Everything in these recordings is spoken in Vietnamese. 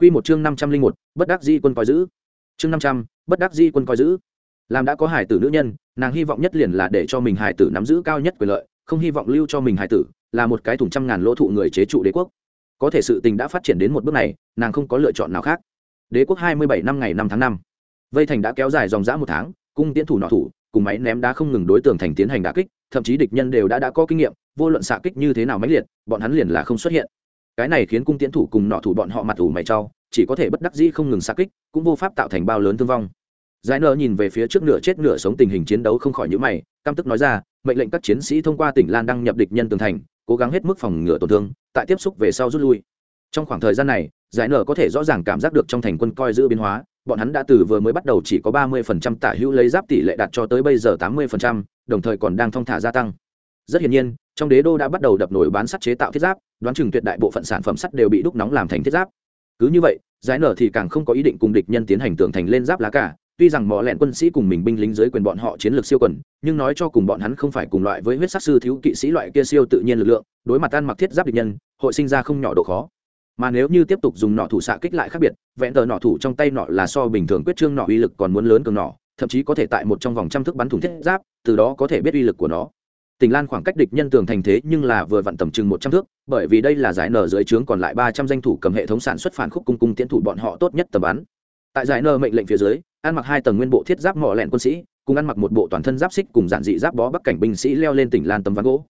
Quy một chương năm trăm linh một, bất đắc dĩ quân coi giữ. Chương năm trăm, bất đắc dĩ quân coi giữ. Làm đã có hải tử nữ nhân, nàng hy vọng nhất liền là để cho mình hải tử nắm giữ cao nhất quyền lợi, không hy vọng lưu cho mình hải tử là một cái thùng trăm ngàn lỗ thụ người chế trụ đế quốc. Có thể sự tình đã phát triển đến một bước này, nàng không có lựa chọn nào khác. Đế quốc hai mươi bảy năm ngày năm tháng năm. Vây thành đã kéo dài dòng dã một tháng, cung tiến thủ nọ thủ, cùng máy ném đá không ngừng đối tượng thành tiến hành đả kích, thậm chí địch nhân đều đã đã có kinh nghiệm, vô luận xạ kích như thế nào mãnh liệt, bọn hắn liền là không xuất hiện cái này khiến cung tiễn thủ cùng nọ thủ bọn họ mặt ủ mày trao chỉ có thể bất đắc dĩ không ngừng xa kích, cũng vô pháp tạo thành bao lớn thương vong. Giải nợ nhìn về phía trước nửa chết nửa sống tình hình chiến đấu không khỏi nhữ mày, căm tức nói ra, mệnh lệnh các chiến sĩ thông qua tỉnh lan đăng nhập địch nhân tường thành, cố gắng hết mức phòng ngừa tổn thương, tại tiếp xúc về sau rút lui. Trong khoảng thời gian này, giải nở có thể rõ ràng cảm giác được trong thành quân coi giữ biến hóa, bọn hắn đã từ vừa mới bắt đầu chỉ có ba mươi phần trăm tả hữu lấy giáp tỷ lệ đạt cho tới bây giờ tám mươi phần trăm, đồng thời còn đang thong thả gia tăng rất hiển nhiên, trong đế đô đã bắt đầu đập nổi bán sắt chế tạo thiết giáp, đoán chừng tuyệt đại bộ phận sản phẩm sắt đều bị đúc nóng làm thành thiết giáp. Cứ như vậy, giải nở thì càng không có ý định cùng địch nhân tiến hành tưởng thành lên giáp lá cả. Tuy rằng mỏ lẹn quân sĩ cùng mình binh lính dưới quyền bọn họ chiến lược siêu quần, nhưng nói cho cùng bọn hắn không phải cùng loại với huyết sắc sư thiếu kỵ sĩ loại kia siêu tự nhiên lực lượng, đối mặt ăn mặc thiết giáp địch nhân, hội sinh ra không nhỏ độ khó. Mà nếu như tiếp tục dùng nọ thủ xạ kích lại khác biệt, vẹn tờ nọ thủ trong tay nọ là so bình thường quyết trương nọ uy lực còn muốn lớn cường nọ thậm chí có thể tại một trong vòng trăm thước bắn thủng thiết giáp, từ đó có thể biết uy lực của nó tỉnh lan khoảng cách địch nhân tường thành thế nhưng là vừa vặn tầm chừng một trăm thước, bởi vì đây là giải nở dưới trướng còn lại ba trăm danh thủ cầm hệ thống sản xuất phản khúc cung cung tiến thủ bọn họ tốt nhất tầm bắn. Tại giải nở mệnh lệnh phía dưới, ăn mặc hai tầng nguyên bộ thiết giáp mỏ lẹn quân sĩ, cùng ăn mặc một bộ toàn thân giáp xích cùng giản dị giáp bó bắc cảnh binh sĩ leo lên tỉnh lan tấm ván gỗ.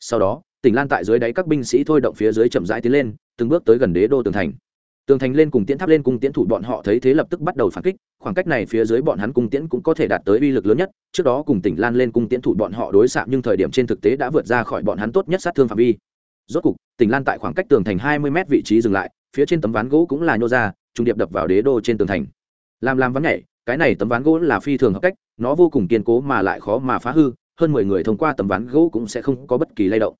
Sau đó, tỉnh lan tại dưới đáy các binh sĩ thôi động phía dưới chậm rãi tiến lên, từng bước tới gần đế đô tường thành tường thành lên cùng tiễn tháp lên cùng tiễn thủ bọn họ thấy thế lập tức bắt đầu phản kích, khoảng cách này phía dưới bọn hắn cung tiễn cũng có thể đạt tới uy lực lớn nhất, trước đó cùng tỉnh lan lên cung tiễn thủ bọn họ đối xạ nhưng thời điểm trên thực tế đã vượt ra khỏi bọn hắn tốt nhất sát thương phạm vi. Rốt cục, tỉnh lan tại khoảng cách tường thành hai mươi m vị trí dừng lại, phía trên tấm ván gỗ cũng là nhô ra, trung điệp đập vào đế đô trên tường thành. Làm làm ván nhảy, cái này tấm ván gỗ là phi thường hợp cách, nó vô cùng kiên cố mà lại khó mà phá hư, hơn mười người thông qua tấm ván gỗ cũng sẽ không có bất kỳ lay động.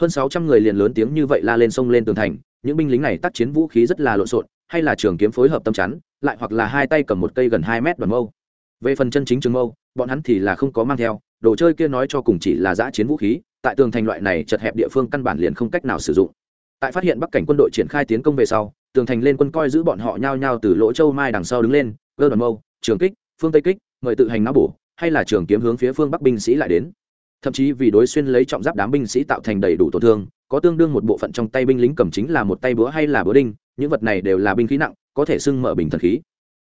Hơn sáu trăm người liền lớn tiếng như vậy la lên sông lên tường thành những binh lính này tác chiến vũ khí rất là lộn xộn, hay là trường kiếm phối hợp tâm chắn, lại hoặc là hai tay cầm một cây gần hai mét đoàn mâu. Về phần chân chính trường mâu, bọn hắn thì là không có mang theo, đồ chơi kia nói cho cùng chỉ là giã chiến vũ khí, tại tường thành loại này chật hẹp địa phương căn bản liền không cách nào sử dụng. Tại phát hiện bắc cảnh quân đội triển khai tiến công về sau, tường thành lên quân coi giữ bọn họ nhao nhao từ lỗ châu mai đằng sau đứng lên gơ đoàn mâu, trường kích, phương tây kích, mời tự hành náo bổ, hay là trường kiếm hướng phía phương bắc binh sĩ lại đến. Thậm chí vì đối xuyên lấy trọng giáp đám binh sĩ tạo thành đầy đủ tổn thương có tương đương một bộ phận trong tay binh lính cầm chính là một tay búa hay là búa đinh, những vật này đều là binh khí nặng, có thể xưng mở bình thần khí.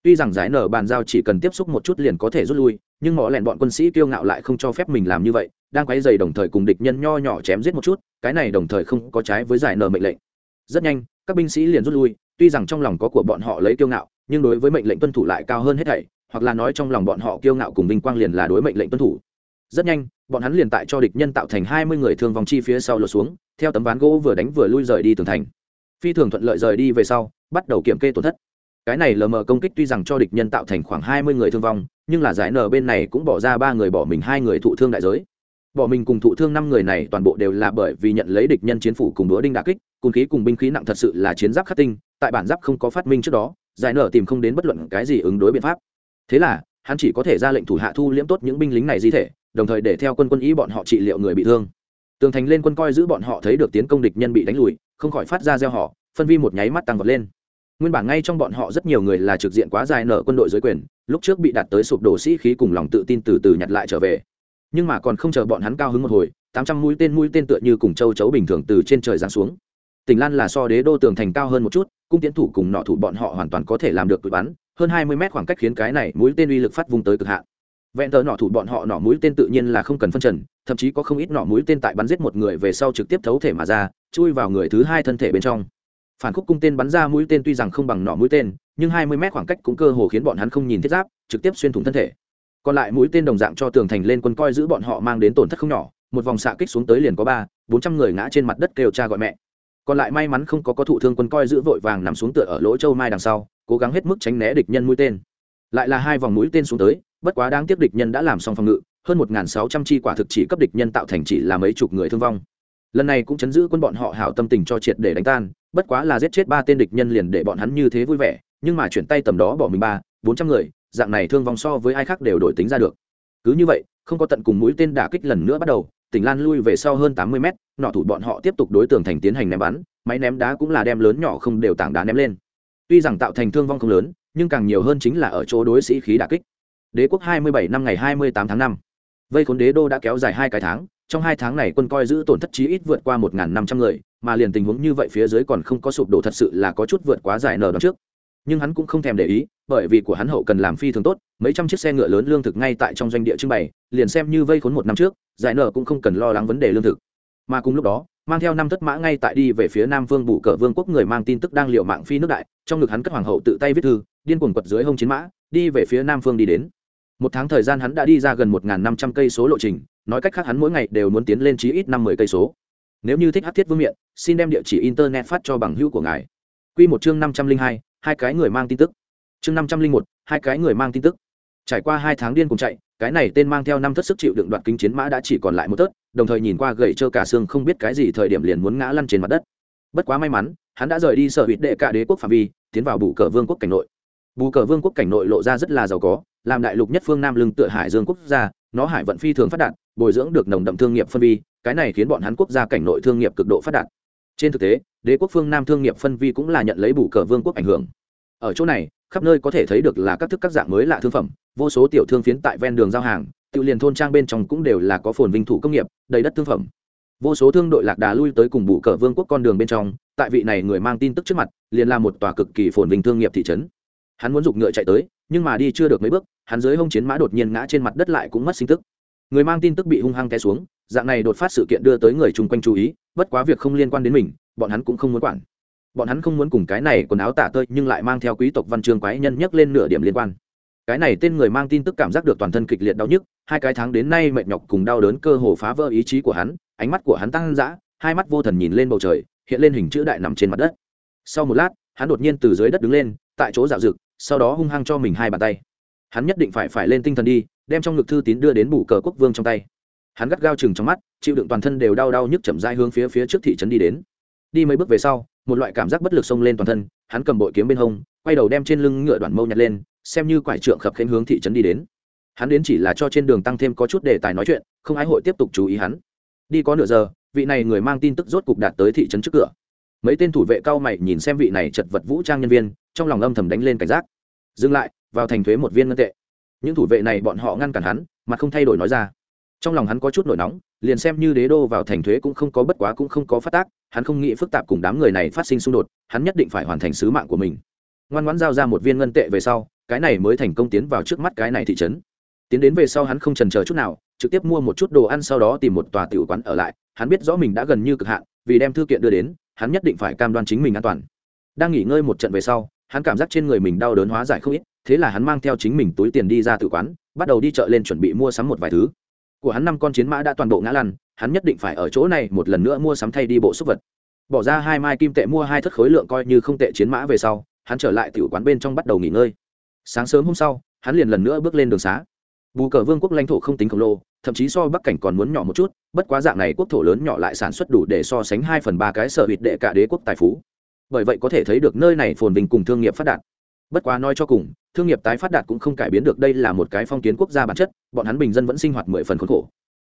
Tuy rằng giải nở bàn giao chỉ cần tiếp xúc một chút liền có thể rút lui, nhưng mỏ lẹn bọn quân sĩ kiêu ngạo lại không cho phép mình làm như vậy, đang quấy dày đồng thời cùng địch nhân nho nhỏ chém giết một chút, cái này đồng thời không có trái với giải nở mệnh lệnh. Rất nhanh, các binh sĩ liền rút lui, tuy rằng trong lòng có của bọn họ lấy kiêu ngạo, nhưng đối với mệnh lệnh tuân thủ lại cao hơn hết thảy, hoặc là nói trong lòng bọn họ kiêu ngạo cùng vinh quang liền là đối mệnh lệnh tuân thủ. Rất nhanh, bọn hắn liền tại cho địch nhân tạo thành hai mươi người thương vong chi phía sau lột xuống theo tấm ván gỗ vừa đánh vừa lui rời đi tường thành. Phi thường thuận lợi rời đi về sau, bắt đầu kiểm kê tổn thất. Cái này lờ mờ công kích tuy rằng cho địch nhân tạo thành khoảng hai mươi người thương vong, nhưng là giải nở bên này cũng bỏ ra ba người bỏ mình, hai người thụ thương đại giới. Bỏ mình cùng thụ thương năm người này toàn bộ đều là bởi vì nhận lấy địch nhân chiến phủ cùng đũa đinh đà kích, cùng khí cùng binh khí nặng thật sự là chiến giáp khắc tinh, tại bản giáp không có phát minh trước đó, giải nở tìm không đến bất luận cái gì ứng đối biện pháp. Thế là, hắn chỉ có thể ra lệnh thủ hạ thu liễm tốt những binh lính này di thể, đồng thời để theo quân quân ý bọn họ trị liệu người bị thương tường thành lên quân coi giữ bọn họ thấy được tiến công địch nhân bị đánh lùi, không khỏi phát ra gieo họ phân vi một nháy mắt tăng vật lên. Nguyên bản ngay trong bọn họ rất nhiều người là trực diện quá dài nợ quân đội dưới quyền, lúc trước bị đạt tới sụp đổ sĩ khí cùng lòng tự tin từ từ nhặt lại trở về. Nhưng mà còn không chờ bọn hắn cao hứng một hồi, tám trăm mũi tên mũi tên tựa như cùng châu chấu bình thường từ trên trời giáng xuống. Tỉnh lan là so đế đô tường thành cao hơn một chút, cung tiến thủ cùng nọ thủ bọn họ hoàn toàn có thể làm được tụi bắn, hơn hai mươi mét khoảng cách khiến cái này mũi tên uy lực phát vùng tới cực hạn. Vẹn tờ nọ thủ bọn họ nọ mũi tên tự nhiên là không cần phân trần thậm chí có không ít nọ mũi tên tại bắn giết một người về sau trực tiếp thấu thể mà ra, chui vào người thứ hai thân thể bên trong. Phản khúc cung tên bắn ra mũi tên tuy rằng không bằng nọ mũi tên, nhưng hai mươi mét khoảng cách cũng cơ hồ khiến bọn hắn không nhìn thiết giáp, trực tiếp xuyên thủng thân thể. Còn lại mũi tên đồng dạng cho tường thành lên quân coi giữ bọn họ mang đến tổn thất không nhỏ, một vòng xạ kích xuống tới liền có ba, bốn trăm người ngã trên mặt đất kêu cha gọi mẹ. Còn lại may mắn không có có thụ thương quân coi giữ vội vàng nằm xuống tựa ở lỗ châu mai đằng sau, cố gắng hết mức tránh né địch nhân mũi tên. Lại là hai vòng mũi tên xuống tới, bất quá đáng tiếc địch nhân đã làm xong phòng ngự hơn một sáu trăm chi quả thực chỉ cấp địch nhân tạo thành chỉ là mấy chục người thương vong. Lần này cũng chấn giữ quân bọn họ hảo tâm tình cho triệt để đánh tan, bất quá là giết chết ba tên địch nhân liền để bọn hắn như thế vui vẻ, nhưng mà chuyển tay tầm đó bỏ mình ba, bốn trăm người, dạng này thương vong so với ai khác đều đổi tính ra được. Cứ như vậy, không có tận cùng mũi tên đả kích lần nữa bắt đầu, tỉnh lan lui về sau hơn tám mươi mét, nọ thủ bọn họ tiếp tục đối tượng thành tiến hành ném bắn, máy ném đá cũng là đem lớn nhỏ không đều tảng đá ném lên. Tuy rằng tạo thành thương vong không lớn, nhưng càng nhiều hơn chính là ở chỗ đối sĩ khí đả kích. Đế quốc 27 năm ngày 28 tháng 5 vây khốn đế đô đã kéo dài hai cái tháng, trong hai tháng này quân coi giữ tổn thất chí ít vượt qua 1.500 người, mà liền tình huống như vậy phía dưới còn không có sụp đổ thật sự là có chút vượt quá giải nở đón trước. Nhưng hắn cũng không thèm để ý, bởi vì của hắn hậu cần làm phi thường tốt, mấy trăm chiếc xe ngựa lớn lương thực ngay tại trong doanh địa trưng bày, liền xem như vây khốn một năm trước, giải nở cũng không cần lo lắng vấn đề lương thực. Mà cùng lúc đó, mang theo năm thất mã ngay tại đi về phía nam vương bù cờ vương quốc người mang tin tức đang liệu mạng phi nước đại, trong ngực hắn cất hoàng hậu tự tay viết thư, điên cuồng quật dưới hông chiến mã, đi về phía nam phương đi đến một tháng thời gian hắn đã đi ra gần một năm trăm cây số lộ trình, nói cách khác hắn mỗi ngày đều muốn tiến lên chí ít năm mươi cây số. Nếu như thích hát thiết vương miện, xin đem địa chỉ internet phát cho bằng hữu của ngài. Q một chương năm trăm linh hai hai cái người mang tin tức. Chương năm trăm linh một, hai cái người mang tin tức. Trải qua hai tháng điên cùng chạy, cái này tên mang theo năm thất sức chịu đựng đoạt kính chiến mã đã chỉ còn lại một tớt đồng thời nhìn qua gậy trơ cả xương không biết cái gì thời điểm liền muốn ngã lăn trên mặt đất. Bất quá may mắn, hắn đã rời đi sở hữu đệ cả đế quốc phạm vi, tiến vào bù cờ vương quốc cảnh nội. Bù cờ vương quốc cảnh nội lộ ra rất là giàu có làm đại lục nhất phương nam lưng tựa hải dương quốc gia, nó hải vận phi thường phát đạt, bồi dưỡng được nồng đậm thương nghiệp phân vi, cái này khiến bọn hắn quốc gia cảnh nội thương nghiệp cực độ phát đạt. Trên thực tế, đế quốc phương nam thương nghiệp phân vi cũng là nhận lấy bù cờ vương quốc ảnh hưởng. Ở chỗ này, khắp nơi có thể thấy được là các thức các dạng mới lạ thương phẩm, vô số tiểu thương phiến tại ven đường giao hàng, tự liền thôn trang bên trong cũng đều là có phồn vinh thủ công nghiệp, đầy đất thương phẩm. Vô số thương đội lạc đà lui tới cùng bù cờ vương quốc con đường bên trong, tại vị này người mang tin tức trước mặt, liền là một tòa cực kỳ phồn vinh thương nghiệp thị trấn hắn muốn giục ngựa chạy tới, nhưng mà đi chưa được mấy bước, hắn dưới hông chiến mã đột nhiên ngã trên mặt đất lại cũng mất sinh tức. Người mang tin tức bị hung hăng té xuống, dạng này đột phát sự kiện đưa tới người chung quanh chú ý, bất quá việc không liên quan đến mình, bọn hắn cũng không muốn quản. Bọn hắn không muốn cùng cái này quần áo tả tơi nhưng lại mang theo quý tộc văn chương quái nhân nhắc lên nửa điểm liên quan. Cái này tên người mang tin tức cảm giác được toàn thân kịch liệt đau nhức, hai cái tháng đến nay mệt nhọc cùng đau đớn cơ hồ phá vỡ ý chí của hắn, ánh mắt của hắn tăng dã, hai mắt vô thần nhìn lên bầu trời, hiện lên hình chữ đại nằm trên mặt đất. Sau một lát, hắn đột nhiên từ dưới đất đứng lên, tại chỗ dạo rực sau đó hung hăng cho mình hai bàn tay. Hắn nhất định phải phải lên tinh thần đi, đem trong ngực thư tín đưa đến bù cờ quốc vương trong tay. Hắn gắt gao chừng trong mắt, chịu đựng toàn thân đều đau đau nhức chậm dai hướng phía phía trước thị trấn đi đến. Đi mấy bước về sau, một loại cảm giác bất lực xông lên toàn thân, hắn cầm bội kiếm bên hông, quay đầu đem trên lưng ngựa đoạn mâu nhặt lên, xem như quải trượng khập khen hướng thị trấn đi đến. Hắn đến chỉ là cho trên đường tăng thêm có chút đề tài nói chuyện, không ai hội tiếp tục chú ý hắn. Đi có nửa giờ, vị này người mang tin tức rốt cục đạt tới thị trấn trước cửa mấy tên thủ vệ cao mày nhìn xem vị này chật vật vũ trang nhân viên, trong lòng âm thầm đánh lên cảnh giác. Dừng lại, vào thành thuế một viên ngân tệ. Những thủ vệ này bọn họ ngăn cản hắn, mà không thay đổi nói ra. Trong lòng hắn có chút nổi nóng, liền xem như đế đô vào thành thuế cũng không có bất quá cũng không có phát tác, hắn không nghĩ phức tạp cùng đám người này phát sinh xung đột, hắn nhất định phải hoàn thành sứ mạng của mình. Ngoan ngoãn giao ra một viên ngân tệ về sau, cái này mới thành công tiến vào trước mắt cái này thị trấn. Tiến đến về sau hắn không trần chờ chút nào, trực tiếp mua một chút đồ ăn sau đó tìm một tòa tiểu quán ở lại, hắn biết rõ mình đã gần như cực hạn, vì đem thư kiện đưa đến hắn nhất định phải cam đoan chính mình an toàn. Đang nghỉ ngơi một trận về sau, hắn cảm giác trên người mình đau đớn hóa giải không ít, thế là hắn mang theo chính mình túi tiền đi ra tự quán, bắt đầu đi chợ lên chuẩn bị mua sắm một vài thứ. Của hắn năm con chiến mã đã toàn bộ ngã lăn, hắn nhất định phải ở chỗ này một lần nữa mua sắm thay đi bộ súc vật. Bỏ ra hai mai kim tệ mua hai thất khối lượng coi như không tệ chiến mã về sau, hắn trở lại tiểu quán bên trong bắt đầu nghỉ ngơi. Sáng sớm hôm sau, hắn liền lần nữa bước lên đường xá. Bù cờ vương quốc lãnh thổ không tính khổng lồ thậm chí so bắc cảnh còn muốn nhỏ một chút, bất quá dạng này quốc thổ lớn nhỏ lại sản xuất đủ để so sánh hai phần ba cái sở hụt đệ cả đế quốc tài phú. Bởi vậy có thể thấy được nơi này phồn vinh cùng thương nghiệp phát đạt. Bất quá nói cho cùng, thương nghiệp tái phát đạt cũng không cải biến được đây là một cái phong kiến quốc gia bản chất, bọn hắn bình dân vẫn sinh hoạt mười phần khốn khổ.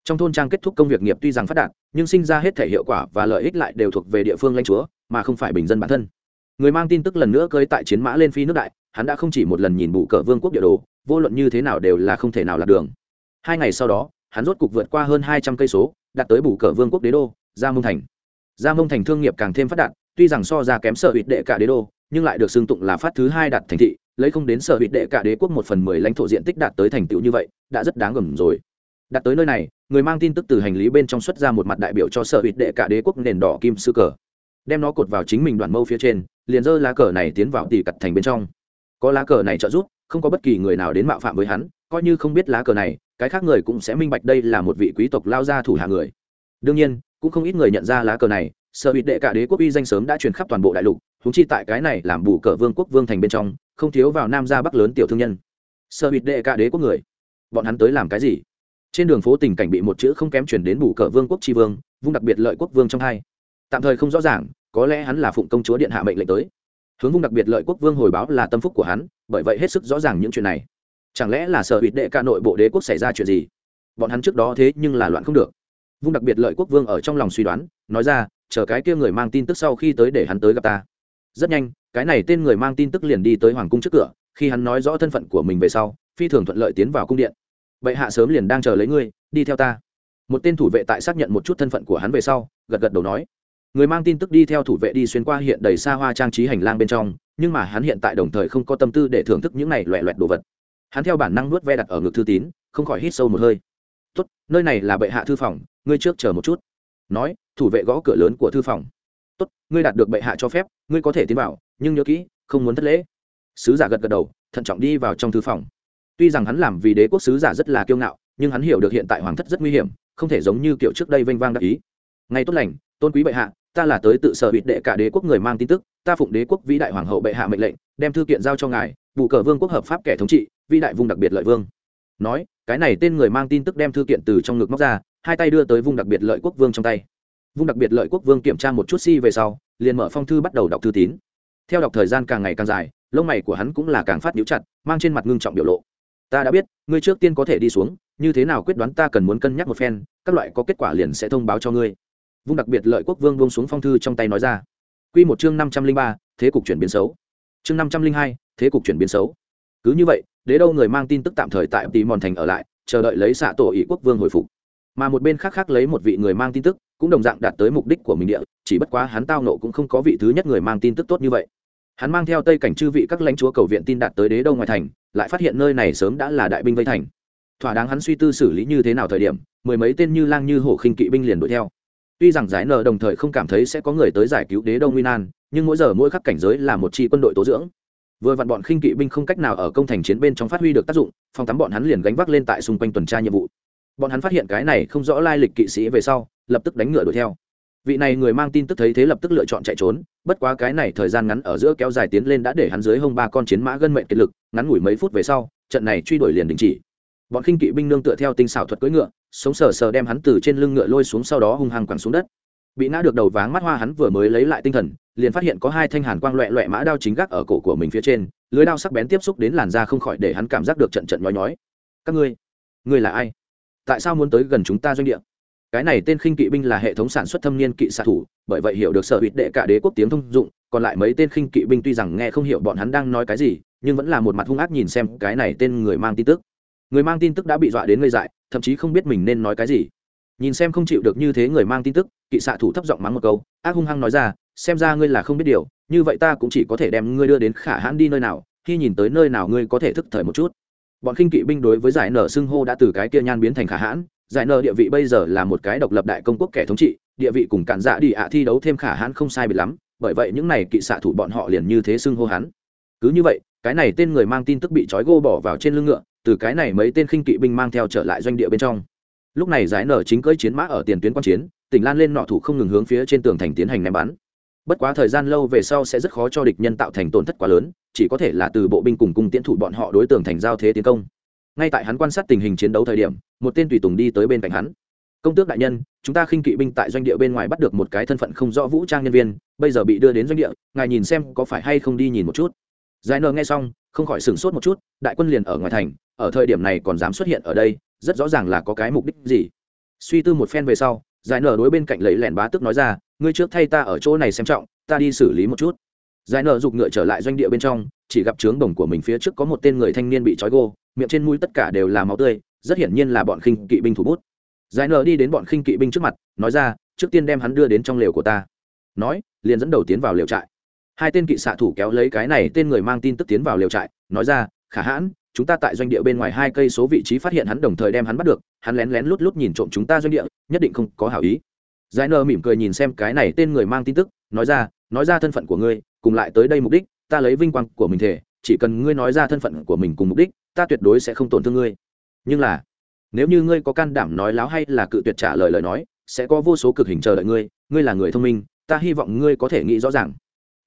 Trong thôn trang kết thúc công việc nghiệp tuy rằng phát đạt, nhưng sinh ra hết thể hiệu quả và lợi ích lại đều thuộc về địa phương lãnh chúa, mà không phải bình dân bản thân. Người mang tin tức lần nữa cơi tại chiến mã lên phi nước đại, hắn đã không chỉ một lần nhìn bụ cờ vương quốc địa đồ, vô luận như thế nào đều là không thể nào lạc đường. Hai ngày sau đó hắn rốt cục vượt qua hơn hai trăm cây số, đạt tới bù cờ vương quốc đế đô, gia mông thành. Gia mông thành thương nghiệp càng thêm phát đạt, tuy rằng so ra kém sở hữu đệ cả đế đô, nhưng lại được xưng tụng là phát thứ hai đạt thành thị, lấy không đến sở hữu đệ cả đế quốc một phần mười lãnh thổ diện tích đạt tới thành tựu như vậy, đã rất đáng gầm rồi. Đạt tới nơi này, người mang tin tức từ hành lý bên trong xuất ra một mặt đại biểu cho sở hữu đệ cả đế quốc nền đỏ kim sư cờ. Đem nó cột vào chính mình đoàn mâu phía trên, liền dơ lá cờ này tiến vào tỉ cật thành bên trong. Có lá cờ này trợ giúp không có bất kỳ người nào đến mạo phạm với hắn, coi như không biết lá cờ này, cái khác người cũng sẽ minh bạch đây là một vị quý tộc lao ra thủ hạ người. Đương nhiên, cũng không ít người nhận ra lá cờ này, sở bị đệ cả đế quốc uy danh sớm đã truyền khắp toàn bộ đại lục húng chi tại cái này làm bù cờ vương quốc vương thành bên trong, không thiếu vào nam gia bắc lớn tiểu thương nhân. Sở bị đệ cả đế quốc người, bọn hắn tới làm cái gì? Trên đường phố tình cảnh bị một chữ không kém chuyển đến bù cờ vương quốc tri vương, vung đặc biệt lợi quốc vương trong hai. Tạm thời không rõ ràng, có lẽ hắn là phụng công chúa điện hạ mệnh lệnh tới hướng vung đặc biệt lợi quốc vương hồi báo là tâm phúc của hắn, bởi vậy hết sức rõ ràng những chuyện này. Chẳng lẽ là sở hụt đệ ca nội bộ đế quốc xảy ra chuyện gì? Bọn hắn trước đó thế nhưng là loạn không được. Vung đặc biệt lợi quốc vương ở trong lòng suy đoán, nói ra, chờ cái kia người mang tin tức sau khi tới để hắn tới gặp ta. Rất nhanh, cái này tên người mang tin tức liền đi tới hoàng cung trước cửa, khi hắn nói rõ thân phận của mình về sau, phi thường thuận lợi tiến vào cung điện. Bệ hạ sớm liền đang chờ lấy ngươi, đi theo ta. Một tên thủ vệ tại xác nhận một chút thân phận của hắn về sau, gật gật đầu nói người mang tin tức đi theo thủ vệ đi xuyên qua hiện đầy xa hoa trang trí hành lang bên trong, nhưng mà hắn hiện tại đồng thời không có tâm tư để thưởng thức những này loẹ loẹt đồ vật. Hắn theo bản năng nuốt ve đặt ở ngực thư tín, không khỏi hít sâu một hơi. Tốt, nơi này là bệ hạ thư phòng, ngươi trước chờ một chút. Nói, thủ vệ gõ cửa lớn của thư phòng. Tốt, ngươi đạt được bệ hạ cho phép, ngươi có thể tiến vào, nhưng nhớ kỹ, không muốn thất lễ. Sứ giả gật gật đầu, thận trọng đi vào trong thư phòng. Tuy rằng hắn làm vì đế quốc sứ giả rất là kiêu ngạo, nhưng hắn hiểu được hiện tại hoàng thất rất nguy hiểm, không thể giống như kiểu trước đây vênh vang đắc ý. Ngay tốt lành, tôn quý bệ hạ ta là tới tự sở hụt đệ cả đế quốc người mang tin tức, ta phụng đế quốc vĩ đại hoàng hậu bệ hạ mệnh lệnh, đem thư kiện giao cho ngài, vụ cờ vương quốc hợp pháp kẻ thống trị, vĩ đại vùng đặc biệt lợi vương. Nói, cái này tên người mang tin tức đem thư kiện từ trong ngực móc ra, hai tay đưa tới vùng đặc biệt lợi quốc vương trong tay. Vùng đặc biệt lợi quốc vương kiểm tra một chút si về sau, liền mở phong thư bắt đầu đọc thư tín. Theo đọc thời gian càng ngày càng dài, lông mày của hắn cũng là càng phát nhíu chặt, mang trên mặt ngưng trọng biểu lộ. Ta đã biết, ngươi trước tiên có thể đi xuống, như thế nào quyết đoán ta cần muốn cân nhắc một phen, các loại có kết quả liền sẽ thông báo cho ngươi vung đặc biệt lợi quốc vương buông xuống phong thư trong tay nói ra. Q một chương năm trăm linh ba, thế cục chuyển biến xấu. Chương năm trăm linh hai, thế cục chuyển biến xấu. Cứ như vậy, đế đâu người mang tin tức tạm thời tại tì mòn thành ở lại, chờ đợi lấy xạ tổ ý quốc vương hồi phục. Mà một bên khác khác lấy một vị người mang tin tức, cũng đồng dạng đạt tới mục đích của mình địa, chỉ bất quá hắn tao nộ cũng không có vị thứ nhất người mang tin tức tốt như vậy. Hắn mang theo tây cảnh chư vị các lãnh chúa cầu viện tin đạt tới đế đâu ngoài thành, lại phát hiện nơi này sớm đã là đại binh vây thành. Thỏa đáng hắn suy tư xử lý như thế nào thời điểm, mười mấy tên như lang như hổ khinh kỵ binh liền đuổi theo tuy rằng giải nợ đồng thời không cảm thấy sẽ có người tới giải cứu đế đông nguyên an, nhưng mỗi giờ mỗi khắc cảnh giới là một chi quân đội tố dưỡng. Vừa vặn bọn khinh kỵ binh không cách nào ở công thành chiến bên trong phát huy được tác dụng, phòng tắm bọn hắn liền gánh vác lên tại xung quanh tuần tra nhiệm vụ. Bọn hắn phát hiện cái này không rõ lai lịch kỵ sĩ về sau, lập tức đánh ngựa đuổi theo. Vị này người mang tin tức thấy thế lập tức lựa chọn chạy trốn, bất quá cái này thời gian ngắn ở giữa kéo dài tiến lên đã để hắn dưới hông ba con chiến mã gân mệnh kiệt lực, ngắn ngủi mấy phút về sau, trận này truy đuổi liền đình chỉ. Bọn khinh kỵ binh nương tựa theo tinh xảo thuật cưỡi ngựa sống sờ sờ đem hắn từ trên lưng ngựa lôi xuống sau đó hung hăng quẳng xuống đất. Bị ngã được đầu váng mắt hoa hắn vừa mới lấy lại tinh thần, liền phát hiện có hai thanh hàn quang loẹ loẹ mã đao chính gác ở cổ của mình phía trên, lưới đao sắc bén tiếp xúc đến làn da không khỏi để hắn cảm giác được trận trận nhói nhói. Các ngươi ngươi là ai? Tại sao muốn tới gần chúng ta doanh địa? Cái này tên khinh kỵ binh là hệ thống sản xuất thâm niên kỵ xạ thủ, bởi vậy hiểu được sở hữu đệ cả đế quốc tiếng thông dụng, còn lại mấy tên khinh kỵ binh tuy rằng nghe không hiểu bọn hắn đang nói cái gì, nhưng vẫn là một mặt hung ác nhìn xem cái này tên người mang tin tức người mang tin tức đã bị dọa đến ngây dại, thậm chí không biết mình nên nói cái gì. Nhìn xem không chịu được như thế người mang tin tức, kỵ xạ thủ thấp giọng mắng một câu, ác hung hăng nói ra, xem ra ngươi là không biết điều, như vậy ta cũng chỉ có thể đem ngươi đưa đến khả hãn đi nơi nào, khi nhìn tới nơi nào ngươi có thể thức thời một chút. Bọn khinh kỵ binh đối với giải nở xưng hô đã từ cái kia nhan biến thành khả hãn, giải nở địa vị bây giờ là một cái độc lập đại công quốc kẻ thống trị, địa vị cùng cản dạ đi ạ thi đấu thêm khả hãn không sai biệt lắm, bởi vậy những này kỵ xạ thủ bọn họ liền như thế xưng hô hắn. Cứ như vậy, cái này tên người mang tin tức bị trói gô bỏ vào trên lưng ngựa từ cái này mấy tên khinh kỵ binh mang theo trở lại doanh địa bên trong. Lúc này giải nở chính cưỡi chiến mã ở tiền tuyến quan chiến, tỉnh lan lên nọ thủ không ngừng hướng phía trên tường thành tiến hành ném bắn. Bất quá thời gian lâu về sau sẽ rất khó cho địch nhân tạo thành tổn thất quá lớn, chỉ có thể là từ bộ binh cùng cung tiến thủ bọn họ đối tường thành giao thế tiến công. Ngay tại hắn quan sát tình hình chiến đấu thời điểm, một tên tùy tùng đi tới bên cạnh hắn. Công tước đại nhân, chúng ta khinh kỵ binh tại doanh địa bên ngoài bắt được một cái thân phận không rõ vũ trang nhân viên, bây giờ bị đưa đến doanh địa, ngài nhìn xem có phải hay không đi nhìn một chút giải nờ nghe xong, không khỏi sửng sốt một chút, đại quân liền ở ngoài thành, ở thời điểm này còn dám xuất hiện ở đây, rất rõ ràng là có cái mục đích gì. Suy tư một phen về sau, giải nờ đối bên cạnh lấy lẻn bá tức nói ra, ngươi trước thay ta ở chỗ này xem trọng, ta đi xử lý một chút. Giải nờ giục ngựa trở lại doanh địa bên trong, chỉ gặp trướng đồng của mình phía trước có một tên người thanh niên bị trói gô, miệng trên mũi tất cả đều là máu tươi, rất hiển nhiên là bọn khinh kỵ binh thủ bút. Giải nờ đi đến bọn khinh kỵ binh trước mặt, nói ra, trước tiên đem hắn đưa đến trong lều của ta. Nói, liền dẫn đầu tiến vào lều trại hai tên kỵ xạ thủ kéo lấy cái này tên người mang tin tức tiến vào liều trại, nói ra, khả hãn, chúng ta tại doanh địa bên ngoài hai cây số vị trí phát hiện hắn đồng thời đem hắn bắt được, hắn lén lén lút lút nhìn trộm chúng ta doanh địa, nhất định không có hảo ý. Giải nơ mỉm cười nhìn xem cái này tên người mang tin tức, nói ra nói ra thân phận của ngươi, cùng lại tới đây mục đích, ta lấy vinh quang của mình thể, chỉ cần ngươi nói ra thân phận của mình cùng mục đích, ta tuyệt đối sẽ không tổn thương ngươi. Nhưng là, nếu như ngươi có can đảm nói láo hay là cự tuyệt trả lời lời nói, sẽ có vô số cực hình chờ đợi ngươi ngươi là người thông minh, ta hy vọng ngươi có thể nghĩ rõ ràng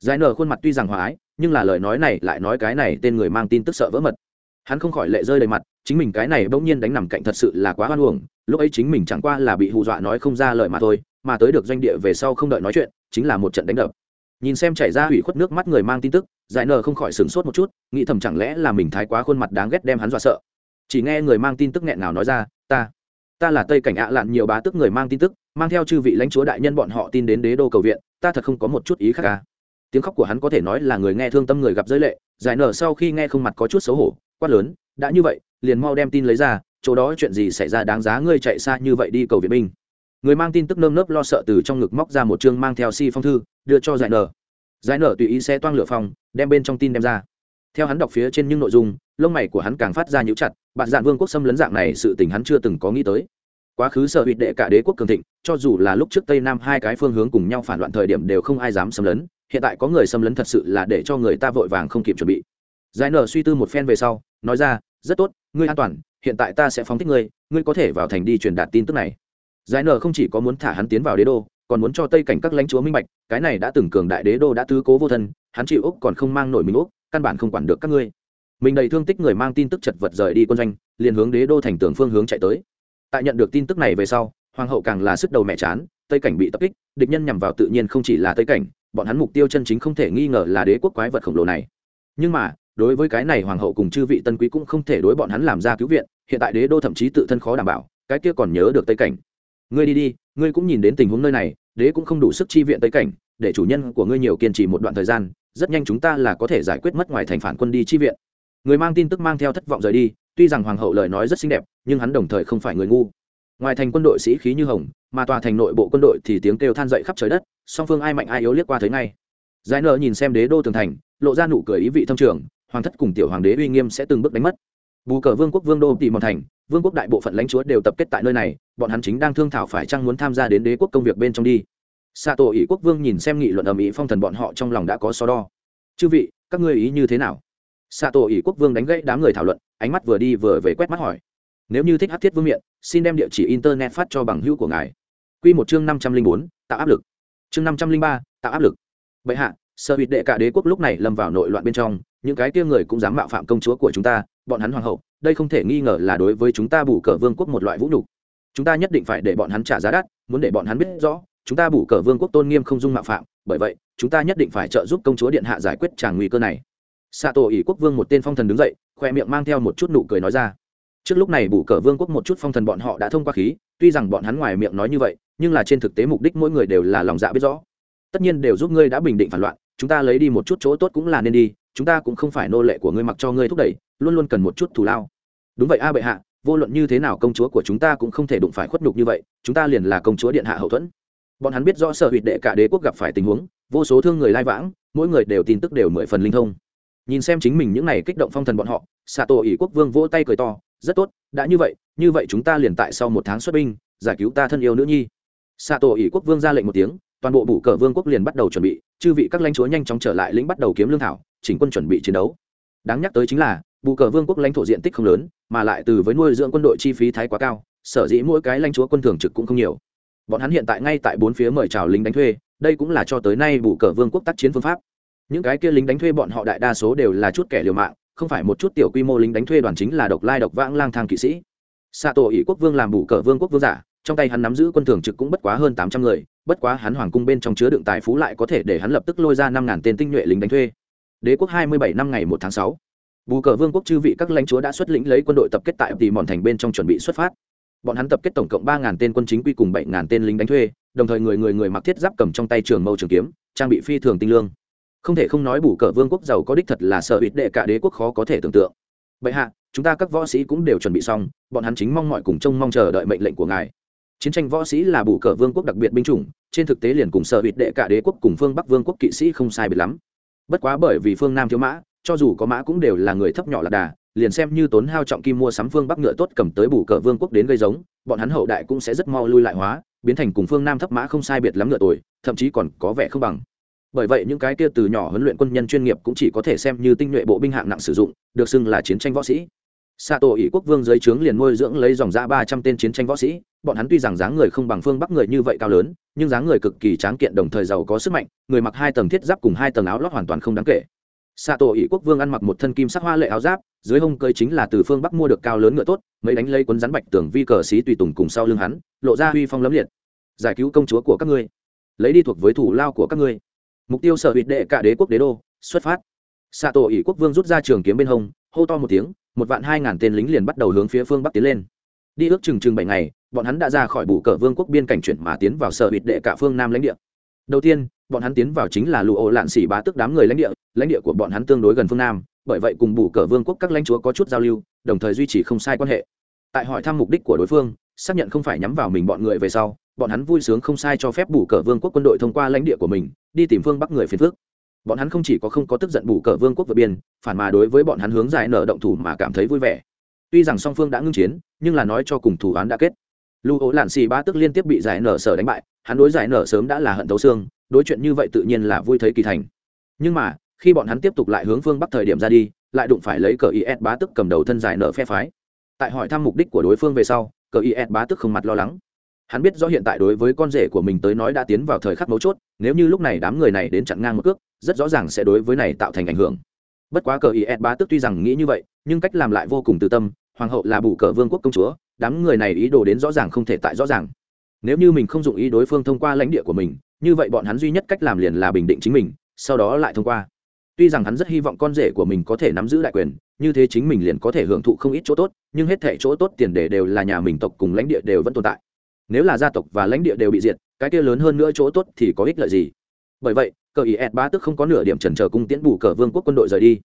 giải nở khuôn mặt tuy rằng hòa ái, nhưng là lời nói này lại nói cái này tên người mang tin tức sợ vỡ mật. Hắn không khỏi lệ rơi đầy mặt, chính mình cái này bỗng nhiên đánh nằm cạnh thật sự là quá hoan uổng, lúc ấy chính mình chẳng qua là bị hù dọa nói không ra lời mà thôi, mà tới được doanh địa về sau không đợi nói chuyện, chính là một trận đánh đập. Nhìn xem chảy ra hủy khuất nước mắt người mang tin tức, giải nờ không khỏi sửng sốt một chút, nghĩ thầm chẳng lẽ là mình thái quá khuôn mặt đáng ghét đem hắn dọa sợ. Chỉ nghe người mang tin tức nghẹn nào nói ra, ta ta là tây cảnh ạ lạn nhiều bá tức người mang tin tức, mang theo chư vị lãnh chúa đại nhân bọn họ tin đến đế đô cầu viện, ta thật không có một chút ý khác ca à tiếng khóc của hắn có thể nói là người nghe thương tâm người gặp giới lệ, giải nở sau khi nghe không mặt có chút xấu hổ, quát lớn, đã như vậy, liền mau đem tin lấy ra, chỗ đó chuyện gì xảy ra đáng giá ngươi chạy xa như vậy đi cầu viện binh. Người mang tin tức nơm nớp lo sợ từ trong ngực móc ra một chương mang theo si phong thư, đưa cho giải nở. Giải nở tùy ý xe toang lửa phòng, đem bên trong tin đem ra. Theo hắn đọc phía trên những nội dung, lông mày của hắn càng phát ra nhũ chặt, bạn dạn vương quốc xâm lấn dạng này sự tình hắn chưa từng có nghĩ tới. Quá khứ sở hụt đệ cả đế quốc cường thịnh, cho dù là lúc trước tây nam hai cái phương hướng cùng nhau phản loạn thời điểm đều không ai dám xâm lấn hiện tại có người xâm lấn thật sự là để cho người ta vội vàng không kịp chuẩn bị. Giải nở suy tư một phen về sau, nói ra, rất tốt, ngươi an toàn, hiện tại ta sẽ phóng thích ngươi ngươi có thể vào thành đi truyền đạt tin tức này. Giải nở không chỉ có muốn thả hắn tiến vào đế đô, còn muốn cho tây cảnh các lãnh chúa minh bạch, cái này đã từng cường đại đế đô đã tứ cố vô thân, hắn chịu úc còn không mang nổi mình úc căn bản không quản được các ngươi. Mình đầy thương tích người mang tin tức chật vật rời đi quân doanh, liền hướng đế đô thành tường phương hướng chạy tới. Tại nhận được tin tức này về sau, hoàng hậu càng là sức đầu mẹ chán, tây cảnh bị tập kích, địch nhân nhằm vào tự nhiên không chỉ là tây cảnh bọn hắn mục tiêu chân chính không thể nghi ngờ là đế quốc quái vật khổng lồ này. Nhưng mà, đối với cái này hoàng hậu cùng chư vị tân quý cũng không thể đối bọn hắn làm ra cứu viện, hiện tại đế đô thậm chí tự thân khó đảm bảo, cái kia còn nhớ được tây cảnh. Ngươi đi đi, ngươi cũng nhìn đến tình huống nơi này, đế cũng không đủ sức chi viện tây cảnh, để chủ nhân của ngươi nhiều kiên trì một đoạn thời gian, rất nhanh chúng ta là có thể giải quyết mất ngoài thành phản quân đi chi viện. Người mang tin tức mang theo thất vọng rời đi, tuy rằng hoàng hậu lời nói rất xinh đẹp, nhưng hắn đồng thời không phải người ngu. Ngoài thành quân đội sĩ khí như hồng mà tòa thành nội bộ quân đội thì tiếng kêu than dậy khắp trời đất, song phương ai mạnh ai yếu liếc qua thấy ngay. Giải nợ nhìn xem đế đô tường thành, lộ ra nụ cười ý vị thâm trường, hoàng thất cùng tiểu hoàng đế uy nghiêm sẽ từng bước đánh mất. Bù cờ vương quốc vương đô tìm mòn thành, vương quốc đại bộ phận lãnh chúa đều tập kết tại nơi này, bọn hắn chính đang thương thảo phải chăng muốn tham gia đến đế quốc công việc bên trong đi. Xạ tổ ỷ quốc vương nhìn xem nghị luận ầm ĩ phong thần bọn họ trong lòng đã có so đo. Chư vị, các ngươi ý như thế nào? Xạ tổ ỷ quốc vương đánh gãy đám người thảo luận, ánh mắt vừa đi vừa về quét mắt hỏi. Nếu như thích hát thiết vương miện, xin đem địa chỉ internet phát cho bằng hữu của ngài quy một chương năm trăm linh bốn, tạo áp lực. Chương năm trăm linh ba, tạo áp lực. Bệ hạ, sở hụt đệ cả đế quốc lúc này lâm vào nội loạn bên trong, những cái kia người cũng dám mạo phạm công chúa của chúng ta, bọn hắn hoàng hậu, đây không thể nghi ngờ là đối với chúng ta bù cờ vương quốc một loại vũ nhục. Chúng ta nhất định phải để bọn hắn trả giá đắt, muốn để bọn hắn biết rõ, chúng ta bù cờ vương quốc tôn nghiêm không dung mạo phạm, bởi vậy, chúng ta nhất định phải trợ giúp công chúa điện hạ giải quyết tràng nguy cơ này. Sato ỷ quốc vương một tên phong thần đứng dậy, khoe miệng mang theo một chút nụ cười nói ra. Trước lúc này bù cờ vương quốc một chút phong thần bọn họ đã thông qua khí, tuy rằng bọn hắn ngoài miệng nói như vậy nhưng là trên thực tế mục đích mỗi người đều là lòng dạ biết rõ. Tất nhiên đều giúp ngươi đã bình định phản loạn, chúng ta lấy đi một chút chỗ tốt cũng là nên đi, chúng ta cũng không phải nô lệ của ngươi mặc cho ngươi thúc đẩy, luôn luôn cần một chút thù lao. Đúng vậy a bệ hạ, vô luận như thế nào công chúa của chúng ta cũng không thể đụng phải khuất nhục như vậy, chúng ta liền là công chúa điện hạ hậu thuẫn. Bọn hắn biết rõ sở hụt đệ cả đế quốc gặp phải tình huống, vô số thương người lai vãng, mỗi người đều tin tức đều mười phần linh thông. Nhìn xem chính mình những n à y kích động phong thần bọn họ xạ tổ ỷ quốc vương vỗ tay cười to, rất tốt, đã như vậy như vậy chúng ta liền tại sau một tháng xuất binh, giải cứu ta thân yêu nữ nhi xạ tổ ỷ quốc vương ra lệnh một tiếng, toàn bộ bụ cờ vương quốc liền bắt đầu chuẩn bị, chư vị các lãnh chúa nhanh chóng trở lại lĩnh bắt đầu kiếm lương thảo, chỉnh quân chuẩn bị chiến đấu. Đáng nhắc tới chính là bù cờ vương quốc lãnh thổ diện tích không lớn, mà lại từ với nuôi dưỡng quân đội chi phí thái quá cao, sở dĩ mỗi cái lãnh chúa quân thường trực cũng không nhiều. Bọn hắn hiện tại ngay tại bốn phía mời chào lính đánh thuê, đây cũng là cho tới nay bù cờ vương quốc tác chiến phương pháp. Những cái kia lính đánh thuê bọn họ đại đa số đều là chút kẻ liều mạng, không phải một chút tiểu quy mô lính đánh thuê đoàn chính là độc lai độc vãng lang thang kỵ sĩ. Xạ tổ ỷ quốc vương làm bù cờ vương quốc vương giả trong tay hắn nắm giữ quân thường trực cũng bất quá hơn tám trăm người, bất quá hắn hoàng cung bên trong chứa đựng tài phú lại có thể để hắn lập tức lôi ra năm ngàn tên tinh nhuệ lính đánh thuê. Đế quốc hai mươi bảy năm ngày một tháng sáu. Bù cờ vương quốc chư vị các lãnh chúa đã xuất lĩnh lấy quân đội tập kết tại tỷ mòn thành bên trong chuẩn bị xuất phát. Bọn hắn tập kết tổng cộng ba ngàn tên quân chính quy cùng bảy ngàn tên lính đánh thuê, đồng thời người người người mặc thiết giáp cầm trong tay trường mâu trường kiếm, trang bị phi thường tinh lương. Không thể không nói bù cờ vương quốc giàu có đích thật là sợ ít đệ cả đế quốc khó có thể tưởng tượng. Bệ hạ, chúng ta các võ sĩ cũng đều chuẩn bị xong, bọn hắn chính mong mọi cùng trông mong chờ đợi mệnh lệnh của ngài chiến tranh võ sĩ là bù cờ vương quốc đặc biệt binh chủng, trên thực tế liền cùng sợ ít đệ cả đế quốc cùng phương bắc vương quốc kỵ sĩ không sai biệt lắm. Bất quá bởi vì phương nam thiếu mã, cho dù có mã cũng đều là người thấp nhỏ lạc đà, liền xem như tốn hao trọng kim mua sắm phương bắc ngựa tốt cầm tới bù cờ vương quốc đến gây giống, bọn hắn hậu đại cũng sẽ rất mau lui lại hóa, biến thành cùng phương nam thấp mã không sai biệt lắm ngựa tuổi thậm chí còn có vẻ không bằng. Bởi vậy những cái kia từ nhỏ huấn luyện quân nhân chuyên nghiệp cũng chỉ có thể xem như tinh nhuệ bộ binh hạng nặng sử dụng, được xưng là chiến tranh võ sĩ. Sa tổ ỷ quốc vương dưới trướng liền nuôi dưỡng lấy dòng ra ba trăm tên chiến tranh võ sĩ, bọn hắn tuy rằng dáng người không bằng phương Bắc người như vậy cao lớn, nhưng dáng người cực kỳ tráng kiện đồng thời giàu có sức mạnh, người mặc hai tầng thiết giáp cùng hai tầng áo lót hoàn toàn không đáng kể. Sa tổ ỷ quốc vương ăn mặc một thân kim sắc hoa lệ áo giáp, dưới hông cơi chính là từ phương Bắc mua được cao lớn ngựa tốt, mấy đánh lấy cuốn rắn bạch tường vi cờ sĩ tùy tùng cùng sau lưng hắn, lộ ra huy phong lấm liệt. Giải cứu công chúa của các ngươi, lấy đi thuộc với thủ lao của các ngươi. Mục tiêu sở huyệt đệ cả đế quốc đế đô, xuất phát. Sa tổ ỷ quốc vương rút ra trường kiếm bên hông, hô to một tiếng, một vạn hai ngàn tên lính liền bắt đầu hướng phía phương bắc tiến lên. Đi ước chừng chừng bảy ngày, bọn hắn đã ra khỏi bù cờ vương quốc biên cảnh chuyển mà tiến vào sở hụt đệ cả phương nam lãnh địa. Đầu tiên, bọn hắn tiến vào chính là lụ ổ lạn xỉ bá tức đám người lãnh địa lãnh địa của bọn hắn tương đối gần phương nam, bởi vậy cùng bù cờ vương quốc các lãnh chúa có chút giao lưu, đồng thời duy trì không sai quan hệ. Tại hỏi thăm mục đích của đối phương, xác nhận không phải nhắm vào mình bọn người về sau, bọn hắn vui sướng không sai cho phép bù cờ vương quốc quân đội thông qua lãnh địa của mình, đi tìm phương bắc người phiền phước bọn hắn không chỉ có không có tức giận bù cờ vương quốc vượt biên, phản mà đối với bọn hắn hướng giải nở động thủ mà cảm thấy vui vẻ. Tuy rằng song phương đã ngưng chiến, nhưng là nói cho cùng thủ án đã kết. Lưu ố lạn xì ba tức liên tiếp bị giải nở sở đánh bại, hắn đối giải nở sớm đã là hận thấu xương, đối chuyện như vậy tự nhiên là vui thấy kỳ thành. Nhưng mà, khi bọn hắn tiếp tục lại hướng phương bắc thời điểm ra đi, lại đụng phải lấy cờ is bá tức cầm đầu thân giải nở phe phái. Tại hỏi thăm mục đích của đối phương về sau, cờ is bá tức không mặt lo lắng. Hắn biết rõ hiện tại đối với con rể của mình tới nói đã tiến vào thời khắc mấu chốt, nếu như lúc này đám người này đến chặn ngang một cước rất rõ ràng sẽ đối với này tạo thành ảnh hưởng. Bất quá cờ is ba tức tuy rằng nghĩ như vậy, nhưng cách làm lại vô cùng từ tâm, hoàng hậu là bù cờ vương quốc công chúa, đám người này ý đồ đến rõ ràng không thể tại rõ ràng. Nếu như mình không dụng ý đối phương thông qua lãnh địa của mình, như vậy bọn hắn duy nhất cách làm liền là bình định chính mình, sau đó lại thông qua. Tuy rằng hắn rất hy vọng con rể của mình có thể nắm giữ đại quyền, như thế chính mình liền có thể hưởng thụ không ít chỗ tốt, nhưng hết thệ chỗ tốt tiền đề đều là nhà mình tộc cùng lãnh địa đều vẫn tồn tại. Nếu là gia tộc và lãnh địa đều bị diệt, cái kia lớn hơn nữa chỗ tốt thì có ích lợi gì? Bởi vậy, cờ ý ed ba tức không có nửa điểm trần trờ cung tiễn bù cờ vương quốc quân đội rời đi.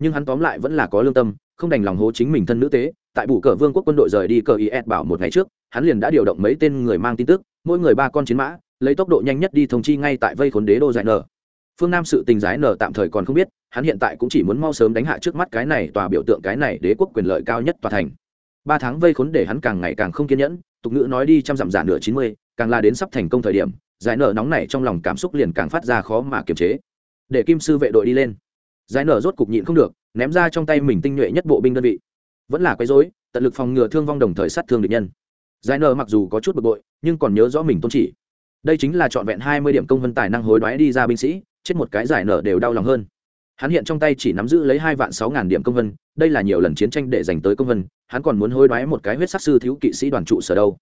Nhưng hắn tóm lại vẫn là có lương tâm, không đành lòng hố chính mình thân nữ tế. Tại bù cờ vương quốc quân đội rời đi, cờ ý ed bảo một ngày trước, hắn liền đã điều động mấy tên người mang tin tức, mỗi người ba con chiến mã, lấy tốc độ nhanh nhất đi thông chi ngay tại vây khốn đế đô giải nở. Phương nam sự tình giải nở tạm thời còn không biết, hắn hiện tại cũng chỉ muốn mau sớm đánh hạ trước mắt cái này tòa biểu tượng cái này đế quốc quyền lợi cao nhất tòa thành. Ba tháng vây khốn để hắn càng ngày càng không kiên nhẫn, tục ngữ nói đi trăm dặm giả nửa chín mươi, càng là đến sắp thành công thời điểm giải nở nóng này trong lòng cảm xúc liền càng phát ra khó mà kiềm chế. Để kim sư vệ đội đi lên. Giải nở rốt cục nhịn không được, ném ra trong tay mình tinh nhuệ nhất bộ binh đơn vị. Vẫn là quấy rối, tận lực phòng ngừa thương vong đồng thời sát thương địch nhân. Giải nở mặc dù có chút bực bội, nhưng còn nhớ rõ mình tôn chỉ. Đây chính là trọn vẹn hai mươi điểm công vân tài năng hối đoái đi ra binh sĩ, chết một cái giải nở đều đau lòng hơn. Hắn hiện trong tay chỉ nắm giữ lấy hai vạn sáu ngàn điểm công vân đây là nhiều lần chiến tranh để giành tới công vân hắn còn muốn hối đoái một cái huyết sắc sư thiếu kỵ sĩ đoàn trụ sở đâu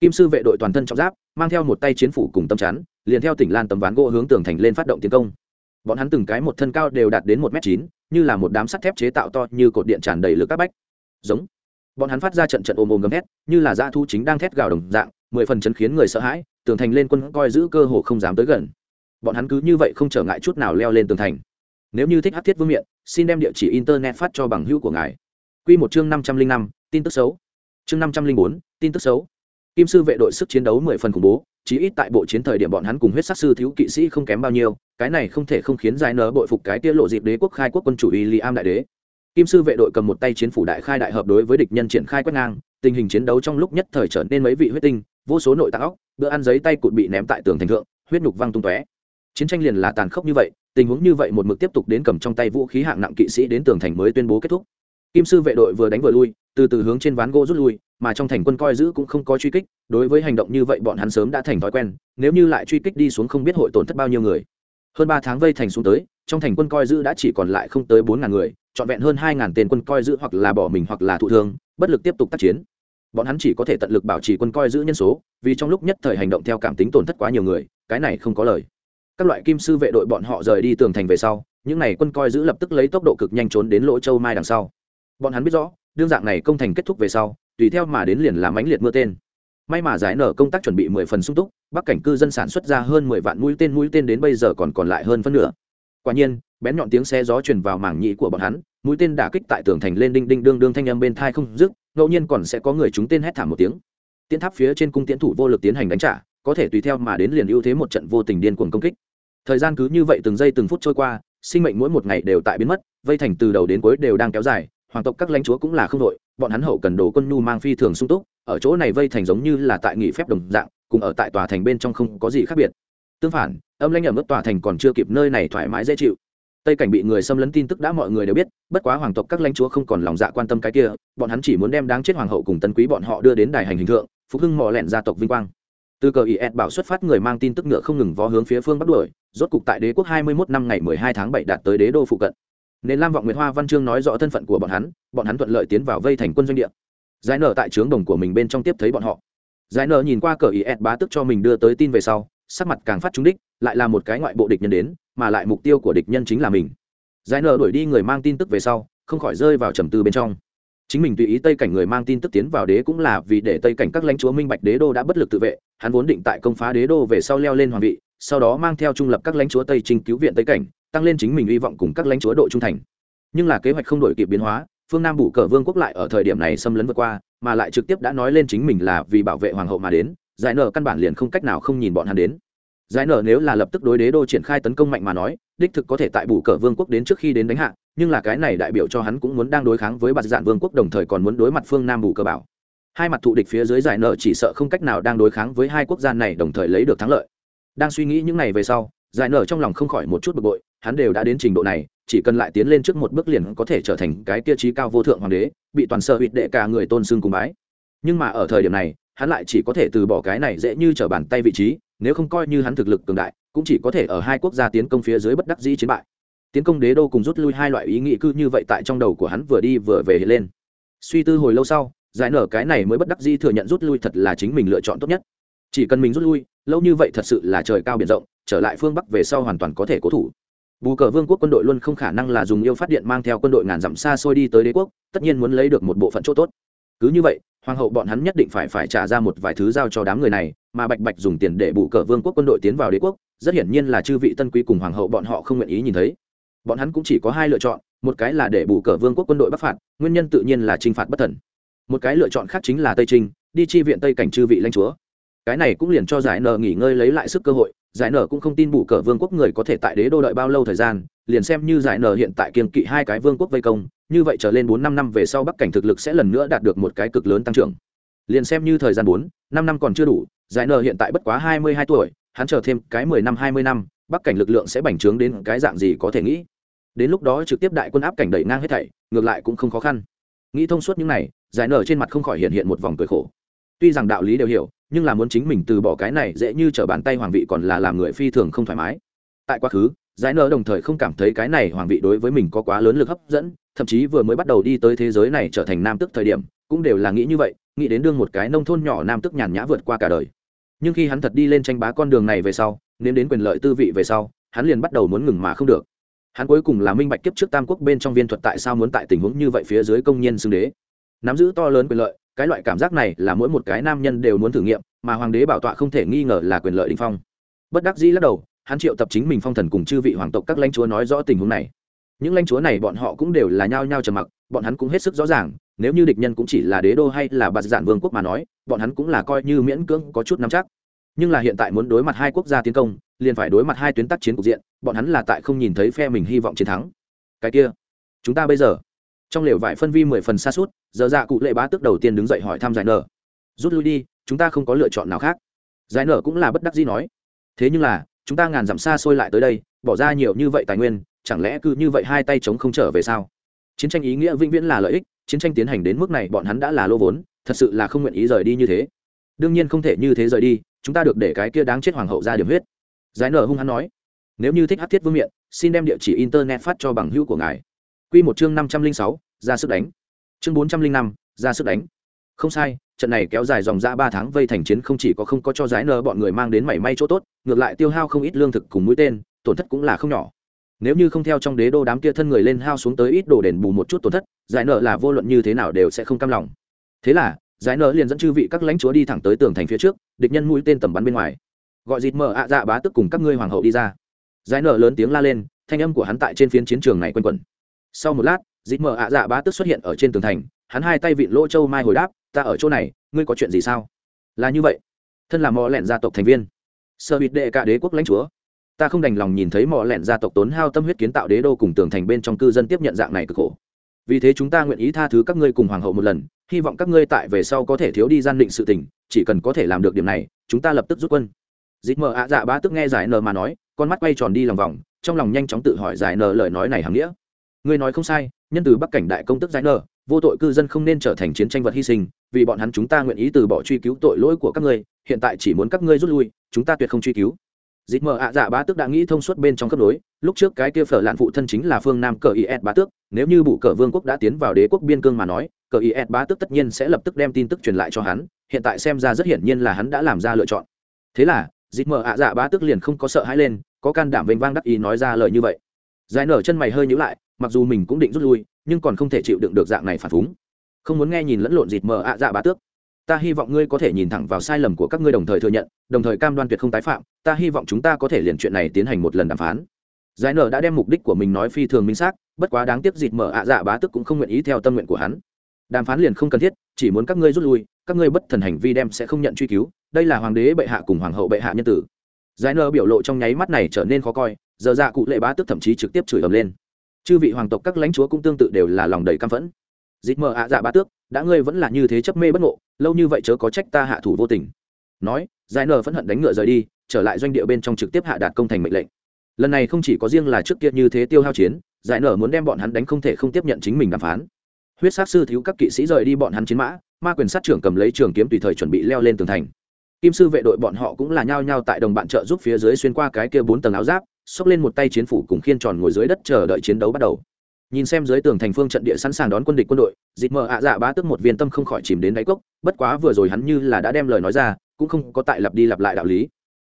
kim sư vệ đội toàn thân trọng giáp, mang theo một tay chiến phủ cùng tâm chắn, liền theo tỉnh lan tấm ván gỗ hướng tường thành lên phát động tiến công. Bọn hắn từng cái một thân cao đều đạt đến một m chín, như là một đám sắt thép chế tạo to như cột điện tràn đầy lực các bách. Giống. Bọn hắn phát ra trận trận ôm ôm gầm thét, như là dã thu chính đang thét gào đồng dạng, mười phần chấn khiến người sợ hãi, tường thành lên quân coi giữ cơ hồ không dám tới gần. Bọn hắn cứ như vậy không trở ngại chút nào leo lên tường thành. Nếu như thích hát thiết vương miện, xin đem địa chỉ internet phát cho bằng hữu của ngài. Q một chương năm trăm linh năm, tin tức xấu. Chương năm trăm linh bốn, tin tức xấu kim sư vệ đội sức chiến đấu mười phần khủng bố, chí ít tại bộ chiến thời điểm bọn hắn cùng huyết sát sư thiếu kỵ sĩ không kém bao nhiêu, cái này không thể không khiến giải nở bội phục cái tiết lộ dịp đế quốc khai quốc quân chủ y li am đại đế. Kim sư vệ đội cầm một tay chiến phủ đại khai đại hợp đối với địch nhân triển khai quét ngang, tình hình chiến đấu trong lúc nhất thời trở nên mấy vị huyết tinh, vô số nội tạng óc, bữa ăn giấy tay cụt bị ném tại tường thành thượng, huyết nhục văng tung tóe. Chiến tranh liền là tàn khốc như vậy, tình huống như vậy một mực tiếp tục đến cầm trong tay vũ khí hạng nặng kỵ sĩ đến tường thành mới tuyên bố kết thúc. Kim sư vệ đội vừa đánh vừa lui, từ từ hướng trên ván gỗ rút lui mà trong thành quân coi giữ cũng không có truy kích, đối với hành động như vậy bọn hắn sớm đã thành thói quen, nếu như lại truy kích đi xuống không biết hội tổn thất bao nhiêu người. Hơn ba tháng vây thành xuống tới, trong thành quân coi giữ đã chỉ còn lại không tới bốn ngàn người, trọn vẹn hơn hai ngàn tên quân coi giữ hoặc là bỏ mình hoặc là thụ thương, bất lực tiếp tục tác chiến. Bọn hắn chỉ có thể tận lực bảo trì quân coi giữ nhân số, vì trong lúc nhất thời hành động theo cảm tính tổn thất quá nhiều người, cái này không có lời. Các loại kim sư vệ đội bọn họ rời đi tường thành về sau, những n à y quân coi giữ lập tức lấy tốc độ cực nhanh trốn đến lỗ châu mai đằng sau. Bọn hắn biết rõ, đương dạng này công thành kết thúc về sau tùy theo mà đến liền làm ánh liệt mưa tên. May mà giải nở công tác chuẩn bị mười phần sung túc, bắc cảnh cư dân sản xuất ra hơn mười vạn mũi tên mũi tên đến bây giờ còn còn lại hơn phân nửa. Quả nhiên, bén nhọn tiếng xe gió truyền vào mảng nhĩ của bọn hắn, mũi tên đả kích tại tường thành lên đinh đinh đương đương thanh âm bên thai không dứt, ngẫu nhiên còn sẽ có người chúng tên hét thảm một tiếng. Tiến tháp phía trên cung tiến thủ vô lực tiến hành đánh trả, có thể tùy theo mà đến liền ưu thế một trận vô tình điên cuồng công kích. Thời gian cứ như vậy từng giây từng phút trôi qua, sinh mệnh mỗi một ngày đều tại biến mất, vây thành từ đầu đến cuối đều đang kéo dài hoàng tộc các lãnh chúa cũng là không đội, bọn hắn hậu cần đồ quân nhu mang phi thường sung túc, ở chỗ này vây thành giống như là tại nghỉ phép đồng dạng, cùng ở tại tòa thành bên trong không có gì khác biệt. Tương phản, âm lãnh ở mức tòa thành còn chưa kịp nơi này thoải mái dễ chịu. Tây cảnh bị người xâm lấn tin tức đã mọi người đều biết, bất quá hoàng tộc các lãnh chúa không còn lòng dạ quan tâm cái kia, bọn hắn chỉ muốn đem đáng chết hoàng hậu cùng tân quý bọn họ đưa đến đài hành hình thượng, phục hưng mò lẹn gia tộc vinh quang. Từ cờ is bảo xuất phát người mang tin tức ngựa không ngừng vó hướng phía phương bắc đuổi, rốt cục tại đế quốc hai mươi 21 năm ngày 12 tháng 7 đạt tới đế đô phụ cận nên lam vọng nguyệt hoa văn chương nói rõ thân phận của bọn hắn bọn hắn thuận lợi tiến vào vây thành quân doanh địa. Giải nở tại trướng đồng của mình bên trong tiếp thấy bọn họ. Giải nở nhìn qua cờ ý ed bá tức cho mình đưa tới tin về sau, sắc mặt càng phát trúng đích, lại là một cái ngoại bộ địch nhân đến, mà lại mục tiêu của địch nhân chính là mình. Giải nở đuổi đi người mang tin tức về sau, không khỏi rơi vào trầm tư bên trong. Chính mình tùy ý tây cảnh người mang tin tức tiến vào đế cũng là vì để tây cảnh các lãnh chúa minh bạch đế đô đã bất lực tự vệ, hắn vốn định tại công phá đế đô về sau leo lên hoàng vị, sau đó mang theo trung lập các lãnh chúa tây trinh cứu viện tây cảnh tăng lên chính mình hy vọng cùng các lãnh chúa độ trung thành. Nhưng là kế hoạch không đổi kịp biến hóa, phương nam Bụ cờ vương quốc lại ở thời điểm này xâm lấn vượt qua, mà lại trực tiếp đã nói lên chính mình là vì bảo vệ hoàng hậu mà đến, giải nở căn bản liền không cách nào không nhìn bọn hắn đến. Giải nở nếu là lập tức đối đế đô triển khai tấn công mạnh mà nói, đích thực có thể tại Bụ cờ vương quốc đến trước khi đến đánh hạ, nhưng là cái này đại biểu cho hắn cũng muốn đang đối kháng với bạt dạn vương quốc đồng thời còn muốn đối mặt phương nam bù cờ bảo. Hai mặt thụ địch phía dưới giải nở chỉ sợ không cách nào đang đối kháng với hai quốc gia này đồng thời lấy được thắng lợi. Đang suy nghĩ những này về sau giải nở trong lòng không khỏi một chút bực bội, hắn đều đã đến trình độ này, chỉ cần lại tiến lên trước một bước liền có thể trở thành cái tiêu trí cao vô thượng hoàng đế, bị toàn sợ hụt đệ cả người tôn xưng cùng bái. Nhưng mà ở thời điểm này, hắn lại chỉ có thể từ bỏ cái này dễ như trở bàn tay vị trí, nếu không coi như hắn thực lực cường đại, cũng chỉ có thể ở hai quốc gia tiến công phía dưới bất đắc dĩ chiến bại. Tiến công đế đô cùng rút lui hai loại ý nghĩ cư như vậy tại trong đầu của hắn vừa đi vừa về lên. Suy tư hồi lâu sau, giải nở cái này mới bất đắc dĩ thừa nhận rút lui thật là chính mình lựa chọn tốt nhất. Chỉ cần mình rút lui, lâu như vậy thật sự là trời cao biển rộng trở lại phương bắc về sau hoàn toàn có thể cố thủ. Bù cờ vương quốc quân đội luôn không khả năng là dùng yêu phát điện mang theo quân đội ngàn dặm xa xôi đi tới đế quốc, tất nhiên muốn lấy được một bộ phận chỗ tốt. Cứ như vậy, hoàng hậu bọn hắn nhất định phải phải trả ra một vài thứ giao cho đám người này, mà bạch bạch dùng tiền để bù cờ vương quốc quân đội tiến vào đế quốc, rất hiển nhiên là chư vị tân quý cùng hoàng hậu bọn họ không nguyện ý nhìn thấy. Bọn hắn cũng chỉ có hai lựa chọn, một cái là để bù cờ vương quốc quân đội bắc phạt, nguyên nhân tự nhiên là t r i n h phạt bất thần. Một cái lựa chọn khác chính là tây trinh, đi chi viện tây cảnh chư vị lãnh chúa. Cái này cũng liền cho giải nờ nghỉ ngơi lấy lại sức cơ hội giải nở cũng không tin bù cờ vương quốc người có thể tại đế đô đợi bao lâu thời gian, liền xem như giải nở hiện tại kiên kỵ hai cái vương quốc vây công, như vậy trở lên bốn năm năm về sau bắc cảnh thực lực sẽ lần nữa đạt được một cái cực lớn tăng trưởng. Liền xem như thời gian bốn, năm năm còn chưa đủ, giải nở hiện tại bất quá hai mươi hai tuổi, hắn chờ thêm cái mười năm hai mươi năm, bắc cảnh lực lượng sẽ bành trướng đến cái dạng gì có thể nghĩ. Đến lúc đó trực tiếp đại quân áp cảnh đẩy ngang hết thảy, ngược lại cũng không khó khăn. Nghĩ thông suốt những này, giải nở trên mặt không khỏi hiện hiện một vòng cười khổ. Tuy rằng đạo lý đều hiểu nhưng là muốn chính mình từ bỏ cái này dễ như t r ở bàn tay hoàng vị còn là làm người phi thường không thoải mái. Tại quá khứ, giải nở đồng thời không cảm thấy cái này hoàng vị đối với mình có quá lớn lực hấp dẫn, thậm chí vừa mới bắt đầu đi tới thế giới này trở thành nam tức thời điểm, cũng đều là nghĩ như vậy, nghĩ đến đương một cái nông thôn nhỏ nam tức nhàn nhã vượt qua cả đời. Nhưng khi hắn thật đi lên tranh bá con đường này về sau nên đến quyền lợi tư vị về sau, hắn liền bắt đầu muốn ngừng mà không được. Hắn cuối cùng là minh bạch kiếp trước tam quốc bên trong viên thuật tại sao muốn tại tình huống như vậy phía dưới công nhân xưng đế. Nắm giữ to lớn quyền lợi cái loại cảm giác này là mỗi một cái nam nhân đều muốn thử nghiệm, mà hoàng đế bảo tọa không thể nghi ngờ là quyền lợi đình phong. Bất đắc dĩ lắc đầu, hắn triệu tập chính mình phong thần cùng chư vị hoàng tộc các lãnh chúa nói rõ tình huống này. Những lãnh chúa này bọn họ cũng đều là nhao nhao trầm mặc, bọn hắn cũng hết sức rõ ràng, nếu như địch nhân cũng chỉ là đế đô hay là bạt giản vương quốc mà nói, bọn hắn cũng là coi như miễn cưỡng có chút nắm chắc. Nhưng là hiện tại muốn đối mặt hai quốc gia tiến công, liền phải đối mặt hai tuyến tác chiến cục diện, bọn hắn là tại không nhìn thấy phe mình hy vọng chiến thắng. Cái kia, chúng ta bây giờ trong lều vải phân vi mười phần xa suốt, giờ dạ cụ lệ bá tức đầu tiên đứng dậy hỏi thăm giải nở. Rút lui đi, chúng ta không có lựa chọn nào khác. Giải nở cũng là bất đắc dĩ nói. Thế nhưng là, chúng ta ngàn dặm xa xôi lại tới đây, bỏ ra nhiều như vậy tài nguyên, chẳng lẽ cứ như vậy hai tay chống không trở về sao? Chiến tranh ý nghĩa vĩnh viễn là lợi ích, chiến tranh tiến hành đến mức này bọn hắn đã là lô vốn, thật sự là không nguyện ý rời đi như thế. Đương nhiên không thể như thế rời đi, chúng ta được để cái kia đáng chết hoàng hậu ra điểm huyết. Giải nở hung hắn nói, nếu như thích hát thiết vương miện, xin đem địa chỉ internet phát cho bằng hữu của ngài. Quy một chương 506, ra sức đánh. Chương 405, ra sức đánh. Không sai, trận này kéo dài dòng ra 3 tháng vây thành chiến không chỉ có không có cho giải nở bọn người mang đến mảy may chỗ tốt, ngược lại tiêu hao không ít lương thực cùng mũi tên, tổn thất cũng là không nhỏ. Nếu như không theo trong đế đô đám kia thân người lên hao xuống tới ít đồ đền bù một chút tổn thất, giải nợ là vô luận như thế nào đều sẽ không cam lòng. Thế là, giải nợ liền dẫn chư vị các lãnh chúa đi thẳng tới tường thành phía trước, địch nhân mũi tên tầm bắn bên ngoài. Gọi dịt mở ạ dạ bá tức cùng các ngươi hoàng hậu đi ra. Giải nợ lớn tiếng la lên, thanh âm của hắn tại trên phiến chiến trường này quen quẩn sau một lát dịp Mở ạ dạ bá tức xuất hiện ở trên tường thành, hắn hai tay vịn lỗ châu mai hồi đáp, ta ở chỗ này, ngươi có chuyện gì sao? Là như vậy. Thân là mò lẹn gia tộc thành viên. Sợ bịt đệ cả đế quốc lãnh chúa. Ta không đành lòng nhìn thấy mò lẹn gia tộc tốn hao tâm huyết kiến tạo đế đô cùng tường thành bên trong cư dân tiếp nhận dạng này cực khổ. Vì thế chúng ta nguyện ý tha thứ các ngươi cùng hoàng hậu một lần, hy vọng các ngươi tại về sau có thể thiếu đi gian định sự tình, chỉ cần có thể làm được điểm này, chúng ta lập tức rút quân. Dịp mờ ạ dạ bá tức nghe giải nờ mà nói, con mắt quay tròn đi lòng vòng, trong lòng nhanh chóng tự hỏi giải nờ lời nói này hàm nghĩa ngươi nói không sai, nhân từ bắc cảnh đại công tức giải nở, vô tội cư dân không nên trở thành chiến tranh vật hy sinh, vì bọn hắn chúng ta nguyện ý từ bỏ truy cứu tội lỗi của các ngươi, hiện tại chỉ muốn các ngươi rút lui, chúng ta tuyệt không truy cứu. Dịch mở ạ dạ bá tước đã nghĩ thông suốt bên trong cấp đối lúc trước cái kia phở lạn phụ thân chính là phương nam cờ is bá tước, nếu như bụ cờ vương quốc đã tiến vào đế quốc biên cương mà nói, cờ is bá tước tất nhiên sẽ lập tức đem tin tức truyền lại cho hắn, hiện tại xem ra rất hiển nhiên là hắn đã làm ra lựa chọn. Thế là, dịch mở ạ dạ bá tước liền không có sợ hãi lên, có can đảm vênh vang đắc ý nói ra lời như vậy. Giải nở chân mày hơi nhữ lại mặc dù mình cũng định rút lui, nhưng còn không thể chịu đựng được dạng này phản phúng. Không muốn nghe nhìn lẫn lộn dịt mờ ạ dạ bá tước. Ta hy vọng ngươi có thể nhìn thẳng vào sai lầm của các ngươi đồng thời thừa nhận, đồng thời cam đoan tuyệt không tái phạm, ta hy vọng chúng ta có thể liền chuyện này tiến hành một lần đàm phán. Giải nở đã đem mục đích của mình nói phi thường minh xác, bất quá đáng tiếc dịt mở ạ dạ bá tức cũng không nguyện ý theo tâm nguyện của hắn. Đàm phán liền không cần thiết, chỉ muốn các ngươi rút lui, các ngươi bất thần hành vi đem sẽ không nhận truy cứu, đây là hoàng đế bệ hạ cùng hoàng hậu bệ hạ nhân tử. Giải nở biểu lộ trong nháy mắt này trở nên khó coi, giờ dạ cụ lệ bá tức thậm chí trực tiếp chửi ầm lên chư vị hoàng tộc các lãnh chúa cũng tương tự đều là lòng đầy căm phẫn. Dịt mờ ạ dạ bá tước, đã ngươi vẫn là như thế chấp mê bất ngộ, lâu như vậy chớ có trách ta hạ thủ vô tình. Nói, giải nở phẫn hận đánh ngựa rời đi, trở lại doanh địa bên trong trực tiếp hạ đạt công thành mệnh lệnh. Lần này không chỉ có riêng là trước kia như thế tiêu hao chiến, giải nở muốn đem bọn hắn đánh không thể không tiếp nhận chính mình đàm phán. Huyết sát sư thiếu các kỵ sĩ rời đi bọn hắn chiến mã, ma quyền sát trưởng cầm lấy trường kiếm tùy thời chuẩn bị leo lên tường thành. Kim sư vệ đội bọn họ cũng là nhao nhao tại đồng bạn trợ giúp phía dưới xuyên qua cái kia bốn tầng áo giáp xốc lên một tay chiến phủ cùng khiên tròn ngồi dưới đất chờ đợi chiến đấu bắt đầu. Nhìn xem dưới tường thành phương trận địa sẵn sàng đón quân địch quân đội dịp mờ ạ dạ bá tức một viên tâm không khỏi chìm đến đáy cốc, bất quá vừa rồi hắn như là đã đem lời nói ra, cũng không có tại lặp đi lặp lại đạo lý.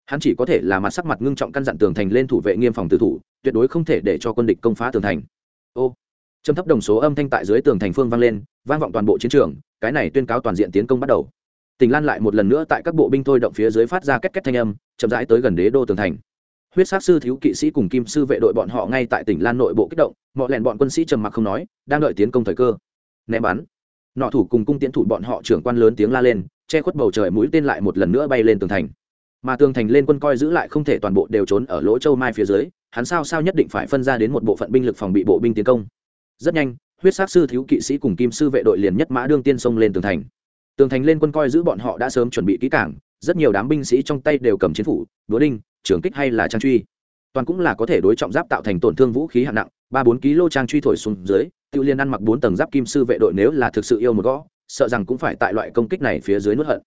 Hắn chỉ có thể là mặt sắc mặt ngưng trọng căn dặn tường thành lên thủ vệ nghiêm phòng tử thủ, tuyệt đối không thể để cho quân địch công phá tường thành. Ô châm thấp đồng số âm thanh tại dưới tường thành phương vang lên, vang vọng toàn bộ chiến trường, cái này tuyên cáo toàn diện tiến công bắt đầu. Tỉnh lan lại một lần nữa tại các bộ binh thôi động phía dưới phát ra két két thanh âm, chậm rãi tới gần đế đô tường thành huyết sát sư thiếu kỵ sĩ cùng kim sư vệ đội bọn họ ngay tại tỉnh lan nội bộ kích động mọi lẹn bọn quân sĩ trầm mặc không nói, đang đợi tiến công thời cơ. Ném bắn. Nọ thủ cùng cung tiến thủ bọn họ trưởng quan lớn tiếng la lên, che khuất bầu trời mũi tên lại một lần nữa bay lên tường thành. Mà tường thành lên quân coi giữ lại không thể toàn bộ đều trốn ở lỗ châu mai phía dưới, hắn sao sao nhất định phải phân ra đến một bộ phận binh lực phòng bị bộ binh tiến công. Rất nhanh, huyết sát sư thiếu kỵ sĩ cùng kim sư vệ đội liền nhất mã đương tiên sông lên tường thành. Tường thành lên quân coi giữ bọn họ đã sớm chuẩn bị kỹ cảng, rất nhiều đám binh sĩ trong tay đều cầm chiến phủ đúa đinh trường kích hay là trang truy. Toàn cũng là có thể đối trọng giáp tạo thành tổn thương vũ khí hạng nặng, ba bốn kg trang truy thổi xuống dưới tự liên ăn mặc bốn tầng giáp kim sư vệ đội nếu là thực sự yêu một gõ, sợ rằng cũng phải tại loại công kích này phía dưới nuốt hận.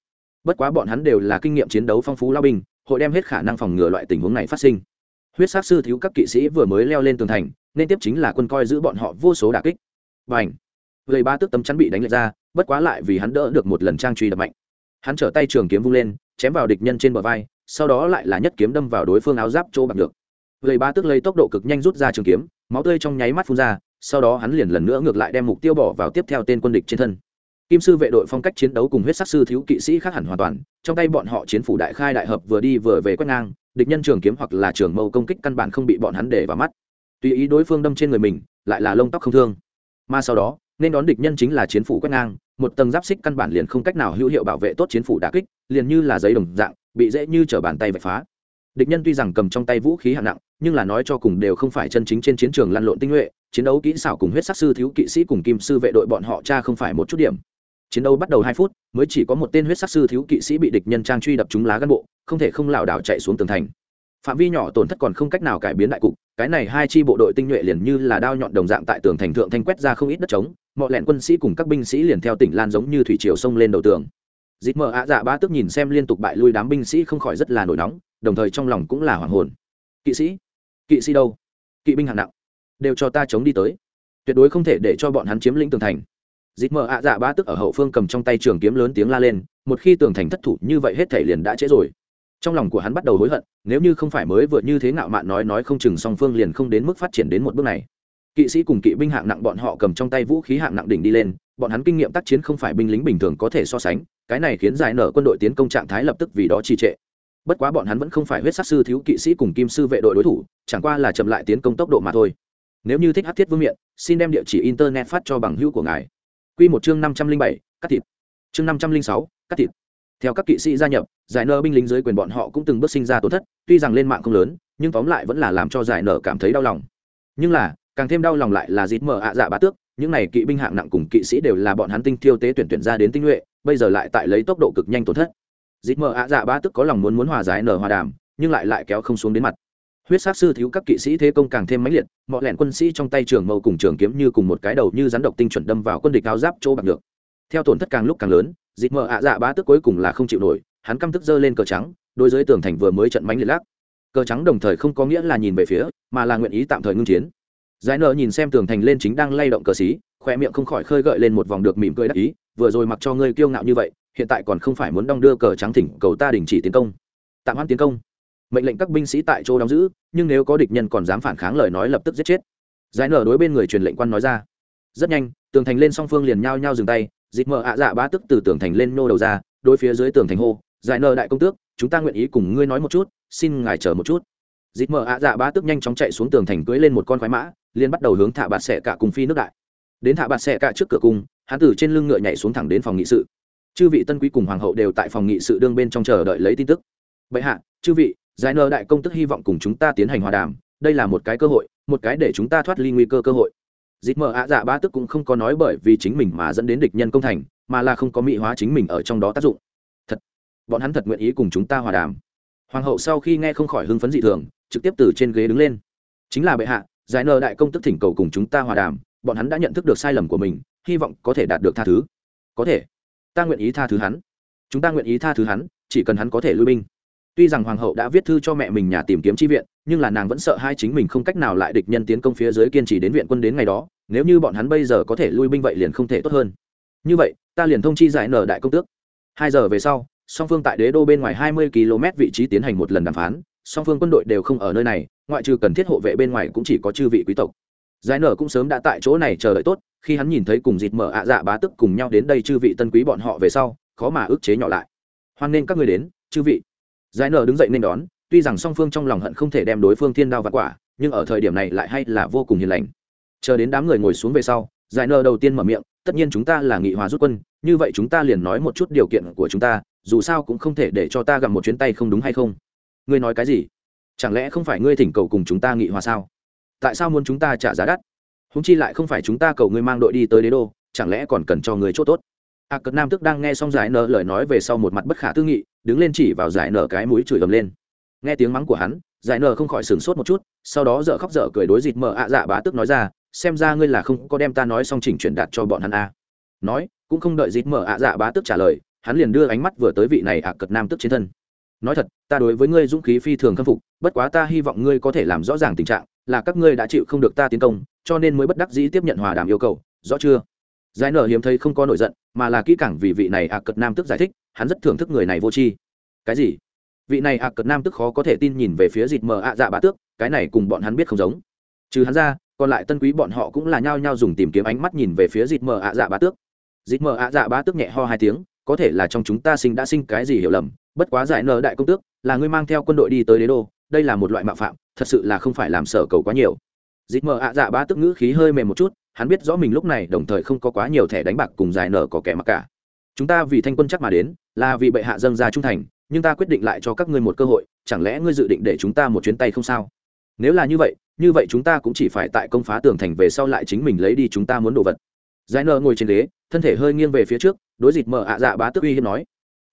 Bất quá bọn hắn đều là kinh nghiệm chiến đấu phong phú lao binh, hội đem hết khả năng phòng ngừa loại tình huống này phát sinh. Huyết sát sư thiếu các kỵ sĩ vừa mới leo lên tường thành, nên tiếp chính là quân coi giữ bọn họ vô số đà kích. Và ảnh gây ba tước tấm chắn bị đánh lệch ra, bất quá lại vì hắn đỡ được một lần trang truy đập mạnh. Hắn trở tay trường kiếm vung lên, chém vào địch nhân trên bờ vai sau đó lại là nhất kiếm đâm vào đối phương áo giáp chỗ bạc được. Gây ba tước lấy tốc độ cực nhanh rút ra trường kiếm, máu tươi trong nháy mắt phun ra, sau đó hắn liền lần nữa ngược lại đem mục tiêu bỏ vào tiếp theo tên quân địch trên thân. Kim sư vệ đội phong cách chiến đấu cùng huyết sắc sư thiếu kỵ sĩ khác hẳn hoàn toàn, trong tay bọn họ chiến phủ đại khai đại hợp vừa đi vừa về quét ngang, địch nhân trường kiếm hoặc là trường mâu công kích căn bản không bị bọn hắn để vào mắt. Tùy ý đối phương đâm trên người mình, lại là lông tóc không thương. Mà sau đó, nên đón địch nhân chính là chiến phủ quét ngang, một tầng giáp xích căn bản liền không cách nào hữu hiệu bảo vệ tốt chiến phủ đà kích, liền như là giấy đồng dạng bị dễ như trở bàn tay vạch phá. Địch nhân tuy rằng cầm trong tay vũ khí hạng nặng, nhưng là nói cho cùng đều không phải chân chính trên chiến trường lăn lộn tinh nhuệ, chiến đấu kỹ xảo cùng huyết sắc sư thiếu kỵ sĩ cùng kim sư vệ đội bọn họ cha không phải một chút điểm. Chiến đấu bắt đầu hai phút, mới chỉ có một tên huyết sắc sư thiếu kỵ sĩ bị địch nhân trang truy đập trúng lá gân bộ, không thể không lảo đảo chạy xuống tường thành. Phạm vi nhỏ tổn thất còn không cách nào cải biến đại cục, cái này hai chi bộ đội tinh nhuệ liền như là đao nhọn đồng dạng tại tường thành thượng thanh quét ra không ít đất trống, mọi lẹn quân sĩ cùng các binh sĩ liền theo tỉnh lan giống như thủy triều sông lên đầu tường. Dịt mờ ạ dạ ba tức nhìn xem liên tục bại lui đám binh sĩ không khỏi rất là nổi nóng, đồng thời trong lòng cũng là hoảng hồn. Kỵ sĩ? Kỵ sĩ đâu? Kỵ binh hạng nặng. Đều cho ta chống đi tới. Tuyệt đối không thể để cho bọn hắn chiếm lĩnh tường thành. Dịt mờ ạ dạ ba tức ở hậu phương cầm trong tay trường kiếm lớn tiếng la lên, một khi tường thành thất thủ như vậy hết thể liền đã trễ rồi. Trong lòng của hắn bắt đầu hối hận, nếu như không phải mới vượt như thế ngạo mạn nói nói không chừng song phương liền không đến mức phát triển đến một bước này. Kỵ sĩ cùng kỵ binh hạng nặng bọn họ cầm trong tay vũ khí hạng nặng đỉnh đi lên bọn hắn kinh nghiệm tác chiến không phải binh lính bình thường có thể so sánh, cái này khiến giải nở quân đội tiến công trạng thái lập tức vì đó trì trệ. Bất quá bọn hắn vẫn không phải huyết sắc sư thiếu kỵ sĩ cùng kim sư vệ đội đối thủ, chẳng qua là chậm lại tiến công tốc độ mà thôi. Nếu như thích hát thiết vương miện, xin đem địa chỉ internet phát cho bằng hữu của ngài. Q một chương năm trăm linh bảy, cắt thịt. Chương năm trăm linh sáu, cắt thịt. Theo các kỵ sĩ gia nhập, giải nở binh lính dưới quyền bọn họ cũng từng bước sinh ra tổn thất, tuy rằng lên mạng không lớn, nhưng tóm lại vẫn là làm cho giải nở cảm thấy đau lòng. Nhưng là, càng thêm đau lòng lại là dịt mở ạ dạ bá tước những này kỵ binh hạng nặng cùng kỵ sĩ đều là bọn hắn tinh thiêu tế tuyển tuyển ra đến tinh nhuệ, bây giờ lại tại lấy tốc độ cực nhanh tổn thất. Dịp mờ ạ dạ bá tức có lòng muốn muốn hòa giải nở hòa đàm, nhưng lại lại kéo không xuống đến mặt. Huyết sát sư thiếu các kỵ sĩ thế công càng thêm mãnh liệt mọi lẹn quân sĩ trong tay trường mâu cùng trường kiếm như cùng một cái đầu như rắn độc tinh chuẩn đâm vào quân địch áo giáp chỗ bạc được. Theo tổn thất càng lúc càng lớn dịp mờ ạ dạ bá tức cuối cùng là không chịu nổi, hắn căm tức giơ lên cờ trắng đôi dưới tường thành vừa mới trận mánh liệt lắc. Cờ trắng đồng thời không có nghĩa là nhìn về phía, mà là nguyện ý tạm thời ngưng chiến giải nợ nhìn xem tường thành lên chính đang lay động cờ xí khoe miệng không khỏi khơi gợi lên một vòng được mỉm cười đắc ý, vừa rồi mặc cho ngươi kiêu ngạo như vậy, hiện tại còn không phải muốn đong đưa cờ trắng thỉnh cầu ta đình chỉ tiến công. Tạm hoãn tiến công. Mệnh lệnh các binh sĩ tại chỗ đóng giữ, nhưng nếu có địch nhân còn dám phản kháng lời nói lập tức giết chết. Giải nở đối bên người truyền lệnh quan nói ra. Rất nhanh, tường thành lên song phương liền nhao nhao dừng tay dịp mờ ạ dạ bá tức từ tường thành lên nô đầu ra, đối phía dưới tường thành hô, giải nợ đại công tước, chúng ta nguyện ý cùng ngươi nói một chút, xin ngài chờ một chút. Dịp mờ ạ dạ bá tức nhanh chóng chạy xuống tường thành cưỡi lên một con khoái mã liên bắt đầu hướng thả bạt xẻ cả cùng phi nước đại. Đến thả bạt xẻ cả trước cửa cung hắn từ trên lưng ngựa nhảy xuống thẳng đến phòng nghị sự. Chư vị tân quý cùng hoàng hậu đều tại phòng nghị sự đương bên trong chờ đợi lấy tin tức. Bệ hạ, chư vị, giải nợ đại công tức hy vọng cùng chúng ta tiến hành hòa đàm, đây là một cái cơ hội, một cái để chúng ta thoát ly nguy cơ cơ hội. Dịp mờ ạ dạ ba tức cũng không có nói bởi vì chính mình mà dẫn đến địch nhân công thành, mà là không có mỹ hóa chính mình ở trong đó tác dụng. Thật, bọn hắn thật nguyện ý cùng chúng ta hòa đàm. Hoàng hậu sau khi nghe không khỏi hưng phấn dị thường, trực tiếp từ trên ghế đứng lên. Chính là bệ hạ giải nờ đại công tức thỉnh cầu cùng chúng ta hòa đàm, bọn hắn đã nhận thức được sai lầm của mình, hy vọng có thể đạt được tha thứ. Có thể. Ta nguyện ý tha thứ hắn. Chúng ta nguyện ý tha thứ hắn, chỉ cần hắn có thể lui binh. Tuy rằng hoàng hậu đã viết thư cho mẹ mình nhà tìm kiếm tri viện, nhưng là nàng vẫn sợ hai chính mình không cách nào lại địch nhân tiến công phía dưới kiên trì đến viện quân đến ngày đó, nếu như bọn hắn bây giờ có thể lui binh vậy liền không thể tốt hơn. Như vậy, ta liền thông chi giải nở đại công tước. Hai giờ về sau, song phương tại đế đô bên ngoài hai mươi km vị trí tiến hành một lần đàm phán, song phương quân đội đều không ở nơi này ngoại trừ cần thiết hộ vệ bên ngoài cũng chỉ có chư vị quý tộc. Giải nở cũng sớm đã tại chỗ này chờ đợi tốt, khi hắn nhìn thấy cùng dịt mở ạ dạ bá tức cùng nhau đến đây chư vị tân quý bọn họ về sau, khó mà ức chế nhỏ lại. Hoan nên các người đến, chư vị. Giải nở đứng dậy nên đón, tuy rằng song phương trong lòng hận không thể đem đối phương thiên đao vặt quả, nhưng ở thời điểm này lại hay là vô cùng hiền lành. Chờ đến đám người ngồi xuống về sau, giải nở đầu tiên mở miệng, tất nhiên chúng ta là nghị hòa rút quân, như vậy chúng ta liền nói một chút điều kiện của chúng ta, dù sao cũng không thể để cho ta gặp một chuyến tay không đúng hay không. Ngươi nói cái gì? Chẳng lẽ không phải ngươi thỉnh cầu cùng chúng ta nghị hòa sao? Tại sao muốn chúng ta trả giá đắt? Húng chi lại không phải chúng ta cầu ngươi mang đội đi tới đế đô chẳng lẽ còn cần cho người chỗ tốt? A à, cật nam tức đang nghe xong giải nở lời nói về sau một mặt bất khả tư nghị đứng lên chỉ vào giải nở cái mũi chửi ầm lên. Nghe tiếng mắng của hắn giải nở không khỏi sửng sốt một chút sau đó dợ khóc dở cười đối dịt mờ ạ dạ bá tức nói ra xem ra ngươi là không có đem ta nói xong chỉnh truyền đạt cho bọn hắn a. Nói cũng không đợi dịt mờ ạ dạ bá tức trả lời hắn liền đưa ánh mắt vừa tới vị này ạ cật nam tức trên thân nói thật, ta đối với ngươi dũng khí phi thường khâm phục, bất quá ta hy vọng ngươi có thể làm rõ ràng tình trạng, là các ngươi đã chịu không được ta tiến công, cho nên mới bất đắc dĩ tiếp nhận hòa đàm yêu cầu, rõ chưa? Giải nở hiếm thấy không có nổi giận, mà là kỹ càng vì vị này ạ cật nam tức giải thích, hắn rất thưởng thức người này vô tri. Cái gì? Vị này ạ cật nam tức khó có thể tin nhìn về phía dịt mờ ạ dạ bá tước, cái này cùng bọn hắn biết không giống. Trừ hắn ra, còn lại tân quý bọn họ cũng là nhao nhao dùng tìm kiếm ánh mắt nhìn về phía dịt mờ ạ dạ bá tước. Dịt mờ ạ dạ bá tước nhẹ ho hai tiếng có thể là trong chúng ta sinh đã sinh cái gì hiểu lầm, bất quá giải nở đại công tước, là ngươi mang theo quân đội đi tới đế đô, đây là một loại mạo phạm, thật sự là không phải làm sở cầu quá nhiều. Dịp mờ ạ dạ bá tức ngữ khí hơi mềm một chút, hắn biết rõ mình lúc này đồng thời không có quá nhiều thẻ đánh bạc cùng giải nở có kẻ mặc cả. Chúng ta vì thanh quân chắc mà đến, là vì bệ hạ dâng ra trung thành, nhưng ta quyết định lại cho các ngươi một cơ hội, chẳng lẽ ngươi dự định để chúng ta một chuyến tay không sao? Nếu là như vậy như vậy chúng ta cũng chỉ phải tại công phá tường thành về sau lại chính mình lấy đi chúng ta muốn đồ vật. Giải nợ ngồi trên ghế, thân thể hơi nghiêng về phía trước đối dịt mờ ạ dạ bá tước uy hiếp nói.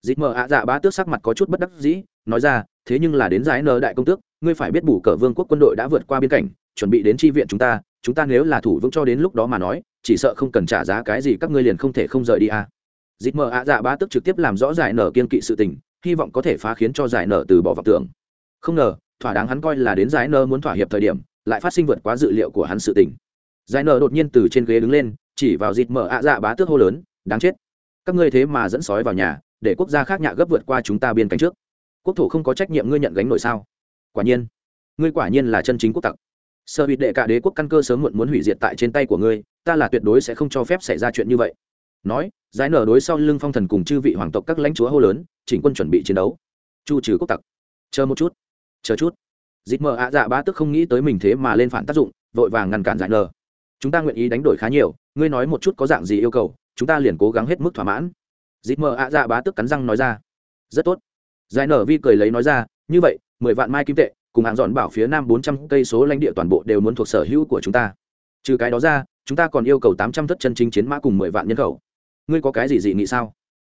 Dịt mờ ạ dạ bá tước sắc mặt có chút bất đắc dĩ, nói ra, thế nhưng là đến giải Nờ đại công tước, ngươi phải biết bù cờ vương quốc quân đội đã vượt qua biên cảnh, chuẩn bị đến tri viện chúng ta chúng ta nếu là thủ vững cho đến lúc đó mà nói, chỉ sợ không cần trả giá cái gì các ngươi liền không thể không rời đi à. dịt mờ ạ dạ bá tước trực tiếp làm rõ giải nở kiên kỵ sự tình, hy vọng có thể phá khiến cho giải nở từ bỏ vọng tưởng. Không ngờ, thỏa đáng hắn coi là đến giải nở muốn thỏa hiệp thời điểm, lại phát sinh vượt quá dự liệu của hắn sự tình. Giải nở đột nhiên từ trên ghế đứng lên, chỉ vào dịt mở ạ dạ bá tước hô lớn, đáng chết các ngươi thế mà dẫn sói vào nhà, để quốc gia khác nhạ gấp vượt qua chúng ta biên cảnh trước. Quốc thủ không có trách nhiệm ngươi nhận gánh nổi sao? Quả nhiên, ngươi quả nhiên là chân chính quốc tặc. Sợ bị đệ cả đế quốc căn cơ sớm muộn muốn hủy diệt tại trên tay của ngươi, ta là tuyệt đối sẽ không cho phép xảy ra chuyện như vậy. Nói, giải nở đối sau lưng phong thần cùng chư vị hoàng tộc các lãnh chúa hô lớn, chỉnh quân chuẩn bị chiến đấu. Chu trừ quốc tặc. Chờ một chút. Chờ chút. Dịp mờ ạ dạ bá tức không nghĩ tới mình thế mà lên phản tác dụng, vội vàng ngăn cản giải nở. Chúng ta nguyện ý đánh đổi khá nhiều, ngươi nói một chút có dạng gì yêu cầu chúng ta liền cố gắng hết mức thỏa mãn. Dịp mờ ạ dạ bá tức cắn răng nói ra. Rất tốt. Giải nở vi cười lấy nói ra, như vậy, mười vạn mai kim tệ, cùng hạng dọn bảo phía nam bốn trăm cây số lãnh địa toàn bộ đều muốn thuộc sở hữu của chúng ta. Trừ cái đó ra, chúng ta còn yêu cầu tám trăm thất chân chính chiến mã cùng mười vạn nhân khẩu. Ngươi có cái gì dị nghị sao?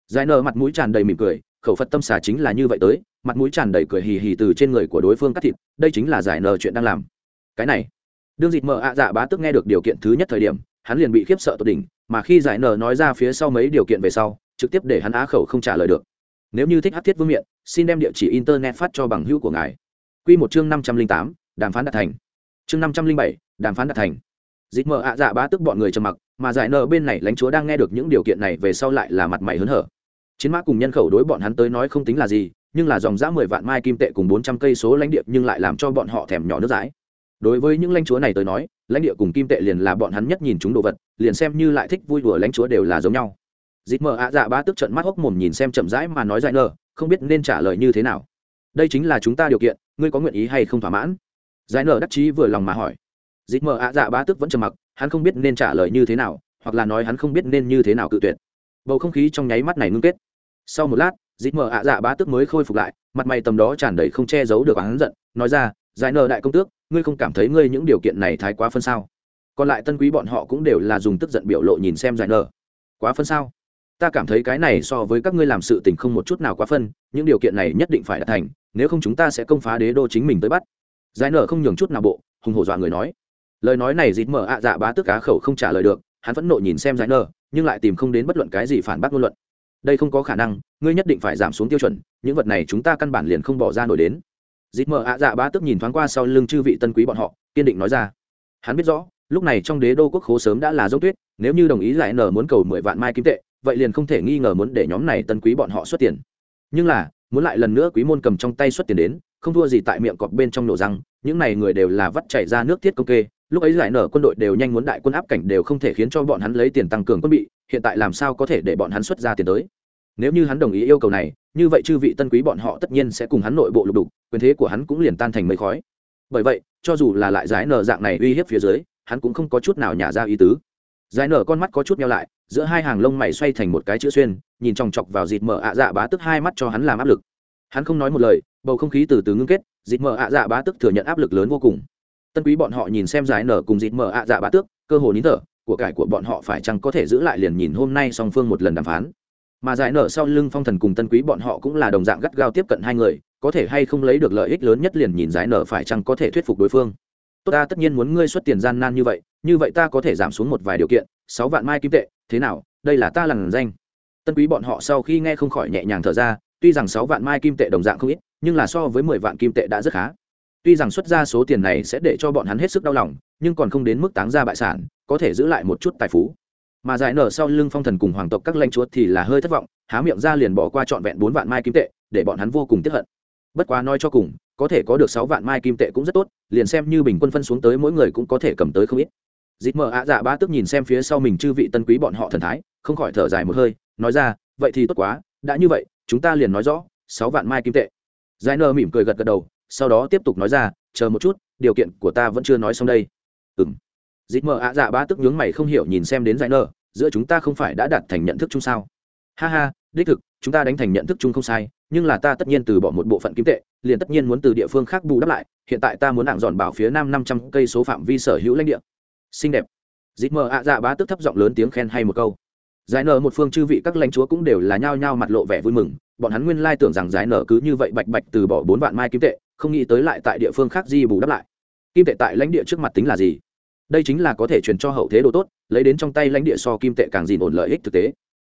Giải nở mặt mũi tràn đầy mỉm cười, khẩu phật tâm xà chính là như vậy tới, mặt mũi tràn đầy cười hì hì từ trên người của đối phương cắt thịt, đây chính là giải nở chuyện đang làm. Cái này. Đương dịt mờ ạ dạ bá tức nghe được điều kiện thứ nhất thời điểm hắn liền bị khiếp sợ tột đỉnh, mà khi giải nở nói ra phía sau mấy điều kiện về sau, trực tiếp để hắn á khẩu không trả lời được. Nếu như thích hát thiết vương miện, xin đem địa chỉ internet phát cho bằng hữu của ngài. Q một chương năm trăm linh tám, đàm phán đạt thành. Chương năm trăm linh bảy, đàm phán đạt thành. Dịch mờ ạ dạ bá tức bọn người trầm mặc, mà giải nở bên này lãnh chúa đang nghe được những điều kiện này về sau lại là mặt mày hớn hở. Chiến mã cùng nhân khẩu đối bọn hắn tới nói không tính là gì, nhưng là dòng giã mười vạn mai kim tệ cùng bốn trăm cây số lãnh địa nhưng lại làm cho bọn họ thèm nhỏ nước dãi. Đối với những lãnh chúa này tới nói lãnh địa cùng kim tệ liền là bọn hắn nhất nhìn chúng đồ vật, liền xem như lại thích vui đùa lãnh chúa đều là giống nhau. Dịt mờ ạ dạ bá tức trận mắt hốc mồm nhìn xem chậm rãi mà nói dại nở không biết nên trả lời như thế nào. Đây chính là chúng ta điều kiện, ngươi có nguyện ý hay không thỏa mãn? Dại nở đắc chí vừa lòng mà hỏi. Dịt mờ ạ dạ bá tức vẫn trầm mặc, hắn không biết nên trả lời như thế nào, hoặc là nói hắn không biết nên như thế nào cự tuyệt. Bầu không khí trong nháy mắt này ngưng kết. Sau một lát dịt mờ ạ dạ bá tức mới khôi phục lại, mặt mày tầm đó tràn đầy không che giấu được hắn giận, nói ra giải nở đại công tước, ngươi không cảm thấy ngươi những điều kiện này thái quá phân sao? Còn lại tân quý bọn họ cũng đều là dùng tức giận biểu lộ nhìn xem giải nở quá phân sao? Ta cảm thấy cái này so với các ngươi làm sự tình không một chút nào quá phân, những điều kiện này nhất định phải đạt thành, nếu không chúng ta sẽ công phá đế đô chính mình tới bắt. Giải nở không nhường chút nào bộ, hùng hổ dọa người nói. Lời nói này dịt mở ạ dạ bá tức cá khẩu không trả lời được, hắn vẫn nộ nhìn xem giải nở nhưng lại tìm không đến bất luận cái gì phản bác ngôn luận. Đây không có khả năng, ngươi nhất định phải giảm xuống tiêu chuẩn, những vật này chúng ta căn bản liền không bỏ ra nổi đến dịt mở ạ dạ bá tức nhìn thoáng qua sau lưng chư vị tân quý bọn họ, kiên định nói ra. Hắn biết rõ, lúc này trong đế đô quốc khố sớm đã là dốc tuyết, nếu như đồng ý giải nở muốn cầu mười vạn mai kim tệ, vậy liền không thể nghi ngờ muốn để nhóm này tân quý bọn họ xuất tiền. Nhưng là, muốn lại lần nữa quý môn cầm trong tay xuất tiền đến, không thua gì tại miệng cọp bên trong nổ răng, những này người đều là vắt chảy ra nước thiết công kê, lúc ấy giải nở quân đội đều nhanh muốn đại quân áp cảnh đều không thể khiến cho bọn hắn lấy tiền tăng cường quân bị, hiện tại làm sao có thể để bọn hắn xuất ra tiền tới? Nếu như hắn đồng ý yêu cầu này như vậy chư vị tân quý bọn họ tất nhiên sẽ cùng hắn nội bộ lục đục, quyền thế của hắn cũng liền tan thành mây khói. Bởi vậy, cho dù là lại giải nở dạng này uy hiếp phía dưới, hắn cũng không có chút nào nhả ra ý tứ. Giải nở con mắt có chút nhau lại, giữa hai hàng lông mày xoay thành một cái chữ xuyên, nhìn chòng chọc vào dịt mở ạ dạ bá tức hai mắt cho hắn làm áp lực. Hắn không nói một lời, bầu không khí từ từ ngưng kết, dịt mở ạ dạ bá tức thừa nhận áp lực lớn vô cùng. Tân quý bọn họ nhìn xem giải nở cùng dịt mở ạ dạ bá tước, cơ hồ nín thở, của cải của bọn họ phải chăng có thể giữ lại liền nhìn hôm nay song phương một lần đàm phán mà giải nở sau lưng phong thần cùng tân quý bọn họ cũng là đồng dạng gắt gao tiếp cận hai người, có thể hay không lấy được lợi ích lớn nhất liền nhìn giải nở phải chăng có thể thuyết phục đối phương. Tốt ta tất nhiên muốn ngươi xuất tiền gian nan như vậy như vậy ta có thể giảm xuống một vài điều kiện, sáu vạn mai kim tệ, thế nào, đây là ta lằn danh. Tân quý bọn họ sau khi nghe không khỏi nhẹ nhàng thở ra, tuy rằng sáu vạn mai kim tệ đồng dạng không ít, nhưng là so với mười vạn kim tệ đã rất khá. Tuy rằng xuất ra số tiền này sẽ để cho bọn hắn hết sức đau lòng, nhưng còn không đến mức táng ra bại sản, có thể giữ lại một chút tài phú mà giải nở sau lưng phong thần cùng hoàng tộc các lãnh chúa thì là hơi thất vọng, há miệng ra liền bỏ qua trọn vẹn bốn vạn mai kim tệ, để bọn hắn vô cùng tiếp hận. Bất quá nói cho cùng, có thể có được sáu vạn mai kim tệ cũng rất tốt, liền xem như bình quân phân xuống tới mỗi người cũng có thể cầm tới không ít. Dịp mờ ạ dạ ba tức nhìn xem phía sau mình chư vị tân quý bọn họ thần thái, không khỏi thở dài một hơi, nói ra, vậy thì tốt quá, đã như vậy, chúng ta liền nói rõ, sáu vạn mai kim tệ. Giải nở mỉm cười gật gật đầu, sau đó tiếp tục nói ra, chờ một chút, điều kiện của ta vẫn chưa nói xong đây. Ừ m dịp mờ ạ dạ ba tức nhướng mày không hiểu nhìn xem đến giải nơ giữa chúng ta không phải đã đạt thành nhận thức chung sao? Ha ha, đích thực, chúng ta đánh thành nhận thức chung không sai, nhưng là ta tất nhiên từ bỏ một bộ phận kim tệ, liền tất nhiên muốn từ địa phương khác bù đắp lại, hiện tại ta muốn ảng dọn bảo phía nam năm trăm cây số phạm vi sở hữu lãnh địa. Xinh đẹp. Dịp mờ ạ dạ bá tức thấp giọng lớn tiếng khen hay một câu. Giải nở một phương chư vị các lãnh chúa cũng đều là nhao nhao mặt lộ vẻ vui mừng, bọn hắn nguyên lai tưởng rằng giải nở cứ như vậy bạch bạch từ bỏ bốn vạn mai kim tệ, không nghĩ tới lại tại địa phương khác di bù đắp lại. Kim tệ tại lãnh địa trước mặt tính là gì? Đây chính là có thể truyền cho hậu thế đồ tốt, lấy đến trong tay lãnh địa so kim tệ càng gì ổn lợi ích thực tế.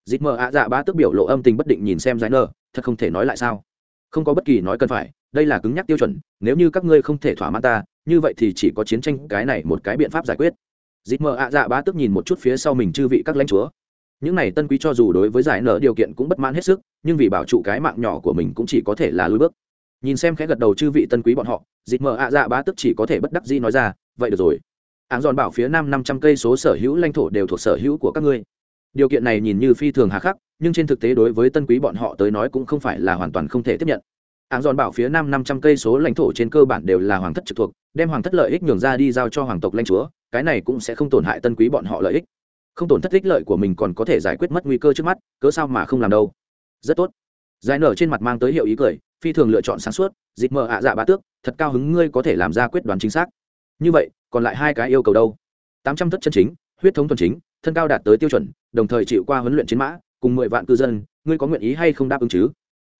Dịp mờ ạ dạ bá tức biểu lộ âm tình bất định nhìn xem giải nơ thật không thể nói lại sao? Không có bất kỳ nói cần phải, đây là cứng nhắc tiêu chuẩn, nếu như các ngươi không thể thỏa mãn ta, như vậy thì chỉ có chiến tranh cái này một cái biện pháp giải quyết. Dịp mờ ạ dạ bá tức nhìn một chút phía sau mình chư vị các lãnh chúa. Những này tân quý cho dù đối với giải nở điều kiện cũng bất mãn hết sức, nhưng vì bảo trụ cái mạng nhỏ của mình cũng chỉ có thể là lôi bước. Nhìn xem khẽ gật đầu chư vị tân quý bọn họ dịp mờ ạ dạ bá tức chỉ có thể bất đắc dĩ nói ra, vậy được rồi hãng giòn bảo phía nam năm trăm cây số sở hữu lãnh thổ đều thuộc sở hữu của các ngươi. Điều kiện này nhìn như phi thường hà khắc, nhưng trên thực tế đối với tân quý bọn họ tới nói cũng không phải là hoàn toàn không thể tiếp nhận. Hãng giòn bảo phía nam năm trăm cây số lãnh thổ trên cơ bản đều là hoàng thất trực thuộc, đem hoàng thất lợi ích nhường ra đi giao cho hoàng tộc lãnh chúa, cái này cũng sẽ không tổn hại tân quý bọn họ lợi ích. Không tổn thất ích lợi của mình còn có thể giải quyết mất nguy cơ trước mắt, cớ sao mà không làm đâu. Rất tốt. Giải nở trên mặt mang tới hiệu ý cười, phi thường lựa chọn sáng suốt dịp mờ ạ dạ bá tước, thật cao hứng ngươi có thể làm ra quyết đoán chính xác như vậy, còn lại hai cái yêu cầu đâu? Tám trăm thất chân chính, huyết thống thuần chính, thân cao đạt tới tiêu chuẩn, đồng thời chịu qua huấn luyện chiến mã, cùng mười vạn cư dân, ngươi có nguyện ý hay không đáp ứng chứ?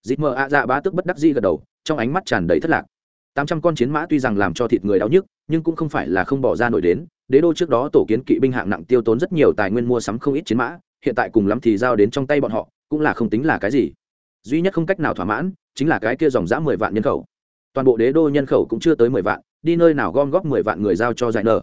Dịp mờ ạ dạ bá tức bất đắc dĩ gật đầu, trong ánh mắt tràn đầy thất lạc. Tám trăm con chiến mã tuy rằng làm cho thịt người đau nhức, nhưng cũng không phải là không bỏ ra nổi đến. Đế đô trước đó tổ kiến kỵ binh hạng nặng tiêu tốn rất nhiều tài nguyên mua sắm không ít chiến mã, hiện tại cùng lắm thì giao đến trong tay bọn họ, cũng là không tính là cái gì. Duy nhất không cách nào thỏa mãn, chính là cái kia dòng dã mười vạn nhân khẩu. Toàn bộ đế đô nhân khẩu cũng chưa tới mười vạn đi nơi nào gom góp mười vạn người giao cho giải nở.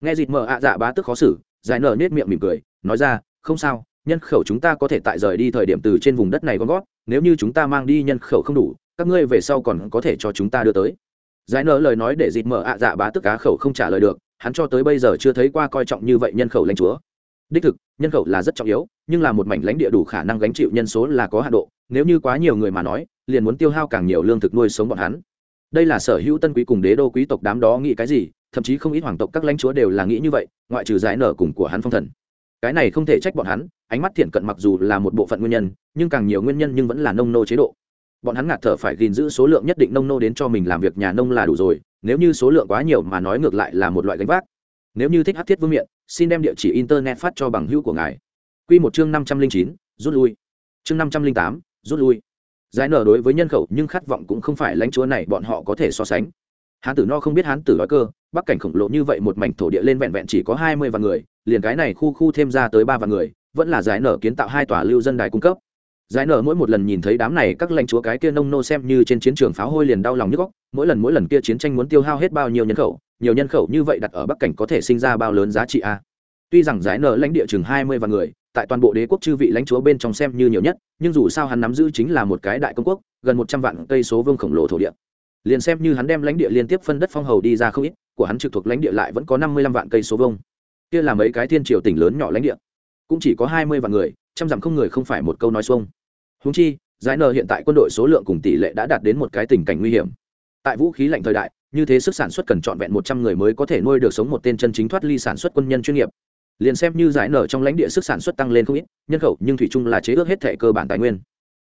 Nghe dịt mờ ạ dạ bá tức khó xử, giải nở nết miệng mỉm cười, nói ra, không sao, nhân khẩu chúng ta có thể tại rời đi thời điểm từ trên vùng đất này gom góp, nếu như chúng ta mang đi nhân khẩu không đủ, các ngươi về sau còn có thể cho chúng ta đưa tới. Giải nở lời nói để dịt mở ạ dạ bá tức cá khẩu không trả lời được, hắn cho tới bây giờ chưa thấy qua coi trọng như vậy nhân khẩu lãnh chúa. Đích thực, nhân khẩu là rất trọng yếu, nhưng là một mảnh lãnh địa đủ khả năng gánh chịu nhân số là có hạ độ, nếu như quá nhiều người mà nói, liền muốn tiêu hao càng nhiều lương thực nuôi sống bọn hắn đây là sở hữu tân quý cùng đế đô quý tộc đám đó nghĩ cái gì, thậm chí không ít hoàng tộc các lãnh chúa đều là nghĩ như vậy, ngoại trừ giải nở cùng của hắn phong thần. Cái này không thể trách bọn hắn, ánh mắt thiện cận mặc dù là một bộ phận nguyên nhân, nhưng càng nhiều nguyên nhân nhưng vẫn là nông nô chế độ. Bọn hắn ngạt thở phải gìn giữ số lượng nhất định nông nô đến cho mình làm việc nhà nông là đủ rồi, nếu như số lượng quá nhiều mà nói ngược lại là một loại gánh vác. Nếu như thích hát thiết vương miện, xin đem địa chỉ internet phát cho bằng hữu của ngài. Q một chương năm trăm linh chín, rút lui. Chương năm trăm linh tám, rút lui giải nở đối với nhân khẩu nhưng khát vọng cũng không phải lãnh chúa này bọn họ có thể so sánh. Hán tử no không biết hán tử đói cơ, bắc cảnh khổng lồ như vậy một mảnh thổ địa lên vẹn vẹn chỉ có hai mươi vạn người, liền cái này khu khu thêm ra tới ba vạn người, vẫn là giải nở kiến tạo hai tòa lưu dân đài cung cấp. Giải nở mỗi một lần nhìn thấy đám này các lãnh chúa cái kia nông nô xem như trên chiến trường pháo hôi liền đau lòng nhức góc mỗi lần mỗi lần kia chiến tranh muốn tiêu hao hết bao nhiêu nhân khẩu, nhiều nhân khẩu như vậy đặt ở bắc cảnh có thể sinh ra bao lớn giá trị a? Tuy rằng giải nở lãnh địa chừng hai mươi vạn người, tại toàn bộ đế quốc chư vị lãnh chúa bên trong xem như nhiều nhất, nhưng dù sao hắn nắm giữ chính là một cái đại công quốc, gần một trăm vạn cây số vương khổng lồ thổ địa. Liền xem như hắn đem lãnh địa liên tiếp phân đất phong hầu đi ra không ít, của hắn trực thuộc lãnh địa lại vẫn có năm mươi lăm vạn cây số vông kia là mấy cái thiên triều tỉnh lớn nhỏ lãnh địa. Cũng chỉ có hai mươi vạn người, trăm dặm không người không phải một câu nói xuông. Húng chi, giải nờ hiện tại quân đội số lượng cùng tỷ lệ đã đạt đến một cái tình cảnh nguy hiểm. Tại vũ khí lạnh thời đại, như thế sức sản xuất cần trọn vẹn một trăm người mới có thể nuôi được sống một tên chân chính thoát ly sản xuất quân nhân chuyên nghiệp liền xem như giải nở trong lãnh địa sức sản xuất tăng lên không ít, nhân khẩu nhưng thủy chung là chế ước hết thể cơ bản tài nguyên.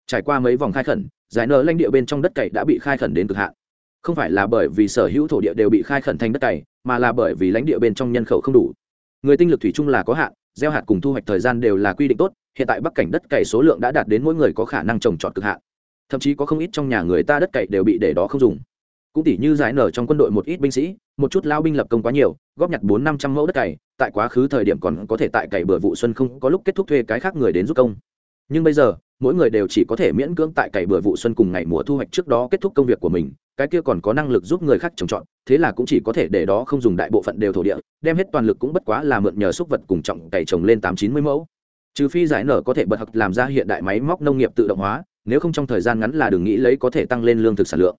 Trải qua mấy vòng khai khẩn, giải nở lãnh địa bên trong đất cày đã bị khai khẩn đến cực hạn. Không phải là bởi vì sở hữu thổ địa đều bị khai khẩn thành đất cày, mà là bởi vì lãnh địa bên trong nhân khẩu không đủ. Người tinh lực thủy chung là có hạn, gieo hạt cùng thu hoạch thời gian đều là quy định tốt, hiện tại bắc cảnh đất cày số lượng đã đạt đến mỗi người có khả năng trồng trọt cực hạn. Thậm chí có không ít trong nhà người ta đất cày đều bị để đó không dùng. Cũng tỷ như giải nở trong quân đội một ít binh sĩ một chút lao binh lập công quá nhiều, góp nhặt bốn năm trăm mẫu đất cày, tại quá khứ thời điểm còn có thể tại cày bừa vụ xuân không có lúc kết thúc thuê cái khác người đến giúp công. Nhưng bây giờ, mỗi người đều chỉ có thể miễn cưỡng tại cày bừa vụ xuân cùng ngày mùa thu hoạch trước đó kết thúc công việc của mình, cái kia còn có năng lực giúp người khác trồng trọt, thế là cũng chỉ có thể để đó không dùng đại bộ phận đều thổ địa, đem hết toàn lực cũng bất quá là mượn nhờ xúc vật cùng trọng cày trồng lên tám chín mươi mẫu. Trừ phi giải nở có thể bật học làm ra hiện đại máy móc nông nghiệp tự động hóa, nếu không trong thời gian ngắn là đừng nghĩ lấy có thể tăng lên lương thực sản lượng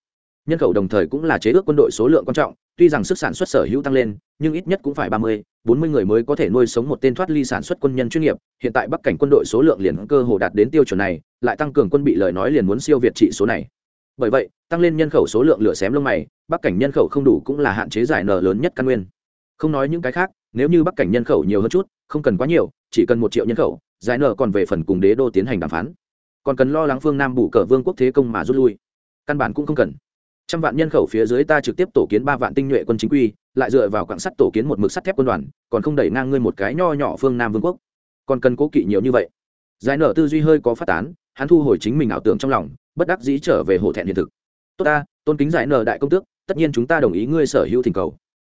nhân khẩu đồng thời cũng là chế ước quân đội số lượng quan trọng, tuy rằng sức sản xuất sở hữu tăng lên, nhưng ít nhất cũng phải ba mươi, bốn mươi người mới có thể nuôi sống một tên thoát ly sản xuất quân nhân chuyên nghiệp. Hiện tại bắc cảnh quân đội số lượng liền cơ hồ đạt đến tiêu chuẩn này, lại tăng cường quân bị lời nói liền muốn siêu việt trị số này. Bởi vậy, tăng lên nhân khẩu số lượng lửa xém lông mày, bắc cảnh nhân khẩu không đủ cũng là hạn chế giải nợ lớn nhất căn nguyên. Không nói những cái khác, nếu như bắc cảnh nhân khẩu nhiều hơn chút, không cần quá nhiều, chỉ cần một triệu nhân khẩu, giải nợ còn về phần cùng đế đô tiến hành đàm phán. Còn cần lo lắng phương nam bù cờ vương quốc thế công mà rút lui. Căn bản cũng không cần trăm vạn nhân khẩu phía dưới ta trực tiếp tổ kiến ba vạn tinh nhuệ quân chính quy, lại dựa vào quảng sắt tổ kiến một mực sắt thép quân đoàn, còn không đẩy ngang ngươi một cái nho nhỏ phương nam vương quốc. Còn cần cố kỵ nhiều như vậy. Giải nở tư duy hơi có phát tán, hắn thu hồi chính mình ảo tưởng trong lòng, bất đắc dĩ trở về hổ thẹn hiện thực. Tốt ta, tôn kính giải nở đại công tước, tất nhiên chúng ta đồng ý ngươi sở hữu thỉnh cầu.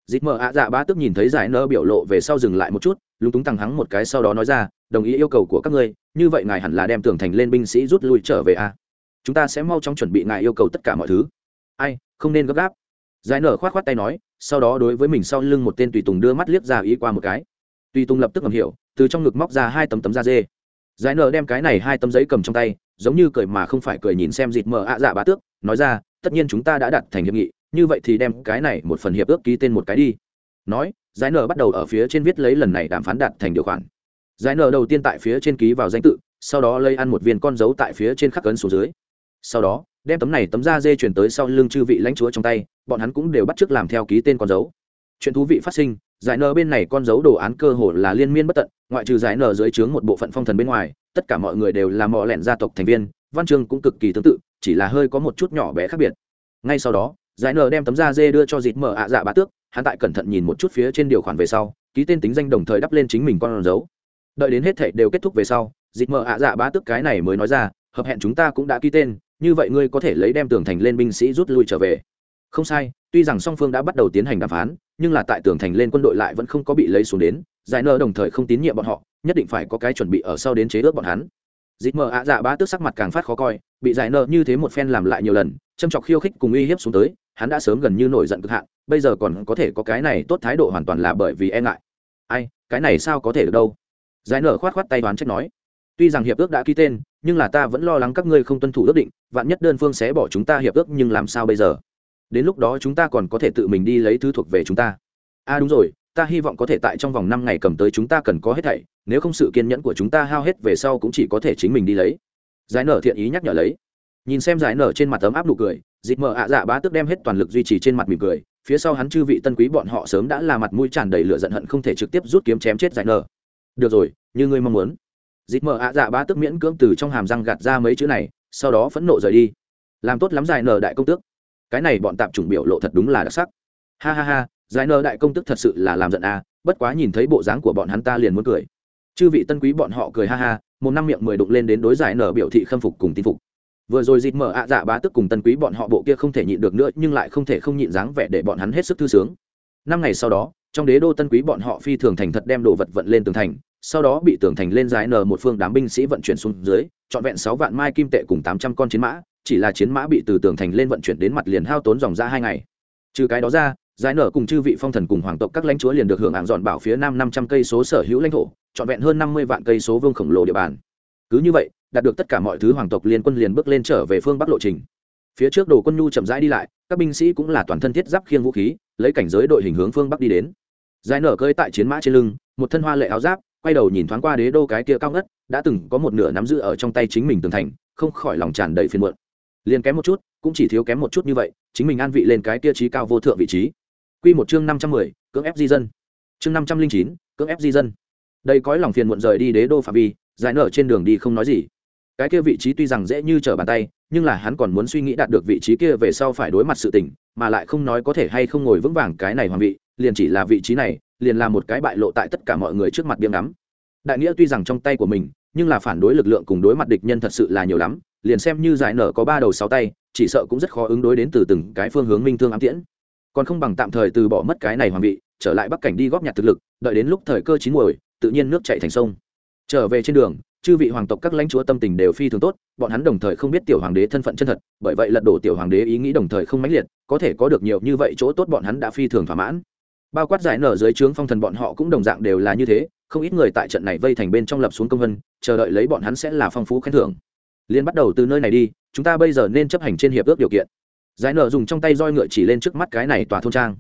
Dịp mở ạ dạ ba tức nhìn thấy giải nở biểu lộ về sau dừng lại một chút, lúng túng thằng hắng một cái sau đó nói ra, đồng ý yêu cầu của các ngươi, như vậy ngài hẳn là đem tưởng thành lên binh sĩ rút lui trở về a. Chúng ta sẽ mau chóng chuẩn bị ngài yêu cầu tất cả mọi thứ ai, không nên gấp gáp. Giải nở khoát khoát tay nói, sau đó đối với mình sau lưng một tên tùy tùng đưa mắt liếc ra ý qua một cái. Tùy tùng lập tức ngầm hiểu, từ trong ngực móc ra hai tấm tấm da dê. Giải nở đem cái này hai tấm giấy cầm trong tay, giống như cười mà không phải cười nhìn xem dịt mờ ạ dạ bá tước, nói ra, tất nhiên chúng ta đã đặt thành hiệp nghị, như vậy thì đem cái này một phần hiệp ước ký tên một cái đi. Nói, giải nở bắt đầu ở phía trên viết lấy lần này đàm phán đạt thành điều khoản. Giải nở đầu tiên tại phía trên ký vào danh tự, sau đó lây ăn một viên con dấu tại phía trên khắc cấn xuống dưới. Sau đó đem tấm này tấm da dê chuyển tới sau lưng chư vị lãnh chúa trong tay, bọn hắn cũng đều bắt chước làm theo ký tên con dấu. Chuyện thú vị phát sinh, giải nờ bên này con dấu đồ án cơ hồ là liên miên bất tận, ngoại trừ giải nờ dưới trướng một bộ phận phong thần bên ngoài, tất cả mọi người đều là mọ lẹn gia tộc thành viên, văn chương cũng cực kỳ tương tự, chỉ là hơi có một chút nhỏ bé khác biệt. Ngay sau đó, giải nờ đem tấm da dê đưa cho dịt mở ạ dạ bá tước, hắn tại cẩn thận nhìn một chút phía trên điều khoản về sau, ký tên tính danh đồng thời đắp lên chính mình con dấu. Đợi đến hết thệ đều kết thúc về sau dịt mở ạ dạ bá tước cái này mới nói ra, hợp hẹn chúng ta cũng đã ký tên như vậy ngươi có thể lấy đem tường thành lên binh sĩ rút lui trở về. Không sai, tuy rằng song phương đã bắt đầu tiến hành đàm phán, nhưng là tại tường thành lên quân đội lại vẫn không có bị lấy xuống đến, giải nơ đồng thời không tín nhiệm bọn họ, nhất định phải có cái chuẩn bị ở sau đến chế ước bọn hắn. Dịp mờ ạ dạ bá tức sắc mặt càng phát khó coi, bị giải nơ như thế một phen làm lại nhiều lần, châm chọc khiêu khích cùng uy hiếp xuống tới, hắn đã sớm gần như nổi giận cực hạn, bây giờ còn có thể có cái này tốt thái độ hoàn toàn là bởi vì e ngại. Ai, cái này sao có thể được đâu? Giải nở khoát khoát tay đoán trách nói. Tuy rằng hiệp ước đã ký tên nhưng là ta vẫn lo lắng các ngươi không tuân thủ ước định, vạn nhất đơn phương sẽ bỏ chúng ta hiệp ước nhưng làm sao bây giờ? Đến lúc đó chúng ta còn có thể tự mình đi lấy thứ thuộc về chúng ta. A à đúng rồi, ta hy vọng có thể tại trong vòng năm ngày cầm tới chúng ta cần có hết thảy, nếu không sự kiên nhẫn của chúng ta hao hết về sau cũng chỉ có thể chính mình đi lấy. Giải nở thiện ý nhắc nhở lấy. Nhìn xem giải nở trên mặt tấm áp nụ cười dịp mở ạ dạ bá tức đem hết toàn lực duy trì trên mặt mỉm cười, phía sau hắn chư vị tân quý bọn họ sớm đã là mặt mũi tràn đầy lửa giận hận không thể trực tiếp rút kiếm chém chết giải nở. Được rồi, như ngươi mong muốn. Dịt mở ạ dạ bá tức miễn cưỡng từ trong hàm răng gạt ra mấy chữ này, sau đó phẫn nộ rời đi. Làm tốt lắm giải nở đại công tước. Cái này bọn tạm chủng biểu lộ thật đúng là đặc sắc. Ha ha ha, giải nở đại công tước thật sự là làm giận à? bất quá nhìn thấy bộ dáng của bọn hắn ta liền muốn cười. Chư vị tân quý bọn họ cười ha ha, một năm miệng mười đụng lên đến đối giải nở biểu thị khâm phục cùng tin phục. Vừa rồi dịt mở ạ dạ bá tức cùng tân quý bọn họ bộ kia không thể nhịn được nữa, nhưng lại không thể không nhịn dáng vẻ để bọn hắn hết sức thư sướng. Năm ngày sau đó, trong đế đô tân quý bọn họ phi thường thành thật đem đồ vật vận lên tường thành sau đó bị tường thành lên giải nở một phương đám binh sĩ vận chuyển xuống dưới, trọn vẹn sáu vạn mai kim tệ cùng tám trăm con chiến mã, chỉ là chiến mã bị từ tường thành lên vận chuyển đến mặt liền hao tốn dòng ra hai ngày. Trừ cái đó ra, giải nở cùng chư vị phong thần cùng hoàng tộc các lãnh chúa liền được hưởng hạng dọn bảo phía nam năm trăm cây số sở hữu lãnh thổ, trọn vẹn hơn năm mươi vạn cây số vương khổng lồ địa bàn. Cứ như vậy, đạt được tất cả mọi thứ hoàng tộc liên quân liền bước lên trở về phương bắc lộ trình. Phía trước đồ quân nhu chậm rãi đi lại, các binh sĩ cũng là toàn thân thiết giáp khiêng vũ khí, lấy cảnh giới đội hình hướng phương bắc đi đến. Giải nở cơi tại chiến mã trên lưng, một thân hoa lệ áo giáp quay đầu nhìn thoáng qua đế đô cái kia cao ngất, đã từng có một nửa nắm giữ ở trong tay chính mình tường thành, không khỏi lòng tràn đầy phiền muộn. Liền kém một chút, cũng chỉ thiếu kém một chút như vậy, chính mình an vị lên cái kia trí cao vô thượng vị trí. Quy một chương năm trăm mười, cưỡng ép di dân. Chương năm trăm linh chín, cưỡng ép di dân. Đây cõi lòng phiền muộn rời đi đế đô phạm vi, giải nở trên đường đi không nói gì. Cái kia vị trí tuy rằng dễ như trở bàn tay, nhưng là hắn còn muốn suy nghĩ đạt được vị trí kia về sau phải đối mặt sự tình, mà lại không nói có thể hay không ngồi vững vàng cái này hoàng vị liền chỉ là vị trí này, liền là một cái bại lộ tại tất cả mọi người trước mặt biếng ngắm. Đại nghĩa tuy rằng trong tay của mình, nhưng là phản đối lực lượng cùng đối mặt địch nhân thật sự là nhiều lắm, liền xem như giải nở có ba đầu sáu tay, chỉ sợ cũng rất khó ứng đối đến từ từng cái phương hướng minh thương ám tiễn. Còn không bằng tạm thời từ bỏ mất cái này hoàng vị, trở lại bắc cảnh đi góp nhặt thực lực, đợi đến lúc thời cơ chín muồi, tự nhiên nước chạy thành sông. Trở về trên đường, chư vị hoàng tộc các lãnh chúa tâm tình đều phi thường tốt, bọn hắn đồng thời không biết tiểu hoàng đế thân phận chân thật, bởi vậy lật đổ tiểu hoàng đế ý nghĩ đồng thời không mãnh liệt, có thể có được nhiều như vậy chỗ tốt bọn hắn đã phi thường thỏa mãn bao quát giải nở dưới trướng phong thần bọn họ cũng đồng dạng đều là như thế, không ít người tại trận này vây thành bên trong lập xuống công vân, chờ đợi lấy bọn hắn sẽ là phong phú khen thưởng. Liên bắt đầu từ nơi này đi, chúng ta bây giờ nên chấp hành trên hiệp ước điều kiện. Giải nở dùng trong tay roi ngựa chỉ lên trước mắt cái này tòa thôn trang.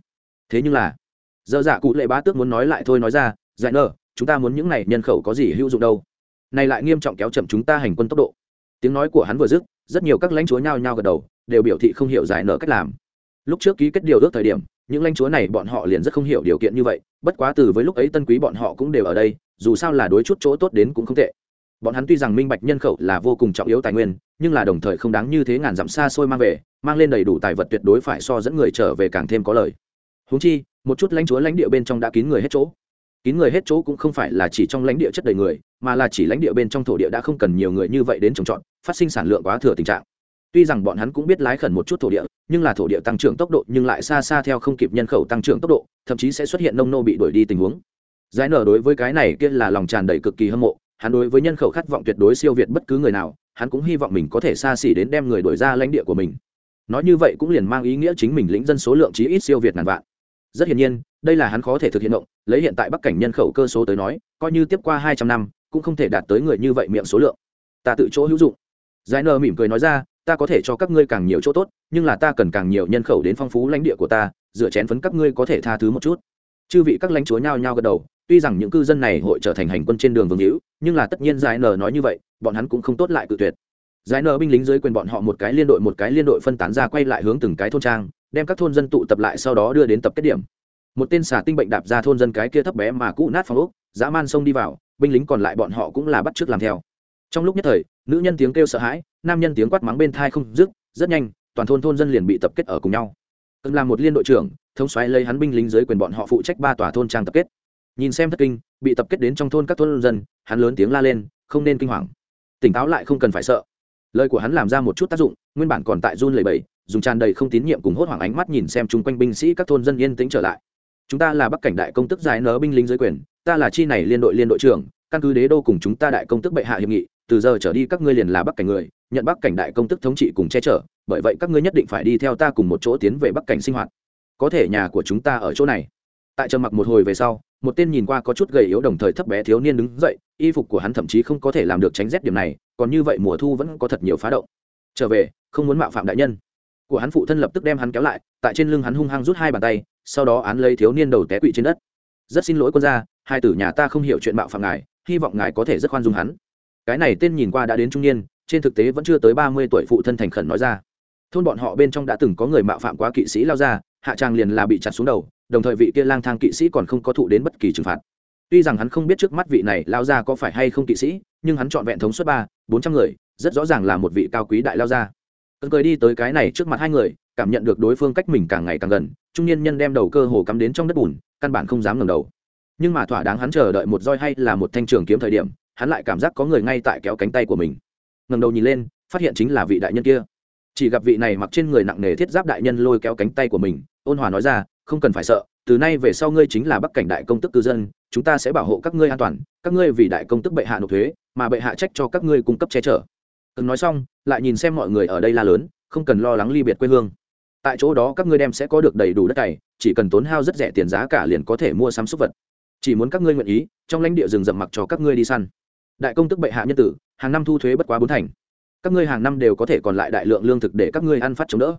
Thế nhưng là dơ dạ cụ lệ bá tước muốn nói lại thôi nói ra, giải nở, chúng ta muốn những này nhân khẩu có gì hữu dụng đâu? Này lại nghiêm trọng kéo chậm chúng ta hành quân tốc độ. Tiếng nói của hắn vừa dứt, rất nhiều các lãnh chúa nhao nhao gật đầu, đều biểu thị không hiểu giải nở cách làm. Lúc trước ký kết điều ước thời điểm những lãnh chúa này bọn họ liền rất không hiểu điều kiện như vậy, bất quá từ với lúc ấy tân quý bọn họ cũng đều ở đây, dù sao là đối chút chỗ tốt đến cũng không tệ. Bọn hắn tuy rằng minh bạch nhân khẩu là vô cùng trọng yếu tài nguyên, nhưng là đồng thời không đáng như thế ngàn dặm xa xôi mang về, mang lên đầy đủ tài vật tuyệt đối phải so dẫn người trở về càng thêm có lời húng chi, một chút lãnh chúa lãnh địa bên trong đã kín người hết chỗ. Kín người hết chỗ cũng không phải là chỉ trong lãnh địa chất đầy người, mà là chỉ lãnh địa bên trong thổ địa đã không cần nhiều người như vậy đến trồng trọt, phát sinh sản lượng quá thừa tình trạng tuy rằng bọn hắn cũng biết lái khẩn một chút thổ địa, nhưng là thổ địa tăng trưởng tốc độ nhưng lại xa xa theo không kịp nhân khẩu tăng trưởng tốc độ, thậm chí sẽ xuất hiện nông nô bị đuổi đi tình huống. Giải nở đối với cái này kia là lòng tràn đầy cực kỳ hâm mộ, hắn đối với nhân khẩu khát vọng tuyệt đối siêu việt bất cứ người nào, hắn cũng hy vọng mình có thể xa xỉ đến đem người đổi ra lãnh địa của mình. Nói như vậy cũng liền mang ý nghĩa chính mình lĩnh dân số lượng chí ít siêu việt ngàn vạn. Rất hiển nhiên, đây là hắn khó thể thực hiện động, lấy hiện tại bắc cảnh nhân khẩu cơ số tới nói, coi như tiếp qua hai trăm năm, cũng không thể đạt tới người như vậy miệng số lượng. Ta tự chỗ hữu dụng. Giải Nờ mỉm cười nói ra ta có thể cho các ngươi càng nhiều chỗ tốt, nhưng là ta cần càng nhiều nhân khẩu đến phong phú lãnh địa của ta, dựa chén phấn các ngươi có thể tha thứ một chút. Chư vị các lãnh chúa nhao nhao gật đầu, tuy rằng những cư dân này hội trở thành hành quân trên đường vương hữu, nhưng là tất nhiên giải nờ nói như vậy, bọn hắn cũng không tốt lại cự tuyệt. Giải nờ binh lính dưới quyền bọn họ một cái liên đội một cái liên đội phân tán ra quay lại hướng từng cái thôn trang, đem các thôn dân tụ tập lại sau đó đưa đến tập kết điểm. Một tên xả tinh bệnh đạp ra thôn dân cái kia thấp bé mà cũ nát phòng ốc, dã man xông đi vào, binh lính còn lại bọn họ cũng là bắt t làm theo. Trong lúc nhất thời, nữ nhân tiếng kêu sợ hãi nam nhân tiếng quát mắng bên thai không dứt, rất nhanh, toàn thôn thôn dân liền bị tập kết ở cùng nhau. Cần làm một liên đội trưởng, thống xoáy lấy hắn binh lính dưới quyền bọn họ phụ trách ba tòa thôn trang tập kết. Nhìn xem thất kinh, bị tập kết đến trong thôn các thôn dân, hắn lớn tiếng la lên, không nên kinh hoàng. Tỉnh táo lại không cần phải sợ. Lời của hắn làm ra một chút tác dụng, nguyên bản còn tại run lầy bầy dùng tràn đầy không tín nhiệm cùng hốt hoảng ánh mắt nhìn xem chung quanh binh sĩ các thôn dân yên tĩnh trở lại. Chúng ta là bắc cảnh đại công tức giải nớ binh lính dưới quyền, ta là chi này liên đội liên đội trưởng, căn cứ đế đô cùng chúng ta đại công tức bệ hạ hiệp nghị từ giờ trở đi các ngươi liền là bắc cảnh người, nhận bắc cảnh đại công tức thống trị cùng che chở, bởi vậy các ngươi nhất định phải đi theo ta cùng một chỗ tiến về bắc cảnh sinh hoạt. Có thể nhà của chúng ta ở chỗ này. Tại trầm mặc một hồi về sau, một tên nhìn qua có chút gầy yếu đồng thời thấp bé thiếu niên đứng dậy, y phục của hắn thậm chí không có thể làm được tránh rét điểm này, còn như vậy mùa thu vẫn có thật nhiều phá động. Trở về, không muốn mạo phạm đại nhân. Của hắn phụ thân lập tức đem hắn kéo lại, tại trên lưng hắn hung hăng rút hai bàn tay, sau đó án lấy thiếu niên đầu té quỵ trên đất. Rất xin lỗi quân gia, hai tử nhà ta không hiểu chuyện mạo phạm ngài, hy vọng ngài có thể rất khoan dung hắn cái này tên nhìn qua đã đến trung niên, trên thực tế vẫn chưa tới ba mươi tuổi phụ thân thành khẩn nói ra. Thôn bọn họ bên trong đã từng có người mạo phạm quá kỵ sĩ lao ra, hạ tràng liền là bị chặt xuống đầu, đồng thời vị kia lang thang kỵ sĩ còn không có thụ đến bất kỳ trừng phạt. Tuy rằng hắn không biết trước mắt vị này lao ra có phải hay không kỵ sĩ, nhưng hắn chọn vẹn thống suất ba, bốn trăm người, rất rõ ràng là một vị cao quý đại lao ra. Cơn cười đi tới cái này trước mặt hai người, cảm nhận được đối phương cách mình càng ngày càng gần, trung niên nhân đem đầu cơ hồ cắm đến trong đất bùn, căn bản không dám ngẩng đầu. Nhưng mà thỏa đáng hắn chờ đợi một roi hay là một thanh trường kiếm thời điểm hắn lại cảm giác có người ngay tại kéo cánh tay của mình. Ngẩng đầu nhìn lên, phát hiện chính là vị đại nhân kia. Chỉ gặp vị này mặc trên người nặng nề thiết giáp đại nhân lôi kéo cánh tay của mình, ôn hòa nói ra, không cần phải sợ, từ nay về sau ngươi chính là bắc cảnh đại công tức cư dân, chúng ta sẽ bảo hộ các ngươi an toàn, các ngươi vì đại công tức bệ hạ nộp thuế, mà bệ hạ trách cho các ngươi cung cấp che chở. Cần nói xong, lại nhìn xem mọi người ở đây la lớn, không cần lo lắng ly biệt quê hương. Tại chỗ đó các ngươi đem sẽ có được đầy đủ đất cày, chỉ cần tốn hao rất rẻ tiền giá cả liền có thể mua sắm súc vật. Chỉ muốn các ngươi nguyện ý, trong lãnh địa rừng rậm mặc cho các ngươi đi săn đại công tức bệ hạ nhân tử, hàng năm thu thuế bất quá bốn thành. Các ngươi hàng năm đều có thể còn lại đại lượng lương thực để các ngươi ăn phát chống đỡ.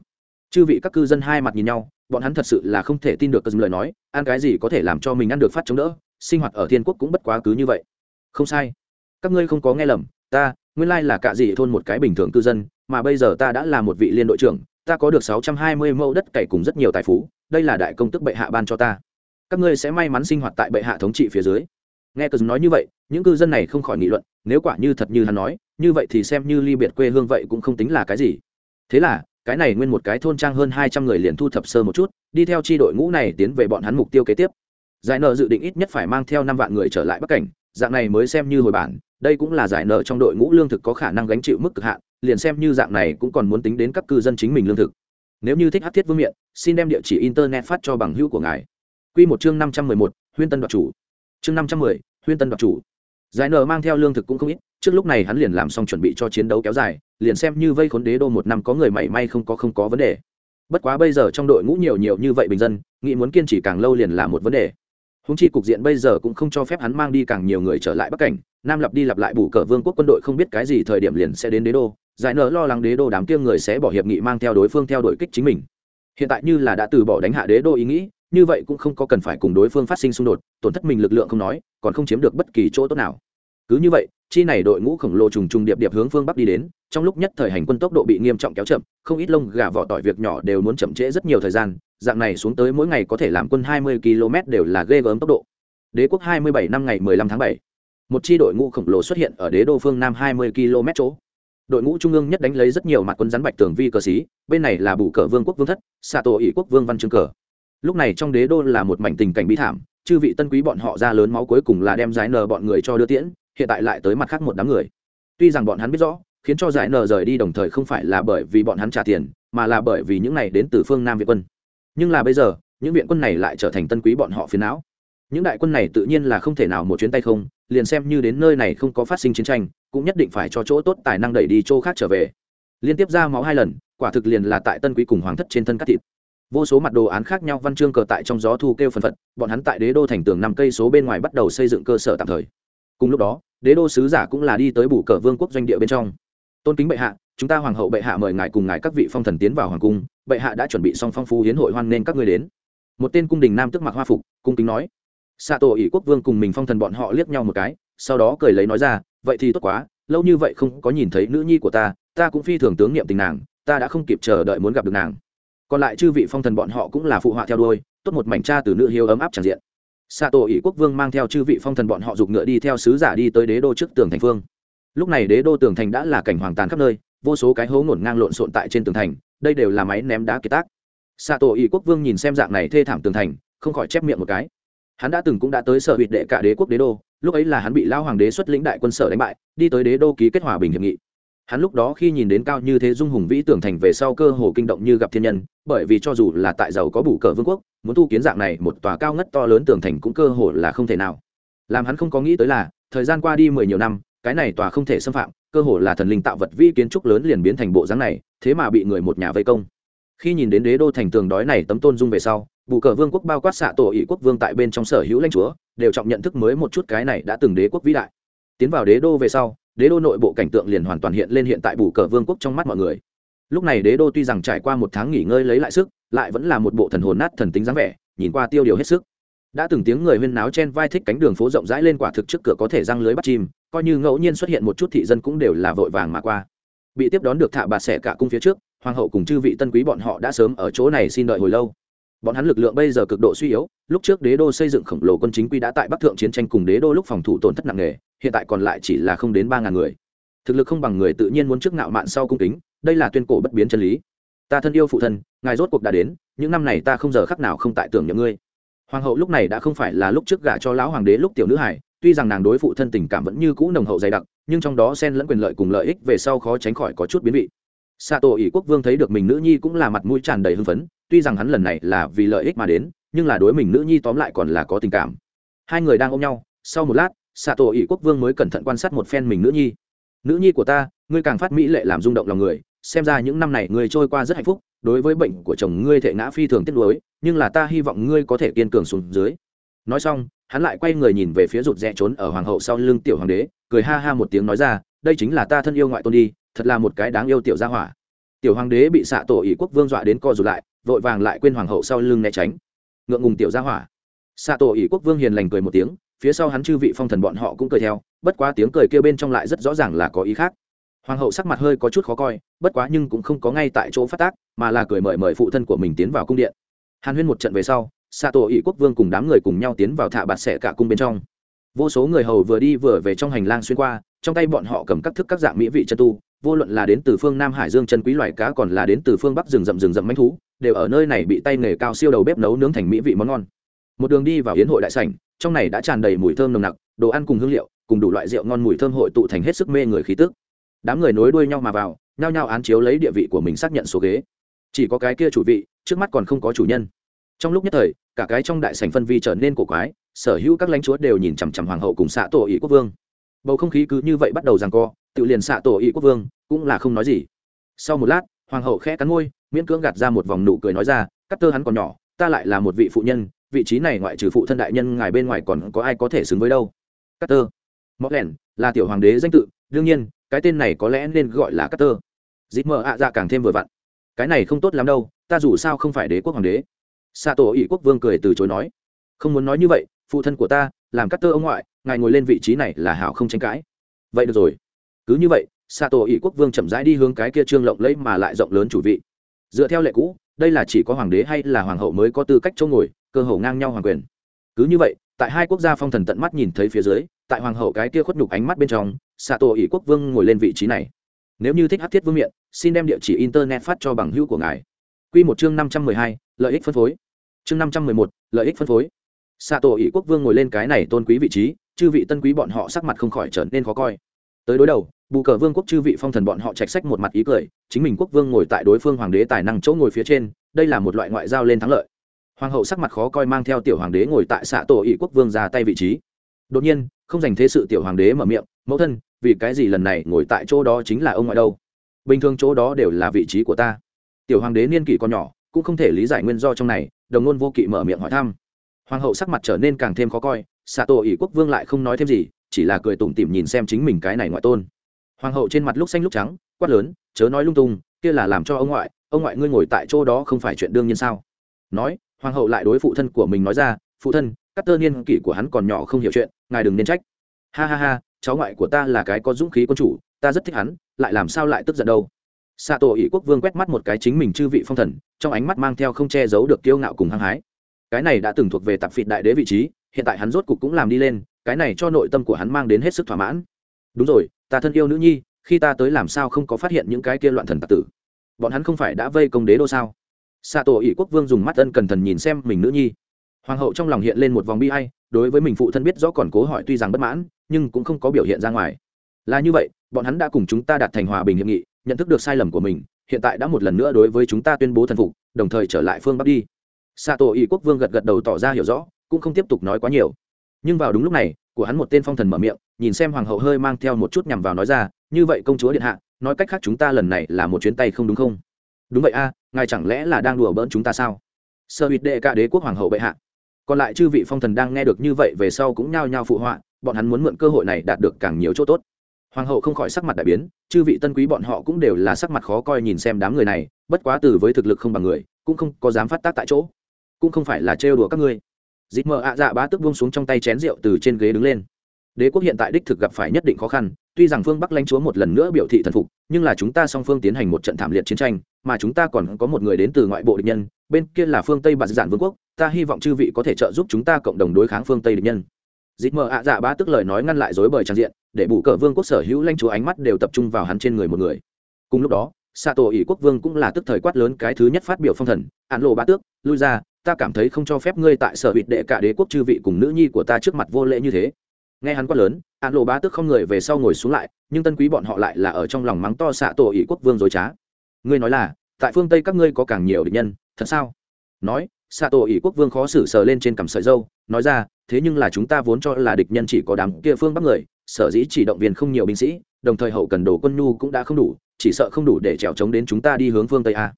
Chư vị các cư dân hai mặt nhìn nhau, bọn hắn thật sự là không thể tin được cơn lời nói, ăn cái gì có thể làm cho mình ăn được phát chống đỡ, sinh hoạt ở thiên quốc cũng bất quá cứ như vậy. Không sai. Các ngươi không có nghe lầm, ta, nguyên lai là cạ dị thôn một cái bình thường cư dân, mà bây giờ ta đã là một vị liên đội trưởng, ta có được sáu trăm hai mươi mẫu đất cày cùng rất nhiều tài phú, đây là đại công tức bệ hạ ban cho ta. Các ngươi sẽ may mắn sinh hoạt tại bệ hạ thống trị phía dưới nghe cờ nói như vậy, những cư dân này không khỏi nghị luận, nếu quả như thật như hắn nói, như vậy thì xem như ly biệt quê hương vậy cũng không tính là cái gì. Thế là, cái này nguyên một cái thôn trang hơn hai trăm người liền thu thập sơ một chút, đi theo chi đội ngũ này tiến về bọn hắn mục tiêu kế tiếp. Giải nợ dự định ít nhất phải mang theo năm vạn người trở lại bắc cảnh, dạng này mới xem như hồi bản, đây cũng là giải nợ trong đội ngũ lương thực có khả năng gánh chịu mức cực hạn, liền xem như dạng này cũng còn muốn tính đến các cư dân chính mình lương thực. Nếu như thích hát thiết vương miện, xin đem địa chỉ internet phát cho bằng hữu của ngài. Q một chương năm trăm mười một, huyên tân đoạt chủ chương năm trăm mười, huyên tân đoạt chủ. Giải nở mang theo lương thực cũng không ít, trước lúc này hắn liền làm xong chuẩn bị cho chiến đấu kéo dài, liền xem như vây khốn đế đô một năm có người mảy may không có không có vấn đề. Bất quá bây giờ trong đội ngũ nhiều nhiều như vậy bình dân, nghĩ muốn kiên trì càng lâu liền là một vấn đề. Húng chi cục diện bây giờ cũng không cho phép hắn mang đi càng nhiều người trở lại bắc cảnh, nam lặp đi lặp lại bù cờ vương quốc quân đội không biết cái gì thời điểm liền sẽ đến đế đô, giải nở lo lắng đế đô đám kia người sẽ bỏ hiệp nghị mang theo đối phương theo đội kích chính mình. Hiện tại như là đã từ bỏ đánh hạ đế đô ý nghĩ như vậy cũng không có cần phải cùng đối phương phát sinh xung đột, tổn thất mình lực lượng không nói, còn không chiếm được bất kỳ chỗ tốt nào. Cứ như vậy, chi này đội ngũ khổng lồ trùng trùng điệp điệp hướng phương bắc đi đến, trong lúc nhất thời hành quân tốc độ bị nghiêm trọng kéo chậm, không ít lông gà vỏ tỏi việc nhỏ đều muốn chậm trễ rất nhiều thời gian, dạng này xuống tới mỗi ngày có thể làm quân 20 km đều là ghê gớm tốc độ. Đế quốc 27 năm ngày 15 tháng 7. một chi đội ngũ khổng lồ xuất hiện ở đế đô phương nam 20 km chỗ. Đội ngũ trung ương nhất đánh lấy rất nhiều mặt quân rắn bạch tường vi cờ xí bên này là bù cờ vương quốc vương thất xạ tổ ỷ quốc vương văn trương cờ lúc này trong đế đô là một mảnh tình cảnh bí thảm, chư vị tân quý bọn họ ra lớn máu cuối cùng là đem giải nờ bọn người cho đưa tiễn, hiện tại lại tới mặt khác một đám người. Tuy rằng bọn hắn biết rõ, khiến cho giải nờ rời đi đồng thời không phải là bởi vì bọn hắn trả tiền, mà là bởi vì những này đến từ phương nam việt quân. Nhưng là bây giờ, những viện quân này lại trở thành tân quý bọn họ phiền não. Những đại quân này tự nhiên là không thể nào một chuyến tay không, liền xem như đến nơi này không có phát sinh chiến tranh, cũng nhất định phải cho chỗ tốt tài năng đẩy đi chỗ khác trở về. Liên tiếp ra máu hai lần, quả thực liền là tại tân quý cùng hoàng thất trên thân cắt thịt vô số mặt đồ án khác nhau văn chương cờ tại trong gió thu kêu phần phật, bọn hắn tại đế đô thành tường năm cây số bên ngoài bắt đầu xây dựng cơ sở tạm thời. Cùng lúc đó, đế đô sứ giả cũng là đi tới bù cờ vương quốc doanh địa bên trong. Tôn kính bệ hạ, chúng ta hoàng hậu bệ hạ mời ngài cùng ngài các vị phong thần tiến vào hoàng cung, bệ hạ đã chuẩn bị xong phong phú hiến hội hoan nên các ngươi đến. Một tên cung đình nam tức mặc hoa phục, cung kính nói. Xạ tổ ỷ quốc vương cùng mình phong thần bọn họ liếc nhau một cái, sau đó cười lấy nói ra, vậy thì tốt quá, lâu như vậy không có nhìn thấy nữ nhi của ta ta cũng phi thường tướng niệm tình nàng, ta đã không kịp chờ đợi muốn gặp được nàng còn lại chư vị phong thần bọn họ cũng là phụ họa theo đuôi, tốt một mảnh cha từ nữ hiếu ấm áp tràn diện. Xạ tổ ỷ quốc vương mang theo chư vị phong thần bọn họ giục ngựa đi theo sứ giả đi tới đế đô trước tường thành phương. Lúc này đế đô tường thành đã là cảnh hoàng tàn khắp nơi, vô số cái hố ngổn ngang lộn xộn tại trên tường thành, đây đều là máy ném đá kiệt tác. Xạ tổ ỷ quốc vương nhìn xem dạng này thê thảm tường thành, không khỏi chép miệng một cái. Hắn đã từng cũng đã tới sở hụt đệ cả đế quốc đế đô, lúc ấy là hắn bị lao hoàng đế xuất lĩnh đại quân sở đánh bại, đi tới đế đô ký kết hòa bình hiệp nghị hắn lúc đó khi nhìn đến cao như thế dung hùng vĩ tường thành về sau cơ hồ kinh động như gặp thiên nhân, bởi vì cho dù là tại giàu có bủ cờ vương quốc, muốn tu kiến dạng này một tòa cao ngất to lớn tường thành cũng cơ hồ là không thể nào. Làm hắn không có nghĩ tới là, thời gian qua đi mười nhiều năm, cái này tòa không thể xâm phạm, cơ hồ là thần linh tạo vật vi kiến trúc lớn liền biến thành bộ dáng này, thế mà bị người một nhà vây công. Khi nhìn đến đế đô thành tường đói này tấm tôn dung về sau, bù cờ vương quốc bao quát xạ tổ ỵ quốc vương tại bên trong sở hữu lãnh chúa, đều trọng nhận thức mới một chút cái này đã từng đế quốc vĩ đại. Tiến vào đế đô về sau đế đô nội bộ cảnh tượng liền hoàn toàn hiện lên hiện tại bù cờ vương quốc trong mắt mọi người. Lúc này đế đô tuy rằng trải qua một tháng nghỉ ngơi lấy lại sức, lại vẫn là một bộ thần hồn nát thần tính dáng vẻ, nhìn qua tiêu điều hết sức. Đã từng tiếng người huyên náo chen vai thích cánh đường phố rộng rãi lên quả thực trước cửa có thể răng lưới bắt chim, coi như ngẫu nhiên xuất hiện một chút thị dân cũng đều là vội vàng mà qua. Bị tiếp đón được thạ bà xẻ cả cung phía trước, hoàng hậu cùng chư vị tân quý bọn họ đã sớm ở chỗ này xin đợi hồi lâu bọn hắn lực lượng bây giờ cực độ suy yếu, lúc trước đế đô xây dựng khổng lồ quân chính quy đã tại bắc thượng chiến tranh cùng đế đô lúc phòng thủ tổn thất nặng nề, hiện tại còn lại chỉ là không đến ba ngàn người. Thực lực không bằng người tự nhiên muốn trước ngạo mạn sau cung kính, đây là tuyên cổ bất biến chân lý. Ta thân yêu phụ thân, ngài rốt cuộc đã đến, những năm này ta không giờ khắc nào không tại tưởng nhậm ngươi. Hoàng hậu lúc này đã không phải là lúc trước gả cho lão hoàng đế lúc tiểu nữ hải tuy rằng nàng đối phụ thân tình cảm vẫn như cũ nồng hậu dày đặc, nhưng trong đó xen lẫn quyền lợi cùng lợi ích về sau khó tránh khỏi có chút biến vị xạ tổ ỷ quốc vương thấy được mình nữ nhi cũng là mặt mũi tràn đầy hưng phấn, tuy rằng hắn lần này là vì lợi ích mà đến, nhưng là đối mình nữ nhi tóm lại còn là có tình cảm. Hai người đang ôm nhau, sau một lát xạ tổ ỷ quốc vương mới cẩn thận quan sát một phen mình nữ nhi. Nữ nhi của ta, ngươi càng phát mỹ lệ làm rung động lòng người, xem ra những năm này ngươi trôi qua rất hạnh phúc, đối với bệnh của chồng ngươi thể ngã phi thường tiếc nuối, nhưng là ta hy vọng ngươi có thể kiên cường xuống dưới. Nói xong, hắn lại quay người nhìn về phía rụt rẽ trốn ở hoàng hậu sau lưng tiểu hoàng đế, cười ha ha một tiếng nói ra, đây chính là ta thân yêu ngoại tôn đi thật là một cái đáng yêu tiểu gia hỏa. Tiểu hoàng đế bị xạ tổ ỷ quốc vương dọa đến co rụt lại, vội vàng lại quên hoàng hậu sau lưng né tránh. Ngượng ngùng tiểu gia hỏa. Xạ tổ ỷ quốc vương hiền lành cười một tiếng, phía sau hắn chư vị phong thần bọn họ cũng cười theo, bất quá tiếng cười kêu bên trong lại rất rõ ràng là có ý khác. Hoàng hậu sắc mặt hơi có chút khó coi, bất quá nhưng cũng không có ngay tại chỗ phát tác, mà là cười mời mời phụ thân của mình tiến vào cung điện. Hàn huyên một trận về sau, xạ tổ ỷ quốc vương cùng đám người cùng nhau tiến vào thạ bạt xẻ cả cung bên trong. Vô số người hầu vừa đi vừa về trong hành lang xuyên qua, trong tay bọn họ cầm các thức các dạng mỹ vị chân tu vô luận là đến từ phương nam hải dương chân quý loài cá còn là đến từ phương bắc rừng rậm rừng rậm manh thú, đều ở nơi này bị tay nghề cao siêu đầu bếp nấu nướng thành mỹ vị món ngon. Một đường đi vào yến hội đại sảnh, trong này đã tràn đầy mùi thơm nồng nặc, đồ ăn cùng hương liệu, cùng đủ loại rượu ngon mùi thơm hội tụ thành hết sức mê người khí tức. Đám người nối đuôi nhau mà vào, nhao nhao án chiếu lấy địa vị của mình xác nhận số ghế. Chỉ có cái kia chủ vị, trước mắt còn không có chủ nhân. Trong lúc nhất thời, cả cái trong đại sảnh phân vi trở nên cổ quái, sở hữu các lãnh chúa đều nhìn chằm chằm hoàng hậu cùng xạ tổ ý quốc vương. Bầu không khí cứ như vậy bắt đầu rằng co tự liền xạ tổ ý quốc vương, cũng là không nói gì. Sau một lát, hoàng hậu khẽ cắn môi, miễn cưỡng gạt ra một vòng nụ cười nói ra cắt tơ hắn còn nhỏ, ta lại là một vị phụ nhân, vị trí này ngoại trừ phụ thân đại nhân ngài bên ngoài còn có ai có thể xứng với đâu? Cắt tơ. Móc lẻn là tiểu hoàng đế danh tự, đương nhiên, cái tên này có lẽ nên gọi là cắt tơ. Dít mờ ạ dạ càng thêm vừa vặn. Cái này không tốt lắm đâu, ta dù sao không phải đế quốc hoàng đế. Xạ tổ ỷ quốc vương cười từ chối nói. Không muốn nói như vậy, phụ thân của ta, làm cắt tơ ông ngoại, ngài ngồi lên vị trí này là hảo không tranh cãi. Vậy được rồi cứ như vậy xạ tổ ỷ quốc vương chậm rãi đi hướng cái kia trương lộng lẫy mà lại rộng lớn chủ vị. Dựa theo lệ cũ, đây là chỉ có hoàng đế hay là hoàng hậu mới có tư cách chỗ ngồi, cơ hồ ngang nhau hoàng quyền. Cứ như vậy, tại hai quốc gia phong thần tận mắt nhìn thấy phía dưới, tại hoàng hậu cái kia khuất nhục ánh mắt bên trong xạ tổ ỷ quốc vương ngồi lên vị trí này. Nếu như thích hát thiết vương miện, xin đem địa chỉ internet phát cho bằng hữu của ngài. Q một chương năm trăm mười hai, lợi ích phân phối. Chương năm trăm mười một, lợi ích phân phối. Xạ tổ ỷ quốc vương ngồi lên cái này tôn quý vị trí, chư vị tân quý bọn họ sắc mặt không khỏi trở nên khó coi tới đối đầu, bù cờ vương quốc chư vị phong thần bọn họ trạch sách một mặt ý cười, chính mình quốc vương ngồi tại đối phương hoàng đế tài năng chỗ ngồi phía trên, đây là một loại ngoại giao lên thắng lợi. Hoàng hậu sắc mặt khó coi mang theo tiểu hoàng đế ngồi tại xã tổ ỵ quốc vương ra tay vị trí. Đột nhiên, không dành thế sự tiểu hoàng đế mở miệng, mẫu thân, vì cái gì lần này ngồi tại chỗ đó chính là ông ngoại đâu? Bình thường chỗ đó đều là vị trí của ta. Tiểu hoàng đế niên kỷ còn nhỏ, cũng không thể lý giải nguyên do trong này, đồng ngôn vô kỵ mở miệng hỏi thăm. Hoàng hậu sắc mặt trở nên càng thêm khó coi, xạ tổ ỷ quốc vương lại không nói thêm gì chỉ là cười tủm tỉm nhìn xem chính mình cái này ngoại tôn. Hoàng hậu trên mặt lúc xanh lúc trắng, quát lớn, chớ nói lung tung, kia là làm cho ông ngoại ông ngoại ngươi ngồi tại chỗ đó không phải chuyện đương nhiên sao? Nói, hoàng hậu lại đối phụ thân của mình nói ra, phụ thân, các tơ niên kỷ của hắn còn nhỏ không hiểu chuyện, ngài đừng nên trách. Ha ha ha, cháu ngoại của ta là cái có dũng khí quân chủ, ta rất thích hắn, lại làm sao lại tức giận đâu? Xạ tổ ỷ quốc vương quét mắt một cái chính mình chư vị phong thần, trong ánh mắt mang theo không che giấu được kiêu ngạo cùng hăng hái. Cái này đã từng thuộc về tạp phịt đại đế vị trí, hiện tại hắn rốt cục cũng làm đi lên cái này cho nội tâm của hắn mang đến hết sức thỏa mãn. Đúng rồi, ta thân yêu nữ nhi, khi ta tới làm sao không có phát hiện những cái kia loạn thần tạc tử? Bọn hắn không phải đã vây công đế đô sao? Xạ tổ ỷ quốc vương dùng mắt ân cẩn thần nhìn xem mình nữ nhi. Hoàng hậu trong lòng hiện lên một vòng bi hay đối với mình phụ thân biết rõ còn cố hỏi tuy rằng bất mãn, nhưng cũng không có biểu hiện ra ngoài. Là như vậy, bọn hắn đã cùng chúng ta đạt thành hòa bình hiệp nghị, nhận thức được sai lầm của mình, hiện tại đã một lần nữa đối với chúng ta tuyên bố thần phục, đồng thời trở lại phương bắc đi. Xạ tổ ỷ quốc vương gật gật đầu tỏ ra hiểu rõ, cũng không tiếp tục nói quá nhiều nhưng vào đúng lúc này, của hắn một tên phong thần mở miệng, nhìn xem hoàng hậu hơi mang theo một chút nhằm vào nói ra, như vậy công chúa điện hạ, nói cách khác chúng ta lần này là một chuyến tay không đúng không? Đúng vậy a, ngài chẳng lẽ là đang đùa bỡn chúng ta sao? Sơ hụt đệ cả đế quốc hoàng hậu bệ hạ. Còn lại chư vị phong thần đang nghe được như vậy về sau cũng nhao nhao phụ họa, bọn hắn muốn mượn cơ hội này đạt được càng nhiều chỗ tốt. Hoàng hậu không khỏi sắc mặt đại biến, chư vị tân quý bọn họ cũng đều là sắc mặt khó coi nhìn xem đám người này, bất quá từ với thực lực không bằng người, cũng không có dám phát tác tại chỗ. Cũng không phải là trêu đùa các ngươi dịp mờ ạ dạ bá tức buông xuống trong tay chén rượu từ trên ghế đứng lên. Đế quốc hiện tại đích thực gặp phải nhất định khó khăn, tuy rằng phương bắc lãnh chúa một lần nữa biểu thị thần phục, nhưng là chúng ta song phương tiến hành một trận thảm liệt chiến tranh, mà chúng ta còn có một người đến từ ngoại bộ địch nhân, bên kia là phương tây bạt giản vương quốc, ta hy vọng chư vị có thể trợ giúp chúng ta cộng đồng đối kháng phương tây địch nhân. Dịp mờ ạ dạ bá tức lời nói ngăn lại dối bời trang diện, để bù cờ vương quốc sở hữu lãnh chúa ánh mắt đều tập trung vào hắn trên người một người. Cùng lúc đó xạ tổ ỷ quốc vương cũng là tức thời quát lớn cái thứ nhất phát biểu phong thần, ạn lộ bá tước, lui ra ta cảm thấy không cho phép ngươi tại sở hụt đệ cả đế quốc chư vị cùng nữ nhi của ta trước mặt vô lễ như thế. Nghe hắn quát lớn, an lộ bá tức không người về sau ngồi xuống lại, nhưng tân quý bọn họ lại là ở trong lòng mắng to xạ tổ ỷ quốc vương dối trá. Ngươi nói là, tại phương tây các ngươi có càng nhiều địch nhân, thật sao? Nói, xạ tổ ỷ quốc vương khó xử sờ lên trên cằm sợi dâu, nói ra, thế nhưng là chúng ta vốn cho là địch nhân chỉ có đám kia phương bắc người, sở dĩ chỉ động viên không nhiều binh sĩ, đồng thời hậu cần đồ quân nhu cũng đã không đủ, chỉ sợ không đủ để trèo trống đến chúng ta đi hướng phương tây a.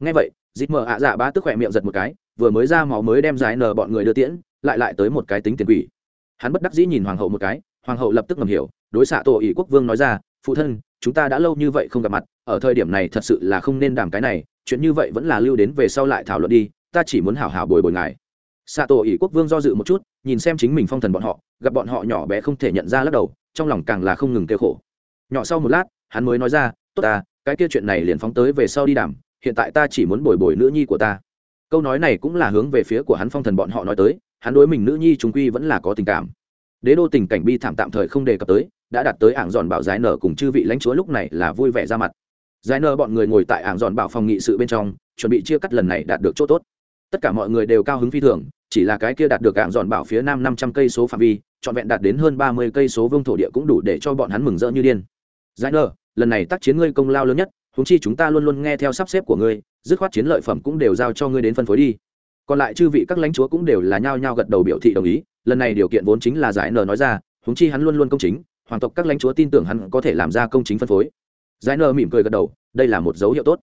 Nghe vậy dịp mở ạ dạ bá tức khỏe miệng giật một cái vừa mới ra máu mới đem giải nở bọn người đưa tiễn, lại lại tới một cái tính tiền quỷ. Hắn bất đắc dĩ nhìn hoàng hậu một cái, hoàng hậu lập tức ngầm hiểu, đối xạ tổ ỷ quốc vương nói ra, phụ thân, chúng ta đã lâu như vậy không gặp mặt, ở thời điểm này thật sự là không nên đảm cái này, chuyện như vậy vẫn là lưu đến về sau lại thảo luận đi, ta chỉ muốn hảo hảo bồi bồi ngài. Xạ tổ ỷ quốc vương do dự một chút, nhìn xem chính mình phong thần bọn họ, gặp bọn họ nhỏ bé không thể nhận ra lắc đầu, trong lòng càng là không ngừng kêu khổ. Nhỏ sau một lát, hắn mới nói ra, tốt ta, cái kia chuyện này liền phóng tới về sau đi đàm, hiện tại ta chỉ muốn bồi bồi nữ nhi của ta câu nói này cũng là hướng về phía của hắn phong thần bọn họ nói tới, hắn đối mình nữ nhi chúng quy vẫn là có tình cảm. Đế đô tình cảnh bi thảm tạm thời không đề cập tới, đã đạt tới ảng giòn bảo giải nở cùng chư vị lãnh chúa lúc này là vui vẻ ra mặt. Giải nở bọn người ngồi tại ảng giòn bảo phòng nghị sự bên trong, chuẩn bị chia cắt lần này đạt được chỗ tốt. Tất cả mọi người đều cao hứng phi thường, chỉ là cái kia đạt được ảng giòn bảo phía nam năm trăm cây số phạm vi, trọn vẹn đạt đến hơn ba mươi cây số vương thổ địa cũng đủ để cho bọn hắn mừng rỡ như điên. Giải nở, lần này tác chiến ngươi công lao lớn nhất húng chi chúng ta luôn luôn nghe theo sắp xếp của ngươi dứt khoát chiến lợi phẩm cũng đều giao cho ngươi đến phân phối đi. Còn lại chư vị các lãnh chúa cũng đều là nhao nhao gật đầu biểu thị đồng ý, lần này điều kiện vốn chính là giải nờ nói ra húng chi hắn luôn luôn công chính, hoàng tộc các lãnh chúa tin tưởng hắn có thể làm ra công chính phân phối. Giải nờ mỉm cười gật đầu, đây là một dấu hiệu tốt.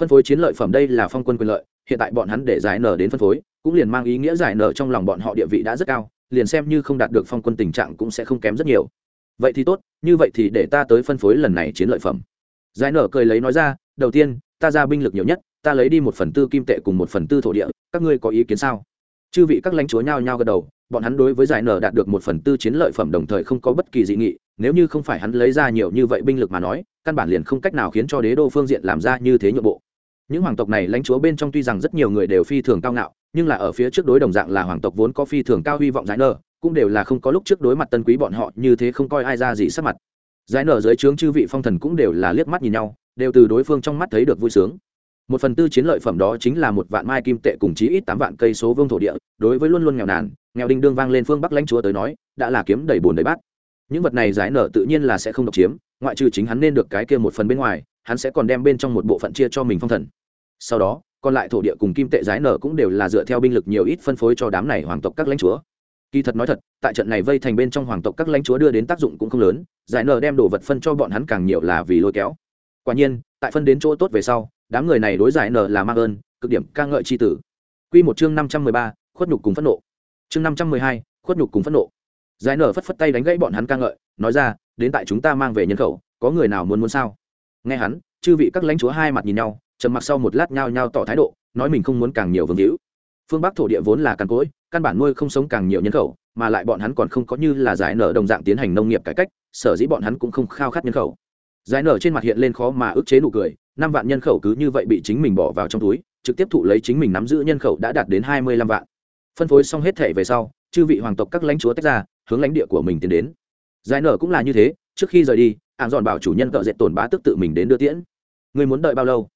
Phân phối chiến lợi phẩm đây là phong quân quyền lợi, hiện tại bọn hắn để giải nờ đến phân phối, cũng liền mang ý nghĩa giải nờ trong lòng bọn họ địa vị đã rất cao, liền xem như không đạt được phong quân tình trạng cũng sẽ không kém rất nhiều. Vậy thì tốt, như vậy thì để ta tới phân phối lần này chiến lợi phẩm. Giải nở cười lấy nói ra, đầu tiên, ta ra binh lực nhiều nhất ta lấy đi một phần tư kim tệ cùng một phần tư thổ địa, các ngươi có ý kiến sao? Chư vị các lãnh chúa nhao nhao gật đầu, bọn hắn đối với giải nở đạt được một phần tư chiến lợi phẩm đồng thời không có bất kỳ dị nghị, nếu như không phải hắn lấy ra nhiều như vậy binh lực mà nói, căn bản liền không cách nào khiến cho đế đô phương diện làm ra như thế nhượng bộ. Những hoàng tộc này lãnh chúa bên trong tuy rằng rất nhiều người đều phi thường cao ngạo, nhưng là ở phía trước đối đồng dạng là hoàng tộc vốn có phi thường cao hy vọng giải nở, cũng đều là không có lúc trước đối mặt tân quý bọn họ như thế không coi ai ra gì sắc mặt. Giải nở dưới trướng chư vị phong thần cũng đều là liếc mắt nhìn nhau, đều từ đối phương trong mắt thấy được vui sướng một phần tư chiến lợi phẩm đó chính là một vạn mai kim tệ cùng chí ít tám vạn cây số vương thổ địa, đối với luôn luôn nghèo nàn, nghèo đinh đương vang lên phương bắc lãnh chúa tới nói, đã là kiếm đầy bùn đầy bát. Những vật này giải nở tự nhiên là sẽ không độc chiếm, ngoại trừ chính hắn nên được cái kia một phần bên ngoài, hắn sẽ còn đem bên trong một bộ phận chia cho mình phong thần. Sau đó, còn lại thổ địa cùng kim tệ giải nở cũng đều là dựa theo binh lực nhiều ít phân phối cho đám này hoàng tộc các lãnh chúa. Kỳ thật nói thật, tại trận này vây thành bên trong hoàng tộc các lãnh chúa đưa đến tác dụng cũng không lớn, giải nở đem đồ vật phân cho bọn hắn càng nhiều là vì lôi kéo. Quả nhiên, tại phân đến chỗ tốt về sau đám người này đối giải nở là mang ơn, cực điểm ca ngợi c h i tử. Q một chương năm trăm mười ba, khuất nhục cùng phẫn nộ. Chương năm trăm mười hai, khuất nhục cùng phẫn nộ. Giải nở phất phất tay đánh gãy bọn hắn ca ngợi, nói ra, đến tại chúng ta mang về nhân khẩu, có người nào muốn muốn sao? Nghe hắn, chư vị các lãnh chúa hai mặt nhìn nhau, trầm mặc sau một lát nhao nhao tỏ thái độ, nói mình không muốn càng nhiều vương hữu. Phương bắc thổ địa vốn là càn cỗi, căn bản nuôi không sống càng nhiều nhân khẩu, mà lại bọn hắn còn không có như là giải nở đồng dạng tiến hành nông nghiệp cải cách, sở dĩ bọn hắn cũng không khao khát nhân khẩu giải nở trên mặt hiện lên khó mà ức chế nụ cười, năm vạn nhân khẩu cứ như vậy bị chính mình bỏ vào trong túi, trực tiếp thụ lấy chính mình nắm giữ nhân khẩu đã đạt đến hai mươi lăm vạn. Phân phối xong hết thể về sau, chư vị hoàng tộc các lãnh chúa tách ra, hướng lãnh địa của mình tiến đến. Giải nở cũng là như thế, trước khi rời đi ạn dọn bảo chủ nhân cợ dệt tổn bá tức tự mình đến đưa tiễn. Người muốn đợi bao lâu?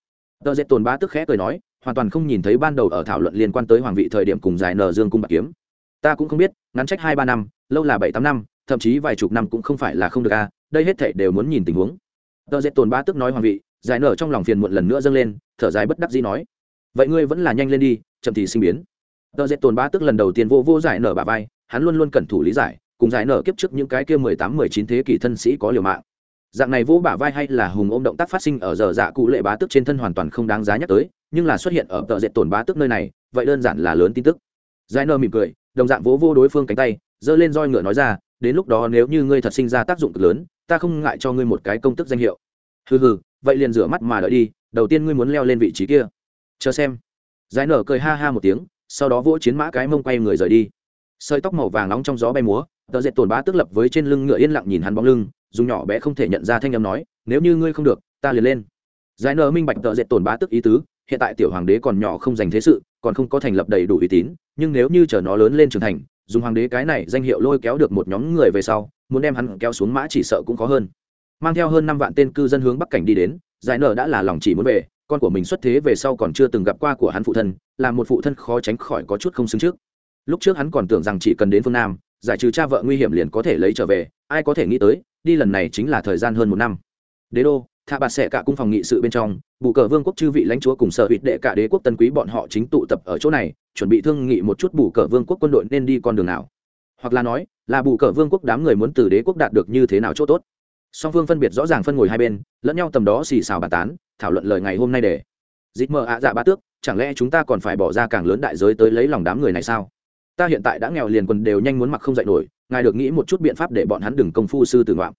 Cợ dệt tổn bá tức khẽ cười nói, hoàn toàn không nhìn thấy ban đầu ở thảo luận liên quan tới hoàng vị thời điểm cùng giải nở dương cung bạc kiếm. Ta cũng không biết, ngắn trách hai ba năm, lâu là bảy tám năm, thậm chí vài chục năm cũng không phải là không được a, đây hết thảy đều muốn nhìn tình huống tờ dệt tồn ba tức nói hoàng vị, giải nở trong lòng phiền muộn lần nữa dâng lên, thở dài bất đắc dĩ nói, vậy ngươi vẫn là nhanh lên đi, chậm thì sinh biến. Tờ dệt tồn ba tức lần đầu tiên vô vô giải nở bà vai, hắn luôn luôn cẩn thủ lý giải, cùng giải nở kiếp trước những cái kia mười tám, mười chín thế kỷ thân sĩ có liều mạng. Dạng này vô bả vai hay là hùng ôm động tác phát sinh ở giờ dạ cụ lệ bá tức trên thân hoàn toàn không đáng giá nhắc tới, nhưng là xuất hiện ở tờ dệt tổn bá tức nơi này, vậy đơn giản là lớn tin tức. Giải nở mỉm cười, đồng dạng vỗ vô đối phương cánh tay, giơ lên roi ngựa nói ra, đến lúc đó nếu như ngươi thật sinh ra tác dụng cực lớn ta không ngại cho ngươi một cái công tức danh hiệu. Hừ hừ, vậy liền rửa mắt mà đợi đi, đầu tiên ngươi muốn leo lên vị trí kia. Chờ xem. Giải nở cười ha ha một tiếng, sau đó vỗ chiến mã cái mông quay người rời đi. Sợi tóc màu vàng nóng trong gió bay múa, tờ dệt tổn bá tức lập với trên lưng ngựa yên lặng nhìn hắn bóng lưng, dùng nhỏ bé không thể nhận ra thanh âm nói, nếu như ngươi không được, ta liền lên. Giải nở minh bạch tờ dệt tổn bá tức ý tứ, hiện tại tiểu hoàng đế còn nhỏ không dành thế sự, còn không có thành lập đầy đủ uy tín, nhưng nếu như chờ nó lớn lên trưởng thành dùng hoàng đế cái này danh hiệu lôi kéo được một nhóm người về sau, muốn đem hắn kéo xuống mã chỉ sợ cũng khó hơn. Mang theo hơn năm vạn tên cư dân hướng bắc cảnh đi đến, giải nở đã là lòng chỉ muốn về, con của mình xuất thế về sau còn chưa từng gặp qua của hắn phụ thân, là một phụ thân khó tránh khỏi có chút không xứng trước. Lúc trước hắn còn tưởng rằng chỉ cần đến phương nam, giải trừ cha vợ nguy hiểm liền có thể lấy trở về, ai có thể nghĩ tới, đi lần này chính là thời gian hơn một năm. Đế đô thạ bạt sẽ cả cung phòng nghị sự bên trong, bù cờ vương quốc chư vị lãnh chúa cùng sở hữu đệ cả đế quốc tân quý bọn họ chính tụ tập ở chỗ này, chuẩn bị thương nghị một chút bù cờ vương quốc quân đội nên đi con đường nào. Hoặc là nói, là bù cờ vương quốc đám người muốn từ đế quốc đạt được như thế nào chỗ tốt. Song phương phân biệt rõ ràng phân ngồi hai bên, lẫn nhau tầm đó xì xào bàn tán, thảo luận lời ngày hôm nay để. Dịch mờ ạ dạ ba tước, chẳng lẽ chúng ta còn phải bỏ ra càng lớn đại giới tới lấy lòng đám người này sao? Ta hiện tại đã nghèo liền quần đều nhanh muốn mặc không dạy nổi, ngài được nghĩ một chút biện pháp để bọn hắn đừng công phu sư tử ngoạm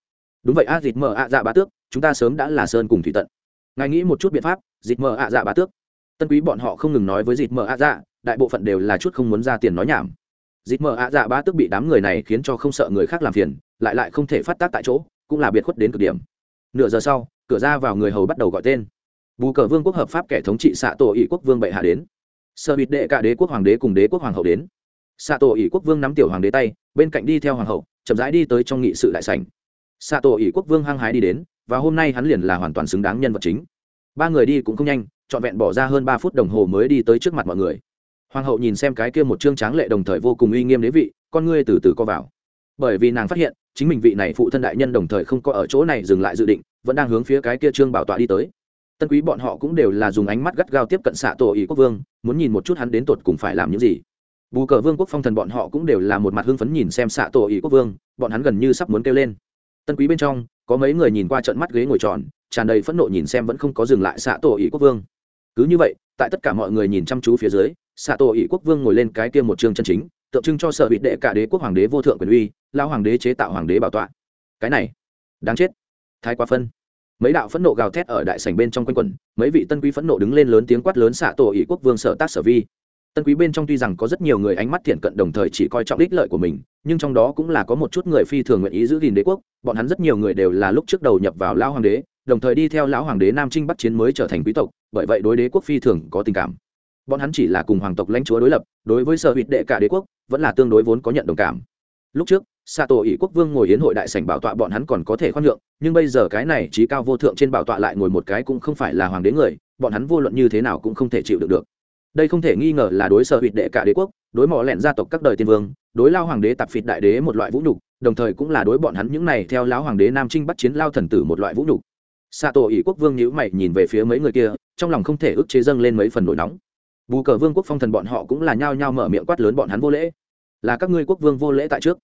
đúng vậy, a dịp mờ ạ dạ bá tước, chúng ta sớm đã là sơn cùng thủy tận. Ngài nghĩ một chút biện pháp dịp mờ ạ dạ bá tước. Tân quý bọn họ không ngừng nói với dịp mờ ạ dạ đại bộ phận đều là chút không muốn ra tiền nói nhảm. Dịp mờ ạ dạ bá tước bị đám người này khiến cho không sợ người khác làm phiền, lại lại không thể phát tác tại chỗ, cũng là biệt khuất đến cực điểm. Nửa giờ sau, cửa ra vào người hầu bắt đầu gọi tên. Bù cờ vương quốc hợp pháp kẻ thống trị xạ tổ ỵ quốc vương bệ hạ đến. Sợ bịt đệ cả đế quốc hoàng đế cùng đế quốc hoàng hậu đến. Xạ tổ ỵ quốc vương nắm tiểu hoàng đế tay, bên cạnh đi theo hoàng hậu, chậm rãi đi tới trong nghị sự đại sảnh xạ tổ ỷ quốc vương hăng hái đi đến, và hôm nay hắn liền là hoàn toàn xứng đáng nhân vật chính. Ba người đi cũng không nhanh, trọn vẹn bỏ ra hơn ba phút đồng hồ mới đi tới trước mặt mọi người. Hoàng hậu nhìn xem cái kia một chương tráng lệ đồng thời vô cùng uy nghiêm đế vị, con ngươi từ từ co vào. Bởi vì nàng phát hiện, chính mình vị này phụ thân đại nhân đồng thời không có ở chỗ này dừng lại dự định, vẫn đang hướng phía cái kia trương bảo tọa đi tới. Tân quý bọn họ cũng đều là dùng ánh mắt gắt gao tiếp cận xạ tổ ý quốc vương, muốn nhìn một chút hắn đến tột cùng phải làm những gì. Bù cờ vương quốc phong thần bọn họ cũng đều là một mặt hưng phấn nhìn xem xạ tổ ý quốc vương, bọn hắn gần như sắp muốn kêu lên tân quý bên trong, có mấy người nhìn qua trận mắt ghế ngồi tròn, tràn đầy phẫn nộ nhìn xem vẫn không có dừng lại xạ tổ ý quốc vương. Cứ như vậy, tại tất cả mọi người nhìn chăm chú phía dưới xạ tổ ý quốc vương ngồi lên cái kia một chương chân chính, tượng trưng cho sở hữu đệ cả đế quốc hoàng đế vô thượng quyền uy, lao hoàng đế chế tạo hoàng đế bảo tọa. Cái này, đáng chết. Thái quá phân. Mấy đạo phẫn nộ gào thét ở đại sảnh bên trong quanh quẩn, mấy vị tân quý phẫn nộ đứng lên lớn tiếng quát lớn xạ tổ ý quốc vương sở tác sở vi tân quý bên trong tuy rằng có rất nhiều người ánh mắt thiện cận đồng thời chỉ coi trọng ích lợi của mình, nhưng trong đó cũng là có một chút người phi thường nguyện ý giữ gìn đế quốc, bọn hắn rất nhiều người đều là lúc trước đầu nhập vào lão hoàng đế, đồng thời đi theo lão hoàng đế nam trinh bắt chiến mới trở thành quý tộc, bởi vậy đối đế quốc phi thường có tình cảm. Bọn hắn chỉ là cùng hoàng tộc lãnh chúa đối lập, đối với sở hụt đệ cả đế quốc, vẫn là tương đối vốn có nhận đồng cảm. Lúc trước xạ tổ ỷ quốc vương ngồi yến hội đại sảnh bảo tọa bọn hắn còn có thể khoan nhượng, nhưng bây giờ cái này trí cao vô thượng trên bảo tọa lại ngồi một cái cũng không phải là hoàng đế người, bọn hắn vô luận như thế nào cũng không thể chịu được được đây không thể nghi ngờ là đối sở hụt đệ cả đế quốc, đối mỏ lẹn gia tộc các đời tiên vương, đối lao hoàng đế tạp phịt đại đế một loại vũ nhục, đồng thời cũng là đối bọn hắn những này theo lão hoàng đế nam trinh bắt chiến lao thần tử một loại vũ nhục. Xạ tổ ỷ quốc vương nhíu mày nhìn về phía mấy người kia, trong lòng không thể ức chế dâng lên mấy phần nổi nóng. Bù cờ vương quốc phong thần bọn họ cũng là nhao nhao mở miệng quát lớn bọn hắn vô lễ. Là các ngươi quốc vương vô lễ tại trước.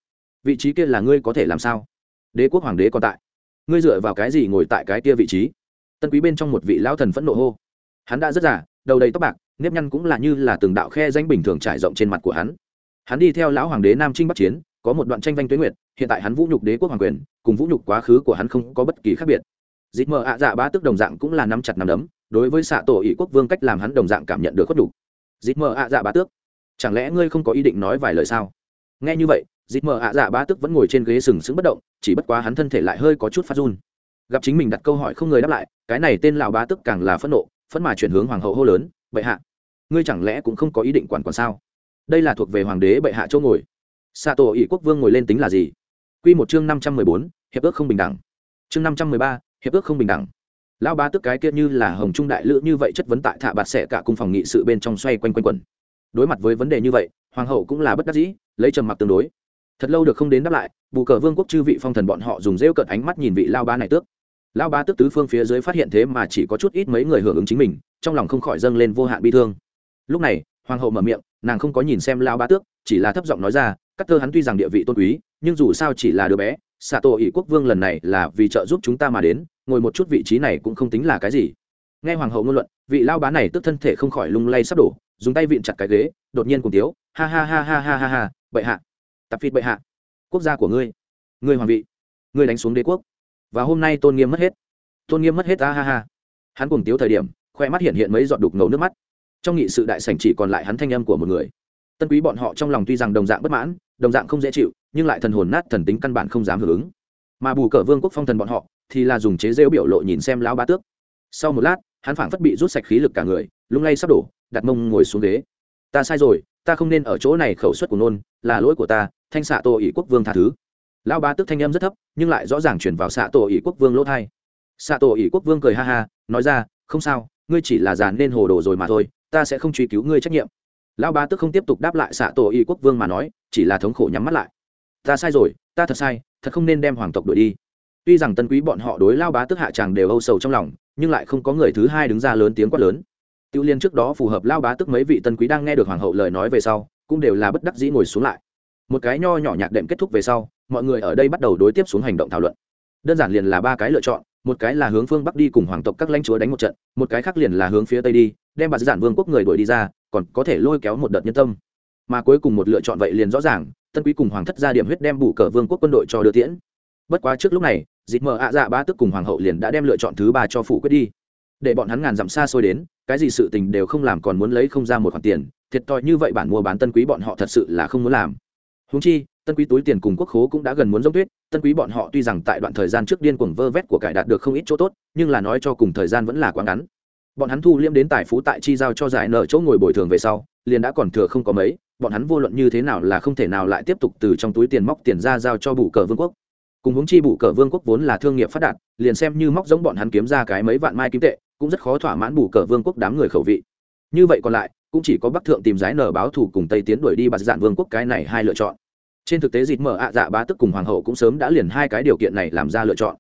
Vị trí kia là ngươi có thể làm sao? Đế quốc hoàng đế còn tại. Ngươi dựa vào cái gì ngồi tại cái kia vị trí? Tân quý bên trong một vị lao thần phẫn nộ hô. Hắn đã rất già, đầu đầy tóc bạc nếp nhăn cũng là như là từng đạo khe danh bình thường trải rộng trên mặt của hắn. Hắn đi theo lão hoàng đế nam trinh bắc chiến, có một đoạn tranh vanh tuế nguyệt, hiện tại hắn vũ nhục đế quốc hoàng quyền, cùng vũ nhục quá khứ của hắn không có bất kỳ khác biệt. Dịp mờ ạ dạ ba tức đồng dạng cũng là nắm chặt nắm đấm, đối với xạ tổ ỷ quốc vương cách làm hắn đồng dạng cảm nhận được khuất đủ dịp mờ ạ dạ bá tước, chẳng lẽ ngươi không có ý định nói vài lời sao? Nghe như vậy dịp mờ ạ dạ bá tước vẫn ngồi trên ghế sừng sững bất động, chỉ bất quá hắn thân thể lại hơi có chút phát run. Gặp chính mình đặt câu hỏi không người đáp lại, cái này tên lão bá tước càng là phẫn nộ, phẫn mà chuyển hướng hoàng hậu hô lớn bệ hạ, ngươi chẳng lẽ cũng không có ý định quản quản sao? Đây là thuộc về hoàng đế bệ hạ chỗ ngồi. Xạ tổ ỷ quốc vương ngồi lên tính là gì? Q một chương năm trăm mười bốn, hiệp ước không bình đẳng. Chương năm trăm mười ba, hiệp ước không bình đẳng. Lão ba tức cái kia như là hồng trung đại lữ như vậy chất vấn tại thạ bạt xẻ cả cung phòng nghị sự bên trong xoay quanh quanh quẩn. Đối mặt với vấn đề như vậy, hoàng hậu cũng là bất đắc dĩ, lấy trầm mặc tương đối. Thật lâu được không đến đáp lại, bù cờ vương quốc chư vị phong thần bọn họ dùng rêu cợt ánh mắt nhìn vị lao ba này tước. Lão ba tước tứ phương phía dưới phát hiện thế mà chỉ có chút ít mấy người hưởng ứng chính mình, trong lòng không khỏi dâng lên vô hạn bi thương. Lúc này, hoàng hậu mở miệng, nàng không có nhìn xem Lão ba tước, chỉ là thấp giọng nói ra, các thơ hắn tuy rằng địa vị tôn quý, nhưng dù sao chỉ là đứa bé xạ tổ ỷ quốc vương lần này là vì trợ giúp chúng ta mà đến, ngồi một chút vị trí này cũng không tính là cái gì. Nghe hoàng hậu ngôn luận, vị lao bá này tức thân thể không khỏi lung lay sắp đổ, dùng tay vịn chặt cái ghế, đột nhiên cùng tiếu, ha ha ha ha ha ha ha, bệ hạ, tập phịt bệ hạ, quốc gia của ngươi ngươi hoàng vị, ngươi đánh xuống đế quốc và hôm nay tôn nghiêm mất hết. Tôn nghiêm mất hết, a ha ha. Hắn cùng tiếu thời điểm khoe mắt hiện hiện mấy giọt đục ngầu nước mắt. Trong nghị sự đại sảnh chỉ còn lại hắn thanh âm của một người. Tân quý bọn họ trong lòng tuy rằng đồng dạng bất mãn, đồng dạng không dễ chịu, nhưng lại thần hồn nát thần tính căn bản không dám hưởng ứng. Mà bù cờ vương quốc phong thần bọn họ thì là dùng chế rêu biểu lộ nhìn xem lão ba tước. Sau một lát, hắn phảng phất bị rút sạch khí lực cả người, lung lay sắp đổ, đặt mông ngồi xuống ghế. Ta sai rồi, ta không nên ở chỗ này khẩu suất của nôn, là lỗi của ta, thanh xạ tô ỷ quốc vương tha thứ lão Bá tước thanh âm rất thấp, nhưng lại rõ ràng chuyển vào xạ tổ ỷ quốc vương lỗ thai. Xạ tổ ỷ quốc vương cười ha ha, nói ra, không sao, ngươi chỉ là dàn nên hồ đồ rồi mà thôi, ta sẽ không truy cứu ngươi trách nhiệm. Lão Bá tước không tiếp tục đáp lại xạ tổ ỷ quốc vương mà nói, chỉ là thống khổ nhắm mắt lại. Ta sai rồi, ta thật sai, thật không nên đem hoàng tộc đuổi đi. Tuy rằng tân quý bọn họ đối lao bá tức hạ tràng đều âu sầu trong lòng, nhưng lại không có người thứ hai đứng ra lớn tiếng quát lớn. Tiêu liên trước đó phù hợp lao bá tức mấy vị tân quý đang nghe được hoàng hậu lời nói về sau, cũng đều là bất đắc dĩ ngồi xuống lại. Một cái nho nhỏ nhạc đệm kết thúc về sau mọi người ở đây bắt đầu đối tiếp xuống hành động thảo luận. Đơn giản liền là ba cái lựa chọn, một cái là hướng phương bắc đi cùng hoàng tộc các lãnh chúa đánh một trận, một cái khác liền là hướng phía tây đi, đem bà giản vương quốc người đuổi đi ra, còn có thể lôi kéo một đợt nhân tâm. Mà cuối cùng một lựa chọn vậy liền rõ ràng, tân quý cùng hoàng thất ra điểm huyết đem bù cờ vương quốc quân đội cho đưa tiễn. Bất quá trước lúc này dịp mờ ạ dạ ba tức cùng hoàng hậu liền đã đem lựa chọn thứ ba cho phụ quyết đi. Để bọn hắn ngàn dặm xa xôi đến, cái gì sự tình đều không làm còn muốn lấy không ra một khoản tiền, thiệt thòi như vậy bản mua bán tân quý bọn họ thật sự là không muốn làm. Húng chi tân quý túi tiền cùng quốc khố cũng đã gần muốn giống tuyết, tân quý bọn họ tuy rằng tại đoạn thời gian trước điên cuồng vơ vét của cải đạt được không ít chỗ tốt, nhưng là nói cho cùng thời gian vẫn là quá ngắn. Bọn hắn thu liêm đến tài phú tại chi giao cho giải nợ chỗ ngồi bồi thường về sau, liền đã còn thừa không có mấy, bọn hắn vô luận như thế nào là không thể nào lại tiếp tục từ trong túi tiền móc tiền ra giao cho bù cờ vương quốc. Cùng hướng chi bù cờ vương quốc vốn là thương nghiệp phát đạt, liền xem như móc giống bọn hắn kiếm ra cái mấy vạn mai kim tệ, cũng rất khó thỏa mãn bù cờ vương quốc đám người khẩu vị. Như vậy còn lại, cũng chỉ có bắc thượng tìm giải nở báo thù cùng tây tiến đuổi đi bạt dạn vương quốc cái này hai lựa chọn trên thực tế dịt mở ạ dạ bá tức cùng hoàng hậu cũng sớm đã liền hai cái điều kiện này làm ra lựa chọn.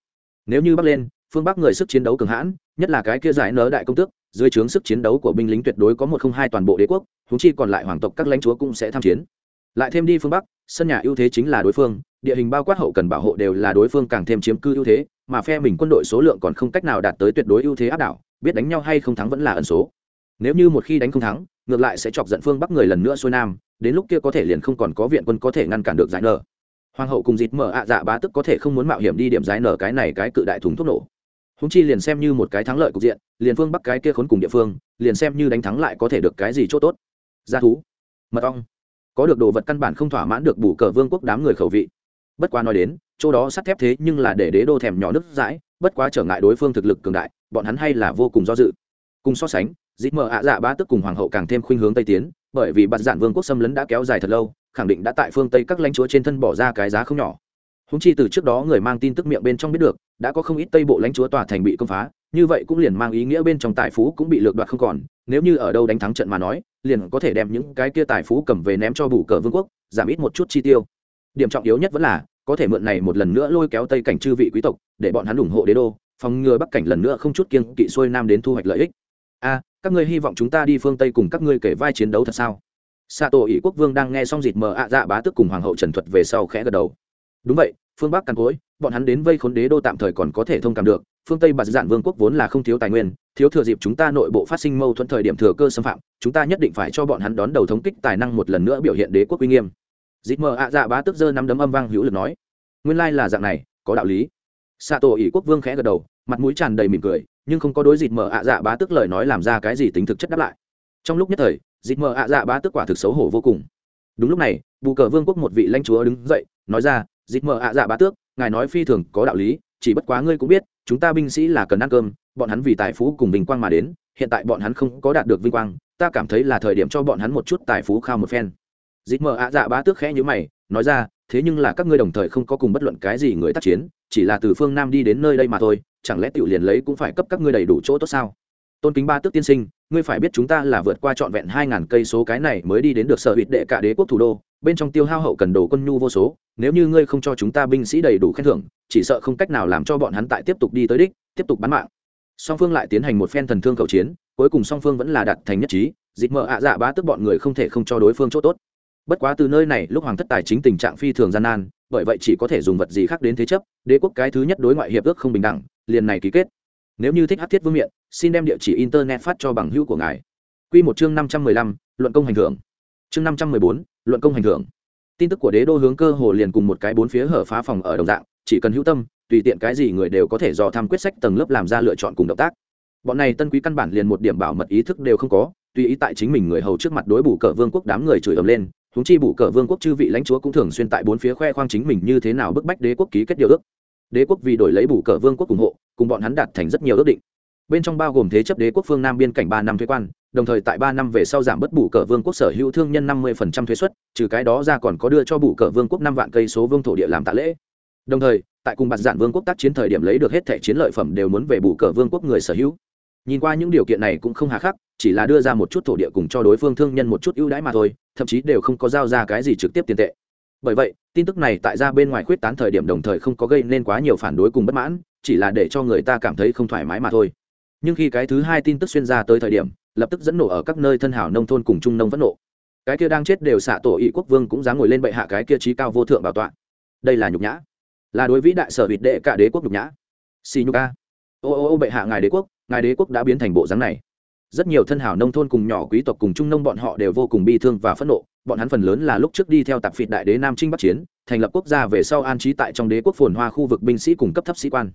Nếu như bắc lên, phương bắc người sức chiến đấu cường hãn, nhất là cái kia giải nở đại công tước, dưới trướng sức chiến đấu của binh lính tuyệt đối có một không hai toàn bộ đế quốc húng chi còn lại hoàng tộc các lãnh chúa cũng sẽ tham chiến. Lại thêm đi phương bắc, sân nhà ưu thế chính là đối phương, địa hình bao quát hậu cần bảo hộ đều là đối phương càng thêm chiếm cư ưu thế, mà phe mình quân đội số lượng còn không cách nào đạt tới tuyệt đối ưu thế áp đảo, biết đánh nhau hay không thắng vẫn là ẩn số nếu như một khi đánh không thắng, ngược lại sẽ chọc giận phương bắc người lần nữa xuôi nam, đến lúc kia có thể liền không còn có viện quân có thể ngăn cản được giải nở. Hoàng hậu cùng dịt mở ạ dạ bá tức có thể không muốn mạo hiểm đi điểm giải nở cái này cái cự đại thùng thuốc nổ. Húng chi liền xem như một cái thắng lợi cục diện, liền phương bắc cái kia khốn cùng địa phương, liền xem như đánh thắng lại có thể được cái gì c h ỗ t ố t g thú. Mật ong. Có được đồ vật căn bản không thỏa mãn được bù cờ vương quốc đám người khẩu vị. Bất quá nói đến, chỗ đó sắt thép thế nhưng là để đế đô thèm nhỏ nước dãi, bất quá trở ngại đối phương thực lực cường đại, bọn hắn hay là vô cùng do dự. Cùng so sánh dịp mở ạ dạ ba tức cùng hoàng hậu càng thêm khuynh hướng tây tiến, bởi vì bạt giản vương quốc xâm lấn đã kéo dài thật lâu, khẳng định đã tại phương tây các lãnh chúa trên thân bỏ ra cái giá không nhỏ. Húng chi từ trước đó người mang tin tức miệng bên trong biết được, đã có không ít tây bộ lãnh chúa tòa thành bị công phá, như vậy cũng liền mang ý nghĩa bên trong tài phú cũng bị lược đoạt không còn, nếu như ở đâu đánh thắng trận mà nói, liền có thể đem những cái kia tài phú cầm về ném cho bù cờ vương quốc, giảm ít một chút chi tiêu. Điểm trọng yếu nhất vẫn là, có thể mượn này một lần nữa lôi kéo tây cảnh chư vị quý tộc, để bọn hắn ủng hộ đế đô, phòng ngừa bắc cảnh lần nữa không chút kiên kỵ xuôi nam đến thu hoạch lợi ích. A các ngươi hy vọng chúng ta đi phương tây cùng các ngươi kể vai chiến đấu thật sao? Xạ tổ ỷ quốc vương đang nghe xong dịt mờ ạ dạ bá tức cùng hoàng hậu trần thuật về sau khẽ gật đầu. Đúng vậy, phương bắc càn cối, bọn hắn đến vây khốn đế đô tạm thời còn có thể thông cảm được, phương tây bạt dạn vương quốc vốn là không thiếu tài nguyên, thiếu thừa dịp chúng ta nội bộ phát sinh mâu thuẫn thời điểm thừa cơ xâm phạm, chúng ta nhất định phải cho bọn hắn đón đầu thống kích tài năng một lần nữa biểu hiện đế quốc uy nghiêm. Dịt mờ ạ dạ bá tức giơ nắm đấm âm vang hữu lực nói, nguyên lai là dạng này, có đạo lý. Xạ tổ ỷ quốc vương khẽ gật đầu mặt mũi tràn đầy mỉm cười, nhưng không có đối dịp mở ạ dạ bá tức lời nói làm ra cái gì tính thực chất đáp lại. Trong lúc nhất thời dịp mở ạ dạ bá tức quả thực xấu hổ vô cùng. Đúng lúc này, bù cờ vương quốc một vị lãnh chúa đứng dậy, nói ra dịp mở ạ dạ bá tước, ngài nói phi thường có đạo lý, chỉ bất quá ngươi cũng biết, chúng ta binh sĩ là cần ăn cơm, bọn hắn vì tài phú cùng vinh quang mà đến, hiện tại bọn hắn không có đạt được vinh quang, ta cảm thấy là thời điểm cho bọn hắn một chút tài phú khao một phen. Dịp mở ạ dạ bá tước khẽ nhữ mày, nói ra thế nhưng là các ngươi đồng thời không có cùng bất luận cái gì người tác chiến, chỉ là từ phương nam đi đến nơi đây mà thôi, chẳng lẽ tiểu liền lấy cũng phải cấp các ngươi đầy đủ chỗ tốt sao? Tôn kính ba tước tiên sinh, ngươi phải biết chúng ta là vượt qua trọn vẹn hai ngàn cây số cái này mới đi đến được sở hữu đệ cả đế quốc thủ đô, bên trong tiêu hao hậu cần đồ quân nhu vô số, nếu như ngươi không cho chúng ta binh sĩ đầy đủ khen thưởng, chỉ sợ không cách nào làm cho bọn hắn tại tiếp tục đi tới đích, tiếp tục bắn mạng. Song phương lại tiến hành một phen thần thương cầu chiến, cuối cùng song phương vẫn là đạt thành nhất trí, dịch mở ạ dạ bá tức bọn người không thể không cho đối phương chỗ tốt bất quá từ nơi này, lúc hoàng thất tài chính tình trạng phi thường gian nan, bởi vậy chỉ có thể dùng vật gì khác đến thế chấp, đế quốc cái thứ nhất đối ngoại hiệp ước không bình đẳng, liền này ký kết. Nếu như thích hát thiết vương miện, xin đem địa chỉ internet phát cho bằng hữu của ngài. Q một chương năm trăm mười lăm, luận công hành thưởng. Chương năm trăm mười bốn, luận công hành thưởng. Tin tức của đế đô hướng cơ hồ liền cùng một cái bốn phía hở phá phòng ở đồng dạng, chỉ cần hữu tâm, tùy tiện cái gì người đều có thể dò tham quyết sách tầng lớp làm ra lựa chọn cùng động tác. Bọn này tân quý căn bản liền một điểm bảo mật ý thức đều không có, tùy ý tại chính mình người hầu trước mặt đối bù cờ vương quốc đám người chửi ầm lên huống chi bù cờ vương quốc chư vị lãnh chúa cũng thường xuyên tại bốn phía khoe khoang chính mình như thế nào bức bách đế quốc ký kết điều ước. Đế quốc vì đổi lấy bù cờ vương quốc ủng hộ, cùng bọn hắn đạt thành rất nhiều ước định. Bên trong bao gồm thế chấp đế quốc phương nam biên cảnh ba năm thuế quan, đồng thời tại ba năm về sau giảm bớt bù cờ vương quốc sở hữu thương nhân năm mươi thuế suất trừ cái đó ra còn có đưa cho bù cờ vương quốc năm vạn cây số vương thổ địa làm tạ lễ. Đồng thời, tại cùng bạt giản vương quốc tác chiến thời điểm lấy được hết thẻ chiến lợi phẩm đều muốn về bù cờ vương quốc người sở hữu. Nhìn qua những điều kiện này cũng không hà khắc, chỉ là đưa ra một chút thổ địa cùng cho đối phương thương nhân một chút ưu đãi mà thôi thậm chí đều không có giao ra cái gì trực tiếp tiền tệ. Bởi vậy, tin tức này tại ra bên ngoài khuyết tán thời điểm đồng thời không có gây nên quá nhiều phản đối cùng bất mãn, chỉ là để cho người ta cảm thấy không thoải mái mà thôi. Nhưng khi cái thứ hai tin tức xuyên ra tới thời điểm, lập tức dẫn nổ ở các nơi thân hảo nông thôn cùng trung nông vẫn nộ. Cái kia đang chết đều xạ tổ ý quốc vương cũng dám ngồi lên bệ hạ cái kia trí cao vô thượng bảo tọa. Đây là nhục nhã. Là đối vĩ đại sở vịt đệ cả đế quốc nhục nhã. Xì nhục a ô ô ô bệ hạ ngài đế quốc, ngài đế quốc đã biến thành bộ dáng này rất nhiều thân hảo nông thôn cùng nhỏ quý tộc cùng trung nông bọn họ đều vô cùng bi thương và phẫn nộ. Bọn hắn phần lớn là lúc trước đi theo tạp phịt đại đế nam trinh bắc chiến, thành lập quốc gia về sau an trí tại trong đế quốc phồn hoa khu vực binh sĩ cùng cấp thấp sĩ quan.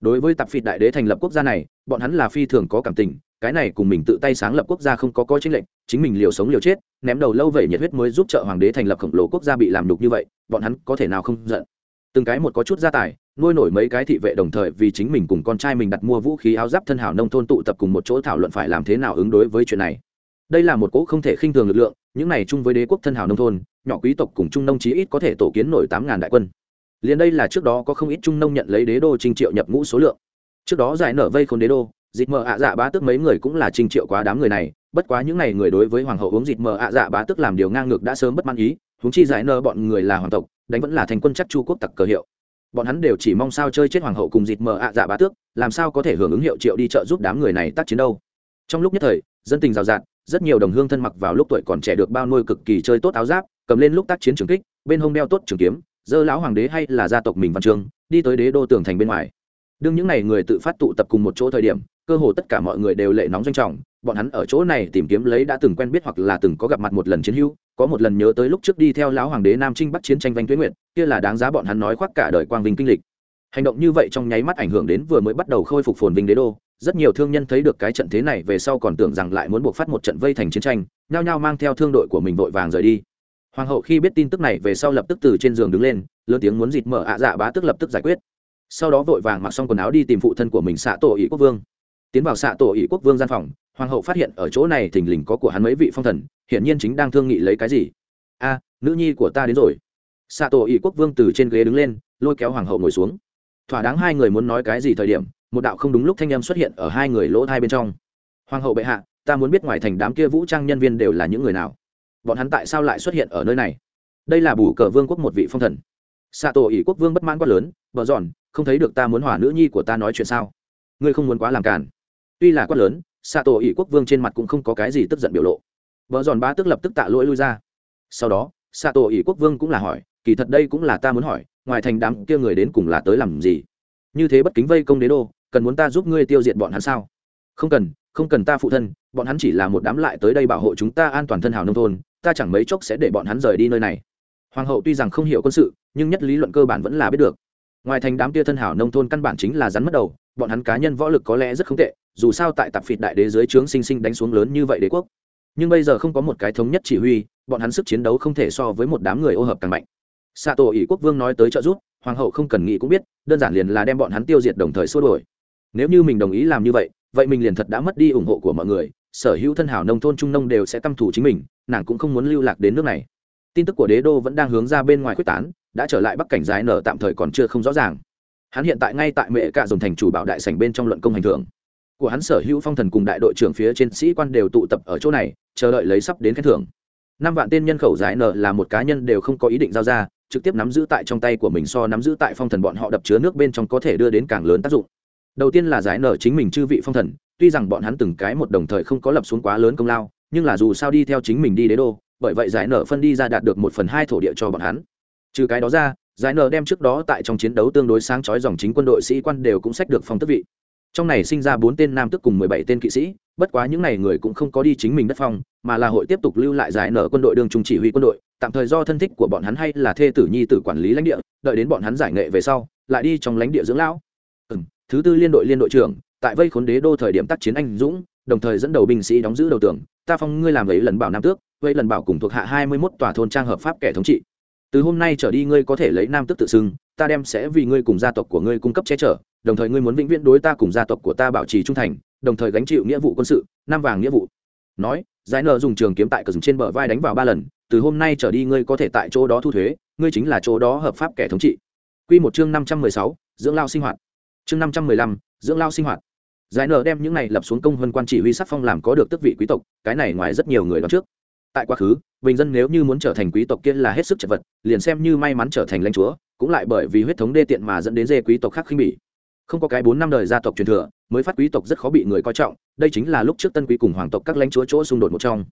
Đối với tạp phịt đại đế thành lập quốc gia này, bọn hắn là phi thường có cảm tình, cái này cùng mình tự tay sáng lập quốc gia không có coi chính lệnh chính mình liều sống liều chết, ném đầu lâu vậy nhiệt huyết mới giúp trợ hoàng đế thành lập khổng lồ quốc gia bị làm đục như vậy, bọn hắn có thể nào không giận? Từng cái một có chút gia tài nuôi nổi mấy cái thị vệ đồng thời vì chính mình cùng con trai mình đặt mua vũ khí áo giáp thân hảo nông thôn tụ tập cùng một chỗ thảo luận phải làm thế nào ứng đối với chuyện này. Đây là một cỗ không thể khinh thường lực lượng, những này chung với đế quốc thân hảo nông thôn, nhỏ quý tộc cùng trung nông chí ít có thể tổ kiến nổi tám ngàn đại quân. Liền đây là trước đó có không ít trung nông nhận lấy đế đô trình triệu nhập ngũ số lượng. Trước đó giải nở vây khốn đế đô dịp mờ ạ dạ bá tức mấy người cũng là trình triệu quá đám người này, bất quá những n à y người đối với hoàng hậu uống dịp mờ ạ dạ bá tức làm điều ngang ngược đã sớm bất mãn ý, huống chi giải nở bọn người là hoàng tộc, đánh vẫn là thành quân chắc chu quốc tặc cờ hiệu bọn hắn đều chỉ mong sao chơi chết hoàng hậu cùng dịt mờ ạ dạ bá tước, làm sao có thể hưởng ứng hiệu triệu đi trợ giúp đám người này tác chiến đâu. Trong lúc nhất thời, dân tình rào rạt, rất nhiều đồng hương thân mặc vào lúc tuổi còn trẻ được bao nuôi cực kỳ chơi tốt áo giáp, cầm lên lúc tác chiến trường kích, bên hông đeo tốt trường kiếm, dơ lão hoàng đế hay là gia tộc mình văn trường đi tới đế đô tường thành bên ngoài. Đương những n à y người tự phát tụ tập cùng một chỗ thời điểm, cơ hồ tất cả mọi người đều lệ nóng doanh trọng bọn hắn ở chỗ này tìm kiếm lấy đã từng quen biết hoặc là từng có gặp mặt một lần chiến hữu, có một lần nhớ tới lúc trước đi theo lão hoàng đế nam trinh bắt chiến tranh vanh tuế nguyện kia là đáng giá bọn hắn nói khoác cả đời quang vinh kinh lịch. Hành động như vậy trong nháy mắt ảnh hưởng đến vừa mới bắt đầu khôi phục phồn vinh đế đô, rất nhiều thương nhân thấy được cái trận thế này về sau còn tưởng rằng lại muốn buộc phát một trận vây thành chiến tranh, nhao nhao mang theo thương đội của mình vội vàng rời đi. Hoàng hậu khi biết tin tức này về sau lập tức từ trên giường đứng lên, lớn tiếng muốn dịt mở ạ dạ bá tức lập tức giải quyết. Sau đó vội vàng mặc xong quần áo đi tìm phụ thân của mình xạ tổ ỷ quốc vương. Tiến vào xạ tổ ỷ quốc vương gian phòng hoàng hậu phát hiện ở chỗ này thình lình có của hắn mấy vị phong thần, hiển nhiên chính đang thương nghị lấy cái gì. A, nữ nhi của ta đến rồi. Xạ tổ ỷ quốc vương từ trên ghế đứng lên, lôi kéo hoàng hậu ngồi xuống. Thỏa đáng hai người muốn nói cái gì thời điểm, một đạo không đúng lúc thanh em xuất hiện ở hai người lỗ thai bên trong. Hoàng hậu bệ hạ, ta muốn biết ngoài thành đám kia vũ trang nhân viên đều là những người nào? Bọn hắn tại sao lại xuất hiện ở nơi này? Đây là bù cờ vương quốc một vị phong thần. Xạ tổ ỷ quốc vương bất mãn quá lớn vợ giòn không thấy được ta muốn hỏa nữ nhi của ta nói chuyện sao? Ngươi không muốn quá làm cản tuy là quát lớn xạ tổ ỷ quốc vương trên mặt cũng không có cái gì tức giận biểu lộ. Vợ giòn ba tức lập tức tạ lỗi lui ra. Sau đó xạ tổ ỷ quốc vương cũng là hỏi, kỳ thật đây cũng là ta muốn hỏi, ngoài thành đám kia người đến cùng là tới làm gì? Như thế bất kính vây công đế đô, cần muốn ta giúp ngươi tiêu diệt bọn hắn sao? Không cần không cần ta phụ thân, bọn hắn chỉ là một đám lại tới đây bảo hộ chúng ta an toàn thân hào nông thôn, ta chẳng mấy chốc sẽ để bọn hắn rời đi nơi này. Hoàng hậu tuy rằng không hiểu quân sự, nhưng nhất lý luận cơ bản vẫn là biết được ngoài thành đám tia thân hảo nông thôn căn bản chính là rắn mất đầu, bọn hắn cá nhân võ lực có lẽ rất không tệ, dù sao tại tạp phịt đại đế dưới trướng sinh sinh đánh xuống lớn như vậy đế quốc. Nhưng bây giờ không có một cái thống nhất chỉ huy, bọn hắn sức chiến đấu không thể so với một đám người ô hợp càng mạnh. Xạ tổ ỷ quốc vương nói tới trợ giúp, hoàng hậu không cần nghĩ cũng biết, đơn giản liền là đem bọn hắn tiêu diệt đồng thời xua đổi nếu như mình đồng ý làm như vậy vậy mình liền thật đã mất đi ủng hộ của mọi người, sở hữu thân hảo nông thôn trung nông đều sẽ căm thủ chính mình, nàng cũng không muốn lưu lạc đến nước này tin tức của đế đô vẫn đang hướng ra bên ngoài quyết tán, đã trở lại bắc cảnh giải nở tạm thời còn chưa không rõ ràng. Hắn hiện tại ngay tại mệ cạ dồn thành chủ bảo đại sảnh bên trong luận công hành thưởng. Của hắn sở hữu phong thần cùng đại đội trưởng phía trên sĩ quan đều tụ tập ở chỗ này, chờ đợi lấy sắp đến khen thưởng. Năm vạn tên nhân khẩu giải nở là một cá nhân đều không có ý định giao ra, trực tiếp nắm giữ tại trong tay của mình so nắm giữ tại phong thần bọn họ đập chứa nước bên trong có thể đưa đến càng lớn tác dụng. Đầu tiên là giải nở chính mình chư vị phong thần, tuy rằng bọn hắn từng cái một đồng thời không có lập xuống quá lớn công lao, nhưng là dù sao đi theo chính mình đi đế đô bởi vậy giải nở phân đi ra đạt được một phần hai thổ địa cho bọn hắn. Trừ cái đó ra giải nở đem trước đó tại trong chiến đấu tương đối sáng chói dòng chính quân đội sĩ quan đều cũng sách được phong tước vị. Trong này sinh ra bốn tên nam tức cùng mười bảy tên kỵ sĩ bất quá những n à y người cũng không có đi chính mình đất phong mà là hội tiếp tục lưu lại giải nở quân đội đương trung chỉ huy quân đội tạm thời do thân thích của bọn hắn hay là thê tử nhi tử quản lý lãnh địa đợi đến bọn hắn giải nghệ về sau lại đi trong lãnh địa dưỡng lão. Ừ, thứ tư liên đội liên đội trưởng tại vây khốn đế đô thời điểm tác chiến anh dũng đồng thời dẫn đầu binh sĩ đóng giữ đầu tường ta phong ngươi làm ấy lần bảo nam tước vậy lần bảo cùng thuộc hạ hai mươi mốt tòa thôn trang hợp pháp kẻ thống trị. Từ hôm nay trở đi ngươi có thể lấy nam tước tự xưng, ta đem sẽ vì ngươi cùng gia tộc của ngươi cung cấp che chở, đồng thời ngươi muốn vĩnh viễn đối ta cùng gia tộc của ta bảo trì trung thành, đồng thời gánh chịu nghĩa vụ quân sự năm vàng nghĩa vụ. Nói, giải nở dùng trường kiếm tại cờ rừng trên bờ vai đánh vào ba lần, từ hôm nay trở đi ngươi có thể tại chỗ đó thu thuế, ngươi chính là chỗ đó hợp pháp kẻ thống trị. Quy một chương năm trăm mười sáu, dưỡng lao sinh hoạt. Chương năm trăm mười lăm, dưỡng lao sinh hoạt. Giải nở đem những này lập xuống công vân quan chỉ huy sắc phong làm có được tước vị quý tộc, cái này ngoài rất nhiều người đó trước tại quá khứ, bình dân nếu như muốn trở thành quý tộc kia là hết sức chật vật, liền xem như may mắn trở thành lãnh chúa, cũng lại bởi vì huyết thống đê tiện mà dẫn đến dê quý tộc khác khinh bỉ. Không có cái bốn năm đời gia tộc truyền thừa, mới phát quý tộc rất khó bị người coi trọng, đây chính là lúc trước tân quý cùng hoàng tộc các lãnh chúa chỗ xung đột một trong.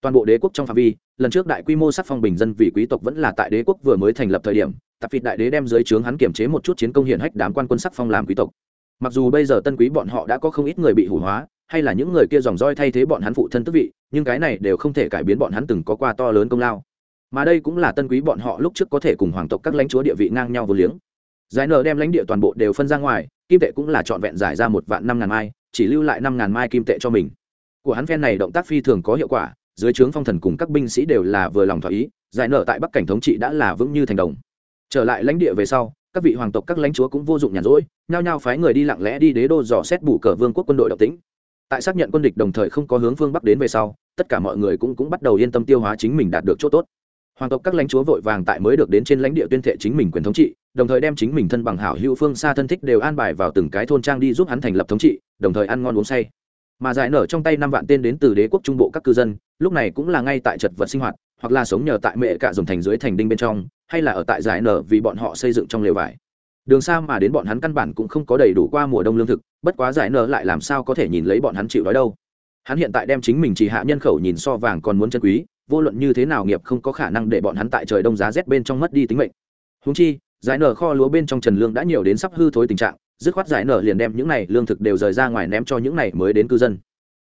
Toàn bộ đế quốc trong phạm vi, lần trước đại quy mô sắc phong bình dân vì quý tộc vẫn là tại đế quốc vừa mới thành lập thời điểm, tạp vịt đại đế đem dưới trướng hắn kiểm chế một chút chiến công hiển hách đám quan quân sắc phong làm quý tộc. Mặc dù bây giờ tân quý bọn họ đã có không ít người bị hủ hóa hay là những người kia dòng roi thay thế bọn hắn phụ thân tức vị, nhưng cái này đều không thể cải biến bọn hắn từng có qua to lớn công lao. Mà đây cũng là tân quý bọn họ lúc trước có thể cùng hoàng tộc các lãnh chúa địa vị ngang nhau vô liếng. Giải nở đem lãnh địa toàn bộ đều phân ra ngoài, kim tệ cũng là trọn vẹn giải ra một vạn năm ngàn mai, chỉ lưu lại năm ngàn mai kim tệ cho mình. Của hắn phen này động tác phi thường có hiệu quả, dưới trướng phong thần cùng các binh sĩ đều là vừa lòng thỏa ý, giải nở tại bắc cảnh thống trị đã là vững như thành đồng. Trở lại lãnh địa về sau, các vị hoàng tộc các lãnh chúa cũng vô dụng nhàn rỗi, nhao nhao phái người đi lặng lẽ đi đế đô dò xét bù cờ vương quốc quân đội độc tĩnh tại xác nhận quân địch đồng thời không có hướng phương bắc đến về sau, tất cả mọi người cũng cũng bắt đầu yên tâm tiêu hóa chính mình đạt được chỗ tốt. Hoàng tộc các lãnh chúa vội vàng tại mới được đến trên lãnh địa tuyên thệ chính mình quyền thống trị, đồng thời đem chính mình thân bằng hảo hữu phương xa thân thích đều an bài vào từng cái thôn trang đi giúp hắn thành lập thống trị, đồng thời ăn ngon uống say. Mà giải nở trong tay năm vạn tên đến từ đế quốc trung bộ các cư dân, lúc này cũng là ngay tại trật vật sinh hoạt, hoặc là sống nhờ tại mẹ cả dùng thành dưới thành đinh bên trong, hay là ở tại giải nở vì bọn họ xây dựng trong lều vải đường xa mà đến bọn hắn căn bản cũng không có đầy đủ qua mùa đông lương thực, bất quá giải nở lại làm sao có thể nhìn lấy bọn hắn chịu đói đâu. Hắn hiện tại đem chính mình chỉ hạ nhân khẩu nhìn so vàng còn muốn chân quý, vô luận như thế nào nghiệp không có khả năng để bọn hắn tại trời đông giá rét bên trong mất đi tính mệnh. Húng chi, giải nở kho lúa bên trong trần lương đã nhiều đến sắp hư thối tình trạng, dứt khoát giải nở liền đem những này lương thực đều rời ra ngoài ném cho những này mới đến cư dân.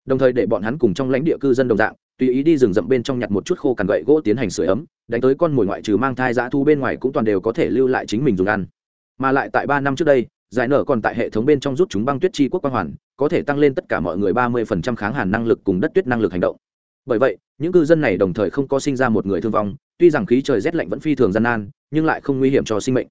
Đồng thời để bọn hắn cùng trong lãnh địa cư dân đồng dạng, tùy ý đi rừng rậm bên trong nhặt một chút khô cằn gậy gỗ tiến hành sửa ấm, đánh tới con mồi ngoại trừ mang thai dã thu bên ngoài cũng toàn đều có thể lưu lại chính mình dùng ăn mà lại tại ba năm trước đây, giải nở còn tại hệ thống bên trong rút chúng băng tuyết chi quốc quang hoàn, có thể tăng lên tất cả mọi người ba mươi phần trăm kháng hàn năng lực cùng đất tuyết năng lực hành động. Bởi vậy, những cư dân này đồng thời không có sinh ra một người thương vong, tuy rằng khí trời rét lạnh vẫn phi thường gian nan, nhưng lại không nguy hiểm cho sinh mệnh.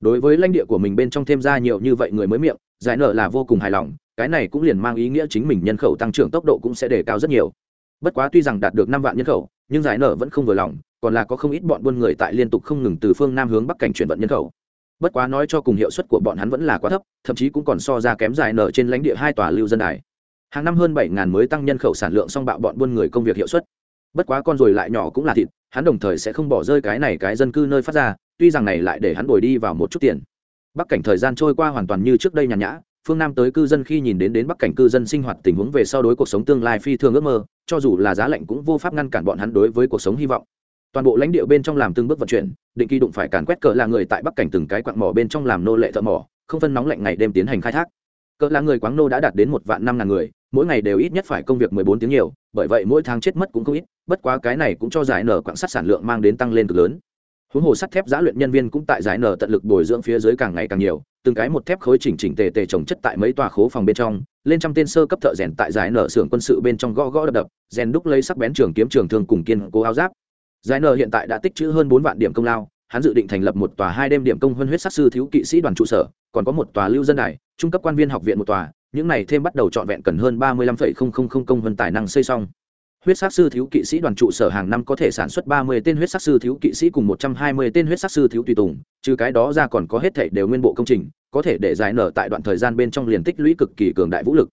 Đối với lãnh địa của mình bên trong thêm ra nhiều như vậy người mới miệng, giải nở là vô cùng hài lòng, cái này cũng liền mang ý nghĩa chính mình nhân khẩu tăng trưởng tốc độ cũng sẽ đề cao rất nhiều. Bất quá tuy rằng đạt được năm vạn nhân khẩu, nhưng giải nở vẫn không vừa lòng, còn là có không ít bọn buôn người tại liên tục không ngừng từ phương nam hướng bắc cảnh chuyển vận nhân khẩu bất quá nói cho cùng hiệu suất của bọn hắn vẫn là quá thấp, thậm chí cũng còn so ra kém dài nở trên lãnh địa hai tòa lưu dân đài. Hàng năm hơn bảy ngàn mới tăng nhân khẩu sản lượng song bạo bọn buôn người công việc hiệu suất. Bất quá con rồi lại nhỏ cũng là thịt, hắn đồng thời sẽ không bỏ rơi cái này cái dân cư nơi phát ra, tuy rằng này lại để hắn bồi đi vào một chút tiền. Bắc cảnh thời gian trôi qua hoàn toàn như trước đây nhàn nhã, phương nam tới cư dân khi nhìn đến đến bắc cảnh cư dân sinh hoạt tình huống về sau đối cuộc sống tương lai phi thường ước mơ, cho dù là giá lạnh cũng vô pháp ngăn cản bọn hắn đối với cuộc sống hy vọng toàn bộ lãnh địa bên trong làm từng bước vận chuyển, định kỳ đụng phải càn quét cỡ là người tại bắc cảnh từng cái quặng mỏ bên trong làm nô lệ thợ mỏ, không phân nóng lạnh ngày đêm tiến hành khai thác. Cỡ là người quáng nô đã đạt đến một vạn năm ngàn người, mỗi ngày đều ít nhất phải công việc mười bốn tiếng nhiều, bởi vậy mỗi tháng chết mất cũng không ít, bất quá cái này cũng cho giải nở quạng sắt sản lượng mang đến tăng lên cực lớn. Huống hồ sắt thép giã luyện nhân viên cũng tại giải nở tận lực bồi dưỡng phía dưới càng ngày càng nhiều, từng cái một thép khối chỉnh chỉnh tề tề trồng chất tại mấy tòa khố phòng bên trong, lên trăm tên sơ cấp thợ rèn tại giải nở xưởng quân sự bên trong gõ gõ đập đập, rèn đúc lấy sắc bén trường kiếm trường thương cùng kiên cố áo giáp giải nờ hiện tại đã tích trữ hơn bốn vạn điểm công lao, hắn dự định thành lập một tòa hai đêm điểm công huân huyết sắc sư thiếu kỵ sĩ đoàn trụ sở, còn có một tòa lưu dân đài, trung cấp quan viên học viện một tòa, những này thêm bắt đầu trọn vẹn cần hơn ba mươi lăm phẩy không không không công vân tài năng xây xong. Huyết sắc sư thiếu kỵ sĩ đoàn trụ sở hàng năm có thể sản xuất ba mươi tên huyết sắc sư thiếu kỵ sĩ cùng một trăm hai mươi tên huyết sắc sư thiếu tùy tùng, trừ cái đó ra còn có hết thể đều nguyên bộ công trình, có thể để giải nở tại đoạn thời gian bên trong liền tích lũy cực kỳ cường đại vũ lực.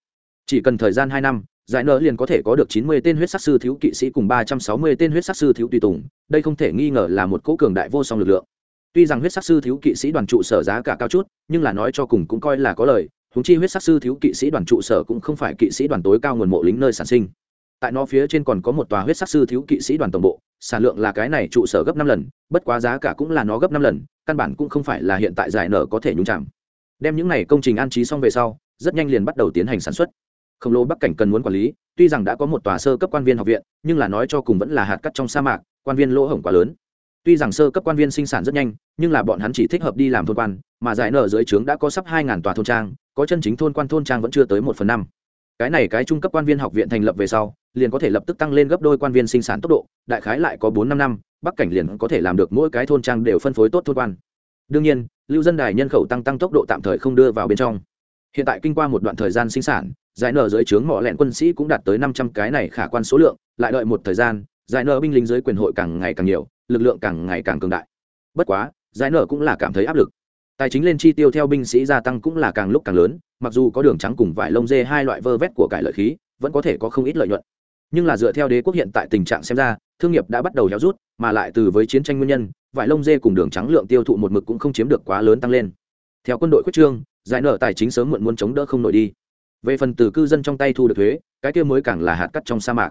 Chỉ cần thời gian hai năm giải nở liền có thể có được chín mươi tên huyết sắc sư thiếu kỵ sĩ cùng ba trăm sáu mươi tên huyết sắc sư thiếu tùy tùng, đây không thể nghi ngờ là một cỗ cường đại vô song lực lượng. Tuy rằng huyết sắc sư thiếu kỵ sĩ đoàn trụ sở giá cả cao chút, nhưng là nói cho cùng cũng coi là có lời húng chi huyết sắc sư thiếu kỵ sĩ đoàn trụ sở cũng không phải kỵ sĩ đoàn tối cao nguồn mộ lính nơi sản sinh. Tại nó phía trên còn có một tòa huyết sắc sư thiếu kỵ sĩ đoàn tổng bộ, sản lượng là cái này trụ sở gấp năm lần, bất quá giá cả cũng là nó gấp năm lần, căn bản cũng không phải là hiện tại giải nở có thể nhúng chạm đem những này công trình an trí xong về sau, rất nhanh liền bắt đầu tiến hành sản xuất khổng lồ bắc cảnh cần muốn quản lý, tuy rằng đã có một tòa sơ cấp quan viên học viện, nhưng là nói cho cùng vẫn là hạt cắt trong sa mạc, quan viên lỗ hổng quá lớn. Tuy rằng sơ cấp quan viên sinh sản rất nhanh, nhưng là bọn hắn chỉ thích hợp đi làm thôn quan, mà giải nở dưới trướng đã có sắp hai ngàn tòa thôn trang, có chân chính thôn quan thôn trang vẫn chưa tới một phần năm. Cái này cái trung cấp quan viên học viện thành lập về sau, liền có thể lập tức tăng lên gấp đôi quan viên sinh sản tốc độ, đại khái lại có bốn năm năm, bắc cảnh liền có thể làm được mỗi cái thôn trang đều phân phối tốt thôn quan. Đương nhiên, lưu dân đài nhân khẩu tăng tăng tốc độ tạm thời không đưa vào bên trong. Hiện tại kinh qua một đoạn thời gian sinh sản giải nở dưới trướng mỏ lẹn quân sĩ cũng đạt tới năm trăm cái này khả quan số lượng, lại đợi một thời gian, giải nở binh lính dưới quyền hội càng ngày càng nhiều, lực lượng càng ngày càng cường đại. Bất quá, giải nở cũng là cảm thấy áp lực. Tài chính lên chi tiêu theo binh sĩ gia tăng cũng là càng lúc càng lớn, mặc dù có đường trắng cùng vải lông dê hai loại vơ vét của cải lợi khí, vẫn có thể có không ít lợi nhuận. Nhưng là dựa theo đế quốc hiện tại tình trạng xem ra, thương nghiệp đã bắt đầu héo rút, mà lại từ với chiến tranh nguyên nhân, vải lông dê cùng đường trắng lượng tiêu thụ một mực cũng không chiếm được quá lớn tăng lên. Theo quân đội quyết trương, giải nợ tài chính sớm muộn muốn chống đỡ không nổi đi về phần từ cư dân trong tay thu được thuế, cái kia mới càng là hạt cắt trong sa mạc.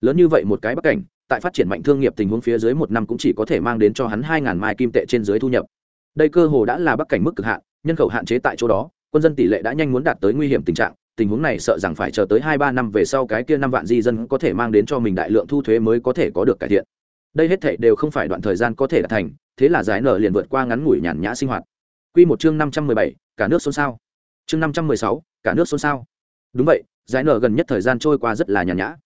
Lớn như vậy một cái bắc cảnh, tại phát triển mạnh thương nghiệp tình huống phía dưới một năm cũng chỉ có thể mang đến cho hắn hai ngàn mai kim tệ trên dưới thu nhập. Đây cơ hồ đã là bắc cảnh mức cực hạn, nhân khẩu hạn chế tại chỗ đó, quân dân tỷ lệ đã nhanh muốn đạt tới nguy hiểm tình trạng, tình huống này sợ rằng phải chờ tới hai ba năm về sau cái kia năm vạn di dân có thể mang đến cho mình đại lượng thu thuế mới có thể có được cải thiện. Đây hết thảy đều không phải đoạn thời gian có thể đạt thành, thế là giải nở liền vượt qua ngắn ngủi nhàn nhã sinh hoạt. Quy một chương năm trăm mười bảy, cả nước xôn xao chương năm trăm mười sáu, cả nước xôn xao. Đúng vậy, giải nở gần nhất thời gian trôi qua rất là nhàn nhã.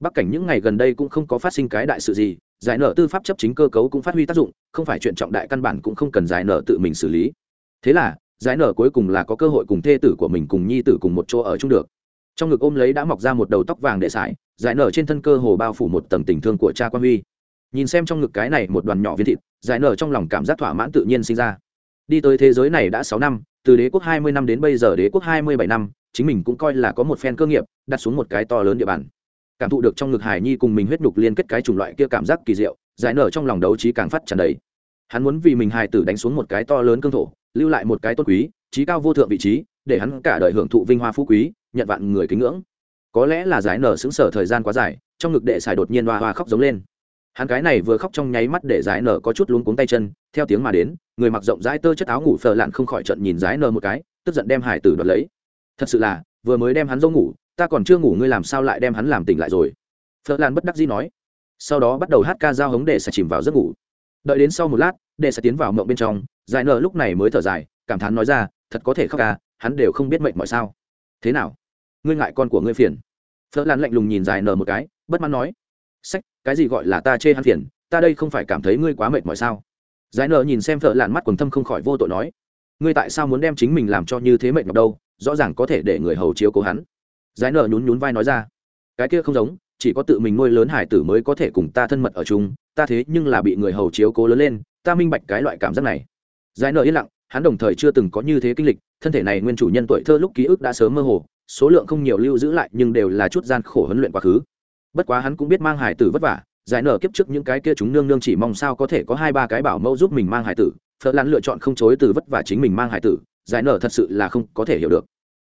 Bắc cảnh những ngày gần đây cũng không có phát sinh cái đại sự gì, giải nở tư pháp chấp chính cơ cấu cũng phát huy tác dụng, không phải chuyện trọng đại căn bản cũng không cần giải nở tự mình xử lý. Thế là, giải nở cuối cùng là có cơ hội cùng thê tử của mình cùng nhi tử cùng một chỗ ở chung được. Trong ngực ôm lấy đã mọc ra một đầu tóc vàng để sải, giải nở trên thân cơ hồ bao phủ một tầng tình thương của cha quan huy. Nhìn xem trong ngực cái này một đoàn nhỏ viên thịt, giải nở trong lòng cảm giác thỏa mãn tự nhiên sinh ra. Đi tới thế giới này đã sáu năm từ đế quốc hai mươi năm đến bây giờ đế quốc hai mươi bảy năm, chính mình cũng coi là có một phen cơ nghiệp, đặt xuống một cái to lớn địa bàn. Cảm thụ được trong ngực hải nhi cùng mình huyết nhục liên kết cái chủng loại kia cảm giác kỳ diệu, giải nở trong lòng đấu trí càng phát tràn đầy. Hắn muốn vì mình hài tử đánh xuống một cái to lớn cương thổ, lưu lại một cái tôn quý, trí cao vô thượng vị trí, để hắn cả đời hưởng thụ vinh hoa phú quý, nhận vạn người kính ngưỡng. Có lẽ là giải nở xứng sở thời gian quá dài, trong ngực đệ xài đột nhiên hoa hoa khóc giống lên. Hắn cái này vừa khóc trong nháy mắt để giải nở có chút luống cuống tay chân theo tiếng mà đến, người mặc rộng rãi tơ chất áo ngủ phờ lạn không khỏi trận nhìn rái nở một cái, tức giận đem hải tử đoạt lấy. Thật sự là, vừa mới đem hắn dâu ngủ, ta còn chưa ngủ ngươi làm sao lại đem hắn làm tỉnh lại rồi? Phờ lan bất đắc dĩ nói. Sau đó bắt đầu hát ca dao hống để sẽ chìm vào giấc ngủ. Đợi đến sau một lát, để sẽ tiến vào mộng bên trong giải nở lúc này mới thở dài, cảm thán nói ra, thật có thể khóc ca hắn đều không biết mệnh mọi sao. Thế nào? Ngươi ngại con của ngươi phiền? Phở lan lạnh lùng nhìn giải nở một cái, bất mãn nói. Sách, cái gì gọi là ta chê hắn phiền? Ta đây không phải cảm thấy ngươi quá mệt mỏi sao? Giải nợ nhìn xem thợ lạn mắt quần thâm không khỏi vô tội nói, ngươi tại sao muốn đem chính mình làm cho như thế mệt ngọc đâu? Rõ ràng có thể để người hầu chiếu cố hắn. Giải nợ nhún nhún vai nói ra, cái kia không giống, chỉ có tự mình nuôi lớn hải tử mới có thể cùng ta thân mật ở chung, ta thế nhưng là bị người hầu chiếu cố lớn lên, ta minh bạch cái loại cảm giác này. Giải nợ yên lặng, hắn đồng thời chưa từng có như thế kinh lịch, thân thể này nguyên chủ nhân tuổi thơ lúc ký ức đã sớm mơ hồ, số lượng không nhiều lưu giữ lại nhưng đều là chút gian khổ huấn luyện quá khứ. Bất quá hắn cũng biết mang hải tử vất vả giải nở kiếp trước những cái kia chúng nương nương chỉ mong sao có thể có hai ba cái bảo mẫu giúp mình mang hải tử, phật lan lựa chọn không chối từ vất vả chính mình mang hải tử, giải nở thật sự là không có thể hiểu được.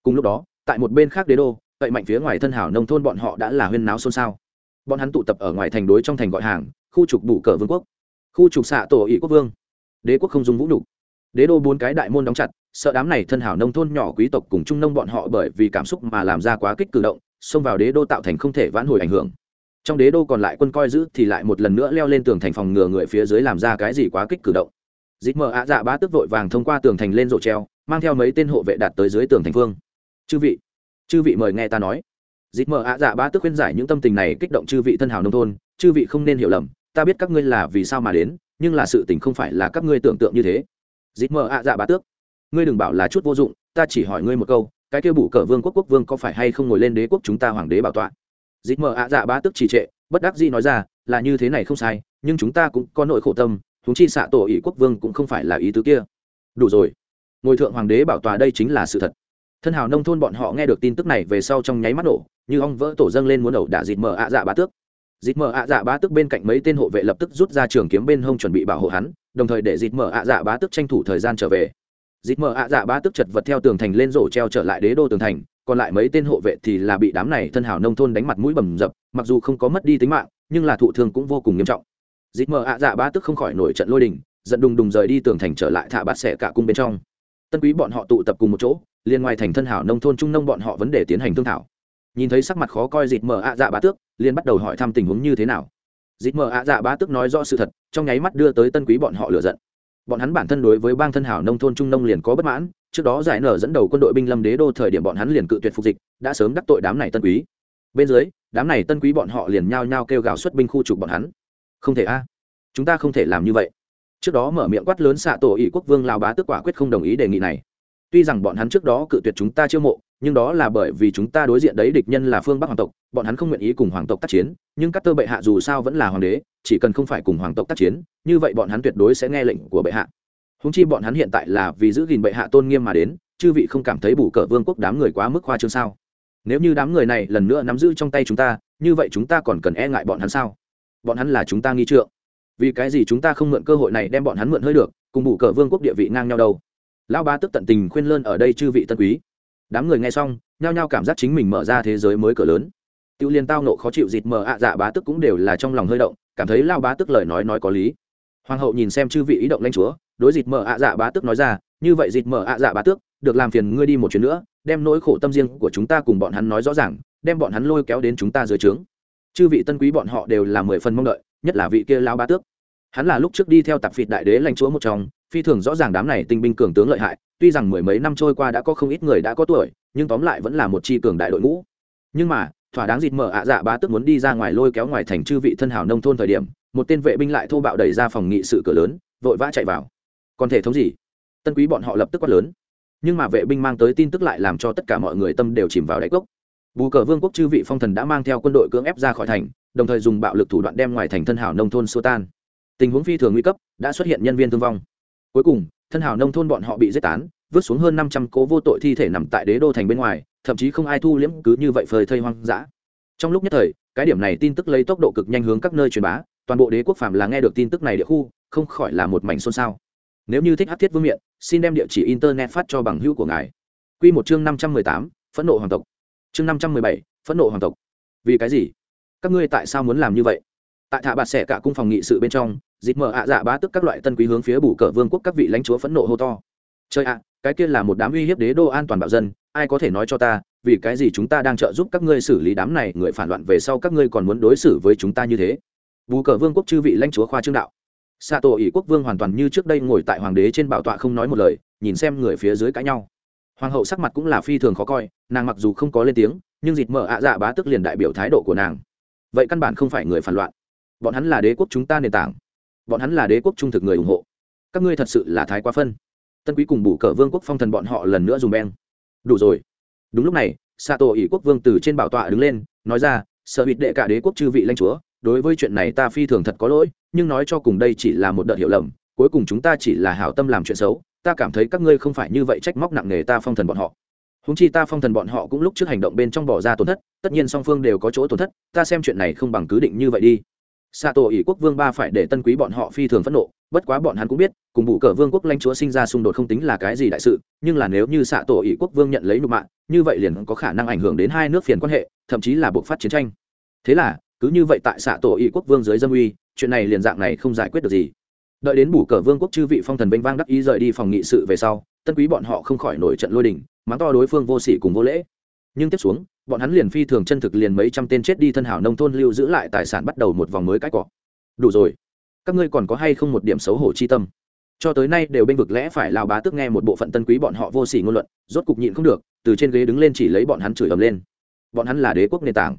Cùng lúc đó, tại một bên khác đế đô, vậy mạnh phía ngoài thân hảo nông thôn bọn họ đã là huyên náo xôn xao. Bọn hắn tụ tập ở ngoài thành đối trong thành gọi hàng, khu trục bù cờ vương quốc. Khu trục xạ tổ ỵ quốc vương. Đế quốc không dùng vũ nhục. Đế đô bốn cái đại môn đóng chặt, sợ đám này thân hảo nông thôn nhỏ quý tộc cùng trung nông bọn họ bởi vì cảm xúc mà làm ra quá kích cử động, xông vào đế đô tạo thành không thể vãn hồi ảnh hưởng trong đế đô còn lại quân coi giữ thì lại một lần nữa leo lên tường thành phòng ngừa người phía dưới làm ra cái gì quá kích cử động. Dịp mờ ạ dạ bá tức vội vàng thông qua tường thành lên rổ treo, mang theo mấy tên hộ vệ đạt tới dưới tường thành phương chư vị chư vị mời nghe ta nói. Dịp mờ ạ dạ bá tức khuyên giải những tâm tình này kích động chư vị thân hào nông thôn, chư vị không nên hiểu lầm, ta biết các ngươi là vì sao mà đến, nhưng là sự tình không phải là các ngươi tưởng tượng như thế. Dịp mờ ạ dạ bá tước, ngươi đừng bảo là chút vô dụng, ta chỉ hỏi ngươi một câu, cái kêu bủ cờ vương quốc quốc vương có phải hay không ngồi lên đế quốc chúng ta hoàng đế bảo tọa? Dịp mờ ạ dạ bá tức trì trệ, bất đắc dĩ nói ra, là như thế này không sai, nhưng chúng ta cũng có nội khổ tâm chúng chi xạ tổ ỷ quốc vương cũng không phải là ý tứ kia. Đủ rồi. Ngồi thượng hoàng đế bảo tòa đây chính là sự thật. Thân hào nông thôn bọn họ nghe được tin tức này về sau trong nháy mắt nổ, như ong vỡ tổ dâng lên muốn ẩu đả dịt mở ạ dạ bá tước. Dịt mở ạ dạ bá tước bên cạnh mấy tên hộ vệ lập tức rút ra trường kiếm bên hông chuẩn bị bảo hộ hắn, đồng thời để dịt mở ạ dạ bá tước tranh thủ thời gian trở về. Dịt mở ạ dạ bá tước chật vật theo tường thành lên rổ treo trở lại đế đô tường thành còn lại mấy tên hộ vệ thì là bị đám này thân hào nông thôn đánh mặt mũi bầm dập, mặc dù không có mất đi tính mạng, nhưng là thụ thương cũng vô cùng nghiêm trọng. Dịp mờ ạ dạ bá tước không khỏi nổi trận lôi đình, giận đùng đùng rời đi tường thành trở lại thả bát xẻ cả cung bên trong. Tân quý bọn họ tụ tập cùng một chỗ liên ngoài thành thân hảo nông thôn trung nông bọn họ vấn đề tiến hành thương thảo. Nhìn thấy sắc mặt khó coi dịp mờ ạ dạ bá tước liên bắt đầu hỏi thăm tình huống như thế nào. Dịp mờ ạ dạ bá tước nói rõ sự thật, trong nháy mắt đưa tới tân quý bọn họ lựa giận. Bọn hắn bản thân đối với bang thân hảo nông thôn trung nông liền có bất mãn trước đó giải nở dẫn đầu quân đội binh lâm đế đô thời điểm bọn hắn liền cự tuyệt phục dịch, đã sớm đắc tội đám này tân quý. Bên dưới, đám này tân quý bọn họ liền nhao nhao kêu gào xuất binh khu trục bọn hắn. Không thể a, chúng ta không thể làm như vậy. Trước đó mở miệng quát lớn xạ tổ ỷ quốc vương lao bá tức quả quyết không đồng ý đề nghị này. Tuy rằng bọn hắn trước đó cự tuyệt chúng ta chiêu mộ, nhưng đó là bởi vì chúng ta đối diện đấy địch nhân là phương bắc hoàng tộc, bọn hắn không nguyện ý cùng hoàng tộc tác chiến, nhưng các tơ bệ hạ dù sao vẫn là hoàng đế, chỉ cần không phải cùng hoàng tộc tác chiến, như vậy bọn hắn tuyệt đối sẽ nghe lệnh của bệ hạ húng chi bọn hắn hiện tại là vì giữ gìn bệ hạ tôn nghiêm mà đến, chư vị không cảm thấy bù cờ vương quốc đám người quá mức khoa trương sao? Nếu như đám người này lần nữa nắm giữ trong tay chúng ta, như vậy chúng ta còn cần e ngại bọn hắn sao? Bọn hắn là chúng ta nghi trượng. Vì cái gì chúng ta không mượn cơ hội này đem bọn hắn mượn hơi được, cùng bù cờ vương quốc địa vị ngang nhau đâu? Lão ba tức tận tình khuyên lơn ở đây chư vị tân quý. Đám người nghe xong, nhao nhao cảm giác chính mình mở ra thế giới mới cửa lớn. Tiêu liên tao nộ khó chịu dịt mờ ạ dạ bá tức cũng đều là trong lòng hơi động, cảm thấy lao bá tức lời nói nói có lý hoàng hậu nhìn xem chư vị ý động lanh chúa, đối dịt mờ ạ dạ bá tước nói ra, như vậy dịt mờ ạ dạ bá tước, được làm phiền ngươi đi một chuyến nữa, đem nỗi khổ tâm riêng của chúng ta cùng bọn hắn nói rõ ràng, đem bọn hắn lôi kéo đến chúng ta dưới trướng. Chư vị tân quý bọn họ đều là mười phần mong đợi, nhất là vị kia lao bá tước. Hắn là lúc trước đi theo tạp phịt đại đế lãnh chúa một trong, phi thường rõ ràng đám này tinh binh cường tướng lợi hại, tuy rằng mười mấy năm trôi qua đã có không ít người đã có tuổi, nhưng tóm lại vẫn là một chi cường đại đội ngũ. Nhưng mà, thỏa đáng dịt mở ạ dạ bá tức muốn đi ra ngoài lôi kéo ngoài thành chư vị thân hảo nông thôn thời điểm một tên vệ binh lại thô bạo đẩy ra phòng nghị sự cửa lớn, vội vã chạy vào. Còn thể thống gì? Tân quý bọn họ lập tức quát lớn. Nhưng mà vệ binh mang tới tin tức lại làm cho tất cả mọi người tâm đều chìm vào đáy cốc. Bù cờ vương quốc chư vị phong thần đã mang theo quân đội cưỡng ép ra khỏi thành, đồng thời dùng bạo lực thủ đoạn đem ngoài thành thân hảo nông thôn xô tan. Tình huống phi thường nguy cấp, đã xuất hiện nhân viên thương vong. Cuối cùng, thân hảo nông thôn bọn họ bị giết tán, vứt xuống hơn năm trăm cố vô tội thi thể nằm tại đế đô thành bên ngoài, thậm chí không ai thu liễm cứ như vậy phơi thây hoang dã. Trong lúc nhất thời, cái điểm này tin tức lấy tốc độ cực nhanh hướng các nơi truyền bá toàn bộ đế quốc phạm là nghe được tin tức này địa khu, không khỏi là một mảnh xôn xao. Nếu như thích hát thiết vương miện, xin đem địa chỉ internet phát cho bằng hữu của ngài. Q một chương năm trăm mười tám, phẫn nộ hoàng tộc. Chương năm trăm mười bảy, phẫn nộ hoàng tộc. Vì cái gì? Các ngươi tại sao muốn làm như vậy? Tại thả bạt xẻ cả cung phòng nghị sự bên trong dịp mở ạ dạ bá tức các loại tân quý hướng phía bù cờ vương quốc các vị lãnh chúa phẫn nộ hô to. Chơi ạ, cái kia là một đám uy hiếp đế đô an toàn bạo dân, ai có thể nói cho ta, vì cái gì chúng ta đang trợ giúp các ngươi xử lý đám này, người phản loạn về sau các ngươi còn muốn đối xử với chúng ta như thế? Bù cờ vương quốc chư vị lãnh chúa khoa trương đạo. Xạ tổ ỷ quốc vương hoàn toàn như trước đây ngồi tại hoàng đế trên bảo tọa không nói một lời, nhìn xem người phía dưới cãi nhau. Hoàng hậu sắc mặt cũng là phi thường khó coi, nàng mặc dù không có lên tiếng, nhưng dịt mở ạ dạ bá tức liền đại biểu thái độ của nàng. Vậy căn bản không phải người phản loạn. Bọn hắn là đế quốc chúng ta nền tảng. Bọn hắn là đế quốc trung thực người ủng hộ. Các ngươi thật sự là thái quá phân. Tân quý cùng bù cờ vương quốc phong thần bọn họ lần nữa dùng beng. Đủ rồi. Đúng lúc này xạ tổ ỷ quốc vương từ trên bảo tọa đứng lên, nói ra sợ bịt đệ cả đế quốc chư vị lãnh chúa đối với chuyện này ta phi thường thật có lỗi, nhưng nói cho cùng đây chỉ là một đợt hiểu lầm, cuối cùng chúng ta chỉ là hảo tâm làm chuyện xấu, ta cảm thấy các ngươi không phải như vậy trách móc nặng nề ta phong thần bọn họ. Húng chi ta phong thần bọn họ cũng lúc trước hành động bên trong bỏ ra tổn thất, tất nhiên song phương đều có chỗ tổn thất, ta xem chuyện này không bằng cứ định như vậy đi. Xạ tổ ỷ quốc vương ba phải để tân quý bọn họ phi thường phẫn nộ, bất quá bọn hắn cũng biết, cùng bụ cờ vương quốc lãnh chúa sinh ra xung đột không tính là cái gì đại sự, nhưng là nếu như xạ tổ ỷ quốc vương nhận lấy nụ mạng, như vậy liền có khả năng ảnh hưởng đến hai nước phiền quan hệ, thậm chí là buộc phát chiến tranh. Thế là cứ như vậy tại xạ tổ y quốc vương dưới dâm uy, chuyện này liền dạng này không giải quyết được gì. Đợi đến bủ cờ vương quốc chư vị phong thần bênh vang đắc ý rời đi phòng nghị sự về sau, tân quý bọn họ không khỏi nổi trận lôi đình, mắng to đối phương vô sỉ cùng vô lễ. Nhưng tiếp xuống, bọn hắn liền phi thường chân thực liền mấy trăm tên chết đi thân hảo nông thôn lưu giữ lại tài sản bắt đầu một vòng mới cãi cọ. Đủ rồi. Các ngươi còn có hay không một điểm xấu hổ chi tâm? Cho tới nay đều bên vực lẽ phải lao bá tức nghe một bộ phận tân quý bọn họ vô sỉ ngôn luận, rốt cục nhịn không được, từ trên ghế đứng lên chỉ lấy bọn hắn chửi ầm lên. Bọn hắn là đế quốc nền tảng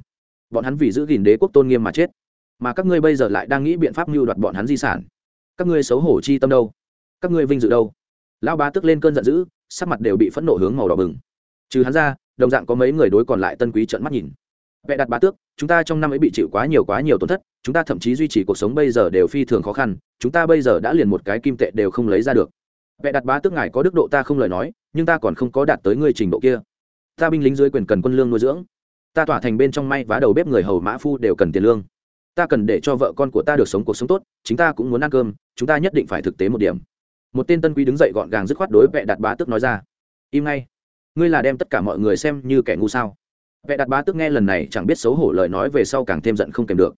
bọn hắn vì giữ gìn đế quốc tôn nghiêm mà chết. Mà các ngươi bây giờ lại đang nghĩ biện pháp mưu đoạt bọn hắn di sản. Các ngươi xấu hổ chi tâm đâu? Các ngươi vinh dự đâu? Lão bá tức lên cơn giận dữ, sắc mặt đều bị phẫn nộ hướng màu đỏ bừng. Trừ hắn ra, đồng dạng có mấy người đối còn lại tân quý trợn mắt nhìn. Vẽ đặt bá tước, chúng ta trong năm ấy bị chịu quá nhiều quá nhiều tổn thất, chúng ta thậm chí duy trì cuộc sống bây giờ đều phi thường khó khăn, chúng ta bây giờ đã liền một cái kim tệ đều không lấy ra được. Vẽ đặt bá tước ngài có đức độ ta không lời nói, nhưng ta còn không có đạt tới ngươi trình độ kia. Ta binh lính dưới quyền cần quân lương nuôi dưỡng ta tỏa thành bên trong may vá đầu bếp người hầu mã phu đều cần tiền lương. Ta cần để cho vợ con của ta được sống cuộc sống tốt, chính ta cũng muốn ăn cơm, chúng ta nhất định phải thực tế một điểm. Một tên tân quý đứng dậy gọn gàng dứt khoát đối vệ đặt bá tước nói ra. Im ngay. Ngươi là đem tất cả mọi người xem như kẻ ngu sao? Vệ đặt bá tước nghe lần này chẳng biết xấu hổ lời nói về sau càng thêm giận không kèm được.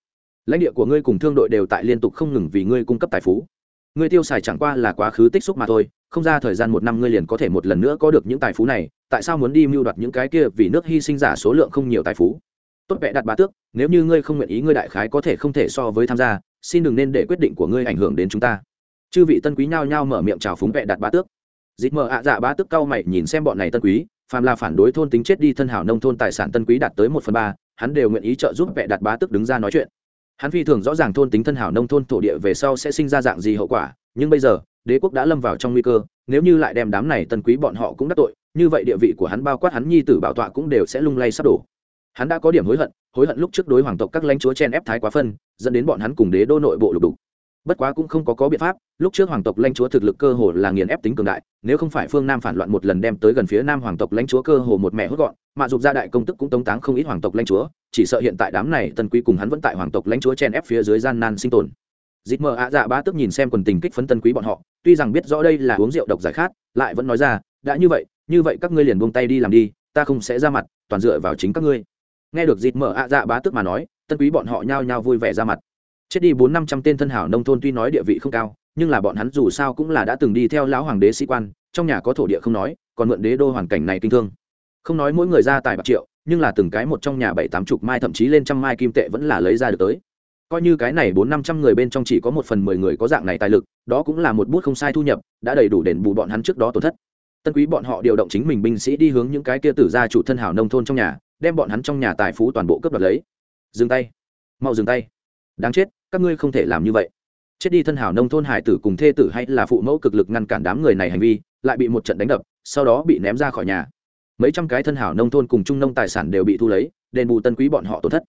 Lãnh địa của ngươi cùng thương đội đều tại liên tục không ngừng vì ngươi cung cấp tài phú. Ngươi tiêu xài chẳng qua là quá khứ tích xúc mà thôi, không ra thời gian một năm ngươi liền có thể một lần nữa có được những tài phú này tại sao muốn đi mưu đoạt những cái kia vì nước hy sinh giả số lượng không nhiều tài phú? Tốt vẽ đặt bá tước, nếu như ngươi không nguyện ý, ngươi đại khái có thể không thể so với tham gia, xin đừng nên để quyết định của ngươi ảnh hưởng đến chúng ta. Chư vị tân quý nhao nhao mở miệng chào phúng vẽ đặt bá tước. Dịp mờ ạ dạ bá tước cao mày nhìn xem bọn này tân quý, phàm là phản đối thôn tính chết đi thân hảo nông thôn tài sản tân quý đạt tới một phần ba, hắn đều nguyện ý trợ giúp vẹ đặt bá tước đứng ra nói chuyện. Hắn phi thường rõ ràng thôn tính thân hảo nông thôn thổ địa về sau sẽ sinh ra dạng gì hậu quả, nhưng bây giờ, đế quốc đã lâm vào trong nguy cơ, nếu như lại đem đám này tân quý bọn họ cũng đắc tội như vậy địa vị của hắn bao quát hắn nhi tử bảo tọa cũng đều sẽ lung lay sắp đổ. Hắn đã có điểm hối hận hối hận lúc trước đối hoàng tộc các lãnh chúa chen ép thái quá phân, dẫn đến bọn hắn cùng đế đô nội bộ lục đục. Bất quá cũng không có có biện pháp, lúc trước hoàng tộc lãnh chúa thực lực cơ hồ là nghiền ép tính cường đại, nếu không phải phương nam phản loạn một lần đem tới gần phía nam hoàng tộc lãnh chúa cơ hồ một mẹ hốt gọn mạ dục gia đại công tức cũng tống táng không ít hoàng tộc lãnh chúa, chỉ sợ hiện tại đám này tân quý cùng hắn vẫn tại hoàng tộc lãnh chúa chen ép phía dưới gian nan sinh tồn. Dịp mờ ạ dạ bá tức nhìn xem quần tình kích phấn tân quý bọn họ, tuy rằng biết rõ đây là uống rượu độc giải khát, lại vẫn nói ra, đã như vậy như vậy các ngươi liền buông tay đi làm đi, ta không sẽ ra mặt, toàn dựa vào chính các ngươi. Nghe được dịt mở ạ dạ bá tức mà nói, tân quý bọn họ nhao nhao vui vẻ ra mặt. Chết đi bốn năm trăm tên thân hảo nông thôn tuy nói địa vị không cao, nhưng là bọn hắn dù sao cũng là đã từng đi theo lão hoàng đế sĩ quan, trong nhà có thổ địa không nói, còn mượn đế đô hoàn cảnh này kinh thương. Không nói mỗi người ra tài bạc triệu, nhưng là từng cái một trong nhà bảy tám chục mai thậm chí lên trăm mai kim tệ vẫn là lấy ra được tới. Coi như cái này bốn năm trăm người bên trong chỉ có một phần mười người có dạng này tài lực, đó cũng là một bút không sai thu nhập, đã đầy đủ đền bù bọn hắn trước đó tổn thất tân quý bọn họ điều động chính mình binh sĩ đi hướng những cái kia tử gia chủ thân hảo nông thôn trong nhà, đem bọn hắn trong nhà tài phú toàn bộ cướp đoạt lấy. Dừng tay. Mau dừng tay. Đáng chết, các ngươi không thể làm như vậy. Chết đi thân hảo nông thôn hải tử cùng thê tử hay là phụ mẫu cực lực ngăn cản đám người này hành vi, lại bị một trận đánh đập, sau đó bị ném ra khỏi nhà. Mấy trăm cái thân hảo nông thôn cùng trung nông tài sản đều bị thu lấy, đền bù tân quý bọn họ tổn thất.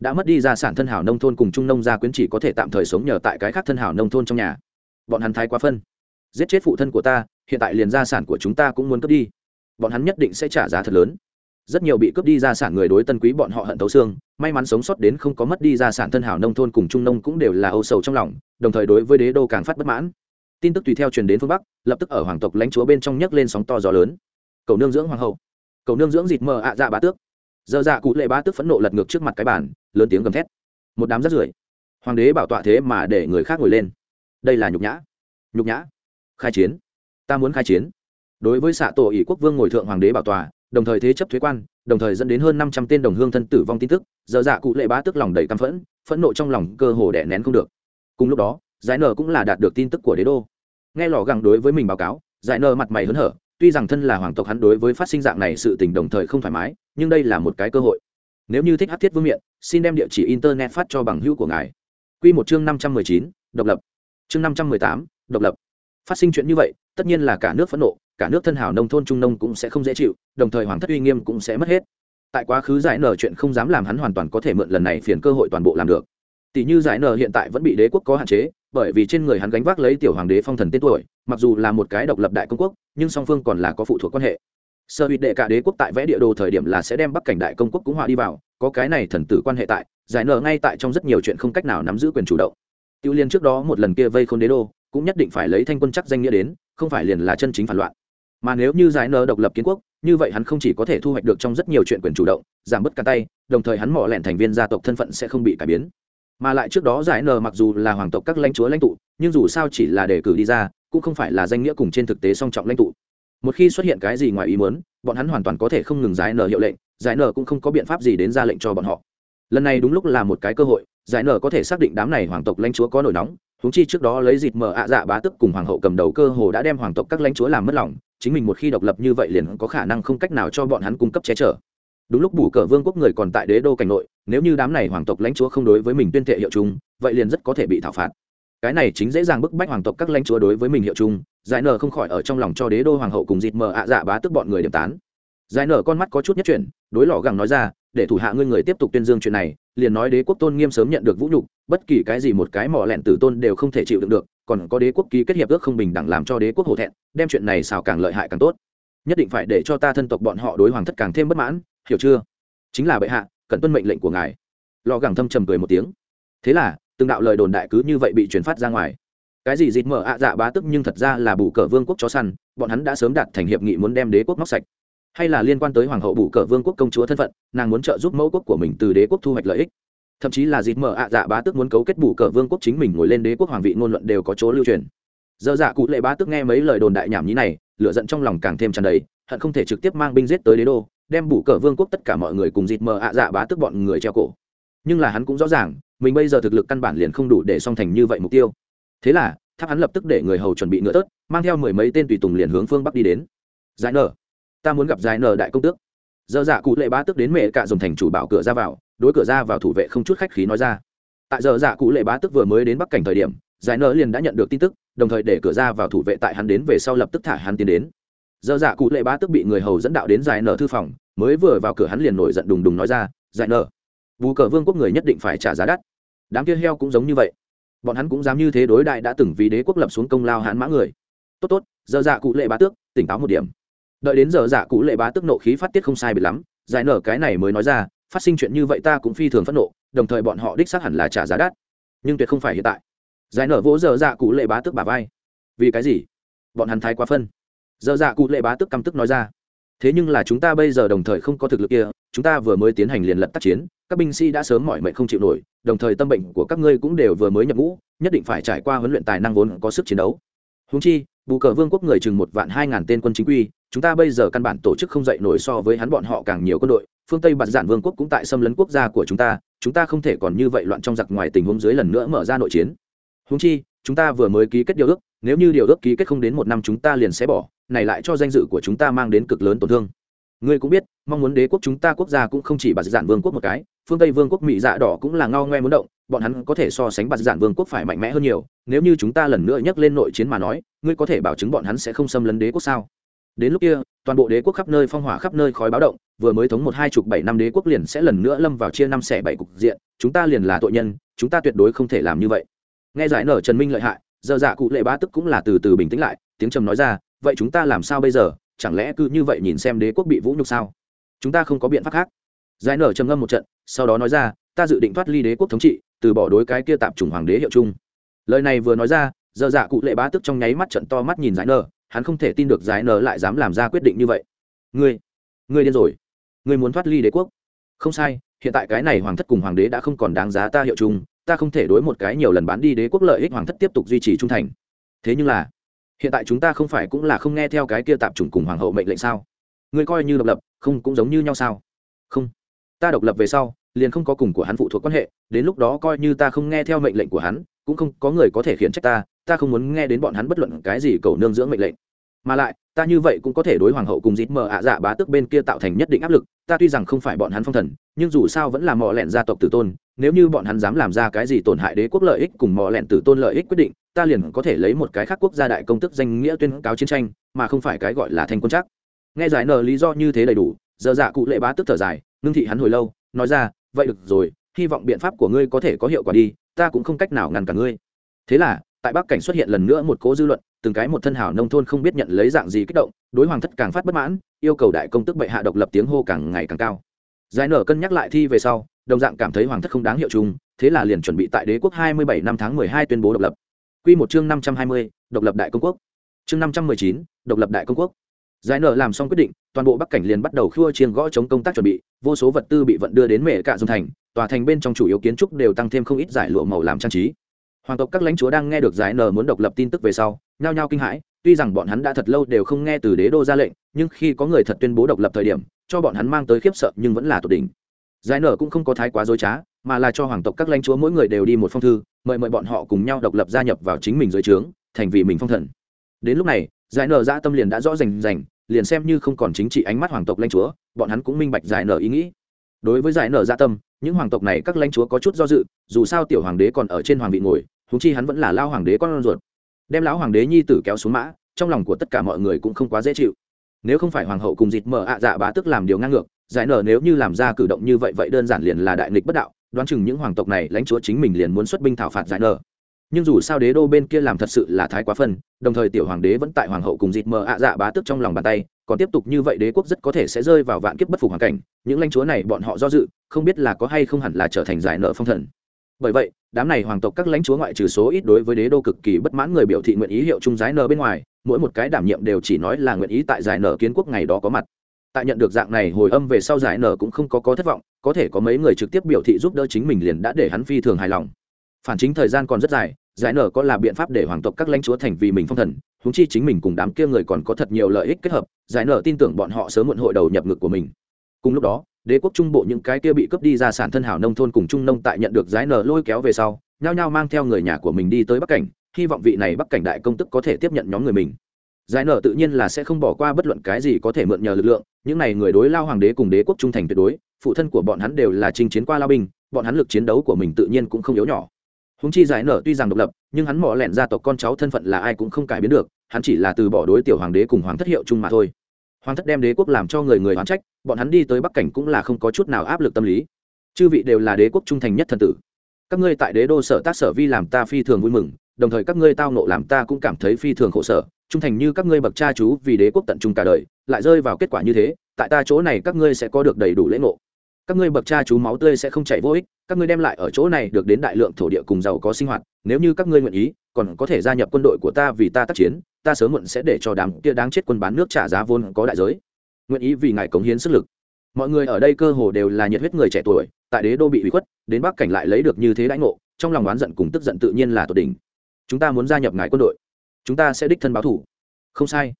Đã mất đi gia sản thân hảo nông thôn cùng trung nông gia quyến chỉ có thể tạm thời sống nhờ tại cái khác thân hảo nông thôn trong nhà. Bọn hắn thái quá phân giết chết phụ thân của ta, hiện tại liền gia sản của chúng ta cũng muốn cướp đi. Bọn hắn nhất định sẽ trả giá thật lớn. Rất nhiều bị cướp đi gia sản người đối tân quý bọn họ hận tấu xương, may mắn sống sót đến không có mất đi gia sản thân hảo nông thôn cùng trung nông cũng đều là âu sầu trong lòng, đồng thời đối với đế đô càng phát bất mãn. Tin tức tùy theo truyền đến phương bắc, lập tức ở hoàng tộc lãnh chúa bên trong nhấc lên sóng to gió lớn. Cầu nương dưỡng hoàng hậu. Cầu nương dưỡng dịt mờ ạ dạ bá tước. Giờ dạ cụ lệ bá tước phẫn nộ lật ngược trước mặt cái bàn, lớn tiếng gầm thét. Một đám rắt rưởi. Hoàng đế bảo tọa thế mà để người khác ngồi lên. Đây là nhục nhã. Nhục nhã khai chiến. Ta muốn khai chiến. Đối với xạ tổ ỷ quốc vương ngồi thượng hoàng đế bảo tòa, đồng thời thế chấp thuế quan đồng thời dẫn đến hơn năm trăm tên đồng hương thân tử vong tin tức giờ dạ cụ lệ bá tức lòng đầy căm phẫn phẫn nộ trong lòng cơ hồ đẻ nén không được. Cùng lúc đó giải nở cũng là đạt được tin tức của đế đô. Nghe lò gẳng đối với mình báo cáo giải nở mặt mày hớn hở tuy rằng thân là hoàng tộc hắn đối với phát sinh dạng này sự tình đồng thời không thoải mái nhưng đây là một cái cơ hội. Nếu như thích hát thiết vương miện xin đem địa chỉ internet phát cho bằng hữu của ngài. Q một chương năm trăm mười chín độc lập. Chương năm trăm mười tám độc lập phát sinh chuyện như vậy, tất nhiên là cả nước phẫn nộ, cả nước thân hảo nông thôn trung nông cũng sẽ không dễ chịu, đồng thời hoàng thất uy nghiêm cũng sẽ mất hết. Tại quá khứ giải nở chuyện không dám làm hắn hoàn toàn có thể mượn lần này phiền cơ hội toàn bộ làm được. Tỷ như giải nở hiện tại vẫn bị đế quốc có hạn chế, bởi vì trên người hắn gánh vác lấy tiểu hoàng đế phong thần tên tuổi, mặc dù là một cái độc lập đại công quốc, nhưng song phương còn là có phụ thuộc quan hệ. Sơ hụt đệ cả đế quốc tại vẽ địa đồ thời điểm là sẽ đem bắc cảnh đại công quốc cũng hòa đi vào, có cái này thần tử quan hệ tại, giải nở ngay tại trong rất nhiều chuyện không cách nào nắm giữ quyền chủ động. Tiêu liên trước đó một lần kia vây khôn đế đô cũng nhất định phải lấy thanh quân chắc danh nghĩa đến, không phải liền là chân chính phản loạn. Mà nếu như giải nở độc lập kiến quốc, như vậy hắn không chỉ có thể thu hoạch được trong rất nhiều chuyện quyền chủ động, giảm bớt cả tay, đồng thời hắn mỏ lẹn thành viên gia tộc thân phận sẽ không bị cải biến. Mà lại trước đó giải nở mặc dù là hoàng tộc các lãnh chúa lãnh tụ, nhưng dù sao chỉ là đề cử đi ra, cũng không phải là danh nghĩa cùng trên thực tế song trọng lãnh tụ. Một khi xuất hiện cái gì ngoài ý muốn, bọn hắn hoàn toàn có thể không ngừng giải nở hiệu lệnh, giải nở cũng không có biện pháp gì đến ra lệnh cho bọn họ. Lần này đúng lúc là một cái cơ hội, giải nở có thể xác định đám này hoàng tộc lãnh chúa có nổi nóng Huống chi trước đó lấy dịt mở ạ dạ bá tức cùng hoàng hậu cầm đầu cơ hồ đã đem hoàng tộc các lãnh chúa làm mất lòng, chính mình một khi độc lập như vậy liền có khả năng không cách nào cho bọn hắn cung cấp che chở. Đúng lúc bù cờ vương quốc người còn tại đế đô cảnh nội, nếu như đám này hoàng tộc lãnh chúa không đối với mình tuyên thệ hiệu chung, vậy liền rất có thể bị thảo phạt. Cái này chính dễ dàng bức bách hoàng tộc các lãnh chúa đối với mình hiệu chung, giải nở không khỏi ở trong lòng cho đế đô hoàng hậu cùng dịt mờ ạ dạ bá tức bọn người điểm tán. Giải nở con mắt có chút nhất chuyển, đối lò gẳng nói ra, để thủ hạ ngươi người tiếp tục tuyên dương chuyện này, liền nói đế quốc tôn nghiêm sớm nhận được vũ nhục bất kỳ cái gì một cái mỏ lẹn tử tôn đều không thể chịu đựng được, còn có đế quốc ký kết hiệp ước không bình đẳng làm cho đế quốc hổ thẹn, đem chuyện này xào càng lợi hại càng tốt. Nhất định phải để cho ta thân tộc bọn họ đối hoàng thất càng thêm bất mãn, hiểu chưa? Chính là bệ hạ, cần tuân mệnh lệnh của ngài. Lò gẳng thâm trầm cười một tiếng. Thế là, từng đạo lời đồn đại cứ như vậy bị truyền phát ra ngoài. Cái gì dịt mở ạ dạ bá tức nhưng thật ra là bù cờ vương quốc chó săn, bọn hắn đã sớm đạt thành hiệp nghị muốn đem đế quốc móc sạch. Hay là liên quan tới hoàng hậu bù cờ vương quốc công chúa thân phận, nàng muốn trợ giúp mẫu quốc của mình từ đế quốc thu hoạch lợi ích thậm chí là dịp mở ạ dạ bá tức muốn cấu kết bù cờ vương quốc chính mình ngồi lên đế quốc hoàng vị ngôn luận đều có chỗ lưu truyền. Giờ dạ cụ lệ bá tức nghe mấy lời đồn đại nhảm nhí này lựa giận trong lòng càng thêm tràn đầy, hận không thể trực tiếp mang binh giết tới đế đô, đem bù cờ vương quốc tất cả mọi người cùng dịp mở ạ dạ bá tức bọn người treo cổ. Nhưng là hắn cũng rõ ràng, mình bây giờ thực lực căn bản liền không đủ để song thành như vậy mục tiêu. Thế là, tháp hắn lập tức để người hầu chuẩn bị ngựa tớt, mang theo mười mấy tên tùy tùng liền hướng phương bắc đi đến. Giải nở. Ta muốn gặp giải nở đại công tước. Giờ dạ cụ lệ bá tức đến mẹ cả dòng thành chủ bảo cửa ra vào đối cửa ra vào thủ vệ không chút khách khí nói ra. Tại giờ dạ cụ lệ bá tức vừa mới đến bắc cảnh thời điểm, giải nở liền đã nhận được tin tức, đồng thời để cửa ra vào thủ vệ tại hắn đến về sau lập tức thả hắn tiến đến. Giờ dạ cụ lệ bá tức bị người hầu dẫn đạo đến giải nở thư phòng, mới vừa vào cửa hắn liền nổi giận đùng đùng nói ra, giải nở vụ cờ vương quốc người nhất định phải trả giá đắt. Đám kia heo cũng giống như vậy. Bọn hắn cũng dám như thế đối đại đã từng vì đế quốc lập xuống công lao hãn mã người. Tốt tốt, giờ dạ cụ lệ bá tước, tỉnh táo một điểm. Đợi đến giờ dạ cụ lệ bá tước nộ khí phát tiết không sai biệt lắm, giải nở cái này mới nói ra phát sinh chuyện như vậy ta cũng phi thường phẫn nộ, đồng thời bọn họ đích xác hẳn là trả giá đắt. Nhưng tuyệt không phải hiện tại. Giải nở vỗ dở dạ cụ lệ bá tức bà vai. Vì cái gì? Bọn hắn thái quá phân. Dở dạ cụ lệ bá tức căm tức nói ra. Thế nhưng là chúng ta bây giờ đồng thời không có thực lực kia, chúng ta vừa mới tiến hành liền lật tác chiến, các binh sĩ đã sớm mỏi mệt không chịu nổi, đồng thời tâm bệnh của các ngươi cũng đều vừa mới nhập ngũ, nhất định phải trải qua huấn luyện tài năng vốn có sức chiến đấu. Húng chi, bù cờ vương quốc người chừng một vạn hai ngàn tên quân chính quy chúng ta bây giờ căn bản tổ chức không dậy nổi so với hắn bọn họ càng nhiều quân đội, phương tây bạt giản vương quốc cũng tại xâm lấn quốc gia của chúng ta chúng ta không thể còn như vậy loạn trong giặc ngoài tình huống dưới lần nữa mở ra nội chiến. Húng chi, chúng ta vừa mới ký kết điều ước, nếu như điều ước ký kết không đến một năm chúng ta liền sẽ bỏ, này lại cho danh dự của chúng ta mang đến cực lớn tổn thương. Ngươi cũng biết, mong muốn đế quốc chúng ta quốc gia cũng không chỉ bạt giản vương quốc một cái, phương tây vương quốc mỹ dạ đỏ cũng là ngao ngoe muốn động, bọn hắn có thể so sánh bạt giản vương quốc phải mạnh mẽ hơn nhiều, nếu như chúng ta lần nữa nhắc lên nội chiến mà nói, ngươi có thể bảo chứng bọn hắn sẽ không xâm lấn đế quốc sao? Đến lúc kia, toàn bộ đế quốc khắp nơi phong hỏa khắp nơi khói báo động, vừa mới thống một hai chục bảy năm đế quốc liền sẽ lần nữa lâm vào chia năm xẻ bảy cục diện, chúng ta liền là tội nhân, chúng ta tuyệt đối không thể làm như vậy. Nghe giải nở trần minh lợi hại, giờ dạ cụ lệ bá tức cũng là từ từ bình tĩnh lại, tiếng trầm nói ra, vậy chúng ta làm sao bây giờ, chẳng lẽ cứ như vậy nhìn xem đế quốc bị vũ nhục sao? Chúng ta không có biện pháp khác. Giải nở trầm ngâm một trận, sau đó nói ra, ta dự định thoát ly đế quốc thống trị, từ bỏ đối cái kia tạm chủng hoàng đế hiệu chung. Lời này vừa nói ra, giờ dạ cụ lệ bá tức trong nháy mắt trận to mắt nhìn giải nở hắn không thể tin được giải nở lại dám làm ra quyết định như vậy. Ngươi ngươi điên rồi. Ngươi muốn thoát ly đế quốc. Không sai, hiện tại cái này hoàng thất cùng hoàng đế đã không còn đáng giá ta hiệu chung, ta không thể đối một cái nhiều lần bán đi đế quốc lợi ích hoàng thất tiếp tục duy trì trung thành. Thế nhưng là, hiện tại chúng ta không phải cũng là không nghe theo cái kia tạp chủng cùng hoàng hậu mệnh lệnh sao? Ngươi coi như độc lập, không cũng giống như nhau sao? Không. Ta độc lập về sau, liền không có cùng của hắn phụ thuộc quan hệ, đến lúc đó coi như ta không nghe theo mệnh lệnh của hắn cũng không có người có thể khiển trách ta ta không muốn nghe đến bọn hắn bất luận cái gì cầu nương dưỡng mệnh lệnh. Mà lại, ta như vậy cũng có thể đối hoàng hậu cùng dít mờ ạ dạ bá tức bên kia tạo thành nhất định áp lực, ta tuy rằng không phải bọn hắn phong thần, nhưng dù sao vẫn là mò lẹn gia tộc tử tôn, nếu như bọn hắn dám làm ra cái gì tổn hại đế quốc lợi ích cùng mò lẹn tử tôn lợi ích quyết định, ta liền có thể lấy một cái khác quốc gia đại công tức danh nghĩa tuyên cáo chiến tranh, mà không phải cái gọi là thanh quân chắc. Nghe giải nở lý do như thế đầy đủ, giờ dạ cụ lệ bá tức thở dài, ngưng thị hắn hồi lâu, nói ra, vậy được rồi hy vọng biện pháp của ngươi có thể có hiệu quả đi ta cũng không cách nào ngăn cản ngươi. Thế là tại bắc cảnh xuất hiện lần nữa một cố dư luận từng cái một thân hảo nông thôn không biết nhận lấy dạng gì kích động đối hoàng thất càng phát bất mãn yêu cầu đại công tức bệ hạ độc lập tiếng hô càng ngày càng cao. Giải nở cân nhắc lại thi về sau đồng dạng cảm thấy hoàng thất không đáng hiệu chung thế là liền chuẩn bị tại đế quốc 27 năm tháng 12 tuyên bố độc lập. Quy một chương 520, độc lập đại công quốc. Chương 519, độc lập đại công quốc. Giải nở làm xong quyết định toàn bộ bắc cảnh liền bắt đầu khua chiêng gõ chống công tác chuẩn bị vô số vật tư bị vận đưa đến mẹ cạ dung thành tòa thành bên trong chủ yếu kiến trúc đều tăng thêm không ít giải lụa màu làm trang trí. Hoàng tộc các lãnh chúa đang nghe được giải nở muốn độc lập tin tức về sau, nhao nhao kinh hãi, tuy rằng bọn hắn đã thật lâu đều không nghe từ đế đô ra lệnh, nhưng khi có người thật tuyên bố độc lập thời điểm, cho bọn hắn mang tới khiếp sợ nhưng vẫn là tột đỉnh. Giải nở cũng không có thái quá dối trá, mà là cho hoàng tộc các lãnh chúa mỗi người đều đi một phong thư, mời mời bọn họ cùng nhau độc lập gia nhập vào chính mình dưới trướng, thành vì mình phong thần. Đến lúc này, giải nở ra tâm liền đã rõ rành rành, liền xem như không còn chính trị ánh mắt hoàng tộc lãnh chúa, bọn hắn cũng minh bạch giải nở ý nghĩ đối với giải nở gia tâm, những hoàng tộc này các lãnh chúa có chút do dự, dù sao tiểu hoàng đế còn ở trên hoàng vị ngồi húng chi hắn vẫn là lao hoàng đế con ruột. Đem lão hoàng đế nhi tử kéo xuống mã, trong lòng của tất cả mọi người cũng không quá dễ chịu. Nếu không phải hoàng hậu cùng dịt mở ạ dạ bá tức làm điều ngang ngược, giải nở nếu như làm ra cử động như vậy vậy đơn giản liền là đại nghịch bất đạo, đoán chừng những hoàng tộc này lãnh chúa chính mình liền muốn xuất binh thảo phạt giải nở nhưng dù sao đế đô bên kia làm thật sự là thái quá phân, đồng thời tiểu hoàng đế vẫn tại hoàng hậu cùng dịt mờ ạ dạ bá tức trong lòng bàn tay, còn tiếp tục như vậy đế quốc rất có thể sẽ rơi vào vạn kiếp bất phục hoàn cảnh, những lãnh chúa này bọn họ do dự, không biết là có hay không hẳn là trở thành giải nợ phong thần. Bởi vậy, đám này hoàng tộc các lãnh chúa ngoại trừ số ít đối với đế đô cực kỳ bất mãn người biểu thị nguyện ý hiệu chung giải nợ bên ngoài, mỗi một cái đảm nhiệm đều chỉ nói là nguyện ý tại giải nợ kiến quốc ngày đó có mặt. Tại nhận được dạng này hồi âm về sau giải nợ cũng không có có thất vọng, có thể có mấy người trực tiếp biểu thị giúp đỡ chính mình liền đã để hắn phi thường hài lòng phản chính thời gian còn rất dài, giải nở có là biện pháp để hoàng tộc các lãnh chúa thành vì mình phong thần húng chi chính mình cùng đám kia người còn có thật nhiều lợi ích kết hợp, giải nở tin tưởng bọn họ sớm muộn hội đầu nhập ngực của mình. Cùng lúc đó, đế quốc trung bộ những cái kia bị cướp đi ra sản thân hảo nông thôn cùng trung nông tại nhận được giải nở lôi kéo về sau, nhao nhao mang theo người nhà của mình đi tới bắc cảnh, hy vọng vị này bắc cảnh đại công tức có thể tiếp nhận nhóm người mình. Giải nở tự nhiên là sẽ không bỏ qua bất luận cái gì có thể mượn nhờ lực lượng, những này người đối lao hoàng đế cùng đế quốc trung thành tuyệt đối, phụ thân của bọn hắn đều là chinh chiến qua lao binh, bọn hắn lực chiến đấu của mình tự nhiên cũng không yếu nhỏ húng chi giải nở tuy rằng độc lập, nhưng hắn mỏ lẹn gia tộc con cháu thân phận là ai cũng không cải biến được, hắn chỉ là từ bỏ đối tiểu hoàng đế cùng hoàng thất hiệu chung mà thôi. Hoàng thất đem đế quốc làm cho người người hoán trách, bọn hắn đi tới bắc cảnh cũng là không có chút nào áp lực tâm lý. Chư vị đều là đế quốc trung thành nhất thần tử. Các ngươi tại đế đô sở tác sở vi làm ta phi thường vui mừng, đồng thời các ngươi tao nộ làm ta cũng cảm thấy phi thường khổ sở. Trung thành như các ngươi bậc cha chú vì đế quốc tận trung cả đời, lại rơi vào kết quả như thế, tại ta chỗ này các ngươi sẽ có được đầy đủ lễ ngộ các ngươi bậc cha chú máu tươi sẽ không chảy vô ích, các ngươi đem lại ở chỗ này được đến đại lượng thổ địa cùng giàu có sinh hoạt, nếu như các ngươi nguyện ý, còn có thể gia nhập quân đội của ta vì ta tác chiến, ta sớm muộn sẽ để cho đám kia đáng chết quân bán nước trả giá vốn có đại giới. Nguyện ý vì ngài cống hiến sức lực. Mọi người ở đây cơ hồ đều là nhiệt huyết người trẻ tuổi, tại đế đô bị hủy khuất, đến bắc cảnh lại lấy được như thế đãi ngộ, trong lòng oán giận cùng tức giận tự nhiên là tột đỉnh. Chúng ta muốn gia nhập ngài quân đội. Chúng ta sẽ đích thân báo thủ. Không sai.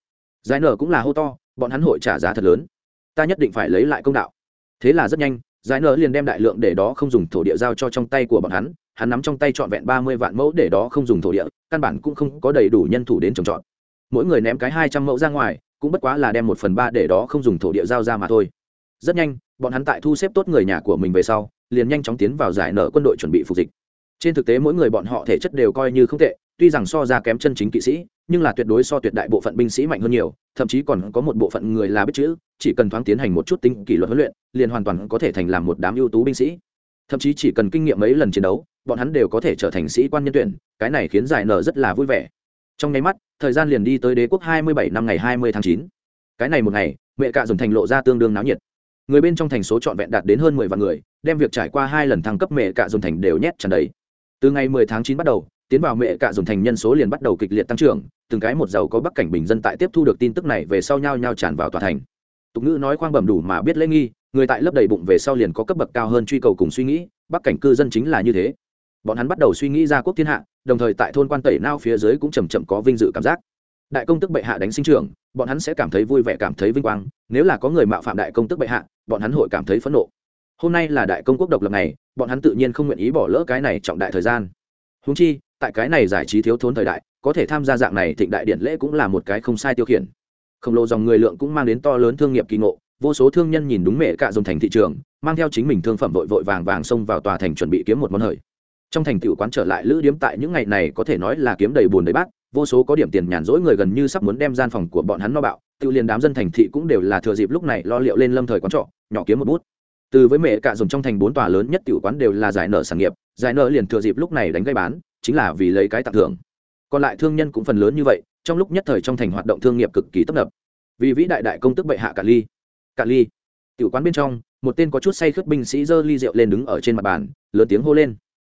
Giải nở cũng là hô to, bọn hắn hội trả giá thật lớn. Ta nhất định phải lấy lại công đạo thế là rất nhanh, giải nở liền đem đại lượng để đó không dùng thổ địa giao cho trong tay của bọn hắn hắn nắm trong tay trọn vẹn ba mươi vạn mẫu để đó không dùng thổ địa, căn bản cũng không có đầy đủ nhân thủ đến trồng trọt. Mỗi người ném cái hai trăm mẫu ra ngoài, cũng bất quá là đem một phần ba để đó không dùng thổ địa giao ra mà thôi. Rất nhanh, bọn hắn tại thu xếp tốt người nhà của mình về sau, liền nhanh chóng tiến vào giải nở quân đội chuẩn bị phục dịch. Trên thực tế mỗi người bọn họ thể chất đều coi như không tệ tuy rằng so ra kém chân chính kỵ sĩ, nhưng là tuyệt đối so tuyệt đại bộ phận binh sĩ mạnh hơn nhiều, thậm chí còn có một bộ phận người là biết chữ, chỉ cần thoáng tiến hành một chút tính kỷ luật huấn luyện, liền hoàn toàn có thể thành làm một đám ưu tú binh sĩ. Thậm chí chỉ cần kinh nghiệm mấy lần chiến đấu, bọn hắn đều có thể trở thành sĩ quan nhân tuyển, cái này khiến giải nở rất là vui vẻ. Trong nháy mắt, thời gian liền đi tới đế quốc hai mươi bảy năm ngày hai mươi tháng chín. Cái này một ngày, mẹ cạ dùng thành lộ ra tương đương náo nhiệt. Người bên trong thành số trọn vẹn đạt đến hơn mười vạn người, đem việc trải qua hai lần thăng cấp mẹ cạ dùng thành đều nhét tràn đầy. Từ ngày mười tháng chín bắt đầu tiến vào mẹ cả dùng thành nhân số liền bắt đầu kịch liệt tăng trưởng, từng cái một giàu có bắc cảnh bình dân tại tiếp thu được tin tức này về sau nhau nhau tràn vào tòa thành. Tục ngữ nói khoang bẩm đủ mà biết lễ nghi, người tại lớp đầy bụng về sau liền có cấp bậc cao hơn truy cầu cùng suy nghĩ, bắc cảnh cư dân chính là như thế. Bọn hắn bắt đầu suy nghĩ ra quốc thiên hạ, đồng thời tại thôn quan tẩy nao phía dưới cũng chầm chậm có vinh dự cảm giác. Đại công tức bệ hạ đánh sinh trưởng, bọn hắn sẽ cảm thấy vui vẻ, cảm thấy vinh quang. Nếu là có người mạo phạm đại công tức bệ hạ, bọn hắn hội cảm thấy phẫn nộ. Hôm nay là đại công quốc độc lập này bọn hắn tự nhiên không nguyện ý bỏ lỡ cái này trọng đại thời gian. Húng chi tại cái này giải trí thiếu thốn thời đại, có thể tham gia dạng này thịnh đại điện lễ cũng là một cái không sai tiêu khiển. Khổng lồ dòng người lượng cũng mang đến to lớn thương nghiệp kỳ ngộ, vô số thương nhân nhìn đúng mẹ cạ dòng thành thị trường, mang theo chính mình thương phẩm vội vội vàng vàng xông vào tòa thành chuẩn bị kiếm một món hời. Trong thành tựu quán trở lại lữ điếm tại những ngày này có thể nói là kiếm đầy bùn đầy bát, vô số có điểm tiền nhàn rỗi người gần như sắp muốn đem gian phòng của bọn hắn no bạo, tự liền đám dân thành thị cũng đều là thừa dịp lúc này lo liệu lên lâm thời quán trọ, nhỏ kiếm một bút. Từ với mẹ cạ dùng trong thành bốn tòa lớn nhất tiểu quán đều là giải nợ sản nghiệp, giải nợ liền thừa dịp lúc này đánh gây bán chính là vì lấy cái tặng thưởng. Còn lại thương nhân cũng phần lớn như vậy, trong lúc nhất thời trong thành hoạt động thương nghiệp cực kỳ tấp nập. Vì vĩ đại đại công tức bệ hạ cả ly. Cả ly, tiểu quán bên trong, một tên có chút say khướt binh sĩ giơ ly rượu lên đứng ở trên mặt bàn, lớn tiếng hô lên.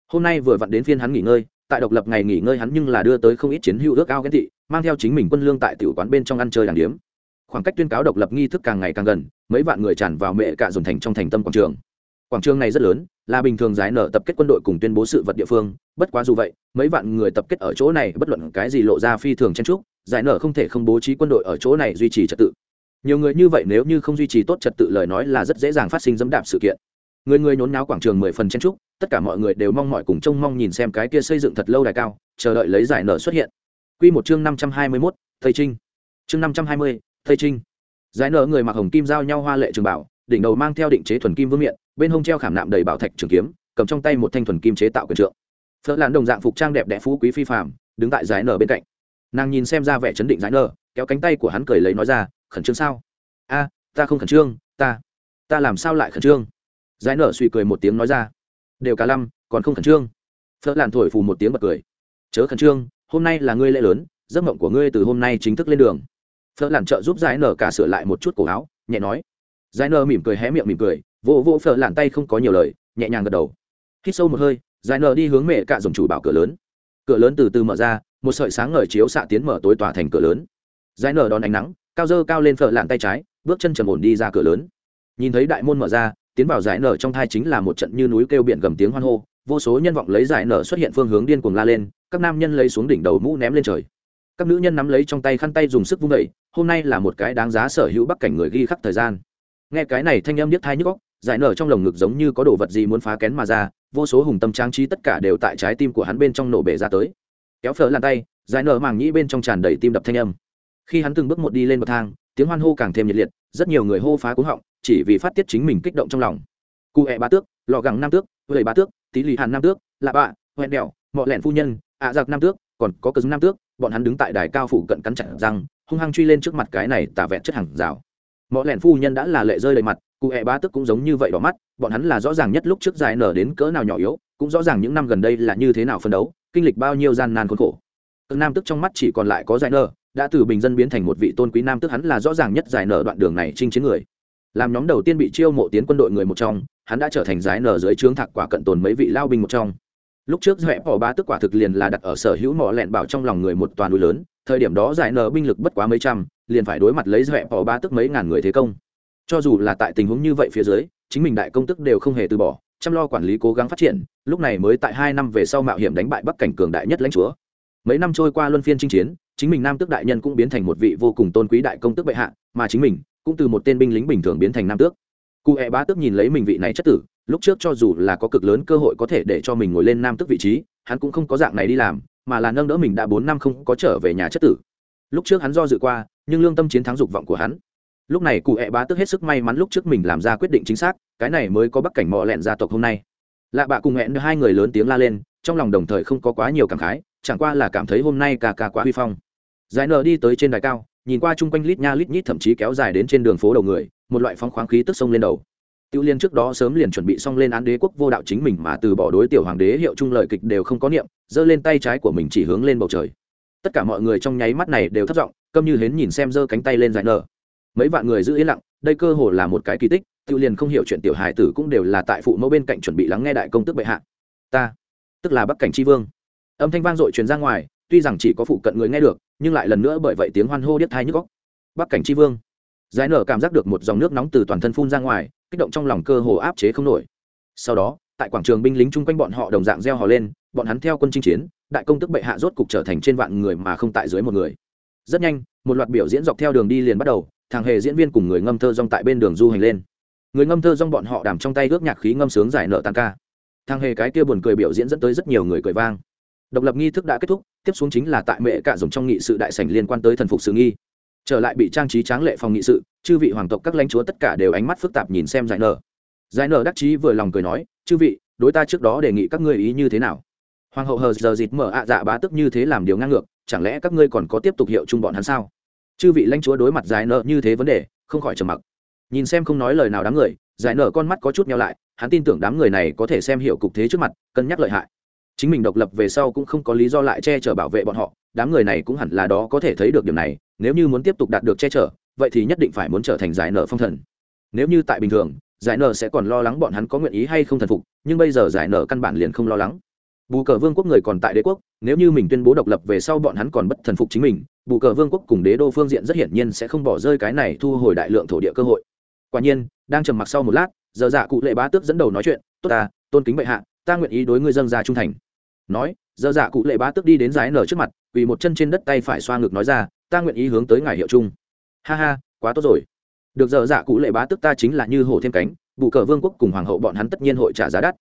Hôm nay vừa vặn đến phiên hắn nghỉ ngơi, tại độc lập ngày nghỉ ngơi hắn nhưng là đưa tới không ít chiến hữu ước ao ghen thị mang theo chính mình quân lương tại tiểu quán bên trong ăn chơi đàng điếm. Khoảng cách tuyên cáo độc lập nghi thức càng ngày càng gần, mấy vạn người tràn vào mẹ cả dồn thành trong thành tâm quảng trường. Quảng trường này rất lớn là bình thường giải nở tập kết quân đội cùng tuyên bố sự vật địa phương bất quá dù vậy mấy vạn người tập kết ở chỗ này bất luận cái gì lộ ra phi thường chen trúc giải nở không thể không bố trí quân đội ở chỗ này duy trì trật tự nhiều người như vậy nếu như không duy trì tốt trật tự lời nói là rất dễ dàng phát sinh dẫm đạp sự kiện người người nhốn náo quảng trường mười phần chen trúc tất cả mọi người đều mong mọi cùng trông mong nhìn xem cái kia xây dựng thật lâu đài cao chờ đợi lấy giải nở xuất hiện Quy một chương năm trăm hai mươi 521, thầy Trinh. Chương năm trăm hai mươi, Trinh. Giải nở người mặc hồng kim giao nhau hoa lệ trường bảo, đỉnh đầu mang theo định chế thuần kim vương miện, bên hông treo khảm nạm đầy bảo thạch trường kiếm, cầm trong tay một thanh thuần kim chế tạo quyền trượng. Phở Lan đồng dạng phục trang đẹp đẽ phú quý phi phàm, đứng tại giải nở bên cạnh. Nàng nhìn xem ra vẻ chấn định giải nở, kéo cánh tay của hắn cười lấy nói ra, khẩn trương sao? A, ta không khẩn trương, ta, ta làm sao lại khẩn trương? Giải nở suy cười một tiếng nói ra, đều cả lâm còn không khẩn trương phở làn thổi phù một tiếng bật cười chớ khẩn trương hôm nay là ngươi lễ lớn giấc mộng của ngươi từ hôm nay chính thức lên đường phở làn trợ giúp giải nở cả sửa lại một chút cổ áo nhẹ nói giải nơ mỉm cười hé miệng mỉm cười vỗ vỗ phở làn tay không có nhiều lời, nhẹ nhàng gật đầu. Hít sâu một hơi, giải nơ đi hướng mẹ cạ dòng chủ bảo cửa lớn. Cửa lớn từ từ mở ra, một sợi sáng ngời chiếu xạ tiến mở tối tỏa thành cửa lớn. Giải nơ đón ánh nắng, cao dơ cao lên phở làn tay trái, bước chân trầm ổn đi ra cửa lớn. Nhìn thấy đại môn mở ra, tiến vào giải nở trong thai chính là một trận như núi kêu biển gầm tiếng hoan hô, vô số nhân vọng lấy giải nở xuất hiện phương hướng điên cuồng la lên, các nam nhân lấy xuống đỉnh đầu mũ ném lên trời. Các nữ nhân nắm lấy trong tay khăn tay dùng sức vung vẩy hôm nay là một cái đáng giá sở hữu bắc cảnh người ghi khắc thời gian nghe cái này thanh âm điếc thai nhức góc giải nở trong lồng ngực giống như có đồ vật gì muốn phá kén mà ra, vô số hùng tâm trang trí tất cả đều tại trái tim của hắn bên trong nổ bể ra tới. Kéo phở lan tay, giải nở màng nhĩ bên trong tràn đầy tim đập thanh âm. Khi hắn từng bước một đi lên bậc thang, tiếng hoan hô càng thêm nhiệt liệt, rất nhiều người hô phá cúng họng, chỉ vì phát tiết chính mình kích động trong lòng. Cụ hẹ ba tước lò gẳng nam tước vầy ba tước, tí lì hàn nam tước, lạ bạ hoẹn đèo mọ lẹn phu nhân, ạ giặc nam tước, còn có cớ nam tước, bọn hắn đứng tại đài cao phủ cận cắn chặt răng hung hăng truy lên trước mặt cái này tả vẹn chất hàng rào mọi lẹn phu nhân đã là lệ rơi đầy mặt, cụ hẹ ba tước cũng giống như vậy đỏ mắt, bọn hắn là rõ ràng nhất lúc trước dài nở đến cỡ nào nhỏ yếu, cũng rõ ràng những năm gần đây là như thế nào phân đấu, kinh lịch bao nhiêu gian nan khốn khổ. Nam tức trong mắt chỉ còn lại có dài nở, đã từ bình dân biến thành một vị tôn quý nam tức hắn là rõ ràng nhất giải nở đoạn đường này chinh chiến người. Làm nhóm đầu tiên bị chiêu mộ tiến quân đội người một trong, hắn đã trở thành giải nở dưới trướng thạc quả cận tồn mấy vị lao binh một trong. Lúc trước dẹp bỏ ba tức quả thực liền là đặt ở sở hữu mỏ lẹn bảo trong lòng người một toàn núi lớn, thời điểm đó giải nở binh lực bất quá mấy trăm liền phải đối mặt lấy dẹp bỏ ba tức mấy ngàn người thế công. Cho dù là tại tình huống như vậy phía dưới, chính mình đại công tức đều không hề từ bỏ, chăm lo quản lý cố gắng phát triển, lúc này mới tại hai năm về sau mạo hiểm đánh bại bắc cảnh cường đại nhất lãnh chúa. Mấy năm trôi qua luân phiên chinh chiến, chính mình nam tước đại nhân cũng biến thành một vị vô cùng tôn quý đại công tước bệ hạ, mà chính mình cũng từ một tên binh lính bình thường biến thành nam tước. Cụ hẹ bá tước nhìn lấy mình vị này chất tử, lúc trước cho dù là có cực lớn cơ hội có thể để cho mình ngồi lên nam tước vị trí, hắn cũng không có dạng này đi làm, mà là nâng đỡ mình đã bốn năm không có trở về nhà chất tử. Lúc trước hắn do dự qua nhưng lương tâm chiến thắng dục vọng của hắn. Lúc này cụ hẹ bá tức hết sức may mắn lúc trước mình làm ra quyết định chính xác cái này mới có bắc cảnh mọ lẹn gia tộc hôm nay. Lạ bạ cùng hẹn hai người lớn tiếng la lên trong lòng đồng thời không có quá nhiều cảm khái chẳng qua là cảm thấy hôm nay cà cà quá huy phong. Giải nở đi tới trên đài cao nhìn qua chung quanh lít nha lít nhít thậm chí kéo dài đến trên đường phố đầu người một loại phong khoáng khí tức sông lên đầu. Tiêu Liên trước đó sớm liền chuẩn bị xong lên án đế quốc vô đạo chính mình mà từ bỏ đối tiểu hoàng đế hiệu trung lợi kịch đều không có niệm, giơ lên tay trái của mình chỉ hướng lên bầu trời. Tất cả mọi người trong nháy mắt này đều thất vọng, câm như hến nhìn xem giơ cánh tay lên giải nở. Mấy vạn người giữ yên lặng, đây cơ hồ là một cái kỳ tích, tự liền không hiểu chuyện tiểu hải tử cũng đều là tại phụ mẫu bên cạnh chuẩn bị lắng nghe đại công tức bệ hạ. Ta, tức là Bắc cảnh tri vương. Âm thanh vang dội truyền ra ngoài, tuy rằng chỉ có phụ cận người nghe được, nhưng lại lần nữa bởi vậy tiếng hoan hô điếc thai nhức góc bắc cảnh tri vương giải nở cảm giác được một dòng nước nóng từ toàn thân phun ra ngoài kích động trong lòng cơ hồ áp chế không nổi sau đó tại quảng trường binh lính chung quanh bọn họ đồng dạng reo hò lên bọn hắn theo quân chinh chiến, đại công tức bệ hạ rốt cục trở thành trên vạn người mà không tại dưới một người. Rất nhanh, một loạt biểu diễn dọc theo đường đi liền bắt đầu, thằng hề diễn viên cùng người ngâm thơ rong tại bên đường du hành lên. Người ngâm thơ rong bọn họ đàm trong tay ước nhạc khí ngâm sướng giải nợ tăng ca. Thằng hề cái kia buồn cười biểu diễn dẫn tới rất nhiều người cười vang. Độc lập nghi thức đã kết thúc, tiếp xuống chính là tại mẹ cả dùng trong nghị sự đại sảnh liên quan tới thần phục sự nghi. Trở lại bị trang trí tráng lệ phòng nghị sự, chư vị hoàng tộc các lãnh chúa tất cả đều ánh mắt phức tạp nhìn xem giải nở. Giải nở đắc chí vừa lòng cười nói, chư vị, đối ta trước đó đề nghị các ngươi ý như thế nào? Hoàng hậu hờ giờ dịt mở ạ dạ bá tức như thế làm điều ngang ngược, chẳng lẽ các ngươi còn có tiếp tục hiệu chung bọn hắn sao? Chư vị lãnh chúa đối mặt giải nợ như thế vấn đề, không khỏi trầm mặc. Nhìn xem không nói lời nào đám người, giải nợ con mắt có chút nhau lại, hắn tin tưởng đám người này có thể xem hiểu cục thế trước mặt, cân nhắc lợi hại. Chính mình độc lập về sau cũng không có lý do lại che chở bảo vệ bọn họ, đám người này cũng hẳn là đó có thể thấy được điểm này, nếu như muốn tiếp tục đạt được che chở, vậy thì nhất định phải muốn trở thành giải nợ phong thần. Nếu như tại bình thường, giải nợ sẽ còn lo lắng bọn hắn có nguyện ý hay không thần phục, nhưng bây giờ giải nợ căn bản liền không lo lắng bù cờ vương quốc người còn tại đế quốc, nếu như mình tuyên bố độc lập về sau bọn hắn còn bất thần phục chính mình, bù cờ vương quốc cùng đế đô phương diện rất hiển nhiên sẽ không bỏ rơi cái này thu hồi đại lượng thổ địa cơ hội. Quả nhiên, đang trầm mặc sau một lát, giờ dạ cụ lệ bá tước dẫn đầu nói chuyện, tốt ta, tôn kính bệ hạ, ta nguyện ý đối ngươi dân ra trung thành. Nói, giờ dạ cụ lệ bá tước đi đến giải nở trước mặt vì một chân trên đất tay phải xoa ngực nói ra, ta nguyện ý hướng tới ngài hiệu chung ha ha, quá tốt rồi. Được giờ dạ cụ lệ bá tước ta chính là như hổ thêm cánh, Bù cờ vương quốc cùng hoàng hậu bọn hắn tất nhiên hội trả giá đắt.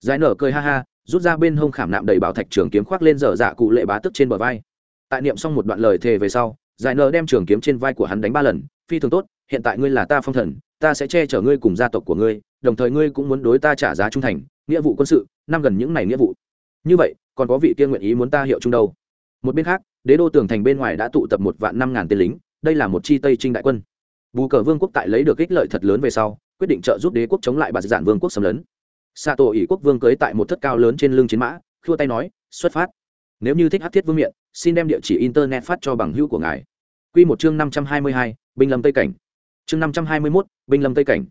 Giải nở cười ha ha rút ra bên hông khảm nạm đầy bảo thạch trường kiếm khoác lên dở dạ cụ lệ bá tức trên bờ vai. Tại niệm xong một đoạn lời thề về sau, giải nờ đem trường kiếm trên vai của hắn đánh ba lần, phi thường tốt, hiện tại ngươi là ta phong thần, ta sẽ che chở ngươi cùng gia tộc của ngươi, đồng thời ngươi cũng muốn đối ta trả giá trung thành, nghĩa vụ quân sự, năm gần những này nghĩa vụ. Như vậy, còn có vị kia nguyện ý muốn ta hiệu chung đâu? Một bên khác, đế đô tường thành bên ngoài đã tụ tập một vạn năm ngàn tên lính, đây là một chi tây trinh đại quân. Bù cờ vương quốc tại lấy được ích lợi thật lớn về sau, quyết định trợ giúp đế quốc chống lại bà giản vương quốc xâm lấn xạ tổ ỷ quốc vương cưới tại một thất cao lớn trên lưng chiến mã, khua tay nói, xuất phát. Nếu như thích hát thiết vương miện, xin đem địa chỉ internet phát cho bằng hữu của ngài. Q một chương năm trăm hai mươi hai, binh lâm tây cảnh. Chương năm trăm hai mươi mốt, binh lâm tây cảnh.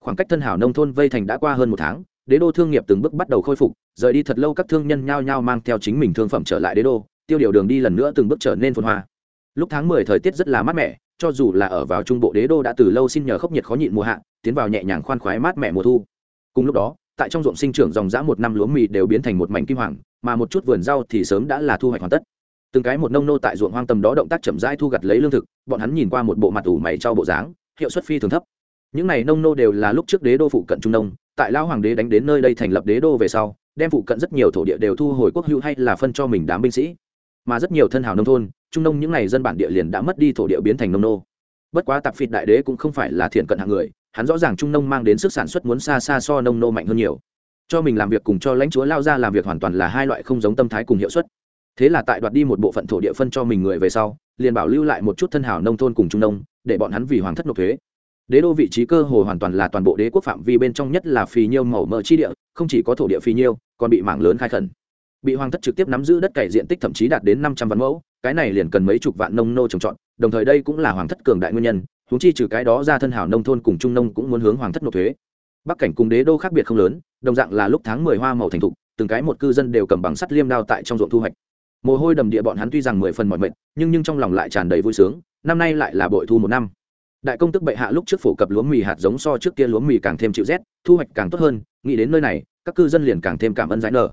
Khoảng cách thân hảo nông thôn vây thành đã qua hơn một tháng, đế đô thương nghiệp từng bước bắt đầu khôi phục, rời đi thật lâu các thương nhân nhao nhao mang theo chính mình thương phẩm trở lại đế đô, tiêu điều đường đi lần nữa từng bước trở nên phồn hoa. Lúc tháng mười thời tiết rất là mát mẻ, cho dù là ở vào trung bộ đế đô đã từ lâu xin nhờ khốc nhiệt khó nhịn mùa hạ, tiến vào nhẹ nhàng khoan khoái mát mẻ mùa thu. Cùng lúc đó tại trong ruộng sinh trưởng dòng dã một năm lúa mì đều biến thành một mảnh kim hoàng, mà một chút vườn rau thì sớm đã là thu hoạch hoàn tất. Từng cái một nông nô tại ruộng hoang tầm đó động tác chậm rãi thu gặt lấy lương thực, bọn hắn nhìn qua một bộ mặt ủ mày trao bộ dáng, hiệu suất phi thường thấp. Những này nông nô đều là lúc trước đế đô phụ cận trung nông, tại lao hoàng đế đánh đến nơi đây thành lập đế đô về sau, đem phụ cận rất nhiều thổ địa đều thu hồi quốc hữu hay là phân cho mình đám binh sĩ. Mà rất nhiều thân hào nông thôn, trung nông những n à y dân bản địa liền đã mất đi thổ địa biến thành nông nô. Bất quá tạp phịt đại đế cũng không phải là thiện cận hạng người hắn rõ ràng trung nông mang đến sức sản xuất muốn xa xa so nông nô mạnh hơn nhiều. Cho mình làm việc cùng cho lãnh chúa lao ra làm việc hoàn toàn là hai loại không giống tâm thái cùng hiệu suất. Thế là tại đoạt đi một bộ phận thổ địa phân cho mình người về sau, liền bảo lưu lại một chút thân hảo nông thôn cùng trung nông, để bọn hắn vì hoàng thất nộp thuế. Đế đô vị trí cơ hồ hoàn toàn là toàn bộ đế quốc phạm vi bên trong nhất là phì nhiêu màu mỡ chi địa, không chỉ có thổ địa phì nhiêu, còn bị mảng lớn khai khẩn. Bị hoàng thất trực tiếp nắm giữ đất cày diện tích thậm chí đạt đến năm trăm vạn mẫu, cái này liền cần mấy chục vạn nông nô trồng trọt, đồng thời đây cũng là hoàng thất cường đại nguyên nhân húng chi trừ cái đó ra thân hảo nông thôn cùng trung nông cũng muốn hướng hoàng thất nộp thuế. Bắc cảnh cùng đế đô khác biệt không lớn, đồng dạng là lúc tháng mười hoa màu thành thục, từng cái một cư dân đều cầm bằng sắt liêm đao tại trong ruộng thu hoạch. Mồ hôi đầm địa bọn hắn tuy rằng mười phần mọi mệnh nhưng nhưng trong lòng lại tràn đầy vui sướng, năm nay lại là bội thu một năm. Đại công tức bệ hạ lúc trước phổ cập lúa mì hạt giống so trước kia lúa mì càng thêm chịu rét, thu hoạch càng tốt hơn, nghĩ đến nơi này, các cư dân liền càng thêm cảm ơn giải nở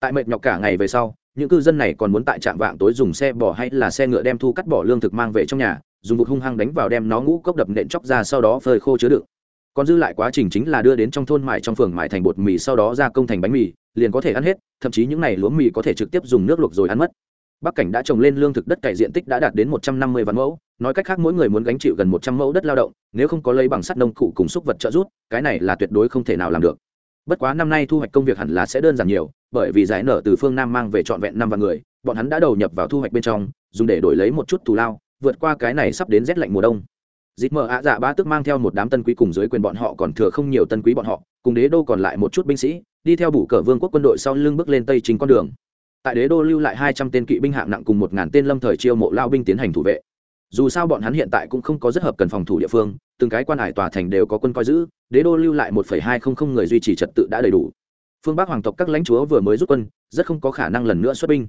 tại mệt nhọc cả ngày về sau, những cư dân này còn muốn tại trạm vạng tối dùng xe bò hay là xe ngựa đem thu cắt bỏ lương thực mang về trong nhà dùng vụt hung hăng đánh vào đem nó ngũ cốc đập nện chóc ra sau đó phơi khô chứa đựng. Còn dư lại quá trình chính là đưa đến trong thôn mại trong phường mại thành bột mì sau đó ra công thành bánh mì, liền có thể ăn hết, thậm chí những n à y lúa mì có thể trực tiếp dùng nước luộc rồi ăn mất. Bắc cảnh đã trồng lên lương thực đất cày diện tích đã đạt đến một trăm năm mươi vạn mẫu, nói cách khác mỗi người muốn gánh chịu gần một trăm mẫu đất lao động, nếu không có lấy bằng sắt nông cụ cùng xúc vật trợ giúp, cái này là tuyệt đối không thể nào làm được. Bất quá năm nay thu hoạch công việc hẳn là sẽ đơn giản nhiều, bởi vì giải nở từ phương nam mang về trọn vẹn năm vạn người, bọn hắn đã đầu nhập vào thu hoạch bên trong, dùng để đổi lấy một chút thù lao vượt qua cái này sắp đến rét lạnh mùa đông. Dịp mở ạ dạ ba tức mang theo một đám tân quý cùng dưới quyền bọn họ còn thừa không nhiều tân quý bọn họ, cùng đế đô còn lại một chút binh sĩ, đi theo bủ cờ vương quốc quân đội sau lưng bước lên tây chính con đường. Tại đế đô lưu lại hai trăm tên kỵ binh hạng nặng cùng một ngàn tên lâm thời chiêu mộ lao binh tiến hành thủ vệ. Dù sao bọn hắn hiện tại cũng không có rất hợp cần phòng thủ địa phương, từng cái quan hải tòa thành đều có quân coi giữ, đế đô lưu lại một hai không không người duy trì trật tự đã đầy đủ. Phương bắc hoàng tộc các lãnh chúa vừa mới rút quân, rất không có khả năng lần nữa xuất binh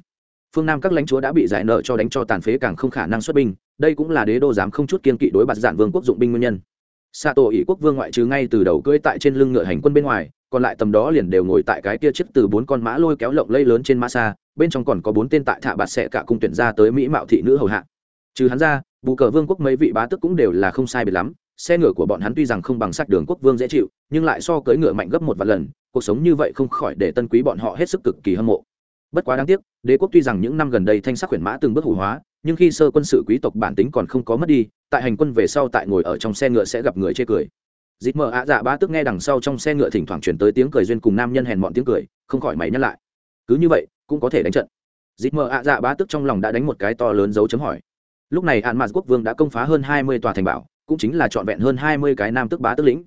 phương nam các lãnh chúa đã bị giải nợ cho đánh cho tàn phế càng không khả năng xuất binh. Đây cũng là đế đô dám không chút kiên kỵ đối bạt giản vương quốc dụng binh nguyên nhân. Xạ tổ ỷ quốc vương ngoại trừ ngay từ đầu cưỡi tại trên lưng ngựa hành quân bên ngoài, còn lại tầm đó liền đều ngồi tại cái kia chiếc từ bốn con mã lôi kéo lộng lây lớn trên mã xa, bên trong còn có bốn tên tại thạ bạt sẽ cả cung tuyển ra tới mỹ mạo thị nữ hầu hạ. Trừ hắn ra, bù cờ vương quốc mấy vị bá tức cũng đều là không sai biệt lắm. Xe ngựa của bọn hắn tuy rằng không bằng sắc đường quốc vương dễ chịu, nhưng lại so cưỡi ngựa mạnh gấp một vài lần, cuộc sống như vậy không khỏi để tân quý bọn họ hết sức cực kỳ hâm mộ bất quá đáng tiếc, đế quốc tuy rằng những năm gần đây thanh sắc khuyển mã từng bước hủ hóa, nhưng khi sơ quân sự quý tộc bản tính còn không có mất đi, tại hành quân về sau tại ngồi ở trong xe ngựa sẽ gặp người chê cười. Dịp mờ ạ dạ ba tức nghe đằng sau trong xe ngựa thỉnh thoảng chuyển tới tiếng cười duyên cùng nam nhân hèn mọn tiếng cười, không khỏi mày nhắc lại. Cứ như vậy, cũng có thể đánh trận. Dịp mờ ạ dạ ba tức trong lòng đã đánh một cái to lớn dấu chấm hỏi. Lúc này hạn mạt quốc vương đã công phá hơn hai mươi tòa thành bảo, cũng chính là trọn vẹn hơn hai mươi cái nam tức bá tức lĩnh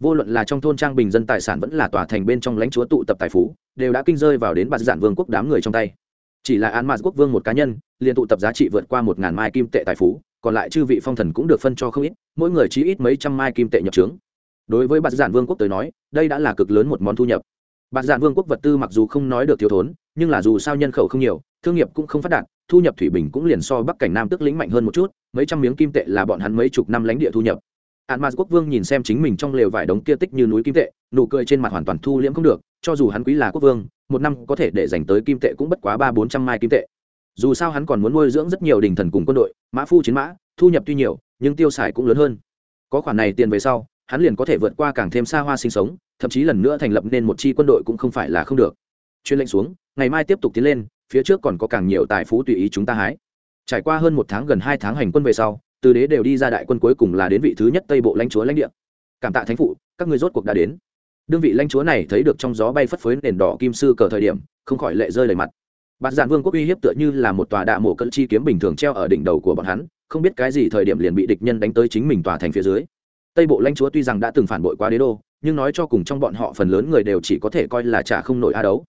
vô luận là trong thôn trang bình dân tài sản vẫn là tòa thành bên trong lãnh chúa tụ tập tài phú, đều đã kinh rơi vào đến bạt giản vương quốc đám người trong tay. Chỉ là án mạt quốc vương một cá nhân, liền tụ tập giá trị vượt qua một ngàn mai kim tệ tài phú, còn lại chư vị phong thần cũng được phân cho không ít, mỗi người chỉ ít mấy trăm mai kim tệ nhập trướng. Đối với bạt giản vương quốc tới nói, đây đã là cực lớn một món thu nhập. Bạt giản vương quốc vật tư mặc dù không nói được thiếu thốn, nhưng là dù sao nhân khẩu không nhiều, thương nghiệp cũng không phát đạt, thu nhập thủy bình cũng liền so bắc cảnh nam tức lĩnh mạnh hơn một chút, mấy trăm miếng kim tệ là bọn hắn mấy chục năm lãnh địa thu nhập hạn mạt quốc vương nhìn xem chính mình trong lều vải đống kia tích như núi kim tệ, nụ cười trên mặt hoàn toàn thu liễm không được, cho dù hắn quý là quốc vương, một năm có thể để dành tới kim tệ cũng bất quá ba bốn trăm mai kim tệ. Dù sao hắn còn muốn nuôi dưỡng rất nhiều đình thần cùng quân đội, mã phu chiến mã, thu nhập tuy nhiều, nhưng tiêu xài cũng lớn hơn. Có khoản này tiền về sau, hắn liền có thể vượt qua càng thêm xa hoa sinh sống, thậm chí lần nữa thành lập nên một chi quân đội cũng không phải là không được. Chuyên lệnh xuống, ngày mai tiếp tục tiến lên, phía trước còn có càng nhiều tài phú tùy ý chúng ta hái. Trải qua hơn một tháng gần hai tháng hành quân về sau từ đế đều đi ra đại quân cuối cùng là đến vị thứ nhất tây bộ lãnh chúa lãnh địa. Cảm tạ thánh phụ, các người rốt cuộc đã đến. Đương vị lãnh chúa này thấy được trong gió bay phất phới nền đỏ kim sư cờ thời điểm, không khỏi lệ rơi đầy mặt. Bạt giản vương quốc uy hiếp tựa như là một tòa đạ mổ cận chi kiếm bình thường treo ở đỉnh đầu của bọn hắn, không biết cái gì thời điểm liền bị địch nhân đánh tới chính mình tòa thành phía dưới. Tây bộ lãnh chúa tuy rằng đã từng phản bội qua đế đô, nhưng nói cho cùng trong bọn họ phần lớn người đều chỉ có thể coi là trả không nổi a đấu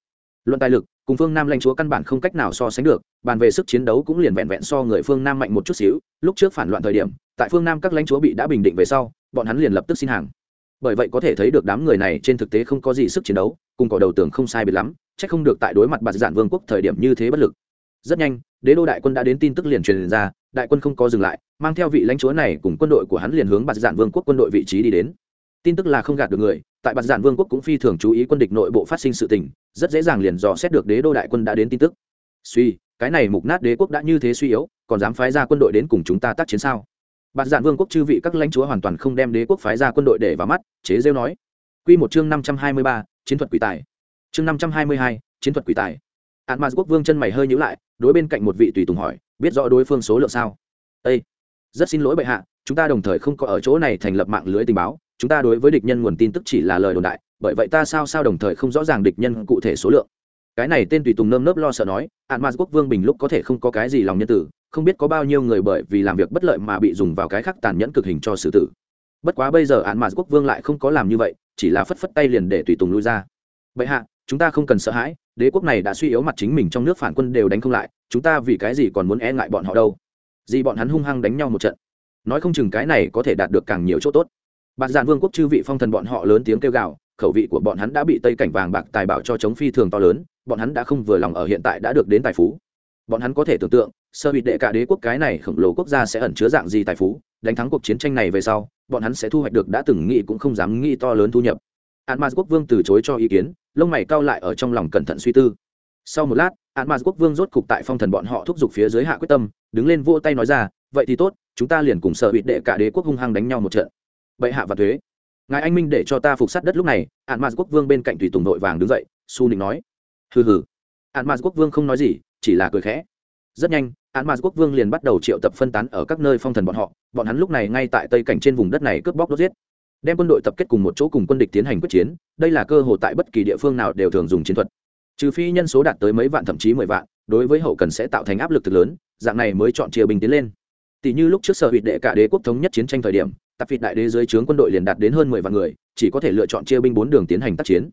luận tài lực, cùng phương nam lãnh chúa căn bản không cách nào so sánh được, bàn về sức chiến đấu cũng liền vẹn vẹn so người phương nam mạnh một chút xíu. Lúc trước phản loạn thời điểm, tại phương nam các lãnh chúa bị đã bình định về sau, bọn hắn liền lập tức xin hàng. Bởi vậy có thể thấy được đám người này trên thực tế không có gì sức chiến đấu, cùng cỏ đầu tường không sai biệt lắm c h ắ c không được tại đối mặt bạt giản vương quốc thời điểm như thế bất lực. Rất nhanh, đế đô đại quân đã đến tin tức liền truyền ra, đại quân không có dừng lại, mang theo vị lãnh chúa này cùng quân đội của hắn liền hướng bạt giản vương quốc quân đội vị trí đi đến. Tin tức là không gạt được người tại bạt giản vương quốc cũng phi thường chú ý quân địch nội bộ phát sinh sự tình, rất dễ dàng liền dò xét được đế đô đại quân đã đến tin tức. Suy, cái này mục nát đế quốc đã như thế suy yếu, còn dám phái ra quân đội đến cùng chúng ta tác chiến sao? Bạt giản vương quốc chư vị các lãnh chúa hoàn toàn không đem đế quốc phái ra quân đội để vào mắt, chế rêu nói. Q một chương năm trăm hai mươi ba, chiến thuật quỷ tài. Chương năm trăm hai mươi hai, chiến thuật quỷ tài. Hạn mạt quốc vương chân mày hơi nhữ lại, đối bên cạnh một vị tùy tùng hỏi, biết rõ đối phương số lượng sao? Â rất xin lỗi bệ hạ, chúng ta đồng thời không có ở chỗ này thành lập mạng lưới tình báo chúng ta đối với địch nhân nguồn tin tức chỉ là lời đồn đại, bởi vậy ta sao sao đồng thời không rõ ràng địch nhân cụ thể số lượng. Cái này tên tùy tùng nơm nớp lo sợ nói hạn mạt quốc vương bình lúc có thể không có cái gì lòng nhân tử, không biết có bao nhiêu người bởi vì làm việc bất lợi mà bị dùng vào cái khác tàn nhẫn cực hình cho xử tử. Bất quá bây giờ hạn mạt quốc vương lại không có làm như vậy, chỉ là phất phất tay liền để tùy tùng lui ra. Bệ hạ, chúng ta không cần sợ hãi, đế quốc này đã suy yếu mặt chính mình trong nước phản quân đều đánh không lại, chúng ta vì cái gì còn muốn e ngại bọn họ đâu? Gì bọn hắn hung hăng đánh nhau một trận. Nói không chừng cái này có thể đạt được càng nhiều chỗ tốt bạc giản vương quốc chư vị phong thần bọn họ lớn tiếng kêu gào, khẩu vị của bọn hắn đã bị tây cảnh vàng bạc tài bảo cho chống phi thường to lớn, bọn hắn đã không vừa lòng ở hiện tại đã được đến tài phú. Bọn hắn có thể tưởng tượng, sơ bị đệ cả đế quốc cái này khổng lồ quốc gia sẽ ẩn chứa dạng gì tài phú, đánh thắng cuộc chiến tranh này về sau, bọn hắn sẽ thu hoạch được đã từng nghĩ cũng không dám nghĩ to lớn thu nhập. An mars quốc vương từ chối cho ý kiến, lông mày cao lại ở trong lòng cẩn thận suy tư. Sau một lát an mars quốc vương rốt cục tại phong thần bọn họ thúc giục phía dưới hạ quyết tâm, đứng lên vỗ tay nói ra, vậy thì tốt, chúng ta liền cùng sợ bị đệ cả đế quốc hung hăng đánh nhau một trận bệ hạ và thuế. Ngài anh minh để cho ta phục sát đất lúc này an maz quốc vương bên cạnh tùy tùng nội vàng đứng dậy, su nịnh nói. Hừ hừ. An maz quốc vương không nói gì, chỉ là cười khẽ. Rất nhanh an maz quốc vương liền bắt đầu triệu tập phân tán ở các nơi phong thần bọn họ, bọn hắn lúc này ngay tại tây cảnh trên vùng đất này cướp bóc đốt giết. Đem quân đội tập kết cùng một chỗ cùng quân địch tiến hành quyết chiến, đây là cơ hội tại bất kỳ địa phương nào đều thường dùng chiến thuật. Trừ phi nhân số đạt tới mấy vạn thậm chí mười vạn, đối với hậu cần sẽ tạo thành áp lực thực lớn, dạng này mới chọn chia bình tiến lên. Tỷ như lúc trước sở hụt đệ cả đế quốc thống nhất chiến tranh thời điểm tạp vịt đại đế dưới trướng quân đội liền đạt đến hơn mười vạn người, chỉ có thể lựa chọn chia binh bốn đường tiến hành tác chiến.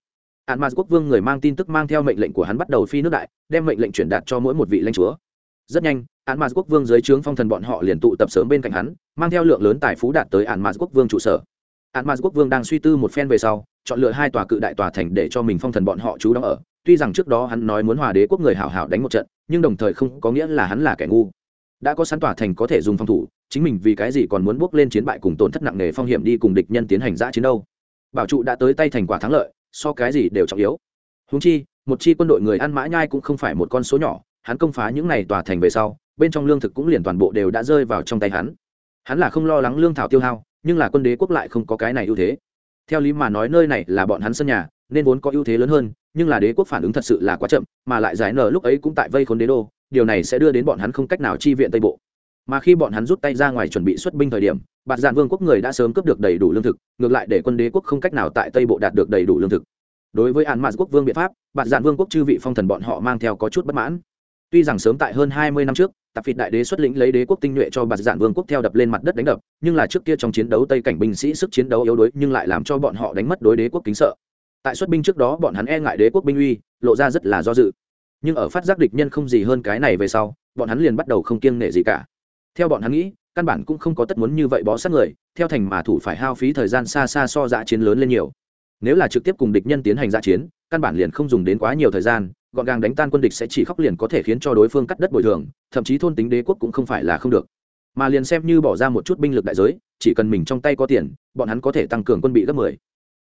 Hạn mạc quốc vương người mang tin tức mang theo mệnh lệnh của hắn bắt đầu phi nước đại, đem mệnh lệnh truyền đạt cho mỗi một vị lãnh chúa. Rất nhanh, hạn mạc quốc vương dưới trướng phong thần bọn họ liền tụ tập sớm bên cạnh hắn, mang theo lượng lớn tài phú đạt tới hạn mạc quốc vương trụ sở. Hạn mạc quốc vương đang suy tư một phen về sau, chọn lựa hai tòa cự đại tòa thành để cho mình phong thần bọn họ trú đóng ở. Tuy rằng trước đó hắn nói muốn hòa đế quốc người hảo hảo đánh một trận, nhưng đồng thời không có nghĩa là hắn là kẻ ngu đã có sẵn tòa thành có thể dùng phòng thủ, chính mình vì cái gì còn muốn bước lên chiến bại cùng tổn thất nặng nề phong hiểm đi cùng địch nhân tiến hành giã chiến đâu. Bảo trụ đã tới tay thành quả thắng lợi, so cái gì đều trọng yếu. Húng chi, một chi quân đội người ăn mã nhai cũng không phải một con số nhỏ, hắn công phá những này tòa thành về sau, bên trong lương thực cũng liền toàn bộ đều đã rơi vào trong tay hắn. Hắn là không lo lắng lương thảo tiêu hao, nhưng là quân đế quốc lại không có cái này ưu thế. Theo lý mà nói nơi này là bọn hắn sân nhà, nên vốn có ưu thế lớn hơn, nhưng là đế quốc phản ứng thật sự là quá chậm, mà lại giải nở lúc ấy cũng tại vây khốn đế đô điều này sẽ đưa đến bọn hắn không cách nào chi viện tây bộ mà khi bọn hắn rút tay ra ngoài chuẩn bị xuất binh thời điểm bạt dạn vương quốc người đã sớm cướp được đầy đủ lương thực ngược lại để quân đế quốc không cách nào tại tây bộ đạt được đầy đủ lương thực đối với án mạt quốc vương biện pháp bạt dạn vương quốc chư vị phong thần bọn họ mang theo có chút bất mãn tuy rằng sớm tại hơn hai mươi năm trước tạp phịt đại đế xuất lĩnh lấy đế quốc tinh nhuệ cho bạt dạn vương quốc theo đập lên mặt đất đánh đập nhưng là trước kia trong chiến đấu tây cảnh binh sĩ sức chiến đấu yếu đuối nhưng lại làm cho bọn họ đánh mất đối đế quốc kính sợ tại xuất binh trước đó bọn hắn e ngại đế quốc binh uy lộ ra rất là do dự nhưng ở phát giác địch nhân không gì hơn cái này về sau, bọn hắn liền bắt đầu không kiêng nể gì cả. Theo bọn hắn nghĩ, căn bản cũng không có tất muốn như vậy bó sát người, theo thành mà thủ phải hao phí thời gian xa xa so giã chiến lớn lên nhiều. Nếu là trực tiếp cùng địch nhân tiến hành giã chiến, căn bản liền không dùng đến quá nhiều thời gian, gọn gàng đánh tan quân địch sẽ chỉ khóc liền có thể khiến cho đối phương cắt đất bồi thường, thậm chí thôn tính đế quốc cũng không phải là không được. Mà liền xem như bỏ ra một chút binh lực đại giới, chỉ cần mình trong tay có tiền, bọn hắn có thể tăng cường quân bị gấp mười.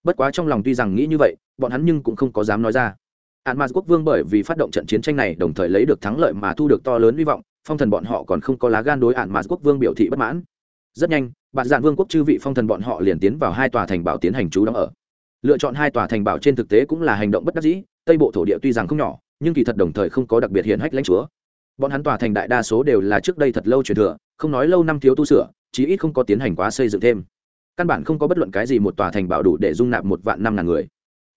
Bất quá trong lòng tuy rằng nghĩ như vậy, bọn hắn nhưng cũng không có dám nói ra hạn ma quốc vương bởi vì phát động trận chiến tranh này đồng thời lấy được thắng lợi mà thu được to lớn hy vọng, phong thần bọn họ còn không có lá gan đối hạn ma quốc vương biểu thị bất mãn. Rất nhanh bạn dạn vương quốc chư vị phong thần bọn họ liền tiến vào hai tòa thành bảo tiến hành trú đóng ở. Lựa chọn hai tòa thành bảo trên thực tế cũng là hành động bất đắc dĩ, tây bộ thổ địa tuy rằng không nhỏ, nhưng kỳ thật đồng thời không có đặc biệt hiện hách lãnh chúa. Bọn hắn tòa thành đại đa số đều là trước đây thật lâu truyền thừa, không nói lâu năm thiếu tu sửa, chí ít không có tiến hành quá xây dựng thêm. Căn bản không có bất luận cái gì một tòa thành bảo đủ để dung nạp một vạn năm ngàn người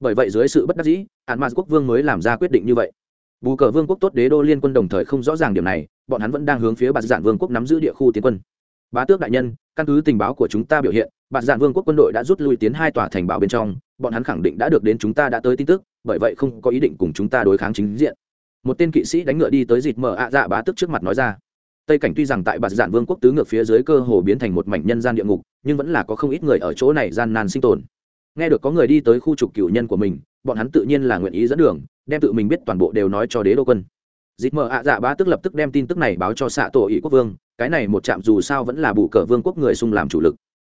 bởi vậy dưới sự bất đắc dĩ, hạn mạn quốc vương mới làm ra quyết định như vậy. Bù cờ vương quốc tốt đế đô liên quân đồng thời không rõ ràng điểm này, bọn hắn vẫn đang hướng phía bạt giản vương quốc nắm giữ địa khu tiến quân. Bá tước đại nhân, căn cứ tình báo của chúng ta biểu hiện, bạt giản vương quốc quân đội đã rút lui tiến hai tòa thành bảo bên trong, bọn hắn khẳng định đã được đến chúng ta đã tới tin tức, bởi vậy không có ý định cùng chúng ta đối kháng chính diện. Một tên kỵ sĩ đánh ngựa đi tới dịt mở ạ dạ bá tước trước mặt nói ra. Tây cảnh tuy rằng tại bạt giản vương quốc tứ ngược phía dưới cơ hồ biến thành một mảnh nhân gian địa ngục, nhưng vẫn là có không ít người ở chỗ này gian nan sinh tồn nghe được có người đi tới khu trục cựu nhân của mình, bọn hắn tự nhiên là nguyện ý dẫn đường, đem tự mình biết toàn bộ đều nói cho đế đô quân. Dịp mờ ạ dạ bá tức lập tức đem tin tức này báo cho xạ tổ ý quốc vương, cái này một trạm dù sao vẫn là bù cờ vương quốc người xung làm chủ lực.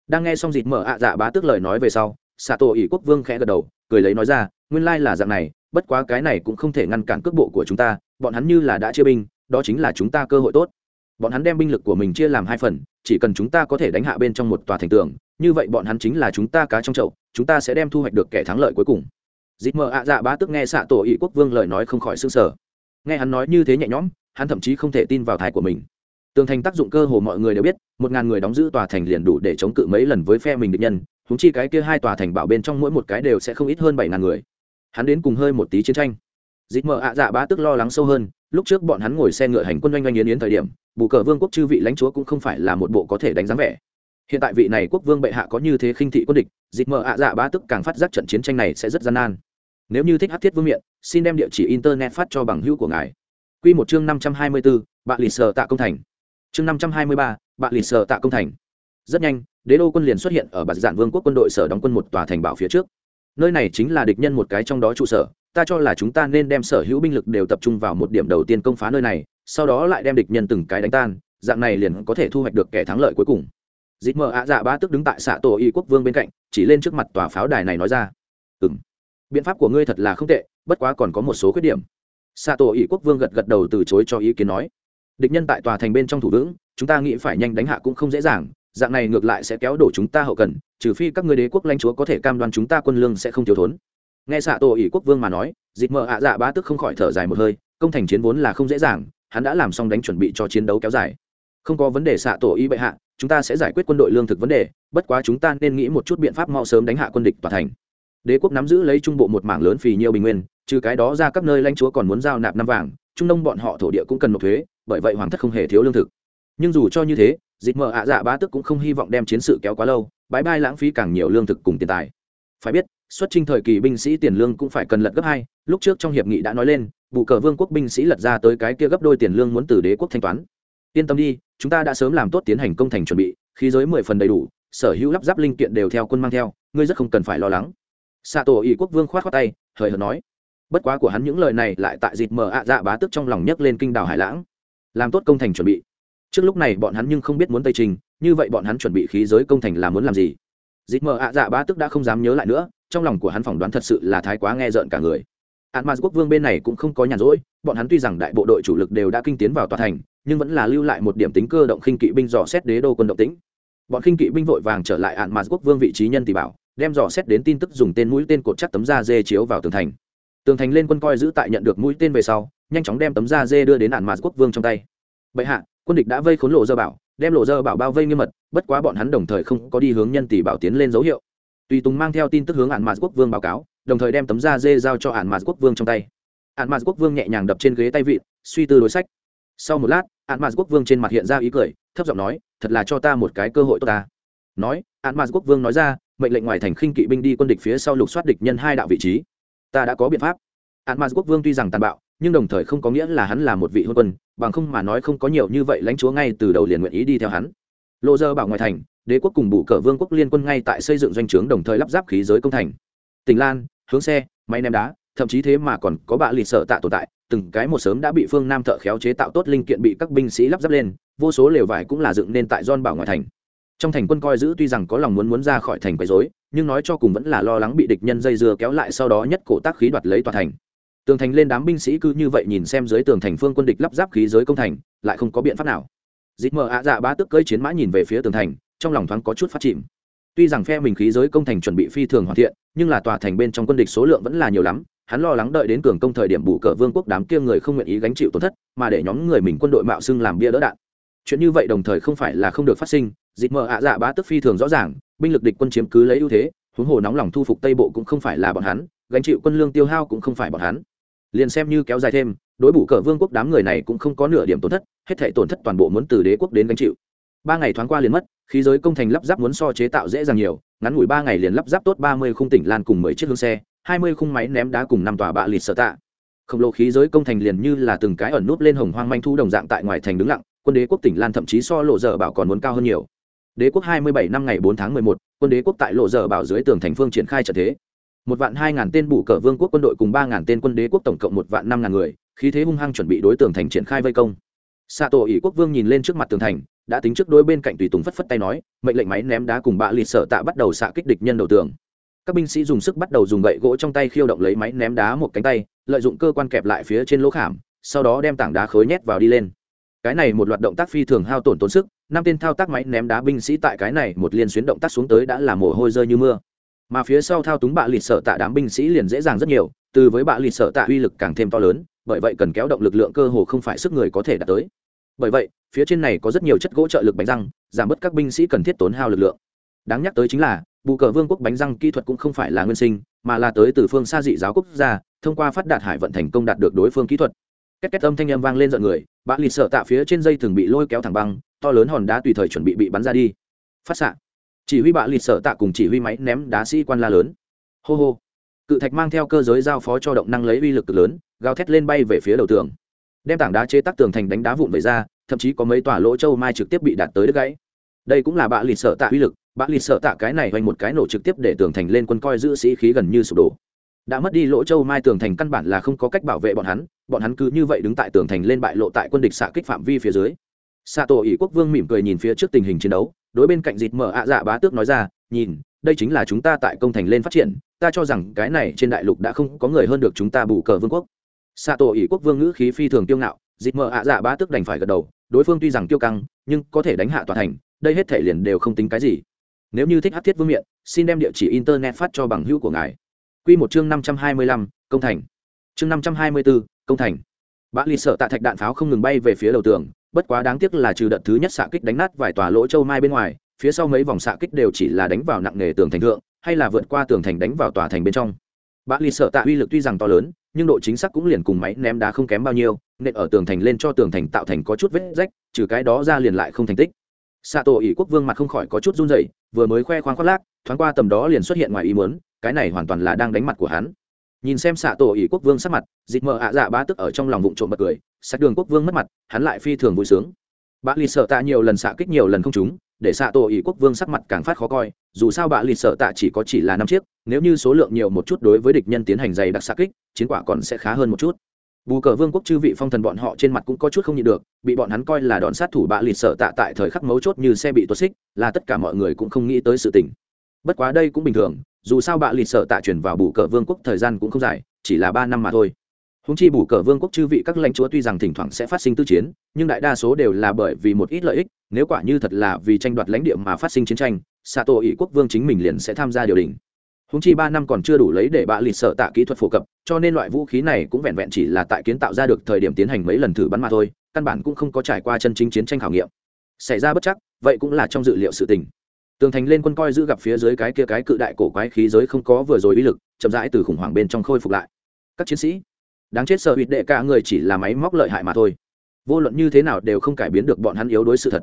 Đang nghe xong dịp mờ ạ dạ bá tức lời nói về sau, xạ tổ ý quốc vương khẽ gật đầu, cười lấy nói ra, nguyên lai là dạng này, bất quá cái này cũng không thể ngăn cản cước bộ của chúng ta, bọn hắn như là đã chia binh, đó chính là chúng ta cơ hội tốt. Bọn hắn đem binh lực của mình chia làm hai phần, chỉ cần chúng ta có thể đánh hạ bên trong một tòa thành tường, như vậy bọn hắn chính là chúng ta cá trong chậu chúng ta sẽ đem thu hoạch được kẻ thắng lợi cuối cùng. Dịp mờ ạ dạ bá tức nghe xạ tổ Ý quốc vương lời nói không khỏi s ư n g sở nghe hắn nói như thế nhẹ nhõm, hắn thậm chí không thể tin vào thai của mình. Tường thành tác dụng cơ hồ mọi người đều biết, một ngàn người đóng giữ tòa thành liền đủ để chống cự mấy lần với phe mình địch nhân húng chi cái kia hai tòa thành bảo bên trong mỗi một cái đều sẽ không ít hơn bảy ngàn người. Hắn đến cùng hơi một tí chiến tranh. Dịp mờ ạ dạ bá tức lo lắng sâu hơn, lúc trước bọn hắn ngồi xe ngựa hành quân oanh oanh yến yến thời điểm, bù cờ vương quốc chư vị lãnh chúa cũng không phải là một bộ có thể đánh dáng vẻ hiện tại vị này quốc vương bệ hạ có như thế khinh thị quân địch dịp mờ ạ dạ bá tức càng phát giác trận chiến tranh này sẽ rất gian nan. Nếu như thích hát thiết vương miện, xin đem địa chỉ internet phát cho bằng hữu của ngài. Q một chương năm trăm hai mươi bốn bạn lì sờ tạ công thành. Chương năm trăm hai mươi ba bạn lì sờ tạ công thành. Rất nhanh, đế đô quân liền xuất hiện ở bạt giản vương quốc quân đội sở đóng quân một tòa thành bảo phía trước. Nơi này chính là địch nhân một cái trong đó trụ sở, ta cho là chúng ta nên đem sở hữu binh lực đều tập trung vào một điểm đầu tiên công phá nơi này, sau đó lại đem địch nhân từng cái đánh tan, dạng này liền có thể thu hoạch được kẻ thắng lợi cuối cùng dịp mờ ạ dạ ba tức đứng tại xạ tổ y quốc vương bên cạnh, chỉ lên trước mặt tòa pháo đài này nói ra. Ừ m biện pháp của ngươi thật là không tệ, bất quá còn có một số khuyết điểm. Xạ tổ y quốc vương gật gật đầu từ chối cho ý kiến nói. Địch nhân tại tòa thành bên trong thủ vững chúng ta nghĩ phải nhanh đánh hạ cũng không dễ dàng, dạng này ngược lại sẽ kéo đổ chúng ta hậu cần, trừ phi các người đế quốc lãnh chúa có thể cam đoan chúng ta quân lương sẽ không thiếu thốn. Nghe xạ tổ ỷ quốc vương mà nói dịp mờ ạ dạ ba tức không khỏi thở dài một hơi, công thành chiến vốn là không dễ dàng, hắn đã làm xong đánh chuẩn bị cho chiến đấu kéo dài không có vấn đề xạ tổ y bệ hạ, chúng ta sẽ giải quyết quân đội lương thực vấn đề, bất quá chúng ta nên nghĩ một chút biện pháp mau sớm đánh hạ quân địch tòa thành. Đế quốc nắm giữ lấy trung bộ một mảng lớn phì nhiều bình nguyên, trừ cái đó ra các nơi lãnh chúa còn muốn giao nạp năm vàng, trung nông bọn họ thổ địa cũng cần nộp thuế, bởi vậy hoàng thất không hề thiếu lương thực. Nhưng dù cho như thế dịp mờ ạ dạ bá tức cũng không hy vọng đem chiến sự kéo quá lâu, bãi bai lãng phí càng nhiều lương thực cùng tiền tài. Phải biết, xuất trình thời kỳ binh sĩ tiền lương cũng phải cần lật gấp hai, lúc trước trong hiệp nghị đã nói lên, vụ cờ vương quốc binh sĩ lật ra tới cái kia gấp đôi tiền lương muốn từ đế quốc thanh toán yên tâm đi, chúng ta đã sớm làm tốt tiến hành công thành chuẩn bị, khí giới mười phần đầy đủ, sở hữu lắp ráp linh kiện đều theo quân mang theo, ngươi rất không cần phải lo lắng. Xạ tổ Ý quốc vương khoát khoác tay, hời hợt nói. Bất quá của hắn những lời này lại tại dịp mở ạ dạ bá tức trong lòng nhấc lên kinh đảo hải lãng. Làm tốt công thành chuẩn bị. Trước lúc này bọn hắn nhưng không biết muốn tây trình, như vậy bọn hắn chuẩn bị khí giới công thành là muốn làm gì? Dịp mở ạ dạ bá tức đã không dám nhớ lại nữa, trong lòng của hắn phỏng đoán thật sự là thái quá nghe rợn cả người hạn quốc vương bên này cũng không có nhàn rỗi, bọn hắn tuy rằng đại bộ đội chủ lực đều đã kinh tiến vào tòa thành, nhưng vẫn là lưu lại một điểm tính cơ động khinh kỵ binh dò xét đế đô quân động tĩnh. Bọn khinh kỵ binh vội vàng trở lại hạn quốc vương vị trí nhân tỷ bảo, đem dò xét đến tin tức dùng tên mũi tên cột chắc tấm da dê chiếu vào tường thành. Tường thành lên quân coi giữ tại nhận được mũi tên về sau, nhanh chóng đem tấm da dê đưa đến hạn quốc vương trong tay. Bệ hạ, quân địch đã vây khốn lộ dơ bảo, đem lộ dơ bảo bao vây nghiêm mật, bất quá bọn hắn đồng thời không có đi hướng nhân tỷ bảo tiến lên dấu hiệu tùy tùng mang theo tin tức hướng ạn mạt quốc vương báo cáo, đồng thời đem tấm da dê giao cho ạn mạt quốc vương trong tay. Ạn mạt quốc vương nhẹ nhàng đập trên ghế tay vịn, suy tư đối sách. Sau một lát ạn mạt quốc vương trên mặt hiện ra ý cười, thấp giọng nói, thật là cho ta một cái cơ hội tốt ta. Nói ạn mạt quốc vương nói ra, mệnh lệnh ngoài thành khinh kỵ binh đi quân địch phía sau lục soát địch nhân hai đạo vị trí. Ta đã có biện pháp. Ạn mạt quốc vương tuy rằng tàn bạo, nhưng đồng thời không có nghĩa là hắn là một vị hôn quân, bằng không mà nói không có nhiều như vậy lãnh chúa ngay từ đầu liền nguyện ý đi theo hắn. Lộ dơ bảo ngoài thành đế quốc cùng bù cờ vương quốc liên quân ngay tại xây dựng doanh trướng đồng thời lắp ráp khí giới công thành. Tỉnh lan, hướng xe, máy ném đá, thậm chí thế mà còn có bạ lì sợ tạ tồn tại, từng cái một sớm đã bị phương nam thợ khéo chế tạo tốt linh kiện bị các binh sĩ lắp ráp lên, vô số lều vải cũng là dựng nên tại don bảo ngoại thành. Trong thành quân coi giữ tuy rằng có lòng muốn muốn ra khỏi thành quấy rối, nhưng nói cho cùng vẫn là lo lắng bị địch nhân dây dưa kéo lại sau đó nhất cổ tác khí đoạt lấy tòa thành. Tường thành lên đám binh sĩ cứ như vậy nhìn xem dưới tường thành phương quân địch lắp ráp khí giới công thành, lại không có biện pháp nào. Dịp mờ ạ dạ ba tức cơi chiến mã nhìn về phía tường thành trong lòng thoáng có chút phát chìm. Tuy rằng phe mình khí giới công thành chuẩn bị phi thường hoàn thiện, nhưng là tòa thành bên trong quân địch số lượng vẫn là nhiều lắm, hắn lo lắng đợi đến cường công thời điểm bù cờ vương quốc đám kia người không nguyện ý gánh chịu tổn thất, mà để nhóm người mình quân đội mạo xưng làm bia đỡ đạn. Chuyện như vậy đồng thời không phải là không được phát sinh, dịch mờ ạ dạ bá tức phi thường rõ ràng, binh lực địch quân chiếm cứ lấy ưu thế, huống hồ nóng lòng thu phục tây bộ cũng không phải là bọn hắn, gánh chịu quân lương tiêu hao cũng không phải bọn hắn. Liền xem như kéo dài thêm, đối bù cờ vương quốc đám người này cũng không có nửa điểm tổn thất, hết thể tổn thất toàn bộ muốn từ đế quốc đến gánh chịu ba ngày thoáng qua liền mất, khí giới công thành lắp ráp muốn so chế tạo dễ dàng nhiều, ngắn ngủi ba ngày liền lắp ráp tốt ba mươi khung tỉnh lan cùng mười chiếc hương xe, hai mươi khung máy ném đá cùng năm tòa bạ lịt sở tạ. Khổng lồ khí giới công thành liền như là từng cái ẩn nút lên hồng hoang manh thu đồng dạng tại ngoài thành đứng lặng, quân đế quốc tỉnh lan thậm chí so lộ dở bảo còn muốn cao hơn nhiều. Đế quốc hai mươi bảy năm ngày bốn tháng mười một, quân đế quốc tại lộ dở bảo dưới tường thành phương triển khai trận thế. Một vạn hai ngàn tên bù cờ vương quốc quân đội cùng ba ngàn tên quân đế quốc tổng cộng một vạn năm ngàn người, khí thế hung hăng chuẩn bị đối tường thành triển khai vây công. Xạ tổ ỷ quốc vương nhìn lên trước mặt tường thành đã tính trước đôi bên cạnh tùy tùng phất phất tay nói, mệnh lệnh máy ném đá cùng bạ lịt sợ tạ bắt đầu xạ kích địch nhân đầu tường. Các binh sĩ dùng sức bắt đầu dùng gậy gỗ trong tay khiêu động lấy máy ném đá một cánh tay, lợi dụng cơ quan kẹp lại phía trên lỗ khảm, sau đó đem tảng đá khối nhét vào đi lên. Cái này một loạt động tác phi thường hao tổn tốn sức, năm tên thao tác máy ném đá binh sĩ tại cái này một liên xuyến động tác xuống tới đã là mồ hôi rơi như mưa. Mà phía sau thao túng bạ lịt sợ tạ đám binh sĩ liền dễ dàng rất nhiều, từ với bạ lịt sợ tạ uy lực càng thêm to lớn, bởi vậy cần kéo động lực lượng cơ hồ không phải sức người có thể đạt tới bởi vậy, phía trên này có rất nhiều chất gỗ trợ lực bánh răng, giảm bớt các binh sĩ cần thiết tốn hao lực lượng. Đáng nhắc tới chính là, bù cờ vương quốc bánh răng kỹ thuật cũng không phải là nguyên sinh, mà là tới từ phương xa dị giáo quốc gia, thông qua phát đạt hải vận thành công đạt được đối phương kỹ thuật. Két két âm thanh âm vang lên giận người bã lì sợ tạ phía trên dây thường bị lôi kéo thẳng băng, to lớn hòn đá tùy thời chuẩn bị bị bắn ra đi. Phát xạ. Chỉ huy bạ lì sợ tạ cùng chỉ huy máy ném đá sĩ quan la lớn. Hô hô. Cự thạch mang theo cơ giới giao phó cho động năng lấy uy lực lớn, gào thét lên bay về phía đầu tường đem tảng đá chế tác tường thành đánh đá vụn về ra, thậm chí có mấy tòa lỗ châu mai trực tiếp bị đạt tới đứt gãy. Đây cũng là bạ lịt sợ tạ uy lực, bạ lịt sợ tạ cái này hoành một cái nổ trực tiếp để tường thành lên quân coi giữ sĩ khí gần như sụp đổ. Đã mất đi lỗ châu mai tường thành căn bản là không có cách bảo vệ bọn hắn bọn hắn cứ như vậy đứng tại tường thành lên bại lộ tại quân địch xạ kích phạm vi phía dưới. Xạ tổ ỷ quốc vương mỉm cười nhìn phía trước tình hình chiến đấu, đối bên cạnh dịt mở ạ dạ bá tước nói ra, nhìn, đây chính là chúng ta tại công thành lên phát triển, ta cho rằng cái này trên đại lục đã không có người hơn được chúng ta bù cờ vương quốc xạ tổ ỷ quốc vương ngữ khí phi thường kiêu ngạo dịp mở ạ dạ bá tức đành phải gật đầu, đối phương tuy rằng kiêu căng, nhưng có thể đánh hạ tòa thành, đây hết thể liền đều không tính cái gì. Nếu như thích hát thiết vương miện, xin đem địa chỉ internet phát cho bằng hữu của ngài. Q một chương năm trăm hai mươi lăm, công thành. Chương năm trăm hai mươi bốn công thành. Bã lì sợ tạ thạch đạn pháo không ngừng bay về phía đầu tường, bất quá đáng tiếc là trừ đợt thứ nhất xạ kích đánh nát vài tòa lỗ châu mai bên ngoài, phía sau mấy vòng xạ kích đều chỉ là đánh vào nặng nề tường thành thượng, hay là vượt qua tường thành đánh vào tòa thành bên trong bã lì sợ tạ uy lực tuy rằng to lớn, nhưng độ chính xác cũng liền cùng máy ném đá không kém bao nhiêu, nên ở tường thành lên cho tường thành tạo thành có chút vết rách, trừ cái đó ra liền lại không thành tích. Xạ tổ ỷ quốc vương mặt không khỏi có chút run rẩy, vừa mới khoe khoang khoác lác, thoáng qua tầm đó liền xuất hiện ngoài ý muốn, cái này hoàn toàn là đang đánh mặt của hắn. Nhìn xem xạ tổ ỷ quốc vương sắc mặt dịt mờ ạ dạ ba tức ở trong lòng vụng trộm bật cười, sạch đường quốc vương mất mặt, hắn lại phi thường vui sướng. Bã lì sợ tạ nhiều lần xạ kích nhiều lần không trúng để xạ tổ ý quốc vương sắc mặt càng phát khó coi, dù sao bạ lì sợ tạ chỉ có chỉ là năm chiếc, nếu như số lượng nhiều một chút đối với địch nhân tiến hành dày đặc xạ kích, chiến quả còn sẽ khá hơn một chút. Bù cờ vương quốc chư vị phong thần bọn họ trên mặt cũng có chút không nhịn được, bị bọn hắn coi là đòn sát thủ bạ lì sợ tạ tại thời khắc mấu chốt như xe bị tuột xích, là tất cả mọi người cũng không nghĩ tới sự tình. Bất quá đây cũng bình thường, dù sao bạ lịt sợ tạ chuyển vào bù cờ vương quốc thời gian cũng không dài, chỉ là ba năm mà thôi húng chi bù cờ vương quốc chư vị các lãnh chúa tuy rằng thỉnh thoảng sẽ phát sinh tư chiến, nhưng đại đa số đều là bởi vì một ít lợi ích, nếu quả như thật là vì tranh đoạt lãnh địa mà phát sinh chiến tranh xạ tổ ỷ quốc vương chính mình liền sẽ tham gia điều đình. Húng chi ba năm còn chưa đủ lấy để bạ lịt sợ tạ kỹ thuật phổ cập, cho nên loại vũ khí này cũng vẹn vẹn chỉ là tại kiến tạo ra được thời điểm tiến hành mấy lần thử bắn mà thôi, căn bản cũng không có trải qua chân chính chiến tranh khảo nghiệm. Xảy ra bất chắc, vậy cũng là trong dự liệu sự tình. Tường thành lên quân coi giữ gặp phía dưới cái kia cái cự đại cổ quái khí giới không có vừa rồi uy lực, chậm rãi từ khủng hoảng bên trong khôi phục lại. Các chiến sĩ đáng chết sợ hụt đệ cả người chỉ là máy móc lợi hại mà thôi. Vô luận như thế nào đều không cải biến được bọn hắn yếu đối sự thật.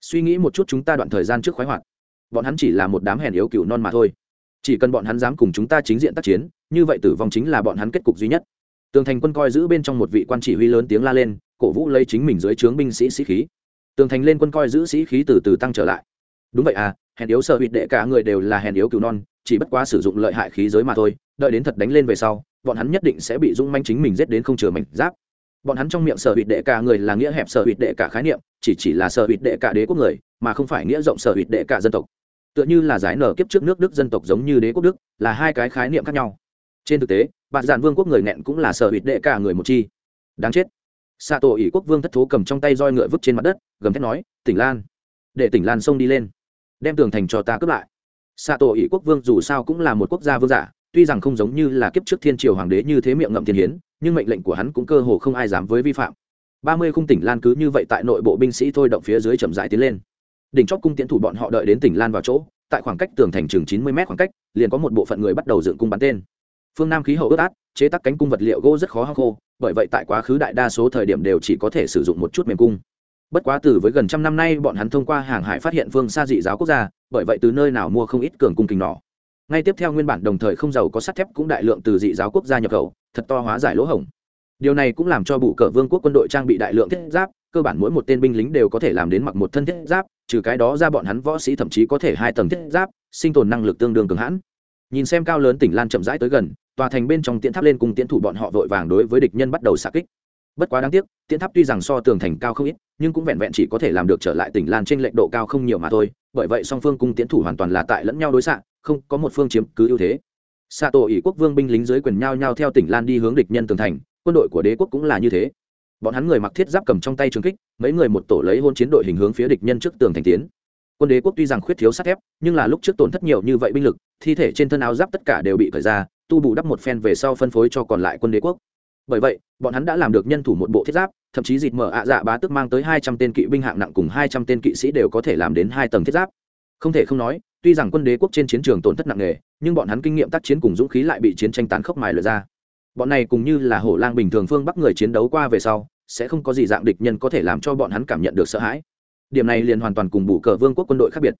Suy nghĩ một chút chúng ta đoạn thời gian trước khoái hoạt. Bọn hắn chỉ là một đám hèn yếu cựu non mà thôi. Chỉ cần bọn hắn dám cùng chúng ta chính diện tác chiến, như vậy tử vong chính là bọn hắn kết cục duy nhất. Tường thành quân coi giữ bên trong một vị quan chỉ huy lớn tiếng la lên, cổ vũ lấy chính mình dưới trướng binh sĩ sĩ khí. Tường thành lên quân coi giữ sĩ khí từ từ tăng trở lại. Đúng vậy à hèn yếu sợ hụt đệ cả người đều là hèn yếu cựu non, chỉ bất quá sử dụng lợi hại khí giới mà thôi, đợi đến thật đánh lên về sau bọn hắn nhất định sẽ bị dung manh chính mình giết đến không chừa mảnh giáp. Bọn hắn trong miệng sở hụt đệ cả người là nghĩa hẹp sở hụt đệ cả khái niệm, chỉ chỉ là sở hụt đệ cả đế quốc người, mà không phải nghĩa rộng sở hụt đệ cả dân tộc. Tựa như là giải nở kiếp trước nước đức dân tộc giống như đế quốc đức, là hai cái khái niệm khác nhau. Trên thực tế bạn giản vương quốc người nghẹn cũng là sở hụt đệ cả người một chi. Đáng chết. Xạ tổ ỷ quốc vương thất thố cầm trong tay roi ngựa vứt trên mặt đất, gầm thét nói, tỉnh lan, để tỉnh lan xông đi lên, đem tường thành cho ta cướp lại. Xạ tổ ỷ quốc vương dù sao cũng là một quốc gia vương giả tuy rằng không giống như là kiếp trước thiên triều hoàng đế như thế miệng ngậm thiên hiến, nhưng mệnh lệnh của hắn cũng cơ hồ không ai dám với vi phạm. Ba mươi khung tỉnh lan cứ như vậy tại nội bộ binh sĩ thôi động phía dưới chậm rãi tiến lên. Đỉnh chóp cung tiến thủ bọn họ đợi đến tỉnh lan vào chỗ, tại khoảng cách tường thành chừng chín mươi mét khoảng cách, liền có một bộ phận người bắt đầu dựng cung bắn tên. Phương nam khí hậu ướt át, chế tác cánh cung vật liệu gỗ rất khó hăng khô, bởi vậy tại quá khứ đại đa số thời điểm đều chỉ có thể sử dụng một chút mềm cung. Bất quá từ với gần trăm năm nay bọn hắn thông qua hàng hải phát hiện phương xa dị giáo quốc gia, bởi vậy từ nơi nào mua không ít cường cung kình nỏ ngay tiếp theo nguyên bản đồng thời không giàu có sắt thép cũng đại lượng từ dị giáo quốc gia nhập khẩu, thật to hóa giải lỗ hổng. Điều này cũng làm cho bụ cờ vương quốc quân đội trang bị đại lượng thiết giáp, cơ bản mỗi một tên binh lính đều có thể làm đến mặc một thân thiết giáp, trừ cái đó ra bọn hắn võ sĩ thậm chí có thể hai tầng thiết giáp, sinh tồn năng lực tương đương cường hãn. Nhìn xem cao lớn tỉnh lan chậm rãi tới gần, tòa thành bên trong tiễn tháp lên cùng tiễn thủ bọn họ vội vàng đối với địch nhân bắt đầu xạ kích. Bất quá đáng tiếc, tiễn tháp tuy rằng so tường thành cao không ít, nhưng cũng vẹn vẹn chỉ có thể làm được trở lại tỉnh lan trên lệnh độ cao không nhiều mà thôi, bởi vậy song phương cung tiễn thủ hoàn toàn là tại lẫn nhau đối xạ không có một phương chiếm cứ ưu thế. Xạ tổ ỷ quốc vương binh lính dưới quyền nhau nhau theo tỉnh lan đi hướng địch nhân tường thành, quân đội của đế quốc cũng là như thế. Bọn hắn người mặc thiết giáp cầm trong tay trường kích, mấy người một tổ lấy hôn chiến đội hình hướng phía địch nhân trước tường thành tiến. Quân đế quốc tuy rằng khuyết thiếu sắt thép, nhưng là lúc trước tổn thất nhiều như vậy binh lực, thi thể trên thân áo giáp tất cả đều bị khởi ra, tu bù đắp một phen về sau phân phối cho còn lại quân đế quốc. Bởi vậy, bọn hắn đã làm được nhân thủ một bộ thiết giáp, thậm chí dịt mở ạ dạ bá tức mang tới hai trăm tên kỵ binh hạng nặng cùng hai trăm tên kỵ sĩ đều có thể làm đến hai tầng thiết giáp. Không thể không nói tuy rằng quân đế quốc trên chiến trường tổn thất nặng nề, nhưng bọn hắn kinh nghiệm tác chiến cùng dũng khí lại bị chiến tranh tán khốc mài lượt ra. Bọn này cùng như là hổ lang bình thường phương bắc người chiến đấu qua về sau, sẽ không có gì dạng địch nhân có thể làm cho bọn hắn cảm nhận được sợ hãi. Điểm này liền hoàn toàn cùng bù cờ vương quốc quân đội khác biệt.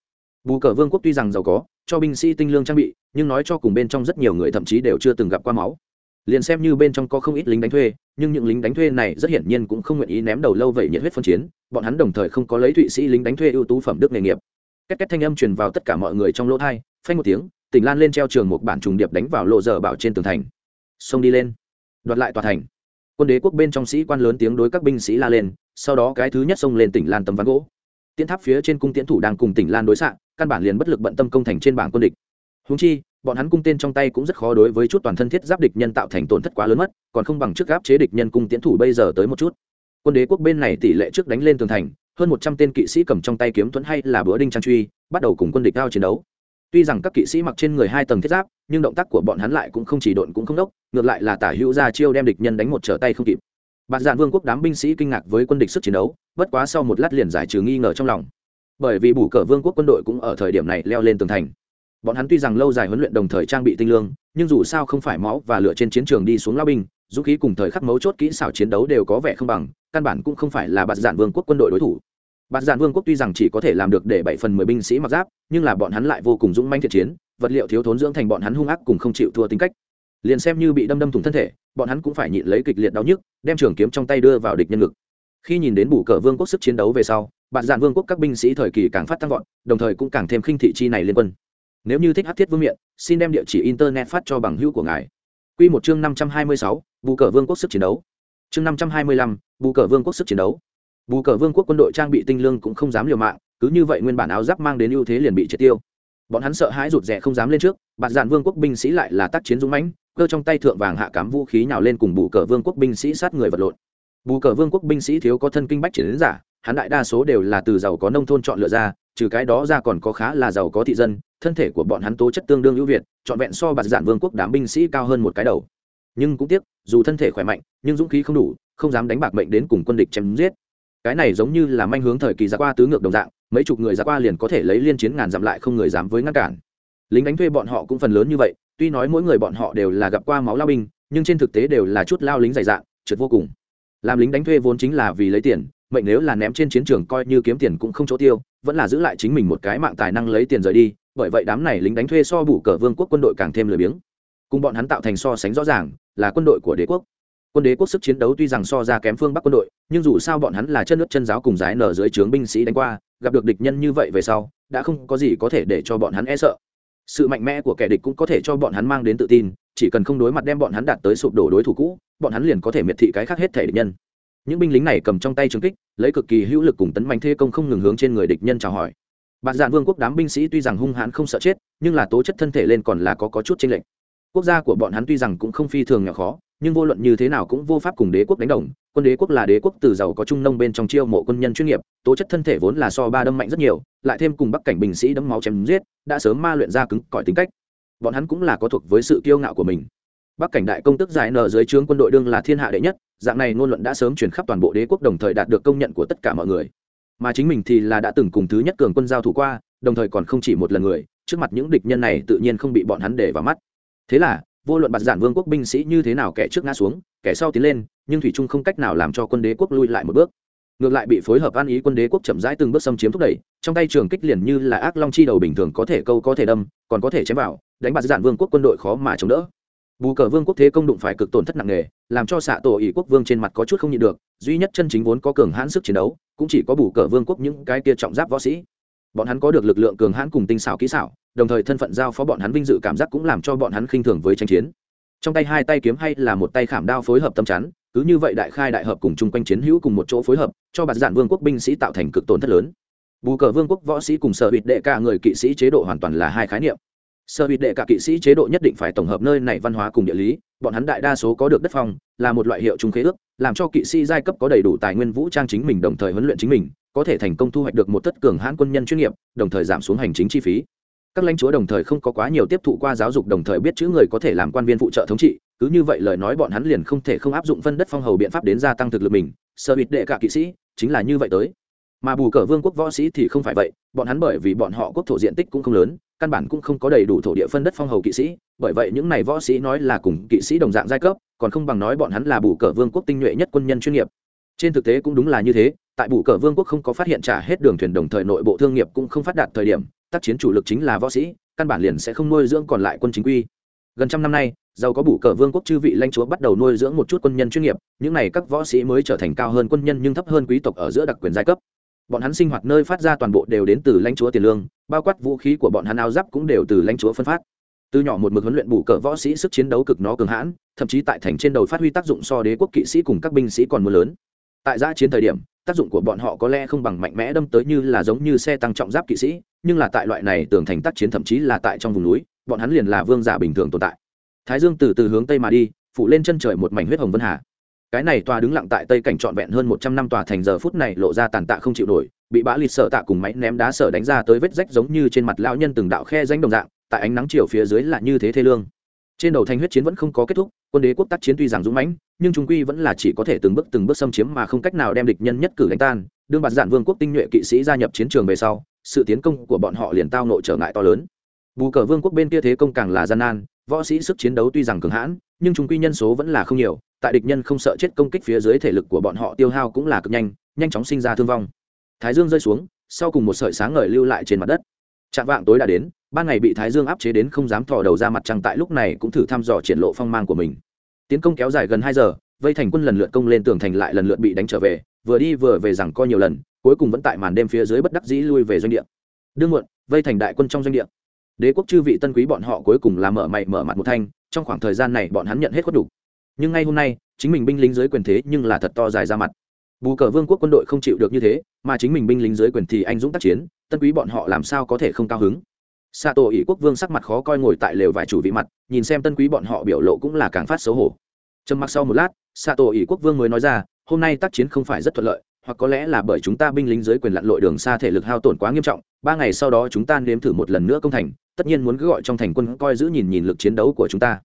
Bù cờ vương quốc tuy rằng giàu có, cho binh sĩ tinh lương trang bị, nhưng nói cho cùng bên trong rất nhiều người thậm chí đều chưa từng gặp qua máu. Liền xem như bên trong có không ít lính đánh thuê, nhưng những lính đánh thuê này rất hiển nhiên cũng không nguyện ý ném đầu lâu vậy nhiệt huyết phân chiến, bọn hắn đồng thời không có lấy thụy sĩ lính đánh thuê ưu tú phẩm đức nghề nghiệp két két thanh âm truyền vào tất cả mọi người trong lỗ thai phanh một tiếng, tỉnh lan lên treo trường một bản trùng điệp đánh vào lộ dở bảo trên tường thành. Xông đi lên. Đoạt lại tòa thành. Quân đế quốc bên trong sĩ quan lớn tiếng đối các binh sĩ la lên, sau đó cái thứ nhất xông lên tỉnh lan tấm ván gỗ. Tiến tháp phía trên cung tiến thủ đang cùng tỉnh lan đối xạ, căn bản liền bất lực bận tâm công thành trên bảng quân địch. Húng chi, bọn hắn cung tên trong tay cũng rất khó đối với chút toàn thân thiết giáp địch nhân tạo thành tổn thất quá lớn mất, còn không bằng trước gáp chế địch nhân cung tiến thủ bây giờ tới một chút. Quân đế quốc bên này tỷ lệ trước đánh lên tường thành hơn một trăm tên kỵ sĩ cầm trong tay kiếm thuẫn hay là bữa đinh trang truy, bắt đầu cùng quân địch cao chiến đấu. Tuy rằng các kỵ sĩ mặc trên người hai tầng thiết giáp, nhưng động tác của bọn hắn lại cũng không chỉ độn cũng không đốc, ngược lại là tả hữu ra chiêu đem địch nhân đánh một trở tay không kịp. Bạt dạn vương quốc đám binh sĩ kinh ngạc với quân địch sức chiến đấu, bất quá sau một lát liền giải trừ nghi ngờ trong lòng. Bởi vì bù cờ vương quốc quân đội cũng ở thời điểm này leo lên tường thành. Bọn hắn tuy rằng lâu dài huấn luyện đồng thời trang bị tinh lương, nhưng dù sao không phải máu và lửa trên chiến trường đi xuống lao binh, dũng khí cùng thời khắc mấu chốt kỹ xảo chiến đấu đều có vẻ không bằng căn bản cũng không phải là bạt giản vương quốc quân đội đối thủ. Bạt giản vương quốc tuy rằng chỉ có thể làm được để bảy phần mười binh sĩ mặc giáp, nhưng là bọn hắn lại vô cùng dũng manh thiện chiến, vật liệu thiếu thốn dưỡng thành bọn hắn hung ác cùng không chịu thua tính cách. Liền xem như bị đâm đâm thủng thân thể, bọn hắn cũng phải nhịn lấy kịch liệt đau nhức, đem trường kiếm trong tay đưa vào địch nhân ngực. Khi nhìn đến bù cờ vương quốc sức chiến đấu về sau bạn giản vương quốc các binh sĩ thời kỳ càng phát tăng vọt, đồng thời cũng càng thêm khinh thị chi này liên quân. Nếu như thích hát thiết vương miện, xin đem địa chỉ internet phát cho bằng hữu của ngài. Q một chương năm trăm hai mươi sáu, bù cờ vương quốc sức chiến đấu chương năm trăm hai mươi lăm, bù cờ vương quốc sức chiến đấu. Bù cờ vương quốc quân đội trang bị tinh lương cũng không dám liều mạng, cứ như vậy nguyên bản áo giáp mang đến ưu thế liền bị triệt tiêu. Bọn hắn sợ hãi rụt rè không dám lên trước, bạt dạn vương quốc binh sĩ lại là tác chiến dũng mãnh, cơ trong tay thượng vàng hạ cám vũ khí nhào lên cùng bù cờ vương quốc binh sĩ sát người vật lộn. Bù cờ vương quốc binh sĩ thiếu có thân kinh bách chiến giả, hắn đại đa số đều là từ giàu có nông thôn chọn lựa ra, trừ cái đó ra còn có khá là giàu có thị dân, thân thể của bọn hắn tố chất tương đương ưu việt, trọn vẹn so bạt dạn vương quốc đám binh sĩ cao hơn một cái đầu nhưng cũng tiếc, dù thân thể khỏe mạnh, nhưng dũng khí không đủ, không dám đánh bạc mệnh đến cùng quân địch chém giết. Cái này giống như là manh hướng thời kỳ giặc qua tứ ngược đồng dạng, mấy chục người giặc qua liền có thể lấy liên chiến ngàn dặm lại không người dám với ngăn cản. Lính đánh thuê bọn họ cũng phần lớn như vậy, tuy nói mỗi người bọn họ đều là gặp qua máu lao binh, nhưng trên thực tế đều là chút lao lính dày dạn, trượt vô cùng. Làm lính đánh thuê vốn chính là vì lấy tiền, mệnh nếu là ném trên chiến trường coi như kiếm tiền cũng không chỗ tiêu, vẫn là giữ lại chính mình một cái mạng tài năng lấy tiền rời đi, bởi vậy đám này lính đánh thuê so bủ cờ vương quốc quân đội càng thêm lười biếng. Cùng bọn hắn tạo thành so sánh rõ ràng là quân đội của đế quốc. Quân đế quốc sức chiến đấu tuy rằng so ra kém phương bắc quân đội nhưng dù sao bọn hắn là chân nước chân giáo cùng giải nở dưới trướng binh sĩ đánh qua gặp được địch nhân như vậy về sau đã không có gì có thể để cho bọn hắn e sợ. Sự mạnh mẽ của kẻ địch cũng có thể cho bọn hắn mang đến tự tin chỉ cần không đối mặt đem bọn hắn đạt tới sụp đổ đối thủ cũ bọn hắn liền có thể miệt thị cái khác hết thể địch nhân. Những binh lính này cầm trong tay trường kích lấy cực kỳ hữu lực cùng tấn mạnh thê công không ngừng hướng trên người địch nhân chào hỏi. Bạn dạn vương quốc đám binh sĩ tuy rằng hung hãn không sợ chết nhưng là tố chất thân thể lên còn là có, có chút chênh lệch quốc gia của bọn hắn tuy rằng cũng không phi thường nhỏ khó, nhưng vô luận như thế nào cũng vô pháp cùng đế quốc đánh đồng. Quân đế quốc là đế quốc từ giàu có trung nông bên trong chiêu mộ quân nhân chuyên nghiệp, tố chất thân thể vốn là so ba đâm mạnh rất nhiều, lại thêm cùng bắc cảnh binh sĩ đấm máu chém giết, đã sớm ma luyện ra cứng cỏi tính cách. Bọn hắn cũng là có thuộc với sự kiêu ngạo của mình. Bắc cảnh đại công tức giải nở dưới trướng quân đội đương là thiên hạ đệ nhất, dạng này ngôn luận đã sớm chuyển khắp toàn bộ đế quốc đồng thời đạt được công nhận của tất cả mọi người. Mà chính mình thì là đã từng cùng thứ nhất cường quân giao thủ qua, đồng thời còn không chỉ một lần người, trước mặt những địch nhân này tự nhiên không bị bọn hắn để vào mắt thế là, vô luận bạt giản vương quốc binh sĩ như thế nào kẻ trước ngã xuống, kẻ sau tiến lên, nhưng thủy trung không cách nào làm cho quân đế quốc lui lại một bước. Ngược lại bị phối hợp an ý quân đế quốc chậm rãi từng bước xâm chiếm thúc đẩy, trong tay trường kích liền như là ác long chi đầu bình thường có thể câu có thể đâm, còn có thể chém vào, đánh bạt giản vương quốc quân đội khó mà chống đỡ. Bù cờ vương quốc thế công đụng phải cực tổn thất nặng nề, làm cho xạ tổ ỷ quốc vương trên mặt có chút không nhịn được, duy nhất chân chính vốn có cường hãn sức chiến đấu, cũng chỉ có bù cờ vương quốc những cái kia trọng giáp võ sĩ. Bọn hắn có được lực lượng cường hãn cùng tinh xảo kỹ xảo đồng thời thân phận giao phó bọn hắn vinh dự cảm giác cũng làm cho bọn hắn khinh thường với tranh chiến. Trong tay hai tay kiếm hay là một tay khảm đao phối hợp tâm chắn, cứ như vậy đại khai đại hợp cùng chung quanh chiến hữu cùng một chỗ phối hợp, cho bạt giản vương quốc binh sĩ tạo thành cực tổn thất lớn. Bù cờ vương quốc võ sĩ cùng sở hụt đệ cả người kỵ sĩ chế độ hoàn toàn là hai khái niệm. Sở hụt đệ cả kỵ sĩ chế độ nhất định phải tổng hợp nơi này văn hóa cùng địa lý, bọn hắn đại đa số có được đất phong, là một loại hiệu trung khế ước, làm cho kỵ sĩ giai cấp có đầy đủ tài nguyên vũ trang chính mình đồng thời huấn luyện chính mình, có thể thành công thu hoạch được một tất cường hãn quân nhân chuyên nghiệp, đồng thời giảm xuống hành chính chi phí các lãnh chúa đồng thời không có quá nhiều tiếp thụ qua giáo dục, đồng thời biết chữ người có thể làm quan viên phụ trợ thống trị. Cứ như vậy lời nói bọn hắn liền không thể không áp dụng phân đất phong hầu biện pháp đến gia tăng thực lực mình. Sơ bịt đệ cả kỵ sĩ, chính là như vậy tới. Mà bù cờ vương quốc võ sĩ thì không phải vậy, bọn hắn bởi vì bọn họ quốc thổ diện tích cũng không lớn, căn bản cũng không có đầy đủ thổ địa phân đất phong hầu kỵ sĩ. Bởi vậy những này võ sĩ nói là cùng kỵ sĩ đồng dạng giai cấp, còn không bằng nói bọn hắn là bù cờ vương quốc tinh nhuệ nhất quân nhân chuyên nghiệp. Trên thực tế cũng đúng là như thế, tại bù cờ vương quốc không có phát hiện trả hết đường thuyền đồng thời nội bộ thương nghiệp cũng không phát đạt thời điểm tác chiến chủ lực chính là võ sĩ, căn bản liền sẽ không nuôi dưỡng còn lại quân chính quy. Gần trăm năm nay, giàu có bủ cờ vương quốc chư vị lãnh chúa bắt đầu nuôi dưỡng một chút quân nhân chuyên nghiệp, những n à y các võ sĩ mới trở thành cao hơn quân nhân nhưng thấp hơn quý tộc ở giữa đặc quyền giai cấp. Bọn hắn sinh hoạt nơi phát ra toàn bộ đều đến từ lãnh chúa tiền lương, bao quát vũ khí của bọn hắn áo giáp cũng đều từ lãnh chúa phân phát. Từ nhỏ một mực huấn luyện bù cờ võ sĩ sức chiến đấu cực nó cường hãn, thậm chí tại thành trên đầu phát huy tác dụng so đế quốc kỵ sĩ cùng các binh sĩ còn mưa lớn tại giã chiến thời điểm, tác dụng của bọn họ có lẽ không bằng mạnh mẽ đâm tới như là giống như xe tăng trọng giáp kỵ sĩ, nhưng là tại loại này tường thành tác chiến thậm chí là tại trong vùng núi, bọn hắn liền là vương giả bình thường tồn tại. Thái dương từ từ hướng tây mà đi, phủ lên chân trời một mảnh huyết hồng vân hà. Cái này tòa đứng lặng tại tây cảnh trọn vẹn hơn một trăm năm tòa thành giờ phút này lộ ra tàn tạ không chịu nổi, bị bã lịt sợ tạ cùng máy ném đá sở đánh ra tới vết rách giống như trên mặt lão nhân từng đạo khe danh đồng dạng, tại ánh nắng chiều phía dưới là như thế thê lương. Trên đầu thành huyết chiến vẫn không có kết thúc quân đế quốc tác chiến tuy rằng dũng mãnh, nhưng chúng quy vẫn là chỉ có thể từng bước từng bước xâm chiếm mà không cách nào đem địch nhân nhất cử đánh tan. Đương bạt giản vương quốc tinh nhuệ kỵ sĩ gia nhập chiến trường về sau, sự tiến công của bọn họ liền tao nội trở ngại to lớn. Bù cờ vương quốc bên kia thế công càng là gian nan, võ sĩ sức chiến đấu tuy rằng cường hãn, nhưng chúng quy nhân số vẫn là không nhiều, tại địch nhân không sợ chết công kích phía dưới thể lực của bọn họ tiêu hao cũng là cực nhanh nhanh chóng sinh ra thương vong. Thái dương rơi xuống, sau cùng một sợi sáng ngời lưu lại trên mặt đất. Trạng vạng tối đã đến ban ngày bị thái dương áp chế đến không dám thò đầu ra mặt trăng tại lúc này cũng thử thăm dò triển lộ phong mang của mình. Tiến công kéo dài gần hai giờ, vây thành quân lần lượt công lên tường thành lại lần lượt bị đánh trở về, vừa đi vừa về rằng co nhiều lần, cuối cùng vẫn tại màn đêm phía dưới bất đắc dĩ lui về doanh địa. Đương muộn, vây thành đại quân trong doanh địa. Đế quốc chư vị tân quý bọn họ cuối cùng là mở mày mở mặt một thanh, trong khoảng thời gian này bọn hắn nhận hết khuất đủ. Nhưng ngay hôm nay, chính mình binh lính dưới quyền thế nhưng là thật to dài ra mặt. Bù cờ vương quốc quân đội không chịu được như thế, mà chính mình binh lính dưới quyền thì anh dũng tác chiến, tân quý bọn họ làm sao có thể không cao hứng? Xạ tổ ỷ quốc vương sắc mặt khó coi ngồi tại lều vài chủ vị mặt, nhìn xem tân quý bọn họ biểu lộ cũng là càng phát xấu hổ. Trầm mặc sau một lát xạ tổ ỷ quốc vương mới nói ra, hôm nay tác chiến không phải rất thuận lợi, hoặc có lẽ là bởi chúng ta binh lính dưới quyền lặn lội đường xa thể lực hao tổn quá nghiêm trọng, ba ngày sau đó chúng ta nếm thử một lần nữa công thành, tất nhiên muốn cứ gọi trong thành quân coi giữ nhìn nhìn lực chiến đấu của chúng ta.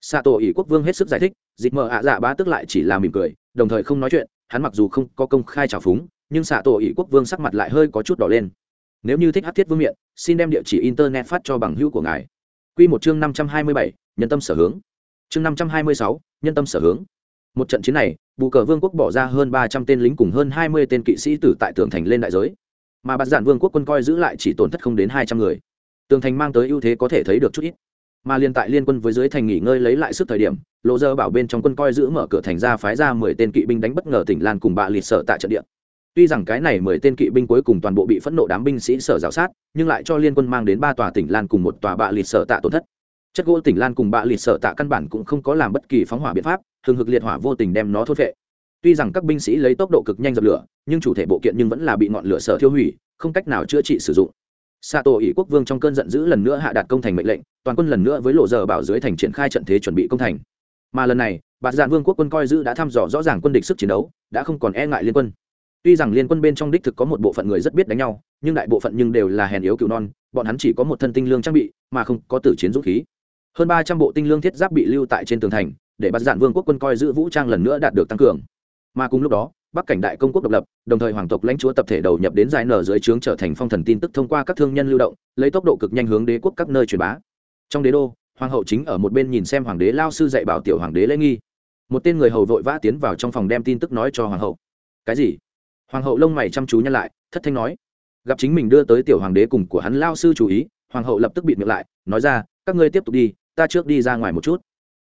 Xạ tổ ỷ quốc vương hết sức giải thích, dịch mờ ạ dạ bá tức lại chỉ là mỉm cười, đồng thời không nói chuyện, hắn mặc dù không có công khai trào phúng, nhưng xạ tổ ỷ quốc vương sắc mặt lại hơi có chút đỏ lên nếu như thích hát thiết vương miện, xin đem địa chỉ internet phát cho bằng hữu của ngài. Q một chương năm trăm hai mươi bảy, nhân tâm sở hướng. Chương năm trăm hai mươi sáu, nhân tâm sở hướng. Một trận chiến này, bù cờ vương quốc bỏ ra hơn ba trăm tên lính cùng hơn hai mươi tên kỵ sĩ tử tại tường thành lên đại giới. Mà bạt giản vương quốc quân coi giữ lại chỉ tổn thất không đến hai trăm người. Tường thành mang tới ưu thế có thể thấy được chút ít. Mà liên tại liên quân với dưới thành nghỉ ngơi lấy lại sức thời điểm lộ dơ bảo bên trong quân coi giữ mở cửa thành ra phái ra mười tên kỵ binh đánh bất ngờ tỉnh lan cùng bạ lịt sợ tại trận địa tuy rằng cái này mười tên kỵ binh cuối cùng toàn bộ bị phẫn nộ đám binh sĩ sở giáo sát, nhưng lại cho liên quân mang đến ba tòa tỉnh lan cùng một tòa bạ lịt sở tạ tổn thất. Chất gỗ tỉnh lan cùng bạ lịt sở tạ căn bản cũng không có làm bất kỳ phóng hỏa biện pháp, thường hực liệt hỏa vô tình đem nó thốt vệ tuy rằng các binh sĩ lấy tốc độ cực nhanh dập lửa, nhưng chủ thể bộ kiện nhưng vẫn là bị ngọn lửa sở thiêu hủy, không cách nào chữa trị sử dụng. Xạ tổ ỷ quốc vương trong cơn giận dữ lần nữa hạ đạt công thành mệnh lệnh, toàn quân lần nữa với lộ giờ bảo dưới thành triển khai trận thế chuẩn bị công thành. Mà lần này, bạt dạn vương quốc quân coi giữ đã thăm dò rõ ràng quân địch sức chiến đấu, đã không còn e ngại liên quân tuy rằng liên quân bên trong đích thực có một bộ phận người rất biết đánh nhau, nhưng đại bộ phận nhưng đều là hèn yếu cựu non, bọn hắn chỉ có một thân tinh lương trang bị, mà không có tử chiến dũng khí. Hơn ba trăm bộ tinh lương thiết giáp bị lưu tại trên tường thành, để bắt dạn vương quốc quân coi giữ vũ trang lần nữa đạt được tăng cường. Mà cùng lúc đó, bắc cảnh đại công quốc độc lập, đồng thời hoàng tộc lãnh chúa tập thể đầu nhập đến dài nở dưới trướng trở thành phong thần tin tức thông qua các thương nhân lưu động, lấy tốc độ cực nhanh hướng đế quốc các nơi truyền bá. Trong đế đô, hoàng hậu chính ở một bên nhìn xem hoàng đế lao sư dạy bảo tiểu hoàng đế lễ nghi. Một tên người hầu vội vã tiến vào trong phòng đem tin tức nói cho hoàng hậu. Cái gì? Hoàng hậu lông mày chăm chú nhăn lại, thất thanh nói, gặp chính mình đưa tới tiểu hoàng đế cùng của hắn lao sư chú ý, hoàng hậu lập tức bịt miệng lại, nói ra, các ngươi tiếp tục đi, ta trước đi ra ngoài một chút.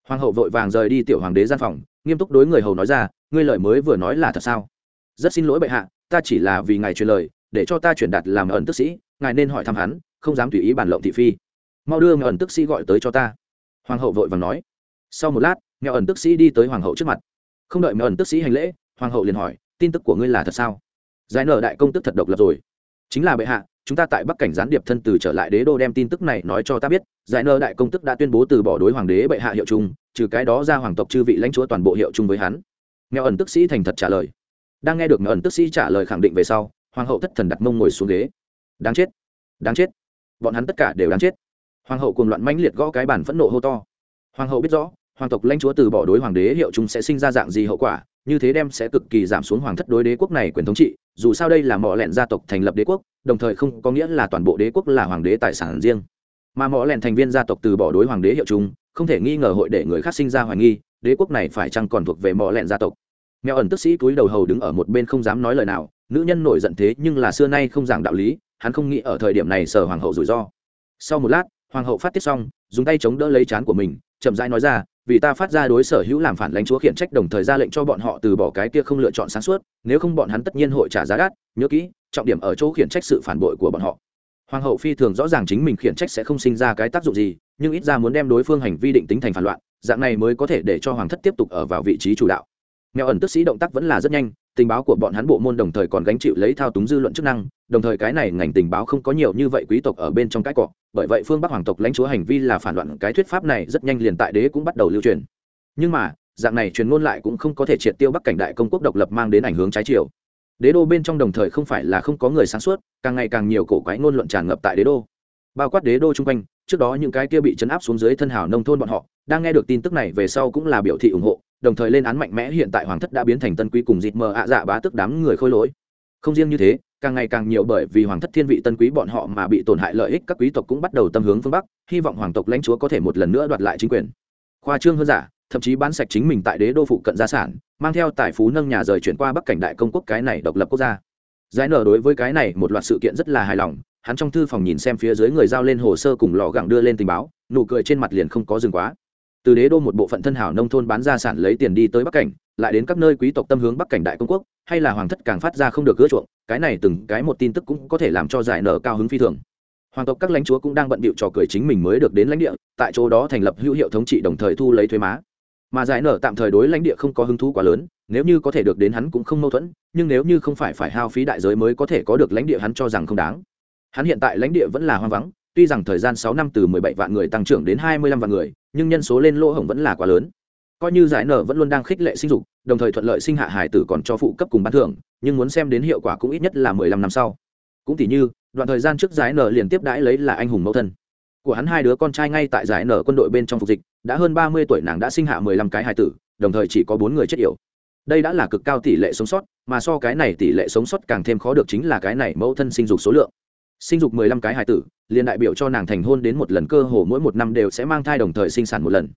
Hoàng hậu vội vàng rời đi tiểu hoàng đế gian phòng, nghiêm túc đối người hầu nói ra, ngươi lời mới vừa nói là thật sao? Rất xin lỗi bệ hạ, ta chỉ là vì ngài truyền lời, để cho ta truyền đạt làm ẩn tức sĩ, ngài nên hỏi thăm hắn, không dám tùy ý bản lộng thị phi. Mau đưa ẩn tức sĩ gọi tới cho ta. Hoàng hậu vội vàng nói. Sau một lát nghèo ẩn tức sĩ đi tới hoàng hậu trước mặt. Không đợi mèo ẩn tức sĩ hành lễ, hoàng hậu liền hỏi tin tức của ngươi là thật sao? Giải nở đại công tức thật độc lập rồi. Chính là bệ hạ, chúng ta tại bắc cảnh gián điệp thân từ trở lại đế đô đem tin tức này nói cho ta biết. Giải nở đại công tức đã tuyên bố từ bỏ đối hoàng đế bệ hạ hiệu chung, trừ cái đó ra hoàng tộc chư vị lãnh chúa toàn bộ hiệu chung với hắn. Nghèo ẩn tức sĩ thành thật trả lời. Đang nghe được nghèo ẩn tức sĩ trả lời khẳng định về sau, hoàng hậu thất thần đặt mông ngồi xuống ghế. Đáng chết đáng chết. Bọn hắn tất cả đều đáng chết. Hoàng hậu cùng loạn mãnh liệt gõ cái bản phẫn nộ hô to. Hoàng hậu biết rõ, hoàng tộc lãnh chúa từ bỏ đối hoàng đế hiệu chung sẽ sinh ra dạng gì hậu quả như thế đem sẽ cực kỳ giảm xuống hoàng thất đối đế quốc này quyền thống trị, dù sao đây là mỏ lẹn gia tộc thành lập đế quốc, đồng thời không có nghĩa là toàn bộ đế quốc là hoàng đế tài sản riêng. Mà mỏ lẹn thành viên gia tộc từ bỏ đối hoàng đế hiệu chúng không thể nghi ngờ hội để người khác sinh ra hoài nghi, đế quốc này phải chăng còn thuộc về mỏ lẹn gia tộc. Mèo ẩn tức sĩ túi đầu hầu đứng ở một bên không dám nói lời nào, nữ nhân nổi giận thế nhưng là xưa nay không giảng đạo lý, hắn không nghĩ ở thời điểm này sở hoàng hậu rủi ro. Sau một lát, hoàng hậu phát tiết xong, dùng tay chống đỡ lấy chán của mình, chậm rãi nói ra vì ta phát ra đối sở hữu làm phản lãnh chúa khiển trách đồng thời ra lệnh cho bọn họ từ bỏ cái kia không lựa chọn sáng suốt, nếu không bọn hắn tất nhiên hội trả giá đắt, nhớ kỹ, trọng điểm ở chỗ khiển trách sự phản bội của bọn họ. Hoàng hậu phi thường rõ ràng chính mình khiển trách sẽ không sinh ra cái tác dụng gì, nhưng ít ra muốn đem đối phương hành vi định tính thành phản loạn, dạng này mới có thể để cho hoàng thất tiếp tục ở vào vị trí chủ đạo. Mèo ẩn tức sĩ động tác vẫn là rất nhanh, tình báo của bọn hắn bộ môn đồng thời còn gánh chịu lấy thao túng dư luận chức năng, đồng thời cái này ngành tình báo không có nhiều như vậy quý tộc ở bên trong cái cọ bởi vậy phương bắc hoàng tộc lãnh chúa hành vi là phản loạn cái thuyết pháp này rất nhanh liền tại đế cũng bắt đầu lưu truyền. Nhưng mà, dạng này truyền ngôn lại cũng không có thể triệt tiêu bắc cảnh đại công quốc độc lập mang đến ảnh hướng trái chiều. Đế đô bên trong đồng thời không phải là không có người sáng suốt, càng ngày càng nhiều cổ quái ngôn luận tràn ngập tại đế đô. Bao quát đế đô chung quanh, trước đó những cái kia bị chấn áp xuống dưới thân hảo nông thôn bọn họ, đang nghe được tin tức này về sau cũng là biểu thị ủng hộ, đồng thời lên án mạnh mẽ hiện tại hoàng thất đã biến thành tân quý cùng dịt mờ ạ dạ bá tức đám người khôi lỗi. Không riêng như thế càng ngày càng nhiều bởi vì hoàng thất thiên vị tân quý bọn họ mà bị tổn hại lợi ích các quý tộc cũng bắt đầu tâm hướng phương bắc, hy vọng hoàng tộc lãnh chúa có thể một lần nữa đoạt lại chính quyền. Khoa trương hơn giả, thậm chí bán sạch chính mình tại đế đô phụ cận gia sản, mang theo tài phú nâng nhà rời chuyển qua bắc cảnh đại công quốc cái này độc lập quốc gia. Giải nở đối với cái này một loạt sự kiện rất là hài lòng, hắn trong thư phòng nhìn xem phía dưới người giao lên hồ sơ cùng lò gẳng đưa lên tình báo, nụ cười trên mặt liền không có dừng quá. Từ đế đô một bộ phận thân hảo nông thôn bán gia sản lấy tiền đi tới bắc cảnh, lại đến các nơi quý tộc tâm hướng bắc cảnh đại công quốc hay là hoàng thất càng phát ra không được gỡ chuộng, cái này từng cái một tin tức cũng có thể làm cho giải nở cao hứng phi thường. Hoàng tộc các lãnh chúa cũng đang bận bịu trò cười chính mình mới được đến lãnh địa, tại chỗ đó thành lập hữu hiệu thống trị đồng thời thu lấy thuế má. Mà giải nở tạm thời đối lãnh địa không có hứng thú quá lớn, nếu như có thể được đến hắn cũng không mâu thuẫn, nhưng nếu như không phải phải hao phí đại giới mới có thể có được lãnh địa hắn cho rằng không đáng. Hắn hiện tại lãnh địa vẫn là hoang vắng, tuy rằng thời gian sáu năm từ mười bảy vạn người tăng trưởng đến hai mươi lăm vạn người, nhưng nhân số lên lỗ hổng vẫn là quá lớn coi như giải nở vẫn luôn đang khích lệ sinh dục, đồng thời thuận lợi sinh hạ hải tử còn cho phụ cấp cùng bán thưởng, nhưng muốn xem đến hiệu quả cũng ít nhất là mười lăm năm sau. Cũng tỷ như, đoạn thời gian trước giải nở liền tiếp đãi lấy là anh hùng mẫu thân. Của hắn hai đứa con trai ngay tại giải nở quân đội bên trong phục dịch, đã hơn ba mươi tuổi nàng đã sinh hạ mười lăm cái hải tử, đồng thời chỉ có bốn người chết yểu. Đây đã là cực cao tỷ lệ sống sót, mà so cái này tỷ lệ sống sót càng thêm khó được chính là cái này mẫu thân sinh dục số lượng. Sinh dục mười lăm cái hải tử, liền đại biểu cho nàng thành hôn đến một lần cơ hồ mỗi một năm đều sẽ mang thai đồng thời sinh sản một lần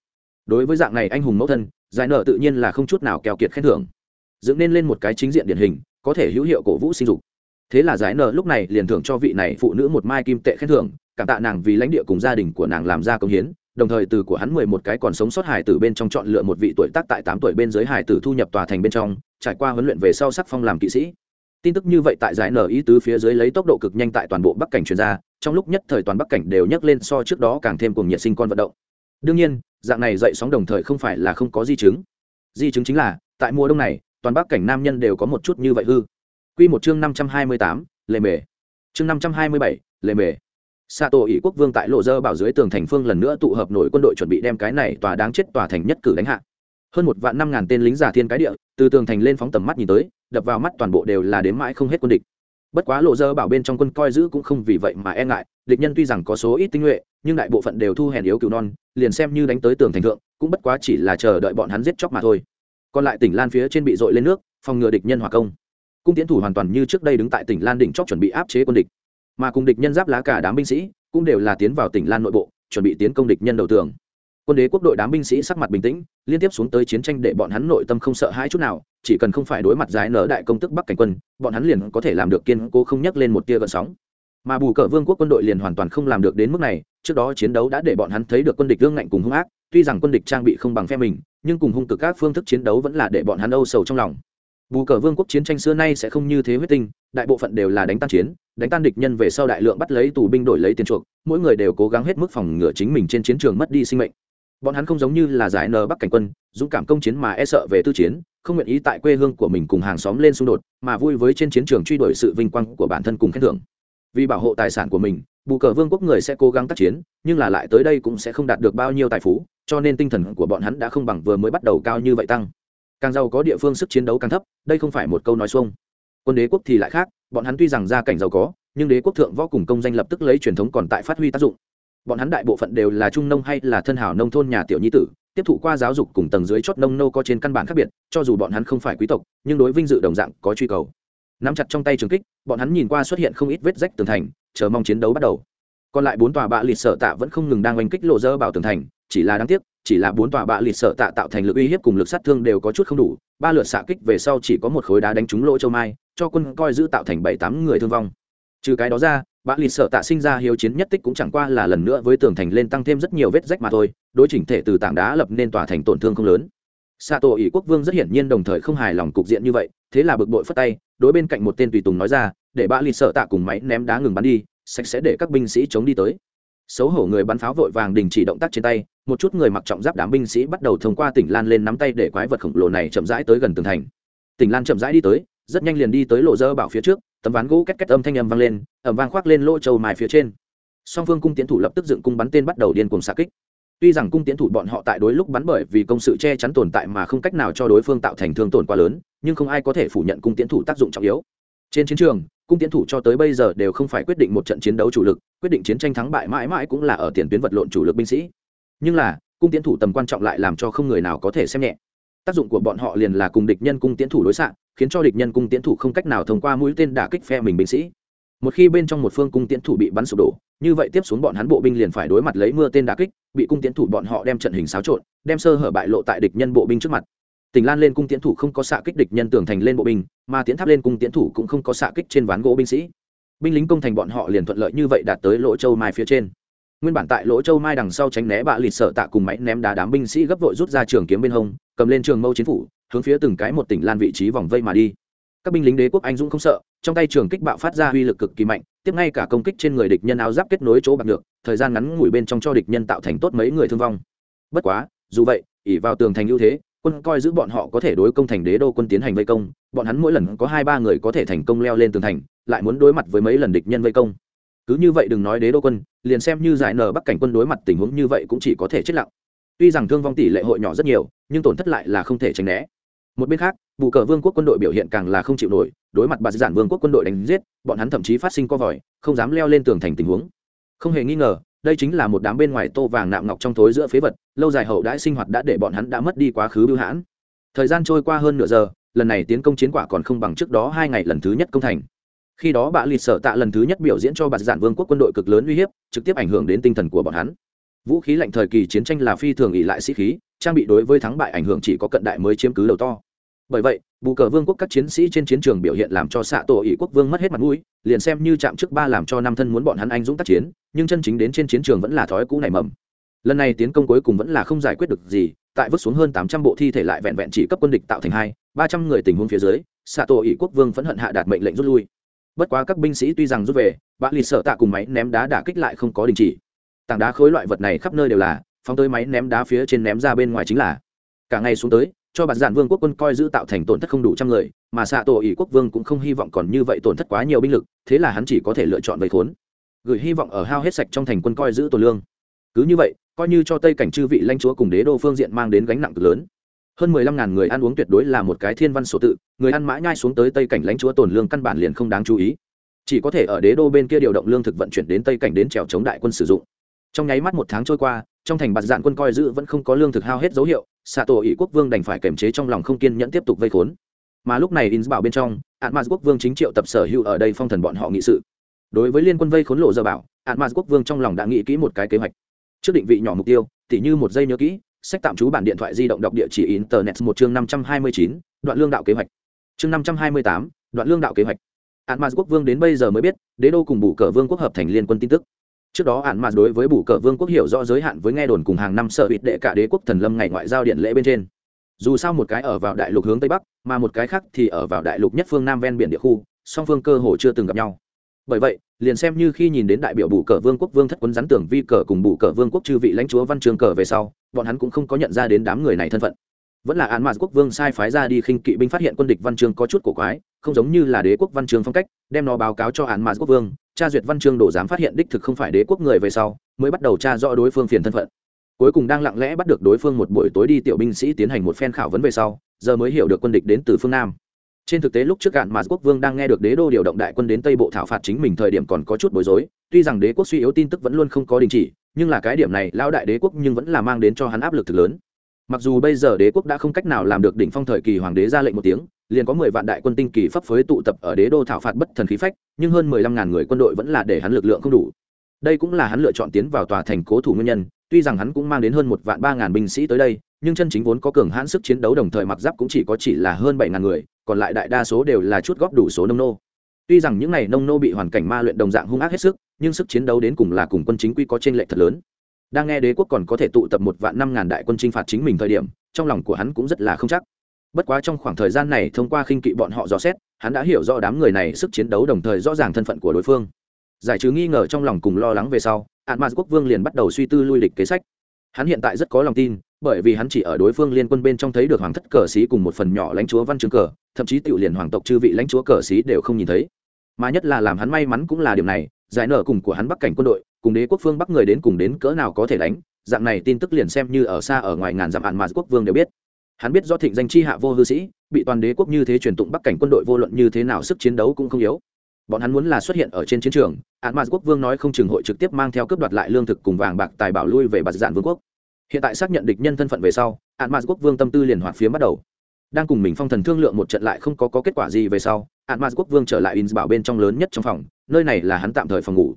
đối với dạng này anh hùng mẫu thân giải nợ tự nhiên là không chút nào keo kiệt khen thưởng. Dựng nên lên một cái chính diện điển hình có thể hữu hiệu cổ vũ sinh dục. Thế là giải nợ lúc này liền thưởng cho vị này phụ nữ một mai kim tệ khen thưởng cảm tạ nàng vì lãnh địa cùng gia đình của nàng làm ra công hiến đồng thời từ của hắn mười một cái còn sống sót hải tử bên trong chọn lựa một vị tuổi tác tại tám tuổi bên dưới hải tử thu nhập tòa thành bên trong trải qua huấn luyện về sau sắc phong làm kỵ sĩ. Tin tức như vậy tại giải nở ý tứ phía dưới lấy tốc độ cực nhanh tại toàn bộ bắc cảnh chuyên gia, trong lúc nhất thời toàn bắc cảnh đều nhấc lên so trước đó càng thêm cùng nhiệt sinh con vận động. Đương nhiên dạng này dậy sóng đồng thời không phải là không có di chứng. Di chứng chính là, tại mùa đông này, toàn bắc cảnh nam nhân đều có một chút như vậy hư. Q một chương năm trăm hai mươi tám lề mề. Chương năm trăm hai mươi bảy lề mề. Xạ tổ ỷ quốc vương tại lộ dơ bảo dưới tường thành phương lần nữa tụ hợp nổi quân đội chuẩn bị đem cái này tòa đáng chết tòa thành nhất cử đánh hạ. Hơn một vạn năm ngàn tên lính giả thiên cái địa, từ tường thành lên phóng tầm mắt nhìn tới, đập vào mắt toàn bộ đều là đếm mãi không hết quân địch. Bất quá lộ dơ bảo bên trong quân coi giữ cũng không vì vậy mà e ngại địch nhân tuy rằng có số ít tinh nhuệ, nhưng đại bộ phận đều thu hèn yếu cừu non, liền xem như đánh tới tường thành thượng, cũng bất quá chỉ là chờ đợi bọn hắn giết chóc mà thôi. Còn lại tỉnh lan phía trên bị dội lên nước, phòng ngừa địch nhân hỏa công. Cung tiến thủ hoàn toàn như trước đây đứng tại tỉnh lan đỉnh chóc chuẩn bị áp chế quân địch. Mà cùng địch nhân giáp lá cả đám binh sĩ, cũng đều là tiến vào tỉnh lan nội bộ, chuẩn bị tiến công địch nhân đầu tường. Quân đế quốc đội đám binh sĩ sắc mặt bình tĩnh, liên tiếp xuống tới chiến tranh để bọn hắn nội tâm không sợ hãi chút nào, chỉ cần không phải đối mặt giải nở đại công tức bắc cảnh quân, bọn hắn liền có thể làm được kiên cố không nhắc lên một tia gợn sóng mà bù cờ vương quốc quân đội liền hoàn toàn không làm được đến mức này, trước đó chiến đấu đã để bọn hắn thấy được quân địch gương ngạnh cùng hung ác, tuy rằng quân địch trang bị không bằng phe mình, nhưng cùng hung cực các phương thức chiến đấu vẫn là để bọn hắn âu sầu trong lòng. Bù cờ vương quốc chiến tranh xưa nay sẽ không như thế huyết tinh, đại bộ phận đều là đánh tan chiến, đánh tan địch nhân về sau đại lượng bắt lấy tù binh đổi lấy tiền chuộc, mỗi người đều cố gắng hết mức phòng ngừa chính mình trên chiến trường mất đi sinh mệnh. Bọn hắn không giống như là giải nờ bắc cảnh quân, dũng cảm công chiến mà e sợ về tư chiến, không nguyện ý tại quê hương của mình cùng hàng xóm lên xung đột, mà vui với trên chiến trường truy đuổi sự vinh quang của bản thân cùng khen thưởng vì bảo hộ tài sản của mình, bù cờ vương quốc người sẽ cố gắng tác chiến, nhưng là lại tới đây cũng sẽ không đạt được bao nhiêu tài phú, cho nên tinh thần của bọn hắn đã không bằng vừa mới bắt đầu cao như vậy tăng. Càng giàu có địa phương sức chiến đấu càng thấp, đây không phải một câu nói xuông. Quân đế quốc thì lại khác, bọn hắn tuy rằng gia cảnh giàu có, nhưng đế quốc thượng võ cùng công danh lập tức lấy truyền thống còn tại phát huy tác dụng. Bọn hắn đại bộ phận đều là trung nông hay là thân hảo nông thôn nhà tiểu nhi tử, tiếp thụ qua giáo dục cùng tầng dưới chót nông nô có trên căn bản khác biệt, cho dù bọn hắn không phải quý tộc, nhưng đối vinh dự đồng dạng có truy cầu nắm chặt trong tay trường kích, bọn hắn nhìn qua xuất hiện không ít vết rách tường thành, chờ mong chiến đấu bắt đầu. Còn lại bốn tòa bạ lịt sợ tạ vẫn không ngừng đang oanh kích lộ dơ bảo tường thành, chỉ là đáng tiếc, chỉ là bốn tòa bạ lịt sợ tạ tạo thành lực uy hiếp cùng lực sát thương đều có chút không đủ, ba lượt xạ kích về sau chỉ có một khối đá đánh trúng lỗ châu mai, cho quân coi giữ tạo thành bảy tám người thương vong. Trừ cái đó ra, bạ lịt sợ tạ sinh ra hiếu chiến nhất tích cũng chẳng qua là lần nữa với tường thành lên tăng thêm rất nhiều vết rách mà thôi, đối chỉnh thể từ tảng đá lập nên tòa thành tổn thương không lớn. Xạ tổ ỷ quốc vương rất hiển nhiên đồng thời không hài lòng cục diện như vậy thế là bực bội phất tay, đối bên cạnh một tên tùy tùng nói ra, để bã lì sợ tạ cùng máy ném đá ngừng bắn đi, sạch sẽ để các binh sĩ chống đi tới. Xấu hổ người bắn pháo vội vàng đình chỉ động tác trên tay, một chút người mặc trọng giáp đám binh sĩ bắt đầu thông qua tỉnh lan lên nắm tay để quái vật khổng lồ này chậm rãi tới gần tường thành. Tỉnh lan chậm rãi đi tới, rất nhanh liền đi tới lộ dơ bảo phía trước, tấm ván gỗ két két âm thanh âm vang lên ẩm vang khoác lên lỗ trầu mài phía trên. Song phương cung tiến thủ lập tức dựng cung bắn tên bắt đầu điên cuồng xa kích. Tuy rằng cung tiến thủ bọn họ tại đối lúc bắn bởi vì công sự che chắn tồn tại mà không cách nào cho đối phương tạo thành thương tổn quá lớn nhưng không ai có thể phủ nhận cung tiến thủ tác dụng trọng yếu. Trên chiến trường, cung tiến thủ cho tới bây giờ đều không phải quyết định một trận chiến đấu chủ lực, quyết định chiến tranh thắng bại mãi mãi cũng là ở tiền tuyến vật lộn chủ lực binh sĩ. Nhưng là, cung tiến thủ tầm quan trọng lại làm cho không người nào có thể xem nhẹ. Tác dụng của bọn họ liền là cùng địch nhân cung tiến thủ đối xạ, khiến cho địch nhân cung tiến thủ không cách nào thông qua mũi tên đả kích phe mình binh sĩ. Một khi bên trong một phương cung tiến thủ bị bắn sụp đổ, như vậy tiếp xuống bọn hắn bộ binh liền phải đối mặt lấy mưa tên đả kích, bị cung tiến thủ bọn họ đem trận hình xáo trộn, đem sơ hở bại lộ tại địch nhân bộ binh trước mặt tỉnh lan lên cung tiến thủ không có xạ kích địch nhân tường thành lên bộ binh, mà tiến tháp lên cung tiến thủ cũng không có xạ kích trên ván gỗ binh sĩ. Binh lính công thành bọn họ liền thuận lợi như vậy đạt tới lỗ châu mai phía trên. Nguyên bản tại lỗ châu mai đằng sau tránh né bạ lịt sợ tạ cùng máy ném đá đám binh sĩ gấp vội rút ra trường kiếm bên hông, cầm lên trường mâu chiến phủ, hướng phía từng cái một tỉnh lan vị trí vòng vây mà đi. Các binh lính đế quốc anh dũng không sợ, trong tay trường kích bạo phát ra uy lực cực kỳ mạnh, tiếp ngay cả công kích trên người địch nhân áo giáp kết nối chỗ bạc được, thời gian ngắn ngủi bên trong cho địch nhân tạo thành tốt mấy người thương vong. Bất quá, dù vậy ỉ vào tường thành ưu thế quân coi giữ bọn họ có thể đối công thành đế đô quân tiến hành vây công, bọn hắn mỗi lần có hai ba người có thể thành công leo lên tường thành, lại muốn đối mặt với mấy lần địch nhân vây công. Cứ như vậy đừng nói đế đô quân, liền xem như giải nở bắc cảnh quân đối mặt tình huống như vậy cũng chỉ có thể chết lặng. Tuy rằng thương vong tỷ lệ hội nhỏ rất nhiều, nhưng tổn thất lại là không thể tránh né. Một bên khác vụ cờ vương quốc quân đội biểu hiện càng là không chịu nổi, đối mặt bà giản vương quốc quân đội đánh giết, bọn hắn thậm chí phát sinh co vòi, không dám leo lên tường thành tình huống. Không hề nghi ngờ đây chính là một đám bên ngoài tô vàng nạm ngọc trong thối giữa phế vật, lâu dài hậu đãi sinh hoạt đã để bọn hắn đã mất đi quá khứ bưu hãn. Thời gian trôi qua hơn nửa giờ, lần này tiến công chiến quả còn không bằng trước đó hai ngày lần thứ nhất công thành. Khi đó bạ lịt sở tạ lần thứ nhất biểu diễn cho bạt giản vương quốc quân đội cực lớn uy hiếp, trực tiếp ảnh hưởng đến tinh thần của bọn hắn. Vũ khí lạnh thời kỳ chiến tranh là phi thường ỉ lại sĩ khí, trang bị đối với thắng bại ảnh hưởng chỉ có cận đại mới chiếm cứ đầu to bởi vậy, bù cờ vương quốc các chiến sĩ trên chiến trường biểu hiện làm cho xạ tổ ỷ quốc vương mất hết mặt mũi, liền xem như chạm trước ba làm cho năm thân muốn bọn hắn anh dũng tác chiến, nhưng chân chính đến trên chiến trường vẫn là thói cũ nảy mầm. Lần này tiến công cuối cùng vẫn là không giải quyết được gì, tại vứt xuống hơn tám trăm bộ thi thể lại vẹn vẹn chỉ cấp quân địch tạo thành hai, ba trăm người tình huống phía dưới, xạ tổ ỷ quốc vương phẫn hận hạ đạt mệnh lệnh rút lui. Bất quá các binh sĩ tuy rằng rút về bã lì sợ tạ cùng máy ném đá đả kích lại không có đình chỉ. Tảng đá khối loại vật này khắp nơi đều là, phóng tới máy ném đá phía trên ném ra bên ngoài chính là. Cả ngày xuống tới cho bạt giản vương quốc quân coi giữ tạo thành tổn thất không đủ trăm người, mà xạ tổ ỷ quốc vương cũng không hy vọng còn như vậy tổn thất quá nhiều binh lực, thế là hắn chỉ có thể lựa chọn vây khốn. Gửi hy vọng ở hao hết sạch trong thành quân coi giữ tổ lương. Cứ như vậy, coi như cho tây cảnh chư vị lãnh chúa cùng đế đô phương diện mang đến gánh nặng cực lớn. Hơn mười lăm ngàn người ăn uống tuyệt đối là một cái thiên văn sổ tự, người ăn mã nhai xuống tới tây cảnh lãnh chúa tồn lương căn bản liền không đáng chú ý. Chỉ có thể ở đế đô bên kia điều động lương thực vận chuyển đến tây cảnh đến trèo chống đại quân sử dụng. Trong nháy mắt một tháng trôi qua, trong thành bạt dạn quân coi giữ vẫn không có lương thực hao hết dấu hiệu xạ tổ ỷ quốc vương đành phải kiềm chế trong lòng không kiên nhẫn tiếp tục vây khốn. Mà lúc này in bảo bên trong ạn mạt quốc vương chính triệu tập sở hữu ở đây phong thần bọn họ nghị sự. Đối với liên quân vây khốn lộ giờ bảo ạn mạt quốc vương trong lòng đã nghĩ kỹ một cái kế hoạch. Trước định vị nhỏ mục tiêu, tỉ như một giây nhớ kỹ, sách tạm trú bản điện thoại di động đọc địa chỉ internet một chương năm trăm hai mươi chín, đoạn lương đạo kế hoạch. Chương năm trăm hai mươi tám, đoạn lương đạo kế hoạch. Ạn mạt quốc vương đến bây giờ mới biết, đế đô cùng bù cờ vương quốc hợp thành liên quân tin tức trước đó ạn mạt đối với bù cờ vương quốc hiểu rõ giới hạn với nghe đồn cùng hàng năm sợ bịt đệ cả đế quốc thần lâm ngày ngoại giao điện lễ bên trên. Dù sao một cái ở vào đại lục hướng tây bắc, mà một cái khác thì ở vào đại lục nhất phương nam ven biển địa khu, song phương cơ hồ chưa từng gặp nhau. Bởi vậy, liền xem như khi nhìn đến đại biểu bù cờ vương quốc vương thất quân rắn tưởng vi cờ cùng bù cờ vương quốc chư vị lãnh chúa văn trường cờ về sau, bọn hắn cũng không có nhận ra đến đám người này thân phận. Vẫn là án mạt quốc vương sai phái ra đi khinh kỵ binh phát hiện quân địch văn trường có chút cổ quái, không giống như là đế quốc văn trường phong cách, đem nó báo cáo cho án mạt quốc vương tra duyệt văn chương đổ dám phát hiện đích thực không phải đế quốc người về sau, mới bắt đầu tra rõ đối phương phiền thân phận. Cuối cùng đang lặng lẽ bắt được đối phương một buổi tối đi tiểu binh sĩ tiến hành một phen khảo vấn về sau, giờ mới hiểu được quân địch đến từ phương nam. Trên thực tế lúc trước cạn mà quốc vương đang nghe được đế đô điều động đại quân đến tây bộ thảo phạt chính mình thời điểm còn có chút bối rối, tuy rằng đế quốc suy yếu tin tức vẫn luôn không có đình chỉ, nhưng là cái điểm này lao đại đế quốc nhưng vẫn là mang đến cho hắn áp lực thực lớn. Mặc dù bây giờ đế quốc đã không cách nào làm được đỉnh phong thời kỳ hoàng đế ra lệnh một tiếng liền có mười vạn đại quân tinh kỳ pháp phối tụ tập ở đế đô thảo phạt bất thần khí phách, nhưng hơn mười lăm ngàn người quân đội vẫn là để hắn lực lượng không đủ. Đây cũng là hắn lựa chọn tiến vào tòa thành cố thủ nguyên nhân, tuy rằng hắn cũng mang đến hơn một vạn ba ngàn binh sĩ tới đây, nhưng chân chính vốn có cường hãn sức chiến đấu đồng thời mặc giáp cũng chỉ có chỉ là hơn bảy ngàn người, còn lại đại đa số đều là chút góp đủ số nông nô. Tuy rằng những này nông nô bị hoàn cảnh ma luyện đồng dạng hung ác hết sức, nhưng sức chiến đấu đến cùng là cùng quân chính quy có trên lệ lệch thật lớn. Đang nghe đế quốc còn có thể tụ tập một vạn năm ngàn đại quân chinh phạt chính mình thời điểm, trong lòng của hắn cũng rất là không chắc bất quá trong khoảng thời gian này thông qua khinh kỵ bọn họ dò xét, hắn đã hiểu rõ đám người này sức chiến đấu đồng thời rõ ràng thân phận của đối phương. Giải trừ nghi ngờ trong lòng cùng lo lắng về sau ạn mạt quốc vương liền bắt đầu suy tư lui lịch kế sách. Hắn hiện tại rất có lòng tin, bởi vì hắn chỉ ở đối phương liên quân bên trong thấy được hoàng thất cờ sĩ cùng một phần nhỏ lãnh chúa văn chương cờ, thậm chí tiểu liền hoàng tộc chư vị lãnh chúa cờ sĩ đều không nhìn thấy. Mà nhất là làm hắn may mắn cũng là điểm này, giải nở cùng của hắn bắc cảnh quân đội, cùng đế quốc phương bắc người đến cùng đến cỡ nào có thể đánh, dạng này tin tức liền xem như ở xa ở ngoài ngàn dặm ạn mà quốc vương đều biết hắn biết do thịnh danh chi hạ vô hư sĩ bị toàn đế quốc như thế truyền tụng bắc cảnh quân đội vô luận như thế nào sức chiến đấu cũng không yếu. Bọn hắn muốn là xuất hiện ở trên chiến trường ạn mạt quốc vương nói không chừng hội trực tiếp mang theo cướp đoạt lại lương thực cùng vàng bạc tài bảo lui về bạt dạn vương quốc. Hiện tại xác nhận địch nhân thân phận về sau ạn mạt quốc vương tâm tư liền hoạt phía bắt đầu. Đang cùng mình phong thần thương lượng một trận lại không có, có kết quả gì về sau ạn mạt quốc vương trở lại in bảo bên trong lớn nhất trong phòng nơi này là hắn tạm thời phòng ngủ.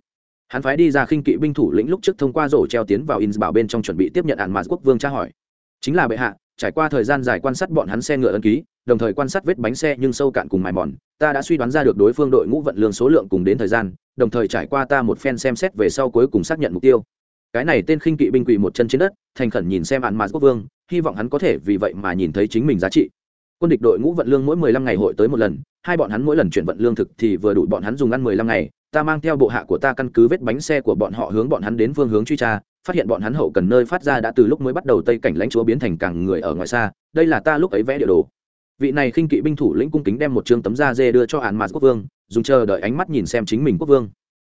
Hắn phái đi ra khinh kỵ binh thủ lĩnh lúc trước thông qua rổ treo tiến vào in bảo bên trong chuẩn bị tiếp nhận ạn mạt quốc vương tra hỏi. Chính là bệ hạ trải qua thời gian dài quan sát bọn hắn xe ngựa ân ký, đồng thời quan sát vết bánh xe nhưng sâu cạn cùng mài mòn, ta đã suy đoán ra được đối phương đội ngũ vận lương số lượng cùng đến thời gian, đồng thời trải qua ta một phen xem xét về sau cuối cùng xác nhận mục tiêu. Cái này tên khinh kỵ binh quỳ một chân trên đất, thành khẩn nhìn xem ạn ma quốc vương, hy vọng hắn có thể vì vậy mà nhìn thấy chính mình giá trị. Quân địch đội ngũ vận lương mỗi mười lăm ngày hội tới một lần, hai bọn hắn mỗi lần chuyển vận lương thực thì vừa đủ bọn hắn dùng ăn mười lăm ngày, ta mang theo bộ hạ của ta căn cứ vết bánh xe của bọn họ hướng bọn hắn đến phương hướng truy tra phát hiện bọn hắn hậu cần nơi phát ra đã từ lúc mới bắt đầu tây cảnh lãnh chúa biến thành càng người ở ngoài xa, đây là ta lúc ấy vẽ địa đồ. Vị này khinh kỵ binh thủ lĩnh cung kính đem một chương tấm da dê đưa cho hạn mạt quốc vương, dùng chờ đợi ánh mắt nhìn xem chính mình quốc vương.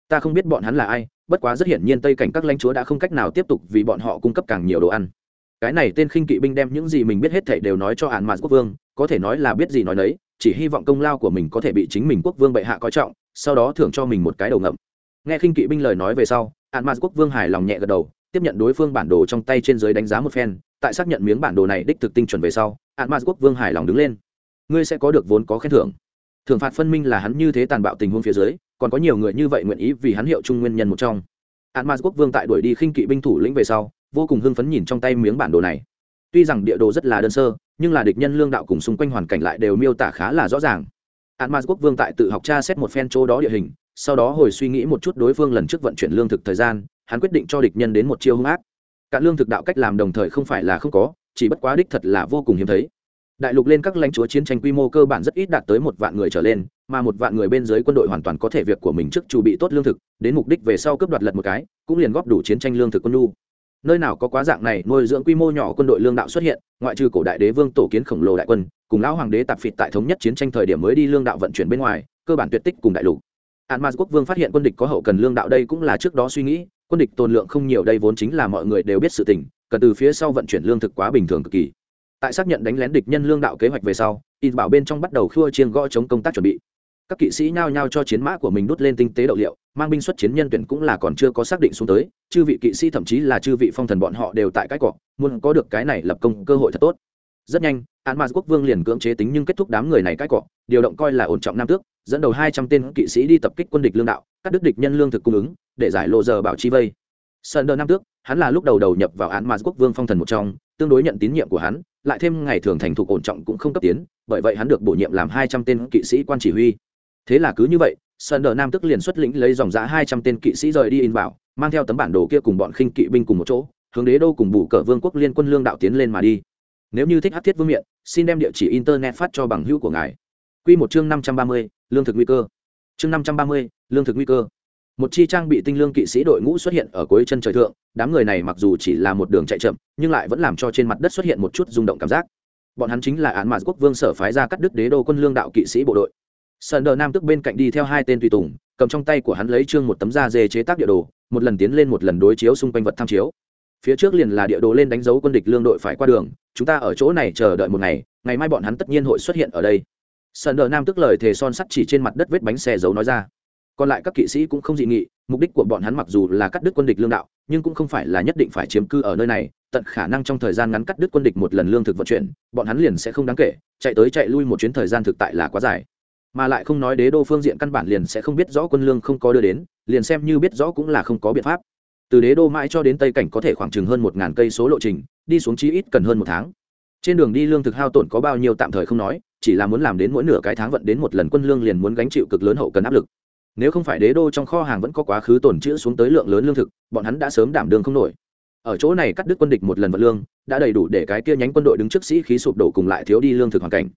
Ta không biết bọn hắn là ai, bất quá rất hiển nhiên tây cảnh các lãnh chúa đã không cách nào tiếp tục vì bọn họ cung cấp càng nhiều đồ ăn. Cái này tên khinh kỵ binh đem những gì mình biết hết thảy đều nói cho hạn mạt quốc vương, có thể nói là biết gì nói nấy, chỉ hy vọng công lao của mình có thể bị chính mình quốc vương bệ hạ coi trọng, sau đó thưởng cho mình một cái đầu ngậm. Nghe khinh kỵ binh lời nói về sau hạn mạt quốc vương hài lòng nhẹ gật đầu tiếp nhận đối phương bản đồ trong tay trên dưới đánh giá một phen, tại xác nhận miếng bản đồ này đích thực tinh chuẩn về sau hạn mạt quốc vương hài lòng đứng lên. Ngươi sẽ có được vốn có khen thưởng. Thưởng phạt phân minh là hắn như thế tàn bạo tình huống phía dưới, còn có nhiều người như vậy nguyện ý vì hắn hiệu chung nguyên nhân một trong. Hạn mạt quốc vương tại đuổi đi khinh kỵ binh thủ lĩnh về sau, vô cùng hưng phấn nhìn trong tay miếng bản đồ này. Tuy rằng địa đồ rất là đơn sơ, nhưng là địch nhân lương đạo cùng xung quanh hoàn cảnh lại đều miêu tả khá là rõ ràng. Hạn quốc vương tại tự học tra xét một phen chỗ đó địa hình, sau đó hồi suy nghĩ một chút đối phương lần trước vận chuyển lương thực thời gian hắn quyết định cho địch nhân đến một chiêu hung ác. Cạn lương thực đạo cách làm đồng thời không phải là không có, chỉ bất quá đích thật là vô cùng hiếm thấy. Đại lục lên các lãnh chúa chiến tranh quy mô cơ bản rất ít đạt tới một vạn người trở lên, mà một vạn người bên dưới quân đội hoàn toàn có thể việc của mình trước chuẩn bị tốt lương thực, đến mục đích về sau cướp đoạt lật một cái, cũng liền góp đủ chiến tranh lương thực quân nhu. Nơi nào có quá dạng này, nuôi dưỡng quy mô nhỏ quân đội lương đạo xuất hiện, ngoại trừ cổ đại đế vương tổ kiến khổng lồ đại quân, cùng lão hoàng đế tạp phịt tại thống nhất chiến tranh thời điểm mới đi lương đạo vận chuyển bên ngoài, cơ bản tuyệt tích cùng đại lục. An quốc vương phát hiện quân địch có hậu cần lương đạo đây cũng là trước đó suy nghĩ quân địch tồn lượng không nhiều đây vốn chính là mọi người đều biết sự tình, cần từ phía sau vận chuyển lương thực quá bình thường cực kỳ. Tại xác nhận đánh lén địch nhân lương đạo kế hoạch về sau, in bảo bên trong bắt đầu khua chiên gõ chống công tác chuẩn bị. Các kỵ sĩ nhao nhao cho chiến mã của mình đút lên tinh tế đậu liệu, mang binh xuất chiến nhân tuyển cũng là còn chưa có xác định xuống tới, chư vị kỵ sĩ thậm chí là chư vị phong thần bọn họ đều tại cái cọ, muốn có được cái này lập công cơ hội thật tốt. Rất nhanh an ma quốc vương liền cưỡng chế tính nhưng kết thúc đám người này cái cọ, điều động coi là ổn trọng nam tước dẫn đầu hai trăm tên kỵ sĩ đi tập kích quân địch lương đạo, cắt đứt địch nhân lương thực cung ứng, để giải lộ giờ bảo chi vây. Sơn đờ nam tước, hắn là lúc đầu đầu nhập vào án ma quốc vương phong thần một trong, tương đối nhận tín nhiệm của hắn, lại thêm ngày thường thành thục ổn trọng cũng không cấp tiến, bởi vậy hắn được bổ nhiệm làm hai trăm tên kỵ sĩ quan chỉ huy. Thế là cứ như vậy, sơn đờ nam tức liền xuất lĩnh lấy dòng giã hai trăm tên kỵ sĩ rời đi in bảo, mang theo tấm bản đồ kia cùng bọn khinh kỵ binh cùng một chỗ, hướng đế đô cùng bù cờ vương quốc liên quân lương đạo tiến lên mà đi. Nếu như thích hát thiết vương miện, xin đem địa chỉ internet phát cho bằng hữu của ngài. Q một chương năm trăm ba mươi lương thực nguy cơ. Chương năm trăm ba mươi, lương thực nguy cơ. Một chi trang bị tinh lương kỵ sĩ đội ngũ xuất hiện ở cuối chân trời thượng, đám người này mặc dù chỉ là một đường chạy chậm, nhưng lại vẫn làm cho trên mặt đất xuất hiện một chút rung động cảm giác. Bọn hắn chính là án mã quốc vương sở phái ra cắt đức đế đô quân lương đạo kỵ sĩ bộ đội. Sơn đờ nam tức bên cạnh đi theo hai tên tùy tùng, cầm trong tay của hắn lấy trương một tấm da dê chế tác địa đồ, một lần tiến lên một lần đối chiếu xung quanh vật tham chiếu. Phía trước liền là địa đồ lên đánh dấu quân địch lương đội phải qua đường, chúng ta ở chỗ này chờ đợi một ngày ngày mai bọn hắn tất nhiên hội xuất hiện ở đây sơn đờ nam tức lời thề son sắt chỉ trên mặt đất vết bánh xe giấu nói ra. Còn lại các kỵ sĩ cũng không dị nghị, mục đích của bọn hắn mặc dù là cắt đứt quân địch lương đạo, nhưng cũng không phải là nhất định phải chiếm cư ở nơi này, tận khả năng trong thời gian ngắn cắt đứt quân địch một lần lương thực vận chuyển, bọn hắn liền sẽ không đáng kể, chạy tới chạy lui một chuyến thời gian thực tại là quá dài. Mà lại không nói đế đô phương diện căn bản liền sẽ không biết rõ quân lương không có đưa đến, liền xem như biết rõ cũng là không có biện pháp. Từ đế đô mãi cho đến tây cảnh có thể khoảng chừng hơn một ngàn cây số lộ trình, đi xuống chí ít cần hơn một tháng. Trên đường đi lương thực hao tổn có bao nhiêu tạm thời không nói chỉ là muốn làm đến mỗi nửa cái tháng vận đến một lần quân lương liền muốn gánh chịu cực lớn hậu cần áp lực. Nếu không phải đế đô trong kho hàng vẫn có quá khứ tồn trữ xuống tới lượng lớn lương thực, bọn hắn đã sớm đảm đường không nổi. Ở chỗ này cắt đứt quân địch một lần vận lương, đã đầy đủ để cái kia nhánh quân đội đứng trước sĩ khí sụp đổ cùng lại thiếu đi lương thực hoàn cảnh.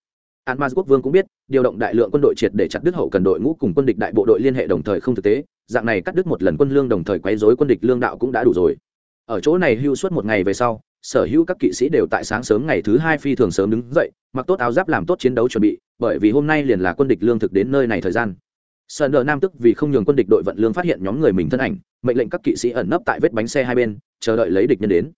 An quốc vương cũng biết, điều động đại lượng quân đội triệt để chặt đứt hậu cần đội ngũ cùng quân địch đại bộ đội liên hệ đồng thời không thực tế, dạng này cắt đứt một lần quân lương đồng thời quấy rối quân địch lương đạo cũng đã đủ rồi. Ở chỗ này hưu suốt một ngày về sau sở hữu các kỵ sĩ đều tại sáng sớm ngày thứ hai phi thường sớm đứng dậy, mặc tốt áo giáp làm tốt chiến đấu chuẩn bị, bởi vì hôm nay liền là quân địch lương thực đến nơi này thời gian. Sơn đờ nam tức vì không nhường quân địch đội vận lương phát hiện nhóm người mình thân ảnh, mệnh lệnh các kỵ sĩ ẩn nấp tại vết bánh xe hai bên, chờ đợi lấy địch nhân đến.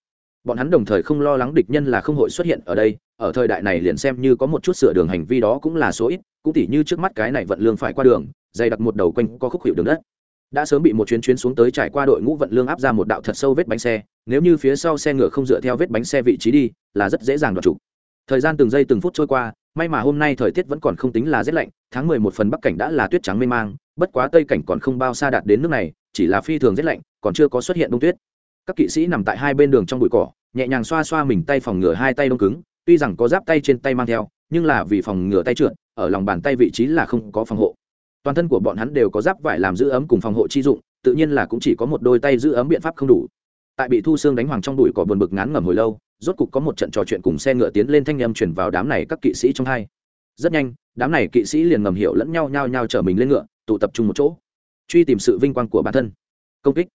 Bọn hắn đồng thời không lo lắng địch nhân là không hội xuất hiện ở đây, ở thời đại này liền xem như có một chút sửa đường hành vi đó cũng là số ít, cũng tỉ như trước mắt cái này vận lương phải qua đường, dày đặt một đầu quanh có khúc hiệu đường đất đã sớm bị một chuyến chuyến xuống tới trải qua đội ngũ vận lương áp ra một đạo thật sâu vết bánh xe, nếu như phía sau xe ngựa không dựa theo vết bánh xe vị trí đi, là rất dễ dàng đoạt chủ. Thời gian từng giây từng phút trôi qua, may mà hôm nay thời tiết vẫn còn không tính là rét lạnh, tháng mười một phần bắc cảnh đã là tuyết trắng mê mang, bất quá tây cảnh còn không bao xa đạt đến nước này, chỉ là phi thường rét lạnh, còn chưa có xuất hiện đông tuyết. Các kỵ sĩ nằm tại hai bên đường trong bụi cỏ, nhẹ nhàng xoa xoa mình tay phòng ngừa hai tay đông cứng, tuy rằng có giáp tay trên tay mang theo, nhưng là vì phòng ngừa tay trượt, ở lòng bàn tay vị trí là không có phòng hộ toàn thân của bọn hắn đều có giáp vải làm giữ ấm cùng phòng hộ chi dụng, tự nhiên là cũng chỉ có một đôi tay giữ ấm biện pháp không đủ. Tại bị thu xương đánh hoàng trong đùi cỏ buồn bực ngán ngẩm hồi lâu, rốt cục có một trận trò chuyện cùng xe ngựa tiến lên thanh âm chuyển vào đám này các kỵ sĩ trong hai. Rất nhanh, đám này kỵ sĩ liền ngầm hiểu lẫn nhau nhao nhao chở mình lên ngựa, tụ tập trung một chỗ, truy tìm sự vinh quang của bản thân. Công kích.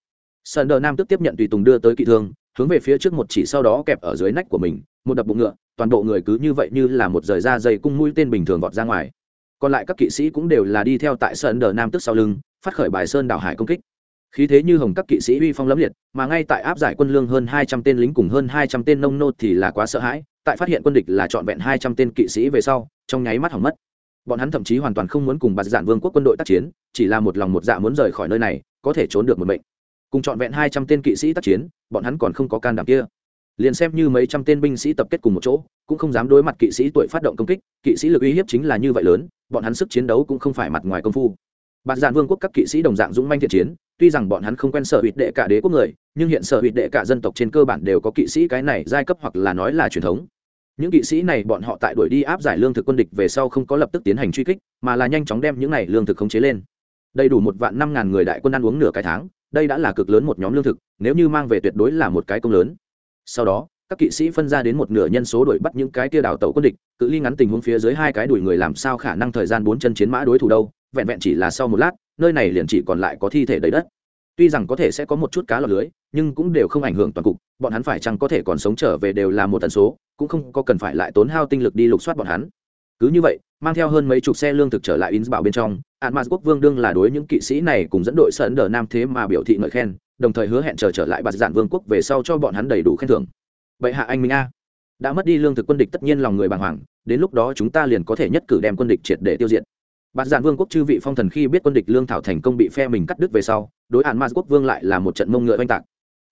Sơn đờ nam tức tiếp nhận tùy tùng đưa tới kỵ thương, hướng về phía trước một chỉ sau đó kẹp ở dưới nách của mình, một đập bụng ngựa, toàn bộ người cứ như vậy như là một rời da dây cung mũi tên bình thường vọt ra ngoài còn lại các kỵ sĩ cũng đều là đi theo tại sơn đờ nam tức sau lưng, phát khởi bài sơn đảo hải công kích. Khí thế như hồng các kỵ sĩ uy phong lẫm liệt, mà ngay tại áp giải quân lương hơn hai trăm tên lính cùng hơn hai trăm tên nông nô thì là quá sợ hãi, tại phát hiện quân địch là trọn vẹn hai trăm tên kỵ sĩ về sau, trong nháy mắt hỏng mất. Bọn hắn thậm chí hoàn toàn không muốn cùng bạt giản vương quốc quân đội tác chiến, chỉ là một lòng một dạ muốn rời khỏi nơi này, có thể trốn được một mệnh. Cùng trọn vẹn hai trăm tên kỵ sĩ tác chiến, bọn hắn còn không có can đảm kia. Liền xem như mấy trăm tên binh sĩ tập kết cùng một chỗ, cũng không dám đối mặt kỵ sĩ tuổi phát động công kích, kỵ sĩ lực uy hiếp chính là như vậy lớn bọn hắn sức chiến đấu cũng không phải mặt ngoài công phu. Bạt giản vương quốc các kỵ sĩ đồng dạng dũng manh thiện chiến, tuy rằng bọn hắn không quen sở hụt đệ cả đế quốc người, nhưng hiện sở hụt đệ cả dân tộc trên cơ bản đều có kỵ sĩ cái này giai cấp hoặc là nói là truyền thống. Những kỵ sĩ này bọn họ tại đuổi đi áp giải lương thực quân địch về sau không có lập tức tiến hành truy kích, mà là nhanh chóng đem những này lương thực khống chế lên. Đầy đủ một vạn năm ngàn người đại quân ăn uống nửa cái tháng, đây đã là cực lớn một nhóm lương thực, nếu như mang về tuyệt đối là một cái công lớn. Sau đó các kỵ sĩ phân ra đến một nửa nhân số đuổi bắt những cái kia đào tẩu quân địch, cự ly ngắn tình huống phía dưới hai cái đuổi người làm sao khả năng thời gian bốn chân chiến mã đối thủ đâu, vẹn vẹn chỉ là sau một lát, nơi này liền chỉ còn lại có thi thể đầy đất. Tuy rằng có thể sẽ có một chút cá lọt lưới, nhưng cũng đều không ảnh hưởng toàn cục, bọn hắn phải chăng có thể còn sống trở về đều là một tần số, cũng không có cần phải lại tốn hao tinh lực đi lục soát bọn hắn. Cứ như vậy, mang theo hơn mấy chục xe lương thực trở lại in bảo bên trong ạn mạt quốc vương đương là đối những kỵ sĩ này cùng dẫn đội sơn đờ nam thế mà biểu thị ngợi khen, đồng thời hứa hẹn chờ trở lại bạt giản vương quốc về sau cho bọn hắn đầy đủ khen thưởng vậy hạ anh minh a. Đã mất đi lương thực quân địch tất nhiên lòng người bàng hoàng, đến lúc đó chúng ta liền có thể nhất cử đem quân địch triệt để tiêu diệt. Bạt giản vương quốc chư vị phong thần khi biết quân địch lương thảo thành công bị phe mình cắt đứt về sau, đối hạn mars quốc vương lại là một trận mông ngựa oanh tạc.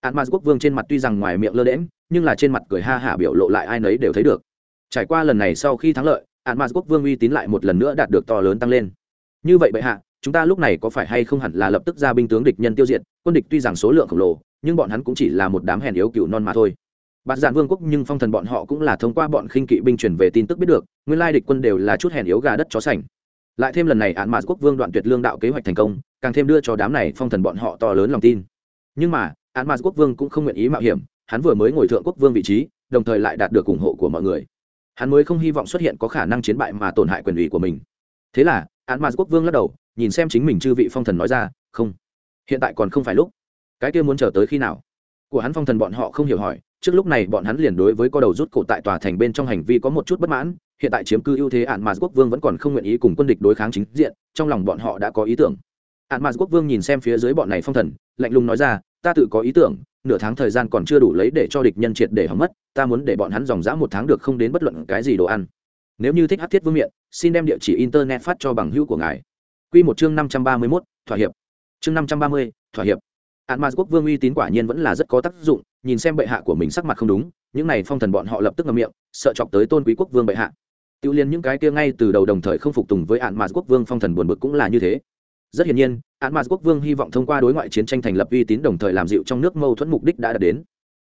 Hạn mars quốc vương trên mặt tuy rằng ngoài miệng lơ đễm nhưng là trên mặt cười ha hả biểu lộ lại ai nấy đều thấy được. Trải qua lần này sau khi thắng lợi hạn mars quốc vương uy tín lại một lần nữa đạt được to lớn tăng lên. Như vậy bệ hạ, chúng ta lúc này có phải hay không hẳn là lập tức ra binh tướng địch nhân tiêu diệt, quân địch tuy rằng số lượng khổng lồ, nhưng bọn hắn cũng chỉ là một đám hèn yếu cựu non mà thôi bạt giản vương quốc nhưng phong thần bọn họ cũng là thông qua bọn khinh kỵ binh truyền về tin tức biết được, nguyên lai địch quân đều là chút hèn yếu gà đất chó sành. Lại thêm lần này án mạt quốc vương đoạn tuyệt lương đạo kế hoạch thành công, càng thêm đưa cho đám này phong thần bọn họ to lớn lòng tin. Nhưng mà, án mạt quốc vương cũng không nguyện ý mạo hiểm, hắn vừa mới ngồi thượng quốc vương vị trí, đồng thời lại đạt được ủng hộ của mọi người. Hắn mới không hy vọng xuất hiện có khả năng chiến bại mà tổn hại quyền ủy của mình. Thế là, án mạt quốc vương lắc đầu, nhìn xem chính mình chư vị phong thần nói ra, không, hiện tại còn không phải lúc. Cái kia muốn chờ tới khi nào? Của hắn phong thần bọn họ không hiểu hỏi trước lúc này bọn hắn liền đối với co đầu rút cổ tại tòa thành bên trong hành vi có một chút bất mãn hiện tại chiếm cư ưu thế ạn mà quốc vương vẫn còn không nguyện ý cùng quân địch đối kháng chính diện trong lòng bọn họ đã có ý tưởng ạn mà quốc vương nhìn xem phía dưới bọn này phong thần lạnh lùng nói ra ta tự có ý tưởng nửa tháng thời gian còn chưa đủ lấy để cho địch nhân triệt để hỏng mất ta muốn để bọn hắn dòng dã một tháng được không đến bất luận cái gì đồ ăn nếu như thích hát thiết vương miện xin đem địa chỉ internet phát cho bằng hữu của ngài Quy một chương năm trăm ba mươi 531, thỏa hiệp. Chương năm trăm ba mươi, thỏa hiệp. Án Ma quốc vương uy tín quả nhiên vẫn là rất có tác dụng, nhìn xem bệ hạ của mình sắc mặt không đúng, những này phong thần bọn họ lập tức ngậm miệng, sợ chọc tới tôn quý quốc vương bệ hạ. Tiêu liên những cái kia ngay từ đầu đồng thời không phục tùng với Án Ma quốc vương phong thần buồn bực cũng là như thế. Rất hiển nhiên, Án Ma quốc vương hy vọng thông qua đối ngoại chiến tranh thành lập uy tín đồng thời làm dịu trong nước mâu thuẫn mục đích đã đạt đến.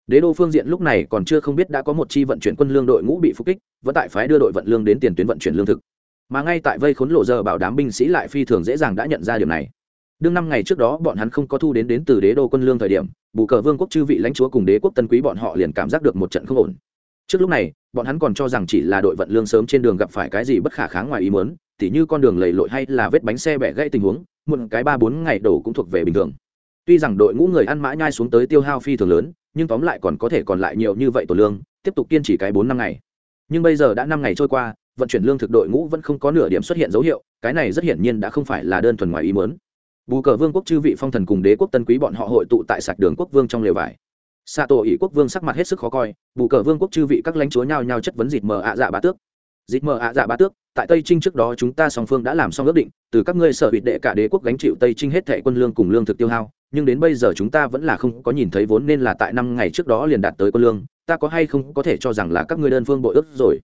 Đế đô phương diện lúc này còn chưa không biết đã có một chi vận chuyển quân lương đội ngũ bị phục kích, vẫn tại phái đưa đội vận lương đến tiền tuyến vận chuyển lương thực mà ngay tại vây khốn lộ giờ bảo đám binh sĩ lại phi thường dễ dàng đã nhận ra điều này đương năm ngày trước đó bọn hắn không có thu đến đến từ đế đô quân lương thời điểm, bù cờ vương quốc chư vị lãnh chúa cùng đế quốc tân quý bọn họ liền cảm giác được một trận không ổn. Trước lúc này, bọn hắn còn cho rằng chỉ là đội vận lương sớm trên đường gặp phải cái gì bất khả kháng ngoài ý muốn, tỉ như con đường lầy lội hay là vết bánh xe bẻ gãy tình huống, một cái ba bốn ngày đổ cũng thuộc về bình thường. Tuy rằng đội ngũ người ăn mã nhai xuống tới tiêu hao phi thường lớn, nhưng tóm lại còn có thể còn lại nhiều như vậy tổ lương, tiếp tục kiên trì cái bốn năm ngày. Nhưng bây giờ đã năm ngày trôi qua, vận chuyển lương thực đội ngũ vẫn không có nửa điểm xuất hiện dấu hiệu, cái này rất hiển nhiên đã không phải là đơn thuần ngoài ý mớn bù cờ vương quốc chư vị phong thần cùng đế quốc tân quý bọn họ hội tụ tại sạch đường quốc vương trong lều vải. Xạ tổ ỷ quốc vương sắc mặt hết sức khó coi, bù cờ vương quốc chư vị các lãnh chúa nhao nhao chất vấn dịt mờ ạ dạ bá tước. Dịt mờ ạ dạ bá tước, tại tây trinh trước đó chúng ta song phương đã làm xong ước định, từ các ngươi sở hữu đệ cả đế quốc gánh chịu tây trinh hết thệ quân lương cùng lương thực tiêu hao, nhưng đến bây giờ chúng ta vẫn là không có nhìn thấy vốn nên là tại năm ngày trước đó liền đạt tới quân lương, ta có hay không có thể cho rằng là các ngươi đơn phương bội ước rồi?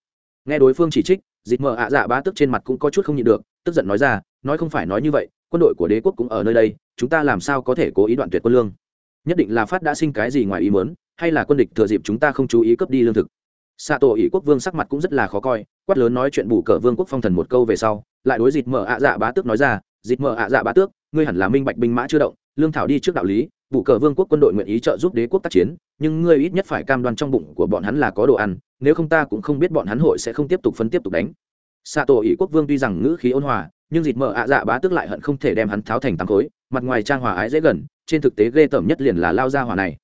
Nghe đối phương chỉ trích, dịt mờ ạ dạ bá tước trên mặt cũng có chút không nhịn được, tức giận nói ra nói không phải nói như vậy, quân đội của đế quốc cũng ở nơi đây, chúng ta làm sao có thể cố ý đoạn tuyệt quân lương? Nhất định là phát đã sinh cái gì ngoài ý mớn hay là quân địch thừa dịp chúng ta không chú ý cướp đi lương thực? Xạ tổ ỷ quốc vương sắc mặt cũng rất là khó coi, quát lớn nói chuyện bù cờ vương quốc phong thần một câu về sau, lại đối dịt mở ạ dạ bá tước nói ra dịt mở ạ dạ bá tước, ngươi hẳn là minh bạch binh mã chưa động, lương thảo đi trước đạo lý, bù cờ vương quốc quân đội nguyện ý trợ giúp đế quốc tác chiến, nhưng ngươi ít nhất phải cam đoan trong bụng của bọn hắn là có đồ ăn, nếu không ta cũng không biết bọn hắn hội sẽ không tiếp tục phân tiếp tục đánh. Xạ tổ ỷ quốc vương tuy rằng ngữ khí ôn hòa nhưng dịt mờ ạ dạ bá tức lại hận không thể đem hắn tháo thành tám khối, mặt ngoài trang hòa ái dễ gần, trên thực tế ghê tởm nhất liền là lao ra hòa này.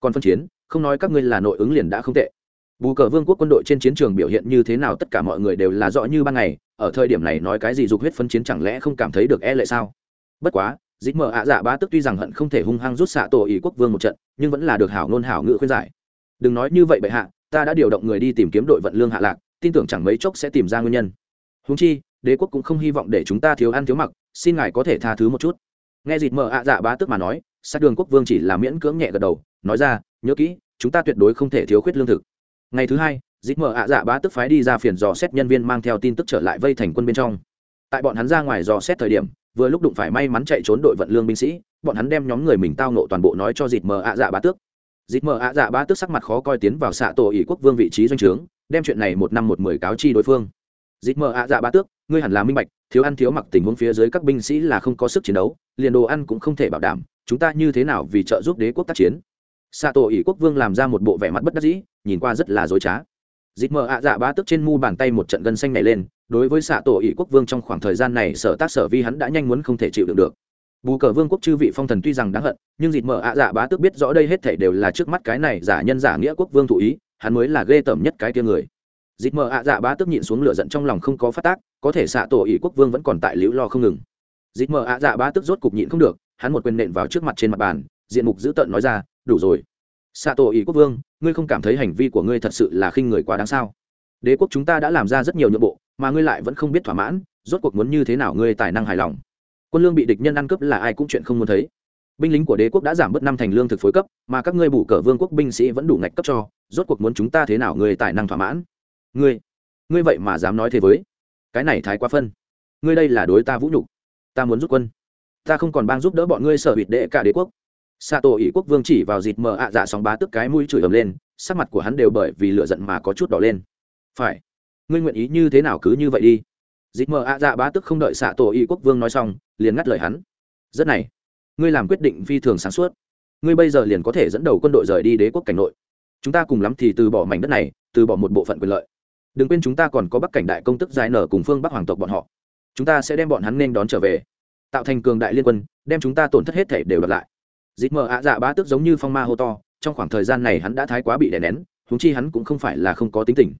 Còn phân chiến, không nói các ngươi là nội ứng liền đã không tệ. Bù cờ vương quốc quân đội trên chiến trường biểu hiện như thế nào tất cả mọi người đều là rõ như ban ngày, ở thời điểm này nói cái gì dục huyết phân chiến chẳng lẽ không cảm thấy được e lệ sao? Bất quá, dịt mờ ạ dạ bá tức tuy rằng hận không thể hung hăng rút xạ tổ ý quốc vương một trận, nhưng vẫn là được hảo ngôn hảo ngữ khuyên giải. Đừng nói như vậy bệ hạ, ta đã điều động người đi tìm kiếm đội vận lương hạ lạc, tin tưởng chẳng mấy chốc sẽ tìm ra nguyên nhân. Húng chi đế quốc cũng không hy vọng để chúng ta thiếu ăn thiếu mặc, xin ngài có thể tha thứ một chút. Nghe dịt mờ ạ dạ bá tức mà nói, sát đường quốc vương chỉ là miễn cưỡng nhẹ gật đầu, nói ra, nhớ kỹ, chúng ta tuyệt đối không thể thiếu khuyết lương thực. Ngày thứ hai dịt mờ ạ dạ bá tức phái đi ra phiền dò xét nhân viên mang theo tin tức trở lại vây thành quân bên trong. Tại bọn hắn ra ngoài dò xét thời điểm, vừa lúc đụng phải may mắn chạy trốn đội vận lương binh sĩ, bọn hắn đem nhóm người mình tao nộ toàn bộ nói cho dịt mờ ạ dạ bá tước. Dịt mờ ạ dạ bá tước sắc mặt khó coi tiến vào xạ tổ ỷ quốc vương vị trí doanh trướng, đem chuyện này một năm một mười cáo chi đối phương dịp mờ ạ dạ bá tước, ngươi hẳn là minh bạch, thiếu ăn thiếu mặc tình huống phía dưới các binh sĩ là không có sức chiến đấu, liền đồ ăn cũng không thể bảo đảm, chúng ta như thế nào vì trợ giúp đế quốc tác chiến? Xạ tổ ỷ quốc vương làm ra một bộ vẻ mặt bất đắc dĩ, nhìn qua rất là dối trá. Dịp mờ ạ dạ bá tước trên mu bàn tay một trận gân xanh này lên, đối với xạ tổ ỷ quốc vương trong khoảng thời gian này sở tác sở vi hắn đã nhanh muốn không thể chịu đựng được. Bù cờ vương quốc chư vị phong thần tuy rằng đáng hận, nhưng dịp mờ ạ dạ bá tước biết rõ đây hết thể đều là trước mắt cái này giả nhân giả nghĩa quốc vương thụ ý, hắn mới là ghê tởm nhất cái tia người dịp mờ ạ dạ bá tức nhịn xuống lửa giận trong lòng không có phát tác, có thể xạ tổ ỷ quốc vương vẫn còn tại liễu lo không ngừng. Dịp mờ ạ dạ bá tức rốt cục nhịn không được, hắn một quyền nện vào trước mặt trên mặt bàn, diện mục dữ tợn nói ra, đủ rồi. Xạ tổ ỷ quốc vương, ngươi không cảm thấy hành vi của ngươi thật sự là khinh người quá đáng sao? Đế quốc chúng ta đã làm ra rất nhiều nhượng bộ, mà ngươi lại vẫn không biết thỏa mãn, rốt cuộc muốn như thế nào ngươi tài năng hài lòng? Quân lương bị địch nhân ăn cướp là ai cũng chuyện không muốn thấy. Binh lính của đế quốc đã giảm bớt năm thành lương thực phối cấp, mà các ngươi bù cờ vương quốc binh sĩ vẫn đủ ngạch cấp cho, rốt cuộc muốn chúng ta thế nào ngươi tài năng thỏa mãn? Ngươi ngươi vậy mà dám nói thế với. Cái này thái quá phân. Ngươi đây là đối ta vũ nhục. Ta muốn rút quân. Ta không còn bang giúp đỡ bọn ngươi sở hụt đệ cả đế quốc. Xạ tổ ỷ quốc vương chỉ vào dịt mờ ạ dạ sóng bá tức cái mũi chửi ầm lên, sắc mặt của hắn đều bởi vì lựa giận mà có chút đỏ lên. Phải, ngươi nguyện ý như thế nào cứ như vậy đi? Dịt mờ ạ dạ bá tức không đợi xạ tổ y quốc vương nói xong, liền ngắt lời hắn. Rất này, ngươi làm quyết định phi thường sáng suốt. Ngươi bây giờ liền có thể dẫn đầu quân đội rời đi đế quốc cảnh nội. Chúng ta cùng lắm thì từ bỏ mảnh đất này, từ bỏ một bộ phận quyền lợi đừng quên chúng ta còn có bắc cảnh đại công tức giải nở cùng phương bắc hoàng tộc bọn họ. Chúng ta sẽ đem bọn hắn nên đón trở về. Tạo thành cường đại liên quân, đem chúng ta tổn thất hết thể đều đợt lại. Dịp mờ ạ dạ bá tức giống như phong ma hô to, trong khoảng thời gian này hắn đã thái quá bị đè nén húng chi hắn cũng không phải là không có tính tình.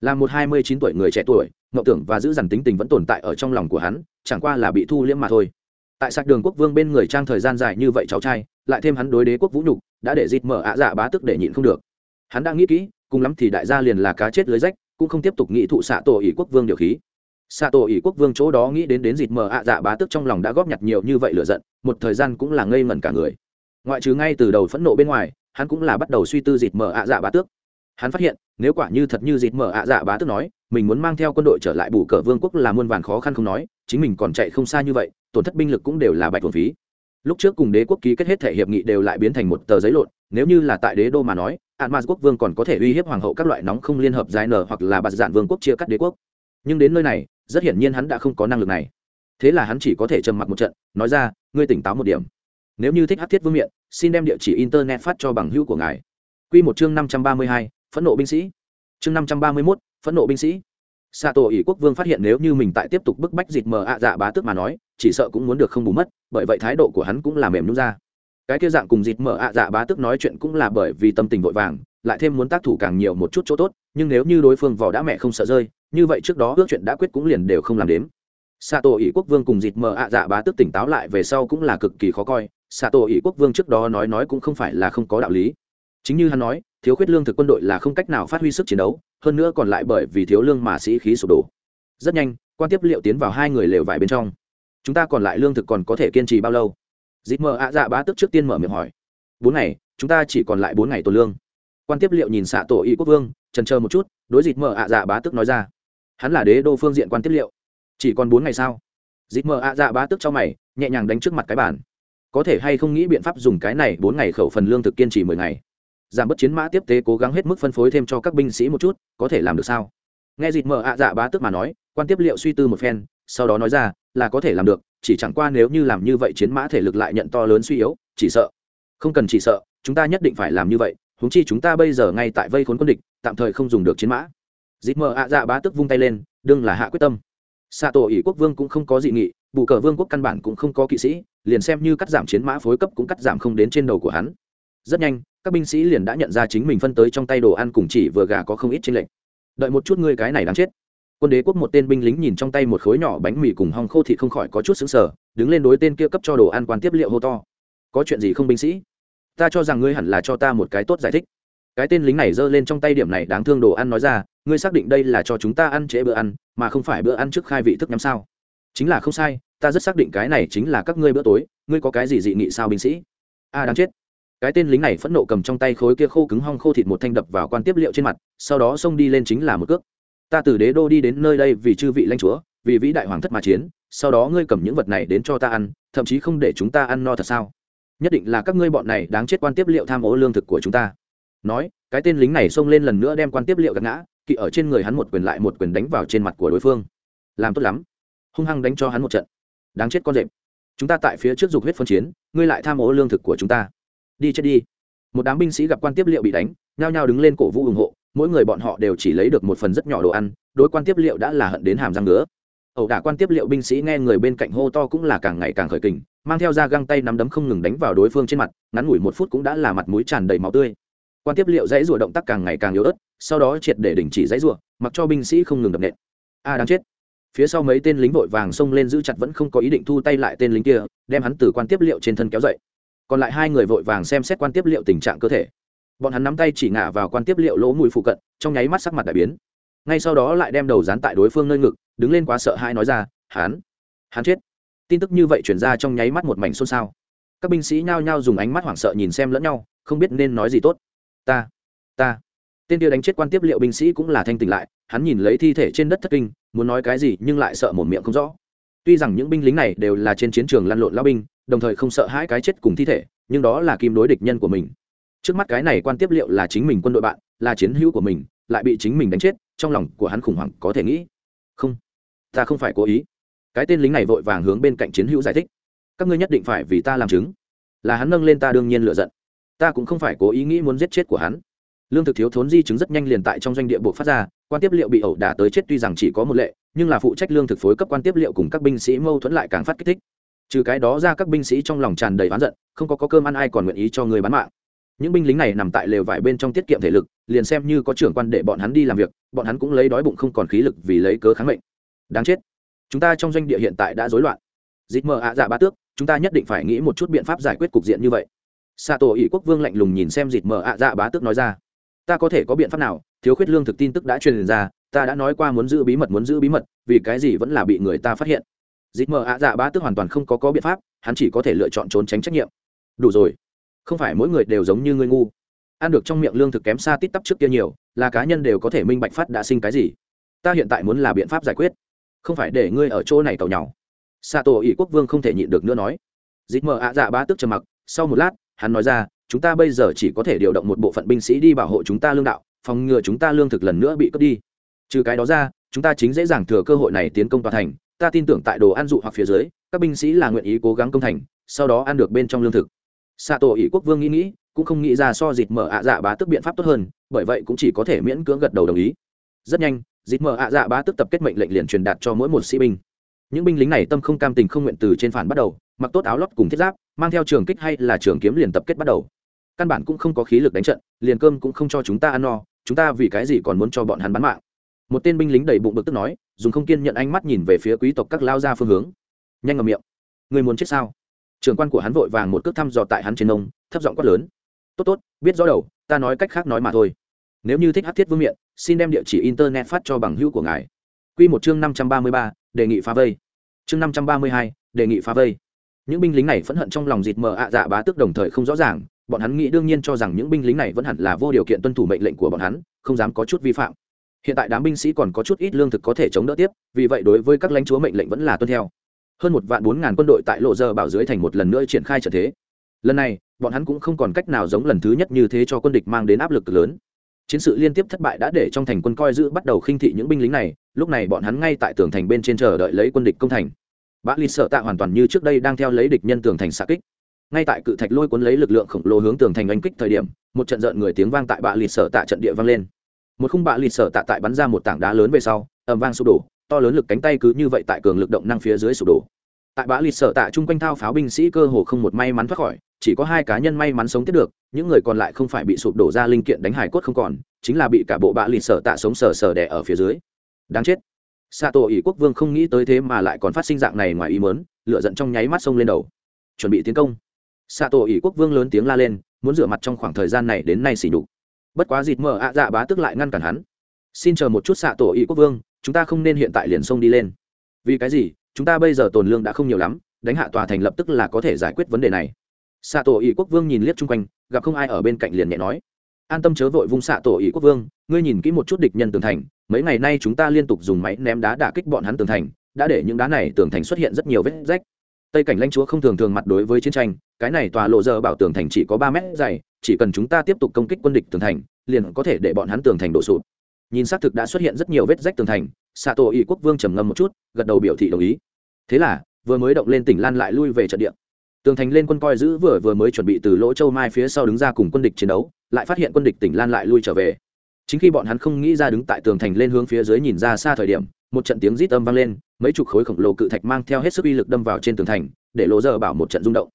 Là một hai mươi chín tuổi người trẻ tuổi ngậu tưởng và giữ dằn tính tình vẫn tồn tại ở trong lòng của hắn, chẳng qua là bị thu liễm mà thôi. Tại sạc đường quốc vương bên người trang thời gian dài như vậy cháu trai, lại thêm hắn đối đế quốc vũ nhục, đã để dịp mở ạ dạ bá tức để nhịn không được. Hắn đang nghĩ kỹ, cùng lắm thì đại gia liền là cá chết lưới rách cũng không tiếp tục nghĩ thụ xạ tổ ỷ quốc vương điều khí. Xạ tổ ỷ quốc vương chỗ đó nghĩ đến đến dịt mờ ạ dạ bá tước trong lòng đã góp nhặt nhiều như vậy lựa giận, một thời gian cũng là ngây ngẩn cả người. Ngoại trừ ngay từ đầu phẫn nộ bên ngoài, hắn cũng là bắt đầu suy tư dịt mờ ạ dạ bá tước. Hắn phát hiện, nếu quả như thật như dịt mờ ạ dạ bá tước nói, mình muốn mang theo quân đội trở lại bù cờ vương quốc là muôn vàn khó khăn không nói, chính mình còn chạy không xa như vậy, tổn thất binh lực cũng đều là bạch thuần phí. Lúc trước cùng đế quốc ký kết hết thể hiệp nghị đều lại biến thành một tờ giấy lộn, nếu như là tại đế đô mà nói ạn mạt quốc vương còn có thể uy hiếp hoàng hậu các loại nóng không liên hợp giải nở hoặc là bạt dạn vương quốc chia cắt đế quốc. Nhưng đến nơi này, rất hiển nhiên hắn đã không có năng lực này. Thế là hắn chỉ có thể trầm mặc một trận, nói ra, ngươi tỉnh táo một điểm. Nếu như thích hát thiết vương miện, xin đem địa chỉ internet phát cho bằng hữu của ngài. Q một chương năm trăm ba mươi hai, phẫn nộ binh sĩ. Chương năm trăm ba mươi mốt, phẫn nộ binh sĩ. Xạ tổ ỷ quốc vương phát hiện nếu như mình tại tiếp tục bức bách dịt mờ ạ dạ bá tước mà nói, chỉ sợ cũng muốn được không bù mất, bởi vậy thái độ của hắn cũng là mềm nhúng ra cái kia dạng cùng dịt mở ạ dạ bá tức nói chuyện cũng là bởi vì tâm tình vội vàng, lại thêm muốn tác thủ càng nhiều một chút chỗ tốt, nhưng nếu như đối phương vỏ đã mẹ không sợ rơi, như vậy trước đó ước chuyện đã quyết cũng liền đều không làm đếm. Xạ tổ ỷ quốc vương cùng dịt mở ạ dạ bá tức tỉnh táo lại về sau cũng là cực kỳ khó coi xạ tổ ỷ quốc vương trước đó nói nói cũng không phải là không có đạo lý. Chính như hắn nói, thiếu khuyết lương thực quân đội là không cách nào phát huy sức chiến đấu, hơn nữa còn lại bởi vì thiếu lương mà sĩ khí sụp đổ. Rất nhanh, quan tiếp liệu tiến vào hai người lều vải bên trong. Chúng ta còn lại lương thực còn có thể kiên trì bao lâu? Dịp mờ ạ dạ bá tức trước tiên mở miệng hỏi. Bốn ngày, chúng ta chỉ còn lại bốn ngày tổ lương. Quan tiếp liệu nhìn xạ tổ y quốc vương, trần chờ một chút, đối dịp mờ ạ dạ bá tức nói ra. Hắn là đế đô phương diện quan tiếp liệu. Chỉ còn bốn ngày sao? Dịp mờ ạ dạ bá tức cho mày, nhẹ nhàng đánh trước mặt cái bản có thể hay không nghĩ biện pháp dùng cái này bốn ngày khẩu phần lương thực kiên trì mười ngày? Giảm bớt chiến mã tiếp tế cố gắng hết mức phân phối thêm cho các binh sĩ một chút, có thể làm được sao? Nghe dịp mờ ạ dạ bá tức mà nói, quan tiếp liệu suy tư một phen, sau đó nói ra, là có thể làm được chỉ chẳng qua nếu như làm như vậy chiến mã thể lực lại nhận to lớn suy yếu, chỉ sợ. Không cần chỉ sợ, chúng ta nhất định phải làm như vậy, huống chi chúng ta bây giờ ngay tại vây khốn quân địch, tạm thời không dùng được chiến mã. Dịt mờ ạ dạ bá tức vung tay lên, đương là hạ quyết tâm. Xạ tổ ỷ quốc vương cũng không có dị nghị, bù cờ vương quốc căn bản cũng không có kỵ sĩ, liền xem như cắt giảm chiến mã phối cấp cũng cắt giảm không đến trên đầu của hắn. Rất nhanh, các binh sĩ liền đã nhận ra chính mình phân tới trong tay đồ ăn cùng chỉ vừa gà có không ít trên lệnh đợi một chút ngươi cái này đáng chết quân đế quốc một tên binh lính nhìn trong tay một khối nhỏ bánh mì cùng hong khô thịt không khỏi có chút xứng sở đứng lên đối tên kia cấp cho đồ ăn quan tiếp liệu hô to. Có chuyện gì không binh sĩ? Ta cho rằng ngươi hẳn là cho ta một cái tốt giải thích. Cái tên lính này giơ lên trong tay điểm này đáng thương đồ ăn nói ra, ngươi xác định đây là cho chúng ta ăn trễ bữa ăn, mà không phải bữa ăn trước khai vị thức nhắm sao? Chính là không sai, ta rất xác định cái này chính là các ngươi bữa tối, ngươi có cái gì dị nghị sao binh sĩ? A, đáng chết. Cái tên lính này phẫn nộ cầm trong tay khối kia khô cứng hong khô thịt một thanh đập vào quan tiếp liệu trên mặt, sau đó xông đi lên chính là một cước ta từ đế đô đi đến nơi đây vì chư vị lãnh chúa, vì vĩ đại hoàng thất mà chiến, sau đó ngươi cầm những vật này đến cho ta ăn, thậm chí không để chúng ta ăn no thật sao? Nhất định là các ngươi bọn này đáng chết quan tiếp liệu tham ô lương thực của chúng ta. Nói, cái tên lính này xông lên lần nữa đem quan tiếp liệu gạt ngã, kỵ ở trên người hắn một quyền lại một quyền đánh vào trên mặt của đối phương. Làm tốt lắm. Hung hăng đánh cho hắn một trận. Đáng chết con rệp. Chúng ta tại phía trước dục huyết phân chiến, ngươi lại tham ô lương thực của chúng ta. Đi chết đi. Một đám binh sĩ gặp quan tiếp liệu bị đánh, nhao nhao đứng lên cổ vũ ủng hộ mỗi người bọn họ đều chỉ lấy được một phần rất nhỏ đồ ăn, đối quan tiếp liệu đã là hận đến hàm răng nữa ẩu đả quan tiếp liệu binh sĩ nghe người bên cạnh hô to cũng là càng ngày càng khởi kình, mang theo ra găng tay nắm đấm không ngừng đánh vào đối phương trên mặt, ngắn ngủi một phút cũng đã là mặt mũi tràn đầy máu tươi. Quan tiếp liệu dãy rủa động tác càng ngày càng yếu ớt, sau đó triệt để đình chỉ dãy rủa, mặc cho binh sĩ không ngừng đập nện. A, đáng chết. Phía sau mấy tên lính vội vàng xông lên giữ chặt vẫn không có ý định thu tay lại tên lính kia, đem hắn từ quan tiếp liệu trên thân kéo dậy. Còn lại hai người vội vàng xem xét quan tiếp liệu tình trạng cơ thể bọn hắn nắm tay chỉ ngả vào quan tiếp liệu lỗ mũi phụ cận, trong nháy mắt sắc mặt đại biến. Ngay sau đó lại đem đầu dán tại đối phương nơi ngực, đứng lên quá sợ hãi nói ra, hắn hắn chết. Tin tức như vậy chuyển ra trong nháy mắt một mảnh xôn xao. Các binh sĩ nhao nhao dùng ánh mắt hoảng sợ nhìn xem lẫn nhau, không biết nên nói gì tốt. Ta ta. Tên kia đánh chết quan tiếp liệu binh sĩ cũng là thanh tỉnh lại, hắn nhìn lấy thi thể trên đất thất kinh, muốn nói cái gì nhưng lại sợ một miệng không rõ. Tuy rằng những binh lính này đều là trên chiến trường lăn lộn lao binh, đồng thời không sợ hãi cái chết cùng thi thể, nhưng đó là kim đối địch nhân của mình trước mắt cái này quan tiếp liệu là chính mình quân đội bạn là chiến hữu của mình lại bị chính mình đánh chết trong lòng của hắn khủng hoảng có thể nghĩ. Không ta không phải cố ý. Cái tên lính này vội vàng hướng bên cạnh chiến hữu giải thích. Các ngươi nhất định phải vì ta làm chứng. Là hắn nâng lên ta đương nhiên lựa giận. Ta cũng không phải cố ý nghĩ muốn giết chết của hắn. Lương thực thiếu thốn di chứng rất nhanh liền tại trong doanh địa buộc phát ra quan tiếp liệu bị ẩu đả tới chết tuy rằng chỉ có một lệ nhưng là phụ trách lương thực phối cấp quan tiếp liệu cùng các binh sĩ mâu thuẫn lại càng phát kích thích. Trừ cái đó ra các binh sĩ trong lòng tràn đầy oán giận không có, có cơm ăn ai còn nguyện ý cho người bán mạng những binh lính này nằm tại lều vải bên trong tiết kiệm thể lực, liền xem như có trưởng quan để bọn hắn đi làm việc, bọn hắn cũng lấy đói bụng không còn khí lực vì lấy cớ kháng mệnh. Đáng chết. Chúng ta trong doanh địa hiện tại đã rối loạn. Dịp mờ ạ dạ ba tước, chúng ta nhất định phải nghĩ một chút biện pháp giải quyết cục diện như vậy. Xạ tổ ỷ quốc vương lạnh lùng nhìn xem dịp mờ ạ dạ bá tước nói ra. Ta có thể có biện pháp nào? Thiếu khuyết lương thực tin tức đã truyền ra, ta đã nói qua muốn giữ bí mật, muốn giữ bí mật, vì cái gì vẫn là bị người ta phát hiện? Dịp mờ ạ dạ bá Tước hoàn toàn không có có biện pháp, hắn chỉ có thể lựa chọn trốn tránh trách nhiệm. Đủ rồi không phải mỗi người đều giống như ngươi ngu. Ăn được trong miệng lương thực kém xa tít tắp trước kia nhiều, là cá nhân đều có thể minh bạch phát đã sinh cái gì. Ta hiện tại muốn là biện pháp giải quyết. Không phải để ngươi ở chỗ này tàu nhau xạ tổ ỷ quốc vương không thể nhịn được nữa nói. Dịch mờ ạ dạ bá tức trầm mặc, sau một lát, hắn nói ra, chúng ta bây giờ chỉ có thể điều động một bộ phận binh sĩ đi bảo hộ chúng ta lương đạo, phòng ngừa chúng ta lương thực lần nữa bị cướp đi. Trừ cái đó ra, chúng ta chính dễ dàng thừa cơ hội này tiến công tòa thành. Ta tin tưởng tại đồ ăn dụ hoặc phía dưới, các binh sĩ là nguyện ý cố gắng công thành, sau đó ăn được bên trong lương thực xạ tổ ỷ quốc vương nghĩ nghĩ, cũng không nghĩ ra so dịp mở ạ dạ bá tức biện pháp tốt hơn, bởi vậy cũng chỉ có thể miễn cưỡng gật đầu đồng ý. Rất nhanh dịp mở ạ dạ bá tức tập kết mệnh lệnh liền truyền đạt cho mỗi một sĩ binh. Những binh lính này tâm không cam tình không nguyện từ trên phản bắt đầu, mặc tốt áo lót cùng thiết giáp, mang theo trường kích hay là trường kiếm liền tập kết bắt đầu. Căn bản cũng không có khí lực đánh trận, liền cơm cũng không cho chúng ta ăn no, chúng ta vì cái gì còn muốn cho bọn hắn bắn mạng? Một tên binh lính đầy bụng bực tức nói, dùng không kiên nhận ánh mắt nhìn về phía quý tộc các lao ra phương hướng. Nhanh ngầm miệng. Người muốn chết sao? Trưởng quan của hắn vội vàng một cước thăm dò tại hắn trên ông, thấp giọng quát lớn. Tốt tốt biết rõ đầu ta nói cách khác nói mà thôi. Nếu như thích hát thiết vương miện xin đem địa chỉ internet phát cho bằng hữu của ngài. Q một chương năm trăm ba mươi ba đề nghị phá vây. Chương năm trăm ba mươi hai đề nghị phá vây. Những binh lính này phẫn hận trong lòng dịt mờ ạ dạ bá tức đồng thời không rõ ràng bọn hắn nghĩ đương nhiên cho rằng những binh lính này vẫn hẳn là vô điều kiện tuân thủ mệnh lệnh của bọn hắn không dám có chút vi phạm. Hiện tại đám binh sĩ còn có chút ít lương thực có thể chống đỡ tiếp vì vậy đối với các lãnh chúa mệnh lệnh vẫn là tuân theo hơn một vạn bốn ngàn quân đội tại lộ giờ bảo dưới thành một lần nữa triển khai trận thế. Lần này, bọn hắn cũng không còn cách nào giống lần thứ nhất như thế cho quân địch mang đến áp lực lớn. Chiến sự liên tiếp thất bại đã để trong thành quân coi giữ bắt đầu khinh thị những binh lính này, lúc này bọn hắn ngay tại tường thành bên trên chờ đợi lấy quân địch công thành. Bã lì sợ tạ hoàn toàn như trước đây đang theo lấy địch nhân tường thành xạ kích. Ngay tại cự thạch lôi cuốn lấy lực lượng khổng lồ hướng tường thành oanh kích thời điểm, một trận rợn người tiếng vang tại bạ lì sợ tạ trận địa vang lên. Một khung bạ lì sợ tạ tại bắn ra một tảng đá lớn về sau, ầm vang sụp đổ to lớn lực cánh tay cứ như vậy tại cường lực động năng phía dưới sụp đổ. Tại bã lịt sở tạ chung quanh thao pháo binh sĩ cơ hồ không một may mắn thoát khỏi, chỉ có hai cá nhân may mắn sống tiếp được, những người còn lại không phải bị sụp đổ ra linh kiện đánh hải cốt không còn, chính là bị cả bộ bã lịt sở tạ sống sờ sờ đẻ ở phía dưới. Đáng chết. Xạ tổ ỷ quốc vương không nghĩ tới thế mà lại còn phát sinh dạng này ngoài ý mớn lựa giận trong nháy mắt sông lên đầu. Chuẩn bị tiến công. Xạ tổ ỷ quốc vương lớn tiếng la lên, muốn rửa mặt trong khoảng thời gian này đến nay xỉ nhục. Bất quá dịt mờ ạ dạ bá tức lại ngăn cản hắn. Xin chờ một chút xạ tổ ỷ quốc vương chúng ta không nên hiện tại liền sông đi lên. Vì cái gì? Chúng ta bây giờ tồn lương đã không nhiều lắm, đánh hạ tòa thành lập tức là có thể giải quyết vấn đề này. Xạ tổ ỷ quốc vương nhìn liếc chung quanh, gặp không ai ở bên cạnh liền nhẹ nói. An tâm chớ vội vung xạ tổ ỷ quốc vương, ngươi nhìn kỹ một chút địch nhân tường thành, mấy ngày nay chúng ta liên tục dùng máy ném đá đả kích bọn hắn tường thành, đã để những đá này tường thành xuất hiện rất nhiều vết rách. Tây cảnh lãnh chúa không thường thường mặt đối với chiến tranh, cái này tòa lộ giờ bảo tường thành chỉ có ba mét dày chỉ cần chúng ta tiếp tục công kích quân địch tường thành, liền có thể để bọn hắn tường thành đổ sụp nhìn xác thực đã xuất hiện rất nhiều vết rách tường thành xạ tổ ý quốc vương trầm ngâm một chút, gật đầu biểu thị đồng ý. Thế là, vừa mới động lên tỉnh lan lại lui về trận địa. Tường thành lên quân coi giữ vừa vừa mới chuẩn bị từ lỗ châu mai phía sau đứng ra cùng quân địch chiến đấu, lại phát hiện quân địch tỉnh lan lại lui trở về. Chính khi bọn hắn không nghĩ ra đứng tại tường thành lên hướng phía dưới nhìn ra xa thời điểm, một trận tiếng rít âm vang lên, mấy chục khối khổng lồ cự thạch mang theo hết sức uy lực đâm vào trên tường thành, để lỗ giờ bảo một trận rung động.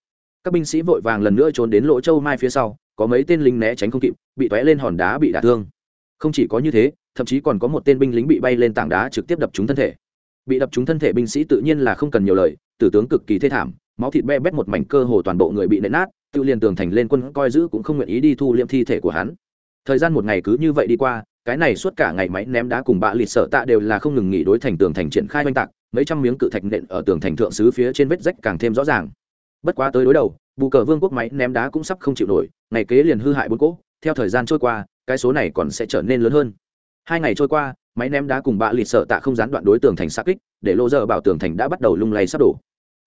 Các binh sĩ vội vàng lần nữa trốn đến lỗ châu mai phía sau, có mấy tên lính né tránh không kịp, bị tóe lên hòn đá bị đả thương. Không chỉ có như thế thậm chí còn có một tên binh lính bị bay lên tảng đá trực tiếp đập trúng thân thể. Bị đập trúng thân thể binh sĩ tự nhiên là không cần nhiều lời, tử tướng cực kỳ thê thảm, máu thịt be bét một mảnh cơ hồ toàn bộ người bị nện nát tự liền tường thành lên quân coi giữ cũng không nguyện ý đi thu liệm thi thể của hắn. Thời gian một ngày cứ như vậy đi qua, cái này suốt cả ngày máy ném đá cùng bạ lịt sợ tạ đều là không ngừng nghỉ đối thành tường thành triển khai oanh tạc, mấy trăm miếng cự thạch nện ở tường thành thượng sứ phía trên vết rách càng thêm rõ ràng. Bất quá tới đối đầu, bù cờ vương quốc máy ném đá cũng sắp không chịu nổi, ngày kế liền hư hại bốn cỗ, theo thời gian trôi qua, cái số này còn sẽ trở nên lớn hơn hai ngày trôi qua, máy ném đá cùng bạ lịt sợ tạ không gián đoạn đối tường thành xa kích, để lô giờ bảo tường thành đã bắt đầu lung lay sắp đổ.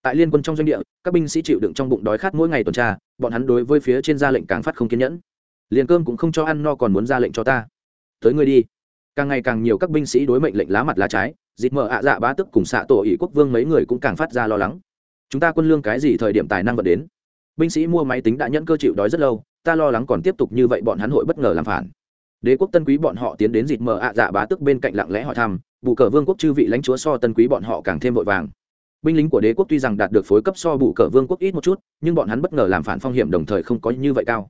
Tại liên quân trong doanh địa, các binh sĩ chịu đựng trong bụng đói khát mỗi ngày tuần tra, bọn hắn đối với phía trên ra lệnh càng phát không kiên nhẫn. Liền cơm cũng không cho ăn no còn muốn ra lệnh cho ta. Tới ngươi đi. Càng ngày càng nhiều các binh sĩ đối mệnh lệnh lá mặt lá trái, dịt mở ạ dạ bá tức cùng xạ tổ ỷ quốc vương mấy người cũng càng phát ra lo lắng. Chúng ta quân lương cái gì thời điểm tài năng vật đến? Binh sĩ mua máy tính đã nhẫn cơ chịu đói rất lâu, ta lo lắng còn tiếp tục như vậy bọn hắn hội bất ngờ làm phản đế quốc tân quý bọn họ tiến đến dịt mở ạ dạ bá tức bên cạnh lặng lẽ hỏi thăm, bù cờ vương quốc chư vị lãnh chúa so tân quý bọn họ càng thêm vội vàng. Binh lính của đế quốc tuy rằng đạt được phối cấp so bù cờ vương quốc ít một chút, nhưng bọn hắn bất ngờ làm phản phong hiểm đồng thời không có như vậy cao.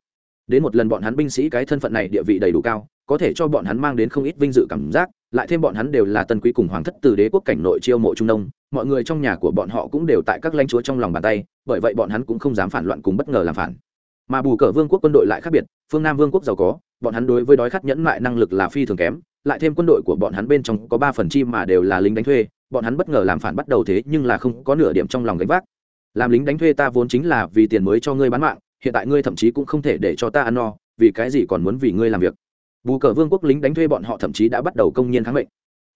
Đến một lần bọn hắn binh sĩ cái thân phận này địa vị đầy đủ cao, có thể cho bọn hắn mang đến không ít vinh dự cảm giác, lại thêm bọn hắn đều là tân quý cùng hoàng thất từ đế quốc cảnh nội chiêu mộ trung nông, mọi người trong nhà của bọn họ cũng đều tại các lãnh chúa trong lòng bàn tay, bởi vậy bọn hắn cũng không dám phản loạn cùng bất ngờ làm phản. Mà bù cờ vương quốc quân đội lại khác biệt, phương nam vương quốc giàu có bọn hắn đối với đói khát nhẫn mại năng lực là phi thường kém, lại thêm quân đội của bọn hắn bên trong có ba phần chi mà đều là lính đánh thuê, bọn hắn bất ngờ làm phản bắt đầu thế nhưng là không có nửa điểm trong lòng gánh vác. Làm lính đánh thuê ta vốn chính là vì tiền mới cho ngươi bán mạng, hiện tại ngươi thậm chí cũng không thể để cho ta ăn no, vì cái gì còn muốn vì ngươi làm việc. Bù cờ vương quốc lính đánh thuê bọn họ thậm chí đã bắt đầu công nhiên kháng mệnh.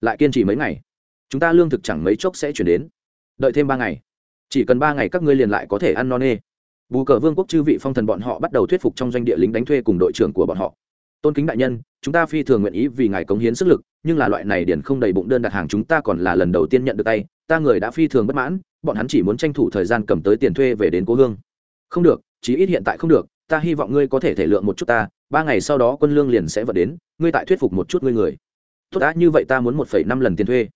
Lại kiên trì mấy ngày, chúng ta lương thực chẳng mấy chốc sẽ chuyển đến. Đợi thêm ba ngày, chỉ cần ba ngày các ngươi liền lại có thể ăn no nê. Bù cờ vương quốc chư vị phong thần bọn họ bắt đầu thuyết phục trong doanh địa lính đánh thuê cùng đội trưởng của bọn họ tôn kính đại nhân, chúng ta phi thường nguyện ý vì ngài cống hiến sức lực, nhưng là loại này điển không đầy bụng đơn đặt hàng chúng ta còn là lần đầu tiên nhận được tay, ta người đã phi thường bất mãn, bọn hắn chỉ muốn tranh thủ thời gian cầm tới tiền thuê về đến cố hương. Không được, chí ít hiện tại không được, ta hy vọng ngươi có thể thể lượng một chút ta, ba ngày sau đó quân lương liền sẽ vận đến, ngươi tại thuyết phục một chút ngươi người. Tốt đã, như vậy ta muốn một phẩy năm lần tiền thuê.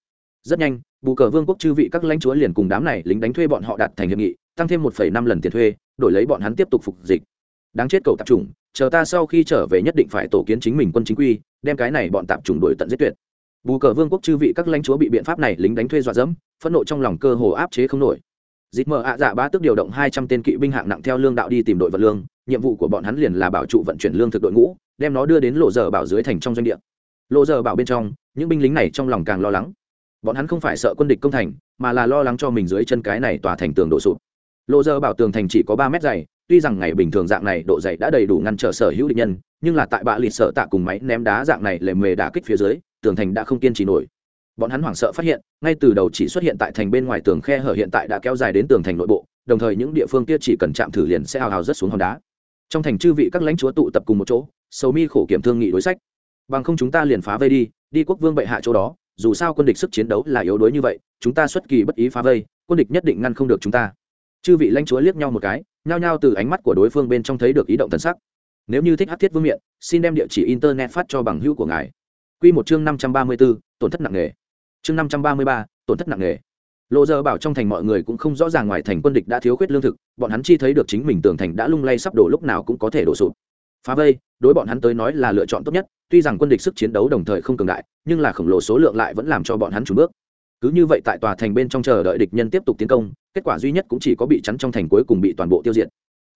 Rất nhanh, bù cờ vương quốc chư vị các lãnh chúa liền cùng đám này lính đánh thuê bọn họ đạt thành hiệp nghị, tăng thêm một phẩy năm lần tiền thuê, đổi lấy bọn hắn tiếp tục phục dịch. Đáng chết cầu tạp chủng chờ ta sau khi trở về nhất định phải tổ kiến chính mình quân chính quy, đem cái này bọn tạp chủng đổi tận giết tuyệt. Bù cờ vương quốc chư vị các lãnh chúa bị biện pháp này lính đánh thuê dọa dẫm, phẫn nộ trong lòng cơ hồ áp chế không nổi. Dịp mờ ạ dạ ba tức điều động hai trăm tên kỵ binh hạng nặng theo lương đạo đi tìm đội vật lương, nhiệm vụ của bọn hắn liền là bảo trụ vận chuyển lương thực đội ngũ, đem nó đưa đến lộ giờ bảo dưới thành trong doanh địa. Lộ giờ bảo bên trong, những binh lính này trong lòng càng lo lắng. Bọn hắn không phải sợ quân địch công thành, mà là lo lắng cho mình dưới chân cái này tòa thành tường đổ sụp. Lộ giờ bảo tường thành chỉ có ba mét dày tuy rằng ngày bình thường dạng này độ dày đã đầy đủ ngăn trở sở hữu địch nhân, nhưng là tại bạ lịt sợ tạ cùng máy ném đá dạng này lề mề đả kích phía dưới, tường thành đã không kiên trì nổi. Bọn hắn hoảng sợ phát hiện, ngay từ đầu chỉ xuất hiện tại thành bên ngoài tường khe hở hiện tại đã kéo dài đến tường thành nội bộ, đồng thời những địa phương kia chỉ cần chạm thử liền sẽ hào hào rất xuống hòn đá. Trong thành chư vị các lãnh chúa tụ tập cùng một chỗ, sầu mi khổ kiểm thương nghị đối sách. Bằng không chúng ta liền phá vây đi đi quốc vương bệ hạ chỗ đó, dù sao quân địch sức chiến đấu là yếu đuối như vậy, chúng ta xuất kỳ bất ý phá vây, quân địch nhất định ngăn không được chúng ta chư vị lãnh chúa liếc nhau một cái, nhao nhao từ ánh mắt của đối phương bên trong thấy được ý động thần sắc. Nếu như thích hát thiết vương miện, xin đem địa chỉ internet phát cho bằng hữu của ngài. Q một chương năm trăm ba mươi b ố tổn thất nặng nề. Chương năm trăm ba mươi ba, tổn thất nặng nề. Lộ giờ bảo trong thành mọi người cũng không rõ ràng ngoài thành quân địch đã thiếu khuyết lương thực, bọn hắn chi thấy được chính mình tường thành đã lung lay sắp đổ lúc nào cũng có thể đổ sụp. Phá vây, đối bọn hắn tới nói là lựa chọn tốt nhất, tuy rằng quân địch sức chiến đấu đồng thời không cường đại, nhưng là khổng lồ số lượng lại vẫn làm cho bọn hắn trùn bước cứ như vậy tại tòa thành bên trong chờ đợi địch nhân tiếp tục tiến công, kết quả duy nhất cũng chỉ có bị chắn trong thành cuối cùng bị toàn bộ tiêu diệt.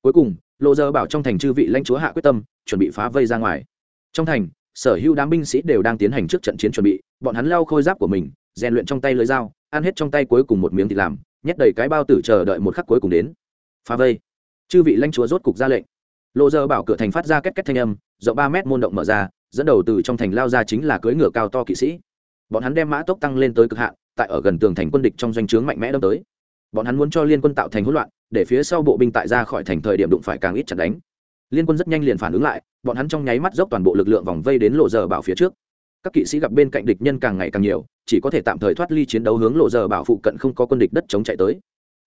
Cuối cùng lộ giờ bảo trong thành chư vị lãnh chúa hạ quyết tâm, chuẩn bị phá vây ra ngoài. Trong thành, sở hữu đám binh sĩ đều đang tiến hành trước trận chiến chuẩn bị, bọn hắn lao khôi giáp của mình, rèn luyện trong tay lưới dao, ăn hết trong tay cuối cùng một miếng thịt làm, nhét đầy cái bao tử chờ đợi một khắc cuối cùng đến. Phá vây. Chư vị lãnh chúa rốt cục ra lệnh. Lộ giờ bảo cửa thành phát ra két két thanh âm, rộng ba mét môn động mở ra, dẫn đầu từ trong thành lao ra chính là cưỡi ngựa cao to kỵ sĩ. Bọn hắn đem mã tốc tăng lên tới cực hạn tại ở gần tường thành quân địch trong doanh trướng mạnh mẽ đâm tới. Bọn hắn muốn cho liên quân tạo thành hỗn loạn, để phía sau bộ binh tại ra khỏi thành thời điểm đụng phải càng ít chặt đánh. Liên quân rất nhanh liền phản ứng lại, bọn hắn trong nháy mắt dốc toàn bộ lực lượng vòng vây đến lộ giờ bảo phía trước. Các kỵ sĩ gặp bên cạnh địch nhân càng ngày càng nhiều, chỉ có thể tạm thời thoát ly chiến đấu hướng lộ giờ bảo phụ cận không có quân địch đất chống chạy tới.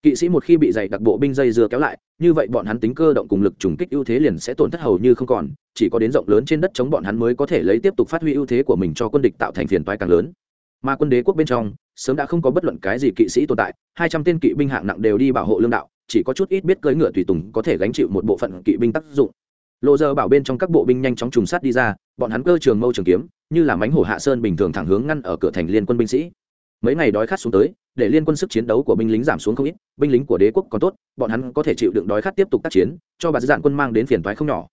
Kỵ sĩ một khi bị dày đặc bộ binh dây dưa kéo lại, như vậy bọn hắn tính cơ động cùng lực trùng kích ưu thế liền sẽ tổn thất hầu như không còn, chỉ có đến rộng lớn trên đất chống bọn hắn mới có thể lấy tiếp tục phát huy ưu thế của mình cho quân địch tạo thành phiền toái càng lớn. Mà quân đế quốc bên trong sớm đã không có bất luận cái gì kỵ sĩ tồn tại, hai trăm tên kỵ binh hạng nặng đều đi bảo hộ lương đạo, chỉ có chút ít biết cưỡi ngựa tùy tùng có thể gánh chịu một bộ phận kỵ binh tác dụng. Lộ giờ bảo bên trong các bộ binh nhanh chóng trùng sát đi ra, bọn hắn cơ trường mâu trường kiếm, như là mánh hổ hạ sơn bình thường thẳng hướng ngăn ở cửa thành liên quân binh sĩ. Mấy ngày đói khát xuống tới, để liên quân sức chiến đấu của binh lính giảm xuống không ít, binh lính của đế quốc còn tốt, bọn hắn có thể chịu đựng đói khát tiếp tục tác chiến, cho bà dạn quân mang đến phiền toái không nhỏ.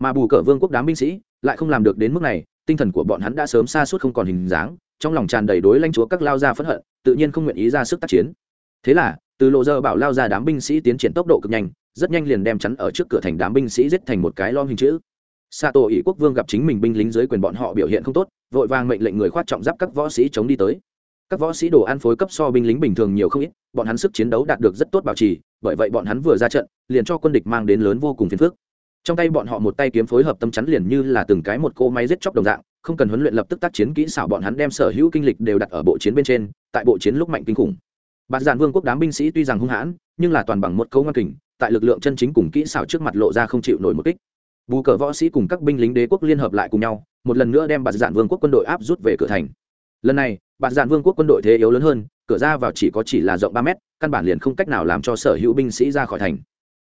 Mà bù cờ vương quốc đám binh sĩ lại không làm được đến mức này, tinh thần của bọn hắn đã sớm xa suốt không còn hình dáng trong lòng tràn đầy đối lãnh chúa các lao gia phẫn hận, tự nhiên không nguyện ý ra sức tác chiến. Thế là, từ lộ giờ bảo lao ra đám binh sĩ tiến triển tốc độ cực nhanh, rất nhanh liền đem chắn ở trước cửa thành đám binh sĩ giết thành một cái lom hình chữ. Sa tổ ỷ quốc vương gặp chính mình binh lính dưới quyền bọn họ biểu hiện không tốt, vội vàng mệnh lệnh người khoát trọng giáp các võ sĩ chống đi tới. Các võ sĩ đồ ăn phối cấp so binh lính bình thường nhiều không ít, bọn hắn sức chiến đấu đạt được rất tốt bảo trì, bởi vậy bọn hắn vừa ra trận, liền cho quân địch mang đến lớn vô cùng phiền phức. Trong tay bọn họ một tay kiếm phối hợp tâm chắn liền như là từng cái một cô máy giết chóc đồng dạng không cần huấn luyện lập tức tác chiến kỹ xảo, bọn hắn đem sở hữu kinh lịch đều đặt ở bộ chiến bên trên, tại bộ chiến lúc mạnh kinh khủng. Bạt giản vương quốc đám binh sĩ tuy rằng hung hãn, nhưng là toàn bằng một câu ngoan kình, tại lực lượng chân chính cùng kỹ xảo trước mặt lộ ra không chịu nổi một kích. Bù cờ võ sĩ cùng các binh lính đế quốc liên hợp lại cùng nhau, một lần nữa đem bạt giản vương quốc quân đội áp rút về cửa thành. Lần này, bạt giản vương quốc quân đội thế yếu lớn hơn, cửa ra vào chỉ có chỉ là rộng ba mét, căn bản liền không cách nào làm cho sở hữu binh sĩ ra khỏi thành.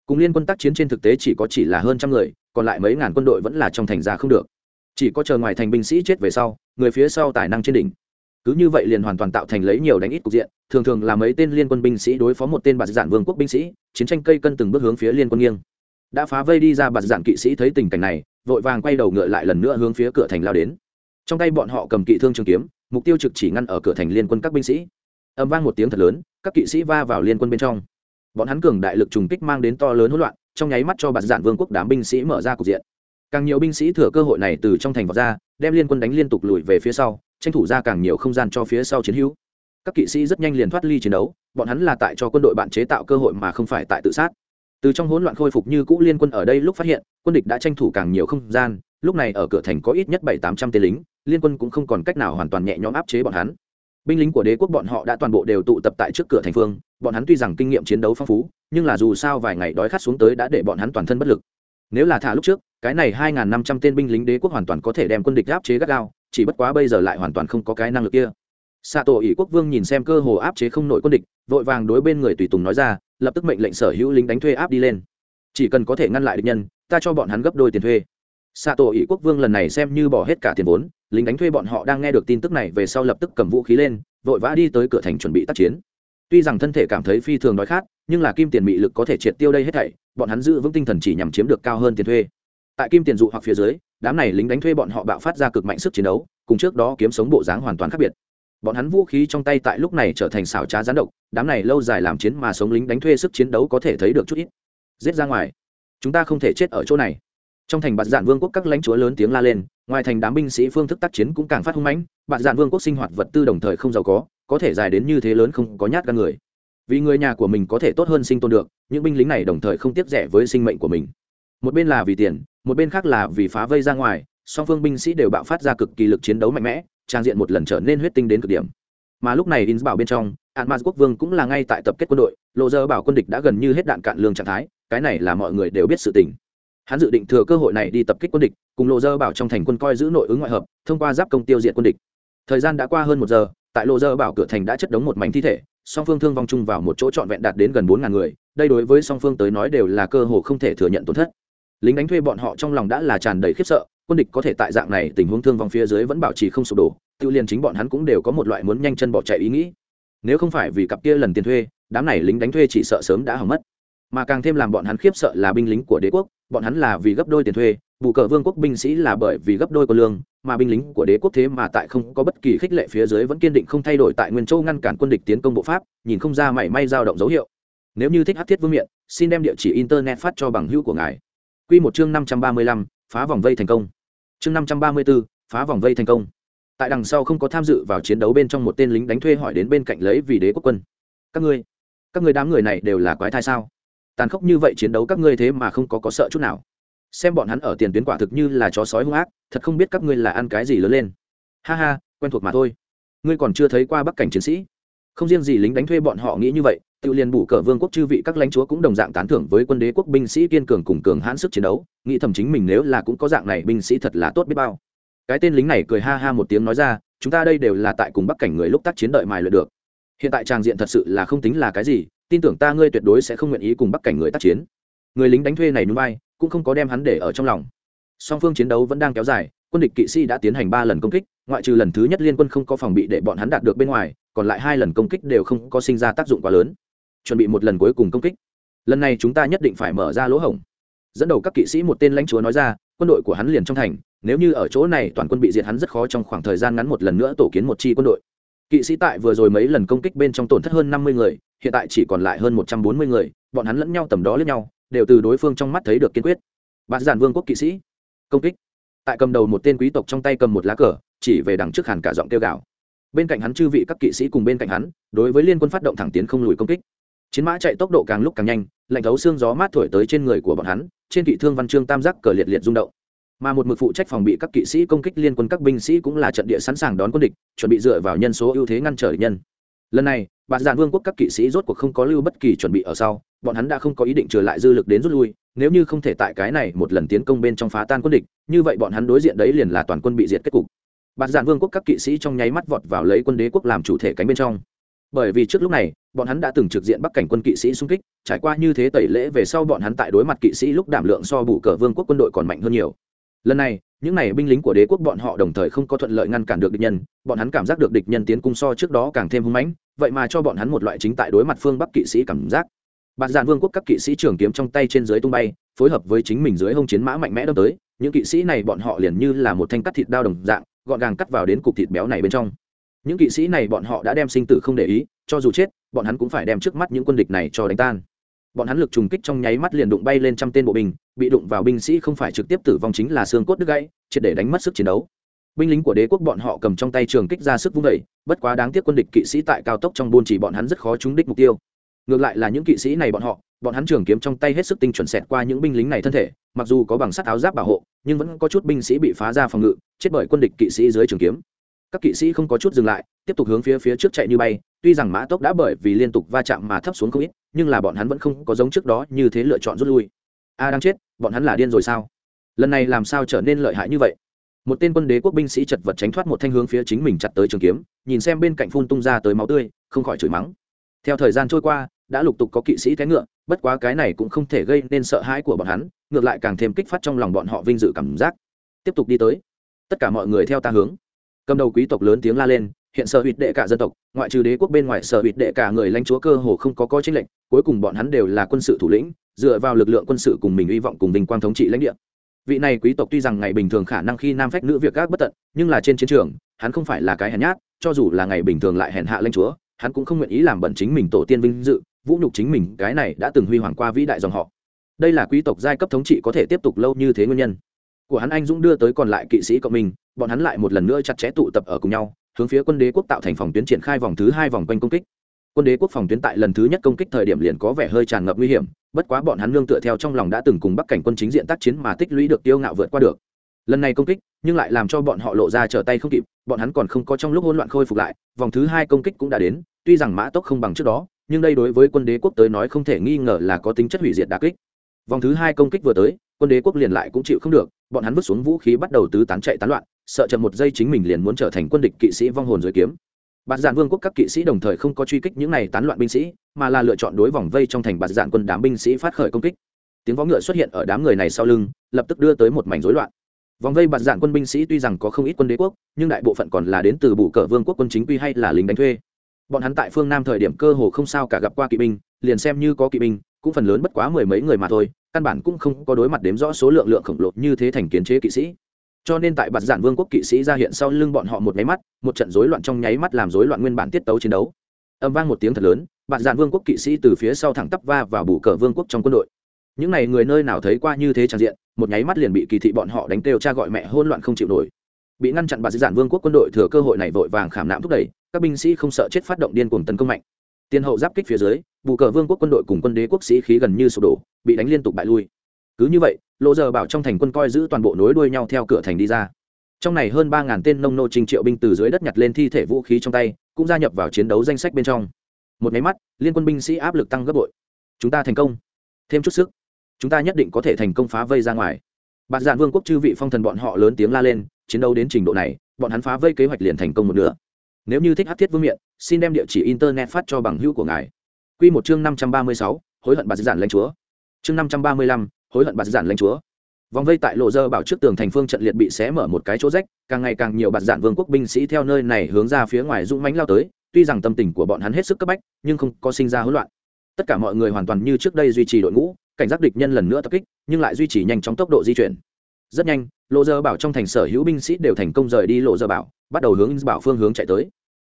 Cùng liên quân tác chiến trên thực tế chỉ có chỉ là hơn trăm người, còn lại mấy ngàn quân đội vẫn là trong thành ra không được chỉ có chờ ngoài thành binh sĩ chết về sau, người phía sau tài năng trên đỉnh. Cứ như vậy liền hoàn toàn tạo thành lấy nhiều đánh ít cục diện, thường thường là mấy tên liên quân binh sĩ đối phó một tên bạt giản vương quốc binh sĩ, chiến tranh cây cân từng bước hướng phía liên quân nghiêng. Đã phá vây đi ra bạt giản kỵ sĩ thấy tình cảnh này, vội vàng quay đầu ngựa lại lần nữa hướng phía cửa thành lao đến. Trong tay bọn họ cầm kỵ thương trường kiếm, mục tiêu trực chỉ ngăn ở cửa thành liên quân các binh sĩ. Âm vang một tiếng thật lớn, các kỵ sĩ va vào liên quân bên trong. Bọn hắn cường đại lực trùng kích mang đến to lớn hỗn loạn, trong nháy mắt cho bạt dạn vương quốc đám binh sĩ mở ra cục diện càng nhiều binh sĩ thừa cơ hội này từ trong thành vào ra, đem liên quân đánh liên tục lùi về phía sau, tranh thủ ra càng nhiều không gian cho phía sau chiến hữu. Các kỵ sĩ rất nhanh liền thoát ly chiến đấu, bọn hắn là tại cho quân đội bạn chế tạo cơ hội mà không phải tại tự sát. Từ trong hỗn loạn khôi phục như cũ liên quân ở đây lúc phát hiện, quân địch đã tranh thủ càng nhiều không gian, lúc này ở cửa thành có ít nhất bảy tám trăm tên lính, liên quân cũng không còn cách nào hoàn toàn nhẹ nhõm áp chế bọn hắn. Binh lính của đế quốc bọn họ đã toàn bộ đều tụ tập tại trước cửa thành phương, bọn hắn tuy rằng kinh nghiệm chiến đấu phong phú, nhưng là dù sao vài ngày đói khát xuống tới đã để bọn hắn toàn thân bất lực nếu là thả lúc trước, cái này hai năm trăm tên binh lính đế quốc hoàn toàn có thể đem quân địch áp chế gắt gao, chỉ bất quá bây giờ lại hoàn toàn không có cái năng lực kia. Xạ tổ ỷ quốc vương nhìn xem cơ hồ áp chế không nội quân địch, vội vàng đối bên người tùy tùng nói ra, lập tức mệnh lệnh sở hữu lính đánh thuê áp đi lên. Chỉ cần có thể ngăn lại địch nhân, ta cho bọn hắn gấp đôi tiền thuê. Xạ tổ ỷ quốc vương lần này xem như bỏ hết cả tiền vốn, lính đánh thuê bọn họ đang nghe được tin tức này về sau lập tức cầm vũ khí lên, vội vã đi tới cửa thành chuẩn bị tác chiến tuy rằng thân thể cảm thấy phi thường đói khát, nhưng là kim tiền mị lực có thể triệt tiêu đây hết thảy, bọn hắn giữ vững tinh thần chỉ nhằm chiếm được cao hơn tiền thuê. Tại kim tiền dụ hoặc phía dưới, đám này lính đánh thuê bọn họ bạo phát ra cực mạnh sức chiến đấu, cùng trước đó kiếm sống bộ dáng hoàn toàn khác biệt. Bọn hắn vũ khí trong tay tại lúc này trở thành xảo trá gián độc, đám này lâu dài làm chiến mà sống lính đánh thuê sức chiến đấu có thể thấy được chút ít. Giết ra ngoài. Chúng ta không thể chết ở chỗ này. Trong thành bạt dạn vương quốc các lãnh chúa lớn tiếng la lên, ngoài thành đám binh sĩ phương thức tác chiến cũng càng phát hung mãnh, bạt dạn vương quốc sinh hoạt vật tư đồng thời không giàu có có thể dài đến như thế lớn không có nhát gan người. Vì người nhà của mình có thể tốt hơn sinh tồn được, những binh lính này đồng thời không tiếc rẻ với sinh mệnh của mình. Một bên là vì tiền, một bên khác là vì phá vây ra ngoài, song phương binh sĩ đều bạo phát ra cực kỳ lực chiến đấu mạnh mẽ, trang diện một lần trở nên huyết tinh đến cực điểm. Mà lúc này in bảo bên trong ạn maz quốc vương cũng là ngay tại tập kết quân đội, lộ dơ bảo quân địch đã gần như hết đạn cạn lương trạng thái, cái này là mọi người đều biết sự tình. Hắn dự định thừa cơ hội này đi tập kích quân địch, cùng lộ dơ bảo trong thành quân coi giữ nội ứng ngoại hợp, thông qua giáp công tiêu diệt quân địch. Thời gian đã qua hơn một giờ tại lộ dơ bảo cửa thành đã chất đống một mảnh thi thể, song phương thương vong chung vào một chỗ trọn vẹn đạt đến gần bốn ngàn người, đây đối với song phương tới nói đều là cơ hội không thể thừa nhận tổn thất. Lính đánh thuê bọn họ trong lòng đã là tràn đầy khiếp sợ, quân địch có thể tại dạng này tình huống thương vong phía dưới vẫn bảo trì không sụp đổ, tự liền chính bọn hắn cũng đều có một loại muốn nhanh chân bỏ chạy ý nghĩ. Nếu không phải vì cặp kia lần tiền thuê, đám này lính đánh thuê chỉ sợ sớm đã hỏng mất. Mà càng thêm làm bọn hắn khiếp sợ là binh lính của đế quốc, bọn hắn là vì gấp đôi tiền thuê bù cờ vương quốc binh sĩ là bởi vì gấp đôi quân lương, mà binh lính của đế quốc thế mà tại không có bất kỳ khích lệ phía dưới vẫn kiên định không thay đổi tại nguyên châu ngăn cản quân địch tiến công bộ pháp, nhìn không ra mảy may dao động dấu hiệu. Nếu như thích hát thiết vương miện, xin đem địa chỉ internet phát cho bằng hữu của ngài. Q một chương năm trăm ba mươi lăm, phá vòng vây thành công. Chương năm trăm ba mươi b ố phá vòng vây thành công. Tại đằng sau không có tham dự vào chiến đấu bên trong một tên lính đánh thuê hỏi đến bên cạnh lấy vì đế quốc quân. Các ngươi các ngươi đám người này đều là quái thai sao? Tàn khốc như vậy chiến đấu các ngươi thế mà không có có sợ chút nào xem bọn hắn ở tiền tuyến quả thực như là chó sói hung ác, thật không biết các ngươi là ăn cái gì lớn lên. Ha ha, quen thuộc mà thôi. Ngươi còn chưa thấy qua bắc cảnh chiến sĩ. Không riêng gì lính đánh thuê bọn họ nghĩ như vậy tự liền bù cờ vương quốc chư vị các lãnh chúa cũng đồng dạng tán thưởng với quân đế quốc binh sĩ kiên cường cùng cường hãn sức chiến đấu, nghĩ thầm chính mình nếu là cũng có dạng này binh sĩ thật là tốt biết bao. Cái tên lính này cười ha ha một tiếng nói ra, chúng ta đây đều là tại cùng bắc cảnh người lúc tác chiến đợi mài luyện được. Hiện tại tràng diện thật sự là không tính là cái gì, tin tưởng ta ngươi tuyệt đối sẽ không nguyện ý cùng bắc cảnh người tác chiến. Người lính đánh thuê này núi bay cũng không có đem hắn để ở trong lòng. Song phương chiến đấu vẫn đang kéo dài, quân địch kỵ sĩ đã tiến hành ba lần công kích, ngoại trừ lần thứ nhất liên quân không có phòng bị để bọn hắn đạt được bên ngoài, còn lại hai lần công kích đều không có sinh ra tác dụng quá lớn. Chuẩn bị một lần cuối cùng công kích. Lần này chúng ta nhất định phải mở ra lỗ hổng. Dẫn đầu các kỵ sĩ một tên lãnh chúa nói ra, quân đội của hắn liền trong thành, nếu như ở chỗ này toàn quân bị diệt hắn rất khó trong khoảng thời gian ngắn một lần nữa tổ kiến một chi quân đội. Kỵ sĩ tại vừa rồi mấy lần công kích bên trong tổn thất hơn năm mươi người, hiện tại chỉ còn lại hơn một trăm bốn mươi người, bọn hắn lẫn nhau tầm đó lẫn nhau đều từ đối phương trong mắt thấy được kiên quyết. Bạn giản vương quốc kỵ sĩ, công kích. Tại cầm đầu một tên quý tộc trong tay cầm một lá cờ, chỉ về đằng trước hàn cả giọng kêu gào. Bên cạnh hắn chư vị các kỵ sĩ cùng bên cạnh hắn, đối với liên quân phát động thẳng tiến không lùi công kích. Chiến mã chạy tốc độ càng lúc càng nhanh, lạnh thấu xương gió mát thổi tới trên người của bọn hắn, trên kỵ thương văn chương tam giác cờ liệt liệt rung động. Mà một mực phụ trách phòng bị các kỵ sĩ công kích liên quân các binh sĩ cũng là trận địa sẵn sàng đón quân địch, chuẩn bị dựa vào nhân số ưu thế ngăn trở địch nhân lần này bạn dạ giản vương quốc các kỵ sĩ rốt cuộc không có lưu bất kỳ chuẩn bị ở sau, bọn hắn đã không có ý định trở lại dư lực đến rút lui, nếu như không thể tại cái này một lần tiến công bên trong phá tan quân địch, như vậy bọn hắn đối diện đấy liền là toàn quân bị diệt kết cục. Bạn dạ giản vương quốc các kỵ sĩ trong nháy mắt vọt vào lấy quân đế quốc làm chủ thể cánh bên trong. Bởi vì trước lúc này, bọn hắn đã từng trực diện bắc cảnh quân kỵ sĩ xung kích, trải qua như thế tẩy lễ về sau bọn hắn tại đối mặt kỵ sĩ lúc đảm lượng so bù cờ vương quốc quân đội còn mạnh hơn nhiều lần này, những n à y binh lính của đế quốc bọn họ đồng thời không có thuận lợi ngăn cản được địch nhân, bọn hắn cảm giác được địch nhân tiến cung so trước đó càng thêm hưng mãnh, vậy mà cho bọn hắn một loại chính tại đối mặt phương bắc kỵ sĩ cảm giác. Bạt giản vương quốc các kỵ sĩ trường kiếm trong tay trên dưới tung bay, phối hợp với chính mình dưới hông chiến mã mạnh mẽ đâm tới, những kỵ sĩ này bọn họ liền như là một thanh cắt thịt đao đồng dạng, gọn gàng cắt vào đến cục thịt béo này bên trong. Những kỵ sĩ này bọn họ đã đem sinh tử không để ý, cho dù chết, bọn hắn cũng phải đem trước mắt những quân địch này cho đánh tan bọn hắn lực trùng kích trong nháy mắt liền đụng bay lên trăm tên bộ binh, bị đụng vào binh sĩ không phải trực tiếp tử vong chính là xương cốt đứt gãy, triệt để đánh mất sức chiến đấu. Binh lính của đế quốc bọn họ cầm trong tay trường kích ra sức vung vẩy bất quá đáng tiếc quân địch kỵ sĩ tại cao tốc trong buôn chỉ bọn hắn rất khó trúng đích mục tiêu. Ngược lại là những kỵ sĩ này bọn họ, bọn hắn trường kiếm trong tay hết sức tinh chuẩn xẹt qua những binh lính này thân thể, mặc dù có bằng sắt áo giáp bảo hộ, nhưng vẫn có chút binh sĩ bị phá ra phòng ngự, chết bởi quân địch kỵ sĩ dưới trường kiếm. Các kỵ sĩ không có chút dừng lại, tiếp tục hướng phía phía trước chạy như bay, tuy rằng mã tốc đã bởi vì liên tục va chạm mà thấp xuống không ít nhưng là bọn hắn vẫn không có giống trước đó như thế lựa chọn rút lui. À, A đang chết, bọn hắn là điên rồi sao? Lần này làm sao trở nên lợi hại như vậy? Một tên quân đế quốc binh sĩ chật vật tránh thoát một thanh hướng phía chính mình chặt tới trường kiếm, nhìn xem bên cạnh phun tung ra tới máu tươi, không khỏi chửi mắng. Theo thời gian trôi qua, đã lục tục có kỵ sĩ té ngựa, bất quá cái này cũng không thể gây nên sợ hãi của bọn hắn, ngược lại càng thêm kích phát trong lòng bọn họ vinh dự cảm giác. Tiếp tục đi tới. Tất cả mọi người theo ta hướng. Cầm đầu quý tộc lớn tiếng la lên hiện sở hụt đệ cả dân tộc ngoại trừ đế quốc bên ngoài sở hụt đệ cả người lãnh chúa cơ hồ không có coi chính lệnh cuối cùng bọn hắn đều là quân sự thủ lĩnh dựa vào lực lượng quân sự cùng mình hy vọng cùng bình quang thống trị lãnh địa. Vị này quý tộc tuy rằng ngày bình thường khả năng khi nam phách nữ việc các bất tận nhưng là trên chiến trường hắn không phải là cái hèn nhát cho dù là ngày bình thường lại hèn hạ lãnh chúa hắn cũng không nguyện ý làm bẩn chính mình tổ tiên vinh dự vũ nhục chính mình cái này đã từng huy hoàng qua vĩ đại dòng họ. Đây là quý tộc giai cấp thống trị có thể tiếp tục lâu như thế nguyên nhân. Của hắn anh dũng đưa tới còn lại kỵ sĩ cộng mình, bọn hắn lại một lần nữa chặt chẽ tụ tập ở cùng nhau hướng phía quân đế quốc tạo thành phòng tuyến triển khai vòng thứ hai vòng quanh công kích. Quân đế quốc phòng tuyến tại lần thứ nhất công kích thời điểm liền có vẻ hơi tràn ngập nguy hiểm, bất quá bọn hắn nương tựa theo trong lòng đã từng cùng bắc cảnh quân chính diện tác chiến mà tích lũy được tiêu ngạo vượt qua được. Lần này công kích, nhưng lại làm cho bọn họ lộ ra trở tay không kịp, bọn hắn còn không có trong lúc hỗn loạn khôi phục lại, vòng thứ hai công kích cũng đã đến, tuy rằng mã tốc không bằng trước đó, nhưng đây đối với quân đế quốc tới nói không thể nghi ngờ là có tính chất hủy diệt đà kích. Vòng thứ hai công kích vừa tới, quân đế quốc liền lại cũng chịu không được, bọn hắn vứt xuống vũ khí bắt đầu tứ tán chạy tán loạn sợ chậm một giây chính mình liền muốn trở thành quân địch kỵ sĩ vong hồn dưới kiếm. Bạt dạn vương quốc các kỵ sĩ đồng thời không có truy kích những này tán loạn binh sĩ, mà là lựa chọn đối vòng vây trong thành bạt dạn quân đám binh sĩ phát khởi công kích. Tiếng võ ngựa xuất hiện ở đám người này sau lưng, lập tức đưa tới một mảnh rối loạn. Vòng vây bạt dạn quân binh sĩ tuy rằng có không ít quân đế quốc, nhưng đại bộ phận còn là đến từ bộ cờ vương quốc quân chính quy hay là lính đánh thuê. Bọn hắn tại phương nam thời điểm cơ hồ không sao cả gặp qua kỵ binh, liền xem như có kỵ binh, cũng phần lớn bất quá mười mấy người mà thôi, căn bản cũng không có đối mặt đếm rõ số lượng lượng khổng lồ như thế thành kiến chế kỵ sĩ cho nên tại bạt giản vương quốc kỵ sĩ ra hiện sau lưng bọn họ một nháy mắt, một trận rối loạn trong nháy mắt làm rối loạn nguyên bản tiết tấu chiến đấu. Âm vang một tiếng thật lớn, bạt giản vương quốc kỵ sĩ từ phía sau thẳng tắp va vào bù cờ vương quốc trong quân đội. Những n à y người nơi nào thấy qua như thế tràn diện, một nháy mắt liền bị kỳ thị bọn họ đánh kêu cha gọi mẹ hôn loạn không chịu nổi. Bị ngăn chặn bạt giản vương quốc quân đội thừa cơ hội này vội vàng khảm nạm thúc đẩy, các binh sĩ không sợ chết phát động điên cuồng tấn công mạnh. Tiên hậu giáp kích phía dưới, bù cờ vương quốc quân đội cùng quân đế quốc sĩ khí gần như sụp đổ, bị đánh liên tục bại lui cứ như vậy lộ giờ bảo trong thành quân coi giữ toàn bộ nối đuôi nhau theo cửa thành đi ra. Trong này hơn ba ngàn tên nông nô trình triệu binh từ dưới đất nhặt lên thi thể vũ khí trong tay, cũng gia nhập vào chiến đấu danh sách bên trong. Một máy mắt, liên quân binh sĩ áp lực tăng gấp bội. Chúng ta thành công. Thêm chút sức. Chúng ta nhất định có thể thành công phá vây ra ngoài. Bạn dạn vương quốc chư vị phong thần bọn họ lớn tiếng la lên, chiến đấu đến trình độ này, bọn hắn phá vây kế hoạch liền thành công một nửa. Nếu như thích hát thiết vương miện, xin đem địa chỉ internet phát cho bằng hữu của ngài. Q một chương năm trăm ba mươi sáu, hối hận bà giản lãnh chúa. Chương năm trăm ba mươi lăm hối hận bạt giản lãnh chúa. Vòng vây tại lộ dơ bảo trước tường thành phương trận liệt bị xé mở một cái chỗ rách, càng ngày càng nhiều bạt giản vương quốc binh sĩ theo nơi này hướng ra phía ngoài dũng mánh lao tới, tuy rằng tâm tình của bọn hắn hết sức cấp bách, nhưng không có sinh ra hỗn loạn. Tất cả mọi người hoàn toàn như trước đây duy trì đội ngũ, cảnh giác địch nhân lần nữa tập kích, nhưng lại duy trì nhanh chóng tốc độ di chuyển. Rất nhanh, lộ dơ bảo trong thành sở hữu binh sĩ đều thành công rời đi lộ dơ bảo, bắt đầu hướng bảo phương hướng chạy tới.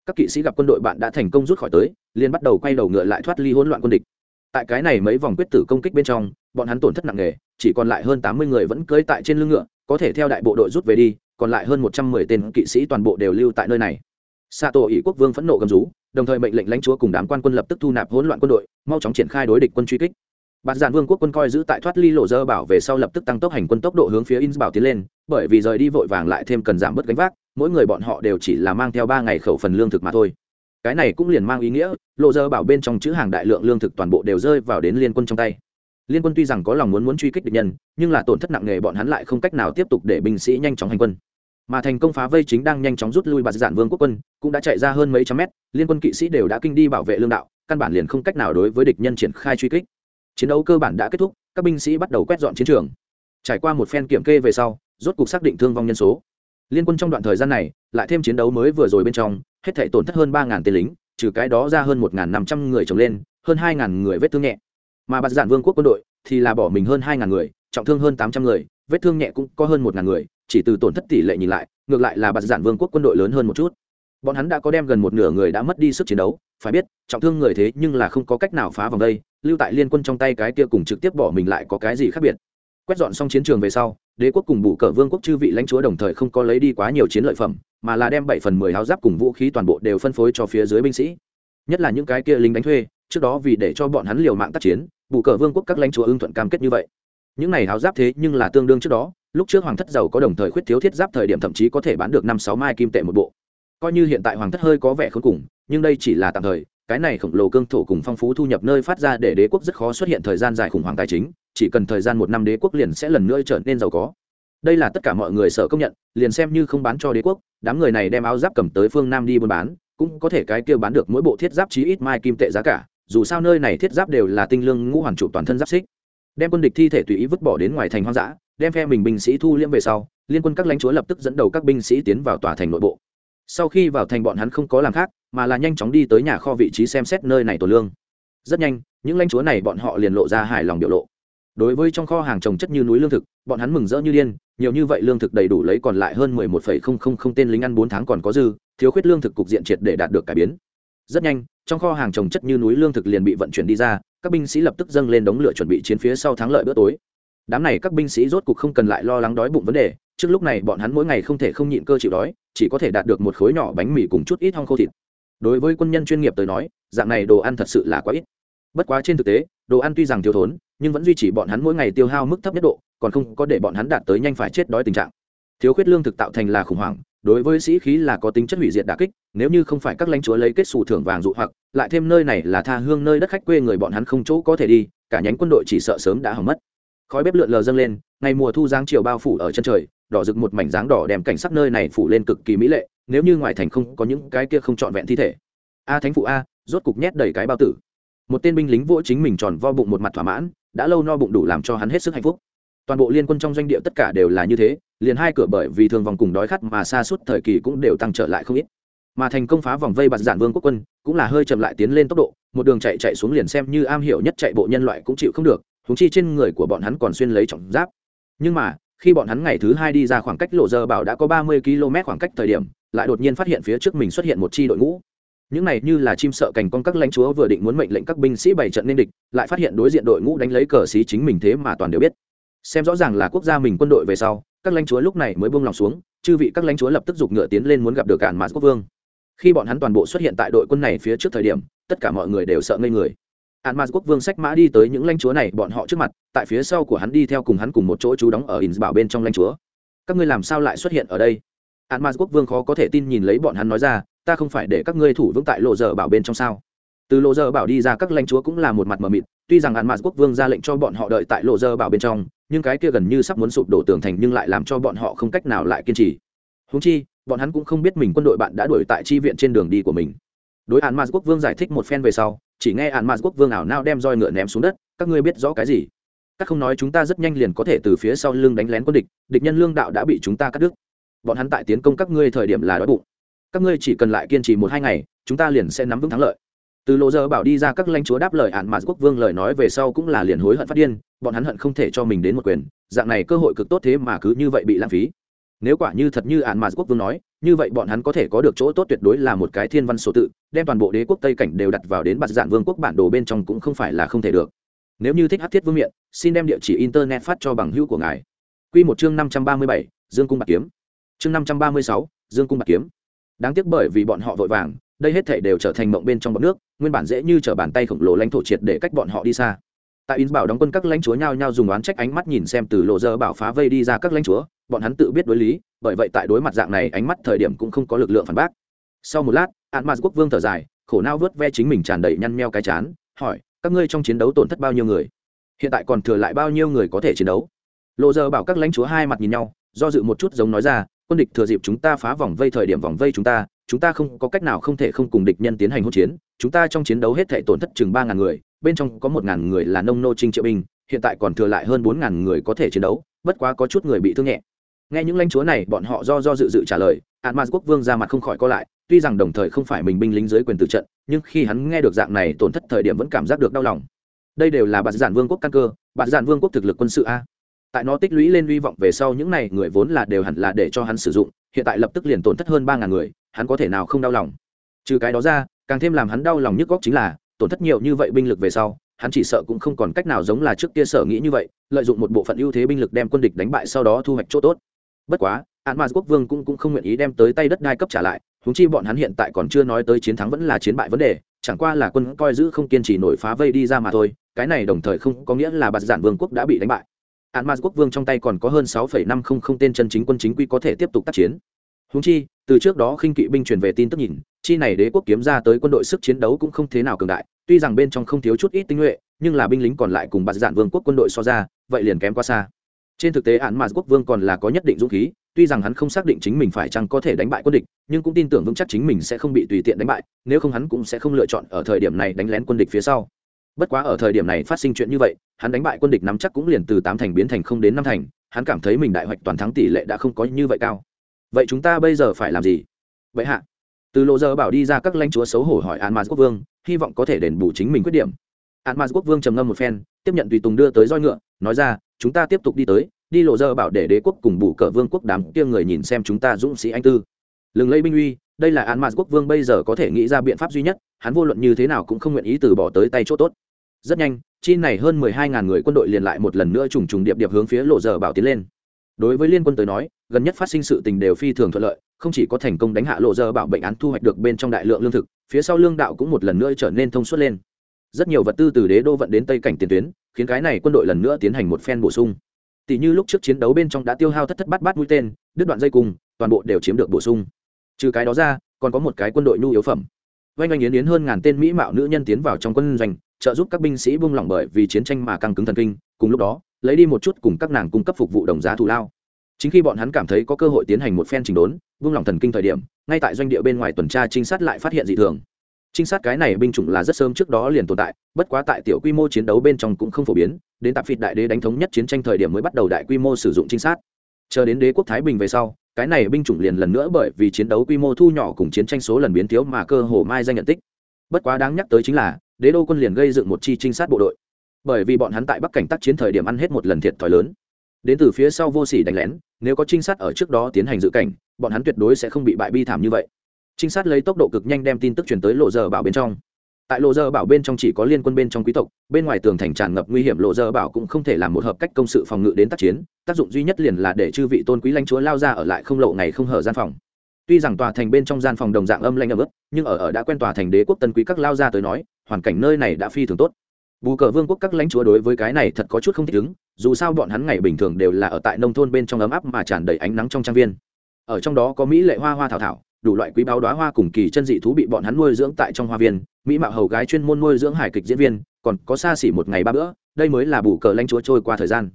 Các kỵ sĩ gặp quân đội bạn đã thành công rút khỏi tới, liền bắt đầu quay đầu ngựa lại thoát ly hỗn loạn quân địch tại cái này mấy vòng quyết tử công kích bên trong bọn hắn tổn thất nặng nề chỉ còn lại hơn tám mươi người vẫn cưỡi tại trên lưng ngựa có thể theo đại bộ đội rút về đi còn lại hơn một trăm mười tên kỵ sĩ toàn bộ đều lưu tại nơi này Sa tổ ỷ quốc vương phẫn nộ gầm rú đồng thời mệnh lệnh lãnh chúa cùng đám quan quân lập tức thu nạp hỗn loạn quân đội mau chóng triển khai đối địch quân truy kích Bạt Giản Vương quốc quân coi giữ tại thoát ly lộ dơ bảo về sau lập tức tăng tốc hành quân tốc độ hướng phía in bảo tiến lên, bởi vì rời đi vội vàng lại thêm cần giảm bớt gánh vác, mỗi người bọn họ đều chỉ là mang theo ba ngày khẩu phần lương thực mà thôi. Cái này cũng liền mang ý nghĩa, lộ dơ bảo bên trong chữ hàng đại lượng lương thực toàn bộ đều rơi vào đến liên quân trong tay. Liên quân tuy rằng có lòng muốn muốn truy kích địch nhân, nhưng là tổn thất nặng nề bọn hắn lại không cách nào tiếp tục để binh sĩ nhanh chóng hành quân. Mà thành công phá vây chính đang nhanh chóng rút lui Bạt Giản Vương quốc quân, cũng đã chạy ra hơn mấy trăm mét, liên quân kỵ sĩ đều đã kinh đi bảo vệ lương đạo, căn bản liền không cách nào đối với địch nhân triển khai truy kích chiến đấu cơ bản đã kết thúc các binh sĩ bắt đầu quét dọn chiến trường trải qua một phen kiểm kê về sau rốt cuộc xác định thương vong nhân số liên quân trong đoạn thời gian này lại thêm chiến đấu mới vừa rồi bên trong hết thể tổn thất hơn ba tên lính, trừ cái đó ra hơn một năm trăm người trồng lên, hơn hai người vết thương nhẹ. Mà bạt giản vương quốc quân đội thì là bỏ mình hơn hai người, trọng thương hơn tám trăm người, vết thương nhẹ cũng có hơn một ngàn người, chỉ từ tổn thất tỷ lệ nhìn lại, ngược lại là bạt giản vương quốc quân đội lớn hơn một chút. Bọn hắn đã có đem gần một nửa người đã mất đi sức chiến đấu, phải biết, trọng thương người thế nhưng là không có cách nào phá vòng đây, lưu tại liên quân trong tay cái kia cùng trực tiếp bỏ mình lại có cái gì khác biệt quét dọn xong chiến trường về sau, đế quốc cùng bù cờ vương quốc chư vị lãnh chúa đồng thời không có lấy đi quá nhiều chiến lợi phẩm, mà là đem bảy phần mười áo giáp cùng vũ khí toàn bộ đều phân phối cho phía dưới binh sĩ. Nhất là những cái kia lính đánh thuê, trước đó vì để cho bọn hắn liều mạng tác chiến, bù cờ vương quốc các lãnh chúa ưng thuận cam kết như vậy. Những này áo giáp thế nhưng là tương đương trước đó, lúc trước hoàng thất giàu có đồng thời khuyết thiếu thiết giáp thời điểm thậm chí có thể bán được năm sáu mai kim tệ một bộ. Coi như hiện tại hoàng thất hơi có vẻ khốn cùng, nhưng đây chỉ là tạm thời, cái này khổng lồ cương thổ cùng phong phú thu nhập nơi phát ra để đế quốc rất khó xuất hiện thời gian dài khủng hoảng tài chính chỉ cần thời gian một năm đế quốc liền sẽ lần nữa trở nên giàu có. Đây là tất cả mọi người sợ công nhận, liền xem như không bán cho đế quốc, đám người này đem áo giáp cầm tới phương nam đi buôn bán, cũng có thể cái kia bán được mỗi bộ thiết giáp chí ít mai kim tệ giá cả, dù sao nơi này thiết giáp đều là tinh lương ngũ hoàn trụ toàn thân giáp xích. Đem quân địch thi thể tùy ý vứt bỏ đến ngoài thành hoang dã, đem phe mình binh sĩ thu liễm về sau, liên quân các lãnh chúa lập tức dẫn đầu các binh sĩ tiến vào tòa thành nội bộ. Sau khi vào thành bọn hắn không có làm khác, mà là nhanh chóng đi tới nhà kho vị trí xem xét nơi này tổ lương. Rất nhanh, những lãnh chúa này bọn họ liền lộ ra hài lòng biểu lộ đối với trong kho hàng trồng chất như núi lương thực, bọn hắn mừng rỡ như điên, nhiều như vậy lương thực đầy đủ lấy còn lại hơn mười một phẩy không không không tên lính ăn bốn tháng còn có dư, thiếu khuyết lương thực cục diện triệt để đạt được cải biến. Rất nhanh, trong kho hàng trồng chất như núi lương thực liền bị vận chuyển đi ra, các binh sĩ lập tức dâng lên đống lửa chuẩn bị chiến phía sau thắng lợi bữa tối. Đám này các binh sĩ rốt cục không cần lại lo lắng đói bụng vấn đề, trước lúc này bọn hắn mỗi ngày không thể không nhịn cơ chịu đói, chỉ có thể đạt được một khối nhỏ bánh mì cùng chút ít hong khô thịt. Đối với quân nhân chuyên nghiệp tới nói, dạng này đồ ăn thật sự là quá ít bất quá trên thực tế, đồ ăn tuy rằng thiếu thốn, nhưng vẫn duy trì bọn hắn mỗi ngày tiêu hao mức thấp nhất độ, còn không có để bọn hắn đạt tới nhanh phải chết đói tình trạng. Thiếu khuyết lương thực tạo thành là khủng hoảng, đối với sĩ khí là có tính chất hủy diệt đà kích, nếu như không phải các lãnh chúa lấy kết xù thưởng vàng dụ hoặc, lại thêm nơi này là tha hương nơi đất khách quê người bọn hắn không chỗ có thể đi, cả nhánh quân đội chỉ sợ sớm đã hỏng mất. Khói bếp lượn lờ dâng lên, ngày mùa thu giáng chiều bao phủ ở chân trời, đỏ rực một mảnh dáng đỏ đem cảnh sắc nơi này phủ lên cực kỳ mỹ lệ, nếu như ngoài thành không có những cái kia không trọn vẹn thi thể. A thánh phụ a, rốt cục nhét đầy cái bao tử một tên binh lính vỗ chính mình tròn vo bụng một mặt thỏa mãn, đã lâu no bụng đủ làm cho hắn hết sức hạnh phúc. Toàn bộ liên quân trong doanh địa tất cả đều là như thế, liền hai cửa bởi vì thường vòng cùng đói khát mà xa suốt thời kỳ cũng đều tăng trở lại không ít. Mà thành công phá vòng vây bạt giản vương quốc quân, cũng là hơi chậm lại tiến lên tốc độ, một đường chạy chạy xuống liền xem như am hiểu nhất chạy bộ nhân loại cũng chịu không được húng chi trên người của bọn hắn còn xuyên lấy trọng giáp. Nhưng mà, khi bọn hắn ngày thứ hai đi ra khoảng cách lộ giờ bảo đã có ba mươi km khoảng cách thời điểm, lại đột nhiên phát hiện phía trước mình xuất hiện một chi đội ngũ những này như là chim sợ cành con các lãnh chúa vừa định muốn mệnh lệnh các binh sĩ bày trận nên địch, lại phát hiện đối diện đội ngũ đánh lấy cờ xí chính mình thế mà toàn đều biết. Xem rõ ràng là quốc gia mình quân đội về sau, các lãnh chúa lúc này mới buông lòng xuống, chư vị các lãnh chúa lập tức giục ngựa tiến lên muốn gặp được cản mạt quốc vương. Khi bọn hắn toàn bộ xuất hiện tại đội quân này phía trước thời điểm, tất cả mọi người đều sợ ngây người. Hạn mạt quốc vương sách mã đi tới những lãnh chúa này bọn họ trước mặt, tại phía sau của hắn đi theo cùng hắn cùng một chỗ chú đóng ở in bảo bên trong lãnh chúa. Các ngươi làm sao lại xuất hiện ở đây? Hạn mạt quốc vương khó có thể tin nhìn lấy bọn hắn nói ra ta không phải để các ngươi thủ vững tại lộ giờ bảo bên trong sao? Từ lộ giờ bảo đi ra, các lãnh chúa cũng là một mặt mờ mịt, tuy rằng hạn mạt quốc vương ra lệnh cho bọn họ đợi tại lộ giờ bảo bên trong, nhưng cái kia gần như sắp muốn sụp đổ tường thành nhưng lại làm cho bọn họ không cách nào lại kiên trì. Húng chi, bọn hắn cũng không biết mình quân đội bạn đã đuổi tại chi viện trên đường đi của mình. Đối hạn mạt quốc vương giải thích một phen về sau, chỉ nghe hạn mạt quốc vương ảo nao đem roi ngựa ném xuống đất, các ngươi biết rõ cái gì? Các không nói chúng ta rất nhanh liền có thể từ phía sau lưng đánh lén quân địch địch nhân lương đạo đã bị chúng ta cắt đứt. Bọn hắn tại tiến công các ngươi thời điểm là đói bụng các ngươi chỉ cần lại kiên trì một hai ngày, chúng ta liền sẽ nắm vững thắng lợi. Từ lộ giờ bảo đi ra các lãnh chúa đáp lời ạn mà quốc vương lời nói về sau cũng là liền hối hận phát điên, bọn hắn hận không thể cho mình đến một quyền, dạng này cơ hội cực tốt thế mà cứ như vậy bị lãng phí. Nếu quả như thật như ạn mà quốc vương nói, như vậy bọn hắn có thể có được chỗ tốt tuyệt đối là một cái thiên văn số tự, đem toàn bộ đế quốc tây cảnh đều đặt vào đến bạt dạng vương quốc bản đồ bên trong cũng không phải là không thể được. Nếu như thích hát thiết vương miện, xin đem địa chỉ internet phát cho bằng hữu của ngài. Q một chương năm trăm ba mươi bảy, dương cung bạc kiếm. Chương năm trăm ba mươi sáu, dương cung bạc kiếm đáng tiếc bởi vì bọn họ vội vàng, đây hết thể đều trở thành mộng bên trong bọn nước, nguyên bản dễ như t r ở bàn tay khổng lồ lãnh thổ triệt để cách bọn họ đi xa. Tại in bảo đóng quân các lãnh chúa nhao nhao dùng oán trách ánh mắt nhìn xem từ lộ dơ bảo phá vây đi ra các lãnh chúa, bọn hắn tự biết đối lý, bởi vậy tại đối mặt dạng này ánh mắt thời điểm cũng không có lực lượng phản bác. Sau một lát hạn mạt quốc vương thở dài, khổ nao vớt ve chính mình tràn đầy nhăn meo cái chán, hỏi, các ngươi trong chiến đấu tổn thất bao nhiêu người? Hiện tại còn thừa lại bao nhiêu người có thể chiến đấu? Lộ dơ bảo các lãnh chúa hai mặt nhìn nhau, do dự một chút giống nói ra quân địch thừa dịp chúng ta phá vòng vây thời điểm vòng vây chúng ta chúng ta không có cách nào không thể không cùng địch nhân tiến hành hỗn chiến. Chúng ta trong chiến đấu hết thể tổn thất chừng ba ngàn người, bên trong có một ngàn người là nông nô trinh triệu binh, hiện tại còn thừa lại hơn bốn ngàn người có thể chiến đấu, bất quá có chút người bị thương nhẹ. Nghe những lãnh chúa này, bọn họ do do dự dự trả lời hạn mạt quốc vương ra mặt không khỏi co lại, tuy rằng đồng thời không phải mình binh lính dưới quyền tử trận, nhưng khi hắn nghe được dạng này tổn thất thời điểm vẫn cảm giác được đau lòng. Đây đều là bạt giản vương quốc căn cơ, bạt giản vương quốc thực lực quân sự a tại nó tích lũy lên hy vọng về sau những này người vốn là đều hẳn là để cho hắn sử dụng hiện tại lập tức liền tổn thất hơn ba ngàn người hắn có thể nào không đau lòng? Trừ cái đó ra càng thêm làm hắn đau lòng nhức góc chính là tổn thất nhiều như vậy binh lực về sau hắn chỉ sợ cũng không còn cách nào giống là trước kia sở nghĩ như vậy lợi dụng một bộ phận ưu thế binh lực đem quân địch đánh bại sau đó thu hoạch chỗ tốt. Bất quá an mars quốc vương cũng, cũng không nguyện ý đem tới tay đất đai cấp trả lại húng chi bọn hắn hiện tại còn chưa nói tới chiến thắng vẫn là chiến bại vấn đề chẳng qua là quân coi giữ không kiên trì nổi phá vây đi ra mà thôi cái này đồng thời không có nghĩa là bạt giản vương quốc đã bị đánh bại an maz quốc vương trong tay còn có hơn sáu năm không không tên chân chính quân chính quy có thể tiếp tục tác chiến. Húng chi, từ trước đó khinh kỵ binh truyền về tin tức nhìn, chi này đế quốc kiếm ra tới quân đội sức chiến đấu cũng không thế nào cường đại, tuy rằng bên trong không thiếu chút ít tinh nhuệ, nhưng là binh lính còn lại cùng bạt dạn vương quốc quân đội so ra, vậy liền kém quá xa. Trên thực tế án mà quốc vương còn là có nhất định dũng khí, tuy rằng hắn không xác định chính mình phải chăng có thể đánh bại quân địch, nhưng cũng tin tưởng vững chắc chính mình sẽ không bị tùy tiện đánh bại, nếu không hắn cũng sẽ không lựa chọn ở thời điểm này đánh lén quân địch phía sau bất quá ở thời điểm này phát sinh chuyện như vậy, hắn đánh bại quân địch nắm chắc cũng liền từ tám thành biến thành không đến năm thành, hắn cảm thấy mình đại hoạch toàn thắng tỷ lệ đã không có như vậy cao. Vậy chúng ta bây giờ phải làm gì? Vậy hạ. Từ lộ giờ bảo đi ra các lãnh chúa xấu hổ hỏi an maz quốc vương, hy vọng có thể đền bù chính mình khuyết điểm. An maz quốc vương trầm ngâm một phen, tiếp nhận tùy tùng đưa tới roi ngựa, nói ra, chúng ta tiếp tục đi tới. Đi lộ giờ bảo để đế quốc cùng bù cờ vương quốc đám kia người nhìn xem chúng ta dũng sĩ anh tư. Lừng lấy binh uy, đây là an maz quốc vương bây giờ có thể nghĩ ra biện pháp duy nhất, hắn vô luận như thế nào cũng không nguyện ý từ bỏ tới tay chỗ tốt rất nhanh, chi này hơn mười hai ngàn người quân đội liền lại một lần nữa trùng trùng điệp điệp hướng phía lộ giờ bảo tiến lên. Đối với liên quân tới nói, gần nhất phát sinh sự tình đều phi thường thuận lợi, không chỉ có thành công đánh hạ lộ giờ bảo bệnh án thu hoạch được bên trong đại lượng lương thực, phía sau lương đạo cũng một lần nữa trở nên thông suốt lên. Rất nhiều vật tư từ đế đô vận đến tây cảnh tiền tuyến, khiến cái này quân đội lần nữa tiến hành một phen bổ sung. Tỷ như lúc trước chiến đấu bên trong đã tiêu hao thất thất bát bát mũi tên, đứt đoạn dây cùng toàn bộ đều chiếm được bổ sung. Trừ cái đó ra, còn có một cái quân đội nhu yếu phẩm. Oanh oanh yến yến hơn ngàn tên mỹ mạo nữ nhân tiến vào trong quân doanh trợ giúp các binh sĩ buông lỏng bởi vì chiến tranh mà căng cứng thần kinh, cùng lúc đó, lấy đi một chút cùng các nàng cung cấp phục vụ đồng giá thù lao. Chính khi bọn hắn cảm thấy có cơ hội tiến hành một phen trình đốn, buông lòng thần kinh thời điểm, ngay tại doanh địa bên ngoài tuần tra trinh sát lại phát hiện dị thường. Trinh sát cái này binh chủng là rất sớm trước đó liền tồn tại, bất quá tại tiểu quy mô chiến đấu bên trong cũng không phổ biến, đến tạp phịt đại đế đánh thống nhất chiến tranh thời điểm mới bắt đầu đại quy mô sử dụng trinh sát. Chờ đến đế quốc thái bình về sau, cái này binh chủng liền lần nữa bởi vì chiến đấu quy mô thu nhỏ cùng chiến tranh số lần biến thiếu mà cơ hồ mai danh nhận tích. Bất quá đáng nhắc tới chính là đế đô quân liền gây dựng một chi trinh sát bộ đội. Bởi vì bọn hắn tại bắc cảnh tác chiến thời điểm ăn hết một lần thiệt thòi lớn. Đến từ phía sau vô sỉ đánh lén, nếu có trinh sát ở trước đó tiến hành dự cảnh, bọn hắn tuyệt đối sẽ không bị bại bi thảm như vậy. Trinh sát lấy tốc độ cực nhanh đem tin tức truyền tới lộ giờ bảo bên trong. Tại lộ giờ bảo bên trong chỉ có liên quân bên trong quý tộc, bên ngoài tường thành tràn ngập nguy hiểm lộ giờ bảo cũng không thể làm một hợp cách công sự phòng ngự đến tác chiến, tác dụng duy nhất liền là để chư vị tôn quý lãnh chúa lao ra ở lại không lộ ngày không hở gian phòng. Tuy rằng tòa thành bên trong gian phòng đồng dạng âm lanh ấm ức nhưng ở ở đã quen tòa thành đế quốc tân quý các lao ra tới nói hoàn cảnh nơi này đã phi thường tốt. Bù cờ vương quốc các lãnh chúa đối với cái này thật có chút không thích ứng, dù sao bọn hắn ngày bình thường đều là ở tại nông thôn bên trong ấm áp mà tràn đầy ánh nắng trong trang viên. Ở trong đó có mỹ lệ hoa hoa thảo thảo, đủ loại quý báo đoá hoa cùng kỳ chân dị thú bị bọn hắn nuôi dưỡng tại trong hoa viên, mỹ mạo hầu gái chuyên môn nuôi dưỡng hài kịch diễn viên, còn có xa xỉ một ngày ba bữa, đây mới là bù cờ lãnh chúa trôi qua thời gian.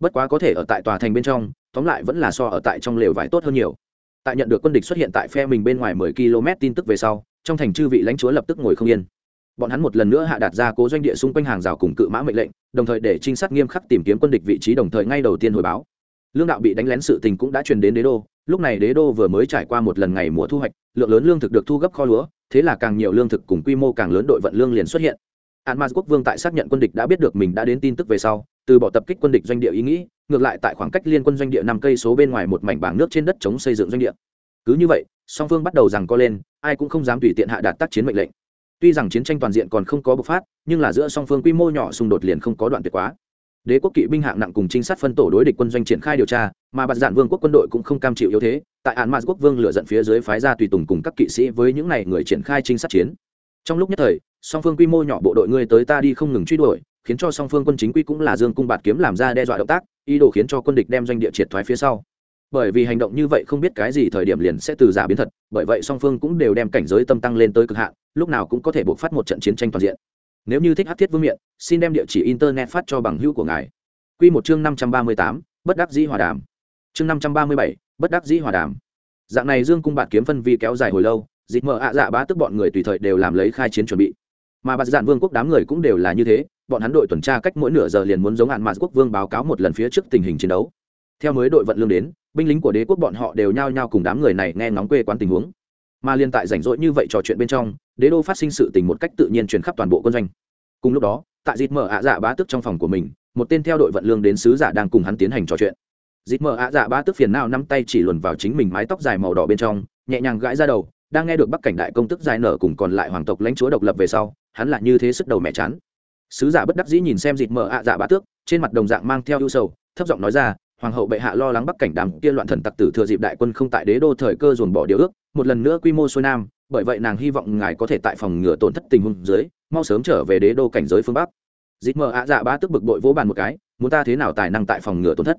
Bất quá có thể ở tại tòa thành bên trong, tóm lại vẫn là so ở tại trong lều vải tốt hơn nhiều. Tại nhận được quân địch xuất hiện tại phe mình bên ngoài mười km tin tức về sau, trong thành chư vị lãnh chúa lập tức ngồi không yên bọn hắn một lần nữa hạ đạt ra cố doanh địa xung quanh hàng rào cùng cự mã mệnh lệnh, đồng thời để trinh sát nghiêm khắc tìm kiếm quân địch vị trí đồng thời ngay đầu tiên hồi báo. Lương đạo bị đánh lén sự tình cũng đã truyền đến đế đô, lúc này đế đô vừa mới trải qua một lần ngày mùa thu hoạch, lượng lớn lương thực được thu gấp kho lúa, thế là càng nhiều lương thực cùng quy mô càng lớn đội vận lương liền xuất hiện. An ma quốc vương tại xác nhận quân địch đã biết được mình đã đến tin tức về sau, từ bỏ tập kích quân địch doanh địa ý nghĩ, ngược lại tại khoảng cách liên quân doanh địa năm cây số bên ngoài một mảnh bảng nước trên đất chống xây dựng doanh địa. Cứ như vậy, song phương bắt đầu rằng co lên, ai cũng không dám tùy tiện hạ đạt tác chiến mệnh lệnh tuy rằng chiến tranh toàn diện còn không có bộc phát, nhưng là giữa song phương quy mô nhỏ xung đột liền không có đoạn tuyệt quá. Đế quốc kỵ binh hạng nặng cùng trinh sát phân tổ đối địch quân doanh triển khai điều tra, mà bạt dạn vương quốc quân đội cũng không cam chịu yếu thế. Tại án mạt quốc vương lựa dẫn phía dưới phái ra tùy tùng cùng các kỵ sĩ với những n à y người triển khai trinh sát chiến. Trong lúc nhất thời, song phương quy mô nhỏ bộ đội ngươi tới ta đi không ngừng truy đuổi, khiến cho song phương quân chính quy cũng là dương cung bạt kiếm làm ra đe dọa động tác, ý đồ khiến cho quân địch đem doanh địa triệt thoái phía sau bởi vì hành động như vậy không biết cái gì thời điểm liền sẽ từ giả biến thật, bởi vậy song phương cũng đều đem cảnh giới tâm tăng lên tới cực hạn, lúc nào cũng có thể buộc phát một trận chiến tranh toàn diện. Nếu như thích hát thiết vương miện, xin đem địa chỉ internet phát cho bằng hữu của ngài. Q một chương năm trăm ba mươi tám, bất đắc dĩ hòa đàm. Chương năm trăm ba mươi bảy, bất đắc dĩ hòa đàm. Dạng này dương cung bạn kiếm phân vi kéo dài hồi lâu dịp mở ạ dạ bá tức bọn người tùy thời đều làm lấy khai chiến chuẩn bị. Mà bạt dạn vương quốc đám người cũng đều là như thế, bọn hắn đội tuần tra cách mỗi nửa giờ liền muốn giống hạn mạt quốc vương báo cáo một lần phía trước tình hình chiến đấu theo mới đội vận lương đến, binh lính của đế quốc bọn họ đều nhao nhao cùng đám người này nghe ngóng quê quán tình huống. Mà liên tại rảnh rỗi như vậy trò chuyện bên trong, đế đô phát sinh sự tình một cách tự nhiên truyền khắp toàn bộ quân doanh. Cùng lúc đó, tại dịp mở ạ dạ bá tức trong phòng của mình, một tên theo đội vận lương đến sứ giả đang cùng hắn tiến hành trò chuyện. Dịp mở ạ dạ bá tức phiền nào năm tay chỉ luồn vào chính mình mái tóc dài màu đỏ bên trong, nhẹ nhàng gãi ra đầu, đang nghe được bắc cảnh đại công tức dài nở cùng còn lại hoàng tộc lãnh chúa độc lập về sau, hắn lại như thế sức đầu mẹ chán. Sứ giả bất đắc dĩ nhìn xem dịp mở ạ dạ bá tước, trên mặt đồng dạng mang theo ưu sầu, thấp giọng nói ra hoàng hậu bệ hạ lo lắng bắc cảnh đám kia loạn thần tặc tử thừa dịp đại quân không tại đế đô thời cơ dồn bỏ điều ước, một lần nữa quy mô xuôi nam, bởi vậy nàng hy vọng ngài có thể tại phòng ngừa tổn thất tình huống dưới, mau sớm trở về đế đô cảnh giới phương bắc. Dịp mờ ạ dạ bá tức bực bội vỗ bàn một cái, muốn ta thế nào tài năng tại phòng ngừa tổn thất?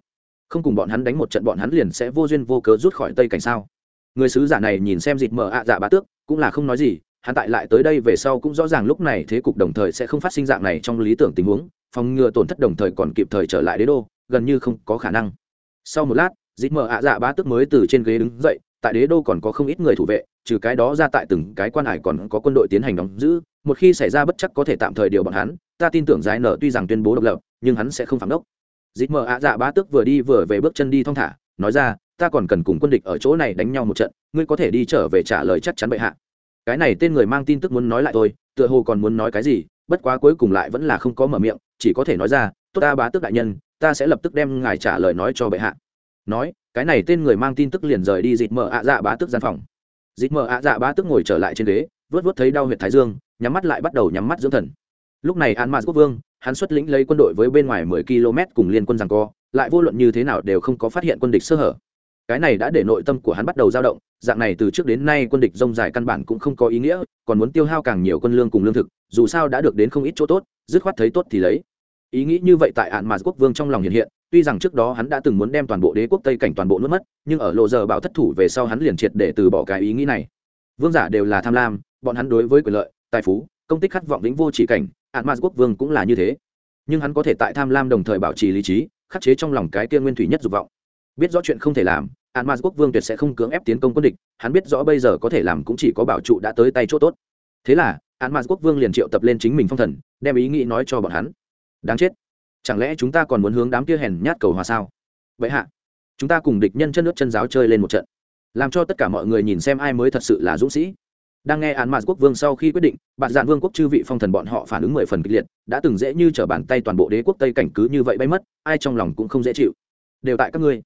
Không cùng bọn hắn đánh một trận bọn hắn liền sẽ vô duyên vô cớ rút khỏi tây cảnh sao? Người sứ giả này nhìn xem dịp mờ ạ dạ bá tước, cũng là không nói gì, hắn tại lại tới đây về sau cũng rõ ràng lúc này thế cục đồng thời sẽ không phát sinh dạng này trong lý tưởng tình huống, phòng ngừa tổn thất đồng thời còn kịp thời trở lại đế đô gần như không có khả năng. Sau một lát dịp mở ạ dạ bá tức mới từ trên ghế đứng dậy, tại đế đô còn có không ít người thủ vệ, trừ cái đó ra tại từng cái quan hải còn có quân đội tiến hành đóng giữ, một khi xảy ra bất chắc có thể tạm thời điều bọn hắn, ta tin tưởng giải nở tuy rằng tuyên bố độc lập, nhưng hắn sẽ không phản đốc. Dịp mở ạ dạ bá tức vừa đi vừa về bước chân đi thong thả, nói ra, ta còn cần cùng quân địch ở chỗ này đánh nhau một trận, ngươi có thể đi trở về trả lời chắc chắn bệ hạ. Cái này tên người mang tin tức muốn nói lại tôi tựa hồ còn muốn nói cái gì, bất quá cuối cùng lại vẫn là không có mở miệng, chỉ có thể nói ra, tốt ta bá tước đại nhân ta sẽ lập tức đem ngài trả lời nói cho bệ hạ. Nói, cái này tên người mang tin tức liền rời đi dịt mở ạ dạ bá tước gian phòng. Dịt mở ạ dạ bá tước ngồi trở lại trên ghế, vớt vớt thấy đau huyệt thái dương, nhắm mắt lại bắt đầu nhắm mắt dưỡng thần. Lúc này an mạc quốc vương, hắn xuất lĩnh lấy quân đội với bên ngoài mười km cùng liên quân rằng co, lại vô luận như thế nào đều không có phát hiện quân địch sơ hở. Cái này đã để nội tâm của hắn bắt đầu dao động, dạng này từ trước đến nay quân địch rông dài căn bản cũng không có ý nghĩa, còn muốn tiêu hao càng nhiều quân lương cùng lương thực, dù sao đã được đến không ít chỗ tốt, dứt khoát thấy tốt thì lấy ý nghĩ như vậy tại ạn mà quốc vương trong lòng hiện hiện, tuy rằng trước đó hắn đã từng muốn đem toàn bộ đế quốc tây cảnh toàn bộ nuốt mất, nhưng ở lộ giờ bảo thất thủ về sau hắn liền triệt để từ bỏ cái ý nghĩ này. Vương giả đều là tham lam, bọn hắn đối với quyền lợi, tài phú, công tích khát vọng vĩnh vô chỉ cảnh, ạn mà quốc vương cũng là như thế. Nhưng hắn có thể tại tham lam đồng thời bảo trì lý trí, khắc chế trong lòng cái kia nguyên thủy nhất dục vọng. Biết rõ chuyện không thể làm, ạn mà quốc vương tuyệt sẽ không cưỡng ép tiến công quân địch, hắn biết rõ bây giờ có thể làm cũng chỉ có bảo trụ đã tới tay chỗ tốt. Thế là, ạn mà quốc vương liền triệu tập lên chính mình phong thần, đem ý nghĩ nói cho bọn hắn đáng chết. Chẳng lẽ chúng ta còn muốn hướng đám kia hèn nhát cầu hòa sao? Vậy hạ, chúng ta cùng địch nhân chân nước chân giáo chơi lên một trận. Làm cho tất cả mọi người nhìn xem ai mới thật sự là dũng sĩ. Đang nghe án mạt quốc vương sau khi quyết định bạn dạn vương quốc chư vị phong thần bọn họ phản ứng mười phần kịch liệt, đã từng dễ như t r ở bàn tay toàn bộ đế quốc tây cảnh cứ như vậy bay mất, ai trong lòng cũng không dễ chịu. Đều tại các ngươi.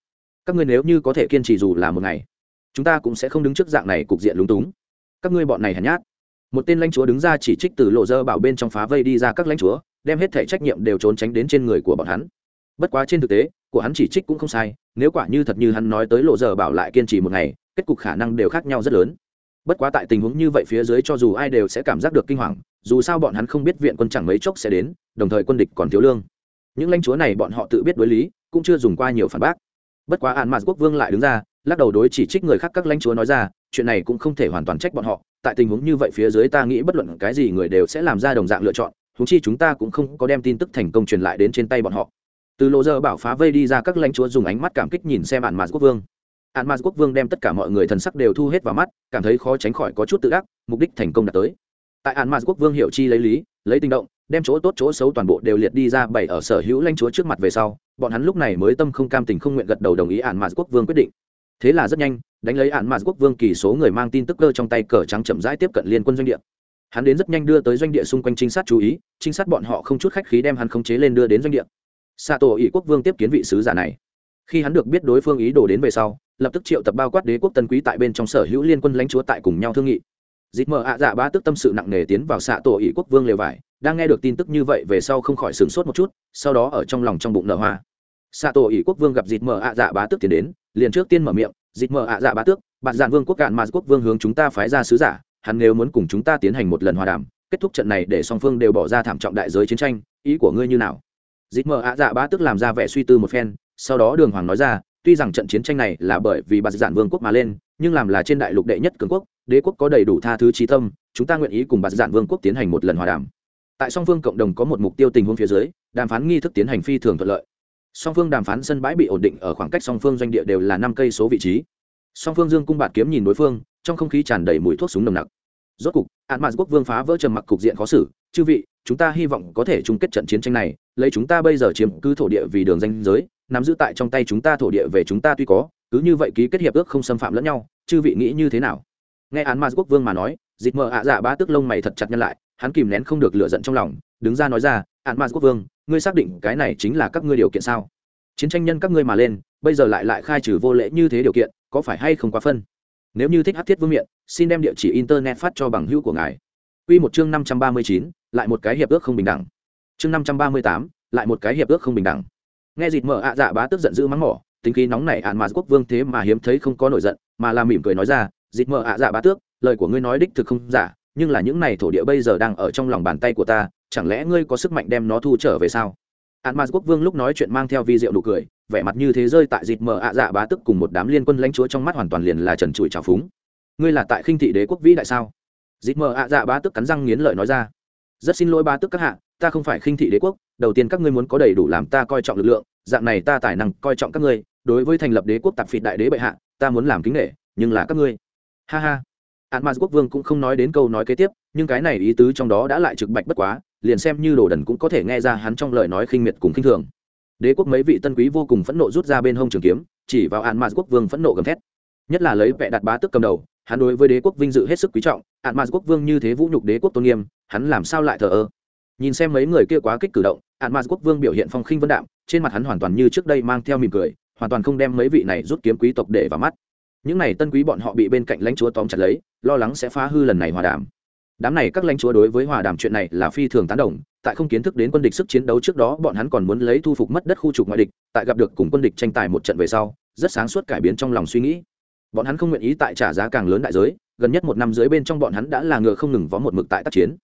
Các ngươi nếu như có thể kiên trì dù là một ngày, chúng ta cũng sẽ không đứng trước dạng này cục diện lúng túng. Các ngươi bọn này hèn nhát một tên lãnh chúa đứng ra chỉ trích từ lộ dơ bảo bên trong phá vây đi ra các lãnh chúa, đem hết thể trách nhiệm đều trốn tránh đến trên người của bọn hắn. Bất quá trên thực tế, của hắn chỉ trích cũng không sai, nếu quả như thật như hắn nói tới lộ dơ bảo lại kiên trì một ngày, kết cục khả năng đều khác nhau rất lớn. Bất quá tại tình huống như vậy phía dưới cho dù ai đều sẽ cảm giác được kinh hoàng, dù sao bọn hắn không biết viện quân chẳng mấy chốc sẽ đến, đồng thời quân địch còn thiếu lương. Những lãnh chúa này bọn họ tự biết đối lý, cũng chưa dùng qua nhiều phản bác. Bất quá an mạt quốc vương lại đứng ra, lắc đầu đối chỉ trích người khác các lãnh chúa nói ra, chuyện này cũng không thể hoàn toàn trách bọn họ tại tình huống như vậy phía dưới ta nghĩ bất luận cái gì người đều sẽ làm ra đồng dạng lựa chọn húng chi chúng ta cũng không có đem tin tức thành công truyền lại đến trên tay bọn họ. Từ lộ giờ bảo phá vây đi ra các lãnh chúa dùng ánh mắt cảm kích nhìn xem ạn mạt quốc vương. Ạn mạt quốc vương đem tất cả mọi người thần sắc đều thu hết vào mắt, cảm thấy khó tránh khỏi có chút tự đắc mục đích thành công đạt tới. Tại ạn mạt quốc vương hiệu chi lấy lý, lấy tinh động, đem chỗ tốt chỗ xấu toàn bộ đều liệt đi ra bày ở sở hữu lãnh chúa trước mặt về sau, bọn hắn lúc này mới tâm không cam tình không nguyện gật đầu đồng ý ạn mạt quốc vương quyết định thế là rất nhanh, đánh lấy ạn mạt quốc vương kỳ số người mang tin tức cơ trong tay cờ trắng chậm rãi tiếp cận liên quân doanh địa. Hắn đến rất nhanh đưa tới doanh địa xung quanh trinh sát chú ý, trinh sát bọn họ không chút khách khí đem hắn khống chế lên đưa đến doanh địa. Xạ tổ ỷ quốc vương tiếp kiến vị sứ giả này. Khi hắn được biết đối phương ý đồ đến về sau, lập tức triệu tập bao quát đế quốc tân quý tại bên trong sở hữu liên quân lãnh chúa tại cùng nhau thương nghị. Dịp mờ ạ dạ ba tức tâm sự nặng nề tiến vào xạ tổ ỷ quốc vương lều vải, đang nghe được tin tức như vậy về sau không khỏi sửng sốt một chút, sau đó ở trong lòng trong bụng nở hoa xạ tổ ỷ quốc vương gặp dịt mờ ạ dạ bá tước tiến đến, liền trước tiên mở miệng dịt mờ ạ dạ bá tước bạn dạn vương quốc cạn mà quốc vương hướng chúng ta phái ra sứ giả, hắn nếu muốn cùng chúng ta tiến hành một lần hòa đàm, kết thúc trận này để song phương đều bỏ ra thảm trọng đại giới chiến tranh, ý của ngươi như nào? Dịt mờ ạ dạ bá tước làm ra vẻ suy tư một phen, sau đó đường hoàng nói ra, tuy rằng trận chiến tranh này là bởi vì bạn dạn vương quốc mà lên, nhưng làm là trên đại lục đệ nhất cường quốc, đế quốc có đầy đủ tha thứ trí tâm, chúng ta nguyện ý cùng bạn dạn vương quốc tiến hành một lần hòa đàm. Tại song phương cộng đồng có một mục tiêu tình huống phía dưới, đàm phán nghi thức tiến hành phi thường thuận lợi song phương đàm phán sân bãi bị ổn định ở khoảng cách song phương doanh địa đều là năm cây số vị trí. Song phương dương cung bạt kiếm nhìn đối phương, trong không khí tràn đầy mùi thuốc súng nồng nặc. Rốt cục hạn mạn quốc vương phá vỡ trầm mặc cục diện khó xử, chư vị, chúng ta hy vọng có thể chung kết trận chiến tranh này, lấy chúng ta bây giờ chiếm cứ thổ địa vì đường danh giới, nắm giữ tại trong tay chúng ta thổ địa về chúng ta tuy có, cứ như vậy ký kết hiệp ước không xâm phạm lẫn nhau, chư vị nghĩ như thế nào? Nghe án mạn quốc vương mà nói, dịch mờ ạ dạ ba tức lông mày thật chặt nhân lại, hắn kìm nén không được lựa giận trong lòng đứng ra nói ra ạn mạn quốc vương ngươi xác định cái này chính là các ngươi điều kiện sao chiến tranh nhân các ngươi mà lên bây giờ lại lại khai trừ vô lễ như thế điều kiện có phải hay không quá phân nếu như thích hát thiết vương miện xin đem địa chỉ internet phát cho bằng hữu của ngài Quy một chương năm trăm ba mươi chín, lại một cái hiệp ước không bình đẳng. Chương năm trăm ba mươi tám, lại một cái hiệp ước không bình đẳng. Nghe dịt mở ạ dạ bá tức giận dữ mắng mỏ, tính khí nóng này ạn mà quốc vương thế mà hiếm thấy không có nổi giận, mà là mỉm cười nói ra, dịt mở ạ dạ bá tước, lời của ngươi nói đích thực không giả, nhưng là những này thổ địa bây giờ đang ở trong lòng bàn tay của ta, chẳng lẽ ngươi có sức mạnh đem nó thu trở về sao? ạn mạt quốc vương lúc nói chuyện mang theo vi diệu nụ cười, vẻ mặt như thế rơi tại dịp mờ ạ dạ bá tức cùng một đám liên quân lãnh chúa trong mắt hoàn toàn liền là trần trụi trào phúng. Ngươi là tại khinh thị đế quốc vĩ đại sao? dịp mờ ạ dạ bá tức cắn răng nghiến lợi nói ra rất xin lỗi bá tức các hạ ta không phải khinh thị đế quốc đầu tiên các ngươi muốn có đầy đủ làm ta coi trọng lực lượng dạng này ta tài năng coi trọng các ngươi đối với thành lập đế quốc tạp phịt đại đế bệ hạ ta muốn làm kính nghệ nhưng là các ngươi ha ha ạn ma quốc vương cũng không nói đến câu nói kế tiếp, nhưng cái này ý tứ trong đó đã lại trực bạch bất quá, liền xem như đồ đần cũng có thể nghe ra hắn trong lời nói khinh miệt cùng khinh thường. Đế quốc mấy vị tân quý vô cùng phẫn nộ rút ra bên hông trường kiếm, chỉ vào ạn ma quốc vương phẫn nộ gầm thét. Nhất là lấy vẻ đặt bá tức cầm đầu, hắn đối với đế quốc vinh dự hết sức quý trọng ạn ma quốc vương như thế vũ nhục đế quốc tôn nghiêm, hắn làm sao lại thờ ơ? Nhìn xem mấy người kia quá kích cử động ạn ma quốc vương biểu hiện phong khinh vân đạm, trên mặt hắn hoàn toàn như trước đây mang theo mỉm cười, hoàn toàn không đem mấy vị này rút kiếm quý tộc để vào mắt những này tân quý bọn họ bị bên cạnh lãnh chúa tóm chặt lấy, lo lắng sẽ phá hư lần này hòa đàm. Đám này các lãnh chúa đối với hòa đàm chuyện này là phi thường tán đồng, tại không kiến thức đến quân địch sức chiến đấu trước đó, bọn hắn còn muốn lấy thu phục mất đất khu trục ngoại địch, tại gặp được cùng quân địch tranh tài một trận về sau, rất sáng suốt cải biến trong lòng suy nghĩ. Bọn hắn không nguyện ý tại trả giá càng lớn đại giới, gần nhất một năm dưới bên trong bọn hắn đã là ngựa không ngừng vó một mực tại tác chiến.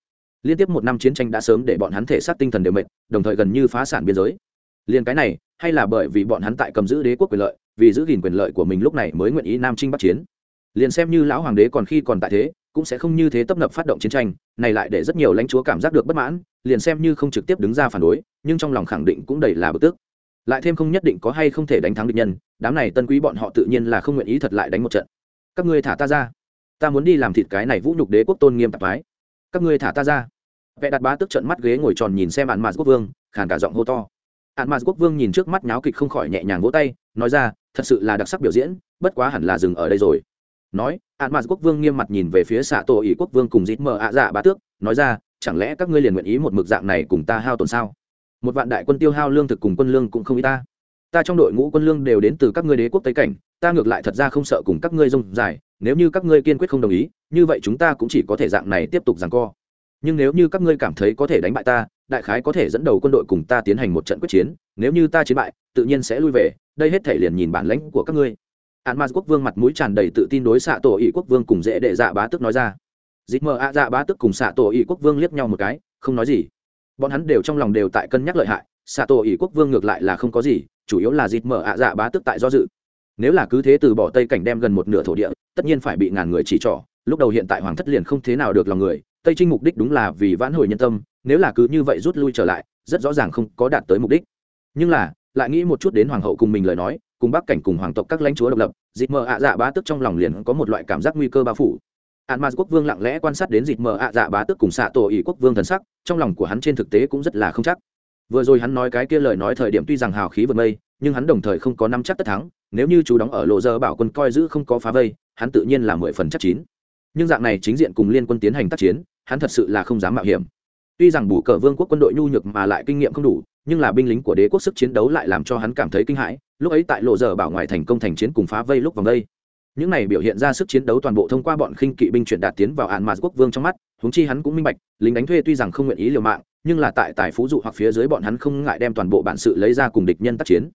Liên tiếp một năm chiến tranh đã sớm để bọn hắn thể xác tinh thần đều mệt, đồng thời gần như phá sản biên giới. Liền cái này, hay là bởi vì bọn hắn tại cầm giữ đế quốc quyền lợi vì giữ gìn quyền lợi của mình lúc này mới nguyện ý nam trinh bắc chiến. Liền xem như lão hoàng đế còn khi còn tại thế, cũng sẽ không như thế tấp nập phát động chiến tranh, này lại để rất nhiều lãnh chúa cảm giác được bất mãn, liền xem như không trực tiếp đứng ra phản đối, nhưng trong lòng khẳng định cũng đầy là bực tức. Lại thêm không nhất định có hay không thể đánh thắng địch nhân, đám này tân quý bọn họ tự nhiên là không nguyện ý thật lại đánh một trận. Các ngươi thả ta ra. Ta muốn đi làm thịt cái này vũ nhục đế quốc tôn nghiêm tạp thái các ngươi thả ta ra. Vẽ đặt bá tức trận mắt ghế ngồi tròn nhìn xem ạn mạt quốc vương, khàn cả giọng hô to. Ạn mạt quốc vương nhìn trước mắt nháo kịch không khỏi nhẹ nhàng vỗ tay nói ra, thật sự là đặc sắc biểu diễn, bất quá hẳn là dừng ở đây rồi. Nói ạn mạt quốc vương nghiêm mặt nhìn về phía xạ tổ ý quốc vương cùng dít mờ ạ dạ bá tước, nói ra, chẳng lẽ các ngươi liền nguyện ý một mực dạng này cùng ta hao tổn sao? Một vạn đại quân tiêu hao lương thực cùng quân lương cũng không ý ta. Ta trong đội ngũ quân lương đều đến từ các ngươi đế quốc tây cảnh, ta ngược lại thật ra không sợ cùng các ngươi rông dài, nếu như các ngươi kiên quyết không đồng ý, như vậy chúng ta cũng chỉ có thể dạng này tiếp tục giằng co. Nhưng nếu như các ngươi cảm thấy có thể đánh bại ta đại khái có thể dẫn đầu quân đội cùng ta tiến hành một trận quyết chiến, nếu như ta chiến bại, tự nhiên sẽ lui về, đây hết thể liền nhìn bản lãnh của các ngươi. An ma quốc vương mặt mũi tràn đầy tự tin đối xạ tổ ỵ quốc vương cùng dễ đệ dạ bá tức nói ra. Dịp mờ ạ dạ bá tức cùng xạ tổ ỵ quốc vương liếc nhau một cái, không nói gì. Bọn hắn đều trong lòng đều tại cân nhắc lợi hại, xạ tổ ỷ quốc vương ngược lại là không có gì, chủ yếu là dịp mờ ạ dạ bá tức tại do dự. Nếu là cứ thế từ bỏ tây cảnh đem gần một nửa thổ địa, tất nhiên phải bị ngàn người chỉ trỏ, lúc đầu hiện tại hoàng thất liền không thế nào được lòng người, tây trinh mục đích đúng là vì vãn hồi nhân tâm nếu là cứ như vậy rút lui trở lại, rất rõ ràng không có đạt tới mục đích. Nhưng là, lại nghĩ một chút đến hoàng hậu cùng mình lời nói, cùng bắc cảnh cùng hoàng tộc các lãnh chúa độc lập dịp mờ ạ dạ bá tức trong lòng liền có một loại cảm giác nguy cơ bao phủ. Ạn ma quốc vương lặng lẽ quan sát đến dịp mờ ạ dạ bá tức cùng xạ tổ ỷ quốc vương thần sắc, trong lòng của hắn trên thực tế cũng rất là không chắc. Vừa rồi hắn nói cái kia lời nói thời điểm tuy rằng hào khí vượt mây, nhưng hắn đồng thời không có năm chắc tất thắng, nếu như chú đóng ở lộ giờ bảo quân coi giữ không có phá vây, hắn tự nhiên là mười phần chắc chín. Nhưng dạng này chính diện cùng liên quân tiến hành tác chiến, hắn thật sự là không dám mạo hiểm tuy rằng bù cờ vương quốc quân đội nhu nhược mà lại kinh nghiệm không đủ nhưng là binh lính của đế quốc sức chiến đấu lại làm cho hắn cảm thấy kinh hãi lúc ấy tại lộ giờ bảo ngoài thành công thành chiến cùng phá vây lúc vòng đây, những này biểu hiện ra sức chiến đấu toàn bộ thông qua bọn khinh kỵ binh chuyển đạt tiến vào ạn mạt quốc vương trong mắt huống chi hắn cũng minh bạch lính đánh thuê tuy rằng không nguyện ý liều mạng nhưng là tại tài phú dụ hoặc phía dưới bọn hắn không ngại đem toàn bộ bản sự lấy ra cùng địch nhân tác chiến.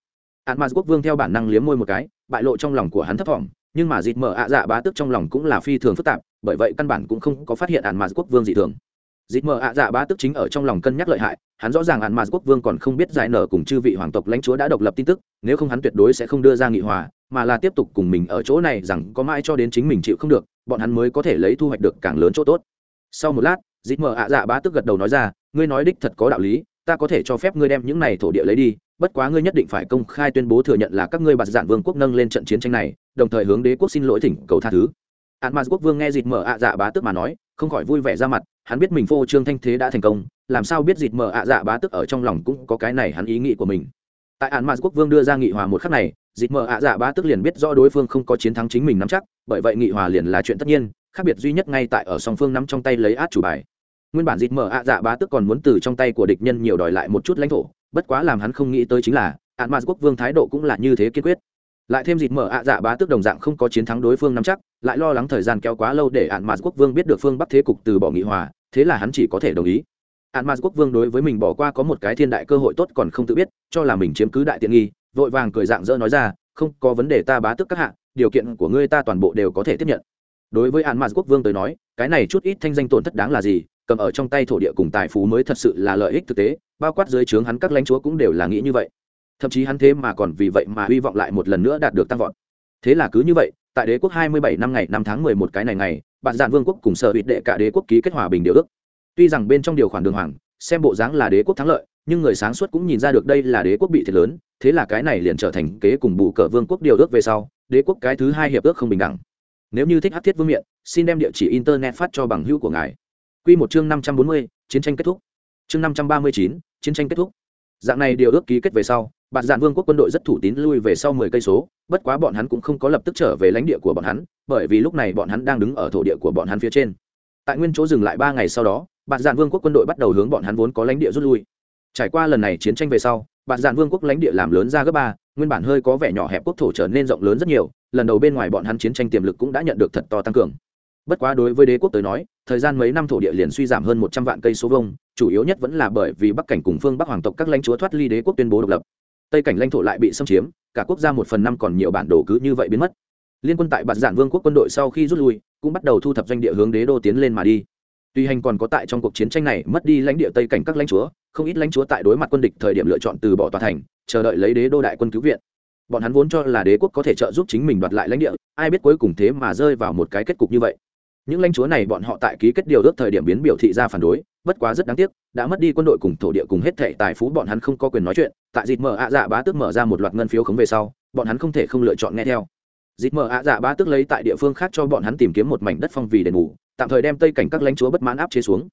Ạn mạt quốc vương theo bản năng liếm môi một cái bại lộ trong lòng của hắn thấp thỏm nhưng mà dịt mở ạ dạ bá tức trong lòng cũng là phi thường phức tạp bởi vậy căn bản cũng không có phát hiện ạn mạt quốc vương dị thường dịt mở ạ dạ bá tức chính ở trong lòng cân nhắc lợi hại, hắn rõ ràng ạn mà quốc vương còn không biết giải nở cùng chư vị hoàng tộc lãnh chúa đã độc lập tin tức, nếu không hắn tuyệt đối sẽ không đưa ra nghị hòa, mà là tiếp tục cùng mình ở chỗ này rằng có mãi cho đến chính mình chịu không được, bọn hắn mới có thể lấy thu hoạch được càng lớn chỗ tốt. Sau một lát dịp mờ ạ dạ bá tức gật đầu nói ra, ngươi nói đích thật có đạo lý, ta có thể cho phép ngươi đem những này thổ địa lấy đi, bất quá ngươi nhất định phải công khai tuyên bố thừa nhận là các ngươi bạt giản vương quốc nâng lên trận chiến tranh này, đồng thời hướng đế quốc xin lỗi thỉnh cầu tha thứ. Ạn mà quốc vương nghe dịp mờ ạ dạ bá tức mà nói không khỏi vui vẻ ra mặt, hắn biết mình phô trương thanh thế đã thành công, làm sao biết dịt mờ ạ dạ bá tức ở trong lòng cũng có cái này hắn ý nghĩ của mình. Tại ạn mà quốc vương đưa ra nghị hòa một khắc này, dịt mờ ạ dạ bá tức liền biết rõ đối phương không có chiến thắng chính mình nắm chắc, bởi vậy nghị hòa liền là chuyện tất nhiên, khác biệt duy nhất ngay tại ở song phương nắm trong tay lấy át chủ bài. Nguyên bản dịt mở ạ dạ bá tức còn muốn từ trong tay của địch nhân nhiều đòi lại một chút lãnh thổ, bất quá làm hắn không nghĩ tới chính là ạn mạt quốc vương thái độ cũng là như thế kiên quyết. Lại thêm dịt mở ạ dạ bá tức đồng dạng không có chiến thắng đối phương nắm chắc lại lo lắng thời gian kéo quá lâu để ạn mạt quốc vương biết được phương bắc thế cục từ bỏ nghị hòa thế là hắn chỉ có thể đồng ý. ạn mạt quốc vương đối với mình bỏ qua có một cái thiên đại cơ hội tốt còn không tự biết cho là mình chiếm cứ đại tiện nghi vội vàng cười dạng dỡ nói ra không có vấn đề ta bá tức các hạ, điều kiện của ngươi ta toàn bộ đều có thể tiếp nhận. Đối với ạn mạt quốc vương tới nói cái này chút ít thanh danh tổn thất đáng là gì cầm ở trong tay thổ địa cùng tài phú mới thật sự là lợi ích thực tế bao quát dưới trướng hắn các lãnh chúa cũng đều là nghĩ như vậy. Thậm chí hắn thế mà còn vì vậy mà hy vọng lại một lần nữa đạt được tăng vọt. Thế là cứ như vậy tại đế quốc 27 năm ngày 5 tháng 11 cái này ngày, bạn dạn vương quốc cùng sở hữu đệ cả đế quốc ký kết hòa bình điều ước. Tuy rằng bên trong điều khoản đường hoàng, xem bộ dáng là đế quốc thắng lợi, nhưng người sáng suốt cũng nhìn ra được đây là đế quốc bị thiệt lớn, thế là cái này liền trở thành kế cùng bù cờ vương quốc điều ước về sau, đế quốc cái thứ hai hiệp ước không bình đẳng. Nếu như thích hát thiết vương miện, xin đem địa chỉ internet phát cho bằng hữu của ngài. Q một chương năm trăm bốn mươi, chiến tranh kết thúc. Chương năm trăm ba mươi chín, chiến tranh kết thúc. Dạng này điều ước ký kết về sau Bạt dạn vương quốc quân đội rất thủ tín lui về sau mười cây số, bất quá bọn hắn cũng không có lập tức trở về lãnh địa của bọn hắn, bởi vì lúc này bọn hắn đang đứng ở thổ địa của bọn hắn phía trên. Tại nguyên chỗ dừng lại ba ngày sau đó, Bạt dạn vương quốc quân đội bắt đầu hướng bọn hắn vốn có lãnh địa rút lui. Trải qua lần này chiến tranh về sau, Bạt dạn vương quốc lãnh địa làm lớn ra gấp ba, nguyên bản hơi có vẻ nhỏ hẹp quốc thổ trở nên rộng lớn rất nhiều, lần đầu bên ngoài bọn hắn chiến tranh tiềm lực cũng đã nhận được thật to tăng cường. Bất quá đối với đế quốc tới nói, thời gian mấy năm thổ địa liền suy giảm hơn một trăm vạn cây số vông chủ yếu nhất vẫn là bởi vì bắc cảnh cùng phương bắc hoàng tộc các lãnh chúa thoát ly đế quốc tuyên bố độc lập tây cảnh lãnh thổ lại bị xâm chiếm, cả quốc gia một phần năm còn nhiều bản đồ cứ như vậy biến mất. Liên quân tại bạt giản vương quốc quân đội sau khi rút lui, cũng bắt đầu thu thập doanh địa hướng đế đô tiến lên mà đi. Tuy hành còn có tại trong cuộc chiến tranh này mất đi lãnh địa tây cảnh các lãnh chúa, không ít lãnh chúa tại đối mặt quân địch thời điểm lựa chọn từ bỏ tòa thành, chờ đợi lấy đế đô đại quân cứu viện. Bọn hắn vốn cho là đế quốc có thể trợ giúp chính mình đoạt lại lãnh địa, ai biết cuối cùng thế mà rơi vào một cái kết cục như vậy những lãnh chúa này bọn họ tại ký kết điều ước thời điểm biến biểu thị ra phản đối, bất quá rất đáng tiếc, đã mất đi quân đội cùng thổ địa cùng hết thệ tài phú, bọn hắn không có quyền nói chuyện. Tại dịp mở ạ dạ bá tước mở ra một loạt ngân phiếu khống về sau, bọn hắn không thể không lựa chọn nghe theo. Dịp mở ạ dạ bá tước lấy tại địa phương khác cho bọn hắn tìm kiếm một mảnh đất phong vì đền bù, tạm thời đem tây cảnh các lãnh chúa bất mãn áp chế xuống.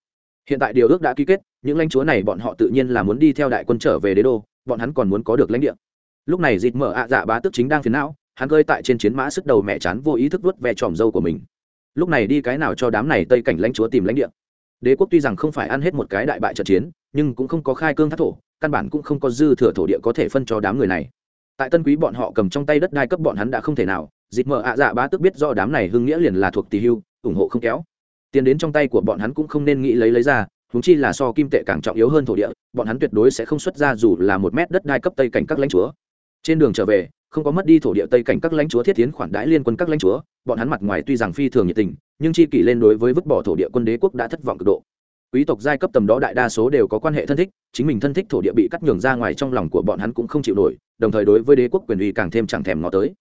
Hiện tại điều ước đã ký kết, những lãnh chúa này bọn họ tự nhiên là muốn đi theo đại quân trở về đế đô, bọn hắn còn muốn có được lãnh địa. Lúc này dịp mở ạ dạ bá tước chính đang phiền não, hắn gơi tại trên chiến mã sức đầu mẹ chán vô ý thức vớt ve tròm dâu của mình lúc này đi cái nào cho đám này tây cảnh lãnh chúa tìm lãnh địa? Đế quốc tuy rằng không phải ăn hết một cái đại bại trận chiến, nhưng cũng không có khai cương thác thổ, căn bản cũng không có dư thừa thổ địa có thể phân cho đám người này. Tại tân quý bọn họ cầm trong tay đất đai cấp bọn hắn đã không thể nào dịp mở ạ dạ bá tức biết do đám này hưng nghĩa liền là thuộc tỷ hưu, ủng hộ không kéo. Tiền đến trong tay của bọn hắn cũng không nên nghĩ lấy lấy ra húng chi là so kim tệ càng trọng yếu hơn thổ địa, bọn hắn tuyệt đối sẽ không xuất ra dù là một mét đất đai cấp tây cảnh các lãnh chúa trên đường trở về, không có mất đi thổ địa tây cảnh các lãnh chúa thiết tiến khoản đãi liên quân các lãnh chúa, bọn hắn mặt ngoài tuy rằng phi thường nhiệt tình, nhưng chi kỷ lên đối với vứt bỏ thổ địa quân đế quốc đã thất vọng cực độ. Quý tộc giai cấp tầm đó đại đa số đều có quan hệ thân thích, chính mình thân thích thổ địa bị cắt nhường ra ngoài trong lòng của bọn hắn cũng không chịu nổi, đồng thời đối với đế quốc quyền uy càng thêm chẳng thèm ngó tới.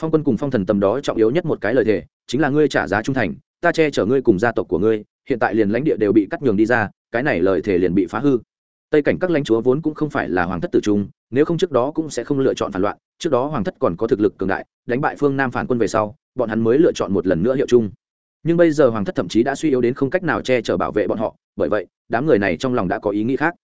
Phong quân cùng phong thần tầm đó trọng yếu nhất một cái lời thề, chính là ngươi trả giá trung thành, ta che chở ngươi cùng gia tộc của ngươi, hiện tại liền lãnh địa đều bị cắt nhường đi ra, cái này lời thề liền bị phá hư. Tây cảnh các lãnh chúa vốn cũng không phải là hoàng thất tử trung nếu không trước đó cũng sẽ không lựa chọn phản loạn, trước đó hoàng thất còn có thực lực cường đại, đánh bại phương nam phản quân về sau, bọn hắn mới lựa chọn một lần nữa hiệu chung. Nhưng bây giờ hoàng thất thậm chí đã suy yếu đến không cách nào che chở bảo vệ bọn họ, bởi vậy, đám người này trong lòng đã có ý nghĩ khác.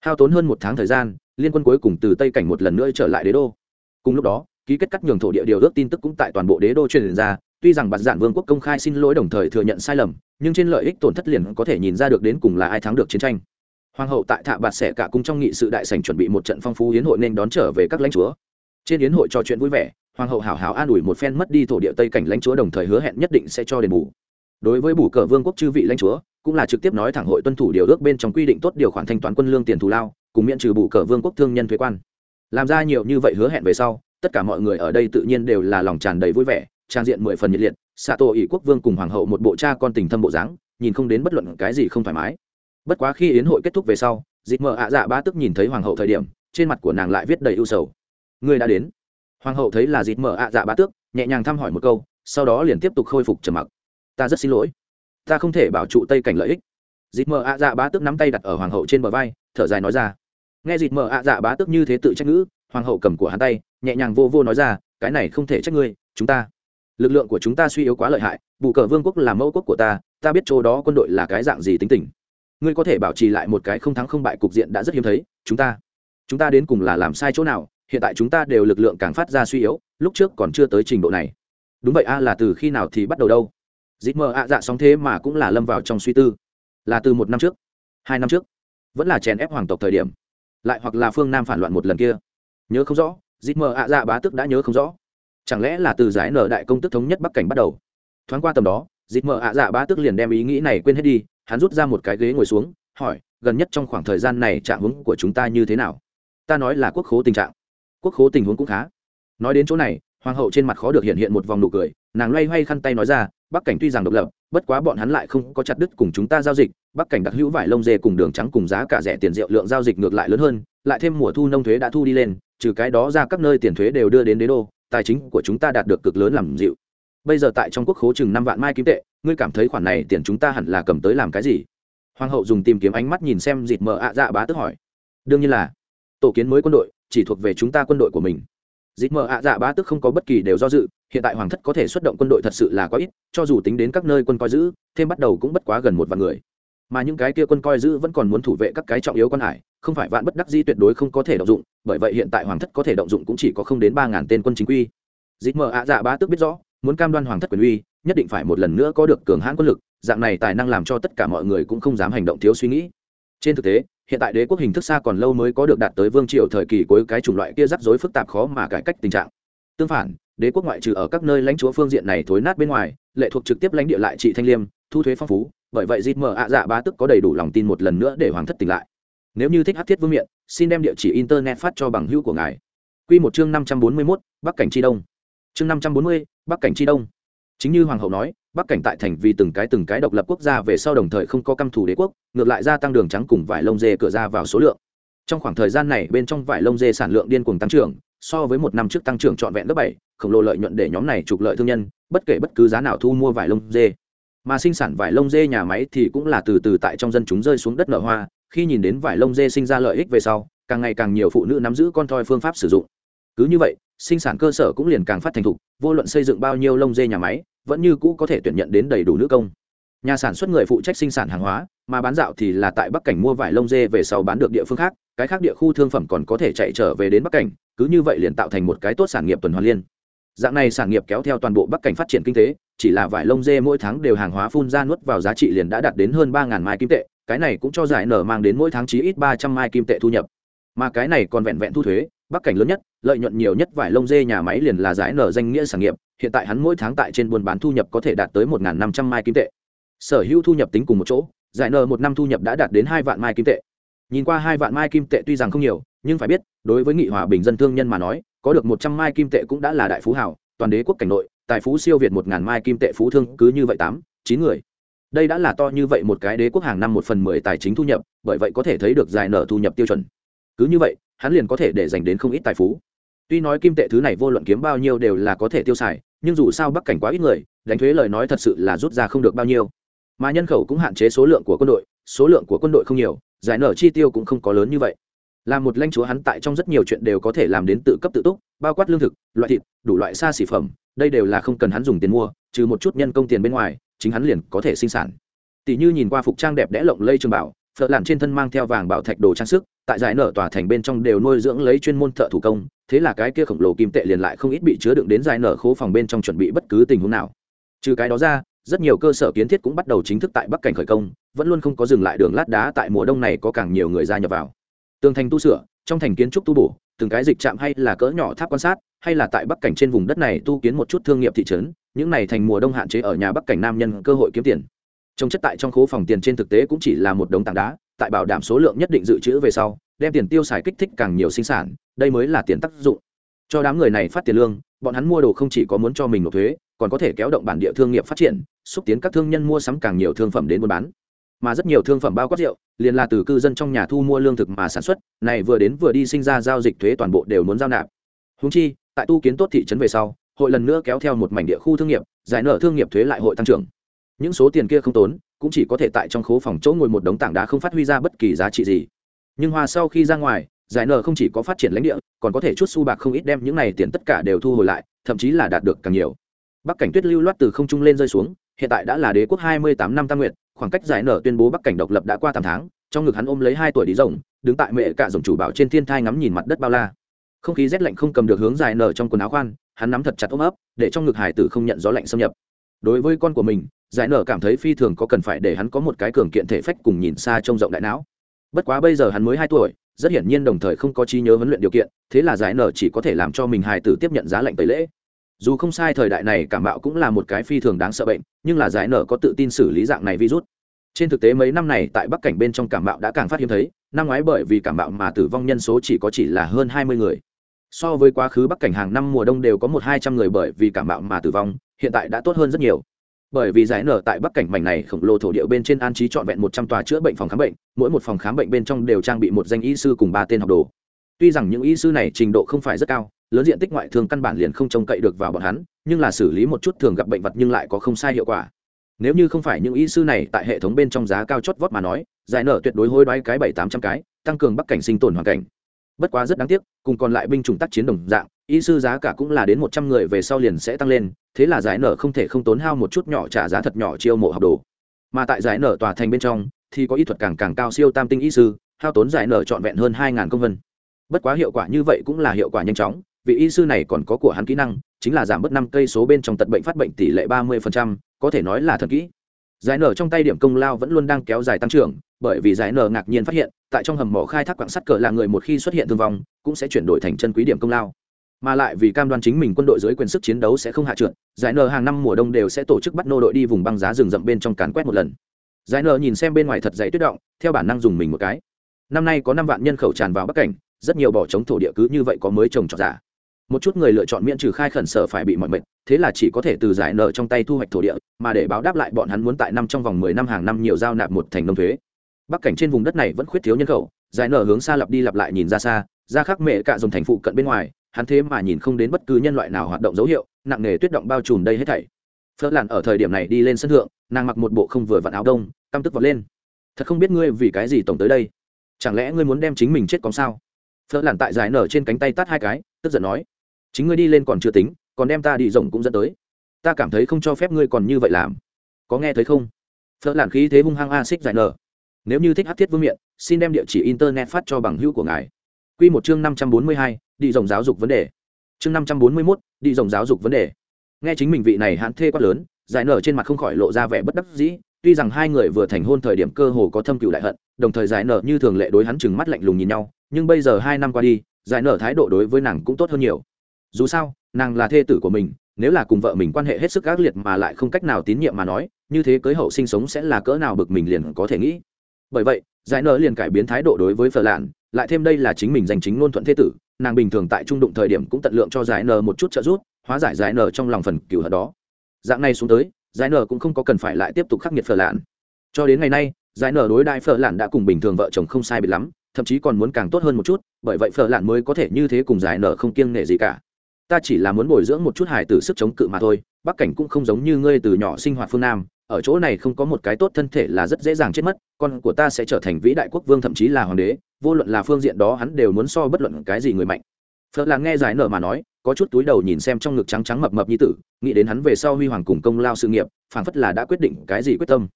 Hao tốn hơn một tháng thời gian, liên quân cuối cùng từ tây cảnh một lần nữa trở lại đế đô. Cùng lúc đó, ký kết cắt nhường thổ địa điều ước tin tức cũng tại toàn bộ đế đô truyền ra, tuy rằng bạt giản vương quốc công khai xin lỗi đồng thời thừa nhận sai lầm, nhưng trên lợi ích tổn thất liền có thể nhìn ra được đến cùng là ai thắng được chiến tranh hoàng hậu tại thạ bạt sẻ cả cung trong nghị sự đại sảnh chuẩn bị một trận phong phú hiến hội nên đón trở về các lãnh chúa. Trên hiến hội trò chuyện vui vẻ, hoàng hậu hảo hảo an ủi một phen mất đi thổ địa tây cảnh lãnh chúa đồng thời hứa hẹn nhất định sẽ cho đền bù. Đối với bù cờ vương quốc chư vị lãnh chúa, cũng là trực tiếp nói thẳng hội tuân thủ điều ước bên trong quy định tốt điều khoản thanh toán quân lương tiền thù lao, cùng miễn trừ bù cờ vương quốc thương nhân thuế quan. Làm ra nhiều như vậy hứa hẹn về sau, tất cả mọi người ở đây tự nhiên đều là lòng tràn đầy vui vẻ, trang diện mười phần nhiệt liệt xạ tổ ỷ quốc vương cùng hoàng hậu một bộ cha con tình thâm bộ dáng, nhìn không đến bất luận cái gì không thoải mái bất quá khi yến hội kết thúc về sau dịp mờ ạ dạ ba tức nhìn thấy hoàng hậu thời điểm, trên mặt của nàng lại viết đầy ưu sầu. Người đã đến. Hoàng hậu thấy là dịp mờ ạ dạ ba tước, nhẹ nhàng thăm hỏi một câu, sau đó liền tiếp tục khôi phục trầm mặc. Ta rất xin lỗi. Ta không thể bảo trụ tây cảnh lợi ích. Dịp mờ ạ dạ bá tước nắm tay đặt ở hoàng hậu trên bờ vai, thở dài nói ra. Nghe dịp mờ ạ dạ bá tước như thế tự trách ngữ, hoàng hậu cầm của hắn tay, nhẹ nhàng vô vô nói ra, cái này không thể trách ngươi, chúng ta, lực lượng của chúng ta suy yếu quá lợi hại, bù cờ vương quốc là mẫu quốc của ta ta biết chỗ đó quân đội là cái dạng gì tính tình ngươi có thể bảo trì lại một cái không thắng không bại cục diện đã rất hiếm thấy, chúng ta chúng ta đến cùng là làm sai chỗ nào, hiện tại chúng ta đều lực lượng càng phát ra suy yếu, lúc trước còn chưa tới trình độ này. Đúng vậy a, là từ khi nào thì bắt đầu đâu? Dịp mờ ạ dạ sóng thế mà cũng là lâm vào trong suy tư. Là từ một năm trước, hai năm trước, vẫn là chèn ép hoàng tộc thời điểm, lại hoặc là phương nam phản loạn một lần kia. Nhớ không rõ dịp mờ ạ dạ bá tức đã nhớ không rõ. Chẳng lẽ là từ giải nở đại công tức thống nhất bắc cảnh bắt đầu? Thoáng qua tầm đó dịp mờ ạ dạ bá tức liền đem ý nghĩ này quên hết đi hắn rút ra một cái ghế ngồi xuống, hỏi, gần nhất trong khoảng thời gian này trạng huống của chúng ta như thế nào? Ta nói là quốc khố tình trạng. Quốc khố tình huống cũng khá. Nói đến chỗ này, hoàng hậu trên mặt khó được hiện hiện một vòng nụ cười, nàng loay hoay khăn tay nói ra, bắc cảnh tuy rằng độc lập, bất quá bọn hắn lại không có chặt đứt cùng chúng ta giao dịch, bắc cảnh đặc hữu vải lông dê cùng đường trắng cùng giá cả rẻ tiền rượu lượng giao dịch ngược lại lớn hơn, lại thêm mùa thu nông thuế đã thu đi lên, trừ cái đó ra các nơi tiền thuế đều đưa đến đế đô, tài chính của chúng ta đạt được cực lớn làm dịu. Bây giờ tại trong quốc khố chừng năm vạn mai kim tệ ngươi cảm thấy khoản này tiền chúng ta hẳn là cầm tới làm cái gì? Hoàng hậu dùng tìm kiếm ánh mắt nhìn xem dịt mờ ạ dạ bá tức hỏi. Đương nhiên là, tổ kiến mới quân đội chỉ thuộc về chúng ta quân đội của mình. Dịt mờ ạ dạ bá tức không có bất kỳ đều do dự, hiện tại hoàng thất có thể xuất động quân đội thật sự là quá ít, cho dù tính đến các nơi quân coi giữ, thêm bắt đầu cũng bất quá gần một vạn người. Mà những cái kia quân coi giữ vẫn còn muốn thủ vệ các cái trọng yếu quan hải, không phải vạn bất đắc di tuyệt đối không có thể động dụng, bởi vậy hiện tại hoàng thất có thể động dụng cũng chỉ có không đến ba ngàn tên quân chính quy. Dịt mờ ạ dạ bá tức biết rõ muốn cam đoan hoàng thất quyền uy, nhất định phải một lần nữa có được cường hãn quân lực, dạng này tài năng làm cho tất cả mọi người cũng không dám hành động thiếu suy nghĩ. Trên thực tế, hiện tại đế quốc hình thức xa còn lâu mới có được đạt tới vương triều thời kỳ cuối cái chủng loại kia rắc rối phức tạp khó mà cải cách tình trạng. Tương phản, đế quốc ngoại trừ ở các nơi lãnh chúa phương diện này thối nát bên ngoài, lệ thuộc trực tiếp lãnh địa lại trị thanh liêm, thu thuế phong phú, bởi vậy dịp mở ạ dạ bá tức có đầy đủ lòng tin một lần nữa để hoàng thất tỉnh lại. Nếu như thích hát thiết vương miện, xin đem địa chỉ internet phát cho bằng hữu của ngài. Q một chương năm trăm bốn mươi mốt, bắc cảnh tri đông chương năm trăm bốn mươi, bắc cảnh tri đông. Chính như hoàng hậu nói, bắc cảnh tại thành vì từng cái từng cái độc lập quốc gia về sau đồng thời không có căm thù đế quốc, ngược lại gia tăng đường trắng cùng vải lông dê cửa ra vào số lượng. Trong khoảng thời gian này bên trong vải lông dê sản lượng điên cuồng tăng trưởng, so với một năm trước tăng trưởng trọn vẹn gấp bảy, khổng lồ lợi nhuận để nhóm này trục lợi thương nhân, bất kể bất cứ giá nào thu mua vải lông dê. Mà sinh sản vải lông dê nhà máy thì cũng là từ từ tại trong dân chúng rơi xuống đất nở hoa, khi nhìn đến vải lông dê sinh ra lợi ích về sau, càng ngày càng nhiều phụ nữ nắm giữ con thoi phương pháp sử dụng. Cứ như vậy sinh sản cơ sở cũng liền càng phát thành thục, vô luận xây dựng bao nhiêu lông dê nhà máy, vẫn như cũ có thể tuyển nhận đến đầy đủ nữ công. Nhà sản xuất người phụ trách sinh sản hàng hóa, mà bán dạo thì là tại bắc cảnh mua vải lông dê về sau bán được địa phương khác, cái khác địa khu thương phẩm còn có thể chạy trở về đến bắc cảnh, cứ như vậy liền tạo thành một cái tốt sản nghiệp tuần hoàn liên. Dạng này sản nghiệp kéo theo toàn bộ bắc cảnh phát triển kinh tế, chỉ là vải lông dê mỗi tháng đều hàng hóa phun ra nuốt vào giá trị liền đã đạt đến hơn ba mai kim tệ, cái này cũng cho giải nở mang đến mỗi tháng chí ít ba trăm mai kim tệ thu nhập. Mà cái này còn vẹn vẹn thu thuế bắc cảnh lớn nhất, lợi nhuận nhiều nhất vải lông dê nhà máy liền là giải nở danh nghĩa sản nghiệp, hiện tại hắn mỗi tháng tại trên buôn bán thu nhập có thể đạt tới một năm trăm mai kim tệ. Sở hữu thu nhập tính cùng một chỗ, giải nở một năm thu nhập đã đạt đến hai vạn mai kim tệ. Nhìn qua hai vạn mai kim tệ tuy rằng không nhiều, nhưng phải biết, đối với nghị hòa bình dân thương nhân mà nói, có được một trăm mai kim tệ cũng đã là đại phú hảo toàn đế quốc cảnh nội, tài phú siêu việt một ngàn mai kim tệ phú thương cứ như vậy tám, chín người. Đây đã là to như vậy một cái đế quốc hàng năm một phần mười tài chính thu nhập, bởi vậy có thể thấy được giải nở thu nhập tiêu chuẩn cứ như vậy, hắn liền có thể để dành đến không ít tài phú. Tuy nói kim tệ thứ này vô luận kiếm bao nhiêu đều là có thể tiêu xài, nhưng dù sao bắc cảnh quá ít người, đánh thuế lời nói thật sự là rút ra không được bao nhiêu. Mà nhân khẩu cũng hạn chế số lượng của quân đội, số lượng của quân đội không nhiều, giải nở chi tiêu cũng không có lớn như vậy. Là một lãnh chúa hắn tại trong rất nhiều chuyện đều có thể làm đến tự cấp tự túc, bao quát lương thực, loại thịt, đủ loại xa xỉ phẩm, đây đều là không cần hắn dùng tiền mua, trừ một chút nhân công tiền bên ngoài, chính hắn liền có thể sinh sản. Tỷ như nhìn qua phục trang đẹp đẽ lộng lây trường bảo phở làn trên thân mang theo vàng bảo thạch đồ trang sức, tại giải nở tòa thành bên trong đều nuôi dưỡng lấy chuyên môn thợ thủ công, thế là cái kia khổng lồ kim tệ liền lại không ít bị chứa đựng đến giải nở khố phòng bên trong chuẩn bị bất cứ tình huống nào. Trừ cái đó ra, rất nhiều cơ sở kiến thiết cũng bắt đầu chính thức tại bắc cảnh khởi công, vẫn luôn không có dừng lại đường lát đá tại mùa đông này có càng nhiều người gia nhập vào. Tường thành tu sửa, trong thành kiến trúc tu bổ, từng cái dịch trạm hay là cỡ nhỏ tháp quan sát, hay là tại bắc cảnh trên vùng đất này tu kiến một chút thương nghiệp thị trấn, những này thành mùa đông hạn chế ở nhà bắc cảnh nam nhân cơ hội kiếm tiền trồng chất tại trong khố phòng tiền trên thực tế cũng chỉ là một đống tảng đá, tại bảo đảm số lượng nhất định dự trữ về sau, đem tiền tiêu xài kích thích càng nhiều sinh sản, đây mới là tiền tác dụng. Cho đám người này phát tiền lương, bọn hắn mua đồ không chỉ có muốn cho mình nộp thuế, còn có thể kéo động bản địa thương nghiệp phát triển, xúc tiến các thương nhân mua sắm càng nhiều thương phẩm đến buôn bán. Mà rất nhiều thương phẩm bao quát rượu, liền là từ cư dân trong nhà thu mua lương thực mà sản xuất, này vừa đến vừa đi sinh ra giao dịch thuế toàn bộ đều muốn giao nạp. Húng chi, tại tu kiến tốt thị trấn về sau, hội lần nữa kéo theo một mảnh địa khu thương nghiệp, giải nợ thương nghiệp thuế lại hội tăng trưởng những số tiền kia không tốn, cũng chỉ có thể tại trong khố phòng chỗ ngồi một đống tảng đá không phát huy ra bất kỳ giá trị gì. Nhưng hoa sau khi ra ngoài, giải nợ không chỉ có phát triển lãnh địa, còn có thể chút su bạc không ít đem những này tiền tất cả đều thu hồi lại, thậm chí là đạt được càng nhiều. Bắc cảnh tuyết lưu loát từ không trung lên rơi xuống, hiện tại đã là đế quốc hai mươi tám năm tam nguyện khoảng cách giải nở tuyên bố bắc cảnh độc lập đã qua tám tháng, trong ngực hắn ôm lấy hai tuổi đi rồng, đứng tại mẹ cả rồng chủ bảo trên thiên thai ngắm nhìn mặt đất bao la. Không khí rét lạnh không cầm được hướng giải nở trong quần áo khoan, hắn nắm thật chặt ôm ấp, để trong ngực hải tử không nhận gió lạnh xâm nhập. Đối với con của mình giải nở cảm thấy phi thường có cần phải để hắn có một cái cường kiện thể phách cùng nhìn xa trông rộng đại não. Bất quá bây giờ hắn mới hai tuổi, rất hiển nhiên đồng thời không có trí nhớ huấn luyện điều kiện, thế là giải nở chỉ có thể làm cho mình hài tử tiếp nhận giá lệnh tẩy lễ. Dù không sai thời đại này cảm mạo cũng là một cái phi thường đáng sợ bệnh, nhưng là giải nở có tự tin xử lý dạng này virus. Trên thực tế mấy năm này tại bắc cảnh bên trong cảm mạo đã càng phát hiếm thấy, năm ngoái bởi vì cảm mạo mà tử vong nhân số chỉ có chỉ là hơn hai mươi người. So với quá khứ bắc cảnh hàng năm mùa đông đều có một hai trăm người bởi vì cảm mạo mà tử vong, hiện tại đã tốt hơn rất nhiều bởi vì giải nở tại bắc cảnh mảnh này khổng lồ thổ địa bên trên an trí trọn vẹn một trăm tòa chữa bệnh phòng khám bệnh, mỗi một phòng khám bệnh bên trong đều trang bị một danh y sư cùng ba tên học đồ. Tuy rằng những y sư này trình độ không phải rất cao, lớn diện tích ngoại thương căn bản liền không trông cậy được vào bọn hắn, nhưng là xử lý một chút thường gặp bệnh vật nhưng lại có không sai hiệu quả. Nếu như không phải những y sư này tại hệ thống bên trong giá cao chót vót mà nói, giải nở tuyệt đối hôi đoái cái bảy tám trăm cái, tăng cường bắc cảnh sinh tồn hoàn cảnh. Bất quá rất đáng tiếc, cùng còn lại binh chủng tác chiến đồng dạng y sư giá cả cũng là đến một trăm người về sau liền sẽ tăng lên, thế là giải nở không thể không tốn hao một chút nhỏ trả giá thật nhỏ chiêu mộ học đồ. Mà tại giải nở tòa thành bên trong, thì có y thuật càng càng cao siêu tam tinh y sư, hao tốn giải nở trọn vẹn hơn hai ngàn công vân. Bất quá hiệu quả như vậy cũng là hiệu quả nhanh chóng, vị y sư này còn có của hắn kỹ năng, chính là giảm bớt năm cây số bên trong tật bệnh phát bệnh tỷ lệ ba mươi có thể nói là thật kỹ. Giải nở trong tay điểm công lao vẫn luôn đang kéo dài tăng trưởng, bởi vì giải nở ngạc nhiên phát hiện, tại trong hầm mỏ khai thác quạng sắt cờ là người một khi xuất hiện thương vong, cũng sẽ chuyển đổi thành chân quý điểm công lao mà lại vì cam đoan chính mình quân đội dưới quyền sức chiến đấu sẽ không hạ trượt, giải nờ hàng năm mùa đông đều sẽ tổ chức bắt nô đội đi vùng băng giá rừng rậm bên trong cán quét một lần. Giải nờ nhìn xem bên ngoài thật dày tuyết động, theo bản năng dùng mình một cái. Năm nay có năm vạn nhân khẩu tràn vào bắc cảnh, rất nhiều bỏ trống thổ địa cứ như vậy có mới trồng trọt giả. Một chút người lựa chọn miễn trừ khai khẩn sở phải bị mọi mệnh, thế là chỉ có thể từ giải nợ trong tay thu hoạch thổ địa, mà để báo đáp lại bọn hắn muốn tại năm trong vòng mười năm hàng năm nhiều giao nạp một thành nông thuế. Bắc cảnh trên vùng đất này vẫn khuyết thiếu nhân khẩu, giải nợ hướng xa lặp đi lặp lại nhìn ra xa, ra khắc mệ cạ dòng thành phụ cận bên ngoài hắn thế mà nhìn không đến bất cứ nhân loại nào hoạt động dấu hiệu, nặng nề tuyết động bao trùm đây hết thảy. Phớt làn ở thời điểm này đi lên sân thượng, nàng mặc một bộ không vừa vặn áo đông, căm tức vọt lên. Thật không biết ngươi vì cái gì tổng tới đây? Chẳng lẽ ngươi muốn đem chính mình chết còn sao? Phớt làn tại giải nở trên cánh tay tắt hai cái, tức giận nói. Chính ngươi đi lên còn chưa tính, còn đem ta đi rộng cũng dẫn tới. Ta cảm thấy không cho phép ngươi còn như vậy làm. Có nghe thấy không? Phớt làn khí thế hung hăng a xích giải nở. Nếu như thích hát thiết vương miện, xin đem địa chỉ internet phát cho bằng hữu của ngài. Quy một chương năm trăm bốn mươi hai, đi rộng giáo dục vấn đề. Chương năm trăm bốn mươi mốt, đi rộng giáo dục vấn đề. Nghe chính mình vị này hãn thê quá lớn, giải nở trên mặt không khỏi lộ ra vẻ bất đắc dĩ, tuy rằng hai người vừa thành hôn thời điểm cơ hồ có thâm cừu đại hận, đồng thời giải nở như thường lệ đối hắn chừng mắt lạnh lùng nhìn nhau, nhưng bây giờ hai năm qua đi, giải nở thái độ đối với nàng cũng tốt hơn nhiều. Dù sao, nàng là thê tử của mình, nếu là cùng vợ mình quan hệ hết sức ác liệt mà lại không cách nào tín nhiệm mà nói, như thế cưới hậu sinh sống sẽ là cỡ nào bực mình liền có thể nghĩ. Bởi vậy, giải nở liền cải biến thái độ đối với phở lạn lại thêm đây là chính mình danh chính ngôn thuận thế tử, nàng bình thường tại trung đụng thời điểm cũng tận lượng cho giải n một chút trợ giúp, hóa giải giải n trong lòng phần cửu hận đó. Dạng này xuống tới, giải n cũng không có cần phải lại tiếp tục khắc nghiệt phở lạn. Cho đến ngày nay, giải n đối đại phở lạn đã cùng bình thường vợ chồng không sai biệt lắm, thậm chí còn muốn càng tốt hơn một chút, bởi vậy phở lạn mới có thể như thế cùng giải n không kiêng nể gì cả. Ta chỉ là muốn bồi dưỡng một chút hài tử sức chống cự mà thôi, bắc cảnh cũng không giống như ngươi từ nhỏ sinh hoạt phương nam, ở chỗ này không có một cái tốt thân thể là rất dễ dàng chết mất, con của ta sẽ trở thành vĩ đại quốc vương thậm chí là hoàng đế vô luận là phương diện đó hắn đều muốn so bất luận cái gì người mạnh. Phật là nghe giải nở mà nói, có chút túi đầu nhìn xem trong ngực trắng trắng mập mập như tử, nghĩ đến hắn về sau huy hoàng cùng công lao sự nghiệp, phảng phất là đã quyết định cái gì quyết tâm.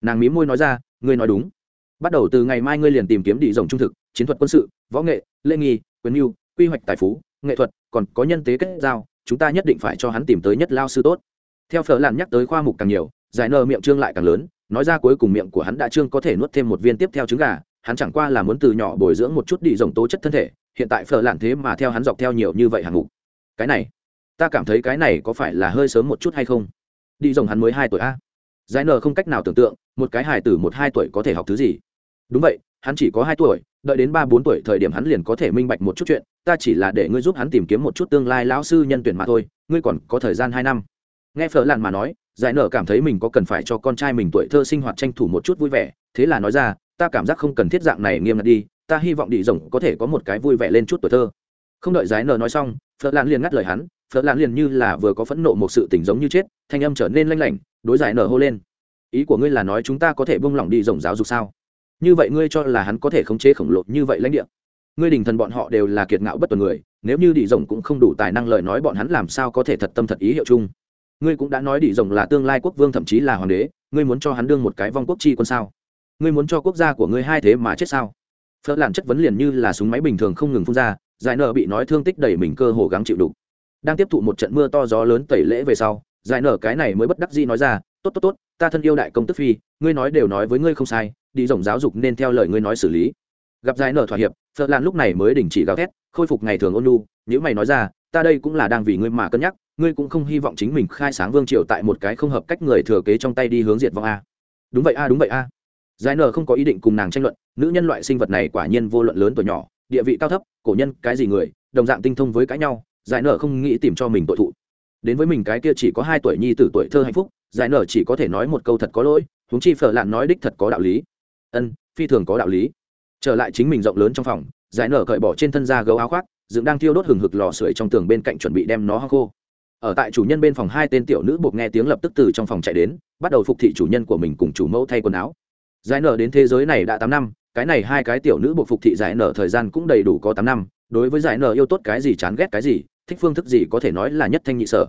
Nàng mí môi nói ra, ngươi nói đúng. Bắt đầu từ ngày mai ngươi liền tìm kiếm đi rồng trung thực, chiến thuật quân sự, võ nghệ, lễ nghi, quyền mưu, quy hoạch tài phú, nghệ thuật, còn có nhân tế kết giao, chúng ta nhất định phải cho hắn tìm tới nhất lao sư tốt. Theo phở làn nhắc tới khoa mục càng nhiều, giải nờ miệng trương lại càng lớn, nói ra cuối cùng miệng của hắn đã trương có thể nuốt thêm một viên tiếp theo trứng gà hắn chẳng qua là muốn từ nhỏ bồi dưỡng một chút đi rồng tố chất thân thể, hiện tại phở lạn thế mà theo hắn dọc theo nhiều như vậy hàng mục. Cái này, ta cảm thấy cái này có phải là hơi sớm một chút hay không? Đi rồng hắn mới hai tuổi a. Giải nờ không cách nào tưởng tượng, một cái hài tử một hai tuổi có thể học thứ gì. Đúng vậy, hắn chỉ có hai tuổi, đợi đến ba bốn tuổi thời điểm hắn liền có thể minh bạch một chút chuyện, ta chỉ là để ngươi giúp hắn tìm kiếm một chút tương lai lão sư nhân tuyển mà thôi, ngươi còn có thời gian hai năm. Nghe phở lạn mà nói, giải nở cảm thấy mình có cần phải cho con trai mình tuổi thơ sinh hoạt tranh thủ một chút vui vẻ, thế là nói ra ta cảm giác không cần thiết dạng này nghiêm ngặt đi, ta hy vọng đi rồng có thể có một cái vui vẻ lên chút tuổi thơ. Không đợi giải nở nói xong phở lan liền ngắt lời hắn phở lan liền như là vừa có phẫn nộ một sự tình giống như chết, thanh âm trở nên lanh lảnh, đối giải nở hô lên. Ý của ngươi là nói chúng ta có thể buông lỏng đi rồng giáo dục sao? Như vậy ngươi cho là hắn có thể khống chế khổng lồ như vậy lãnh địa. Ngươi đình thần bọn họ đều là kiệt ngạo bất tuần người, nếu như đi rồng cũng không đủ tài năng lời nói bọn hắn làm sao có thể thật tâm thật ý hiệu chung? Ngươi cũng đã nói đi rồng là tương lai quốc vương thậm chí là hoàng đế, ngươi muốn cho hắn đương một cái vong quốc chi quân sao? Ngươi muốn cho quốc gia của ngươi hai thế mà chết sao? Phớt làn chất vấn liền như là súng máy bình thường không ngừng phun ra, giải nở bị nói thương tích đẩy mình cơ hồ gắng chịu đục đang tiếp thụ một trận mưa to gió lớn tẩy lễ về sau, giải nở cái này mới bất đắc dĩ nói ra, tốt tốt tốt, ta thân yêu đại công tức phi, ngươi nói đều nói với ngươi không sai, đi rộng giáo dục nên theo lời ngươi nói xử lý. Gặp giải nở thỏa hiệp, phở lan lúc này mới đình chỉ gào thét, khôi phục ngày thường ôn lu nếu mày nói ra, ta đây cũng là đang vì ngươi mà cân nhắc, ngươi cũng không hy vọng chính mình khai sáng vương triều tại một cái không hợp cách người thừa kế trong tay đi hướng diệt vong a. Đúng vậy a, đúng vậy a giải nở không có ý định cùng nàng tranh luận, nữ nhân loại sinh vật này quả nhiên vô luận lớn tuổi nhỏ, địa vị cao thấp, cổ nhân, cái gì người, đồng dạng tinh thông với cãi nhau, giải nở không nghĩ tìm cho mình tội thụ. Đến với mình cái kia chỉ có hai tuổi nhi tử tuổi thơ hạnh phúc, giải nở chỉ có thể nói một câu thật có lỗi, huống chi phở lạn nói đích thật có đạo lý. Ân, phi thường có đạo lý. Trở lại chính mình rộng lớn trong phòng, giải nở cởi bỏ trên thân da gấu áo khoác, dựng đang thiêu đốt hừng hực lò sưởi trong tường bên cạnh chuẩn bị đem nó hăng khô. Ở tại chủ nhân bên phòng hai tên tiểu nữ buộc nghe tiếng lập tức từ trong phòng chạy đến, bắt đầu phục thị chủ nhân của mình cùng chủ mẫu thay quần áo giải nở đến thế giới này đã tám năm, cái này hai cái tiểu nữ buộc phục thị giải nở thời gian cũng đầy đủ có tám năm, đối với giải nở yêu tốt cái gì chán ghét cái gì, thích phương thức gì có thể nói là nhất thanh nhị sở.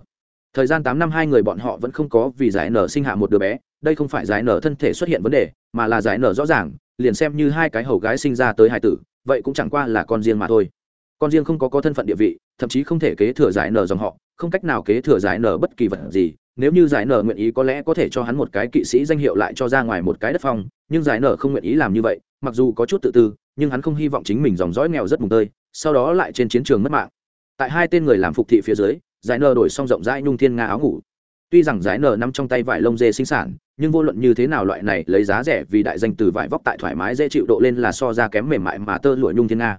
Thời gian tám năm hai người bọn họ vẫn không có vì giải nở sinh hạ một đứa bé, đây không phải giải nở thân thể xuất hiện vấn đề, mà là giải nở rõ ràng, liền xem như hai cái hầu gái sinh ra tới hai tử, vậy cũng chẳng qua là con riêng mà thôi. Con riêng không có có thân phận địa vị, thậm chí không thể kế thừa giải nở dòng họ, không cách nào kế thừa giải nở bất kỳ vật gì nếu như giải nở nguyện ý có lẽ có thể cho hắn một cái kỵ sĩ danh hiệu lại cho ra ngoài một cái đất phong, nhưng giải nở không nguyện ý làm như vậy, mặc dù có chút tự tư, nhưng hắn không hy vọng chính mình dòng dõi nghèo rất mùng tơi, sau đó lại trên chiến trường mất mạng. Tại hai tên người làm phục thị phía dưới, giải nở đổi xong rộng rãi nhung thiên nga áo ngủ. Tuy rằng giải nở nằm trong tay vải lông dê sinh sản, nhưng vô luận như thế nào loại này lấy giá rẻ vì đại danh từ vải vóc tại thoải mái dễ chịu độ lên là so ra kém mềm mại mà tơ lụa nhung thiên nga.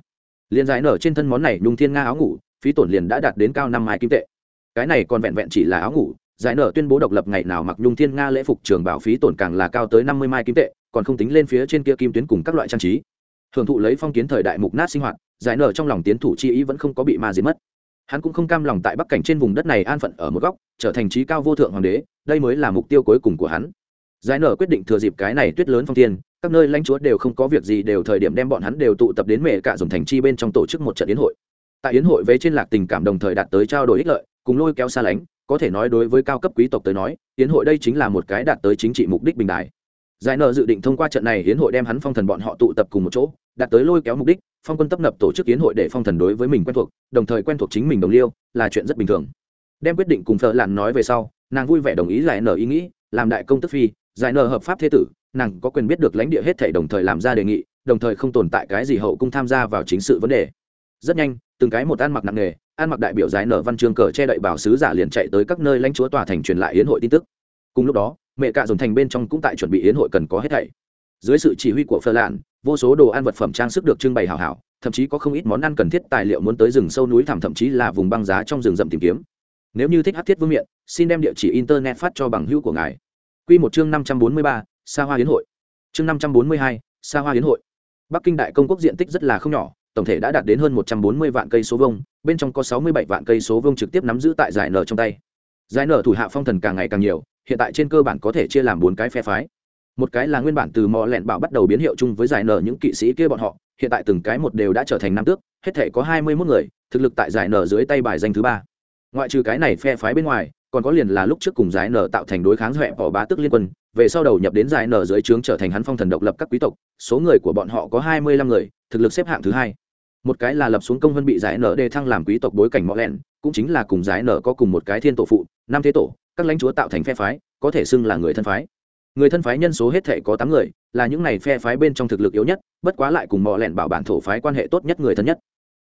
Liền giải nở trên thân món này nhung thiên nga áo ngủ, phí tổn liền đã đạt đến cao năm mai kim tệ. Cái này còn vẹn vẹn chỉ là áo ngủ giải nở tuyên bố độc lập ngày nào mặc nhung thiên nga lễ phục trường bảo phí tổn càng là cao tới năm mươi mai kim tệ, còn không tính lên phía trên kia kim tuyến cùng các loại trang trí. Hưởng thụ lấy phong kiến thời đại mục nát sinh hoạt, giải nở trong lòng tiến thủ chi ý vẫn không có bị ma diệt mất. Hắn cũng không cam lòng tại bắc cảnh trên vùng đất này an phận ở một góc, trở thành trí cao vô thượng hoàng đế, đây mới là mục tiêu cuối cùng của hắn. Giải nở quyết định thừa dịp cái này tuyết lớn phong thiên, các nơi lãnh chúa đều không có việc gì đều thời điểm đem bọn hắn đều tụ tập đến mẹ cả dùng thành chi bên trong tổ chức một trận yến hội. Tại yến hội với trên lạc tình cảm đồng thời đạt tới trao đổi ích lợi, cùng lôi kéo xa lánh có thể nói đối với cao cấp quý tộc tới nói yến hội đây chính là một cái đạt tới chính trị mục đích bình đại giải nợ dự định thông qua trận này yến hội đem hắn phong thần bọn họ tụ tập cùng một chỗ, đạt tới lôi kéo mục đích, phong quân tấp nập tổ chức yến hội để phong thần đối với mình quen thuộc, đồng thời quen thuộc chính mình đồng liêu, là chuyện rất bình thường. Đem quyết định cùng thợ làn nói về sau, nàng vui vẻ đồng ý giải nợ ý nghĩ, làm đại công tức phi, giải nợ hợp pháp thế tử, nàng có quyền biết được lãnh địa hết thể đồng thời làm ra đề nghị, đồng thời không tồn tại cái gì hậu cung tham gia vào chính sự vấn đề. Rất nhanh, từng cái một ăn mặc nặng nghề An mặc đại biểu giải nở văn chương cờ che đậy bảo sứ giả liền chạy tới các nơi lãnh chúa tòa thành truyền lại yến hội tin tức cùng lúc đó mẹ cạ dồn thành bên trong cũng tại chuẩn bị yến hội cần có hết thảy dưới sự chỉ huy của phơ lạn vô số đồ ăn vật phẩm trang sức được trưng bày hảo hảo thậm chí có không ít món ăn cần thiết tài liệu muốn tới rừng sâu núi thẳm thậm chí là vùng băng giá trong rừng rậm tìm kiếm nếu như thích hát thiết vương miện xin đem địa chỉ internet phát cho bằng hữu của ngài Quy một chương năm trăm bốn mươi ba, Sa Hoa Yến hội. Chương năm trăm bốn mươi hai, Sa Hoa Yến hội. Bắc Kinh đại công quốc diện tích rất là không nhỏ, tổng thể đã đạt đến hơn 140 vạn cây số vuông, bên trong có 67 vạn cây số vuông trực tiếp nắm giữ tại giải nở trong tay. Giải nở thủ hạ phong thần càng ngày càng nhiều, hiện tại trên cơ bản có thể chia làm bốn cái phe phái. Một cái là nguyên bản từ mò lẹn bảo bắt đầu biến hiệu chung với giải nở những kỵ sĩ kia bọn họ, hiện tại từng cái một đều đã trở thành nam tước, hết thể có 21 người, thực lực tại giải nở dưới tay bài danh thứ ba. Ngoại trừ cái này phe phái bên ngoài, còn có liền là lúc trước cùng giải nở tạo thành đối kháng hoẹ bỏ bá tức liên quân, về sau đầu nhập đến giải nở dưới trướng trở thành hắn phong thần độc lập các quý tộc, số người của bọn họ có 25 người, thực lực xếp hạng thứ hai. Một cái là lập xuống công vân bị giải nở đề thăng làm quý tộc bối cảnh mõ lẹn cũng chính là cùng giải nở có cùng một cái thiên tổ phụ năm thế tổ các lãnh chúa tạo thành phe phái có thể xưng là người thân phái. Người thân phái nhân số hết thể có tám người là những này phe phái bên trong thực lực yếu nhất bất quá lại cùng mọ lẹn bảo bản thổ phái quan hệ tốt nhất người thân nhất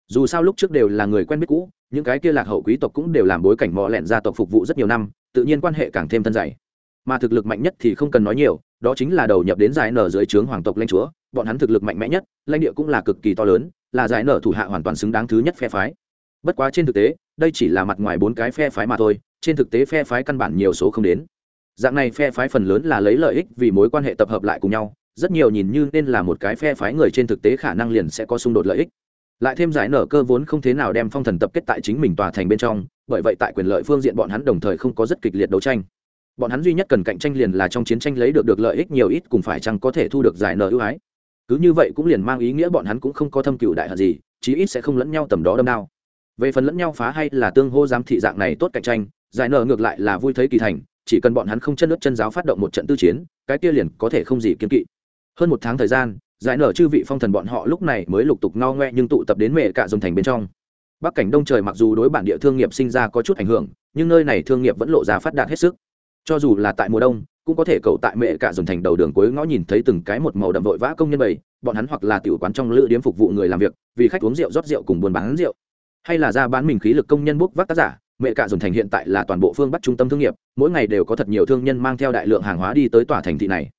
dù sao lúc trước đều là người quen biết cũ, những cái kia lạc hậu quý tộc cũng đều làm bối cảnh mò lẹn gia tộc phục vụ rất nhiều năm, tự nhiên quan hệ càng thêm thân dày. Mà thực lực mạnh nhất thì không cần nói nhiều, đó chính là đầu nhập đến giải nở dưới trướng hoàng tộc lãnh chúa, bọn hắn thực lực mạnh mẽ nhất, lãnh địa cũng là cực kỳ to lớn, là giải nở thủ hạ hoàn toàn xứng đáng thứ nhất phe phái. Bất quá trên thực tế, đây chỉ là mặt ngoài bốn cái phe phái mà thôi, trên thực tế phe phái căn bản nhiều số không đến. Dạng này phe phái phần lớn là lấy lợi ích vì mối quan hệ tập hợp lại cùng nhau, rất nhiều nhìn như nên là một cái phe phái người trên thực tế khả năng liền sẽ có xung đột lợi ích lại thêm giải nở cơ vốn không thế nào đem phong thần tập kết tại chính mình tòa thành bên trong, bởi vậy tại quyền lợi phương diện bọn hắn đồng thời không có rất kịch liệt đấu tranh. Bọn hắn duy nhất cần cạnh tranh liền là trong chiến tranh lấy được được lợi ích nhiều ít cùng phải chăng có thể thu được giải nở ưu ái. Cứ như vậy cũng liền mang ý nghĩa bọn hắn cũng không có thâm cựu đại hận gì, chí ít sẽ không lẫn nhau tầm đó đâm đao. Về phần lẫn nhau phá hay là tương hô giám thị dạng này tốt cạnh tranh, giải nở ngược lại là vui thấy kỳ thành, chỉ cần bọn hắn không chân nước chân giáo phát động một trận tư chiến, cái kia liền có thể không gì kiên kỵ. Hơn một tháng thời gian giải nở chư vị phong thần bọn họ lúc này mới lục tục ngao ngoe nhưng tụ tập đến mẹ cả dòng thành bên trong. Bắc cảnh đông trời mặc dù đối bản địa thương nghiệp sinh ra có chút ảnh hưởng, nhưng nơi này thương nghiệp vẫn lộ ra phát đạt hết sức. Cho dù là tại mùa đông, cũng có thể cậu tại mẹ cả dùng thành đầu đường cuối ngõ nhìn thấy từng cái một màu đậm vội vã công nhân bầy bọn hắn hoặc là tiểu quán trong lữ điếm phục vụ người làm việc, vì khách uống rượu rót rượu cùng buôn bán rượu. Hay là ra bán mình khí lực công nhân bốc vác tác giả, mẹ cả dồn thành hiện tại là toàn bộ phương bắc trung tâm thương nghiệp, mỗi ngày đều có thật nhiều thương nhân mang theo đại lượng hàng hóa đi tới tòa thành thị này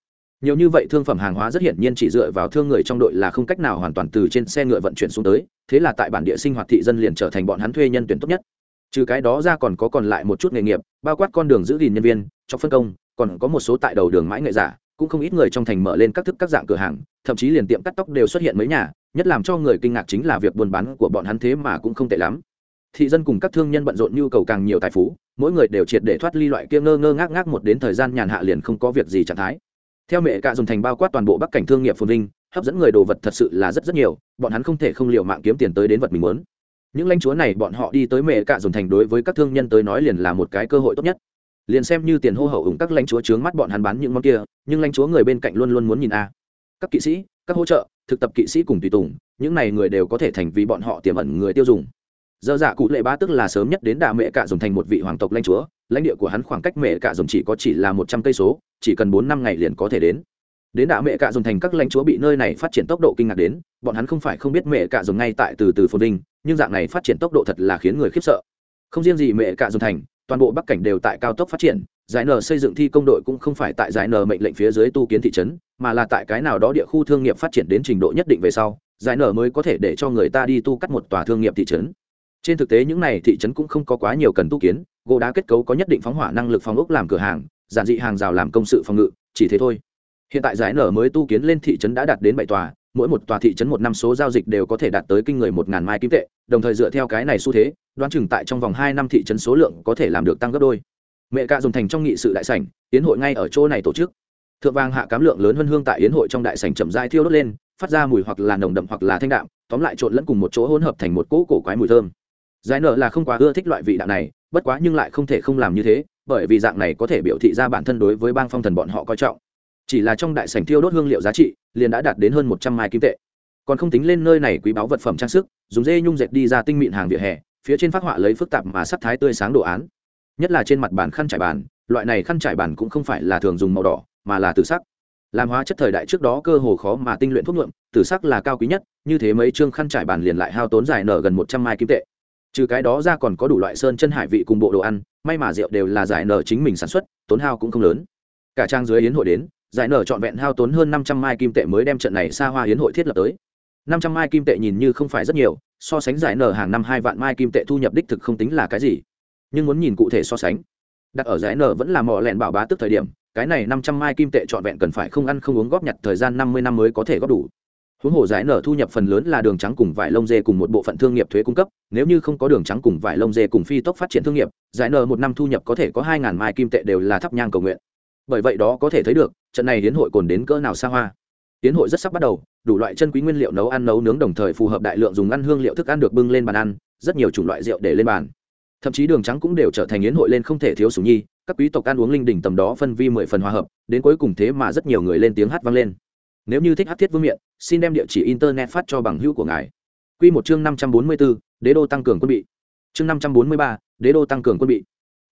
nhiều như vậy thương phẩm hàng hóa rất hiển nhiên chỉ dựa vào thương người trong đội là không cách nào hoàn toàn từ trên xe ngựa vận chuyển xuống tới, thế là tại bản địa sinh hoạt thị dân liền trở thành bọn hắn thuê nhân tuyển tốt nhất. Trừ cái đó ra còn có còn lại một chút nghề nghiệp, bao quát con đường giữ gìn nhân viên cho phân công, còn có một số tại đầu đường mãi nghệ giả, cũng không ít người trong thành mở lên các thức các dạng cửa hàng, thậm chí liền tiệm cắt tóc đều xuất hiện mấy nhà, nhất làm cho người kinh ngạc chính là việc buôn bán của bọn hắn thế mà cũng không tệ lắm. Thị dân cùng các thương nhân bận rộn nhu cầu càng nhiều tài phú, mỗi người đều triệt để thoát ly loại kia ngơ ngơ ngác ngác một đến thời gian nhàn hạ liền không có việc gì trạng thái theo mẹ cạ dùng thành bao quát toàn bộ bắc cảnh thương nghiệp phồn vinh, hấp dẫn người đồ vật thật sự là rất rất nhiều, bọn hắn không thể không liệu mạng kiếm tiền tới đến vật mình muốn. Những lãnh chúa này bọn họ đi tới mẹ cạ dùng thành đối với các thương nhân tới nói liền là một cái cơ hội tốt nhất. Liền xem như tiền hô hậu ủng các lãnh chúa trướng mắt bọn hắn bán những món kia, nhưng lãnh chúa người bên cạnh luôn luôn muốn nhìn a. Các kỵ sĩ, các hỗ trợ, thực tập kỵ sĩ cùng tùy tùng, những này người đều có thể thành vì bọn họ tiềm ẩn người tiêu dùng. Dơ dạ cụ lệ ba tức là sớm nhất đến đà mẹ cạ dùng thành một vị hoàng tộc lãnh chúa, lãnh địa của hắn khoảng cách mẹ cạ dùng chỉ có chỉ là một trăm cây số chỉ cần bốn năm ngày liền có thể đến. Đến đã mẹ cạ dùng thành các lãnh chúa bị nơi này phát triển tốc độ kinh ngạc đến, bọn hắn không phải không biết mẹ cạ dùng ngay tại từ từ phồn vinh, nhưng dạng này phát triển tốc độ thật là khiến người khiếp sợ. Không riêng gì mẹ cạ dùng thành, toàn bộ bắc cảnh đều tại cao tốc phát triển, giải nở xây dựng thi công đội cũng không phải tại giải nở mệnh lệnh phía dưới tu kiến thị trấn, mà là tại cái nào đó địa khu thương nghiệp phát triển đến trình độ nhất định về sau, giải nở mới có thể để cho người ta đi tu cắt một tòa thương nghiệp thị trấn. Trên thực tế những này thị trấn cũng không có quá nhiều cần tu kiến, gỗ đá kết cấu có nhất định phóng hỏa năng lực phòng ốc làm cửa hàng giản dị hàng rào làm công sự phòng ngự, chỉ thế thôi. Hiện tại giải nở mới tu kiến lên thị trấn đã đạt đến bảy tòa, mỗi một tòa thị trấn một năm số giao dịch đều có thể đạt tới kinh người một ngàn mai kim tệ, đồng thời dựa theo cái này xu thế, đoán chừng tại trong vòng hai năm thị trấn số lượng có thể làm được tăng gấp đôi. Mẹ cạ dùng thành trong nghị sự đại sảnh, yến hội ngay ở chỗ này tổ chức. Thượng vàng hạ cám lượng lớn hơn hương tại yến hội trong đại sảnh chậm dai thiêu đốt lên, phát ra mùi hoặc là nồng đậm hoặc là thanh đạm, tóm lại trộn lẫn cùng một chỗ hỗn hợp thành một cỗ cổ quái mùi thơm. Giải nợ là không quá ưa thích loại vị đạo này, bất quá nhưng lại không thể không làm như thế bởi vì dạng này có thể biểu thị ra bản thân đối với bang phong thần bọn họ coi trọng. Chỉ là trong đại sảnh thiêu đốt hương liệu giá trị, liền đã đạt đến hơn một trăm mai kim tệ. Còn không tính lên nơi này quý báu vật phẩm trang sức, dùng dê nhung dệt đi ra tinh mịn hàng vỉa hè, phía trên phát họa lấy phức tạp mà sắc thái tươi sáng đồ án. Nhất là trên mặt bàn khăn trải bàn, loại này khăn trải bàn cũng không phải là thường dùng màu đỏ, mà là tự sắc. Làm hóa chất thời đại trước đó cơ hồ khó mà tinh luyện thuốc nhuộm, tử sắc là cao quý nhất, như thế mấy chương khăn trải bàn liền lại hao tốn dài nở gần một trăm mai kim tệ trừ cái đó ra còn có đủ loại sơn chân hải vị cùng bộ đồ ăn, may mà rượu đều là giải nở chính mình sản xuất, tốn hao cũng không lớn. Cả trang dưới yến hội đến, giải nở trọn vẹn hao tốn hơn năm trăm mai kim tệ mới đem trận này xa hoa yến hội thiết lập tới. năm trăm mai kim tệ nhìn như không phải rất nhiều, so sánh giải nở hàng năm hai vạn mai kim tệ thu nhập đích thực không tính là cái gì. Nhưng muốn nhìn cụ thể so sánh, đặt ở giải nở vẫn là mỏ lẹn bảo bá tức thời điểm, cái này năm trăm mai kim tệ trọn vẹn cần phải không ăn không uống góp nhặt thời gian năm mươi năm mới có thể góp đủ huống hồ giải nở thu nhập phần lớn là đường trắng cùng vải lông dê cùng một bộ phận thương nghiệp thuế cung cấp, nếu như không có đường trắng cùng vải lông dê cùng phi tốc phát triển thương nghiệp, giải nở một năm thu nhập có thể có hai ngàn mai kim tệ đều là thắp nhang cầu nguyện. Bởi vậy đó có thể thấy được, trận này hiến hội cồn đến cỡ nào xa hoa. Hiến hội rất sắp bắt đầu, đủ loại chân quý nguyên liệu nấu ăn nấu nướng đồng thời phù hợp đại lượng dùng ăn hương liệu thức ăn được bưng lên bàn ăn, rất nhiều chủng loại rượu để lên bàn. Thậm chí đường trắng cũng đều trở thành hiến hội lên không thể thiếu sủng nhi, các quý tộc ăn uống linh đỉnh tầm đó phân vi mười phần hòa hợp, đến cuối cùng thế mà rất nhiều người lên tiếng hát vang lên nếu như thích hát thiết vương miện, xin đem địa chỉ internet phát cho bằng hữu của ngài. Q một chương năm trăm bốn mươi bốn đế đô tăng cường quân bị. Chương năm trăm bốn mươi ba, đế đô tăng cường quân bị.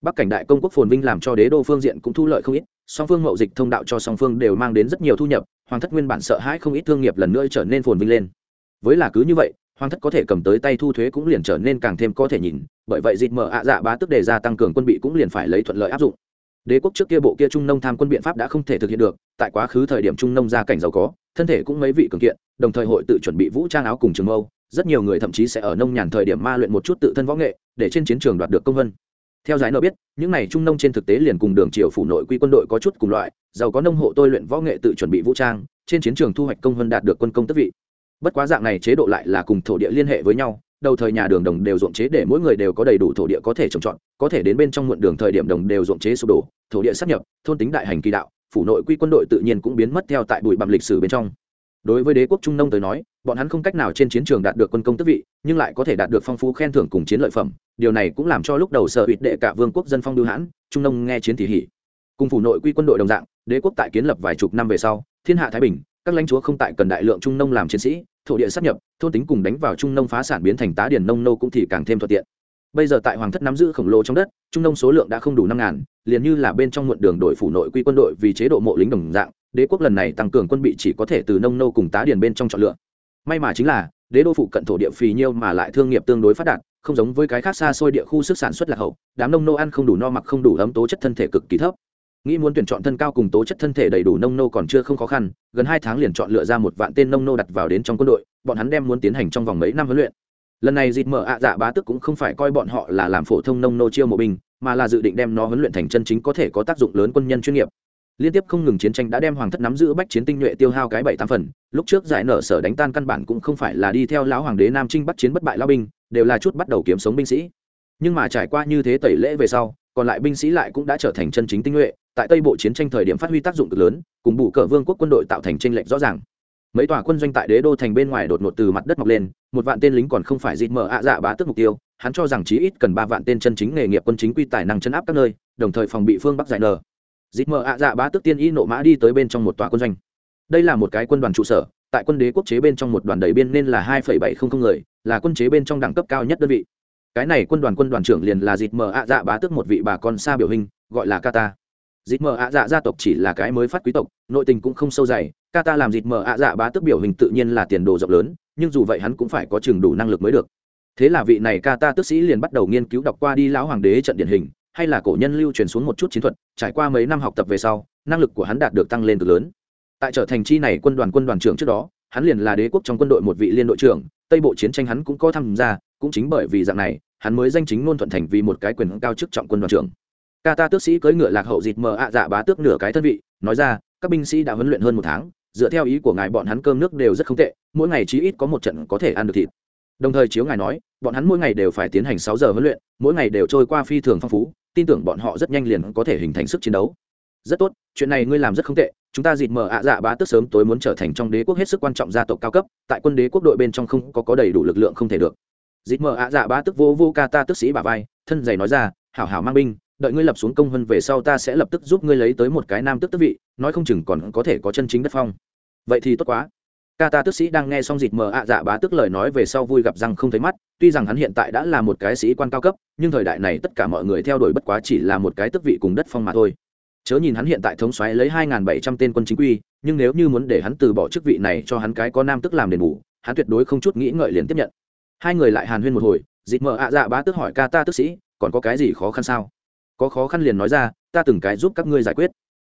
Bắc cảnh đại công quốc phồn vinh làm cho đế đô phương diện cũng thu lợi không ít, song phương mậu dịch thông đạo cho song phương đều mang đến rất nhiều thu nhập, hoàng thất nguyên bản sợ hãi không ít thương nghiệp lần nữa trở nên phồn vinh lên. Với là cứ như vậy, hoàng thất có thể cầm tới tay thu thuế cũng liền trở nên càng thêm có thể nhìn, bởi vậy dịp mở ạ dạ bá tức đề ra tăng cường quân bị cũng liền phải lấy thuận lợi áp dụng đế quốc trước kia bộ kia trung nông tham quân biện pháp đã không thể thực hiện được, tại quá khứ thời điểm trung nông gia cảnh giàu có, thân thể cũng mấy vị cường kiện, đồng thời hội tự chuẩn bị vũ trang áo cùng trường mâu, rất nhiều người thậm chí sẽ ở nông nhàn thời điểm ma luyện một chút tự thân võ nghệ, để trên chiến trường đoạt được công vân. Theo giải nợ biết, những này trung nông trên thực tế liền cùng đường triều phủ nội quy quân đội có chút cùng loại, giàu có nông hộ tôi luyện võ nghệ tự chuẩn bị vũ trang, trên chiến trường thu hoạch công vân đạt được quân công tức vị. Bất quá dạng này chế độ lại là cùng thổ địa liên hệ với nhau đầu thời nhà đường đồng đều ruộng chế để mỗi người đều có đầy đủ thổ địa có thể trồng trọt, có thể đến bên trong muộn đường thời điểm đồng đều ruộng chế sụp đổ, thổ địa sắp nhập, thôn tính đại hành kỳ đạo, phủ nội quy quân đội tự nhiên cũng biến mất theo tại bụi bặm lịch sử bên trong. Đối với đế quốc trung nông tới nói, bọn hắn không cách nào trên chiến trường đạt được quân công tước vị, nhưng lại có thể đạt được phong phú khen thưởng cùng chiến lợi phẩm, điều này cũng làm cho lúc đầu sở hụt đệ cả vương quốc dân phong đưu hãn, trung nông nghe chiến thì hỉ. Cùng phủ nội quy quân đội đồng dạng, đế quốc tại kiến lập vài chục năm về sau, thiên hạ thái bình các lãnh chúa không tại cần đại lượng trung nông làm chiến sĩ, thổ địa sắp nhập, thôn tính cùng đánh vào trung nông phá sản biến thành tá điển nông nô cũng thì càng thêm thuận tiện. Bây giờ tại hoàng thất nắm giữ khổng lồ trong đất, trung nông số lượng đã không đủ năm ngàn, liền như là bên trong muộn đường đội phủ nội quy quân đội vì chế độ mộ lính đồng dạng, đế quốc lần này tăng cường quân bị chỉ có thể từ nông nô cùng tá điền bên trong chọn lựa. May mà chính là, đế đô phụ cận thổ địa phì nhiêu mà lại thương nghiệp tương đối phát đạt, không giống với cái khác xa xôi địa khu sức sản xuất lạc hậu, đám nông nô ăn không đủ no mặc không đủ ấm tố chất thân thể cực kỳ thấp nghĩ muốn tuyển chọn thân cao cùng tố chất thân thể đầy đủ nông nô còn chưa không khó khăn, gần hai tháng liền chọn lựa ra một vạn tên nông nô đặt vào đến trong quân đội, bọn hắn đem muốn tiến hành trong vòng mấy năm huấn luyện. Lần này dịp mở ạ dạ bá tức cũng không phải coi bọn họ là làm phổ thông nông nô chiêu mộ binh, mà là dự định đem nó huấn luyện thành chân chính có thể có tác dụng lớn quân nhân chuyên nghiệp. Liên tiếp không ngừng chiến tranh đã đem hoàng thất nắm giữ bách chiến tinh nhuệ tiêu hao cái bảy tám phần, lúc trước giải nở sở đánh tan căn bản cũng không phải là đi theo lão hoàng đế nam trinh bắt chiến bất bại lao binh, đều là chút bắt đầu kiếm sống binh sĩ. Nhưng mà trải qua như thế tẩy lễ về sau, còn lại binh sĩ lại cũng đã trở thành chân chính tinh nhuệ tại tây bộ chiến tranh thời điểm phát huy tác dụng cực lớn, cùng bù cờ vương quốc quân đội tạo thành tranh lệch rõ ràng. Mấy tòa quân doanh tại đế đô thành bên ngoài đột ngột từ mặt đất mọc lên, một vạn tên lính còn không phải dịt mở ạ dạ bá tức mục tiêu, hắn cho rằng chí ít cần ba vạn tên chân chính nghề nghiệp quân chính quy tài năng chấn áp các nơi, đồng thời phòng bị phương bắc giải nờ dịt mở ạ dạ bá tức tiên y nộ mã đi tới bên trong một tòa quân doanh. Đây là một cái quân đoàn trụ sở, tại quân đế quốc chế bên trong một đoàn đầy biên nên là hai bảy không không người, là quân chế bên trong đẳng cấp cao nhất đơn vị. Cái này quân đoàn quân đoàn trưởng liền là dịt mở ạ dạ bá tức một vị bà con xa biểu hình, gọi là kata dịt mờ ạ dạ gia tộc chỉ là cái mới phát quý tộc, nội tình cũng không sâu dày. Ca ta làm dịt mờ ạ dạ bá tức biểu hình tự nhiên là tiền đồ rộng lớn, nhưng dù vậy hắn cũng phải có chừng đủ năng lực mới được. Thế là vị này ca ta tức sĩ liền bắt đầu nghiên cứu đọc qua đi lão hoàng đế trận điển hình, hay là cổ nhân lưu truyền xuống một chút chiến thuật, trải qua mấy năm học tập về sau, năng lực của hắn đạt được tăng lên cực lớn. Tại trở thành chi này quân đoàn quân đoàn trưởng trước đó, hắn liền là đế quốc trong quân đội một vị liên đội trưởng, tây bộ chiến tranh hắn cũng có tham gia, cũng chính bởi vì dạng này, hắn mới danh chính ngôn thuận thành vì một cái quyền cao chức trọng quân đoàn trưởng ca ta tước sĩ cưỡi ngựa lạc hậu dịt mờ ạ dạ bá tước nửa cái thân vị nói ra các binh sĩ đã huấn luyện hơn một tháng dựa theo ý của ngài bọn hắn cơm nước đều rất không tệ mỗi ngày chí ít có một trận có thể ăn được thịt. Đồng thời chiếu ngài nói bọn hắn mỗi ngày đều phải tiến hành sáu giờ huấn luyện mỗi ngày đều trôi qua phi thường phong phú tin tưởng bọn họ rất nhanh liền có thể hình thành sức chiến đấu. Rất tốt chuyện này ngươi làm rất không tệ chúng ta dịt mờ ạ dạ bá tước sớm tối muốn trở thành trong đế quốc hết sức quan trọng gia tộc cao cấp tại quân đế quốc đội bên trong không có, có đầy đủ lực lượng không thể được. Dịt mờ ạ dạ bá tước vô vô ca ta tước sĩ bà vai thân giày nói ra hảo hảo mang binh đợi ngươi lập xuống công hơn về sau ta sẽ lập tức giúp ngươi lấy tới một cái nam tước tước vị, nói không chừng còn có thể có chân chính đất phong. Vậy thì tốt quá. Ca ta tước sĩ đang nghe xong dịt mờ ạ dạ bá tước lời nói về sau vui gặp răng không thấy mắt, tuy rằng hắn hiện tại đã là một cái sĩ quan cao cấp, nhưng thời đại này tất cả mọi người theo đuổi bất quá chỉ là một cái tước vị cùng đất phong mà thôi. Chớ nhìn hắn hiện tại thống xoáy lấy hai bảy trăm tên quân chính quy, nhưng nếu như muốn để hắn từ bỏ chức vị này cho hắn cái có nam tước làm đền bù, hắn tuyệt đối không chút nghĩ ngợi liền tiếp nhận. Hai người lại hàn huyên một hồi, dịt mờ ạ dạ bá tước hỏi ca ta tước sĩ, còn có cái gì khó khăn sao? Có khó khăn liền nói ra, ta từng cái giúp các ngươi giải quyết.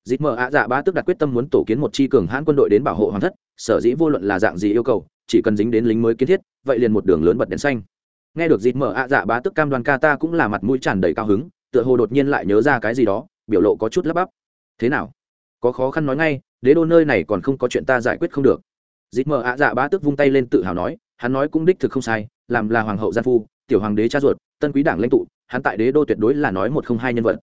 Dịp Mở ạ dạ bá tức đặt quyết tâm muốn tổ kiến một chi cường hãn quân đội đến bảo hộ hoàng thất, sở dĩ vô luận là dạng gì yêu cầu, chỉ cần dính đến lính mới kiến thiết, vậy liền một đường lớn bật đèn xanh. Nghe được dịp Mở ạ dạ bá tức cam đoan ca ta cũng là mặt mũi tràn đầy cao hứng, tựa hồ đột nhiên lại nhớ ra cái gì đó, biểu lộ có chút lắp bắp. Thế nào? Có khó khăn nói ngay, đế đô nơi này còn không có chuyện ta giải quyết không được. Dịp Mở ạ dạ bá tức vung tay lên tự hào nói, hắn nói cũng đích thực không sai, làm là hoàng hậu gia phu, tiểu hoàng đế cha ruột, tân quý đảng lãnh tụ hắn tại đế đô tuyệt đối là nói một không hai nhân vật.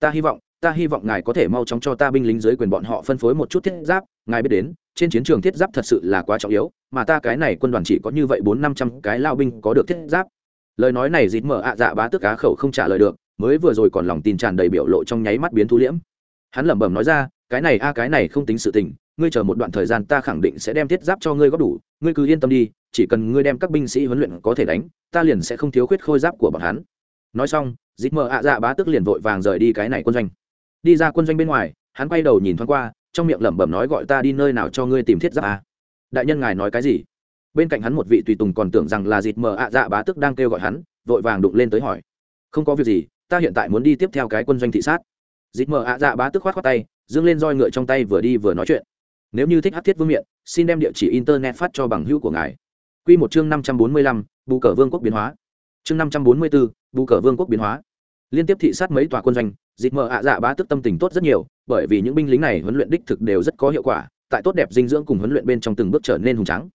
Ta hy vọng, ta hy vọng ngài có thể mau chóng cho ta binh lính dưới quyền bọn họ phân phối một chút thiết giáp, ngài biết đến, trên chiến trường thiết giáp thật sự là quá trọng yếu, mà ta cái này quân đoàn chỉ có như vậy bốn năm trăm cái lao binh có được thiết giáp. Lời nói này dịt mở ạ dạ bá tức cá khẩu không trả lời được, mới vừa rồi còn lòng tin tràn đầy biểu lộ trong nháy mắt biến thu liễm. Hắn lẩm bẩm nói ra, cái này a, cái này không tính sự tình, ngươi chờ một đoạn thời gian ta khẳng định sẽ đem thiết giáp cho ngươi góp đủ, ngươi cứ yên tâm đi, chỉ cần ngươi đem các binh sĩ huấn luyện có thể đánh, ta liền sẽ không thiếu khuyết khôi giáp của bọn hắn nói xong dịp mờ ạ dạ bá tức liền vội vàng rời đi cái này quân doanh. Đi ra quân doanh bên ngoài, hắn quay đầu nhìn thoáng qua, trong miệng lẩm bẩm nói gọi ta đi nơi nào cho ngươi tìm thiết giáp à. đại nhân ngài nói cái gì? Bên cạnh hắn một vị tùy tùng còn tưởng rằng là dịp mờ ạ dạ bá tức đang kêu gọi hắn, vội vàng đụng lên tới hỏi. Không có việc gì, ta hiện tại muốn đi tiếp theo cái quân doanh thị sát. Dịp mờ ạ dạ bá tức khoát khoát tay, dương lên roi ngựa trong tay vừa đi vừa nói chuyện. Nếu như thích hát thiết vương miện, xin đem địa chỉ internet phát cho bằng hữu của ngài. Q một chương năm trăm bốn mươi lăm, bù cờ vương quốc biến hóa chương năm trăm bốn mươi bốn, bù cờ vương quốc biến hóa. Liên tiếp thị sát mấy tòa quân doanh dịp mờ ạ dạ bá tức tâm tình tốt rất nhiều, bởi vì những binh lính này huấn luyện đích thực đều rất có hiệu quả, tại tốt đẹp dinh dưỡng cùng huấn luyện bên trong từng bước trở nên hùng trắng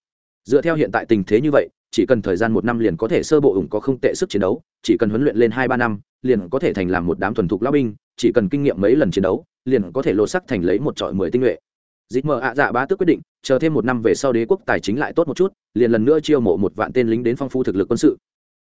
dựa theo hiện tại tình thế như vậy, chỉ cần thời gian một năm liền có thể sơ bộ ủng có không tệ sức chiến đấu, chỉ cần huấn luyện lên hai ba năm, liền có thể thành làm một đám thuần thục lao binh, chỉ cần kinh nghiệm mấy lần chiến đấu, liền có thể lột sắc thành lấy một trọi mười tinh nhuệ. Dịp mờ ạ dạ bá tức quyết định, chờ thêm một năm về sau đế quốc tài chính lại tốt một chút, liền lần nữa chiêu mộ một vạn tên lính đến phong phú thực lực quân sự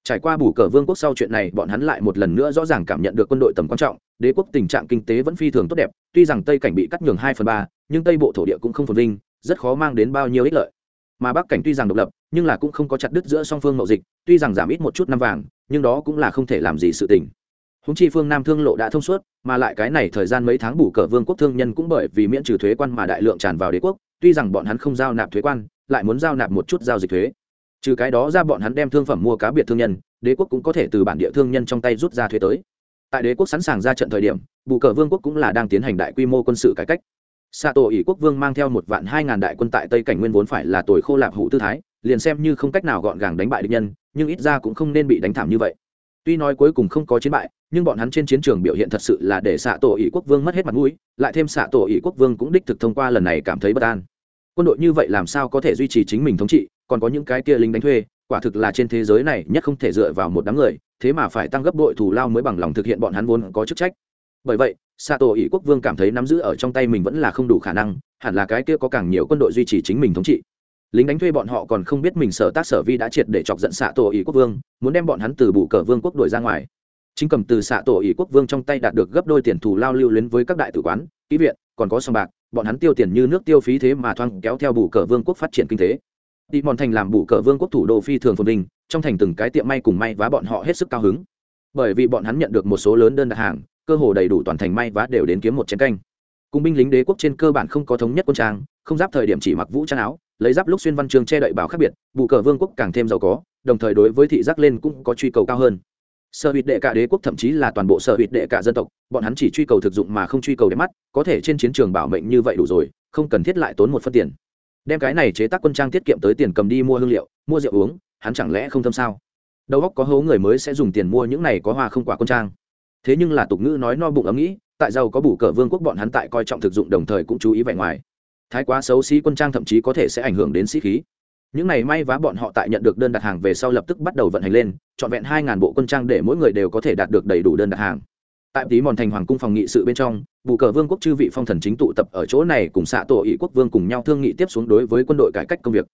trải qua bù cờ vương quốc sau chuyện này, bọn hắn lại một lần nữa rõ ràng cảm nhận được quân đội tầm quan trọng, đế quốc tình trạng kinh tế vẫn phi thường tốt đẹp, tuy rằng tây cảnh bị cắt nhường hai phần ba, nhưng tây bộ thổ địa cũng không phồn vinh, rất khó mang đến bao nhiêu ích lợi. Mà bắc cảnh tuy rằng độc lập, nhưng là cũng không có chặt đứt giữa song phương mậu dịch, tuy rằng giảm ít một chút năm vàng, nhưng đó cũng là không thể làm gì sự tình. Húng chi phương nam thương lộ đã thông suốt, mà lại cái này thời gian mấy tháng bù cờ vương quốc thương nhân cũng bởi vì miễn trừ thuế quan mà đại lượng tràn vào đế quốc, tuy rằng bọn hắn không giao nạp thuế quan, lại muốn giao nạp một chút giao dịch thuế trừ cái đó ra bọn hắn đem thương phẩm mua cá biệt thương nhân, đế quốc cũng có thể từ bản địa thương nhân trong tay rút ra thuế tới. Tại đế quốc sẵn sàng ra trận thời điểm, bù cờ vương quốc cũng là đang tiến hành đại quy mô quân sự cải cách. Xạ tổ ỷ quốc vương mang theo một vạn hai ngàn đại quân tại tây cảnh nguyên vốn phải là tuổi khô lạp hủ tư thái, liền xem như không cách nào gọn gàng đánh bại địch nhân, nhưng ít ra cũng không nên bị đánh thảm như vậy. Tuy nói cuối cùng không có chiến bại, nhưng bọn hắn trên chiến trường biểu hiện thật sự là để xạ tổ ỷ quốc vương mất hết mặt mũi, lại thêm xạ tổ ỷ quốc vương cũng đích thực thông qua lần này cảm thấy bất an. Quân đội như vậy làm sao có thể duy trì chính mình thống trị còn có những cái kia lính đánh thuê, quả thực là trên thế giới này nhất không thể dựa vào một đám người, thế mà phải tăng gấp đội thù lao mới bằng lòng thực hiện bọn hắn vốn có chức trách. Bởi vậy xạ tổ ỷ quốc vương cảm thấy nắm giữ ở trong tay mình vẫn là không đủ khả năng, hẳn là cái kia có càng nhiều quân đội duy trì chính mình thống trị. Lính đánh thuê bọn họ còn không biết mình sở tác sở vi đã triệt để chọc giận xạ tổ ỷ quốc vương, muốn đem bọn hắn từ bù cờ vương quốc đuổi ra ngoài. Chính cầm từ xạ tổ ỷ quốc vương trong tay đạt được gấp đôi tiền thù lao lưu luyến với các đại tử quán, kỹ viện, còn có sòng bạc, bọn hắn tiêu tiền như nước tiêu phí thế mà thoang kéo theo bù cờ vương quốc phát triển kinh tế đi mòn thành làm bù cờ vương quốc thủ đô phi thường phồn vinh, trong thành từng cái tiệm may cùng may vá bọn họ hết sức cao hứng. Bởi vì bọn hắn nhận được một số lớn đơn đặt hàng, cơ hồ đầy đủ toàn thành may vá đều đến kiếm một chén canh. Cùng binh lính đế quốc trên cơ bản không có thống nhất quân trang, không giáp thời điểm chỉ mặc vũ trang áo, lấy giáp lúc xuyên văn chương che đậy bảo khác biệt, bù cờ vương quốc càng thêm giàu có, đồng thời đối với thị giác lên cũng có truy cầu cao hơn. Sở hữu đệ cả đế quốc thậm chí là toàn bộ sở hữu đệ cả dân tộc, bọn hắn chỉ truy cầu thực dụng mà không truy cầu đẹp mắt, có thể trên chiến trường bảo mệnh như vậy đủ rồi, không cần thiết lại tốn một phân tiền đem cái này chế tác quân trang tiết kiệm tới tiền cầm đi mua hương liệu, mua rượu uống, hắn chẳng lẽ không thâm sao? Đầu góc có hố người mới sẽ dùng tiền mua những này có hoa không quả quân trang. Thế nhưng là tục ngữ nói no bụng ấm nghĩ, tại giàu có bù cờ vương quốc bọn hắn tại coi trọng thực dụng đồng thời cũng chú ý vẻ ngoài. Thái quá xấu xí quân trang thậm chí có thể sẽ ảnh hưởng đến sĩ khí. Những này may vá bọn họ tại nhận được đơn đặt hàng về sau lập tức bắt đầu vận hành lên, trọn vẹn hai ngàn bộ quân trang để mỗi người đều có thể đạt được đầy đủ đơn đặt hàng tại tí mòn thành hoàng cung phòng nghị sự bên trong, bù cờ vương quốc chư vị phong thần chính tụ tập ở chỗ này cùng xạ tổ ý quốc vương cùng nhau thương nghị tiếp xuống đối với quân đội cải cách công việc.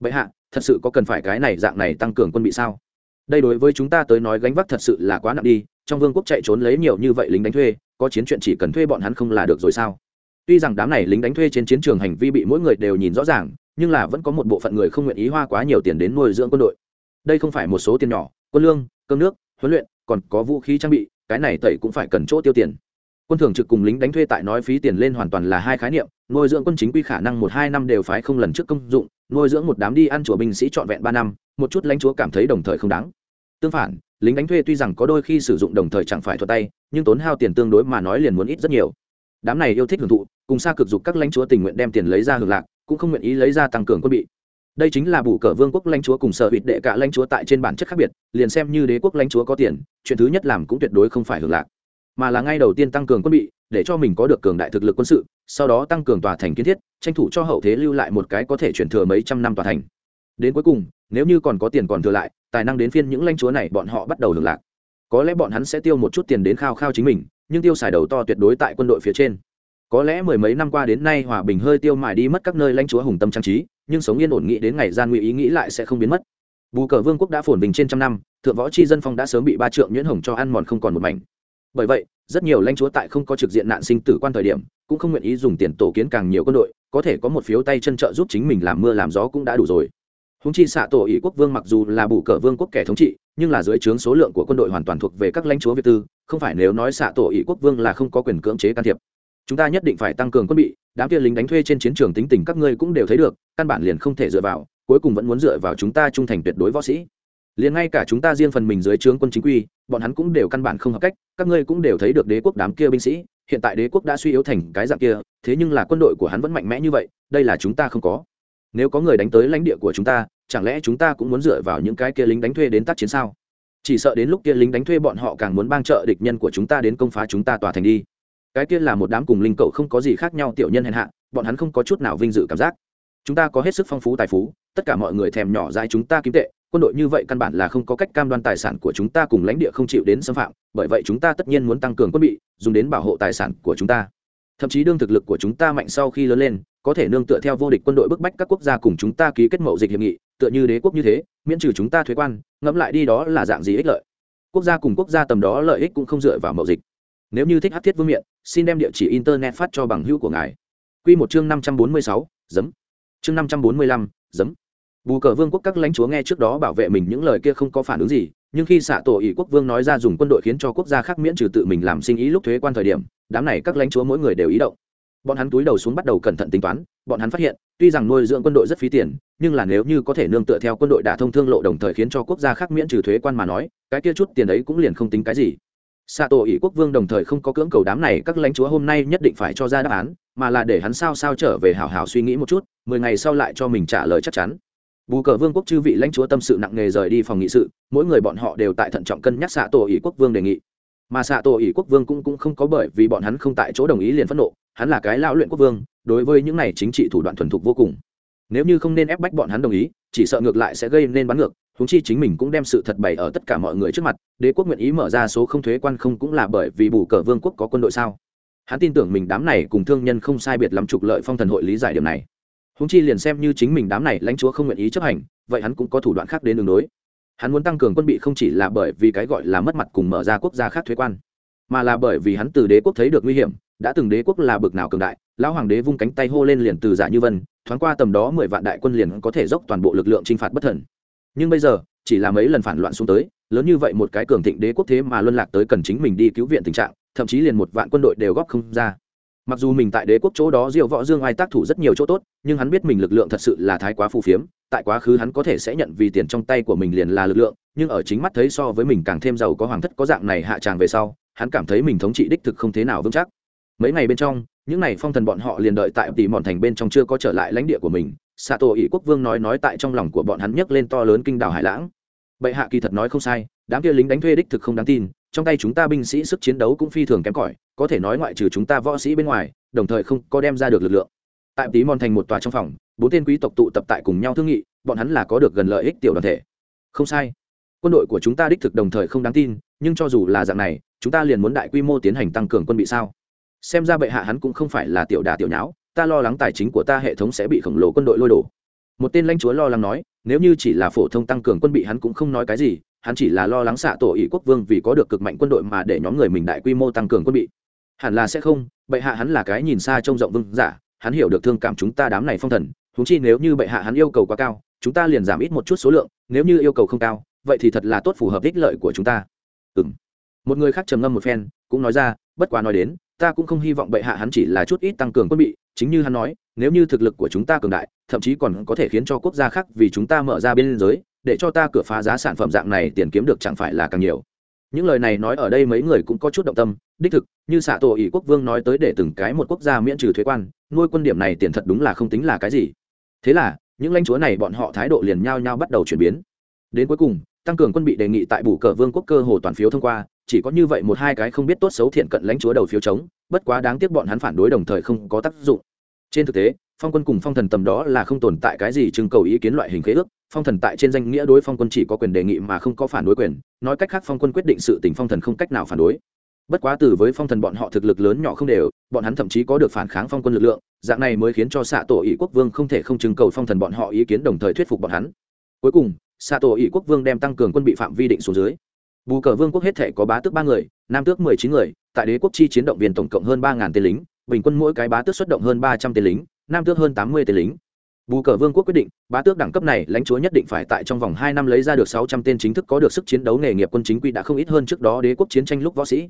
Vậy hạ, thật sự có cần phải cái này dạng này tăng cường quân bị sao? Đây đối với chúng ta tới nói gánh vác thật sự là quá nặng đi, trong vương quốc chạy trốn lấy nhiều như vậy lính đánh thuê, có chiến chuyện chỉ cần thuê bọn hắn không là được rồi sao? Tuy rằng đám này lính đánh thuê trên chiến trường hành vi bị mỗi người đều nhìn rõ ràng, nhưng là vẫn có một bộ phận người không nguyện ý hoa quá nhiều tiền đến nuôi dưỡng quân đội. Đây không phải một số tiền nhỏ, quân lương, cơm nước, huấn luyện, còn có vũ khí trang bị cái này tẩy cũng phải cần chỗ tiêu tiền. Quân thường trực cùng lính đánh thuê tại nói phí tiền lên hoàn toàn là hai khái niệm, nuôi dưỡng quân chính quy khả năng một hai năm đều phái không lần trước công dụng, nuôi dưỡng một đám đi ăn chùa binh sĩ trọn vẹn ba năm, một chút lãnh chúa cảm thấy đồng thời không đáng. Tương phản, lính đánh thuê tuy rằng có đôi khi sử dụng đồng thời chẳng phải thuật tay, nhưng tốn hao tiền tương đối mà nói liền muốn ít rất nhiều. Đám này yêu thích hưởng thụ, cùng xa cực dục các lãnh chúa tình nguyện đem tiền lấy ra hưởng lạc, cũng không nguyện ý lấy ra tăng cường quân bị đây chính là bù cờ vương quốc lãnh chúa cùng sở hữu đệ cả lãnh chúa tại trên bản chất khác biệt, liền xem như đế quốc lãnh chúa có tiền, chuyện thứ nhất làm cũng tuyệt đối không phải hưởng lạc, mà là ngay đầu tiên tăng cường quân bị, để cho mình có được cường đại thực lực quân sự, sau đó tăng cường tòa thành kiến thiết, tranh thủ cho hậu thế lưu lại một cái có thể chuyển thừa mấy trăm năm tòa thành. Đến cuối cùng, nếu như còn có tiền còn thừa lại, tài năng đến phiên những lãnh chúa này bọn họ bắt đầu hưởng lạc. Có lẽ bọn hắn sẽ tiêu một chút tiền đến khao khao chính mình, nhưng tiêu xài đầu to tuyệt đối tại quân đội phía trên. Có lẽ mười mấy năm qua đến nay hòa bình hơi tiêu mài đi mất các nơi lãnh chúa hùng tâm trang trí nhưng sống yên ổn nghĩ đến ngày gian nguy ý nghĩ lại sẽ không biến mất. Bù cờ vương quốc đã phồn bình trên trăm năm, thượng võ chi dân phong đã sớm bị ba trượng nhuyễn hồng cho ăn mòn không còn một mảnh. Bởi vậy, rất nhiều lãnh chúa tại không có trực diện nạn sinh tử quan thời điểm, cũng không nguyện ý dùng tiền tổ kiến càng nhiều quân đội, có thể có một phiếu tay chân trợ giúp chính mình làm mưa làm gió cũng đã đủ rồi. Húng chi xạ tổ ỷ quốc vương mặc dù là bù cờ vương quốc kẻ thống trị, nhưng là dưới trướng số lượng của quân đội hoàn toàn thuộc về các lãnh chúa việt tư, không phải nếu nói xạ tổ ỷ quốc vương là không có quyền cưỡng chế can thiệp chúng ta nhất định phải tăng cường quân bị, đám kia lính đánh thuê trên chiến trường tính tình các ngươi cũng đều thấy được, căn bản liền không thể dựa vào, cuối cùng vẫn muốn dựa vào chúng ta trung thành tuyệt đối võ sĩ. Liền ngay cả chúng ta riêng phần mình dưới trướng quân chính quy, bọn hắn cũng đều căn bản không hợp cách, các ngươi cũng đều thấy được đế quốc đám kia binh sĩ, hiện tại đế quốc đã suy yếu thành cái dạng kia, thế nhưng là quân đội của hắn vẫn mạnh mẽ như vậy, đây là chúng ta không có. Nếu có người đánh tới lãnh địa của chúng ta, chẳng lẽ chúng ta cũng muốn dựa vào những cái kia lính đánh thuê đến tác chiến sao? Chỉ sợ đến lúc kia lính đánh thuê bọn họ càng muốn bang trợ địch nhân của chúng ta đến công phá chúng ta tòa thành đi cái kia là một đám cùng linh cậu không có gì khác nhau tiểu nhân hèn hạ, bọn hắn không có chút nào vinh dự cảm giác. Chúng ta có hết sức phong phú tài phú, tất cả mọi người thèm nhỏ dãi chúng ta kiếm tệ, quân đội như vậy căn bản là không có cách cam đoan tài sản của chúng ta cùng lãnh địa không chịu đến xâm phạm, bởi vậy chúng ta tất nhiên muốn tăng cường quân bị, dùng đến bảo hộ tài sản của chúng ta. Thậm chí đương thực lực của chúng ta mạnh sau khi lớn lên, có thể nương tựa theo vô địch quân đội bức bách các quốc gia cùng chúng ta ký kết mậu dịch hiệp nghị, tựa như đế quốc như thế, miễn trừ chúng ta thuế quan, ngẫm lại đi đó là dạng gì ích lợi. Quốc gia cùng quốc gia tầm đó lợi ích cũng không dựa vào mậu dịch nếu như thích hát thiết vương miện, xin đem địa chỉ internet phát cho bằng hữu của ngài. Q một chương năm trăm bốn mươi sáu, giấm. Chương năm trăm bốn mươi lăm, giấm. Bù cờ vương quốc các lãnh chúa nghe trước đó bảo vệ mình những lời kia không có phản ứng gì, nhưng khi xạ tổ ỷ quốc vương nói ra dùng quân đội khiến cho quốc gia khác miễn trừ tự mình làm sinh ý lúc thuế quan thời điểm, đám này các lãnh chúa mỗi người đều ý động. Bọn hắn túi đầu xuống bắt đầu cẩn thận tính toán, bọn hắn phát hiện, tuy rằng nuôi dưỡng quân đội rất phí tiền, nhưng là nếu như có thể nương tựa theo quân đội đả thông thương lộ đồng thời khiến cho quốc gia khác miễn trừ thuế quan mà nói, cái kia chút tiền ấy cũng liền không tính cái gì xạ tổ ỷ quốc vương đồng thời không có cưỡng cầu đám này các lãnh chúa hôm nay nhất định phải cho ra đáp án mà là để hắn sao sao trở về hảo hảo suy nghĩ một chút mười ngày sau lại cho mình trả lời chắc chắn. Bù cờ vương quốc chư vị lãnh chúa tâm sự nặng nề rời đi phòng nghị sự mỗi người bọn họ đều tại thận trọng cân nhắc xạ tổ ỷ quốc vương đề nghị. Mà xạ tổ ỷ quốc vương cũng, cũng không có bởi vì bọn hắn không tại chỗ đồng ý liền phẫn nộ hắn là cái lão luyện quốc vương đối với những này chính trị thủ đoạn thuần thục vô cùng. Nếu như không nên ép bách bọn hắn đồng ý chỉ sợ ngược lại sẽ gây nên bắn ngược húng chi chính mình cũng đem sự thật bày ở tất cả mọi người trước mặt, đế quốc nguyện ý mở ra số không thuế quan không cũng là bởi vì bù cờ vương quốc có quân đội sao? Hắn tin tưởng mình đám này cùng thương nhân không sai biệt lắm trục lợi phong thần hội lý giải điểm này. Húng chi liền xem như chính mình đám này lãnh chúa không nguyện ý chấp hành, vậy hắn cũng có thủ đoạn khác đến đường đối. Hắn muốn tăng cường quân bị không chỉ là bởi vì cái gọi là mất mặt cùng mở ra quốc gia khác thuế quan, mà là bởi vì hắn từ đế quốc thấy được nguy hiểm, đã từng đế quốc là bực nào cường đại, lão hoàng đế vung cánh tay hô lên liền từ giả như vân, thoáng qua tầm đó mười vạn đại quân liền có thể dốc toàn bộ lực lượng t r i n h phạt bất thần nhưng bây giờ, chỉ là mấy lần phản loạn xuống tới, lớn như vậy một cái cường thịnh đế quốc thế mà luân lạc tới cần chính mình đi cứu viện tình trạng, thậm chí liền một vạn quân đội đều góp không ra. Mặc dù mình tại đế quốc chỗ đó diệu võ dương ai tác thủ rất nhiều chỗ tốt, nhưng hắn biết mình lực lượng thật sự là thái quá phù phiếm, tại quá khứ hắn có thể sẽ nhận vì tiền trong tay của mình liền là lực lượng, nhưng ở chính mắt thấy so với mình càng thêm giàu có hoàng thất có dạng này hạ tràng về sau, hắn cảm thấy mình thống trị đích thực không thế nào vững chắc. Mấy ngày bên trong, những n à y phong thần bọn họ liền đợi tại tỷ mòn thành bên trong chưa có trở lại lãnh địa của mình xạ tổ ỷ quốc vương nói nói tại trong lòng của bọn hắn nhấc lên to lớn kinh đảo hải lãng. Bệ hạ kỳ thật nói không sai, đám kia lính đánh thuê đích thực không đáng tin, trong tay chúng ta binh sĩ sức chiến đấu cũng phi thường kém cỏi, có thể nói ngoại trừ chúng ta võ sĩ bên ngoài, đồng thời không có đem ra được lực lượng. Tại tí mòn thành một tòa trong phòng, bốn tên quý tộc tụ tập tại cùng nhau thương nghị, bọn hắn là có được gần lợi ích tiểu đoàn thể. Không sai. Quân đội của chúng ta đích thực đồng thời không đáng tin, nhưng cho dù là dạng này, chúng ta liền muốn đại quy mô tiến hành tăng cường quân bị sao? Xem ra bệ hạ hắn cũng không phải là tiểu đà tiểu nháo ta lo lắng tài chính của ta hệ thống sẽ bị khổng lồ quân đội lôi đổ. Một tên lãnh chúa lo lắng nói, nếu như chỉ là phổ thông tăng cường quân bị hắn cũng không nói cái gì, hắn chỉ là lo lắng xạ tổ ý quốc vương vì có được cực mạnh quân đội mà để nhóm người mình đại quy mô tăng cường quân bị. Hẳn là sẽ không, bệ hạ hắn là cái nhìn xa trông rộng vương giả, hắn hiểu được thương cảm chúng ta đám này phong thần thúng chi nếu như bệ hạ hắn yêu cầu quá cao, chúng ta liền giảm ít một chút số lượng, nếu như yêu cầu không cao, vậy thì thật là tốt phù hợp ích lợi của chúng ta. Ừ m một người khác trầm ngâm một phen, cũng nói ra, bất quá nói đến ta cũng không hy vọng bệ hạ hắn chỉ là chút ít tăng cường quân bị, chính như hắn nói, nếu như thực lực của chúng ta cường đại, thậm chí còn có thể khiến cho quốc gia khác vì chúng ta mở ra biên giới, để cho ta cửa phá giá sản phẩm dạng này tiền kiếm được chẳng phải là càng nhiều. Những lời này nói ở đây mấy người cũng có chút động tâm, đích thực, như xạ tổ ỷ quốc vương nói tới để từng cái một quốc gia miễn trừ thuế quan, nuôi quân điểm này tiền thật đúng là không tính là cái gì. Thế là, những lãnh chúa này bọn họ thái độ liền nhao nhao bắt đầu chuyển biến. Đến cuối cùng, tăng cường quân bị đề nghị tại bù cờ vương quốc cơ hồ toàn phiếu thông qua chỉ có như vậy một hai cái không biết tốt xấu thiện cận lãnh chúa đầu phiếu chống, bất quá đáng tiếc bọn hắn phản đối đồng thời không có tác dụng. Trên thực tế, phong quân cùng phong thần tầm đó là không tồn tại cái gì trưng cầu ý kiến loại hình khế ước, phong thần tại trên danh nghĩa đối phong quân chỉ có quyền đề nghị mà không có phản đối quyền, nói cách khác phong quân quyết định sự tình phong thần không cách nào phản đối. Bất quá từ với phong thần bọn họ thực lực lớn nhỏ không đều, bọn hắn thậm chí có được phản kháng phong quân lực lượng, dạng này mới khiến cho xạ tổ ý quốc vương không thể không trưng cầu phong thần bọn họ ý kiến đồng thời thuyết phục bọn hắn. Cuối cùng xạ tổ ý quốc vương đem tăng cường quân bị phạm vi định xuống dưới bù cờ vương quốc hết thể có bá tước ba người, nam tước mười chín người, tại đế quốc chi chiến động viên tổng cộng hơn ba ngàn tên lính, bình quân mỗi cái bá tước xuất động hơn ba trăm tên lính, nam tước hơn tám mươi tên lính. Bù cờ vương quốc quyết định, bá tước đẳng cấp này lãnh chúa nhất định phải tại trong vòng hai năm lấy ra được sáu trăm tên chính thức có được sức chiến đấu nghề nghiệp quân chính quy đã không ít hơn trước đó đế quốc chiến tranh lúc võ sĩ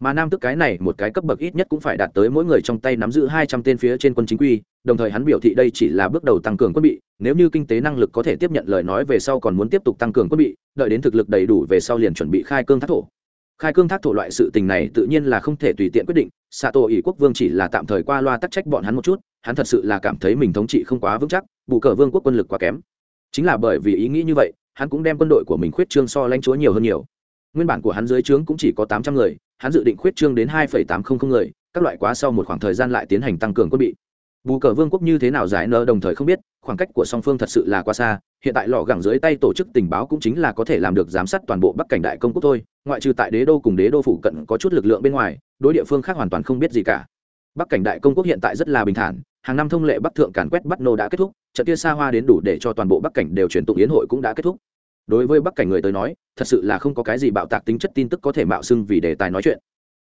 mà nam tức cái này một cái cấp bậc ít nhất cũng phải đạt tới mỗi người trong tay nắm giữ hai trăm tên phía trên quân chính quy, đồng thời hắn biểu thị đây chỉ là bước đầu tăng cường quân bị, nếu như kinh tế năng lực có thể tiếp nhận lời nói về sau còn muốn tiếp tục tăng cường quân bị, đợi đến thực lực đầy đủ về sau liền chuẩn bị khai cương thác thổ. Khai cương thác thổ loại sự tình này tự nhiên là không thể tùy tiện quyết định xạ tổ ỷ quốc vương chỉ là tạm thời qua loa tắc trách bọn hắn một chút, hắn thật sự là cảm thấy mình thống trị không quá vững chắc, bù cờ vương quốc quân lực quá kém. Chính là bởi vì ý nghĩ như vậy, hắn cũng đem quân đội của mình khuyết trương so lãnh chúa nhiều hơn nhiều. Nguyên bản của hắn dưới trướng cũng chỉ có tám trăm người hắn dự định khuyết trương đến hai tám trăm linh người, các loại quá sau một khoảng thời gian lại tiến hành tăng cường quân bị. Bù cờ vương quốc như thế nào giải nợ đồng thời không biết, khoảng cách của song phương thật sự là quá xa, hiện tại lọ gẳng dưới tay tổ chức tình báo cũng chính là có thể làm được giám sát toàn bộ bắc cảnh đại công quốc thôi, ngoại trừ tại đế đô cùng đế đô phụ cận có chút lực lượng bên ngoài, đối địa phương khác hoàn toàn không biết gì cả. Bắc cảnh đại công quốc hiện tại rất là bình thản, hàng năm thông lệ bắc thượng càn quét bắt nô đã kết thúc, trận kia xa hoa đến đủ để cho toàn bộ bắc cảnh đều truyền tụng yến hội cũng đã kết thúc đối với bắc cảnh người tới nói, thật sự là không có cái gì bạo tạc tính chất tin tức có thể mạo xưng vì đề tài nói chuyện.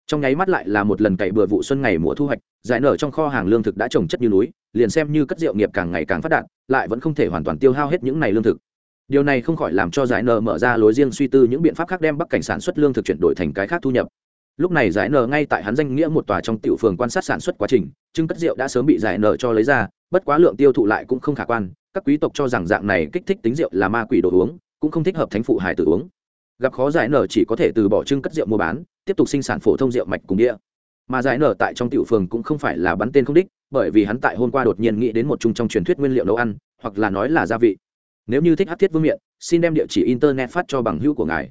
Trong nháy mắt lại là một lần cày bừa vụ xuân ngày mùa thu hoạch, giải nở trong kho hàng lương thực đã trồng chất như núi, liền xem như cất rượu nghiệp càng ngày càng phát đạt, lại vẫn không thể hoàn toàn tiêu hao hết những này lương thực. Điều này không khỏi làm cho giải nở mở ra lối riêng suy tư những biện pháp khác đem bắc cảnh sản xuất lương thực chuyển đổi thành cái khác thu nhập. Lúc này giải nở ngay tại hắn danh nghĩa một tòa trong tiểu phường quan sát sản xuất quá trình trưng cất rượu đã sớm bị giải nở cho lấy ra, bất quá lượng tiêu thụ lại cũng không khả quan, các quý tộc cho rằng dạng này kích thích tính rượu là ma quỷ đồ uống cũng không thích hợp thánh phụ hải tử uống. Gặp khó giải nở chỉ có thể từ bỏ trưng cất rượu mua bán, tiếp tục sinh sản phổ thông rượu mạch cùng đĩa mà giải nở tại trong tiểu phường cũng không phải là bắn tên không đích, bởi vì hắn tại hôm qua đột nhiên nghĩ đến một chung trong truyền thuyết nguyên liệu nấu ăn, hoặc là nói là gia vị. Nếu như thích hát thiết vương miện, xin đem địa chỉ internet phát cho bằng hữu của ngài.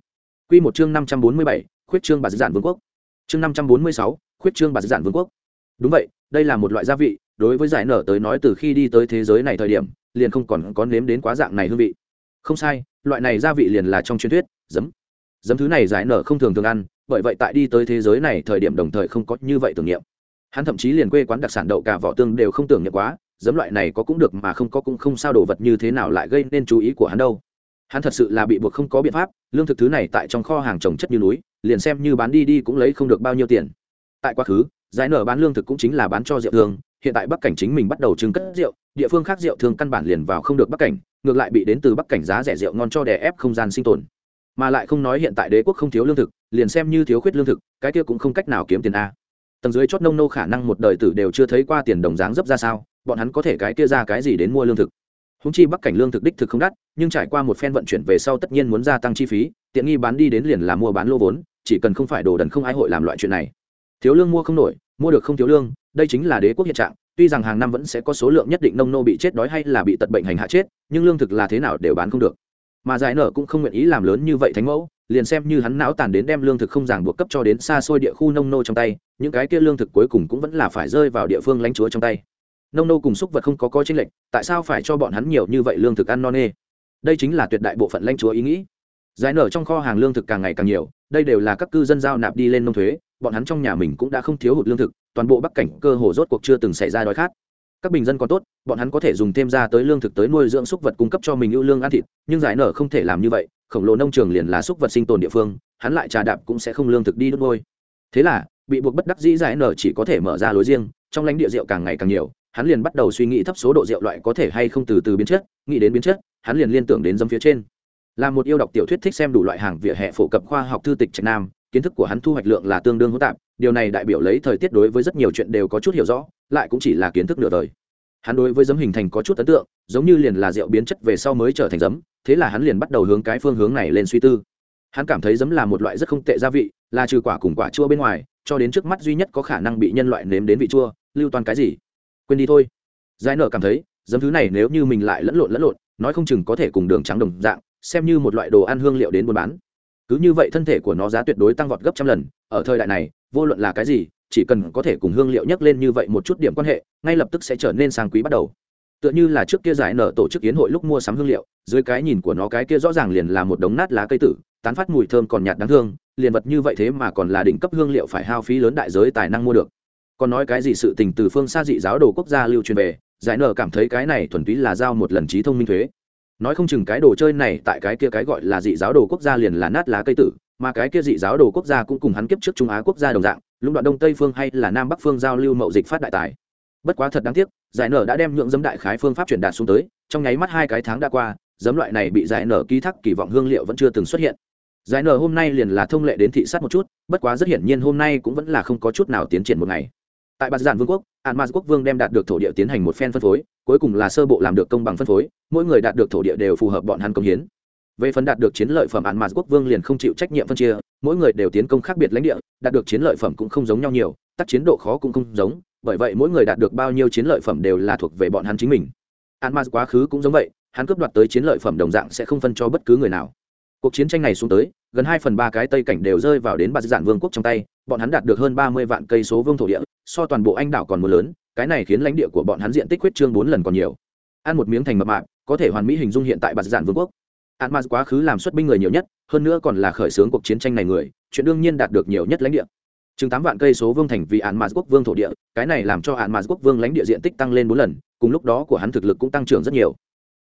Q một chương năm trăm bốn mươi bảy, khuyết trương bà giản vương quốc. Chương năm trăm bốn mươi sáu, khuyết trương bà giản vương quốc. Đúng vậy, đây là một loại gia vị, đối với giải nở tới nói từ khi đi tới thế giới này thời điểm, liền không còn có nếm đến quá dạng này hương vị. Không sai loại này gia vị liền là trong truyền thuyết, giấm. Giấm thứ này giải nở không thường thường ăn, bởi vậy tại đi tới thế giới này thời điểm đồng thời không có như vậy tưởng niệm. Hắn thậm chí liền quê quán đặc sản đậu cả vỏ tương đều không tưởng niệm quá, giấm loại này có cũng được mà không có cũng không sao đồ vật như thế nào lại gây nên chú ý của hắn đâu. Hắn thật sự là bị buộc không có biện pháp, lương thực thứ này tại trong kho hàng trồng chất như núi, liền xem như bán đi đi cũng lấy không được bao nhiêu tiền. Tại quá khứ, giải nở bán lương thực cũng chính là bán cho rượu thương hiện tại bắc cảnh chính mình bắt đầu trưng cất rượu, địa phương khác rượu thương căn bản liền vào không được bắc cảnh ngược lại bị đến từ bắc cảnh giá rẻ rượu ngon cho đè ép không gian sinh tồn. Mà lại không nói hiện tại đế quốc không thiếu lương thực, liền xem như thiếu khuyết lương thực, cái kia cũng không cách nào kiếm tiền a. Tầng dưới chót nông nô khả năng một đời tử đều chưa thấy qua tiền đồng dáng dấp ra sao, bọn hắn có thể cái kia ra cái gì đến mua lương thực. Húng chi bắc cảnh lương thực đích thực không đắt, nhưng trải qua một phen vận chuyển về sau tất nhiên muốn gia tăng chi phí, tiện nghi bán đi đến liền là mua bán lô vốn, chỉ cần không phải đồ đần không ai hội làm loại chuyện này. Thiếu lương mua không nổi, mua được không thiếu lương, đây chính là đế quốc hiện trạng tuy rằng hàng năm vẫn sẽ có số lượng nhất định nông nô bị chết đói hay là bị tật bệnh hành hạ chết, nhưng lương thực là thế nào đều bán không được. Mà giải nở cũng không nguyện ý làm lớn như vậy thánh mẫu, liền xem như hắn não tàn đến đem lương thực không ràng buộc cấp cho đến xa xôi địa khu nông nô trong tay, những cái kia lương thực cuối cùng cũng vẫn là phải rơi vào địa phương lãnh chúa trong tay. Nông nô cùng xúc vật không có coi tranh lệch, tại sao phải cho bọn hắn nhiều như vậy lương thực ăn no nê? Đây chính là tuyệt đại bộ phận lãnh chúa ý nghĩ. Giải nở trong kho hàng lương thực càng ngày càng nhiều, đây đều là các cư dân giao nạp đi lên nông thuế bọn hắn trong nhà mình cũng đã không thiếu hụt lương thực, toàn bộ bắc cảnh cơ hồ rốt cuộc chưa từng xảy ra đói khát. Các bình dân còn tốt, bọn hắn có thể dùng thêm ra tới lương thực tới nuôi dưỡng súc vật cung cấp cho mình ưu lương ăn thịt, nhưng giải nở không thể làm như vậy, khổng lồ nông trường liền là súc vật sinh tồn địa phương, hắn lại trà đạp cũng sẽ không lương thực đi đốt ngôi thế là, bị buộc bất đắc dĩ giải nở chỉ có thể mở ra lối riêng, trong lãnh địa rượu càng ngày càng nhiều, hắn liền bắt đầu suy nghĩ thấp số độ rượu loại có thể hay không từ từ biến chất, nghĩ đến biến chất, hắn liền liên tưởng đến dâm phía trên. Là một yêu đọc tiểu thuyết thích xem đủ loại hàng vỉa hè phổ cập khoa học thư tịch trạch nam kiến thức của hắn thu hoạch lượng là tương đương hỗn tạp, điều này đại biểu lấy thời tiết đối với rất nhiều chuyện đều có chút hiểu rõ, lại cũng chỉ là kiến thức nửa đời. Hắn đối với giấm hình thành có chút ấn tượng, giống như liền là rượu biến chất về sau mới trở thành giấm, thế là hắn liền bắt đầu hướng cái phương hướng này lên suy tư. Hắn cảm thấy giấm là một loại rất không tệ gia vị, là trừ quả cùng quả chua bên ngoài, cho đến trước mắt duy nhất có khả năng bị nhân loại nếm đến vị chua, lưu toàn cái gì? Quên đi thôi. Giải nở cảm thấy, giấm thứ này nếu như mình lại lẫn lộn lẫn lộn, nói không chừng có thể cùng đường trắng đồng dạng, xem như một loại đồ ăn hương liệu đến buôn bán cứ như vậy thân thể của nó giá tuyệt đối tăng vọt gấp trăm lần, ở thời đại này, vô luận là cái gì, chỉ cần có thể cùng hương liệu nhắc lên như vậy một chút điểm quan hệ, ngay lập tức sẽ trở nên sang quý bắt đầu. Tựa như là trước kia giải nở tổ chức yến hội lúc mua sắm hương liệu, dưới cái nhìn của nó cái kia rõ ràng liền là một đống nát lá cây tử, tán phát mùi thơm còn nhạt đáng thương, liền vật như vậy thế mà còn là đỉnh cấp hương liệu phải hao phí lớn đại giới tài năng mua được. Còn nói cái gì sự tình từ phương xa dị giáo đồ quốc gia lưu truyền về, giải nở cảm thấy cái này thuần túy là giao một lần trí thông minh thuế nói không chừng cái đồ chơi này tại cái kia cái gọi là dị giáo đồ quốc gia liền là nát lá cây tử, mà cái kia dị giáo đồ quốc gia cũng cùng hắn kiếp trước trung á quốc gia đồng dạng, lũng đoạn đông tây phương hay là nam bắc phương giao lưu mậu dịch phát đại tài. Bất quá thật đáng tiếc, giải nở đã đem nhượng dấm đại khái phương pháp truyền đạt xuống tới, trong nháy mắt hai cái tháng đã qua, dấm loại này bị giải nở ký thác kỳ vọng hương liệu vẫn chưa từng xuất hiện. Giải nở hôm nay liền là thông lệ đến thị sát một chút, bất quá rất hiển nhiên hôm nay cũng vẫn là không có chút nào tiến triển một ngày tại bạt giản vương quốc an maz quốc vương đem đạt được thổ địa tiến hành một phen phân phối, cuối cùng là sơ bộ làm được công bằng phân phối, mỗi người đạt được thổ địa đều phù hợp bọn hắn công hiến. Về phần đạt được chiến lợi phẩm an maz quốc vương liền không chịu trách nhiệm phân chia, mỗi người đều tiến công khác biệt lãnh địa, đạt được chiến lợi phẩm cũng không giống nhau nhiều, tác chiến độ khó cũng không giống, bởi vậy mỗi người đạt được bao nhiêu chiến lợi phẩm đều là thuộc về bọn hắn chính mình. An maz quá khứ cũng giống vậy, hắn cướp đoạt tới chiến lợi phẩm đồng dạng sẽ không phân cho bất cứ người nào. Cuộc chiến tranh này xuống tới, gần hai phần ba cái tây cảnh đều rơi vào đến bạt giản vương quốc trong tay, bọn hắn đạt được hơn ba mươi vạn cây số vương thổ địa so toàn bộ anh đảo còn mưa lớn, cái này khiến lãnh địa của bọn hắn diện tích huyết trương bốn lần còn nhiều. Ăn một miếng thành mập mạp, có thể hoàn mỹ hình dung hiện tại bạt giản vương quốc. Ăn ma quá khứ làm xuất binh người nhiều nhất, hơn nữa còn là khởi xướng cuộc chiến tranh này người, chuyện đương nhiên đạt được nhiều nhất lãnh địa. Chừng tám vạn cây số vương thành vì án ma quốc vương thổ địa, cái này làm cho án ma quốc vương lãnh địa diện tích tăng lên bốn lần, cùng lúc đó của hắn thực lực cũng tăng trưởng rất nhiều.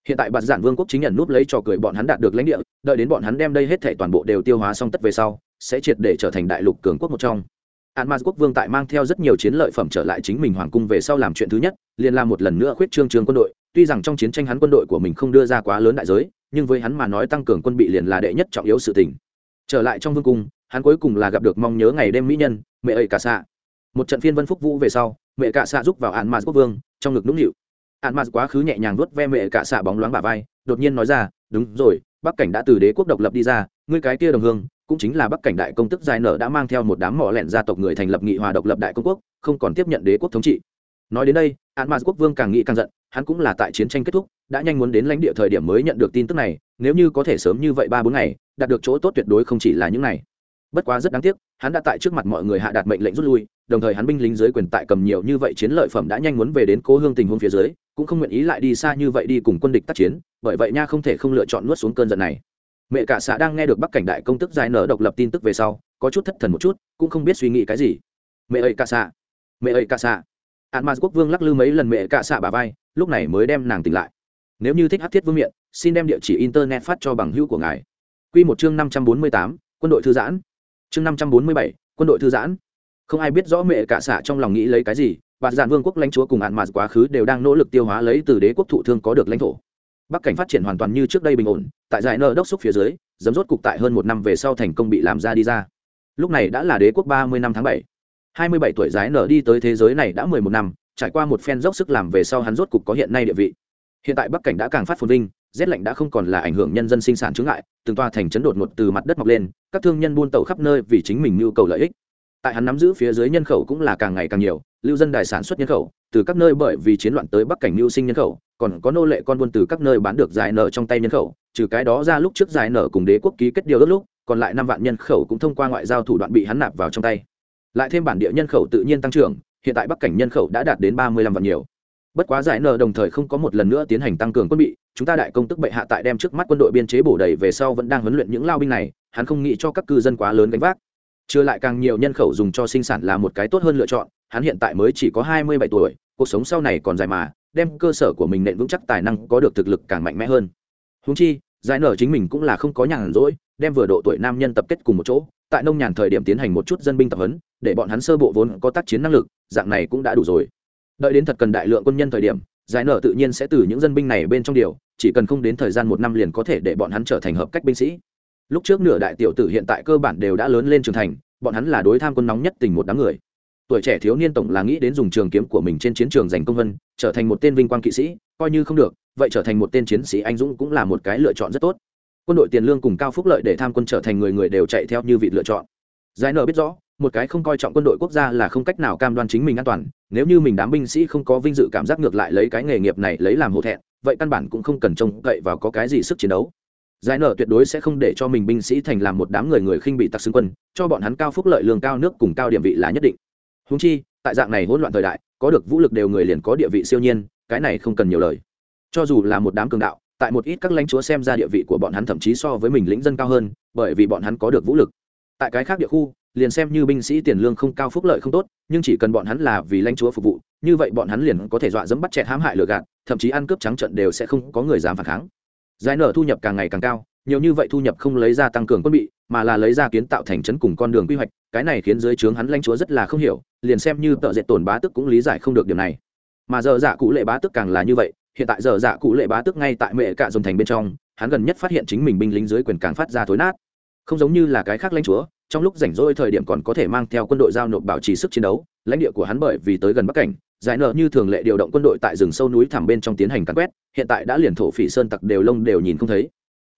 Hiện tại bạt giản vương quốc chính nhận núp lấy trò cười bọn hắn đạt được lãnh địa, đợi đến bọn hắn đem đây hết thể toàn bộ đều tiêu hóa xong tất về sau, sẽ triệt để trở thành đại lục cường quốc một trong an maz quốc vương tại mang theo rất nhiều chiến lợi phẩm trở lại chính mình hoàng cung về sau làm chuyện thứ nhất, liền làm một lần nữa khuyết trương trường quân đội. Tuy rằng trong chiến tranh hắn quân đội của mình không đưa ra quá lớn đại giới, nhưng với hắn mà nói tăng cường quân bị liền là đệ nhất trọng yếu sự tình. Trở lại trong vương cung, hắn cuối cùng là gặp được mong nhớ ngày đêm mỹ nhân, mẹ ấy cả xạ một trận phiên vân phúc vũ về sau, mẹ cả xạ giúp vào an mạt quốc vương, trong ngực nũng nịu. An mạt quá khứ nhẹ nhàng vuốt ve mẹ cả xạ bóng loáng bà vai, đột nhiên nói ra, đúng rồi, bắc cảnh đã từ đế quốc độc lập đi ra, ngươi cái kia đồng hương cũng chính là bắc cảnh đại công tức giải nở đã mang theo một đám mỏ lẹn gia tộc người thành lập nghị hòa độc lập đại công quốc, không còn tiếp nhận đế quốc thống trị. Nói đến đây An mạt quốc vương càng nghĩ càng giận, hắn cũng là tại chiến tranh kết thúc, đã nhanh muốn đến lãnh địa thời điểm mới nhận được tin tức này, nếu như có thể sớm như vậy ba bốn ngày, đạt được chỗ tốt tuyệt đối không chỉ là những này. Bất quá rất đáng tiếc, hắn đã tại trước mặt mọi người hạ đạt mệnh lệnh rút lui, đồng thời hắn binh lính dưới quyền tại cầm nhiều như vậy chiến lợi phẩm đã nhanh muốn về đến cố hương tình huống phía dưới, cũng không nguyện ý lại đi xa như vậy đi cùng quân địch tác chiến, bởi vậy nha không thể không lựa chọn nuốt xuống cơn giận này mẹ cả xã đang nghe được bắc cảnh đại công tức giải nở độc lập tin tức về sau, có chút thất thần một chút, cũng không biết suy nghĩ cái gì. Mẹ ấy cả xã. Mẹ ấy cả xã. Hạn mạt quốc vương lắc lư mấy lần mẹ cả xã bà vai, lúc này mới đem nàng tỉnh lại. Nếu như thích hát thiết vương miện, xin đem địa chỉ internet phát cho bằng hữu của ngài. Quy một chương năm trăm bốn mươi tám, quân đội thư giãn. Chương năm trăm bốn mươi bảy, quân đội thư giãn. Không ai biết rõ mẹ cả xã trong lòng nghĩ lấy cái gì, và giản vương quốc lãnh chúa cùng hạn mạt quá khứ đều đang nỗ lực tiêu hóa lấy từ đế quốc thụ thương có được lãnh thổ bắc cảnh phát triển hoàn toàn như trước đây bình ổn, tại giải nợ đốc xúc phía dưới dấm rốt cục tại hơn một năm về sau thành công bị làm ra đi ra. Lúc này đã là đế quốc ba mươi năm tháng bảy. hai mươi bảy tuổi giải nợ đi tới thế giới này đã mười một năm, trải qua một phen dốc sức làm về sau hắn rốt cục có hiện nay địa vị. Hiện tại bắc cảnh đã càng phát phồn vinh, rét lạnh đã không còn là ảnh hưởng nhân dân sinh sản chướng ngại, từng toa thành chấn đột ngột từ mặt đất mọc lên, các thương nhân buôn tàu khắp nơi vì chính mình nhu cầu lợi ích. Tại hắn nắm giữ phía dưới nhân khẩu cũng là càng ngày càng nhiều, lưu dân đài sản xuất nhân khẩu, từ các nơi bởi vì chiến loạn tới bắc cảnh mưu sinh nhân khẩu còn có nô lệ con buôn từ các nơi bán được giải nợ trong tay nhân khẩu, trừ cái đó ra lúc trước giải nợ cùng đế quốc ký kết điều ước lúc, còn lại năm vạn nhân khẩu cũng thông qua ngoại giao thủ đoạn bị hắn nạp vào trong tay. Lại thêm bản địa nhân khẩu tự nhiên tăng trưởng, hiện tại bắc cảnh nhân khẩu đã đạt đến ba mươi lăm vạn nhiều. Bất quá giải nợ đồng thời không có một lần nữa tiến hành tăng cường quân bị, chúng ta đại công tức bệ hạ tại đem trước mắt quân đội biên chế bổ đầy về sau vẫn đang huấn luyện những lao binh này, hắn không nghĩ cho các cư dân quá lớn gánh vác. Chưa lại càng nhiều nhân khẩu dùng cho sinh sản là một cái tốt hơn lựa chọn, hắn hiện tại mới chỉ có hai mươi bảy tuổi, cuộc sống sau này còn dài mà đem cơ sở của mình nện vững chắc tài năng có được thực lực càng mạnh mẽ hơn. Húng chi, giải nở chính mình cũng là không có nhàn rỗi, đem vừa độ tuổi nam nhân tập kết cùng một chỗ, tại nông nhàn thời điểm tiến hành một chút dân binh tập huấn, để bọn hắn sơ bộ vốn có tác chiến năng lực, dạng này cũng đã đủ rồi. Đợi đến thật cần đại lượng quân nhân thời điểm, giải nở tự nhiên sẽ từ những dân binh này bên trong điều, chỉ cần không đến thời gian một năm liền có thể để bọn hắn trở thành hợp cách binh sĩ. Lúc trước nửa đại tiểu tử hiện tại cơ bản đều đã lớn lên trưởng thành, bọn hắn là đối tham quân nóng nhất tình một đám người tuổi trẻ thiếu niên tổng là nghĩ đến dùng trường kiếm của mình trên chiến trường giành công vân, trở thành một tên vinh quang kỵ sĩ, coi như không được, vậy trở thành một tên chiến sĩ anh dũng cũng là một cái lựa chọn rất tốt. Quân đội tiền lương cùng cao phúc lợi để tham quân trở thành người người đều chạy theo như vị lựa chọn. Giải nở biết rõ, một cái không coi trọng quân đội quốc gia là không cách nào cam đoan chính mình an toàn, nếu như mình đám binh sĩ không có vinh dự cảm giác ngược lại lấy cái nghề nghiệp này lấy làm hổ thẹn, vậy căn bản cũng không cần trông cậy vào có cái gì sức chiến đấu. Giải nở tuyệt đối sẽ không để cho mình binh sĩ thành làm một đám người người khinh bị tặc xứng quân, cho bọn hắn cao phúc lợi lương cao nước cùng cao điểm vị là nhất định húng chi, tại dạng này hỗn loạn thời đại, có được vũ lực đều người liền có địa vị siêu nhiên, cái này không cần nhiều lời. Cho dù là một đám cường đạo, tại một ít các lãnh chúa xem ra địa vị của bọn hắn thậm chí so với mình lĩnh dân cao hơn, bởi vì bọn hắn có được vũ lực. Tại cái khác địa khu, liền xem như binh sĩ tiền lương không cao phúc lợi không tốt, nhưng chỉ cần bọn hắn là vì lãnh chúa phục vụ, như vậy bọn hắn liền có thể dọa dẫm bắt chẹt hãm hại lừa gạt, thậm chí ăn cướp trắng trận đều sẽ không có người dám phản kháng. Giải nở thu nhập càng ngày càng cao nhiều như vậy thu nhập không lấy ra tăng cường quân bị, mà là lấy ra kiến tạo thành trấn cùng con đường quy hoạch, cái này khiến dưới trướng hắn lãnh chúa rất là không hiểu, liền xem như tợ dệt tổn bá tức cũng lý giải không được điều này. Mà giờ dạ cụ lệ bá tức càng là như vậy, hiện tại giờ dạ cụ lệ bá tức ngay tại mệ cạ dòng thành bên trong, hắn gần nhất phát hiện chính mình binh lính dưới quyền càng phát ra thối nát. Không giống như là cái khác lãnh chúa, trong lúc rảnh rỗi thời điểm còn có thể mang theo quân đội giao nộp bảo trì sức chiến đấu, lãnh địa của hắn bởi vì tới gần bắc cảnh, giải nợ như thường lệ điều động quân đội tại rừng sâu núi thẳm bên trong tiến hành cắn quét, hiện tại đã liền thổ phỉ sơn tặc đều lông đều nhìn không thấy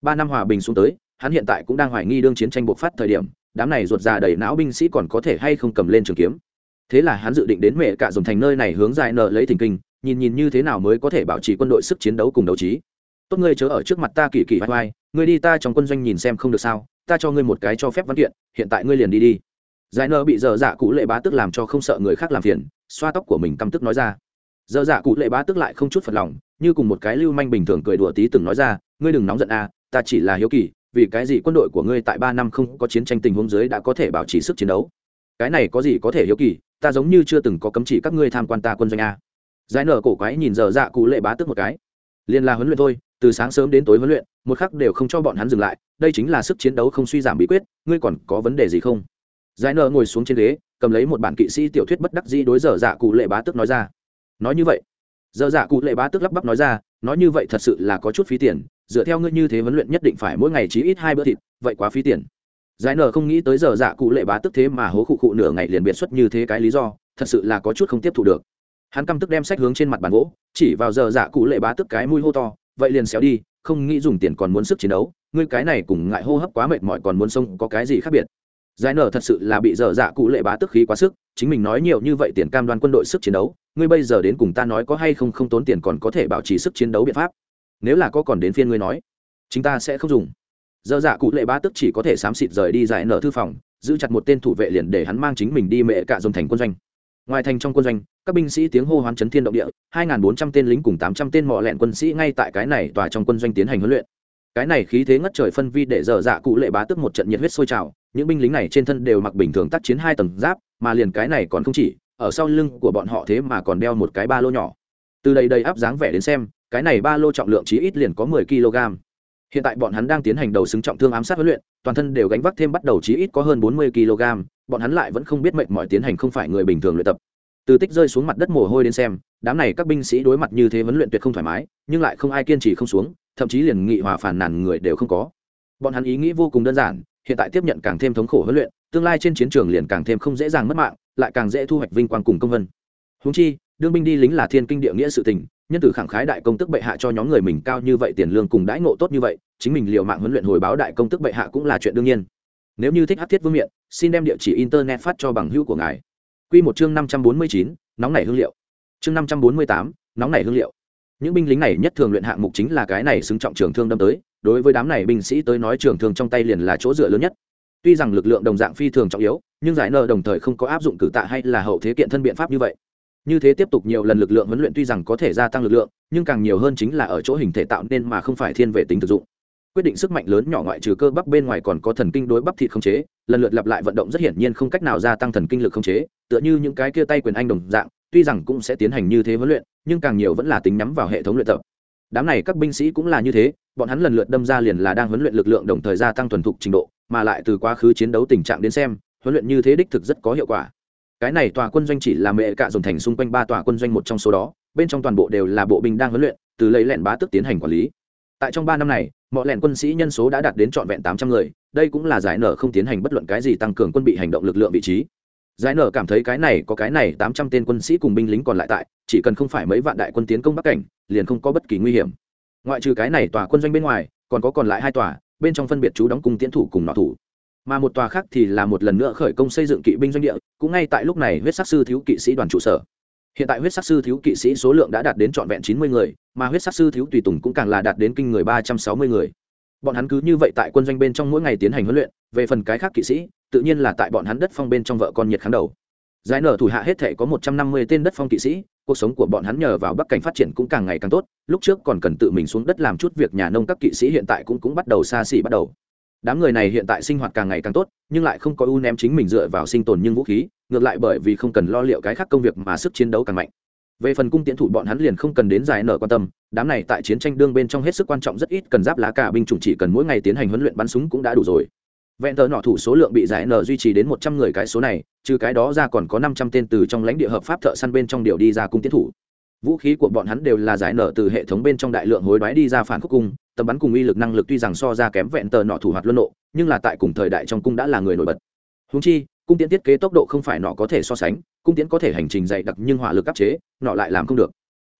ba năm hòa bình xuống tới, hắn hiện tại cũng đang hoài nghi đương chiến tranh bộc phát thời điểm, đám này ruột già đầy não binh sĩ còn có thể hay không cầm lên trường kiếm. Thế là hắn dự định đến mẹ cả dòng thành nơi này hướng dài nợ lấy thỉnh kinh, nhìn nhìn như thế nào mới có thể bảo trì quân đội sức chiến đấu cùng đấu trí. Tốt ngươi chớ ở trước mặt ta kỳ kỳ vai vai, ngươi đi ta trong quân doanh nhìn xem không được sao, ta cho ngươi một cái cho phép văn kiện, hiện tại ngươi liền đi đi. Giải nợ bị dở dạ cụ lệ bá tức làm cho không sợ người khác làm phiền, xoa tóc của mình căm tức nói ra. Dở dạ cụ lệ bá tức lại không chút phật lòng, như cùng một cái lưu manh bình thường cười đùa tí từng nói ra, ngươi đừng nóng giận a ta chỉ là hiếu kỳ, vì cái gì quân đội của ngươi tại ba năm không có chiến tranh tình huống dưới đã có thể bảo trì sức chiến đấu? Cái này có gì có thể hiếu kỳ, ta giống như chưa từng có cấm chỉ các ngươi tham quan ta quân doanh a. Giải nở cổ quái nhìn dở dạ cụ lệ bá tức một cái. Liên là huấn luyện thôi, từ sáng sớm đến tối huấn luyện, một khắc đều không cho bọn hắn dừng lại, đây chính là sức chiến đấu không suy giảm bí quyết, ngươi còn có vấn đề gì không? Giải nở ngồi xuống trên ghế, cầm lấy một bản kỵ sĩ tiểu thuyết bất đắc dĩ đối dở dạ cụ lệ bá tức nói ra. Nói như vậy. Dở dạ cụ lệ bá tức lắp bắp nói ra, nói như vậy thật sự là có chút phí tiền dựa theo ngươi như thế huấn luyện nhất định phải mỗi ngày chí ít hai bữa thịt, vậy quá phí tiền. Giải nở không nghĩ tới giờ dạ cụ lệ bá tức thế mà hố khụ khụ nửa ngày liền biệt xuất như thế cái lý do, thật sự là có chút không tiếp thu được. Hắn căm tức đem sách hướng trên mặt bàn gỗ, chỉ vào giờ dạ cụ lệ bá tức cái mũi hô to, vậy liền xéo đi, không nghĩ dùng tiền còn muốn sức chiến đấu, ngươi cái này cùng ngại hô hấp quá mệt mỏi còn muốn sông có cái gì khác biệt. Giải nở thật sự là bị dở dạ cụ lệ bá tức khí quá sức, chính mình nói nhiều như vậy tiền cam đoan quân đội sức chiến đấu, ngươi bây giờ đến cùng ta nói có hay không không tốn tiền còn có thể bảo trì sức chiến đấu biện pháp nếu là có còn đến phiên ngươi nói chúng ta sẽ không dùng. Dơ dạ cụ lệ bá tức chỉ có thể xám xịt rời đi giải nở thư phòng, giữ chặt một tên thủ vệ liền để hắn mang chính mình đi mẹ cả dòng thành quân doanh. Ngoài thành trong quân doanh, các binh sĩ tiếng hô hoán chấn thiên động địa, hai bốn trăm tên lính cùng tám trăm tên mọ lẹn quân sĩ ngay tại cái này tòa trong quân doanh tiến hành huấn luyện. Cái này khí thế ngất trời phân vi để dở dạ cụ lệ bá tức một trận nhiệt huyết sôi trào, những binh lính này trên thân đều mặc bình thường tác chiến hai tầng giáp, mà liền cái này còn không chỉ, ở sau lưng của bọn họ thế mà còn đeo một cái ba lô nhỏ. Từ đây đầy áp dáng vẻ đến xem cái này ba lô trọng lượng chí ít liền có mười kg. Hiện tại bọn hắn đang tiến hành đầu xứng trọng thương ám sát huấn luyện, toàn thân đều gánh vác thêm bắt đầu chí ít có hơn bốn mươi kg, bọn hắn lại vẫn không biết mệnh mọi tiến hành không phải người bình thường luyện tập. Từ tích rơi xuống mặt đất mồ hôi đến xem, đám này các binh sĩ đối mặt như thế huấn luyện tuyệt không thoải mái, nhưng lại không ai kiên trì không xuống, thậm chí liền nghị hòa phản nản người đều không có. Bọn hắn ý nghĩ vô cùng đơn giản, hiện tại tiếp nhận càng thêm thống khổ huấn luyện, tương lai trên chiến trường liền càng thêm không dễ dàng mất mạng, lại càng dễ thu hoạch vinh quang cùng công vân. Húng chi, đương binh đi lính là thiên kinh địa nghĩa sự tình nhân tử khẳng khái đại công tức bệ hạ cho nhóm người mình cao như vậy tiền lương cùng đãi ngộ tốt như vậy, chính mình liều mạng huấn luyện hồi báo đại công tức bệ hạ cũng là chuyện đương nhiên. Nếu như thích hát thiết vương miện, xin đem địa chỉ internet phát cho bằng hữu của ngài. Q một chương năm trăm bốn mươi chín, nóng nảy hương liệu. Chương năm trăm bốn mươi tám, nóng nảy hương liệu. Những binh lính này nhất thường luyện hạng mục chính là cái này xứng trọng trường thương đâm tới, đối với đám này binh sĩ tới nói trường thương trong tay liền là chỗ dựa lớn nhất. Tuy rằng lực lượng đồng dạng phi thường trọng yếu, nhưng giải nợ đồng thời không có áp dụng cử tạ hay là hậu thế kiện thân biện pháp như vậy như thế tiếp tục nhiều lần lực lượng huấn luyện tuy rằng có thể gia tăng lực lượng, nhưng càng nhiều hơn chính là ở chỗ hình thể tạo nên mà không phải thiên về tính thực dụng. Quyết định sức mạnh lớn nhỏ ngoại trừ cơ bắp bên ngoài còn có thần kinh đối bắp thịt không chế, lần lượt lặp lại vận động rất hiển nhiên không cách nào gia tăng thần kinh lực không chế, tựa như những cái kia tay quyền anh đồng dạng, tuy rằng cũng sẽ tiến hành như thế huấn luyện, nhưng càng nhiều vẫn là tính nhắm vào hệ thống luyện tập. Đám này các binh sĩ cũng là như thế, bọn hắn lần lượt đâm ra liền là đang huấn luyện lực lượng đồng thời gia tăng thuần thục trình độ, mà lại từ quá khứ chiến đấu tình trạng đến xem, huấn luyện như thế đích thực rất có hiệu quả cái này tòa quân doanh chỉ là mẹ cạ dồn thành xung quanh ba tòa quân doanh một trong số đó, bên trong toàn bộ đều là bộ binh đang huấn luyện, từ lấy lẹn bá tức tiến hành quản lý. Tại trong ba năm này, mọi lẹn quân sĩ nhân số đã đạt đến trọn vẹn tám trăm người, đây cũng là giải nở không tiến hành bất luận cái gì tăng cường quân bị hành động lực lượng vị trí. Giải nở cảm thấy cái này, có cái này tám trăm tên quân sĩ cùng binh lính còn lại tại, chỉ cần không phải mấy vạn đại quân tiến công bắc cảnh, liền không có bất kỳ nguy hiểm. Ngoại trừ cái này tòa quân doanh bên ngoài, còn có còn lại hai tòa, bên trong phân biệt chú đóng cung tiến thủ cùng nọ thủ mà một tòa khác thì là một lần nữa khởi công xây dựng kỵ binh doanh địa, cũng ngay tại lúc này huyết sắc sư thiếu kỵ sĩ đoàn trụ sở. Hiện tại huyết sắc sư thiếu kỵ sĩ số lượng đã đạt đến trọn vẹn chín mươi người, mà huyết sắc sư thiếu tùy tùng cũng càng là đạt đến kinh người ba trăm sáu mươi người. Bọn hắn cứ như vậy tại quân doanh bên trong mỗi ngày tiến hành huấn luyện, về phần cái khác kỵ sĩ, tự nhiên là tại bọn hắn đất phong bên trong vợ con nhiệt kháng đầu. Giải nở thủ hạ hết thể có một trăm năm mươi tên đất phong kỵ sĩ, cuộc sống của bọn hắn nhờ vào bắc cảnh phát triển cũng càng ngày càng tốt, lúc trước còn cần tự mình xuống đất làm chút việc nhà nông các kỵ sĩ hiện tại cũng cũng bắt đầu xa xỉ bắt đầu đám người này hiện tại sinh hoạt càng ngày càng tốt, nhưng lại không có ưu ném chính mình dựa vào sinh tồn nhưng vũ khí, ngược lại bởi vì không cần lo liệu cái khác công việc mà sức chiến đấu càng mạnh. Về phần cung tiến thủ bọn hắn liền không cần đến giải nở quan tâm, đám này tại chiến tranh đương bên trong hết sức quan trọng rất ít cần giáp lá cả binh chủng chỉ cần mỗi ngày tiến hành huấn luyện bắn súng cũng đã đủ rồi. Vẹn tờ nọ thủ số lượng bị giải nở duy trì đến một trăm người cái số này, trừ cái đó ra còn có năm trăm tên từ trong lãnh địa hợp pháp thợ săn bên trong điều đi ra cung tiến thủ vũ khí của bọn hắn đều là giải nở từ hệ thống bên trong đại lượng hối đoái đi ra phản khúc cung, tầm bắn cùng uy lực năng lực tuy rằng so ra kém vẹn tờ nọ thủ hoạt luân nộ, nhưng là tại cùng thời đại trong cung đã là người nổi bật. Húng chi, cung tiến thiết kế tốc độ không phải nọ có thể so sánh, cung tiến có thể hành trình dày đặc nhưng hỏa lực áp chế, nọ lại làm không được.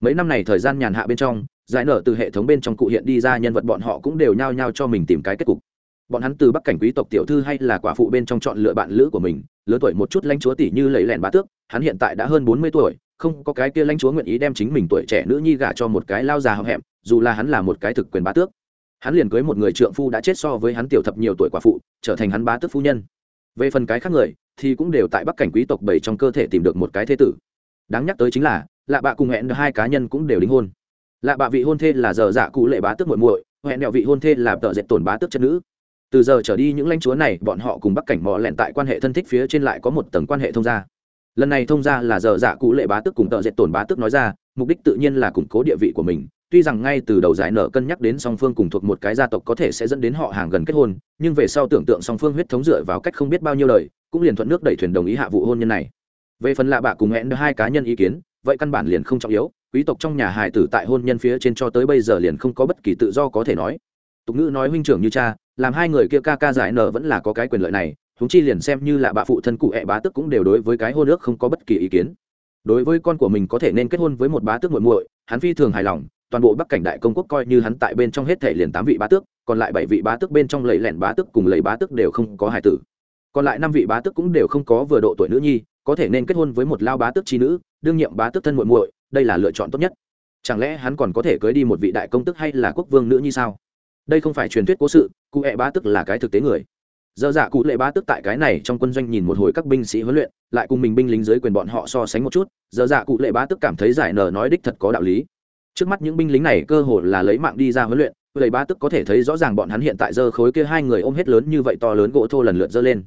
Mấy năm này thời gian nhàn hạ bên trong, giải nở từ hệ thống bên trong cụ hiện đi ra nhân vật bọn họ cũng đều nhao nhao cho mình tìm cái kết cục. Bọn hắn từ bắc cảnh quý tộc tiểu thư hay là quả phụ bên trong chọn lựa bạn lữ của mình lớn tuổi một chút lãnh chúa tỷ như lấy lẻn bá tước, hắn hiện tại đã hơn bốn mươi tuổi không có cái kia lãnh chúa nguyện ý đem chính mình tuổi trẻ nữ nhi gả cho một cái lao già hậm hẹm, dù là hắn là một cái thực quyền bá tước. Hắn liền cưới một người trượng phu đã chết so với hắn tiểu thập nhiều tuổi quả phụ, trở thành hắn bá tước phu nhân. Về phần cái khác người, thì cũng đều tại bắc cảnh quý tộc bảy trong cơ thể tìm được một cái thế tử. Đáng nhắc tới chính là, lạ bạ cùng hẹn hai cá nhân cũng đều đính hôn. Lạ bạ vị hôn thê là giờ dạ cụ lệ bá tước muội muội, hẹn đẹo vị hôn thê là tợ dệt tổn bá tước chân nữ. Từ giờ trở đi những lãnh chúa này, bọn họ cùng bắc cảnh mò lẹn tại quan hệ thân thích phía trên lại có một tầng quan hệ thông gia lần này thông gia là giờ dạ cụ lệ bá tức cùng tợ dệt tổn bá tức nói ra, mục đích tự nhiên là củng cố địa vị của mình. Tuy rằng ngay từ đầu giải nợ cân nhắc đến song phương cùng thuộc một cái gia tộc có thể sẽ dẫn đến họ hàng gần kết hôn, nhưng về sau tưởng tượng song phương huyết thống dựa vào cách không biết bao nhiêu lời cũng liền thuận nước đẩy thuyền đồng ý hạ vụ hôn nhân này. Về phần lạ bạ cùng hẹn hai cá nhân ý kiến, vậy căn bản liền không trọng yếu, quý tộc trong nhà hài tử tại hôn nhân phía trên cho tới bây giờ liền không có bất kỳ tự do có thể nói. Tục ngữ nói huynh trưởng như cha, làm hai người kia ca ca giải nở vẫn là có cái quyền lợi này chúng chi liền xem như là bà phụ thân cụ ẹ bá tức cũng đều đối với cái hôn ước không có bất kỳ ý kiến. Đối với con của mình có thể nên kết hôn với một bá tước muội muội, hắn phi thường hài lòng, toàn bộ bắc cảnh đại công quốc coi như hắn tại bên trong hết thể liền tám vị bá tước, còn lại bảy vị bá tước bên trong lầy lẻn bá tước cùng lầy bá tước đều không có hài tử. Còn lại năm vị bá tước cũng đều không có vừa độ tuổi nữ nhi, có thể nên kết hôn với một lao bá tước chi nữ, đương nhiệm bá tước thân muội muội, đây là lựa chọn tốt nhất. Chẳng lẽ hắn còn có thể cưới đi một vị đại công tức hay là quốc vương nữ nhi sao? Đây không phải truyền thuyết cố sự, cụ ẹ bá tước là cái thực tế người giờ dạ cụ lệ bá tức tại cái này trong quân doanh nhìn một hồi các binh sĩ huấn luyện, lại cùng mình binh lính dưới quyền bọn họ so sánh một chút giờ dạ cụ lệ bá tức cảm thấy giải nở nói đích thật có đạo lý. Trước mắt những binh lính này cơ hồ là lấy mạng đi ra huấn luyện, lệ bá tức có thể thấy rõ ràng bọn hắn hiện tại dơ khối kia hai người ôm hết lớn như vậy to lớn gỗ thô lần lượt dơ lên.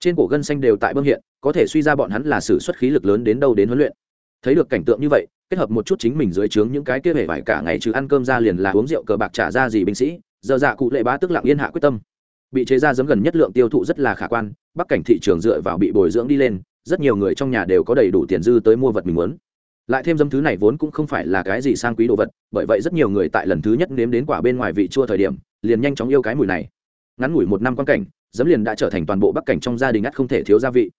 Trên cổ gân xanh đều tại bơm hiện, có thể suy ra bọn hắn là sử xuất khí lực lớn đến đâu đến huấn luyện. Thấy được cảnh tượng như vậy, kết hợp một chút chính mình dưới trướng những cái kia hề vải cả ngày chứ ăn cơm ra liền là uống rượu cờ bạc trả ra gì binh sĩ giờ dạ cụ lệ bá tức lặng yên hạ quyết tâm bị chế ra giấm gần nhất lượng tiêu thụ rất là khả quan, bắc cảnh thị trường dựa vào bị bồi dưỡng đi lên, rất nhiều người trong nhà đều có đầy đủ tiền dư tới mua vật mình muốn. Lại thêm dấm thứ này vốn cũng không phải là cái gì sang quý đồ vật, bởi vậy rất nhiều người tại lần thứ nhất nếm đến quả bên ngoài vị chua thời điểm, liền nhanh chóng yêu cái mùi này. Ngắn ngủi một năm quan cảnh dấm liền đã trở thành toàn bộ bắc cảnh trong gia đình ắt không thể thiếu gia vị.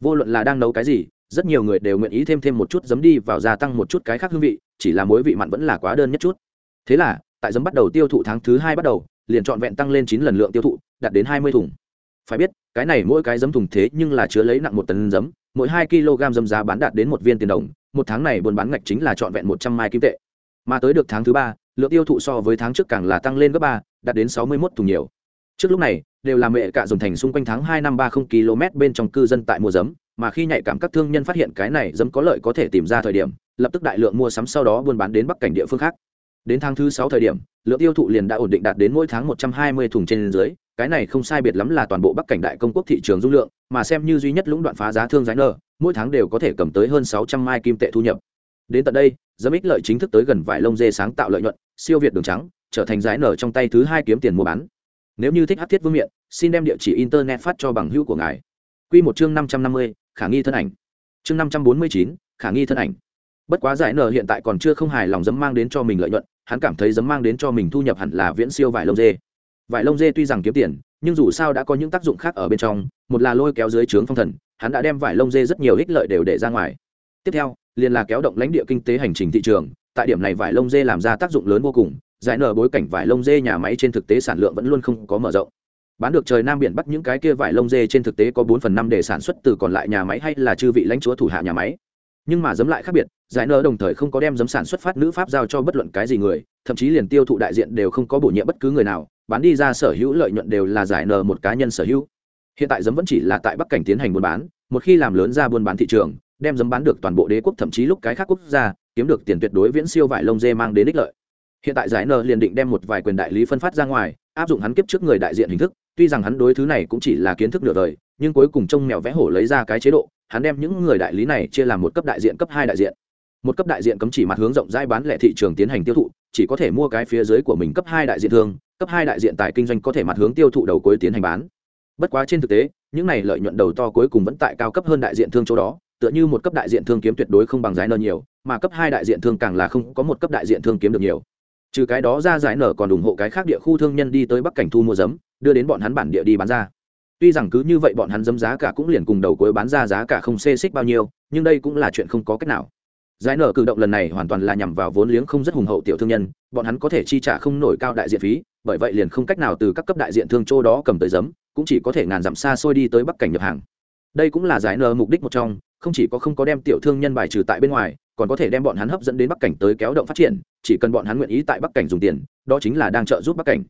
Vô luận là đang nấu cái gì, rất nhiều người đều nguyện ý thêm thêm một chút giấm đi vào gia tăng một chút cái khác hương vị, chỉ là mối vị mặn vẫn là quá đơn nhất chút. Thế là, tại giấm bắt đầu tiêu thụ tháng thứ hai bắt đầu, liền trọn vẹn tăng lên chín lần lượng tiêu thụ đạt đến hai mươi thùng. Phải biết, cái này mỗi cái giấm thùng thế nhưng là chứa lấy nặng một tấn giấm, mỗi hai kg giấm giá bán đạt đến một viên tiền đồng, một tháng này buôn bán ngạch chính là trọn vẹn một trăm mai kim tệ. Mà tới được tháng thứ ba, lượng tiêu thụ so với tháng trước càng là tăng lên gấp ba, đạt đến sáu mươi một thùng nhiều. Trước lúc này, đều là mẹ cạ dồn thành xung quanh tháng hai năm ba không km bên trong cư dân tại mua giấm, mà khi nhạy cảm các thương nhân phát hiện cái này giấm có lợi có thể tìm ra thời điểm, lập tức đại lượng mua sắm sau đó buôn bán đến bắc cảnh địa phương khác. Đến tháng thứ sáu thời điểm, lượng tiêu thụ liền đã ổn định đạt đến mỗi tháng một trăm hai mươi thùng trên dưới cái này không sai biệt lắm là toàn bộ bắc cảnh đại công quốc thị trường dung lượng, mà xem như duy nhất lũng đoạn phá giá thương giá nợ, mỗi tháng đều có thể cầm tới hơn sáu trăm mai kim tệ thu nhập. Đến tận đây giấm ích lợi chính thức tới gần vải lông dê sáng tạo lợi nhuận, siêu việt đường trắng, trở thành giá nở trong tay thứ hai kiếm tiền mua bán. Nếu như thích hát thiết vương miện, xin đem địa chỉ internet phát cho bằng hữu của ngài. Q một chương năm trăm năm mươi, khả nghi thân ảnh. Chương năm trăm bốn mươi chín, khả nghi thân ảnh. Bất quá giải nở hiện tại còn chưa không hài lòng dấm mang đến cho mình lợi nhuận, hắn cảm thấy dấm mang đến cho mình thu nhập hẳn là viễn siêu vải lông dê vải lông dê tuy rằng kiếm tiền, nhưng dù sao đã có những tác dụng khác ở bên trong, một là lôi kéo dưới trướng phong thần, hắn đã đem vải lông dê rất nhiều ích lợi đều để ra ngoài. Tiếp theo, liền là kéo động lãnh địa kinh tế hành trình thị trường, tại điểm này vải lông dê làm ra tác dụng lớn vô cùng, giải nở bối cảnh vải lông dê nhà máy trên thực tế sản lượng vẫn luôn không có mở rộng. Bán được trời nam biển bắc những cái kia vải lông dê trên thực tế có bốn phần năm để sản xuất từ còn lại nhà máy hay là chư vị lãnh chúa thủ hạ nhà máy. Nhưng mà giấm lại khác biệt, giải nở đồng thời không có đem giấm sản xuất phát nữ pháp giao cho bất luận cái gì người, thậm chí liền tiêu thụ đại diện đều không có bổ nhiệm bất cứ người nào bán đi ra sở hữu lợi nhuận đều là giải nờ một cá nhân sở hữu. Hiện tại giấm vẫn chỉ là tại bắc cảnh tiến hành buôn bán, một khi làm lớn ra buôn bán thị trường, đem giấm bán được toàn bộ đế quốc thậm chí lúc cái khác quốc gia, kiếm được tiền tuyệt đối viễn siêu vải lông dê mang đến ích lợi. Hiện tại giải nờ liền định đem một vài quyền đại lý phân phát ra ngoài, áp dụng hắn kiếp trước người đại diện hình thức, tuy rằng hắn đối thứ này cũng chỉ là kiến thức nửa đời, nhưng cuối cùng trông mèo vẽ hổ lấy ra cái chế độ, hắn đem những người đại lý này chia làm một cấp đại diện, cấp hai đại diện một cấp đại diện cấm chỉ mặt hướng rộng rãi bán lẻ thị trường tiến hành tiêu thụ, chỉ có thể mua cái phía dưới của mình cấp hai đại diện thương, cấp hai đại diện tài kinh doanh có thể mặt hướng tiêu thụ đầu cuối tiến hành bán. Bất quá trên thực tế, những này lợi nhuận đầu to cuối cùng vẫn tại cao cấp hơn đại diện thương chỗ đó, tựa như một cấp đại diện thương kiếm tuyệt đối không bằng giải nợ nhiều, mà cấp hai đại diện thương càng là không có một cấp đại diện thương kiếm được nhiều. Trừ cái đó ra giải nở còn ủng hộ cái khác địa khu thương nhân đi tới bắc cảnh thu mua giấm, đưa đến bọn hắn bản địa đi bán ra. Tuy rằng cứ như vậy bọn hắn giấm giá cả cũng liền cùng đầu cuối bán ra giá cả không xê xích bao nhiêu, nhưng đây cũng là chuyện không có cách nào giải nở cử động lần này hoàn toàn là nhằm vào vốn liếng không rất hùng hậu tiểu thương nhân, bọn hắn có thể chi trả không nổi cao đại diện phí, bởi vậy liền không cách nào từ các cấp đại diện thương châu đó cầm tới giấm, cũng chỉ có thể ngàn dặm xa xôi đi tới bắc cảnh nhập hàng. Đây cũng là giải nở mục đích một trong, không chỉ có không có đem tiểu thương nhân bài trừ tại bên ngoài, còn có thể đem bọn hắn hấp dẫn đến bắc cảnh tới kéo động phát triển, chỉ cần bọn hắn nguyện ý tại bắc cảnh dùng tiền, đó chính là đang trợ giúp bắc cảnh.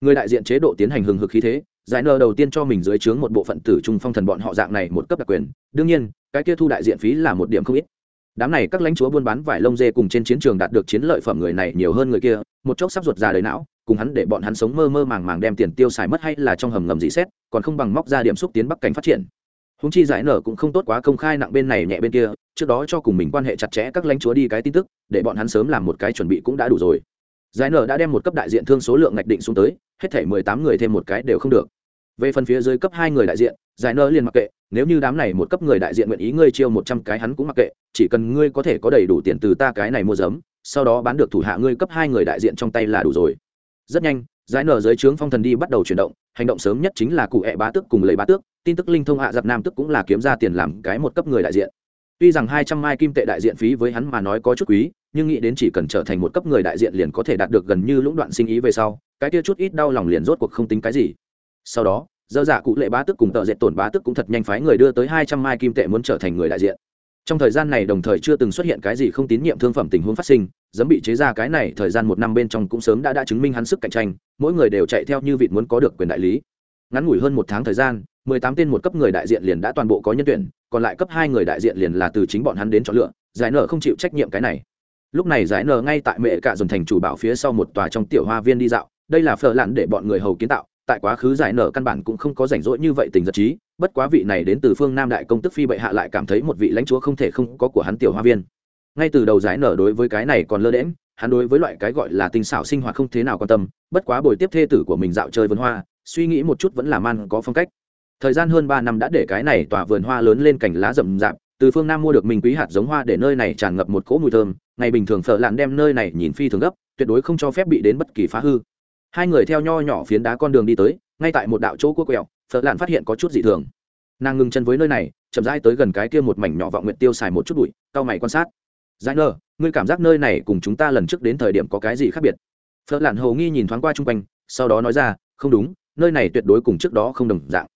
Người đại diện chế độ tiến hành hừng hực khí thế, giải nơ đầu tiên cho mình dưới trướng một bộ phận tử trung phong thần bọn họ dạng này một cấp đặc quyền, đương nhiên, cái kia thu đại diện phí là một điểm không ít đám này các lãnh chúa buôn bán vải lông dê cùng trên chiến trường đạt được chiến lợi phẩm người này nhiều hơn người kia, một chốc sắp ruột già đời não, cùng hắn để bọn hắn sống mơ mơ màng màng đem tiền tiêu xài mất hay là trong hầm ngầm dị xét, còn không bằng móc ra điểm xúc tiến bắc cảnh phát triển. Húng chi giải nở cũng không tốt quá công khai nặng bên này nhẹ bên kia, trước đó cho cùng mình quan hệ chặt chẽ các lãnh chúa đi cái tin tức, để bọn hắn sớm làm một cái chuẩn bị cũng đã đủ rồi. Giải nở đã đem một cấp đại diện thương số lượng ngạch định xuống tới, hết thể mười tám người thêm một cái đều không được. Về phần phía dưới cấp hai người đại diện, giải nở liền mặc kệ nếu như đám này một cấp người đại diện nguyện ý ngươi chiêu một trăm cái hắn cũng mặc kệ, chỉ cần ngươi có thể có đầy đủ tiền từ ta cái này mua giấm, sau đó bán được thủ hạ ngươi cấp hai người đại diện trong tay là đủ rồi. Rất nhanh, giải nở dưới trướng phong thần đi bắt đầu chuyển động, hành động sớm nhất chính là cụ hẹ bá tước cùng lấy bá tước, tin tức linh thông hạ giặc nam tức cũng là kiếm ra tiền làm cái một cấp người đại diện. Tuy rằng hai trăm mai kim tệ đại diện phí với hắn mà nói có chút quý, nhưng nghĩ đến chỉ cần trở thành một cấp người đại diện liền có thể đạt được gần như lũng đoạn sinh ý về sau, cái kia chút ít đau lòng liền rốt cuộc không tính cái gì. Sau đó dơ dạ cụ lệ bá tức cùng tợ dệt tổn bá tức cũng thật nhanh phái người đưa tới hai trăm mai kim tệ muốn trở thành người đại diện. Trong thời gian này đồng thời chưa từng xuất hiện cái gì không tín nhiệm thương phẩm tình huống phát sinh, dẫm bị chế ra cái này thời gian một năm bên trong cũng sớm đã đã chứng minh hắn sức cạnh tranh, mỗi người đều chạy theo như vịt muốn có được quyền đại lý. Ngắn ngủi hơn một tháng thời gian, mười tám tên một cấp người đại diện liền đã toàn bộ có nhân tuyển, còn lại cấp hai người đại diện liền là từ chính bọn hắn đến chọn lựa, giải nợ không chịu trách nhiệm cái này. Lúc này giải nợ ngay tại mẹ cạ dồn thành chủ bảo phía sau một tòa trong tiểu hoa viên đi dạo, đây là phở lặn để bọn người hầu kiến tạo tại quá khứ giải nở căn bản cũng không có rảnh rỗi như vậy tình giật trí, bất quá vị này đến từ phương nam đại công tức phi bệ hạ lại cảm thấy một vị lãnh chúa không thể không có của hắn tiểu hoa viên. Ngay từ đầu giải nở đối với cái này còn lơ đễm hắn đối với loại cái gọi là tinh xảo sinh hoạt không thế nào quan tâm, bất quá buổi tiếp thê tử của mình dạo chơi vườn hoa, suy nghĩ một chút vẫn là man có phong cách. Thời gian hơn ba năm đã để cái này tỏa vườn hoa lớn lên cành lá rậm rạp, từ phương nam mua được mình quý hạt giống hoa để nơi này tràn ngập một cỗ mùi thơm, ngày bình thường phở lạn đem nơi này nhìn phi thường gấp, tuyệt đối không cho phép bị đến bất kỳ phá hư hai người theo nho nhỏ phiến đá con đường đi tới, ngay tại một đạo chỗ cua quẹo phở lạn phát hiện có chút dị thường. Nàng ngừng chân với nơi này, chậm rãi tới gần cái kia một mảnh nhỏ vọng nguyện tiêu xài một chút bụi, cau mày quan sát. Giải nơ ngươi cảm giác nơi này cùng chúng ta lần trước đến thời điểm có cái gì khác biệt? Phở lạn hầu nghi nhìn thoáng qua chung quanh, sau đó nói ra, không đúng, nơi này tuyệt đối cùng trước đó không đồng dạng.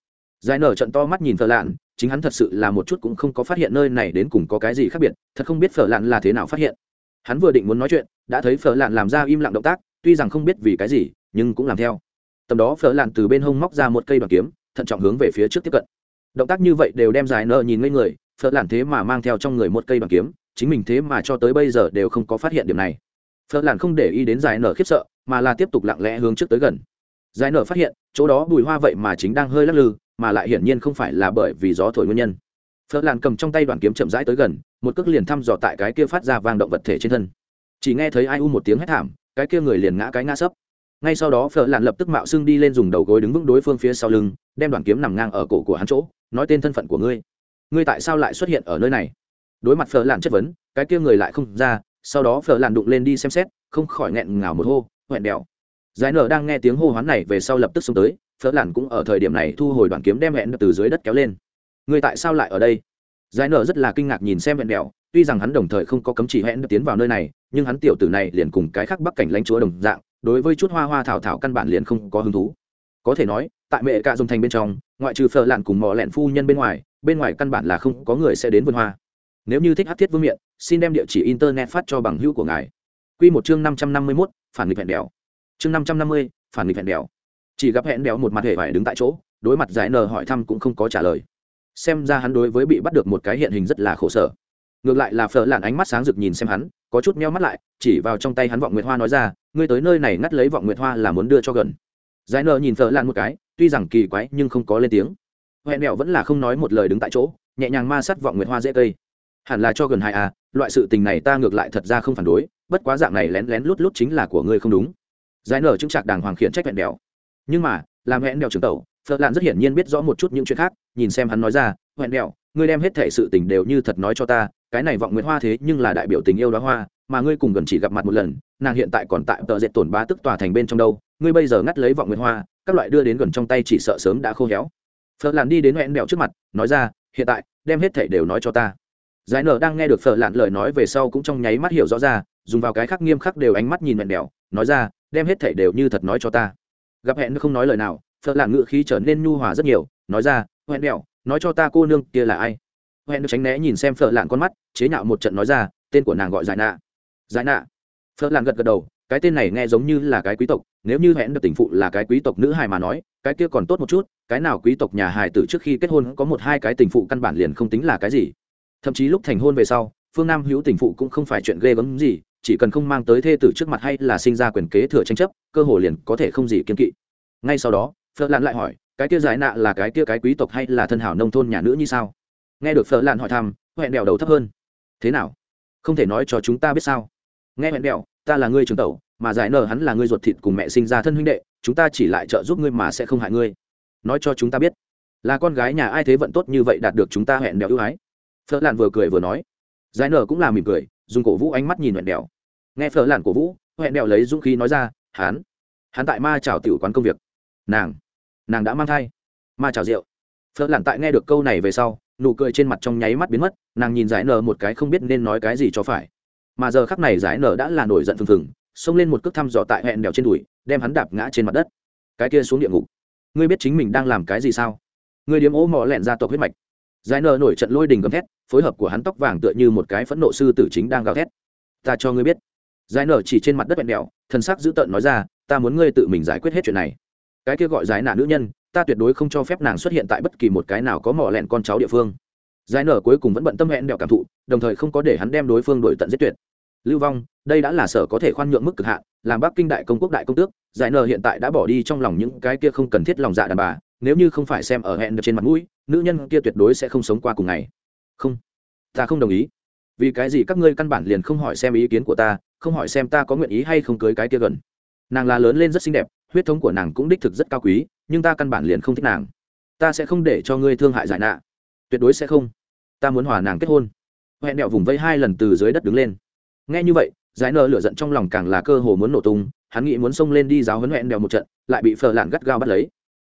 Giải nở trận to mắt nhìn phở lạn, chính hắn thật sự là một chút cũng không có phát hiện nơi này đến cùng có cái gì khác biệt, thật không biết phở lạn là thế nào phát hiện. Hắn vừa định muốn nói chuyện, đã thấy phở lạn làm ra im lặng động tác, tuy rằng không biết vì cái gì nhưng cũng làm theo. Tầm đó phở lạn từ bên hông móc ra một cây đoàn kiếm, thận trọng hướng về phía trước tiếp cận. Động tác như vậy đều đem giải nợ nhìn ngây người, phở lạn thế mà mang theo trong người một cây đoàn kiếm, chính mình thế mà cho tới bây giờ đều không có phát hiện điểm này. Phở lạn không để ý đến giải nở khiếp sợ, mà là tiếp tục lặng lẽ hướng trước tới gần. Giải nở phát hiện, chỗ đó bùi hoa vậy mà chính đang hơi lắc lư, mà lại hiển nhiên không phải là bởi vì gió thổi nguyên nhân. Phở lạn cầm trong tay đoàn kiếm chậm rãi tới gần, một cước liền thăm dò tại cái kia phát ra vang động vật thể trên thân. Chỉ nghe thấy ai u một tiếng hét thảm, cái kia người liền ngã cái ngã sấp ngay sau đó phở lạn lập tức mạo xưng đi lên dùng đầu gối đứng vững đối phương phía sau lưng, đem đoàn kiếm nằm ngang ở cổ của hắn chỗ, nói tên thân phận của ngươi. Ngươi tại sao lại xuất hiện ở nơi này? Đối mặt phở lạn chất vấn, cái kia người lại không ra, sau đó phở lạn đụng lên đi xem xét, không khỏi nghẹn ngào một hô hoẹn đèo giải nở đang nghe tiếng hô hoán này về sau lập tức xông tới, phở lạn cũng ở thời điểm này thu hồi đoàn kiếm đem hẹn từ dưới đất kéo lên. Ngươi tại sao lại ở đây? Giải nở rất là kinh ngạc nhìn xem hẹn đèo tuy rằng hắn đồng thời không có cấm chỉ hẹn tiến vào nơi này, nhưng hắn tiểu tử này liền cùng cái khác bắc cảnh lãnh chúa đồng dạng đối với chút hoa hoa thảo thảo căn bản liền không có hứng thú. Có thể nói, tại mẹ cạ dùng thành bên trong, ngoại trừ phở lạn cùng mò lẹn phu nhân bên ngoài bên ngoài căn bản là không có người sẽ đến vườn hoa. Nếu như thích hát thiết vương miện, xin đem địa chỉ internet phát cho bằng hữu của ngài. Q một chương năm trăm năm mươi mốt, phản nghịch hẹn đèo chương năm trăm năm mươi, phản nghịch hẹn đèo chỉ gặp hẹn đèo một mặt hề phải đứng tại chỗ, đối mặt giải nờ hỏi thăm cũng không có trả lời. Xem ra hắn đối với bị bắt được một cái hiện hình rất là khổ sở. Ngược lại là phở lạn ánh mắt sáng rực nhìn xem hắn, có chút meo mắt lại, chỉ vào trong tay hắn vọng nguyệt hoa nói ra ngươi tới nơi này ngắt lấy vọng nguyệt hoa là muốn đưa cho gần. Giải nợ nhìn thợ lạn một cái, tuy rằng kỳ quái nhưng không có lên tiếng. Huệ mẹo vẫn là không nói một lời đứng tại chỗ, nhẹ nhàng ma sát vọng nguyệt hoa dễ cây. Hẳn là cho gần hai à loại sự tình này ta ngược lại thật ra không phản đối, bất quá dạng này lén lén lút lút chính là của ngươi không đúng. Giải nở chứng trạc đàng hoàng khiển trách hẹn đèo nhưng mà, làm hẹn đèo trưởng tẩu phật lạn rất hiển nhiên biết rõ một chút những chuyện khác, nhìn xem hắn nói ra hẹn đèo ngươi đem hết thể sự tình đều như thật nói cho ta, cái này vọng nguyệt hoa thế nhưng là đại biểu tình yêu đó hoa mà ngươi cùng gần chỉ gặp mặt một lần, nàng hiện tại còn tại tờ dệt tổn ba tức tòa thành bên trong đâu, ngươi bây giờ ngắt lấy vọng nguyệt hoa, các loại đưa đến gần trong tay chỉ sợ sớm đã khô héo. Phở lạn đi đến hẹn mẹo trước mặt, nói ra, hiện tại, đem hết thể đều nói cho ta. Giải nở đang nghe được phở lạn lời nói về sau cũng trong nháy mắt hiểu rõ ra, dùng vào cái khác nghiêm khắc đều ánh mắt nhìn hẹn mẹo nói ra, đem hết thể đều như thật nói cho ta. Gặp hẹn không nói lời nào, phở lạn ngự khí trở nên nhu hòa rất nhiều, nói ra, hẹn mẹo nói cho ta cô nương kia là ai? Hẹn tránh né nhìn xem phở lạn con mắt, chế nhạo một trận nói ra, tên của nàng gọi giải nạ giải nạ. Phở làng gật gật đầu, cái tên này nghe giống như là cái quý tộc, nếu như hẹn được tình phụ là cái quý tộc nữ hài mà nói, cái kia còn tốt một chút, cái nào quý tộc nhà hài tử trước khi kết hôn có một hai cái tình phụ căn bản liền không tính là cái gì. Thậm chí lúc thành hôn về sau, phương nam hữu tình phụ cũng không phải chuyện ghê gớm gì, chỉ cần không mang tới thê tử trước mặt hay là sinh ra quyền kế thừa tranh chấp, cơ hồ liền có thể không gì kiên kỵ. Ngay sau đó phật lan lại hỏi, cái kia giải nạ là cái kia cái quý tộc hay là thân hảo nông thôn nhà nữ như sao? Nghe được phở lạn hỏi thăm hẹn đèo đầu thấp hơn. Thế nào? Không thể nói cho chúng ta biết sao? Nghe hẹn bèo ta là ngươi trường tẩu, mà giải nở hắn là ngươi ruột thịt cùng mẹ sinh ra thân huynh đệ, chúng ta chỉ lại trợ giúp ngươi mà sẽ không hại ngươi. Nói cho chúng ta biết, là con gái nhà ai thế vận tốt như vậy đạt được chúng ta hẹn đèo ưu ái? Phở lạn vừa cười vừa nói. Giải nở cũng là mỉm cười, dùng cổ vũ ánh mắt nhìn hẹn đèo. Nghe phở lạn cổ vũ, hẹn đèo lấy dũng khí nói ra, hắn hắn tại ma chào tiểu quán công việc. Nàng nàng đã mang thai. Ma chào rượu. Phở lạn tại nghe được câu này về sau, nụ cười trên mặt trong nháy mắt biến mất, nàng nhìn giải nở một cái không biết nên nói cái gì cho phải mà giờ khắc này giải nở đã là nổi giận phừng phừng, xông lên một cước thăm dò tại hẹn đèo trên đùi, đem hắn đạp ngã trên mặt đất. Cái kia xuống địa ngục. Ngươi biết chính mình đang làm cái gì sao? Ngươi điếm ố mò lẹn ra tộc huyết mạch. Giải nở nổi trận lôi đình gầm thét, phối hợp của hắn tóc vàng tựa như một cái phẫn nộ sư tử chính đang gào thét. Ta cho ngươi biết. Giải nở chỉ trên mặt đất hẹn đèo, thần sắc dữ tợn nói ra, ta muốn ngươi tự mình giải quyết hết chuyện này. Cái kia gọi giải nạ nữ nhân, ta tuyệt đối không cho phép nàng xuất hiện tại bất kỳ một cái nào có mỏ lẹn con cháu địa phương. Giải nở cuối cùng vẫn bận tâm hẹn đèo cảm thụ, đồng thời không có để hắn đem đối phương đổi tận giết tuyệt lưu vong, đây đã là sở có thể khoan nhượng mức cực hạn, làm bắc kinh đại công quốc đại công tước, giải nờ hiện tại đã bỏ đi trong lòng những cái kia không cần thiết lòng dạ đàn bà, nếu như không phải xem ở hẹn được trên mặt mũi, nữ nhân kia tuyệt đối sẽ không sống qua cùng ngày. Không, ta không đồng ý. Vì cái gì các ngươi căn bản liền không hỏi xem ý kiến của ta, không hỏi xem ta có nguyện ý hay không cưới cái kia gần. Nàng là lớn lên rất xinh đẹp, huyết thống của nàng cũng đích thực rất cao quý, nhưng ta căn bản liền không thích nàng. Ta sẽ không để cho ngươi thương hại giải nạ. Tuyệt đối sẽ không. Ta muốn hòa nàng kết hôn. Hẹn đẹo vùng vây hai lần từ dưới đất đứng lên nghe như vậy, giải nợ lửa giận trong lòng càng là cơ hồ muốn nổ tung, hắn nghĩ muốn xông lên đi giáo huấn hẹn đèo một trận, lại bị phờ lạn gắt gao bắt lấy.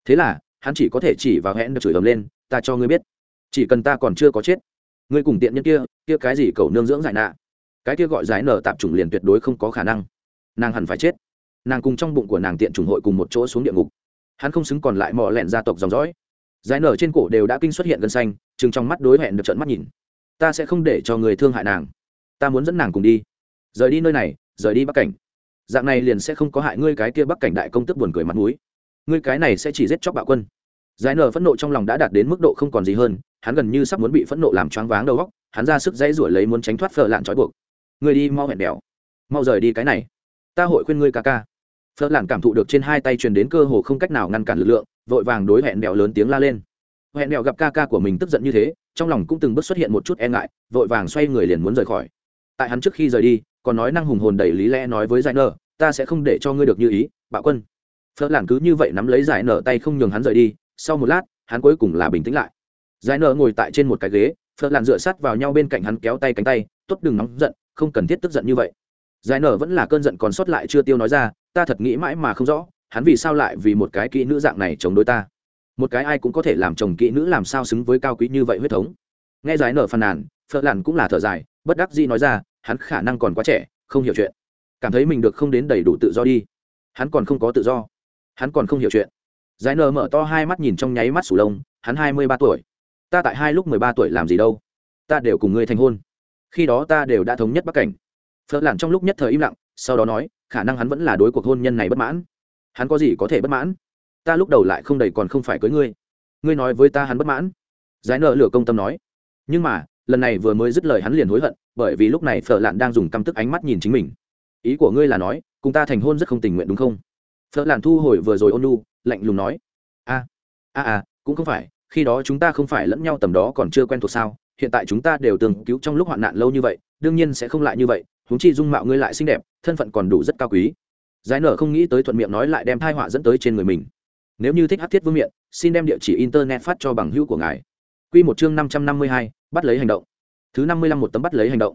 Thế là, hắn chỉ có thể chỉ vào hẹn đèo chửi ầm lên, ta cho ngươi biết, chỉ cần ta còn chưa có chết, ngươi cùng tiện nhân kia kia cái gì cầu nương dưỡng giải nạ? Cái kia gọi giải nở tạp chủng liền tuyệt đối không có khả năng. Nàng hẳn phải chết. Nàng cùng trong bụng của nàng tiện chủng hội cùng một chỗ xuống địa ngục. Hắn không xứng còn lại mò lẹn gia tộc dòng dõi. Giải nở trên cổ đều đã kinh xuất hiện gân xanh chừng trong mắt đối hẹn được trận mắt nhìn. Ta sẽ không để cho người thương hại nàng ta muốn dẫn nàng cùng đi. Rời đi nơi này, rời đi bắc cảnh. Dạng này liền sẽ không có hại ngươi cái kia bắc cảnh đại công tức buồn cười mặt mũi. Ngươi cái này sẽ chỉ giết chóc bạo quân. Giải nở phẫn nộ trong lòng đã đạt đến mức độ không còn gì hơn, hắn gần như sắp muốn bị phẫn nộ làm choáng váng đầu óc, hắn ra sức dãy ruổi lấy muốn tránh thoát phở lạn trói buộc. Ngươi đi, mau hẹn đèo. Mau rời đi cái này. Ta hội khuyên ngươi ca ca. Phở lạn cảm thụ được trên hai tay truyền đến cơ hồ không cách nào ngăn cản lực lượng, vội vàng đối hẹn đèo lớn tiếng la lên. Hẹn đèo gặp ca ca của mình tức giận như thế, trong lòng cũng từng bước xuất hiện một chút e ngại, vội vàng xoay người liền muốn rời khỏi tại hắn trước khi rời đi, còn nói năng hùng hồn đẩy lý lẽ nói với giải nở, ta sẽ không để cho ngươi được như ý, bạo quân. Phớt lản cứ như vậy nắm lấy giải nở tay không nhường hắn rời đi, sau một lát, hắn cuối cùng là bình tĩnh lại. Giải nở ngồi tại trên một cái ghế, phớt lản dựa sát vào nhau bên cạnh hắn kéo tay cánh tay, tốt, đừng nóng giận, không cần thiết tức giận như vậy. Giải nở vẫn là cơn giận còn sót lại chưa tiêu nói ra, ta thật nghĩ mãi mà không rõ, hắn vì sao lại vì một cái kỹ nữ dạng này chống đối ta? Một cái ai cũng có thể làm chồng kỹ nữ làm sao xứng với cao quý như vậy huyết thống? Nghe giải nở phàn nàn phật lặn cũng là thở dài bất đắc dĩ nói ra, hắn khả năng còn quá trẻ, không hiểu chuyện. Cảm thấy mình được không đến đầy đủ tự do đi. Hắn còn không có tự do. Hắn còn không hiểu chuyện. Giải nở mở to hai mắt nhìn trong nháy mắt sủ lông, hắn hai mươi ba tuổi. Ta tại hai lúc mười ba tuổi làm gì đâu? Ta đều cùng ngươi thành hôn. Khi đó ta đều đã thống nhất bắc cảnh. Phớt làn trong lúc nhất thời im lặng, sau đó nói, khả năng hắn vẫn là đối cuộc hôn nhân này bất mãn. Hắn có gì có thể bất mãn? Ta lúc đầu lại không đầy còn không phải cưới ngươi. Ngươi nói với ta hắn bất mãn. Giải nợ lửa công tâm nói. Nhưng mà lần này vừa mới dứt lời hắn liền hối hận, bởi vì lúc này phở lạn đang dùng căm tức ánh mắt nhìn chính mình. Ý của ngươi là nói, cùng ta thành hôn rất không tình nguyện đúng không? Phở lạn thu hồi vừa rồi ôn nu lạnh lùng nói. A a a, cũng không phải, khi đó chúng ta không phải lẫn nhau tầm đó còn chưa quen thuộc sao, hiện tại chúng ta đều từng cứu trong lúc hoạn nạn lâu như vậy, đương nhiên sẽ không lại như vậy, huống chi dung mạo ngươi lại xinh đẹp, thân phận còn đủ rất cao quý. Giải nở không nghĩ tới thuận miệng nói lại đem thai họa dẫn tới trên người mình. Nếu như thích hát thiết vương miện, xin đem địa chỉ internet phát cho bằng hữu của ngài. Quy một chương năm trăm năm mươi hai bắt lấy hành động. Thứ năm mươi lăm một tấm bắt lấy hành động.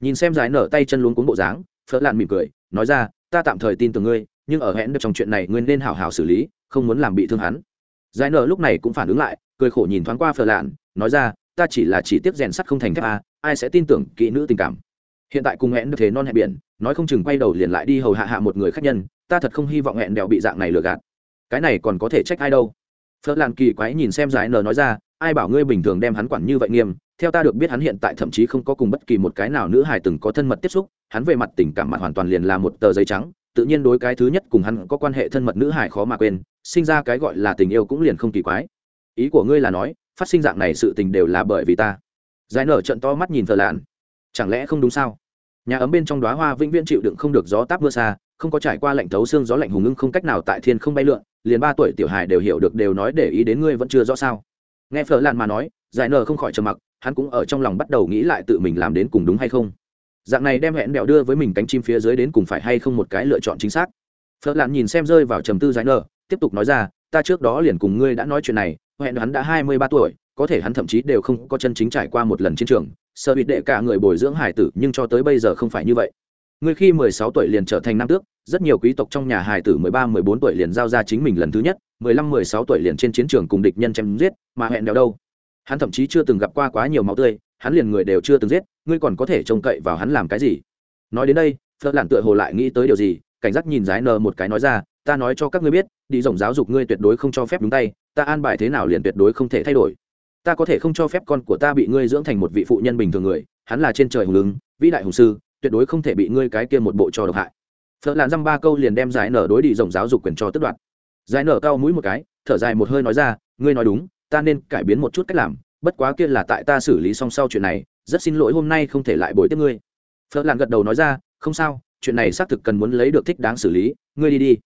Nhìn xem giải nở tay chân luống cuống bộ dáng phớt lạn mỉm cười nói ra ta tạm thời tin tưởng ngươi nhưng ở hẹn được trong chuyện này ngươi nên hảo hảo xử lý không muốn làm bị thương hắn. Giải nở lúc này cũng phản ứng lại cười khổ nhìn thoáng qua phở lạn nói ra ta chỉ là chỉ tiếp rèn sắt không thành thép à, ai sẽ tin tưởng kỹ nữ tình cảm. Hiện tại cùng hẹn được thế non hẹn biển nói không chừng quay đầu liền lại đi hầu hạ hạ một người khách nhân ta thật không hy vọng hẹn đèo bị dạng này lừa gạt. Cái này còn có thể trách ai đâu? Phớt lạn kỳ quái nhìn xem giải nở nói ra ai bảo ngươi bình thường đem hắn quản như vậy nghiêm? Theo ta được biết hắn hiện tại thậm chí không có cùng bất kỳ một cái nào nữ hài từng có thân mật tiếp xúc, hắn về mặt tình cảm mặt hoàn toàn liền là một tờ giấy trắng, tự nhiên đối cái thứ nhất cùng hắn có quan hệ thân mật nữ hài khó mà quên, sinh ra cái gọi là tình yêu cũng liền không kỳ quái. Ý của ngươi là nói, phát sinh dạng này sự tình đều là bởi vì ta. Giải nở trận to mắt nhìn thờ lạn. Chẳng lẽ không đúng sao? Nhà ấm bên trong đoá hoa vĩnh viễn chịu đựng không được gió táp mưa xa, không có trải qua lạnh thấu xương gió lạnh hùng ngưng không cách nào tại thiên không bay lượn, liền ba tuổi tiểu hài đều hiểu được đều nói để ý đến ngươi vẫn chưa rõ sao nghe phở lan mà nói, giải nờ không khỏi trầm mặc, hắn cũng ở trong lòng bắt đầu nghĩ lại tự mình làm đến cùng đúng hay không. Dạng này đem hẹn bèo đưa với mình cánh chim phía dưới đến cùng phải hay không một cái lựa chọn chính xác. Phở lan nhìn xem rơi vào trầm tư giải nờ tiếp tục nói ra, ta trước đó liền cùng ngươi đã nói chuyện này, hẹn hắn đã hai mươi ba tuổi, có thể hắn thậm chí đều không có chân chính trải qua một lần chiến trường, sợ bị đệ cả người bồi dưỡng hải tử, nhưng cho tới bây giờ không phải như vậy người khi mười sáu tuổi liền trở thành nam tước, rất nhiều quý tộc trong nhà hài tử mười ba, mười bốn tuổi liền giao ra chính mình lần thứ nhất, mười lăm, mười sáu tuổi liền trên chiến trường cùng địch nhân chém giết, mà hẹn đèo đâu. Hắn thậm chí chưa từng gặp qua quá nhiều máu tươi, hắn liền người đều chưa từng giết, ngươi còn có thể trông cậy vào hắn làm cái gì? Nói đến đây, phật lặn tựa hồ lại nghĩ tới điều gì, cảnh giác nhìn giái nờ một cái nói ra, ta nói cho các ngươi biết, đi rộng giáo dục ngươi tuyệt đối không cho phép đúng tay, ta an bài thế nào liền tuyệt đối không thể thay đổi. Ta có thể không cho phép con của ta bị ngươi dưỡng thành một vị phụ nhân bình thường người, hắn là trên trời hùng ứng, vĩ đại hùng sư tuyệt đối không thể bị ngươi cái kia một bộ cho độc hại. Phở lặn dăm ba câu liền đem giải nở đối đi rộng giáo dục quyền cho tất đoạt. Giải nở cao mũi một cái, thở dài một hơi nói ra, ngươi nói đúng, ta nên cải biến một chút cách làm, bất quá kia là tại ta xử lý xong sau chuyện này, rất xin lỗi hôm nay không thể lại bồi tiếp ngươi. Phở lặn gật đầu nói ra, không sao, chuyện này xác thực cần muốn lấy được thích đáng xử lý, ngươi đi đi.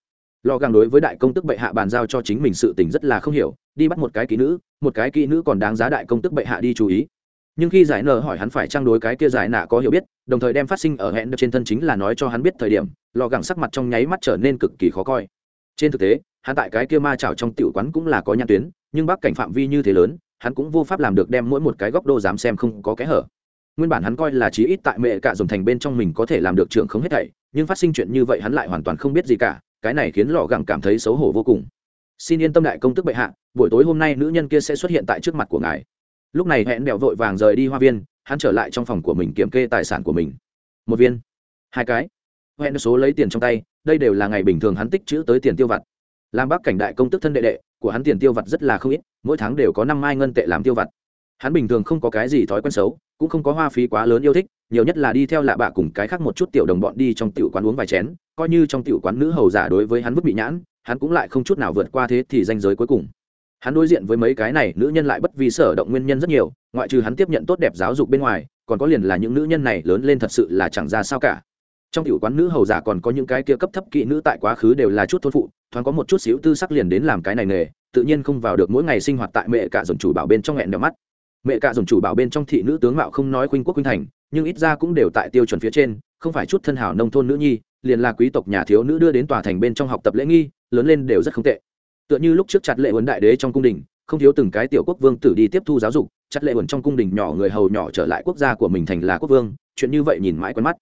Lò gàng đối với đại công tức bệ hạ bàn giao cho chính mình sự tình rất là không hiểu, đi bắt một cái kỹ nữ, một cái kỹ nữ còn đáng giá đại công tức bệ hạ đi chú ý nhưng khi giải nợ hỏi hắn phải trang đối cái kia giải nạ có hiểu biết, đồng thời đem phát sinh ở hẹn trên thân chính là nói cho hắn biết thời điểm, lò gẳng sắc mặt trong nháy mắt trở nên cực kỳ khó coi. Trên thực tế, hắn tại cái kia ma chảo trong tiểu quán cũng là có nhãn tuyến, nhưng bắc cảnh phạm vi như thế lớn, hắn cũng vô pháp làm được đem mỗi một cái góc đô dám xem không có kẽ hở. Nguyên bản hắn coi là chí ít tại mẹ cả dùng thành bên trong mình có thể làm được trưởng không hết thảy, nhưng phát sinh chuyện như vậy hắn lại hoàn toàn không biết gì cả, cái này khiến lò gẳng cảm thấy xấu hổ vô cùng. Xin yên tâm đại công tức bệ hạ, buổi tối hôm nay nữ nhân kia sẽ xuất hiện tại trước mặt của ngài lúc này hẹn đẹo vội vàng rời đi hoa viên, hắn trở lại trong phòng của mình kiểm kê tài sản của mình. Một viên, hai cái. Hẹn số lấy tiền trong tay, đây đều là ngày bình thường hắn tích chữ tới tiền tiêu vặt. Làm bác cảnh đại công tức thân đệ đệ, của hắn tiền tiêu vặt rất là không ít, mỗi tháng đều có năm mai ngân tệ làm tiêu vặt. Hắn bình thường không có cái gì thói quen xấu, cũng không có hoa phí quá lớn yêu thích, nhiều nhất là đi theo lạ bạ cùng cái khác một chút tiểu đồng bọn đi trong tiểu quán uống vài chén, coi như trong tiểu quán nữ hầu giả đối với hắn vứt bị nhãn, hắn cũng lại không chút nào vượt qua thế thì danh giới cuối cùng hắn đối diện với mấy cái này, nữ nhân lại bất vì sở động nguyên nhân rất nhiều, ngoại trừ hắn tiếp nhận tốt đẹp giáo dục bên ngoài, còn có liền là những nữ nhân này lớn lên thật sự là chẳng ra sao cả. Trong tiểu quán nữ hầu giả còn có những cái kia cấp thấp kỹ nữ tại quá khứ đều là chút thôn phụ, thoáng có một chút xíu tư sắc liền đến làm cái này nghề, tự nhiên không vào được mỗi ngày sinh hoạt tại mẹ cả dồn chủ bảo bên trong hẹn đỏ mắt. Mẹ cả dồn chủ bảo bên trong thị nữ tướng mạo không nói khuynh quốc khuynh thành, nhưng ít ra cũng đều tại tiêu chuẩn phía trên, không phải chút thân hảo nông thôn nữ nhi, liền là quý tộc nhà thiếu nữ đưa đến tòa thành bên trong học tập lễ nghi, lớn lên đều rất không tệ tựa như lúc trước chặt lệ huấn đại đế trong cung đình, không thiếu từng cái tiểu quốc vương tử đi tiếp thu giáo dục, chặt lệ huấn trong cung đình nhỏ người hầu nhỏ trở lại quốc gia của mình thành là quốc vương, chuyện như vậy nhìn mãi quen mắt.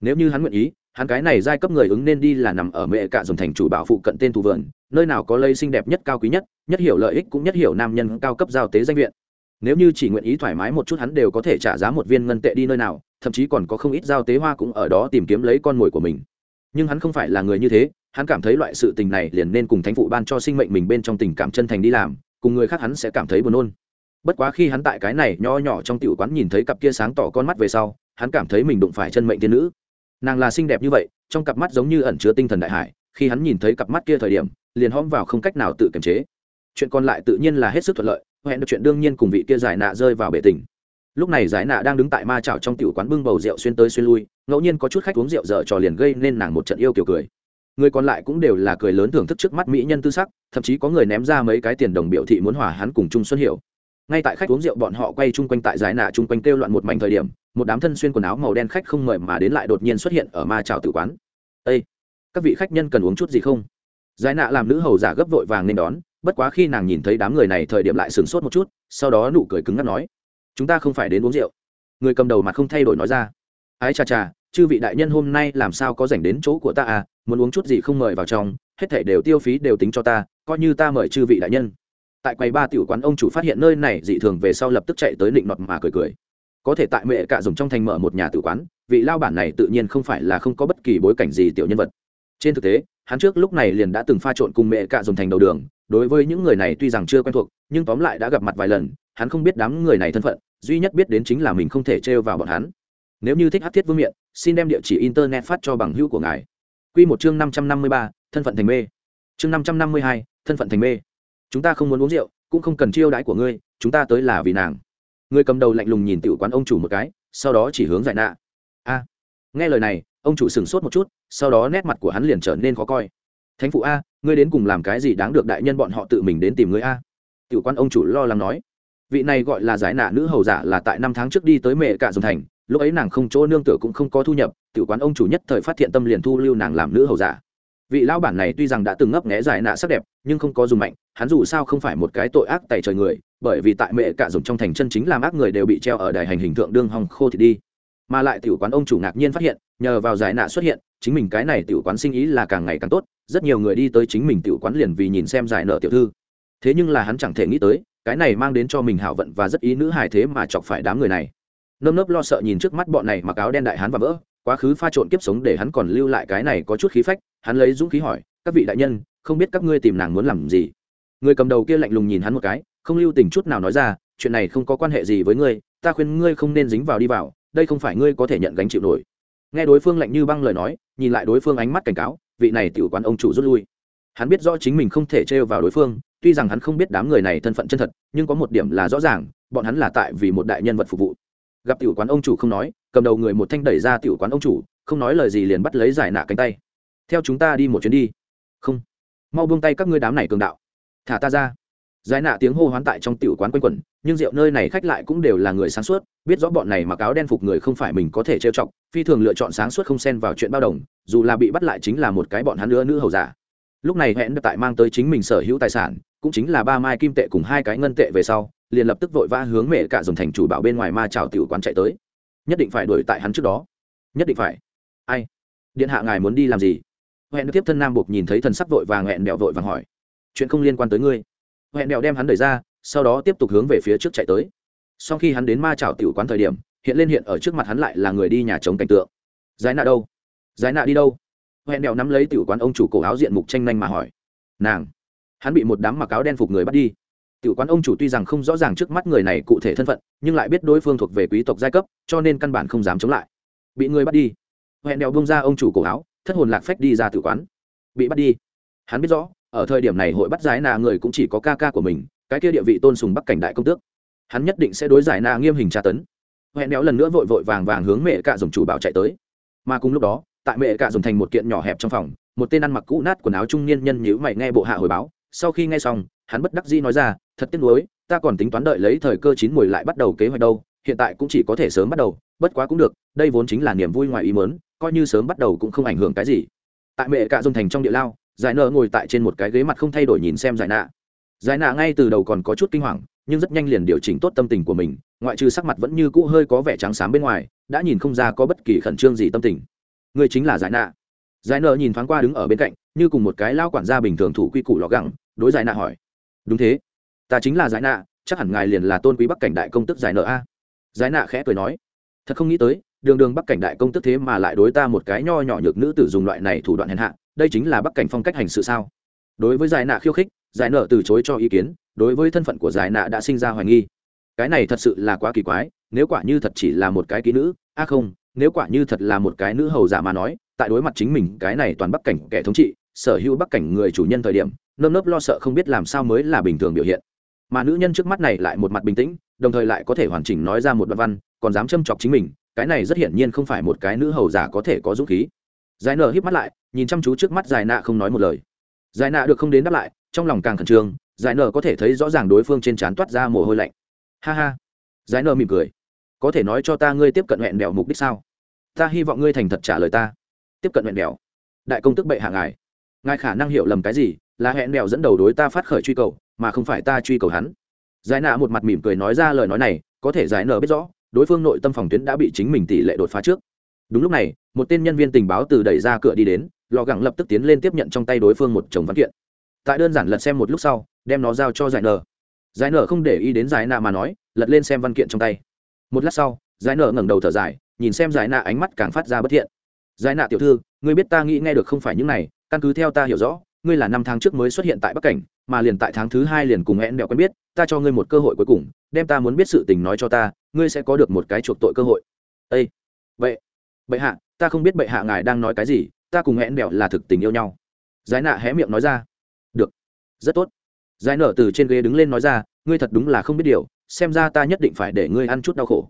Nếu như hắn nguyện ý, hắn cái này giai cấp người ứng nên đi là nằm ở mẹ cả dòng thành chủ bảo phụ cận tên thủ vườn, nơi nào có lây xinh đẹp nhất cao quý nhất nhất hiểu lợi ích cũng nhất hiểu nam nhân cao cấp giao tế danh viện. Nếu như chỉ nguyện ý thoải mái một chút hắn đều có thể trả giá một viên ngân tệ đi nơi nào, thậm chí còn có không ít giao tế hoa cũng ở đó tìm kiếm lấy con mồi của mình. Nhưng hắn không phải là người như thế hắn cảm thấy loại sự tình này liền nên cùng thánh phụ ban cho sinh mệnh mình bên trong tình cảm chân thành đi làm, cùng người khác hắn sẽ cảm thấy buồn nôn. Bất quá khi hắn tại cái này nho nhỏ trong tiểu quán nhìn thấy cặp kia sáng tỏ con mắt về sau, hắn cảm thấy mình đụng phải chân mệnh tiên nữ. Nàng là xinh đẹp như vậy, trong cặp mắt giống như ẩn chứa tinh thần đại hải, khi hắn nhìn thấy cặp mắt kia thời điểm, liền hóm vào không cách nào tự kiềm chế. Chuyện còn lại tự nhiên là hết sức thuận lợi, hẹn được chuyện đương nhiên cùng vị kia giải nạ rơi vào bể tình. Lúc này giải nạ đang đứng tại ma chảo trong tiểu quán bưng bầu rượu xuyên tới xuyên lui, ngẫu nhiên có chút khách uống rượu dở trò liền gây nên nàng một trận yêu kiểu cười người còn lại cũng đều là cười lớn thưởng thức trước mắt mỹ nhân tư sắc, thậm chí có người ném ra mấy cái tiền đồng biểu thị muốn hòa hắn cùng chung xuân hiểu. Ngay tại khách uống rượu bọn họ quay chung quanh tại giải nạ chung quanh kêu loạn một mảnh thời điểm, một đám thân xuyên quần áo màu đen khách không mời mà đến lại đột nhiên xuất hiện ở ma trào tử quán. Ây các vị khách nhân cần uống chút gì không? Giải nạ làm nữ hầu giả gấp vội vàng nên đón, bất quá khi nàng nhìn thấy đám người này thời điểm lại sửng sốt một chút, sau đó nụ cười cứng ngắt nói, chúng ta không phải đến uống rượu. Người cầm đầu mặt không thay đổi nói ra, ái chà chà chư vị đại nhân hôm nay làm sao có dành đến chỗ của ta à muốn uống chút gì không mời vào trong, hết thể đều tiêu phí đều tính cho ta, coi như ta mời chư vị đại nhân. Tại quầy ba tiểu quán ông chủ phát hiện nơi này, dị thường về sau lập tức chạy tới định nọt mà cười cười. Có thể tại mẹ cạ dùng trong thành mở một nhà tử quán, vị lao bản này tự nhiên không phải là không có bất kỳ bối cảnh gì tiểu nhân vật. Trên thực tế, hắn trước lúc này liền đã từng pha trộn cùng mẹ cạ dùng thành đầu đường, đối với những người này tuy rằng chưa quen thuộc, nhưng tóm lại đã gặp mặt vài lần, hắn không biết đám người này thân phận, duy nhất biết đến chính là mình không thể trêu vào bọn hắn nếu như thích hát thiết vương miện, xin đem địa chỉ internet phát cho bằng hữu của ngài. Q một chương năm trăm năm mươi ba, thân phận thành mê. Chương năm trăm năm mươi hai, thân phận thành mê. Chúng ta không muốn uống rượu, cũng không cần chiêu đãi của ngươi, chúng ta tới là vì nàng. Người cầm đầu lạnh lùng nhìn tiểu quán ông chủ một cái, sau đó chỉ hướng giải nạ. A. Nghe lời này, ông chủ sửng sốt một chút, sau đó nét mặt của hắn liền trở nên khó coi. Thánh phụ a, ngươi đến cùng làm cái gì đáng được đại nhân bọn họ tự mình đến tìm ngươi a? Tiểu quan ông chủ lo lắng nói. Vị này gọi là giải nạ nữ hầu giả là tại năm tháng trước đi tới mẹ cả dùng thành lúc ấy nàng không chỗ nương tựa cũng không có thu nhập, tiểu quán ông chủ nhất thời phát hiện tâm liền thu lưu nàng làm nữ hầu giả. Vị lão bản này tuy rằng đã từng ngấp nghé giải nạ sắc đẹp, nhưng không có dùng mạnh, hắn dù sao không phải một cái tội ác tày trời người, bởi vì tại mẹ cả dùng trong thành chân chính làm ác người đều bị treo ở đài hành hình tượng đương hòng khô thì đi. Mà lại tiểu quán ông chủ ngạc nhiên phát hiện, nhờ vào giải nạ xuất hiện, chính mình cái này tiểu quán sinh ý là càng ngày càng tốt, rất nhiều người đi tới chính mình tiểu quán liền vì nhìn xem giải nợ tiểu thư. Thế nhưng là hắn chẳng thể nghĩ tới, cái này mang đến cho mình hảo vận và rất ý nữ hài thế mà chọc phải đám người này nơm nớp lo sợ nhìn trước mắt bọn này mặc áo đen đại hán và vỡ, quá khứ pha trộn kiếp sống để hắn còn lưu lại cái này có chút khí phách, hắn lấy dũng khí hỏi, các vị đại nhân, không biết các ngươi tìm nàng muốn làm gì? Người cầm đầu kia lạnh lùng nhìn hắn một cái, không lưu tình chút nào nói ra, chuyện này không có quan hệ gì với ngươi, ta khuyên ngươi không nên dính vào đi vào, đây không phải ngươi có thể nhận gánh chịu nổi. Nghe đối phương lạnh như băng lời nói, nhìn lại đối phương ánh mắt cảnh cáo, vị này tiểu quán ông chủ rút lui. Hắn biết rõ chính mình không thể trêu vào đối phương, tuy rằng hắn không biết đám người này thân phận chân thật, nhưng có một điểm là rõ ràng, bọn hắn là tại vì một đại nhân vật phục vụ gặp tiểu quán ông chủ không nói, cầm đầu người một thanh đẩy ra tiểu quán ông chủ, không nói lời gì liền bắt lấy giải nạ cánh tay. Theo chúng ta đi một chuyến đi. Không. Mau buông tay các ngươi đám này cường đạo. Thả ta ra. Giải nạ tiếng hô hoán tại trong tiểu quán quanh quẩn, nhưng rượu nơi này khách lại cũng đều là người sáng suốt, biết rõ bọn này mặc áo đen phục người không phải mình có thể trêu chọc, phi thường lựa chọn sáng suốt không xen vào chuyện bao đồng, dù là bị bắt lại chính là một cái bọn hắn nữa nữ hầu giả. Lúc này hẹn được tại mang tới chính mình sở hữu tài sản, cũng chính là ba mai kim tệ cùng hai cái ngân tệ về sau liền lập tức vội vã hướng mẹ cả dòng thành chủ bảo bên ngoài ma trào tiểu quán chạy tới. Nhất định phải đuổi tại hắn trước đó. Nhất định phải. Ai? Điện hạ ngài muốn đi làm gì? Hẹn tiếp thân nam buộc nhìn thấy thần sắc vội vàng hẹn đẹo vội vàng hỏi. Chuyện không liên quan tới ngươi. Hẹn đẹo đem hắn đẩy ra, sau đó tiếp tục hướng về phía trước chạy tới. Sau khi hắn đến ma trào tiểu quán thời điểm, hiện lên hiện ở trước mặt hắn lại là người đi nhà chống cảnh tượng. Giải nạ đâu? Giải nạ đi đâu? Hẹn đẹo nắm lấy tiểu quán ông chủ cổ áo diện mục tranh nhanh mà hỏi. Nàng. Hắn bị một đám mặc áo đen phục người bắt đi tiểu quán ông chủ tuy rằng không rõ ràng trước mắt người này cụ thể thân phận, nhưng lại biết đối phương thuộc về quý tộc giai cấp, cho nên căn bản không dám chống lại. Bị người bắt đi. Hẹn đèo bông ra ông chủ cổ áo, thất hồn lạc phách đi ra tử quán. Bị bắt đi. Hắn biết rõ, ở thời điểm này hội bắt giải nà người cũng chỉ có ca ca của mình, cái kia địa vị tôn sùng bắc cảnh đại công tước. Hắn nhất định sẽ đối giải nà nghiêm hình tra tấn. Hẹn đèo lần nữa vội vội vàng vàng hướng mẹ cạ dùng chủ bảo chạy tới. Mà cùng lúc đó, tại mẹ cạ dùng thành một kiện nhỏ hẹp trong phòng, một tên ăn mặc cũ nát quần áo trung niên nhân nhữ mày nghe bộ hạ hồi báo. Sau khi nghe xong, hắn bất đắc dĩ nói ra thật tiếc nuối, ta còn tính toán đợi lấy thời cơ chín mùi lại bắt đầu kế hoạch đâu, hiện tại cũng chỉ có thể sớm bắt đầu, bất quá cũng được, đây vốn chính là niềm vui ngoài ý mớn coi như sớm bắt đầu cũng không ảnh hưởng cái gì. Tại mẹ cạ dung thành trong địa lao, giải nợ ngồi tại trên một cái ghế mặt không thay đổi nhìn xem giải nạ. Giải nạ ngay từ đầu còn có chút kinh hoàng, nhưng rất nhanh liền điều chỉnh tốt tâm tình của mình, ngoại trừ sắc mặt vẫn như cũ hơi có vẻ trắng xám bên ngoài, đã nhìn không ra có bất kỳ khẩn trương gì tâm tình. Người chính là giải nạ. Giải nợ nhìn thoáng qua đứng ở bên cạnh, như cùng một cái lao quản gia bình thường thủ quy củ lọ gẳng, đối giải nạ hỏi. Đúng thế ta chính là giải nạ, chắc hẳn ngài liền là tôn quý bắc cảnh đại công tức giải nợ a. Giải nạ khẽ cười nói, thật không nghĩ tới, đường đường bắc cảnh đại công tức thế mà lại đối ta một cái nho nhỏ nhược nữ tử dùng loại này thủ đoạn hèn hạ, đây chính là bắc cảnh phong cách hành sự sao? Đối với giải nạ khiêu khích, giải nợ từ chối cho ý kiến, đối với thân phận của giải nạ đã sinh ra hoài nghi. Cái này thật sự là quá kỳ quái, nếu quả như thật chỉ là một cái ký nữ, a không, nếu quả như thật là một cái nữ hầu giả mà nói, tại đối mặt chính mình, cái này toàn bắc cảnh kẻ thống trị, sở hữu bắc cảnh người chủ nhân thời điểm, nơm nớp lo sợ không biết làm sao mới là bình thường biểu hiện mà nữ nhân trước mắt này lại một mặt bình tĩnh, đồng thời lại có thể hoàn chỉnh nói ra một đoạn văn, còn dám châm chọc chính mình, cái này rất hiển nhiên không phải một cái nữ hầu giả có thể có dũng khí. Giải nở híp mắt lại, nhìn chăm chú trước mắt giải nạ không nói một lời. Giải nạ được không đến đáp lại, trong lòng càng khẩn trương, giải nở có thể thấy rõ ràng đối phương trên trán toát ra mồ hôi lạnh. Ha ha. Giải nở mỉm cười. Có thể nói cho ta ngươi tiếp cận hẹn đèo mục đích sao? Ta hy vọng ngươi thành thật trả lời ta. Tiếp cận hẹn đèo đại công tức bệ hạ ngài. Ngài khả năng hiểu lầm cái gì, là hẹn đèo dẫn đầu đối ta phát khởi truy cầu mà không phải ta truy cầu hắn. Giải nạ một mặt mỉm cười nói ra lời nói này, có thể giải nở biết rõ, đối phương nội tâm phòng tuyến đã bị chính mình tỷ lệ đột phá trước. Đúng lúc này, một tên nhân viên tình báo từ đẩy ra cửa đi đến, lò gẳng lập tức tiến lên tiếp nhận trong tay đối phương một chồng văn kiện. Tại đơn giản lật xem một lúc sau, đem nó giao cho giải nở. Giải nở không để ý đến giải nạ mà nói, lật lên xem văn kiện trong tay. Một lát sau, giải nở ngẩng đầu thở dài, nhìn xem giải nạ ánh mắt càng phát ra bất thiện. Giải nạ tiểu thư, ngươi biết ta nghĩ nghe được không phải những này, căn cứ theo ta hiểu rõ ngươi là năm tháng trước mới xuất hiện tại bắc cảnh, mà liền tại tháng thứ hai liền cùng hẹn đẹo quen biết, ta cho ngươi một cơ hội cuối cùng, đem ta muốn biết sự tình nói cho ta, ngươi sẽ có được một cái chuộc tội cơ hội. Ây vậy bệ hạ, ta không biết bệ hạ ngài đang nói cái gì, ta cùng hẹn đẹo là thực tình yêu nhau. Giải nạ hé miệng nói ra. Được, rất tốt. Giải nở từ trên ghế đứng lên nói ra, ngươi thật đúng là không biết điều, xem ra ta nhất định phải để ngươi ăn chút đau khổ.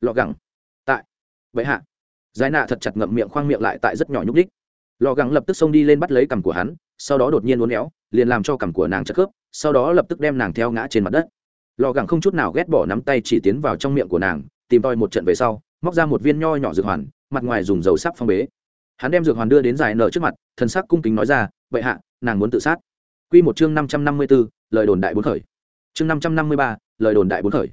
Lọ gẳng. Tại. Bệ hạ. Giải nạ thật chặt ngậm miệng khoang miệng lại tại rất nhỏ nhúc đích lò gắng lập tức xông đi lên bắt lấy cằm của hắn sau đó đột nhiên uốn éo liền làm cho cằm của nàng chất khớp sau đó lập tức đem nàng theo ngã trên mặt đất lò gẳng không chút nào ghét bỏ nắm tay chỉ tiến vào trong miệng của nàng tìm tòi một trận về sau móc ra một viên nho nhỏ dược hoàn mặt ngoài dùng dầu sắp phong bế hắn đem dược hoàn đưa đến giải nở trước mặt thần sắc cung kính nói ra vậy hạ nàng muốn tự sát Quy một chương 554, lời đồn đại bốn khởi. Chương 553, lời đồn đại bốn khởi.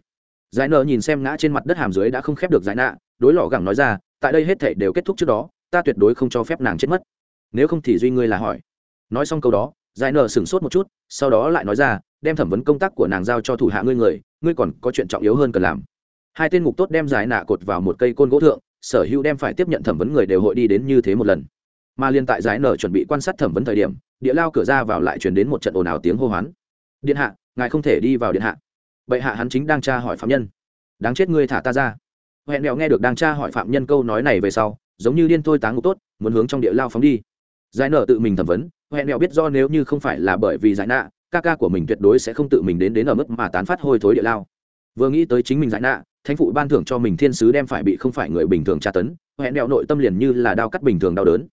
Giải nở nhìn xem ngã trên mặt đất hàm dưới đã không khép được giải nạ, đối lò gẳng nói ra, tại đây hết thảy đều kết thúc trước đó, ta tuyệt đối không cho phép nàng chết mất. Nếu không thì duy ngươi là hỏi. Nói xong câu đó, giải nợ sửng sốt một chút, sau đó lại nói ra, đem thẩm vấn công tác của nàng giao cho thủ hạ ngươi người, ngươi còn có chuyện trọng yếu hơn cần làm. Hai tên ngục tốt đem giải nạ cột vào một cây côn gỗ thượng, sở hữu đem phải tiếp nhận thẩm vấn người đều hội đi đến như thế một lần. Mà liên tại giải nở chuẩn bị quan sát thẩm vấn thời điểm địa lao cửa ra vào lại chuyển đến một trận ồn ào tiếng hô hoán. Điện hạ ngài không thể đi vào điện hạ. Bệ hạ hắn chính đang tra hỏi phạm nhân. Đáng chết ngươi thả ta ra. Hẹn đèo nghe được đang tra hỏi phạm nhân câu nói này về sau giống như điên thôi táng ngục tốt muốn hướng trong địa lao phóng đi. Giải nở tự mình thẩm vấn hẹn đèo biết do nếu như không phải là bởi vì giải nạ, ca ca của mình tuyệt đối sẽ không tự mình đến đến ở mức mà tán phát hôi thối địa lao. Vừa nghĩ tới chính mình giải nạ, thánh phụ ban thưởng cho mình thiên sứ đem phải bị không phải người bình thường tra tấn, hẹn đèo nội tâm liền như là đao cắt bình thường đau đớn.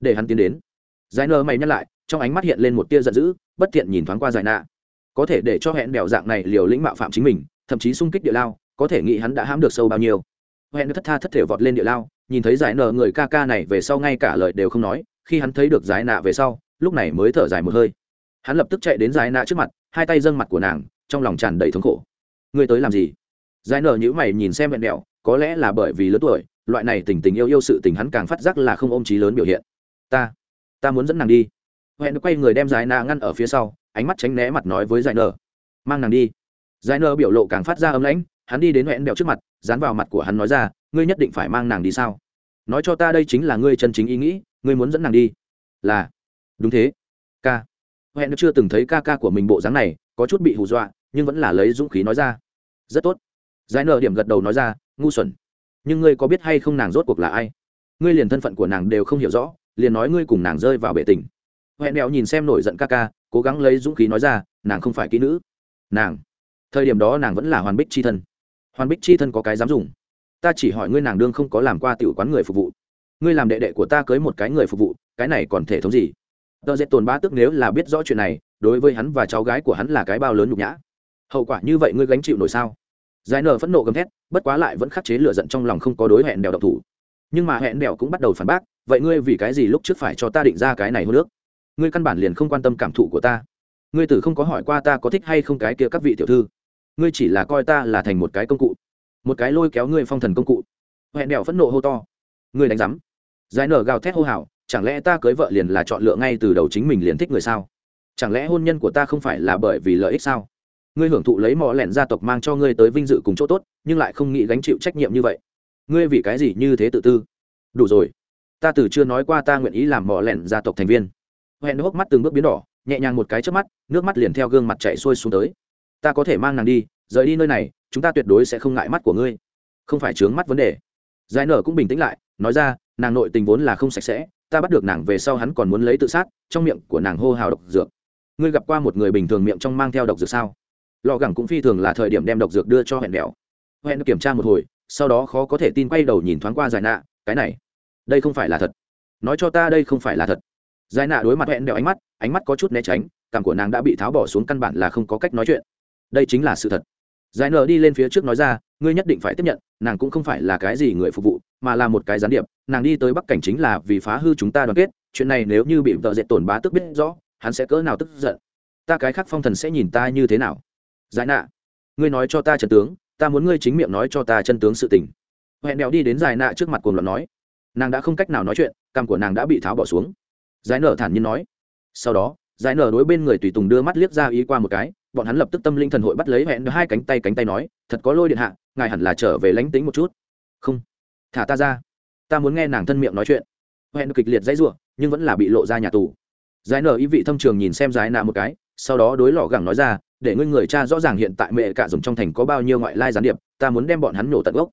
Để hắn tiến đến. Giải nơ mày nhắc lại, trong ánh mắt hiện lên một tia giận dữ, bất thiện nhìn thoáng qua giải nạ. Có thể để cho hẹn đèo dạng này liều lĩnh mạo phạm chính mình, thậm chí xung kích địa lao, có thể nghĩ hắn đã hãm được sâu bao nhiêu. Hẹn thất tha thất thể vọt lên địa lao, nhìn thấy giải nợ người ca ca này về sau ngay cả lời đều không nói, khi hắn thấy được giải nạ về sau lúc này mới thở dài một hơi. Hắn lập tức chạy đến giải nạ trước mặt, hai tay dâng mặt của nàng, trong lòng tràn đầy thống khổ. Ngươi tới làm gì? Giải nở nhữ mày nhìn xem vẹn đẹo, có lẽ là bởi vì lớn tuổi, loại này tình tình yêu yêu sự tình hắn càng phát giác là không ôm trí lớn biểu hiện. Ta ta muốn dẫn nàng đi. Hẹn quay người đem giải nạ ngăn ở phía sau, ánh mắt tránh né mặt nói với giải nở mang nàng đi. Giải nở biểu lộ càng phát ra ấm lãnh, hắn đi đến hẹn đẹo trước mặt, dán vào mặt của hắn nói ra, ngươi nhất định phải mang nàng đi sao? Nói cho ta đây chính là ngươi chân chính ý nghĩ, ngươi muốn dẫn nàng đi. Là đúng thế. Ca. Hẹn chưa từng thấy ca ca của mình bộ dáng này, có chút bị hù dọa, nhưng vẫn là lấy dũng khí nói ra. Rất tốt. Giải nở điểm gật đầu nói ra, ngu xuẩn. Nhưng ngươi có biết hay không nàng rốt cuộc là ai? Ngươi liền thân phận của nàng đều không hiểu rõ, liền nói ngươi cùng nàng rơi vào bể tình. Hẹn đèo nhìn xem nổi giận ca ca, cố gắng lấy dũng khí nói ra, nàng không phải kỹ nữ. Nàng. Thời điểm đó nàng vẫn là hoàn bích c h i thân. Hoàn bích c h i thân có cái dám dùng. Ta chỉ hỏi ngươi nàng đương không có làm qua tiểu quán người phục vụ. Ngươi làm đệ đệ của ta cưới một cái người phục vụ, cái này còn thể thống gì? Tờ dệt tồn ba tức nếu là biết rõ chuyện này, đối với hắn và cháu gái của hắn là cái bao lớn nhục nhã. Hậu quả như vậy ngươi gánh chịu nổi sao? Giải nở phẫn nộ gầm thét, bất quá lại vẫn khắc chế lửa giận trong lòng không có đối hẹn đèo độc thủ. Nhưng mà hẹn đèo cũng bắt đầu phản bác, vậy ngươi vì cái gì lúc trước phải cho ta định ra cái này hô nước ngươi căn bản liền không quan tâm cảm thụ của ta. Ngươi tử không có hỏi qua ta có thích hay không cái kia các vị tiểu thư. Ngươi chỉ là coi ta là thành một cái công cụ. Một cái lôi kéo ngươi phong thần công cụ. Hẹn đèo phẫn nộ hô to. Ngươi đánh rắm giải nở gào thét hô hào chẳng lẽ ta cưới vợ liền là chọn lựa ngay từ đầu chính mình liền thích người sao? Chẳng lẽ hôn nhân của ta không phải là bởi vì lợi ích sao? Ngươi hưởng thụ lấy mỏ lẹn gia tộc mang cho ngươi tới vinh dự cùng chỗ tốt, nhưng lại không nghĩ gánh chịu trách nhiệm như vậy. Ngươi vì cái gì như thế tự tư? Đủ rồi. Ta từ chưa nói qua ta nguyện ý làm mỏ lẹn gia tộc thành viên. Hẹn hốc mắt từng bước biến đỏ, nhẹ nhàng một cái trước mắt, nước mắt liền theo gương mặt chạy xuôi xuống tới. Ta có thể mang nàng đi, rời đi nơi này, chúng ta tuyệt đối sẽ không ngại mắt của ngươi. Không phải chướng mắt vấn đề. Giải nở cũng bình tĩnh lại, nói ra, nàng nội tình vốn là không sạch sẽ ta bắt được nàng về sau hắn còn muốn lấy tự sát, trong miệng của nàng hô hào độc dược. Ngươi gặp qua một người bình thường miệng trong mang theo độc dược sao? Lò gẳng cũng phi thường là thời điểm đem độc dược đưa cho hẹn đèo hẹn kiểm tra một hồi, sau đó khó có thể tin quay đầu nhìn thoáng qua giải nạ, cái này, đây không phải là thật. Nói cho ta đây không phải là thật. Giải nạ đối mặt hẹn đèo ánh mắt ánh mắt có chút né tránh, cảm của nàng đã bị tháo bỏ xuống căn bản là không có cách nói chuyện. Đây chính là sự thật giải nở đi lên phía trước nói ra, ngươi nhất định phải tiếp nhận, nàng cũng không phải là cái gì người phục vụ, mà là một cái gián điệp. Nàng đi tới bắc cảnh chính là vì phá hư chúng ta đoàn kết. Chuyện này nếu như bị vợ dệt tổn bá tức biết rõ, hắn sẽ cỡ nào tức giận? Ta cái khác phong thần sẽ nhìn ta như thế nào? Giải nạ, ngươi nói cho ta trần tướng, ta muốn ngươi chính miệng nói cho ta chân tướng sự tình. Hẹn đèo đi đến giải nạ trước mặt cùng luận nói, nàng đã không cách nào nói chuyện, cằm của nàng đã bị tháo bỏ xuống. Giải nở thản nhiên nói. Sau đó, giải nở đối bên người tùy tùng đưa mắt liếc ra ý qua một cái bọn hắn lập tức tâm linh thần hội bắt lấy hẹn hai cánh tay cánh tay nói, thật có lôi điện hạ, ngài hẳn là trở về lánh tính một chút. Không, thả ta ra. Ta muốn nghe nàng thân miệng nói chuyện. Hẹn kịch liệt dãy ruộng nhưng vẫn là bị lộ ra nhà tù. Giải nở ý vị thâm trường nhìn xem giải nạ một cái, sau đó đối lò gẳng nói ra, để ngươi người cha rõ ràng hiện tại mẹ cả dùng trong thành có bao nhiêu ngoại lai gián điệp, ta muốn đem bọn hắn nổ tận gốc.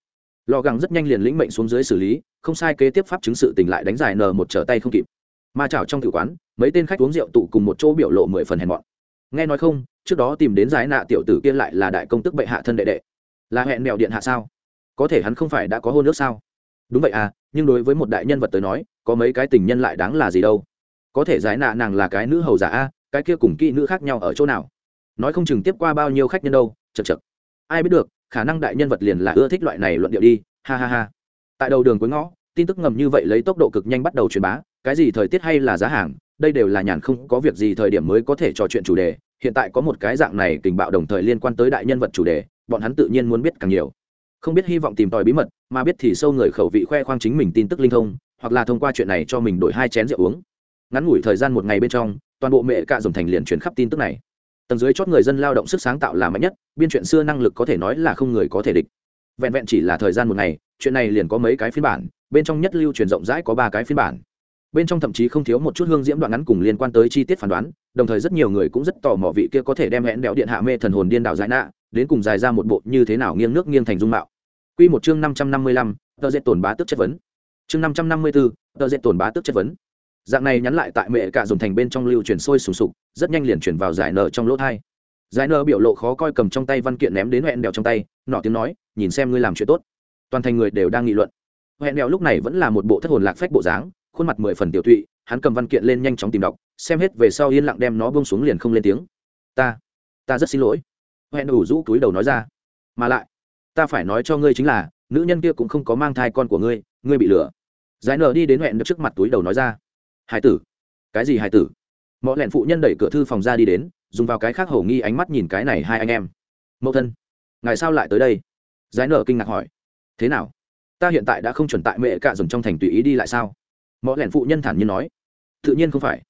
Lò gẳng rất nhanh liền lĩnh mệnh xuống dưới xử lý, không sai kế tiếp pháp chứng sự tình lại đánh giải nờ một trở tay không kịp. Ma chảo trong tử quán, mấy tên khách uống rượu tụ cùng một chỗ biểu lộ mười phần hèn mọn. Nghe nói không trước đó tìm đến giải nạ tiểu tử kia lại là đại công tức bệ hạ thân đệ đệ. Là hẹn mèo điện hạ sao? Có thể hắn không phải đã có hôn nước sao? Đúng vậy à nhưng đối với một đại nhân vật tới nói, có mấy cái tình nhân lại đáng là gì đâu? Có thể giải nạ nàng là cái nữ hầu giả a, cái kia cùng kỹ nữ khác nhau ở chỗ nào? Nói không chừng tiếp qua bao nhiêu khách nhân đâu, chật chật. Ai biết được, khả năng đại nhân vật liền là ưa thích loại này luận điệu đi, ha ha ha. Tại đầu đường cuối ngõ, tin tức ngầm như vậy lấy tốc độ cực nhanh bắt đầu truyền bá, cái gì thời tiết hay là giá hàng đây đều là nhàn không có việc gì thời điểm mới có thể trò chuyện chủ đề, hiện tại có một cái dạng này tình bạo đồng thời liên quan tới đại nhân vật chủ đề, bọn hắn tự nhiên muốn biết càng nhiều. Không biết hy vọng tìm tòi bí mật, mà biết thì sâu người khẩu vị khoe khoang chính mình tin tức linh thông, hoặc là thông qua chuyện này cho mình đổi hai chén rượu uống. Ngắn ngủi thời gian một ngày bên trong, toàn bộ mẹ cạ dòng thành liền truyền khắp tin tức này. Tầng dưới chót người dân lao động sức sáng tạo là mạnh nhất, biên chuyện xưa năng lực có thể nói là không người có thể địch. Vẹn vẹn chỉ là thời gian một ngày, chuyện này liền có mấy cái phiên bản, bên trong nhất lưu truyền rộng rãi có ba cái phiên bản bên trong thậm chí không thiếu một chút hương diễm đoạn ngắn cùng liên quan tới chi tiết phán đoán đồng thời rất nhiều người cũng rất tò mò vị kia có thể đem hẹn đẽo điện hạ mê thần hồn điên đảo giải nạ đến cùng dài ra một bộ như thế nào nghiêng nước nghiêng thành dung mạo Quy một chương năm trăm năm mươi lăm, tờ dệt tổn bá tức chất vấn. Chương năm trăm năm mươi 554, tờ dệt tổn bá tức chất vấn. Dạng này nhắn lại tại mẹ cả dùng thành bên trong lưu truyền sôi sùng sục, rất nhanh liền chuyển vào giải nợ trong lỗ thai. Giải nợ biểu lộ khó coi cầm trong tay văn kiện ném đến hẹn đèo trong tay, nọ tiếng nói, nhìn xem ngươi làm chuyện tốt. Toàn thành người đều đang nghị luận. Hẹn đèo lúc này vẫn là một bộ thất hồn lạc phách bộ dáng, khuôn mặt mười phần tiểu thụy, hắn cầm văn kiện lên nhanh chóng tìm đọc, xem hết về sau yên lặng đem nó buông xuống liền không lên tiếng. Ta, ta rất xin lỗi. Hẹn đủ rũ túi đầu nói ra. Mà lại, ta phải nói cho ngươi chính là nữ nhân kia cũng không có mang thai con của ngươi ngươi bị lừa. Giải nở đi đến hẹn được trước mặt túi đầu nói ra. Hải tử. Cái gì hải tử? Mọi lẹn phụ nhân đẩy cửa thư phòng ra đi đến dùng vào cái khác hầu nghi ánh mắt nhìn cái này hai anh em. Mẫu thân ngài sao lại tới đây? Giải nở kinh ngạc hỏi. Thế nào? Ta hiện tại đã không chuẩn tại mẹ cạ dùng trong thành tùy ý đi lại sao? Mọi lẹn phụ nhân thản nhiên nói, tự nhiên không phải.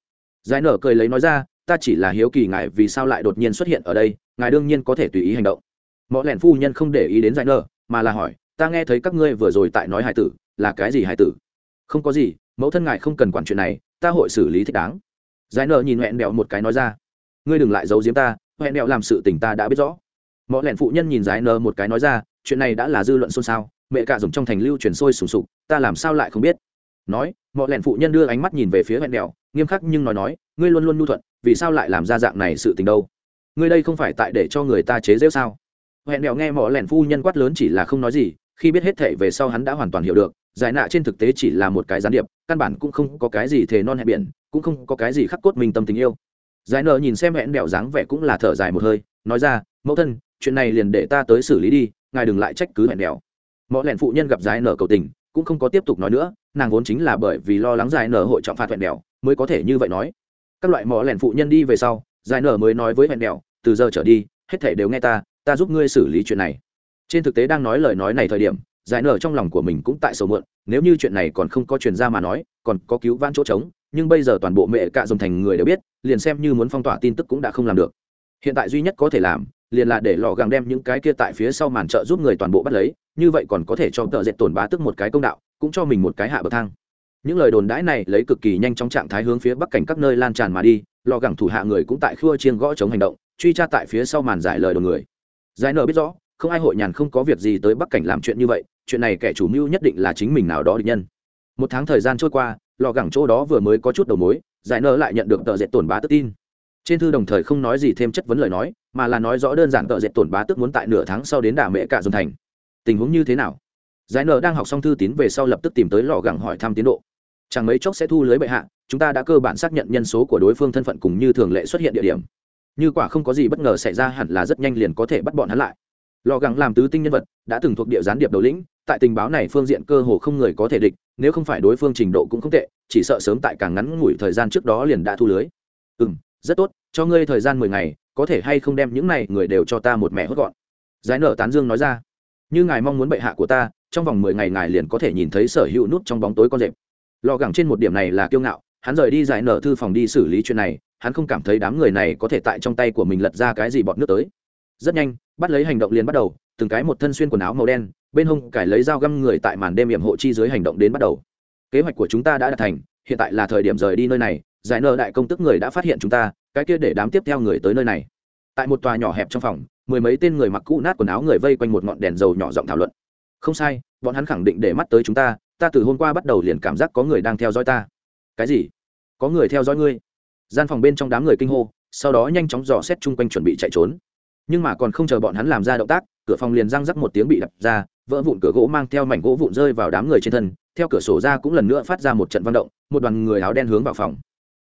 Giải nở cười lấy nói ra, ta chỉ là hiếu kỳ ngài vì sao lại đột nhiên xuất hiện ở đây, ngài đương nhiên có thể tùy ý hành động. Mọi lẹn phu nhân không để ý đến giải nở, mà là hỏi, ta nghe thấy các ngươi vừa rồi tại nói hải tử, là cái gì hải tử? Không có gì, mẫu thân ngài không cần quản chuyện này, ta hội xử lý thích đáng. Giải nở nhìn hẹn đẹo một cái nói ra, ngươi đừng lại giấu giếm ta hẹn đẹo làm sự tình ta đã biết rõ. Mọi lẹn phụ nhân nhìn giải nở một cái nói ra, chuyện này đã là dư luận xôn xao, mẹ cả dùng trong thành lưu truyền sôi sùng sục, ta làm sao lại không biết? Nói mọi lẹn phụ nhân đưa ánh mắt nhìn về phía hẹn đèo, nghiêm khắc nhưng nói nói ngươi luôn luôn nhu thuận vì sao lại làm ra dạng này sự tình đâu? Ngươi đây không phải tại để cho người ta chế rêu sao? Hẹn đèo nghe mọi lẹn phu nhân quát lớn chỉ là không nói gì khi biết hết thệ về sau hắn đã hoàn toàn hiểu được giải nạ trên thực tế chỉ là một cái gián điệp căn bản cũng không có cái gì thề non hẹn biển cũng không có cái gì khắc cốt mình tâm tình yêu. Giải nợ nhìn xem hẹn đèo dáng vẻ cũng là thở dài một hơi nói ra mẫu thân chuyện này liền để ta tới xử lý đi ngài đừng lại trách cứ hẹn đèo. mọi lẹn phụ nhân gặp giải nợ cầu tình cũng không có tiếp tục nói nữa nàng vốn chính là bởi vì lo lắng giải nở hội trọng phạt vẹn đèo mới có thể như vậy nói. Các loại mỏ lẹn phụ nhân đi về sau giải nở mới nói với vẹn đèo, từ giờ trở đi hết thể đều nghe ta ta giúp ngươi xử lý chuyện này. Trên thực tế đang nói lời nói này thời điểm giải nở trong lòng của mình cũng tại sầu mượn nếu như chuyện này còn không có truyền ra mà nói còn có cứu vãn chỗ trống nhưng bây giờ toàn bộ mẹ cạ dòng thành người đều biết liền xem như muốn phong tỏa tin tức cũng đã không làm được. Hiện tại duy nhất có thể làm liền là để lò gàng đem những cái kia tại phía sau màn trợ giúp người toàn bộ bắt lấy như vậy còn có thể cho tợ dệt tổn bá tức một cái công đạo, cũng cho mình một cái hạ bậc thang. Những lời đồn đãi này lấy cực kỳ nhanh trong trạng thái hướng phía bắc cảnh các nơi lan tràn mà đi, lò gẳng thủ hạ người cũng tại khua chiên gõ chống hành động, truy tra tại phía sau màn giải lời đồn người. Giải nở biết rõ, không ai hội nhàn không có việc gì tới bắc cảnh làm chuyện như vậy, chuyện này kẻ chủ mưu nhất định là chính mình nào đó định nhân. Một tháng thời gian trôi qua, lò gẳng chỗ đó vừa mới có chút đầu mối, giải nợ lại nhận được tờ dệt tổn bá tức tin. Trên thư đồng thời không nói gì thêm chất vấn lời nói, mà là nói rõ đơn giản tờ dệt tổn bá tức muốn tại nửa tháng sau đến đà mễ cả dồn thành tình huống như thế nào? Giải nơ đang học xong thư tín về sau lập tức tìm tới lò gẳng hỏi thăm tiến độ. Chẳng mấy chốc sẽ thu lưới bệ hạ, chúng ta đã cơ bản xác nhận nhân số của đối phương thân phận cùng như thường lệ xuất hiện địa điểm. Như quả không có gì bất ngờ xảy ra hẳn là rất nhanh liền có thể bắt bọn hắn lại. Lò gẳng làm tứ tinh nhân vật, đã từng thuộc địa gián điệp đầu lĩnh, tại tình báo này phương diện cơ hồ không người có thể địch, nếu không phải đối phương trình độ cũng không tệ, chỉ sợ sớm tại càng ngắn ngủi thời gian trước đó liền đã thu lưới. Ừ m rất tốt, cho ngươi thời gian mười ngày, có thể hay không đem những này người đều cho ta một mẹ hốt gọn. Giải nở tán dương nói ra như ngài mong muốn bệ hạ của ta, trong vòng mười ngày ngài liền có thể nhìn thấy sở hữu nút trong bóng tối con rệp. Lò gẳng trên một điểm này là kiêu ngạo, hắn rời đi giải nở thư phòng đi xử lý chuyện này, hắn không cảm thấy đám người này có thể tại trong tay của mình lật ra cái gì bọt nước tới. Rất nhanh, bắt lấy hành động liền bắt đầu, từng cái một thân xuyên quần áo màu đen, bên hông cải lấy dao găm người tại màn đêm hiểm hộ chi dưới hành động đến bắt đầu. Kế hoạch của chúng ta đã đạt thành, hiện tại là thời điểm rời đi nơi này, giải nở đại công tức người đã phát hiện chúng ta, cái kia để đám tiếp theo người tới nơi này. Tại một tòa nhỏ hẹp trong phòng mười mấy tên người mặc cũ nát quần áo người vây quanh một ngọn đèn dầu nhỏ giọng thảo luận. Không sai, bọn hắn khẳng định để mắt tới chúng ta ta từ hôm qua bắt đầu liền cảm giác có người đang theo dõi ta. Cái gì? Có người theo dõi ngươi? Gian phòng bên trong đám người kinh hô, sau đó nhanh chóng dò xét chung quanh chuẩn bị chạy trốn. Nhưng mà còn không chờ bọn hắn làm ra động tác, cửa phòng liền răng rắc một tiếng bị đập ra, vỡ vụn cửa gỗ mang theo mảnh gỗ vụn rơi vào đám người trên thân, theo cửa sổ ra cũng lần nữa phát ra một trận văn động, một đoàn người áo đen hướng vào phòng.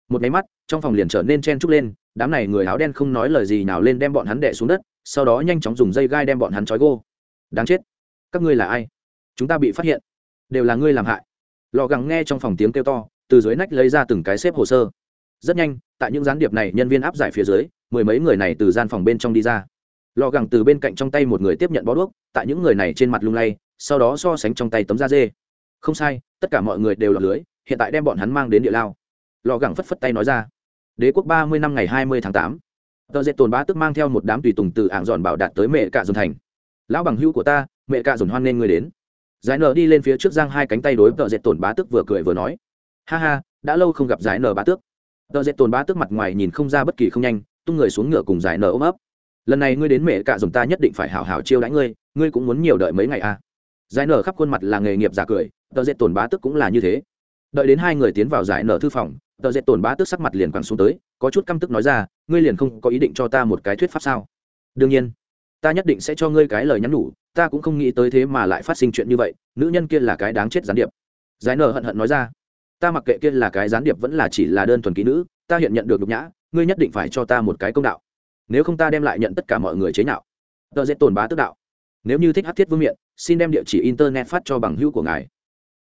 Một máy mắt, trong phòng liền trở nên chen trúc lên, đám này người áo đen không nói lời gì nào lên đem bọn hắn đẻ xuống đất sau đó nhanh chóng dùng dây gai đem bọn hắn trói gô. Đáng chết. Các ngươi là ai? Chúng ta bị phát hiện. Đều là ngươi làm hại. Lò gắng nghe trong phòng tiếng kêu to, từ dưới nách lấy ra từng cái xếp hồ sơ. Rất nhanh, tại những gián điệp này nhân viên áp giải phía dưới, mười mấy người này từ gian phòng bên trong đi ra. Lò gẳng từ bên cạnh trong tay một người tiếp nhận bó đuốc, tại những người này trên mặt lung lay, sau đó so sánh trong tay tấm da dê. Không sai, tất cả mọi người đều lọt lưới, hiện tại đem bọn hắn mang đến địa lao. Lò gẳng phất phất tay nói ra. Đế quốc ba mươi năm ngày hai mươi tháng tám tờ dệt tồn bá tức mang theo một đám tùy tùng từ ảng dọn bảo đạt tới mẹ cạ dồn thành. Lão bằng hữu của ta, mẹ cạ dồn hoan nên người đến. Giải nở đi lên phía trước giang hai cánh tay đối tờ dệt tồn bá tức vừa cười vừa nói. Ha ha, đã lâu không gặp giải nở bá tước. Tờ dệt tồn bá tước mặt ngoài nhìn không ra bất kỳ không nhanh, tung người xuống ngựa cùng giải nở ôm ấp. Lần này ngươi đến mẹ cạ dồn ta nhất định phải hảo hảo chiêu đãi ngươi ngươi cũng muốn nhiều đợi mấy ngày à. Giải nở khắp khuôn mặt là nghề nghiệp giả cười, tờ dệt tồn bá tức cũng là như thế. Đợi đến hai người tiến vào giải nở thư phòng tờ dệt tổn bá tức sắc mặt liền quẳng xuống tới, có chút căm tức nói ra, ngươi liền không có ý định cho ta một cái thuyết pháp sao? Đương nhiên, ta nhất định sẽ cho ngươi cái lời nhắn nhủ, ta cũng không nghĩ tới thế mà lại phát sinh chuyện như vậy, nữ nhân kia là cái đáng chết gián điệp. Giải nở hận hận nói ra, ta mặc kệ kia là cái gián điệp vẫn là chỉ là đơn thuần kỹ nữ, ta hiện nhận được nhục nhã, ngươi nhất định phải cho ta một cái công đạo. Nếu không ta đem lại nhận tất cả mọi người chế nhạo. Tờ dễ tồn bá tức đạo, nếu như thích hát thiết vương miện, xin đem địa chỉ internet phát cho bằng hữu của ngài.